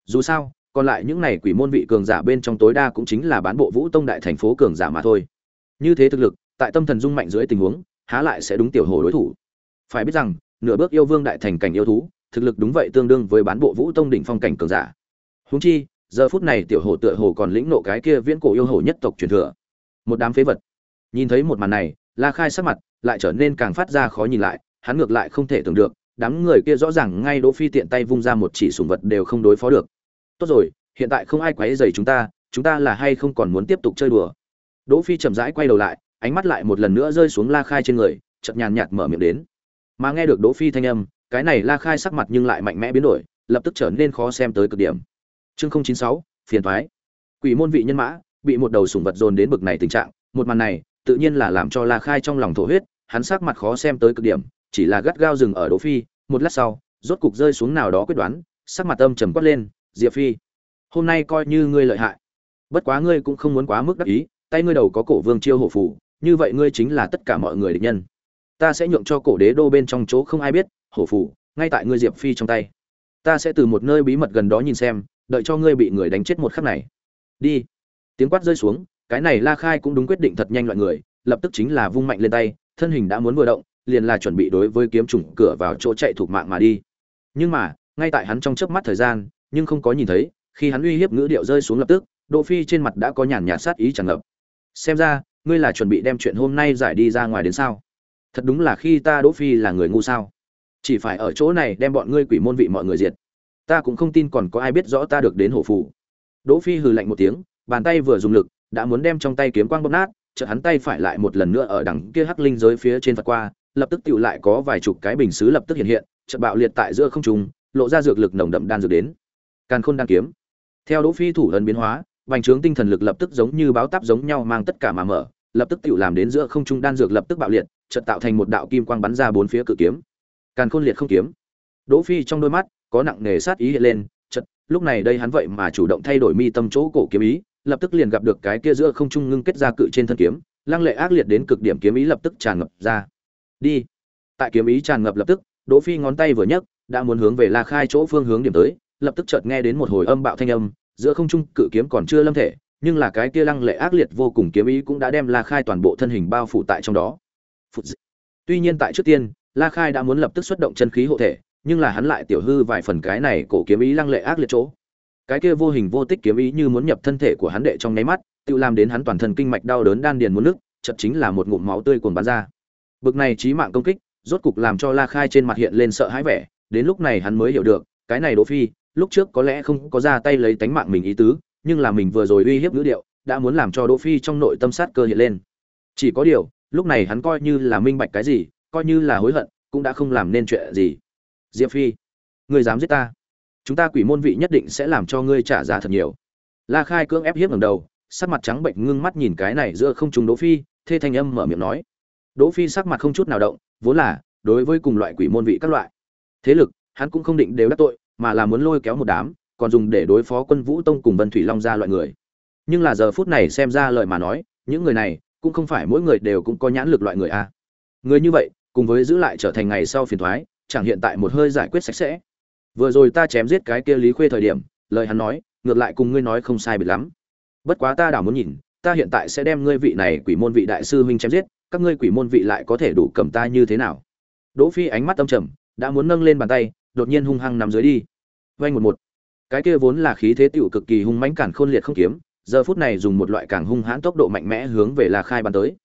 Dù sao, còn lại những này quỷ môn vị cường giả bên trong tối đa cũng chính là bán bộ vũ tông đại thành phố cường giả mà thôi. Như thế thực lực, tại tâm thần dung mạnh dưới tình huống, há lại sẽ đúng tiểu hồ đối thủ. Phải biết rằng nửa bước yêu vương đại thành cảnh yêu thú, thực lực đúng vậy tương đương với bán bộ vũ tông đỉnh phong cảnh cường giả. Huống chi, giờ phút này tiểu hồ tựa hồ còn lĩnh nộ cái kia viễn cổ yêu hồ nhất tộc truyền thừa. Một đám phế vật. Nhìn thấy một màn này, la khai sắc mặt lại trở nên càng phát ra khó nhìn lại, hắn ngược lại không thể tưởng được, đám người kia rõ ràng ngay đỗ phi tiện tay vung ra một chỉ sủng vật đều không đối phó được. Tốt rồi, hiện tại không ai quấy rầy chúng ta chúng ta là hay không còn muốn tiếp tục chơi đùa? Đỗ phi chậm rãi quay đầu lại, ánh mắt lại một lần nữa rơi xuống la khai trên người, chợt nhàn nhạt mở miệng đến mà nghe được đỗ phi thanh âm cái này la khai sắc mặt nhưng lại mạnh mẽ biến đổi lập tức trở nên khó xem tới cực điểm. Chương 096, phiền thoái quỷ môn vị nhân mã bị một đầu sủng vật dồn đến bực này tình trạng một màn này tự nhiên là làm cho la khai trong lòng thổ huyết hắn sắc mặt khó xem tới cực điểm chỉ là gắt gao dừng ở đỗ phi một lát sau rốt cục rơi xuống nào đó quyết đoán sắc mặt âm trầm quát lên diệp phi hôm nay coi như ngươi lợi hại. Bất quá ngươi cũng không muốn quá mức đắc ý tay ngươi đầu có cổ vương chiêu hộ phủ như vậy ngươi chính là tất cả mọi người địch nhân ta sẽ nhượng cho cổ đế đô bên trong chỗ không ai biết, hổ phủ ngay tại ngươi diệp phi trong tay. Ta sẽ từ một nơi bí mật gần đó nhìn xem, đợi cho ngươi bị người đánh chết một khắc này. Đi. Tiếng quát rơi xuống, cái này la khai cũng đúng quyết định thật nhanh loại người, lập tức chính là vung mạnh lên tay, thân hình đã muốn vừa động, liền là chuẩn bị đối với kiếm trùng cửa vào chỗ chạy thuộc mạng mà đi. Nhưng mà, ngay tại hắn trong chớp mắt thời gian, nhưng không có nhìn thấy, khi hắn uy hiếp ngữ điệu rơi xuống lập tức, đỗ phi trên mặt đã có nhàn nhạt sát ý tràn ngập. Xem ra, ngươi là chuẩn bị đem chuyện hôm nay giải đi ra ngoài đến sao? Thật đúng là khi ta đỗ phi là người ngu sao? Chỉ phải ở chỗ này đem bọn ngươi quỷ môn vị mọi người diệt. Ta cũng không tin còn có ai biết rõ ta được đến hổ phủ đỗ phi hừ lạnh một tiếng, bàn tay vừa dùng lực, đã muốn đem trong tay kiếm quang bóp nát, chợt hắn tay phải lại một lần nữa ở đằng kia hắc linh giới phía trên phật qua, lập tức tựu lại có vài chục cái bình sứ lập tức hiện hiện, chợt bạo liệt tại giữa không trung, lộ ra dược lực nồng đậm đan dược đến. Càn khôn đan kiếm. Theo đỗ phi thủ ấn biến hóa vành trướng tinh thần lực lập tức giống như báo táp giống nhau mang tất cả mà mở lập tức tựu làm đến giữa không trung đan dược lập tức bạo liệt, chợt tạo thành một đạo kim quang bắn ra bốn phía cự kiếm. Càn khôn liệt không kiếm. Đỗ phi trong đôi mắt có nặng nề sát ý hiện lên, chợt, lúc này đây hắn vậy mà chủ động thay đổi mi tâm chỗ cổ kiếm ý, lập tức liền gặp được cái kia giữa không trung ngưng kết ra cự trên thân kiếm, lăng lệ ác liệt đến cực điểm kiếm ý lập tức tràn ngập ra. Đi. Tại kiếm ý tràn ngập lập tức, đỗ phi ngón tay vừa nhấc, đã muốn hướng về la khai chỗ phương hướng điểm tới, lập tức chợt nghe đến một hồi âm bạo thanh âm, giữa không trung cự kiếm còn chưa lâm thể nhưng là cái kia lăng lệ ác liệt vô cùng kiếm ý cũng đã đem la khai toàn bộ thân hình bao phủ tại trong đó. Tuy nhiên tại trước tiên, la khai đã muốn lập tức xuất động chân khí hộ thể, nhưng là hắn lại tiểu hư vài phần cái này cổ kiếm ý lăng lệ ác liệt chỗ. Cái kia vô hình vô tích kiếm ý như muốn nhập thân thể của hắn đệ trong nháy mắt, tự làm đến hắn toàn thân kinh mạch đau đớn đan điền muốn nức chợt chính là một ngụm máu tươi cuồn bắn ra. Bực này chí mạng công kích, rốt cục làm cho la khai trên mặt hiện lên sợ hãi vẻ, đến lúc này hắn mới hiểu được, cái này đỗ phi, lúc trước có lẽ không có ra tay lấy tánh mạng mình ý tứ nhưng là mình vừa rồi uy hiếp ngữ điệu, đã muốn làm cho đỗ phi trong nội tâm sát cơ hiện lên. Chỉ có điều, lúc này hắn coi như là minh bạch cái gì, coi như là hối hận, cũng đã không làm nên chuyện gì. Diệp phi, ngươi dám giết ta? Chúng ta quỷ môn vị nhất định sẽ làm cho ngươi trả giá thật nhiều. La khai cưỡng ép hiếp ngẩng đầu, sắc mặt trắng bệnh ngưng mắt nhìn cái này giữa không trùng đỗ phi, thê thanh âm mở miệng nói. Đỗ phi sắc mặt không chút nào động, vốn là, đối với cùng loại quỷ môn vị các loại. Thế lực, hắn cũng không định đều đắc tội, mà là muốn lôi kéo một đám còn dùng để đối phó quân vũ tông cùng vân thủy long gia loại người. Nhưng là giờ phút này xem ra lời mà nói, những người này cũng không phải mỗi người đều cũng có nhãn lực loại người a. Người như vậy, cùng với giữ lại trở thành ngày sau phiền thoái, chẳng hiện tại một hơi giải quyết sạch sẽ. Vừa rồi ta chém giết cái kia lý khuê thời điểm, lời hắn nói, ngược lại cùng ngươi nói không sai biệt lắm. Bất quá ta đảo muốn nhìn, ta hiện tại sẽ đem ngươi vị này quỷ môn vị đại sư huynh chém giết, các ngươi quỷ môn vị lại có thể đủ cầm ta như thế nào? Đỗ phi ánh mắt âm trầm, đã muốn nâng lên bàn tay, đột nhiên hung hăng nằm dưới đi. Vay một một cái kia vốn là khí thế tiểu cực kỳ hung mãnh cản khôn liệt không kiếm, giờ phút này dùng một loại càng hung hãn tốc độ mạnh mẽ hướng về la khai bắn tới.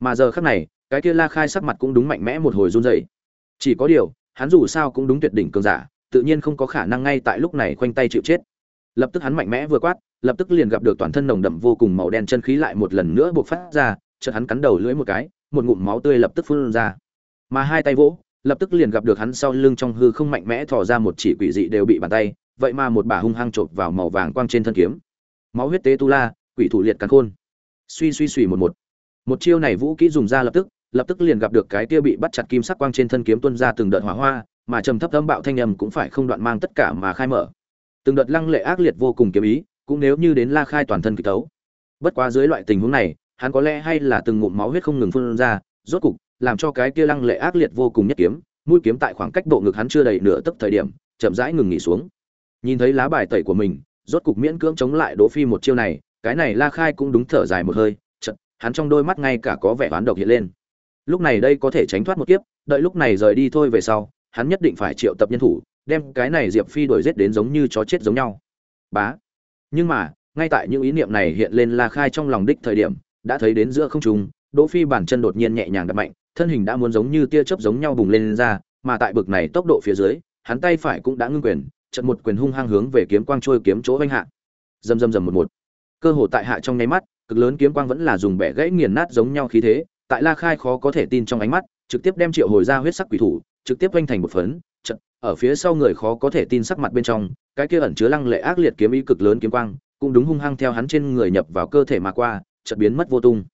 Mà giờ khắc này, cái kia la khai sắc mặt cũng đúng mạnh mẽ một hồi run rẩy. Chỉ có điều, hắn dù sao cũng đúng tuyệt đỉnh cường giả, tự nhiên không có khả năng ngay tại lúc này khoanh tay chịu chết. Lập tức hắn mạnh mẽ vừa quát, lập tức liền gặp được toàn thân nồng đậm vô cùng màu đen chân khí lại một lần nữa buộc phát ra, chợt hắn cắn đầu lưỡi một cái, một ngụm máu tươi lập tức phun ra. Mà hai tay vỗ, lập tức liền gặp được hắn sau lưng trong hư không mạnh mẽ thò ra một chỉ quỷ dị đều bị bàn tay vậy mà một bà hung hăng chộp vào màu vàng quang trên thân kiếm. Máu huyết tế tu la, quỷ thủ liệt cắn khôn. Suy suy suy một một. Một chiêu này vũ kỹ dùng ra lập tức lập tức liền gặp được cái kia bị bắt chặt kim sắc quang trên thân kiếm tuôn ra từng đợt hỏa hoa, mà trầm thấp âm bạo thanh âm cũng phải không đoạn mang tất cả mà khai mở. Từng đợt lăng lệ ác liệt vô cùng kiếm ý, cũng nếu như đến la khai toàn thân kịch tấu. Bất quá dưới loại tình huống này, hắn có lẽ hay là từng ngụm máu huyết không ngừng phun ra, rốt cục, làm cho cái kia lăng lệ ác liệt vô cùng nhất kiếm, mũi kiếm tại khoảng cách bộ ngực hắn chưa đầy nửa tấc thời điểm, chậm rãi ngừng nghỉ xuống nhìn thấy lá bài tẩy của mình rốt cục miễn cưỡng chống lại đỗ phi một chiêu này cái này la khai cũng đúng thở dài một hơi chật hắn trong đôi mắt ngay cả có vẻ oán độc hiện lên. Lúc này đây có thể tránh thoát một kiếp đợi lúc này rời đi thôi về sau hắn nhất định phải triệu tập nhân thủ đem cái này diệp phi đuổi giết đến giống như chó chết giống nhau. Bá. Nhưng mà ngay tại những ý niệm này hiện lên la khai trong lòng đích thời điểm đã thấy đến giữa không trung đỗ phi bản chân đột nhiên nhẹ nhàng đập mạnh thân hình đã muốn giống như tia chớp giống nhau bùng lên, lên ra mà tại bực này tốc độ phía dưới hắn tay phải cũng đã ngưng quyền trận một quyền hung hăng hướng về kiếm quang trôi kiếm chỗ vanh hạ. Dầm dầm dầm một một. Cơ hồ tại hạ trong nháy mắt, cực lớn kiếm quang vẫn là dùng bẻ gãy nghiền nát giống nhau khí thế, tại la khai khó có thể tin trong ánh mắt, trực tiếp đem triệu hồi ra huyết sắc quỷ thủ, trực tiếp vanh thành một phấn trận ở phía sau người khó có thể tin sắc mặt bên trong, cái kia ẩn chứa lăng lệ ác liệt kiếm ý cực lớn kiếm quang, cũng đúng hung hăng theo hắn trên người nhập vào cơ thể mà qua, chợt biến mất vô tung.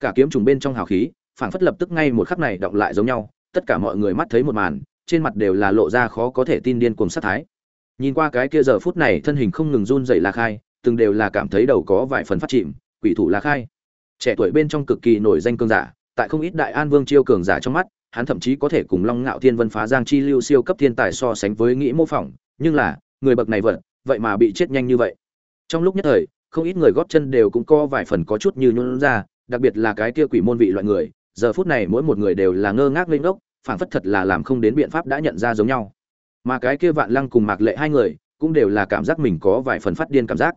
Cả kiếm trùng bên trong hào khí, phảng phất lập tức ngay một khắc này động lại giống nhau, tất cả mọi người mắt thấy một màn, trên mặt đều là lộ ra khó có thể tin điên cuồng sát thái nhìn qua cái kia giờ phút này thân hình không ngừng run rẩy la khai, từng đều là cảm thấy đầu có vài phần phát chìm, quỷ thủ la khai. Trẻ tuổi bên trong cực kỳ nổi danh cường giả, tại không ít đại an vương chiêu cường giả trong mắt, hắn thậm chí có thể cùng long ngạo thiên vân phá giang chi lưu siêu cấp thiên tài so sánh với nghĩ mô phỏng, nhưng là, người bậc này vật, vậy mà bị chết nhanh như vậy. Trong lúc nhất thời, không ít người góp chân đều cũng có vài phần có chút như nhún ra, đặc biệt là cái kia quỷ môn vị loại người, giờ phút này mỗi một người đều là ngơ ngác lên ngốc, phảng phất thật là làm không đến biện pháp đã nhận ra giống nhau mà cái kia vạn lăng cùng mạc lệ hai người cũng đều là cảm giác mình có vài phần phát điên cảm giác.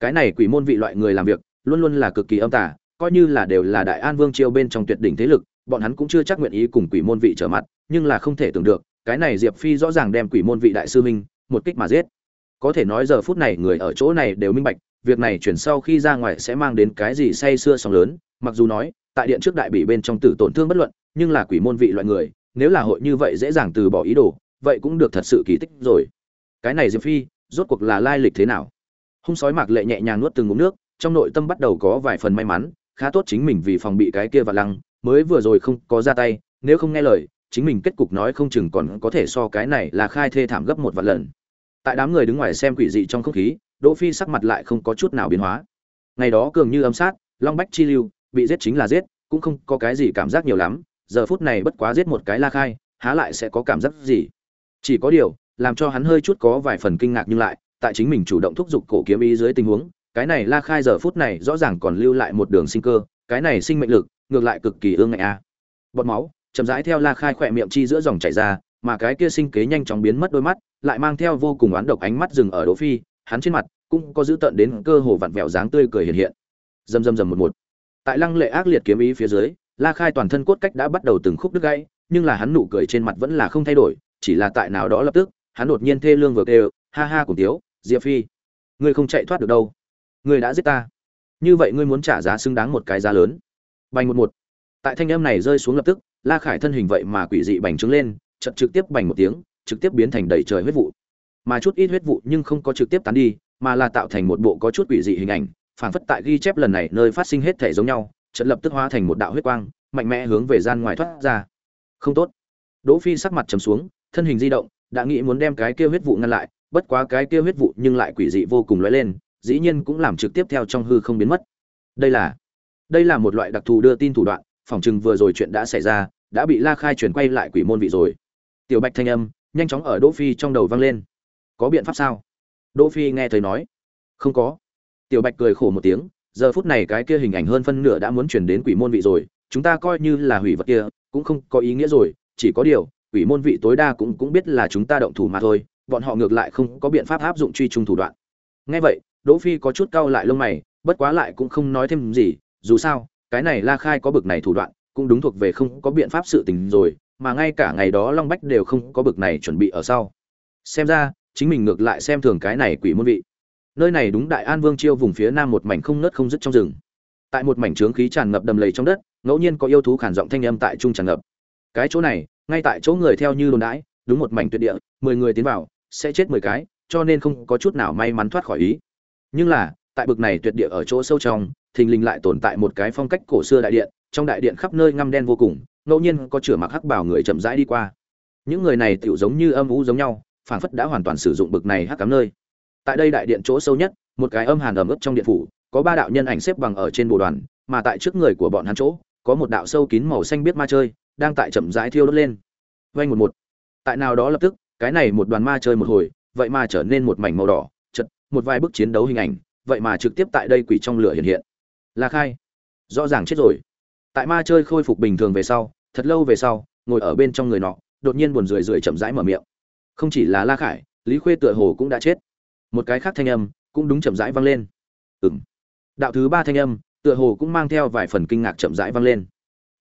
Cái này quỷ môn vị loại người làm việc, luôn luôn là cực kỳ âm tà, coi như là đều là đại an vương triều bên trong tuyệt đỉnh thế lực, bọn hắn cũng chưa chắc nguyện ý cùng quỷ môn vị trở mặt, nhưng là không thể tưởng được, cái này diệp phi rõ ràng đem quỷ môn vị đại sư minh một kích mà giết. Có thể nói giờ phút này người ở chỗ này đều minh bạch, việc này chuyển sau khi ra ngoài sẽ mang đến cái gì say xưa sóng lớn, mặc dù nói, tại điện trước đại bị bên trong tử tổn thương bất luận, nhưng là quỷ môn vị loại người, nếu là hội như vậy dễ dàng từ bỏ ý đồ vậy cũng được thật sự kỳ tích rồi. Cái này diệp phi, rốt cuộc là lai lịch thế nào? Hung sói mạc lệ nhẹ nhàng nuốt từng ngụm nước, trong nội tâm bắt đầu có vài phần may mắn, khá tốt chính mình vì phòng bị cái kia và lăng, mới vừa rồi không có ra tay, nếu không nghe lời, chính mình kết cục nói không chừng còn có thể so cái này là khai thê thảm gấp một vạn lần. Tại đám người đứng ngoài xem quỷ dị trong không khí, đỗ phi sắc mặt lại không có chút nào biến hóa. Ngày đó cường như âm sát, long bách chi lưu, bị giết chính là giết, cũng không có cái gì cảm giác nhiều lắm, giờ phút này bất quá giết một cái la khai, há lại sẽ có cảm giác gì? Chỉ có điều, làm cho hắn hơi chút có vài phần kinh ngạc nhưng lại, tại chính mình chủ động thúc giục cổ kiếm ý dưới tình huống, cái này la khai giờ phút này rõ ràng còn lưu lại một đường sinh cơ, cái này sinh mệnh lực, ngược lại cực kỳ ương ngạnh a à. bọt máu, chậm rãi theo la khai khỏe miệng chi giữa dòng chảy ra, mà cái kia sinh kế nhanh chóng biến mất đôi mắt, lại mang theo vô cùng oán độc ánh mắt dừng ở đỗ phi, hắn trên mặt cũng có giữ tận đến cơ hồ vặn vẹo dáng tươi cười hiện hiện dầm dầm dầm một một tại lăng lệ ác liệt kiếm ý phía dưới, la khai toàn thân cốt cách đã bắt đầu từng khúc đứt gãy, nhưng là hắn nụ cười trên mặt vẫn là không thay đổi chỉ là tại nào đó lập tức, hắn đột nhiên thê lương vừa kêu, ha ha cùng tiếu, diệp phi, ngươi không chạy thoát được đâu. Ngươi đã giết ta. Như vậy ngươi muốn trả giá xứng đáng một cái giá lớn. Bành một một. Tại thanh âm này rơi xuống lập tức, la khải thân hình vậy mà quỷ dị bành trướng lên chật trực tiếp bành một tiếng, trực tiếp biến thành đầy trời huyết vụ. Mà chút ít huyết vụ nhưng không có trực tiếp tán đi, mà là tạo thành một bộ có chút quỷ dị hình ảnh, phảng phất tại ghi chép lần này nơi phát sinh hết thể giống nhau, chợt lập tức hóa thành một đạo huyết quang, mạnh mẽ hướng về gian ngoài thoát ra. Không tốt. Đỗ phi sắc mặt trầm xuống thân hình di động, đã nghĩ muốn đem cái kia huyết vụ ngăn lại, bất quá cái kia huyết vụ nhưng lại quỷ dị vô cùng lóe lên, dĩ nhiên cũng làm trực tiếp theo trong hư không biến mất. Đây là đây là một loại đặc thù đưa tin thủ đoạn phỏng chừng vừa rồi chuyện đã xảy ra, đã bị la khai chuyển quay lại quỷ môn vị rồi. Tiểu bạch thanh âm, nhanh chóng ở đỗ phi trong đầu vang lên. Có biện pháp sao? Đỗ phi nghe thấy nói. Không có. Tiểu bạch cười khổ một tiếng, giờ phút này cái kia hình ảnh hơn phân nửa đã muốn chuyển đến quỷ môn vị rồi, chúng ta coi như là hủy vật kia, cũng không có ý nghĩa rồi, chỉ có điều quỷ môn vị tối đa cũng cũng biết là chúng ta động thủ mà thôi, bọn họ ngược lại không có biện pháp áp dụng truy trung thủ đoạn. Nghe vậy, đỗ phi có chút cau lại lông mày, bất quá lại cũng không nói thêm gì, dù sao, cái này la khai có bực này thủ đoạn, cũng đúng thuộc về không có biện pháp sự tình rồi, mà ngay cả ngày đó long bách đều không có bực này chuẩn bị ở sau. Xem ra, chính mình ngược lại xem thường cái này quỷ môn vị. Nơi này đúng đại an vương chiêu vùng phía nam một mảnh không nớt không dứt trong rừng. Tại một mảnh trướng khí tràn ngập đầm lầy trong đất, ngẫu nhiên có yêu thú khản giọng thanh âm tại trung tràn ngập cái chỗ này, ngay tại chỗ người theo như đồn đãi, đúng một mảnh tuyệt địa, mười người tiến vào, sẽ chết mười cái, cho nên không có chút nào may mắn thoát khỏi ý. Nhưng là, tại bực này tuyệt địa ở chỗ sâu trong, thình lình lại tồn tại một cái phong cách cổ xưa đại điện, trong đại điện khắp nơi ngăm đen vô cùng, ngẫu nhiên có chửa mặc hắc bảo người chậm rãi đi qua. Những người này tựu giống như âm ú giống nhau, phảng phất đã hoàn toàn sử dụng bực này hắc cắm nơi. Tại đây đại điện chỗ sâu nhất, một cái âm hàn ẩm ướt trong điện phủ, có ba đạo nhân ảnh xếp bằng ở trên bồ đoàn, mà tại trước người của bọn hắn chỗ, có một đạo sâu kín màu xanh biết ma chơi đang tại chậm rãi thiêu đốt lên. Vay một một. Tại nào đó lập tức, cái này một đoàn ma chơi một hồi, vậy mà trở nên một mảnh màu đỏ, chật, một vài bức chiến đấu hình ảnh, vậy mà trực tiếp tại đây quỷ trong lửa hiện hiện. Là khai. Rõ ràng chết rồi. Tại ma chơi khôi phục bình thường về sau, thật lâu về sau, ngồi ở bên trong người nọ, đột nhiên buồn rười rượi chậm rãi mở miệng. Không chỉ là la khải, lý khuê tựa hồ cũng đã chết. Một cái khác thanh âm cũng đúng chậm rãi vang lên. Ừng đạo thứ ba thanh âm tựa hồ cũng mang theo vài phần kinh ngạc chậm rãi vang lên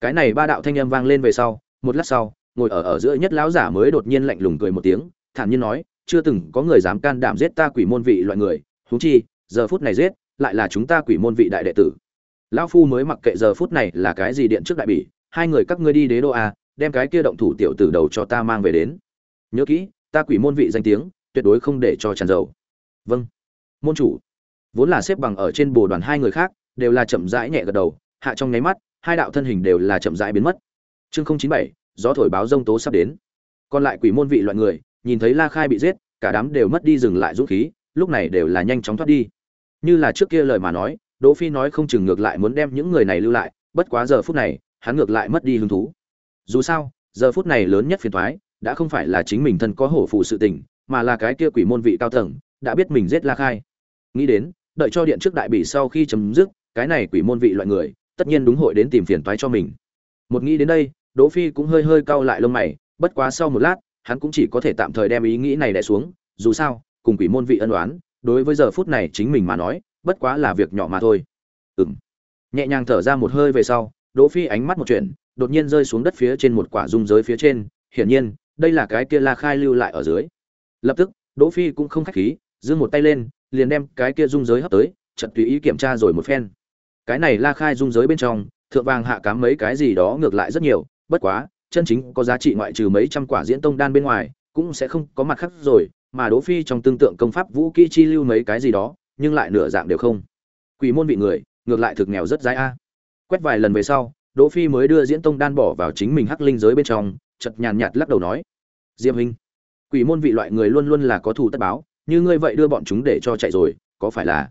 cái này ba đạo thanh âm vang lên về sau, một lát sau, ngồi ở ở giữa nhất lão giả mới đột nhiên lạnh lùng cười một tiếng, thản nhiên nói, chưa từng có người dám can đảm giết ta quỷ môn vị loại người, huống chi, giờ phút này giết, lại là chúng ta quỷ môn vị đại đệ tử. Lão phu mới mặc kệ giờ phút này là cái gì điện trước đại bỉ, hai người các ngươi đi đế đô a, đem cái kia động thủ tiểu tử đầu cho ta mang về đến. Nhớ kỹ, ta quỷ môn vị danh tiếng, tuyệt đối không để cho tràn dầu. Vâng. Môn chủ. Vốn là xếp bằng ở trên bồ đoàn hai người khác, đều là chậm rãi nhẹ gật đầu, hạ trong nháy mắt hai đạo thân hình đều là chậm rãi biến mất. Chương không chín bảy, gió thổi báo rông tố sắp đến. Còn lại quỷ môn vị loại người, nhìn thấy la khai bị giết, cả đám đều mất đi dừng lại dũng khí, lúc này đều là nhanh chóng thoát đi. Như là trước kia lời mà nói, đỗ phi nói không chừng ngược lại muốn đem những người này lưu lại, bất quá giờ phút này, hắn ngược lại mất đi hứng thú. Dù sao, giờ phút này lớn nhất phiền toái, đã không phải là chính mình thân có hổ phụ sự tình, mà là cái kia quỷ môn vị cao tầng, đã biết mình giết la khai. Nghĩ đến, đợi cho điện trước đại bị sau khi chấm dứt, cái này quỷ môn vị loại người tất nhiên đúng hội đến tìm phiền toái cho mình. Một nghĩ đến đây, đỗ phi cũng hơi hơi cau lại lông mày, bất quá sau một lát, hắn cũng chỉ có thể tạm thời đem ý nghĩ này đè xuống, dù sao, cùng quỷ môn vị ân oán, đối với giờ phút này chính mình mà nói, bất quá là việc nhỏ mà thôi. Ừm. Nhẹ nhàng thở ra một hơi về sau, đỗ phi ánh mắt một chuyện, đột nhiên rơi xuống đất phía trên một quả dung giới phía trên, hiển nhiên, đây là cái kia la khai lưu lại ở dưới. Lập tức, đỗ phi cũng không khách khí giương một tay lên, liền đem cái kia dung giới hấp tới, chợt tùy ý kiểm tra rồi một phen cái này la khai dung giới bên trong, thượng vàng hạ cám mấy cái gì đó ngược lại rất nhiều, bất quá, chân chính có giá trị ngoại trừ mấy trăm quả diễn tông đan bên ngoài, cũng sẽ không có mặt khác rồi, mà đỗ phi trong tương tượng công pháp vũ kỹ chi lưu mấy cái gì đó, nhưng lại nửa dạng đều không. Quỷ môn vị người, ngược lại thực nghèo rất dai a. Quét vài lần về sau, đỗ phi mới đưa diễn tông đan bỏ vào chính mình hắc linh giới bên trong, chợt nhàn nhạt lắc đầu nói, diệp huynh, quỷ môn vị loại người luôn luôn là có thù tất báo, như ngươi vậy đưa bọn chúng để cho chạy rồi, có phải là?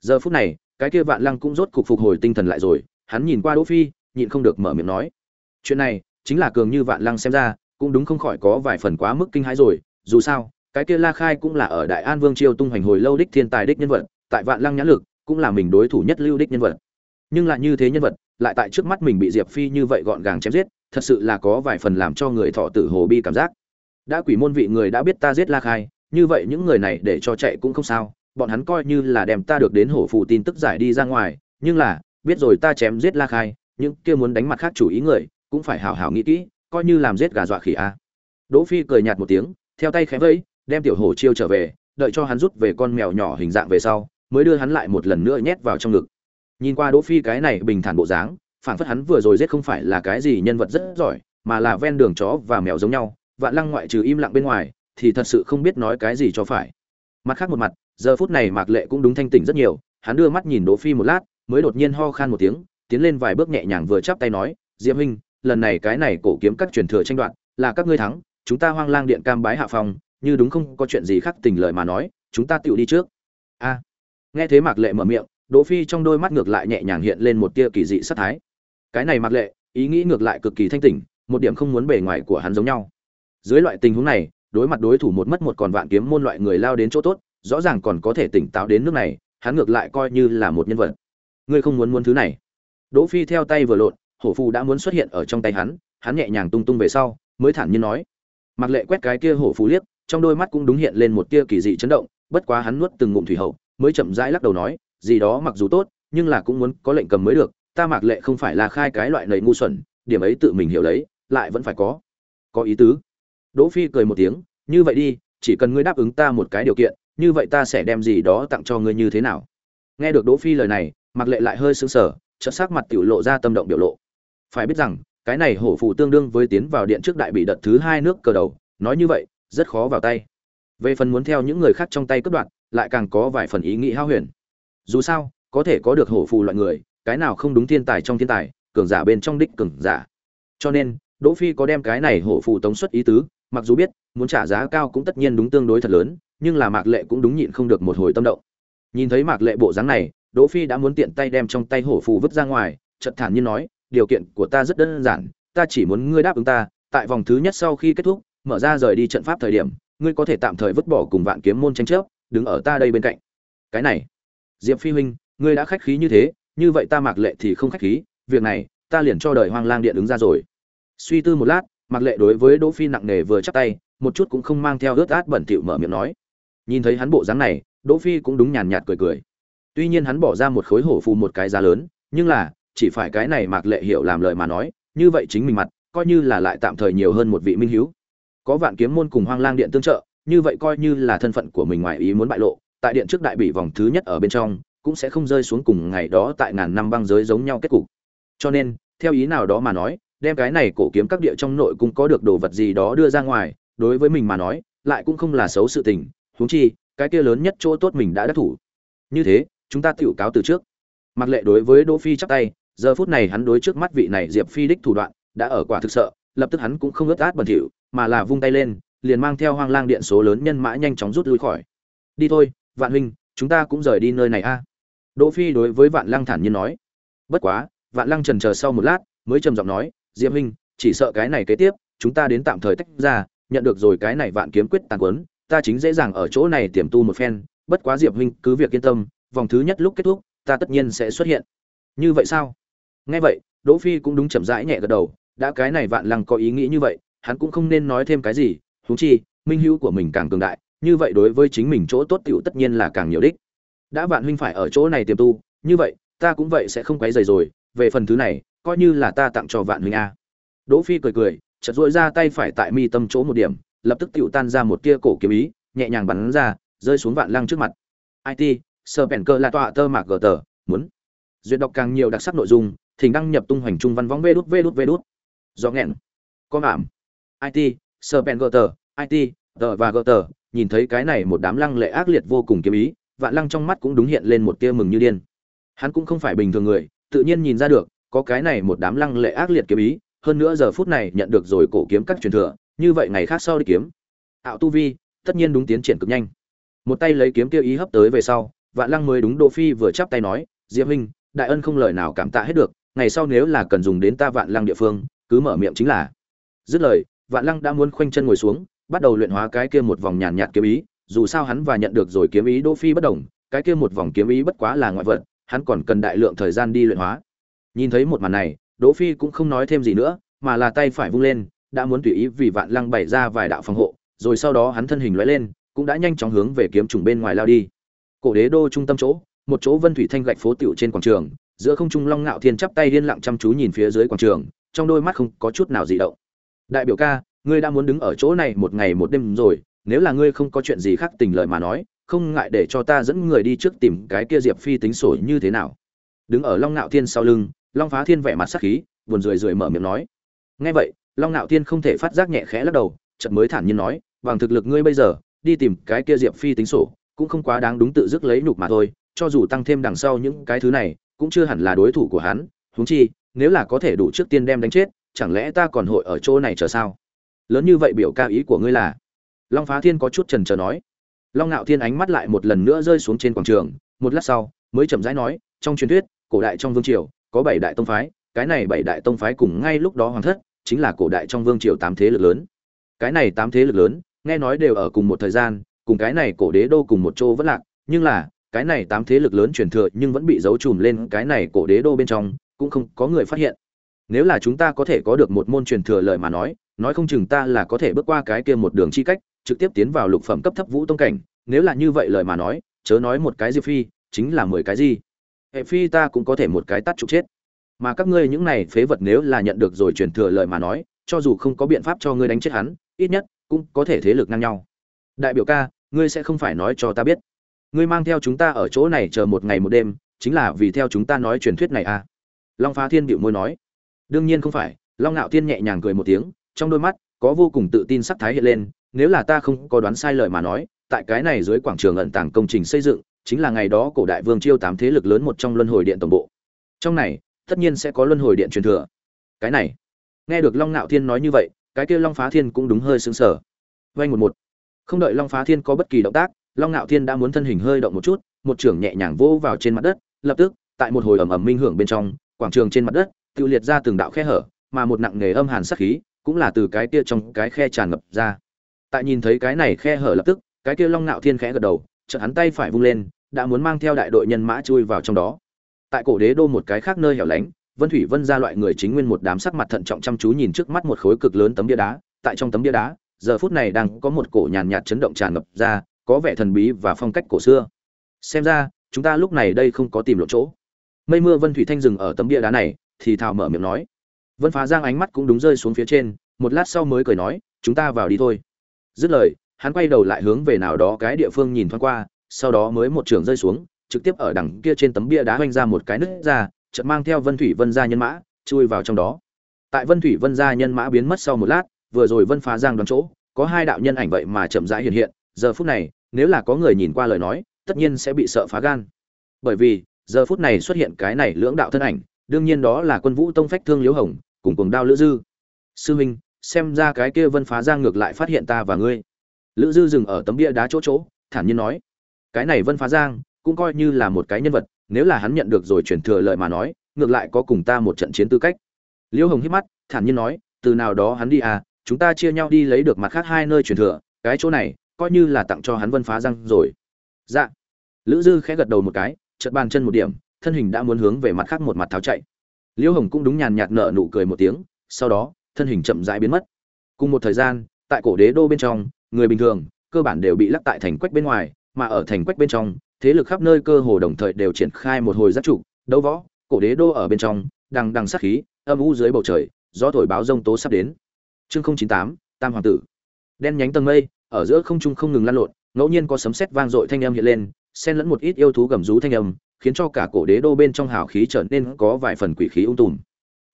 Giờ phút này cái kia vạn lăng cũng rốt cục phục hồi tinh thần lại rồi, hắn nhìn qua đỗ phi, nhịn không được mở miệng nói, chuyện này, chính là cường như vạn lăng xem ra, cũng đúng không khỏi có vài phần quá mức kinh hãi rồi, dù sao, cái kia la khai cũng là ở đại an vương triều tung hoành hồi lâu đích thiên tài đích nhân vật, tại vạn lăng nhãn lực, cũng là mình đối thủ nhất lưu đích nhân vật. Nhưng lại như thế nhân vật, lại tại trước mắt mình bị diệp phi như vậy gọn gàng chém giết, thật sự là có vài phần làm cho người thọ tử hồ bi cảm giác. Đã quỷ môn vị người đã biết ta giết la khai, như vậy những người này để cho chạy cũng không sao bọn hắn coi như là đem ta được đến hổ phù tin tức giải đi ra ngoài, nhưng là, biết rồi ta chém giết la khai, những kia muốn đánh mặt khác chủ ý người, cũng phải hảo hảo nghĩ kỹ, coi như làm giết gà dọa khỉ a. Đỗ phi cười nhạt một tiếng, theo tay khẽ vẫy, đem tiểu hổ chiêu trở về, đợi cho hắn rút về con mèo nhỏ hình dạng về sau, mới đưa hắn lại một lần nữa nhét vào trong ngực. Nhìn qua đỗ phi cái này bình thản bộ dáng phản phất hắn vừa rồi giết không phải là cái gì nhân vật rất giỏi, mà là ven đường chó và mèo giống nhau, vạn lăng ngoại trừ im lặng bên ngoài, thì thật sự không biết nói cái gì cho phải. Mặt khác một mặt giờ phút này mạc lệ cũng đúng thanh tỉnh rất nhiều, hắn đưa mắt nhìn đỗ phi một lát, mới đột nhiên ho khan một tiếng, tiến lên vài bước nhẹ nhàng vừa chắp tay nói diễm huynh, lần này cái này cổ kiếm các truyền thừa tranh đoạt, là các ngươi thắng, chúng ta hoang lang điện cam bái hạ phòng như đúng không có chuyện gì khác tình lời mà nói, chúng ta tựu đi trước. A. Nghe thế mạc lệ mở miệng, đỗ phi trong đôi mắt ngược lại nhẹ nhàng hiện lên một tia kỳ dị sát thái. Cái này mạc lệ, ý nghĩ ngược lại cực kỳ thanh tỉnh, một điểm không muốn bề ngoài của hắn giống nhau. Dưới loại tình huống này, đối mặt đối thủ một mất một còn vạn kiếm môn loại người lao đến chỗ tốt rõ ràng còn có thể tỉnh táo đến nước này, hắn ngược lại coi như là một nhân vật. Ngươi không muốn muốn thứ này. Đỗ phi theo tay vừa lộn, hổ phù đã muốn xuất hiện ở trong tay hắn hắn nhẹ nhàng tung tung về sau, mới thản nhiên nói. Mặc lệ quét cái kia hổ phù liếc, trong đôi mắt cũng đúng hiện lên một tia kỳ dị chấn động, bất quá hắn nuốt từng ngụm thủy hậu, mới chậm rãi lắc đầu nói, gì đó mặc dù tốt, nhưng là cũng muốn có lệnh cầm mới được, ta mặc lệ không phải là khai cái loại nầy ngu xuẩn, điểm ấy tự mình hiểu lấy, lại vẫn phải có. Có ý tứ. Đỗ phi cười một tiếng, như vậy đi, chỉ cần ngươi đáp ứng ta một cái điều kiện như vậy ta sẽ đem gì đó tặng cho ngươi như thế nào? Nghe được đỗ phi lời này mặc lệ lại hơi sững sờ, chợt sắc mặt tiểu lộ ra tâm động biểu lộ. Phải biết rằng, cái này hổ phù tương đương với tiến vào điện trước đại bị đợt thứ hai nước cờ đầu, nói như vậy, rất khó vào tay. Về phần muốn theo những người khác trong tay cướp đoạt, lại càng có vài phần ý nghĩ hao huyền. Dù sao, có thể có được hổ phù loại người, cái nào không đúng thiên tài trong thiên tài, cường giả bên trong đích cường giả. Cho nên, đỗ phi có đem cái này hổ phù tống xuất ý tứ, mặc dù biết, muốn trả giá cao cũng tất nhiên đúng tương đối thật lớn nhưng là mạc lệ cũng đúng nhịn không được một hồi tâm động. Nhìn thấy mạc lệ bộ dáng này, đỗ phi đã muốn tiện tay đem trong tay hổ phù vứt ra ngoài, chợt thản nhiên nói, điều kiện của ta rất đơn giản, ta chỉ muốn ngươi đáp ứng ta, tại vòng thứ nhất sau khi kết thúc, mở ra rời đi trận pháp thời điểm, ngươi có thể tạm thời vứt bỏ cùng vạn kiếm môn tranh chấp, đứng ở ta đây bên cạnh. Cái này, diệp phi huynh, ngươi đã khách khí như thế, như vậy ta mạc lệ thì không khách khí, việc này, ta liền cho đời hoang lang điện ứng ra rồi. Suy tư một lát, mạc lệ đối với đỗ phi nặng nề vừa chắp tay, một chút cũng không mang theo ướt át bẩn thỉu mở miệng nói nhìn thấy hắn bộ dáng này, đỗ phi cũng đúng nhàn nhạt cười cười. Tuy nhiên hắn bỏ ra một khối hổ phù một cái giá lớn, nhưng là, chỉ phải cái này mạc lệ hiểu làm lời mà nói, như vậy chính mình mặt, coi như là lại tạm thời nhiều hơn một vị minh hiếu. Có vạn kiếm môn cùng hoang lang điện tương trợ, như vậy coi như là thân phận của mình ngoài ý muốn bại lộ, tại điện trước đại bị vòng thứ nhất ở bên trong, cũng sẽ không rơi xuống cùng ngày đó tại ngàn năm băng giới giống nhau kết cục. Cho nên, theo ý nào đó mà nói, đem cái này cổ kiếm các địa trong nội cũng có được đồ vật gì đó đưa ra ngoài, đối với mình mà nói, lại cũng không là xấu sự tình huống chi, cái kia lớn nhất chỗ tốt mình đã đắc thủ. Như thế, chúng ta tiểu cáo từ trước. Mặc lệ đối với đỗ phi chắp tay, giờ phút này hắn đối trước mắt vị này diệp phi đích thủ đoạn, đã ở quả thực sợ, lập tức hắn cũng không ướt át bẩn thỉu, mà là vung tay lên, liền mang theo hoang lang điện số lớn nhân mã nhanh chóng rút lui khỏi. Đi thôi, vạn huynh, chúng ta cũng rời đi nơi này a. Đỗ phi đối với vạn lăng thản nhiên nói. Bất quá, vạn lăng trần chờ sau một lát, mới trầm giọng nói, diệp huynh, chỉ sợ cái này kế tiếp, chúng ta đến tạm thời tách ra, nhận được rồi cái này vạn kiếm quyết tàn quấn ta chính dễ dàng ở chỗ này tiềm tu một phen, bất quá diệp huynh cứ việc yên tâm, vòng thứ nhất lúc kết thúc, ta tất nhiên sẽ xuất hiện. Như vậy sao? Nghe vậy, đỗ phi cũng đúng chậm rãi nhẹ gật đầu, đã cái này vạn lăng có ý nghĩ như vậy, hắn cũng không nên nói thêm cái gì thú chi, minh hữu của mình càng cường đại, như vậy đối với chính mình chỗ tốt tiểu tất nhiên là càng nhiều đích. Đã vạn huynh phải ở chỗ này tiềm tu, như vậy, ta cũng vậy sẽ không quấy rầy rồi, về phần thứ này, coi như là ta tặng cho vạn huynh a. Đỗ phi cười cười, chợt duỗi ra tay phải tại mi tâm chỗ một điểm lập tức tiểu tan ra một tia cổ kiếm ý, nhẹ nhàng bắn ra, rơi xuống vạn lăng trước mặt. It sơ bèn cơ là tọa tơ mạc gờ tờ, muốn. Duyệt đọc càng nhiều đặc sắc nội dung, thỉnh đăng nhập tung hoành trung văn võng vê đút vê đút vê đút do nghẹn. Có ảm it sơ bèn gờ tờ it tờ và gờ tờ, nhìn thấy cái này một đám lăng lệ ác liệt vô cùng kiếm ý, vạn lăng trong mắt cũng đúng hiện lên một tia mừng như điên. Hắn cũng không phải bình thường người, tự nhiên nhìn ra được, có cái này một đám lăng lệ ác liệt kiếm ý, hơn nữa giờ phút này nhận được rồi cổ kiếm các truyền thừa như vậy ngày khác sau đi kiếm. Ảo tu vi tất nhiên đúng tiến triển cực nhanh. Một tay lấy kiếm tiêu ý hấp tới về sau vạn lăng mới đúng đỗ phi vừa chắp tay nói diệp minh, đại ân không lời nào cảm tạ hết được ngày sau nếu là cần dùng đến ta vạn lăng địa phương cứ mở miệng chính là. Dứt lời vạn lăng đã muốn khoanh chân ngồi xuống bắt đầu luyện hóa cái kia một vòng nhàn nhạt kiếm ý dù sao hắn và nhận được rồi kiếm ý đỗ phi bất đồng cái kia một vòng kiếm ý bất quá là ngoại vật hắn còn cần đại lượng thời gian đi luyện hóa. Nhìn thấy một màn này đỗ phi cũng không nói thêm gì nữa mà là tay phải vung lên đã muốn tùy ý vì vạn lăng bày ra vài đạo phòng hộ, rồi sau đó hắn thân hình lóe lên, cũng đã nhanh chóng hướng về kiếm trùng bên ngoài lao đi. Cổ đế đô trung tâm chỗ, một chỗ vân thủy thanh gạch phố tiểu trên quảng trường, giữa không trung long ngạo thiên chắp tay điên lặng chăm chú nhìn phía dưới quảng trường, trong đôi mắt không có chút nào dị động. Đại biểu ca, ngươi đã muốn đứng ở chỗ này một ngày một đêm rồi, nếu là ngươi không có chuyện gì khác tình lời mà nói, không ngại để cho ta dẫn người đi trước tìm cái kia diệp phi tính sổ như thế nào. Đứng ở long ngạo thiên sau lưng, long phá thiên vẻ mặt sắc khí, buồn rười rười mở miệng nói. Nghe vậy long ngạo thiên không thể phát giác nhẹ khẽ lắc đầu, chợt mới thản nhiên nói, bằng thực lực ngươi bây giờ, đi tìm cái kia diệp phi tính sổ, cũng không quá đáng đúng tự dứt lấy nhục mà thôi, cho dù tăng thêm đằng sau những cái thứ này, cũng chưa hẳn là đối thủ của hắn, huống chi, nếu là có thể đủ trước tiên đem đánh chết, chẳng lẽ ta còn hội ở chỗ này chờ sao? Lớn như vậy biểu ca ý của ngươi là? Long phá thiên có chút trần trờ nói. Long ngạo thiên ánh mắt lại một lần nữa rơi xuống trên quảng trường, một lát sau, mới chậm rãi nói, trong truyền thuyết, cổ đại trong vương triều, có bảy đại tông phái, cái này bảy đại tông phái cùng ngay lúc đó hoàng thất chính là cổ đại trong vương triều tám thế lực lớn. Cái này tám thế lực lớn, nghe nói đều ở cùng một thời gian, cùng cái này cổ đế đô cùng một chỗ vẫn lạc. Nhưng là, cái này tám thế lực lớn truyền thừa nhưng vẫn bị giấu trùm lên cái này cổ đế đô bên trong, cũng không có người phát hiện. Nếu là chúng ta có thể có được một môn truyền thừa lời mà nói nói không chừng ta là có thể bước qua cái kia một đường chi cách, trực tiếp tiến vào lục phẩm cấp thấp vũ tông cảnh. Nếu là như vậy lời mà nói, chớ nói một cái diệp phi, chính là mười cái gì. Hệ phi ta cũng có thể một cái tắt trục chết mà các ngươi những này phế vật nếu là nhận được rồi truyền thừa lời mà nói, cho dù không có biện pháp cho ngươi đánh chết hắn, ít nhất cũng có thể thế lực ngang nhau. Đại biểu ca, ngươi sẽ không phải nói cho ta biết. Ngươi mang theo chúng ta ở chỗ này chờ một ngày một đêm, chính là vì theo chúng ta nói truyền thuyết này à? Long phá thiên bịu môi nói. Đương nhiên không phải, long ngạo thiên nhẹ nhàng cười một tiếng, trong đôi mắt có vô cùng tự tin sắc thái hiện lên, nếu là ta không có đoán sai lời mà nói, tại cái này dưới quảng trường ẩn tàng công trình xây dựng, chính là ngày đó cổ đại vương chiêu tám thế lực lớn một trong luân hồi điện tổng bộ. Trong này tất nhiên sẽ có luân hồi điện truyền thừa. Cái này, nghe được long ngạo thiên nói như vậy, cái kia long phá thiên cũng đúng hơi sững sờ. Vay một một. Không đợi long phá thiên có bất kỳ động tác, long ngạo thiên đã muốn thân hình hơi động một chút, một trưởng nhẹ nhàng vỗ vào trên mặt đất, lập tức, tại một hồi ầm ầm minh hưởng bên trong, quảng trường trên mặt đất tự liệt ra từng đạo khe hở, mà một nặng nề âm hàn sắc khí, cũng là từ cái kia trong cái khe tràn ngập ra. Tại nhìn thấy cái này khe hở lập tức, cái kia long ngạo thiên khẽ gật đầu, chợt hắn tay phải vung lên, đã muốn mang theo đại đội nhân mã chui vào trong đó tại cổ đế đô một cái khác nơi hẻo lánh, vân thủy vân ra loại người chính nguyên một đám sắc mặt thận trọng chăm chú nhìn trước mắt một khối cực lớn tấm bia đá, tại trong tấm bia đá, giờ phút này đang có một cổ nhàn nhạt chấn động tràn ngập ra, có vẻ thần bí và phong cách cổ xưa. Xem ra, chúng ta lúc này đây không có tìm lộ chỗ. Mây mưa vân thủy thanh dừng ở tấm bia đá này, thì thào mở miệng nói. Vân phá giang ánh mắt cũng đúng rơi xuống phía trên, một lát sau mới cười nói, chúng ta vào đi thôi. Dứt lời, hắn quay đầu lại hướng về nào đó cái địa phương nhìn thoáng qua, sau đó mới một trường rơi xuống trực tiếp ở đằng kia trên tấm bia đá hoành ra một cái nứt ra, chợt mang theo vân thủy vân gia nhân mã, chui vào trong đó. Tại vân thủy vân gia nhân mã biến mất sau một lát, vừa rồi vân phá giang đoán chỗ, có hai đạo nhân ảnh vậy mà chậm rãi hiện hiện, giờ phút này, nếu là có người nhìn qua lời nói, tất nhiên sẽ bị sợ phá gan. Bởi vì, giờ phút này xuất hiện cái này lưỡng đạo thân ảnh, đương nhiên đó là quân vũ tông phách thương liễu hồng, cùng cuồng đao lữ dư. Sư huynh xem ra cái kia vân phá giang ngược lại phát hiện ta và ngươi. Lữ dư dừng ở tấm bia đá chỗ chỗ, thản nhiên nói, cái này vân phá giang cũng coi như là một cái nhân vật, nếu là hắn nhận được rồi chuyển thừa lợi mà nói, ngược lại có cùng ta một trận chiến tư cách. Liễu hồng hít mắt, thản nhiên nói, từ nào đó hắn đi à chúng ta chia nhau đi lấy được mặt khác hai nơi chuyển thừa, cái chỗ này, coi như là tặng cho hắn vân phá răng rồi. Dạ. Lữ dư khẽ gật đầu một cái, chợt bàn chân một điểm, thân hình đã muốn hướng về mặt khác một mặt tháo chạy. Liễu hồng cũng đúng nhàn nhạt nở nụ cười một tiếng, sau đó, thân hình chậm rãi biến mất. Cùng một thời gian, tại cổ đế đô bên trong, người bình thường, cơ bản đều bị lắc tại thành quách bên ngoài, mà ở thành quách bên trong thế lực khắp nơi cơ hồ đồng thời đều triển khai một hồi giác trụ, đấu võ, cổ đế đô ở bên trong, đằng đằng sát khí, âm u dưới bầu trời, gió thổi báo rông tố sắp đến. Chương không chín tám, tam hoàng tử. Đen nhánh tầng mây, ở giữa không trung không ngừng lan lộn, ngẫu nhiên có sấm sét vang dội thanh âm hiện lên, xen lẫn một ít yêu thú gầm rú thanh âm, khiến cho cả cổ đế đô bên trong hào khí trở nên có vài phần quỷ khí ung tùm.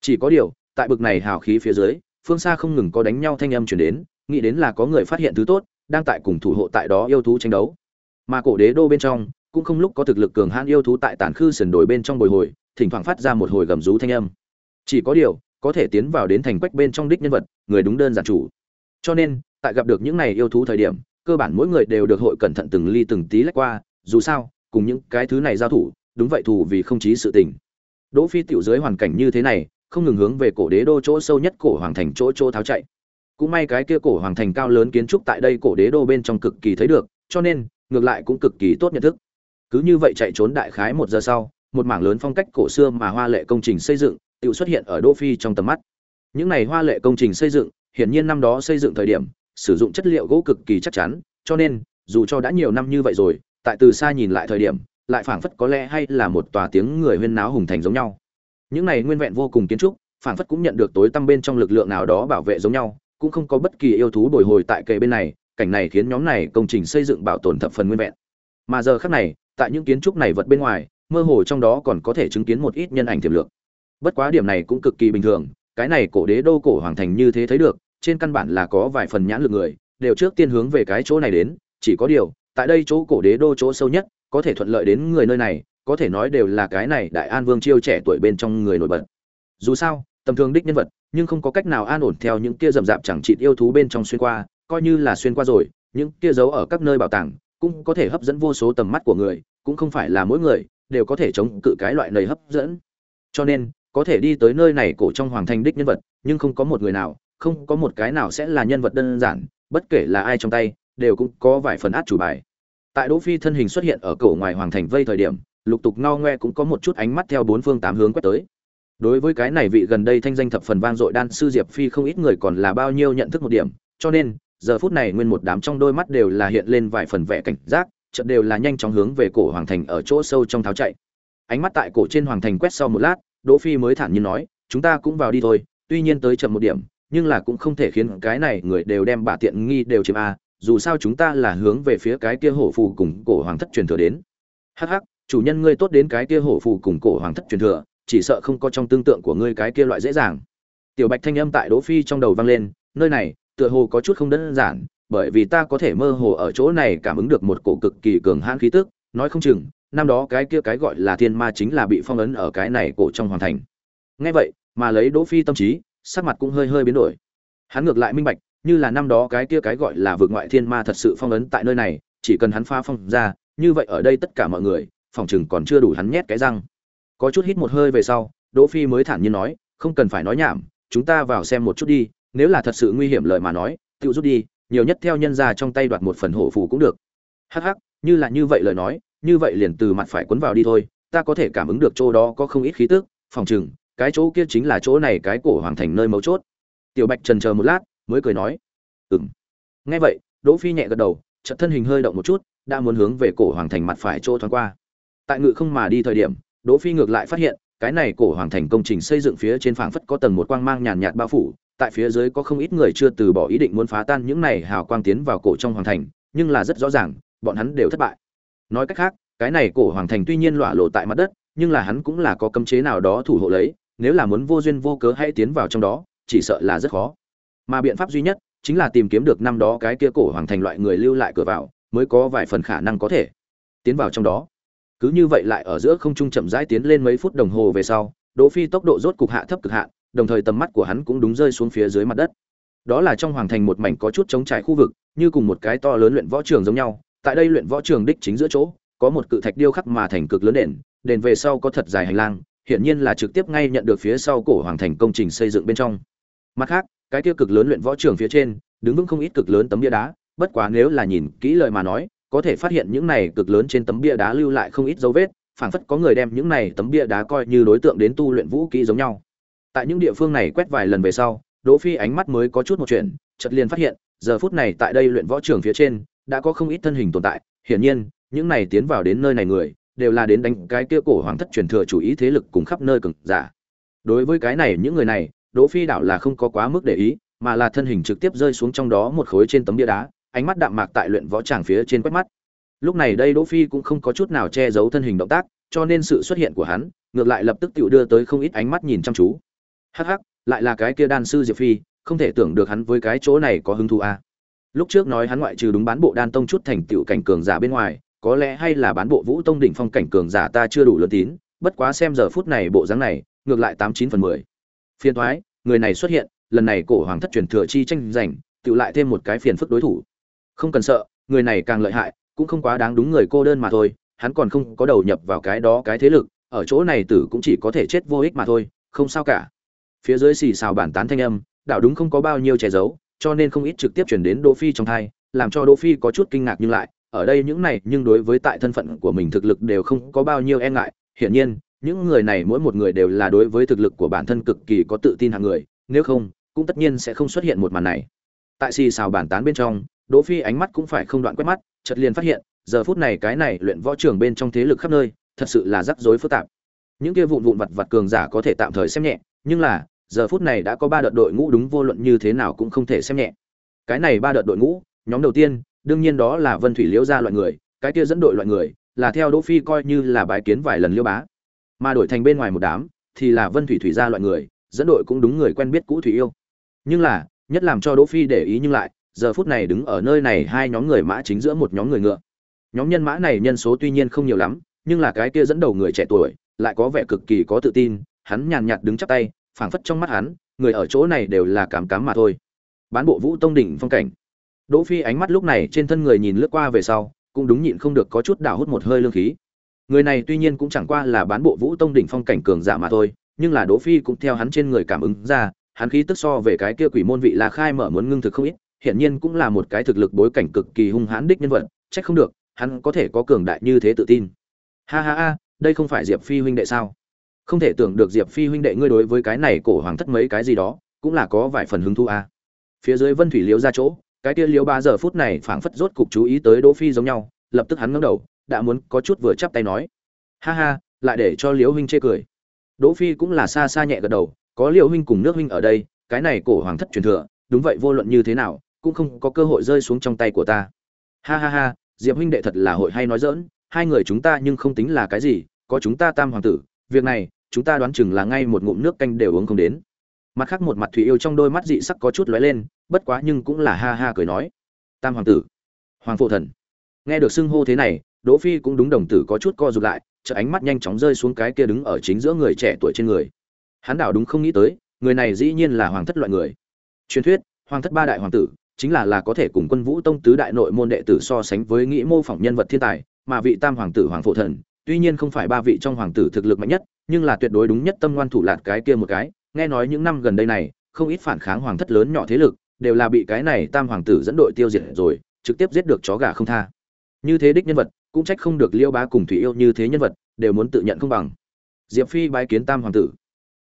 Chỉ có điều, tại bực này hào khí phía dưới, phương xa không ngừng có đánh nhau thanh âm chuyển đến, nghĩ đến là có người phát hiện thứ tốt, đang tại cùng thủ hộ tại đó yêu thú tranh đấu mà cổ đế đô bên trong cũng không lúc có thực lực cường hãn yêu thú tại tản khư sườn đồi bên trong bồi hồi, thỉnh thoảng phát ra một hồi gầm rú thanh âm. Chỉ có điều, có thể tiến vào đến thành quách bên trong đích nhân vật, người đúng đơn giản chủ. Cho nên, tại gặp được những này yêu thú thời điểm, cơ bản mỗi người đều được hội cẩn thận từng ly từng tí lách qua, dù sao, cùng những cái thứ này giao thủ, đúng vậy thù vì không chí sự tình. Đỗ phi tiểu dưới hoàn cảnh như thế này, không ngừng hướng về cổ đế đô chỗ sâu nhất cổ hoàng thành chỗ chỗ tháo chạy. Cũng may cái kia cổ hoàng thành cao lớn kiến trúc tại đây cổ đế đô bên trong cực kỳ thấy được, cho nên ngược lại cũng cực kỳ tốt nhận thức. Cứ như vậy chạy trốn đại khái một giờ sau, một mảng lớn phong cách cổ xưa mà hoa lệ công trình xây dựng tự xuất hiện ở đô phi trong tầm mắt. Những này hoa lệ công trình xây dựng, hiển nhiên năm đó xây dựng thời điểm, sử dụng chất liệu gỗ cực kỳ chắc chắn, cho nên, dù cho đã nhiều năm như vậy rồi, tại từ xa nhìn lại thời điểm, lại phảng phất có lẽ hay là một tòa tiếng người huyên náo hùng thành giống nhau. Những này nguyên vẹn vô cùng kiến trúc, phảng phất cũng nhận được tối tăm bên trong lực lượng nào đó bảo vệ giống nhau, cũng không có bất kỳ yêu thú bồi hồi tại kề bên này cảnh này khiến nhóm này công trình xây dựng bảo tồn thập phần nguyên vẹn. Mà giờ khắc này, tại những kiến trúc này vật bên ngoài, mơ hồ trong đó còn có thể chứng kiến một ít nhân ảnh tiềm lượng bất quá điểm này cũng cực kỳ bình thường, cái này cổ đế đô cổ hoàng thành như thế thấy được, trên căn bản là có vài phần nhãn lực người, đều trước tiên hướng về cái chỗ này đến, chỉ có điều, tại đây chỗ cổ đế đô chỗ sâu nhất, có thể thuận lợi đến người nơi này, có thể nói đều là cái này đại an vương chiêu trẻ tuổi bên trong người nổi bật. Dù sao, tầm thường đích nhân vật, nhưng không có cách nào an ổn theo những kia rậm rạp chẳng chịt yêu thú bên trong xuyên qua coi như là xuyên qua rồi, những kia giấu ở các nơi bảo tàng cũng có thể hấp dẫn vô số tầm mắt của người, cũng không phải là mỗi người đều có thể chống cự cái loại này hấp dẫn. Cho nên, có thể đi tới nơi này cổ trong hoàng thành đích nhân vật, nhưng không có một người nào, không có một cái nào sẽ là nhân vật đơn giản, bất kể là ai trong tay, đều cũng có vài phần át chủ bài. Tại đỗ phi thân hình xuất hiện ở cổ ngoài hoàng thành vây thời điểm, lục tục ngao ngoe cũng có một chút ánh mắt theo bốn phương tám hướng quét tới. Đối với cái này vị gần đây thanh danh thập phần vang dội đan sư diệp phi không ít người còn là bao nhiêu nhận thức một điểm, cho nên giờ phút này nguyên một đám trong đôi mắt đều là hiện lên vài phần vẻ cảnh giác, chợt đều là nhanh chóng hướng về cổ hoàng thành ở chỗ sâu trong tháo chạy. Ánh mắt tại cổ trên hoàng thành quét sau một lát, đỗ phi mới thản nhiên nói, chúng ta cũng vào đi thôi, tuy nhiên tới chậm một điểm, nhưng là cũng không thể khiến cái này người đều đem bả tiện nghi đều chiếm a, dù sao chúng ta là hướng về phía cái kia hổ phù cùng cổ hoàng thất truyền thừa đến. Hắc hắc, chủ nhân ngươi tốt đến cái kia hổ phù cùng cổ hoàng thất truyền thừa, chỉ sợ không có trong tương tượng của ngươi cái kia loại dễ dàng. Tiểu bạch thanh âm tại đỗ phi trong đầu vang lên, nơi này tựa hồ có chút không đơn giản, bởi vì ta có thể mơ hồ ở chỗ này cảm ứng được một cổ cực kỳ cường hãn khí tức, nói không chừng, năm đó cái kia cái gọi là thiên ma chính là bị phong ấn ở cái này cổ trong hoàn thành. Nghe vậy, mà lấy đỗ phi tâm trí, sắc mặt cũng hơi hơi biến đổi. Hắn ngược lại minh bạch, như là năm đó cái kia cái gọi là vượt ngoại thiên ma thật sự phong ấn tại nơi này, chỉ cần hắn pha phong ra, như vậy ở đây tất cả mọi người, phòng chừng còn chưa đủ hắn nhét cái răng. Có chút hít một hơi về sau, đỗ phi mới thản nhiên nói, không cần phải nói nhảm, chúng ta vào xem một chút đi nếu là thật sự nguy hiểm lời mà nói, tự rút đi, nhiều nhất theo nhân ra trong tay đoạt một phần hổ phù cũng được. Hắc hắc, như là như vậy lời nói, như vậy liền từ mặt phải quấn vào đi thôi, ta có thể cảm ứng được chỗ đó có không ít khí tức, phòng chừng cái chỗ kia chính là chỗ này cái cổ hoàng thành nơi mấu chốt. Tiểu bạch trần chờ một lát, mới cười nói, ừm. Nghe vậy, đỗ phi nhẹ gật đầu, chợt thân hình hơi động một chút, đã muốn hướng về cổ hoàng thành mặt phải chỗ thoáng qua. Tại ngự không mà đi thời điểm, đỗ phi ngược lại phát hiện, cái này cổ hoàng thành công trình xây dựng phía trên phảng phất có tầng một quang mang nhàn nhạt bao phủ tại phía dưới có không ít người chưa từ bỏ ý định muốn phá tan những này hào quang tiến vào cổ trong hoàng thành, nhưng là rất rõ ràng, bọn hắn đều thất bại. Nói cách khác, cái này cổ hoàng thành tuy nhiên lọa lộ tại mặt đất, nhưng là hắn cũng là có cấm chế nào đó thủ hộ lấy, nếu là muốn vô duyên vô cớ hay tiến vào trong đó, chỉ sợ là rất khó. Mà biện pháp duy nhất chính là tìm kiếm được năm đó cái kia cổ hoàng thành loại người lưu lại cửa vào, mới có vài phần khả năng có thể tiến vào trong đó. Cứ như vậy lại ở giữa không trung chậm rãi tiến lên mấy phút đồng hồ về sau, đỗ phi tốc độ rốt cục hạ thấp cực hạn đồng thời tầm mắt của hắn cũng đúng rơi xuống phía dưới mặt đất. Đó là trong hoàng thành một mảnh có chút trống trải khu vực, như cùng một cái to lớn luyện võ trường giống nhau. Tại đây luyện võ trường đích chính giữa chỗ, có một cự thạch điêu khắc mà thành cực lớn đền đền về sau có thật dài hành lang, hiển nhiên là trực tiếp ngay nhận được phía sau cổ hoàng thành công trình xây dựng bên trong. Mặt khác, cái tiêu cực lớn luyện võ trường phía trên, đứng vững không ít cực lớn tấm bia đá, bất quá nếu là nhìn kỹ lời mà nói, có thể phát hiện những này cực lớn trên tấm bia đá lưu lại không ít dấu vết, phảng phất có người đem những này tấm bia đá coi như đối tượng đến tu luyện vũ kỹ giống nhau tại những địa phương này quét vài lần về sau, đỗ phi ánh mắt mới có chút một chuyện, chợt liền phát hiện, giờ phút này tại đây luyện võ trường phía trên, đã có không ít thân hình tồn tại. Hiển nhiên, những này tiến vào đến nơi này người, đều là đến đánh cái kia cổ hoàng thất truyền thừa chủ ý thế lực cùng khắp nơi cực giả. Đối với cái này, những người này, đỗ phi đảo là không có quá mức để ý, mà là thân hình trực tiếp rơi xuống trong đó một khối trên tấm bia đá, ánh mắt đạm mạc tại luyện võ tràng phía trên quét mắt. Lúc này đây đỗ phi cũng không có chút nào che giấu thân hình động tác, cho nên sự xuất hiện của hắn, ngược lại lập tức tự đưa tới không ít ánh mắt nhìn chăm chú hắc hắc, lại là cái kia đan sư diệp phi, không thể tưởng được hắn với cái chỗ này có hứng thú a à. lúc trước nói hắn ngoại trừ đúng bán bộ đan tông chút thành tựu cảnh cường giả bên ngoài, có lẽ hay là bán bộ vũ tông đỉnh phong cảnh cường giả ta chưa đủ lớn tín, bất quá xem giờ phút này bộ dáng này, ngược lại tám chín phần mười. Phiền thoái người này xuất hiện, lần này cổ hoàng thất truyền thừa chi tranh giành tự lại thêm một cái phiền phức đối thủ. Không cần sợ, người này càng lợi hại, cũng không quá đáng đúng người cô đơn mà thôi, hắn còn không có đầu nhập vào cái đó cái thế lực, ở chỗ này tử cũng chỉ có thể chết vô ích mà thôi, không sao cả phía dưới xì xào bản tán thanh âm, đảo đúng không có bao nhiêu che giấu, cho nên không ít trực tiếp chuyển đến đỗ phi trong thai, làm cho đỗ phi có chút kinh ngạc nhưng lại, ở đây những này nhưng đối với tại thân phận của mình thực lực đều không có bao nhiêu e ngại. Hiển nhiên, những người này mỗi một người đều là đối với thực lực của bản thân cực kỳ có tự tin hàng người, nếu không, cũng tất nhiên sẽ không xuất hiện một màn này. Tại xì xào bản tán bên trong, đỗ phi ánh mắt cũng phải không đoạn quét mắt, chợt liền phát hiện, giờ phút này cái này luyện võ trường bên trong thế lực khắp nơi, thật sự là rắc rối phức tạp. Những kia vụn vụn vặt vặt cường giả có thể tạm thời xem nhẹ, nhưng là giờ phút này đã có ba đợt đội ngũ đúng vô luận như thế nào cũng không thể xem nhẹ. Cái này ba đợt đội ngũ, nhóm đầu tiên, đương nhiên đó là vân thủy liễu gia loại người, cái kia dẫn đội loại người, là theo đỗ phi coi như là bái kiến vài lần liễu bá. Mà đổi thành bên ngoài một đám, thì là vân thủy thủy gia loại người, dẫn đội cũng đúng người quen biết cũ thủy yêu. Nhưng là, nhất làm cho đỗ phi để ý nhưng lại, giờ phút này đứng ở nơi này hai nhóm người mã chính giữa một nhóm người ngựa. Nhóm nhân mã này nhân số tuy nhiên không nhiều lắm, nhưng là cái kia dẫn đầu người trẻ tuổi, lại có vẻ cực kỳ có tự tin, hắn nhàn nhạt đứng chắp tay phảng phất trong mắt hắn, người ở chỗ này đều là cám cám mà thôi. Bán bộ vũ tông đỉnh phong cảnh. Đỗ phi ánh mắt lúc này trên thân người nhìn lướt qua về sau, cũng đúng nhịn không được có chút đảo hút một hơi lương khí. Người này tuy nhiên cũng chẳng qua là bán bộ vũ tông đỉnh phong cảnh cường giả mà thôi, nhưng là đỗ phi cũng theo hắn trên người cảm ứng ra, hắn khí tức so về cái kia quỷ môn vị là khai mở muốn ngưng thực không ít hiện nhiên cũng là một cái thực lực bối cảnh cực kỳ hung hãn đích nhân vật trách không được, hắn có thể có cường đại như thế tự tin. Ha ha ha, đây không phải diệp phi huynh đệ sao? Không thể tưởng được diệp phi huynh đệ ngươi đối với cái này cổ hoàng thất mấy cái gì đó, cũng là có vài phần hứng thú à. phía dưới vân thủy liễu ra chỗ, cái kia liễu ba giờ phút này phảng phất rốt cục chú ý tới đỗ phi giống nhau, lập tức hắn ngẩng đầu, đã muốn có chút vừa chắp tay nói. Ha ha, lại để cho liễu huynh chê cười. Đỗ phi cũng là xa xa nhẹ gật đầu, có liễu huynh cùng nước huynh ở đây, cái này cổ hoàng thất truyền thừa, đúng vậy vô luận như thế nào, cũng không có cơ hội rơi xuống trong tay của ta. Ha ha ha, diệp huynh đệ thật là hội hay nói dỡn hai người chúng ta nhưng không tính là cái gì, có chúng ta tam hoàng tử việc này, chúng ta đoán chừng là ngay một ngụm nước canh đều uống không đến. Mặt khác một mặt thủy yêu trong đôi mắt dị sắc có chút lóe lên, bất quá nhưng cũng là ha ha cười nói. Tam hoàng tử, hoàng phụ thần. Nghe được xưng hô thế này, đỗ phi cũng đúng đồng tử có chút co rụt lại chợ ánh mắt nhanh chóng rơi xuống cái kia đứng ở chính giữa người trẻ tuổi trên người. Hắn đảo đúng không nghĩ tới, người này dĩ nhiên là hoàng thất loại người. Truyền thuyết, hoàng thất ba đại hoàng tử, chính là là có thể cùng quân vũ tông tứ đại nội môn đệ tử so sánh với nghĩ mô phỏng nhân vật thiên tài, mà vị tam hoàng tử hoàng phụ thần tuy nhiên không phải ba vị trong hoàng tử thực lực mạnh nhất, nhưng là tuyệt đối đúng nhất tâm ngoan thủ lạt cái kia một cái. Nghe nói những năm gần đây này, không ít phản kháng hoàng thất lớn nhỏ thế lực, đều là bị cái này tam hoàng tử dẫn đội tiêu diệt rồi, trực tiếp giết được chó gà không tha. Như thế đích nhân vật, cũng trách không được liêu bá cùng thủy yêu như thế nhân vật, đều muốn tự nhận không bằng. Diệp phi bái kiến tam hoàng tử.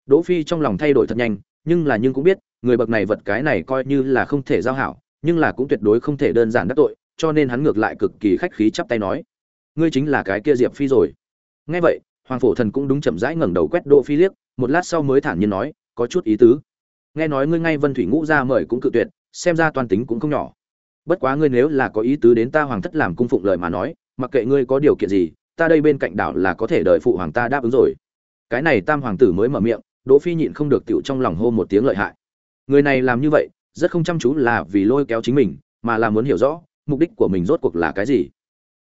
Đỗ phi trong lòng thay đổi thật nhanh, nhưng là nhưng cũng biết, người bậc này vật cái này coi như là không thể giao hảo, nhưng là cũng tuyệt đối không thể đơn giản đắc tội, cho nên hắn ngược lại cực kỳ khách khí chắp tay nói ngươi chính là cái kia diệp phi rồi. Nghe vậy, hoàng phổ thần cũng đúng chậm rãi ngẩng đầu quét đỗ phi liếc, một lát sau mới thản nhiên nói, có chút ý tứ. Nghe nói ngươi ngay vân thủy ngũ ra mời cũng cự tuyệt, xem ra toàn tính cũng không nhỏ. Bất quá ngươi nếu là có ý tứ đến ta hoàng thất làm cung phụng lời mà nói, mặc kệ ngươi có điều kiện gì, ta đây bên cạnh đảo là có thể đợi phụ hoàng ta đáp ứng rồi. Cái này tam hoàng tử mới mở miệng, đỗ phi nhịn không được tựu trong lòng hô một tiếng lợi hại. Người này làm như vậy, rất không chăm chú là vì lôi kéo chính mình, mà là muốn hiểu rõ, mục đích của mình rốt cuộc là cái gì.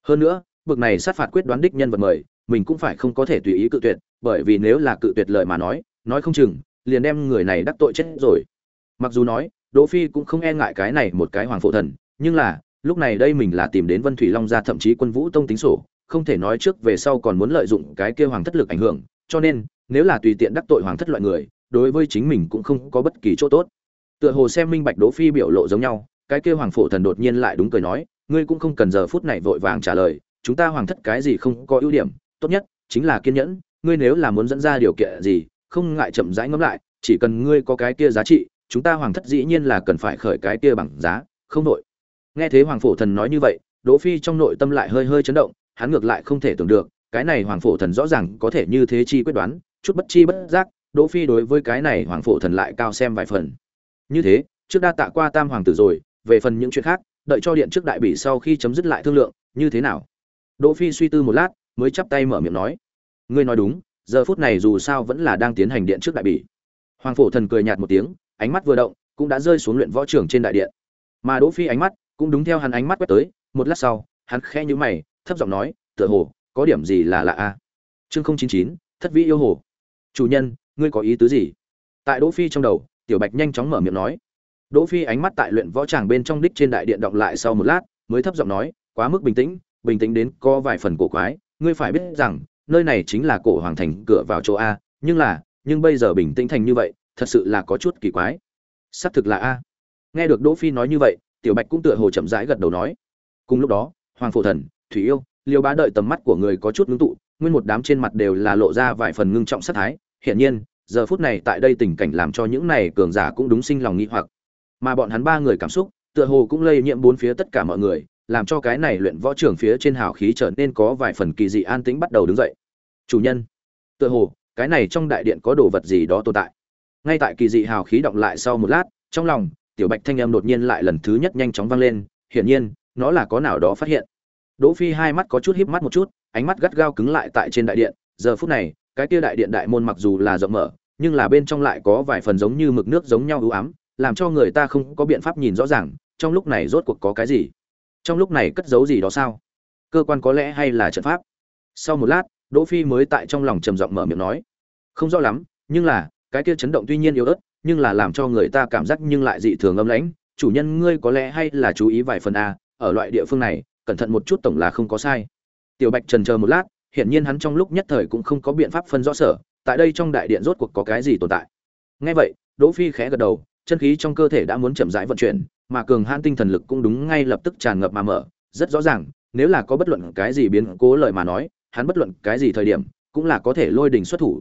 Hơn nữa bực này sát phạt quyết đoán đích nhân vật mời mình cũng phải không có thể tùy ý cự tuyệt bởi vì nếu là cự tuyệt lời mà nói nói không chừng liền đem người này đắc tội chết rồi mặc dù nói Đỗ Phi cũng không e ngại cái này một cái hoàng phổ thần, nhưng là, lúc này đây mình là tìm đến Vân Thủy Long gia thậm chí Quân Vũ Tông tính sổ, không thể nói trước về sau còn muốn lợi dụng cái kia hoàng thất lực ảnh hưởng, cho nên, nếu là tùy tiện đắc tội hoàng thất loại người, đối với chính mình cũng không có bất kỳ chỗ tốt. Tựa hồ xem minh bạch Đỗ Phi biểu lộ giống nhau, cái kia hoàng phổ thần đột nhiên lại đúng cười nói, ngươi cũng không cần giờ phút này vội vàng trả lời, chúng ta hoàng thất cái gì không có ưu điểm, tốt nhất chính là kiên nhẫn, ngươi nếu là muốn dẫn ra điều kiện gì, không ngại chậm rãi ngẫm lại, chỉ cần ngươi có cái kia giá trị, chúng ta hoàng thất dĩ nhiên là cần phải khởi cái kia bằng giá, không đổi. Nghe thế hoàng phổ thần nói như vậy, Đỗ Phi trong nội tâm lại hơi hơi chấn động, hắn ngược lại không thể tưởng được, cái này hoàng phổ thần rõ ràng có thể như thế chi quyết đoán, chút bất chi bất giác, Đỗ Phi đối với cái này hoàng phổ thần lại cao xem vài phần. Như thế, trước đa tạ qua tam hoàng tử rồi, về phần những chuyện khác, đợi cho điện trước đại bỉ sau khi chấm dứt lại thương lượng, như thế nào? Đỗ Phi suy tư một lát, mới chắp tay mở miệng nói: "Ngươi nói đúng, giờ phút này dù sao vẫn là đang tiến hành điện trước đại bỉ." Hoàng phổ thần cười nhạt một tiếng, ánh mắt vừa động, cũng đã rơi xuống luyện võ trưởng trên đại điện. Mà Đỗ Phi ánh mắt cũng đúng theo hắn ánh mắt quét tới, một lát sau, hắn khẽ nhíu mày, thấp giọng nói: "Tựa hồ có điểm gì là lạ a?" À? Chương 099, Thất vĩ yêu hồ. "Chủ nhân, ngươi có ý tứ gì?" Tại Đỗ Phi trong đầu, Tiểu Bạch nhanh chóng mở miệng nói. Đỗ Phi ánh mắt tại luyện võ tràng bên trong đích trên đại điện động lại sau một lát, mới thấp giọng nói, quá mức bình tĩnh, bình tĩnh đến có vài phần cổ quái, ngươi phải biết rằng, nơi này chính là cổ hoàng thành cửa vào chỗ a, nhưng là, nhưng bây giờ bình tĩnh thành như vậy, thật sự là có chút kỳ quái. Sắp thực là a. Nghe được Đỗ Phi nói như vậy, Tiểu Bạch cũng tựa hồ chậm rãi gật đầu nói. Cùng lúc đó, Hoàng Phổ Thần, Thủy Yêu, Liêu Bá đợi tầm mắt của người có chút ngưng tụ, nguyên một đám trên mặt đều là lộ ra vài phần ngưng trọng sát thái, hiển nhiên, giờ phút này tại đây tình cảnh làm cho những này cường giả cũng đúng sinh lòng nghi hoặc mà bọn hắn ba người cảm xúc tựa hồ cũng lây nhiễm bốn phía tất cả mọi người làm cho cái này luyện võ trưởng phía trên hào khí trở nên có vài phần kỳ dị an tĩnh bắt đầu đứng dậy. Chủ nhân, tựa hồ, cái này trong đại điện có đồ vật gì đó tồn tại. Ngay tại kỳ dị hào khí động lại sau một lát, trong lòng, tiểu bạch thanh âm đột nhiên lại lần thứ nhất nhanh chóng vang lên, hiển nhiên, nó là có nào đó phát hiện. Đỗ phi hai mắt có chút híp mắt một chút, ánh mắt gắt gao cứng lại tại trên đại điện, giờ phút này, cái kia đại điện đại môn mặc dù là rộng mở, nhưng là bên trong lại có vài phần giống như mực nước giống nhau ưu ám, làm cho người ta không có biện pháp nhìn rõ ràng, trong lúc này rốt cuộc có cái gì trong lúc này cất giấu gì đó sao? Cơ quan có lẽ hay là trận pháp? Sau một lát đỗ phi mới tại trong lòng trầm giọng mở miệng nói. Không rõ lắm nhưng là cái kia chấn động tuy nhiên yếu ớt nhưng là làm cho người ta cảm giác nhưng lại dị thường âm lãnh. Chủ nhân ngươi có lẽ hay là chú ý vài phần a ở loại địa phương này cẩn thận một chút tổng là không có sai. Tiểu bạch trần chờ một lát hiển nhiên hắn trong lúc nhất thời cũng không có biện pháp phân rõ sở tại đây trong đại điện rốt cuộc có cái gì tồn tại. Nghe vậy đỗ phi khẽ gật đầu chân khí trong cơ thể đã muốn chậm rãi vận chuyển, mà cường hãn tinh thần lực cũng đúng ngay lập tức tràn ngập mà mở, rất rõ ràng, nếu là có bất luận cái gì biến cố lời mà nói, hắn bất luận cái gì thời điểm, cũng là có thể lôi đình xuất thủ.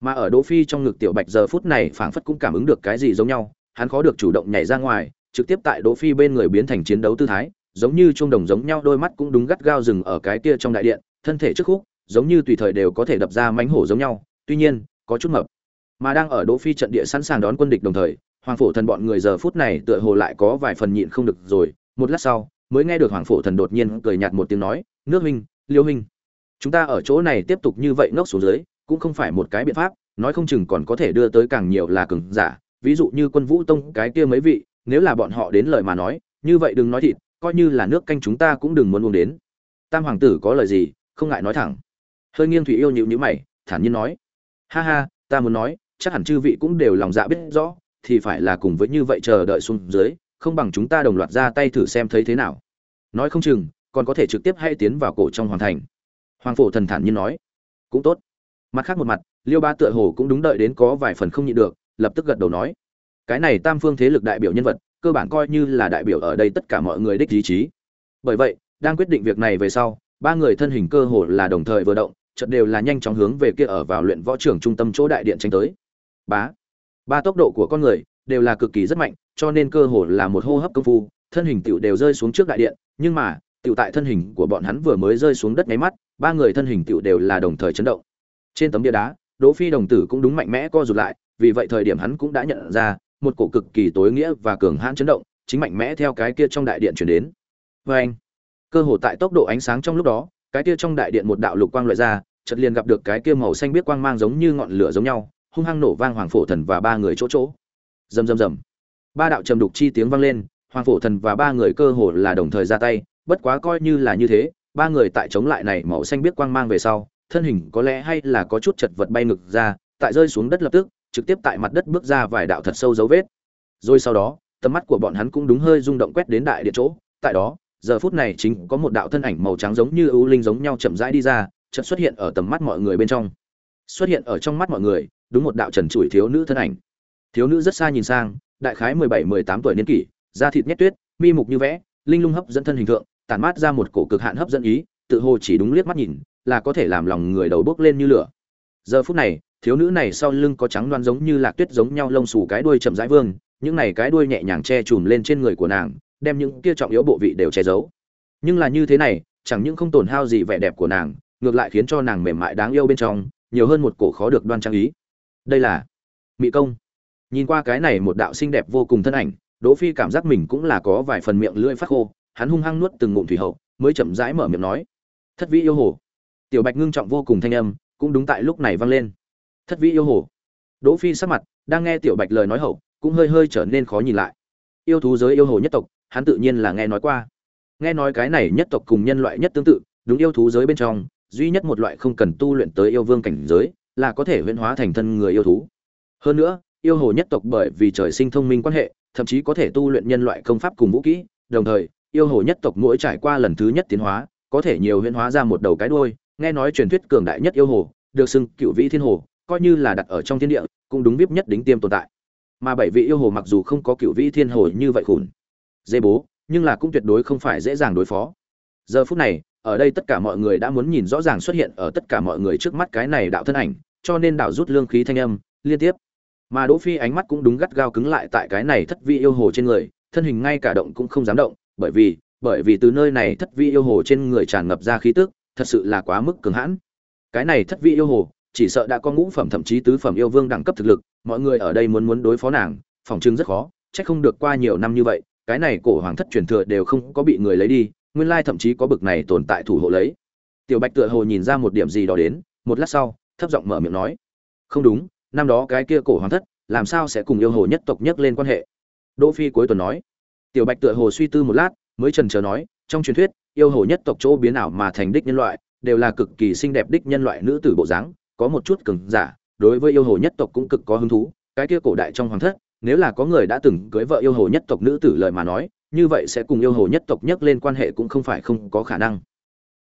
Mà ở Đỗ Phi trong ngực tiểu Bạch giờ phút này phảng phất cũng cảm ứng được cái gì giống nhau, hắn khó được chủ động nhảy ra ngoài, trực tiếp tại Đỗ Phi bên người biến thành chiến đấu tư thái, giống như trung đồng giống nhau đôi mắt cũng đúng gắt gao dừng ở cái kia trong đại điện, thân thể trước khúc, giống như tùy thời đều có thể đập ra mánh hổ giống nhau, tuy nhiên, có chút mập. Mà đang ở Đỗ Phi trận địa sẵn sàng đón quân địch đồng thời, hoàng phổ thần bọn người giờ phút này tựa hồ lại có vài phần nhịn không được rồi. Một lát sau, mới nghe được hoàng phổ thần đột nhiên cười nhạt một tiếng nói, nước huynh, liêu huynh, chúng ta ở chỗ này tiếp tục như vậy ngốc xuống dưới, cũng không phải một cái biện pháp, nói không chừng còn có thể đưa tới càng nhiều là cường giả. Ví dụ như quân vũ tông cái kia mấy vị, nếu là bọn họ đến lời mà nói, như vậy đừng nói thịt, coi như là nước canh chúng ta cũng đừng muốn uống đến. Tam hoàng tử có lời gì, không ngại nói thẳng. Hơi nghiêng thủy yêu nhịu nhữ mày, thản nhiên nói, ha ha, ta muốn nói, chắc hẳn chư vị cũng đều lòng dạ biết rõ thì phải là cùng với như vậy chờ đợi xuống dưới, không bằng chúng ta đồng loạt ra tay thử xem thấy thế nào. Nói không chừng, còn có thể trực tiếp hay tiến vào cổ trong hoàng thành. Hoàng phổ thần thản nhiên nói. Cũng tốt. Mặt khác một mặt, liêu ba tựa hồ cũng đúng đợi đến có vài phần không nhịn được, lập tức gật đầu nói. Cái này tam phương thế lực đại biểu nhân vật, cơ bản coi như là đại biểu ở đây tất cả mọi người đích ý chí. Bởi vậy, đang quyết định việc này về sau, ba người thân hình cơ hồ là đồng thời vừa động, chợt đều là nhanh chóng hướng về kia ở vào luyện võ trưởng trung tâm chỗ đại điện tranh tới. Bá ba tốc độ của con người đều là cực kỳ rất mạnh, cho nên cơ hồ là một hô hấp công phu, thân hình tựu đều rơi xuống trước đại điện. Nhưng mà tựu tại thân hình của bọn hắn vừa mới rơi xuống đất nháy mắt, ba người thân hình tựu đều là đồng thời chấn động. Trên tấm bia đá, đỗ phi đồng tử cũng đúng mạnh mẽ co rụt lại, vì vậy thời điểm hắn cũng đã nhận ra, một cổ cực kỳ tối nghĩa và cường hãn chấn động chính mạnh mẽ theo cái kia trong đại điện chuyển đến. Với anh, cơ hồ tại tốc độ ánh sáng trong lúc đó, cái kia trong đại điện một đạo lục quang loại ra, chợt liền gặp được cái kia màu xanh biết quang mang giống như ngọn lửa giống nhau hung hăng nổ vang hoàng phổ thần và ba người chỗ chỗ. Rầm rầm rầm. Ba đạo trầm đục chi tiếng vang lên, hoàng phổ thần và ba người cơ hồ là đồng thời ra tay, bất quá coi như là như thế, ba người tại chống lại này màu xanh biết quang mang về sau, thân hình có lẽ hay là có chút chật vật bay ngực ra, tại rơi xuống đất lập tức, trực tiếp tại mặt đất bước ra vài đạo thật sâu dấu vết. Rồi sau đó, tầm mắt của bọn hắn cũng đúng hơi rung động quét đến đại điện chỗ, tại đó, giờ phút này chính có một đạo thân ảnh màu trắng giống như ưu linh giống nhau chậm rãi đi ra, chợt xuất hiện ở tầm mắt mọi người bên trong. Xuất hiện ở trong mắt mọi người đúng một đạo trần trụi thiếu nữ thân ảnh. Thiếu nữ rất xa nhìn sang, đại khái mười bảy, mười tám tuổi niên kỷ, da thịt nhét tuyết, mi mục như vẽ, linh lung hấp dẫn thân hình tượng tản mát ra một cổ cực hạn hấp dẫn ý, tự hồ chỉ đúng liếc mắt nhìn, là có thể làm lòng người đầu bốc lên như lửa. Giờ phút này, thiếu nữ này sau lưng có trắng đoan giống như lạc tuyết giống nhau lông xù cái đuôi chậm rãi vương, những này cái đuôi nhẹ nhàng che chùm lên trên người của nàng, đem những kia trọng yếu bộ vị đều che giấu. Nhưng là như thế này, chẳng những không tổn hao gì vẻ đẹp của nàng, ngược lại khiến cho nàng mềm mại đáng yêu bên trong, nhiều hơn một cổ khó được đoan trang ý đây là mỹ công. Nhìn qua cái này một đạo xinh đẹp vô cùng thân ảnh, đỗ phi cảm giác mình cũng là có vài phần miệng lưỡi phát khô, hắn hung hăng nuốt từng ngụm thủy hậu, mới chậm rãi mở miệng nói, thất vĩ yêu hồ. Tiểu bạch ngưng trọng vô cùng thanh âm, cũng đúng tại lúc này vang lên. Thất vĩ yêu hồ. Đỗ phi sắc mặt, đang nghe tiểu bạch lời nói hậu, cũng hơi hơi trở nên khó nhìn lại. Yêu thú giới yêu hồ nhất tộc, hắn tự nhiên là nghe nói qua. Nghe nói cái này nhất tộc cùng nhân loại nhất tương tự, đúng yêu thú giới bên trong, duy nhất một loại không cần tu luyện tới yêu vương cảnh giới là có thể huyễn hóa thành thân người yêu thú. Hơn nữa, yêu hồ nhất tộc bởi vì trời sinh thông minh quan hệ, thậm chí có thể tu luyện nhân loại công pháp cùng vũ kỹ, đồng thời, yêu hồ nhất tộc mỗi trải qua lần thứ nhất tiến hóa, có thể nhiều huyễn hóa ra một đầu cái đuôi. Nghe nói truyền thuyết cường đại nhất yêu hồ, được xưng cựu vĩ thiên hồ, coi như là đặt ở trong thiên địa, cũng đúng vip nhất đính tiêm tồn tại. Mà bảy vị yêu hồ mặc dù không có cựu vĩ thiên hồ như vậy khủng, dê bố, nhưng là cũng tuyệt đối không phải dễ dàng đối phó. Giờ phút này, ở đây tất cả mọi người đã muốn nhìn rõ ràng xuất hiện ở tất cả mọi người trước mắt cái này đạo thân ảnh cho nên đảo rút lương khí thanh âm, liên tiếp. Mà đỗ phi ánh mắt cũng đúng gắt gao cứng lại tại cái này thất vị yêu hồ trên người, thân hình ngay cả động cũng không dám động, bởi vì bởi vì từ nơi này thất vị yêu hồ trên người tràn ngập ra khí tức, thật sự là quá mức cường hãn. Cái này thất vị yêu hồ, chỉ sợ đã có ngũ phẩm thậm chí tứ phẩm yêu vương đẳng cấp thực lực, mọi người ở đây muốn muốn đối phó nàng, phòng trưng rất khó, chắc không được qua nhiều năm như vậy, cái này cổ hoàng thất truyền thừa đều không có bị người lấy đi, nguyên lai thậm chí có bực này tồn tại thủ hộ lấy. Tiểu bạch tựa hồ nhìn ra một điểm gì đó đến, một lát sau thấp giọng mở miệng nói. Không đúng, năm đó cái kia cổ hoàng thất, làm sao sẽ cùng yêu hồ nhất tộc nhất lên quan hệ? Đỗ phi cuối tuần nói. Tiểu bạch tựa hồ suy tư một lát, mới trần chờ nói, trong truyền thuyết, yêu hồ nhất tộc chỗ biến ảo mà thành đích nhân loại, đều là cực kỳ xinh đẹp đích nhân loại nữ tử bộ dáng, có một chút cường giả, đối với yêu hồ nhất tộc cũng cực có hứng thú. Cái kia cổ đại trong hoàng thất, nếu là có người đã từng cưới vợ yêu hồ nhất tộc nữ tử lời mà nói, như vậy sẽ cùng yêu hồ nhất tộc nhất lên quan hệ cũng không phải không có khả năng.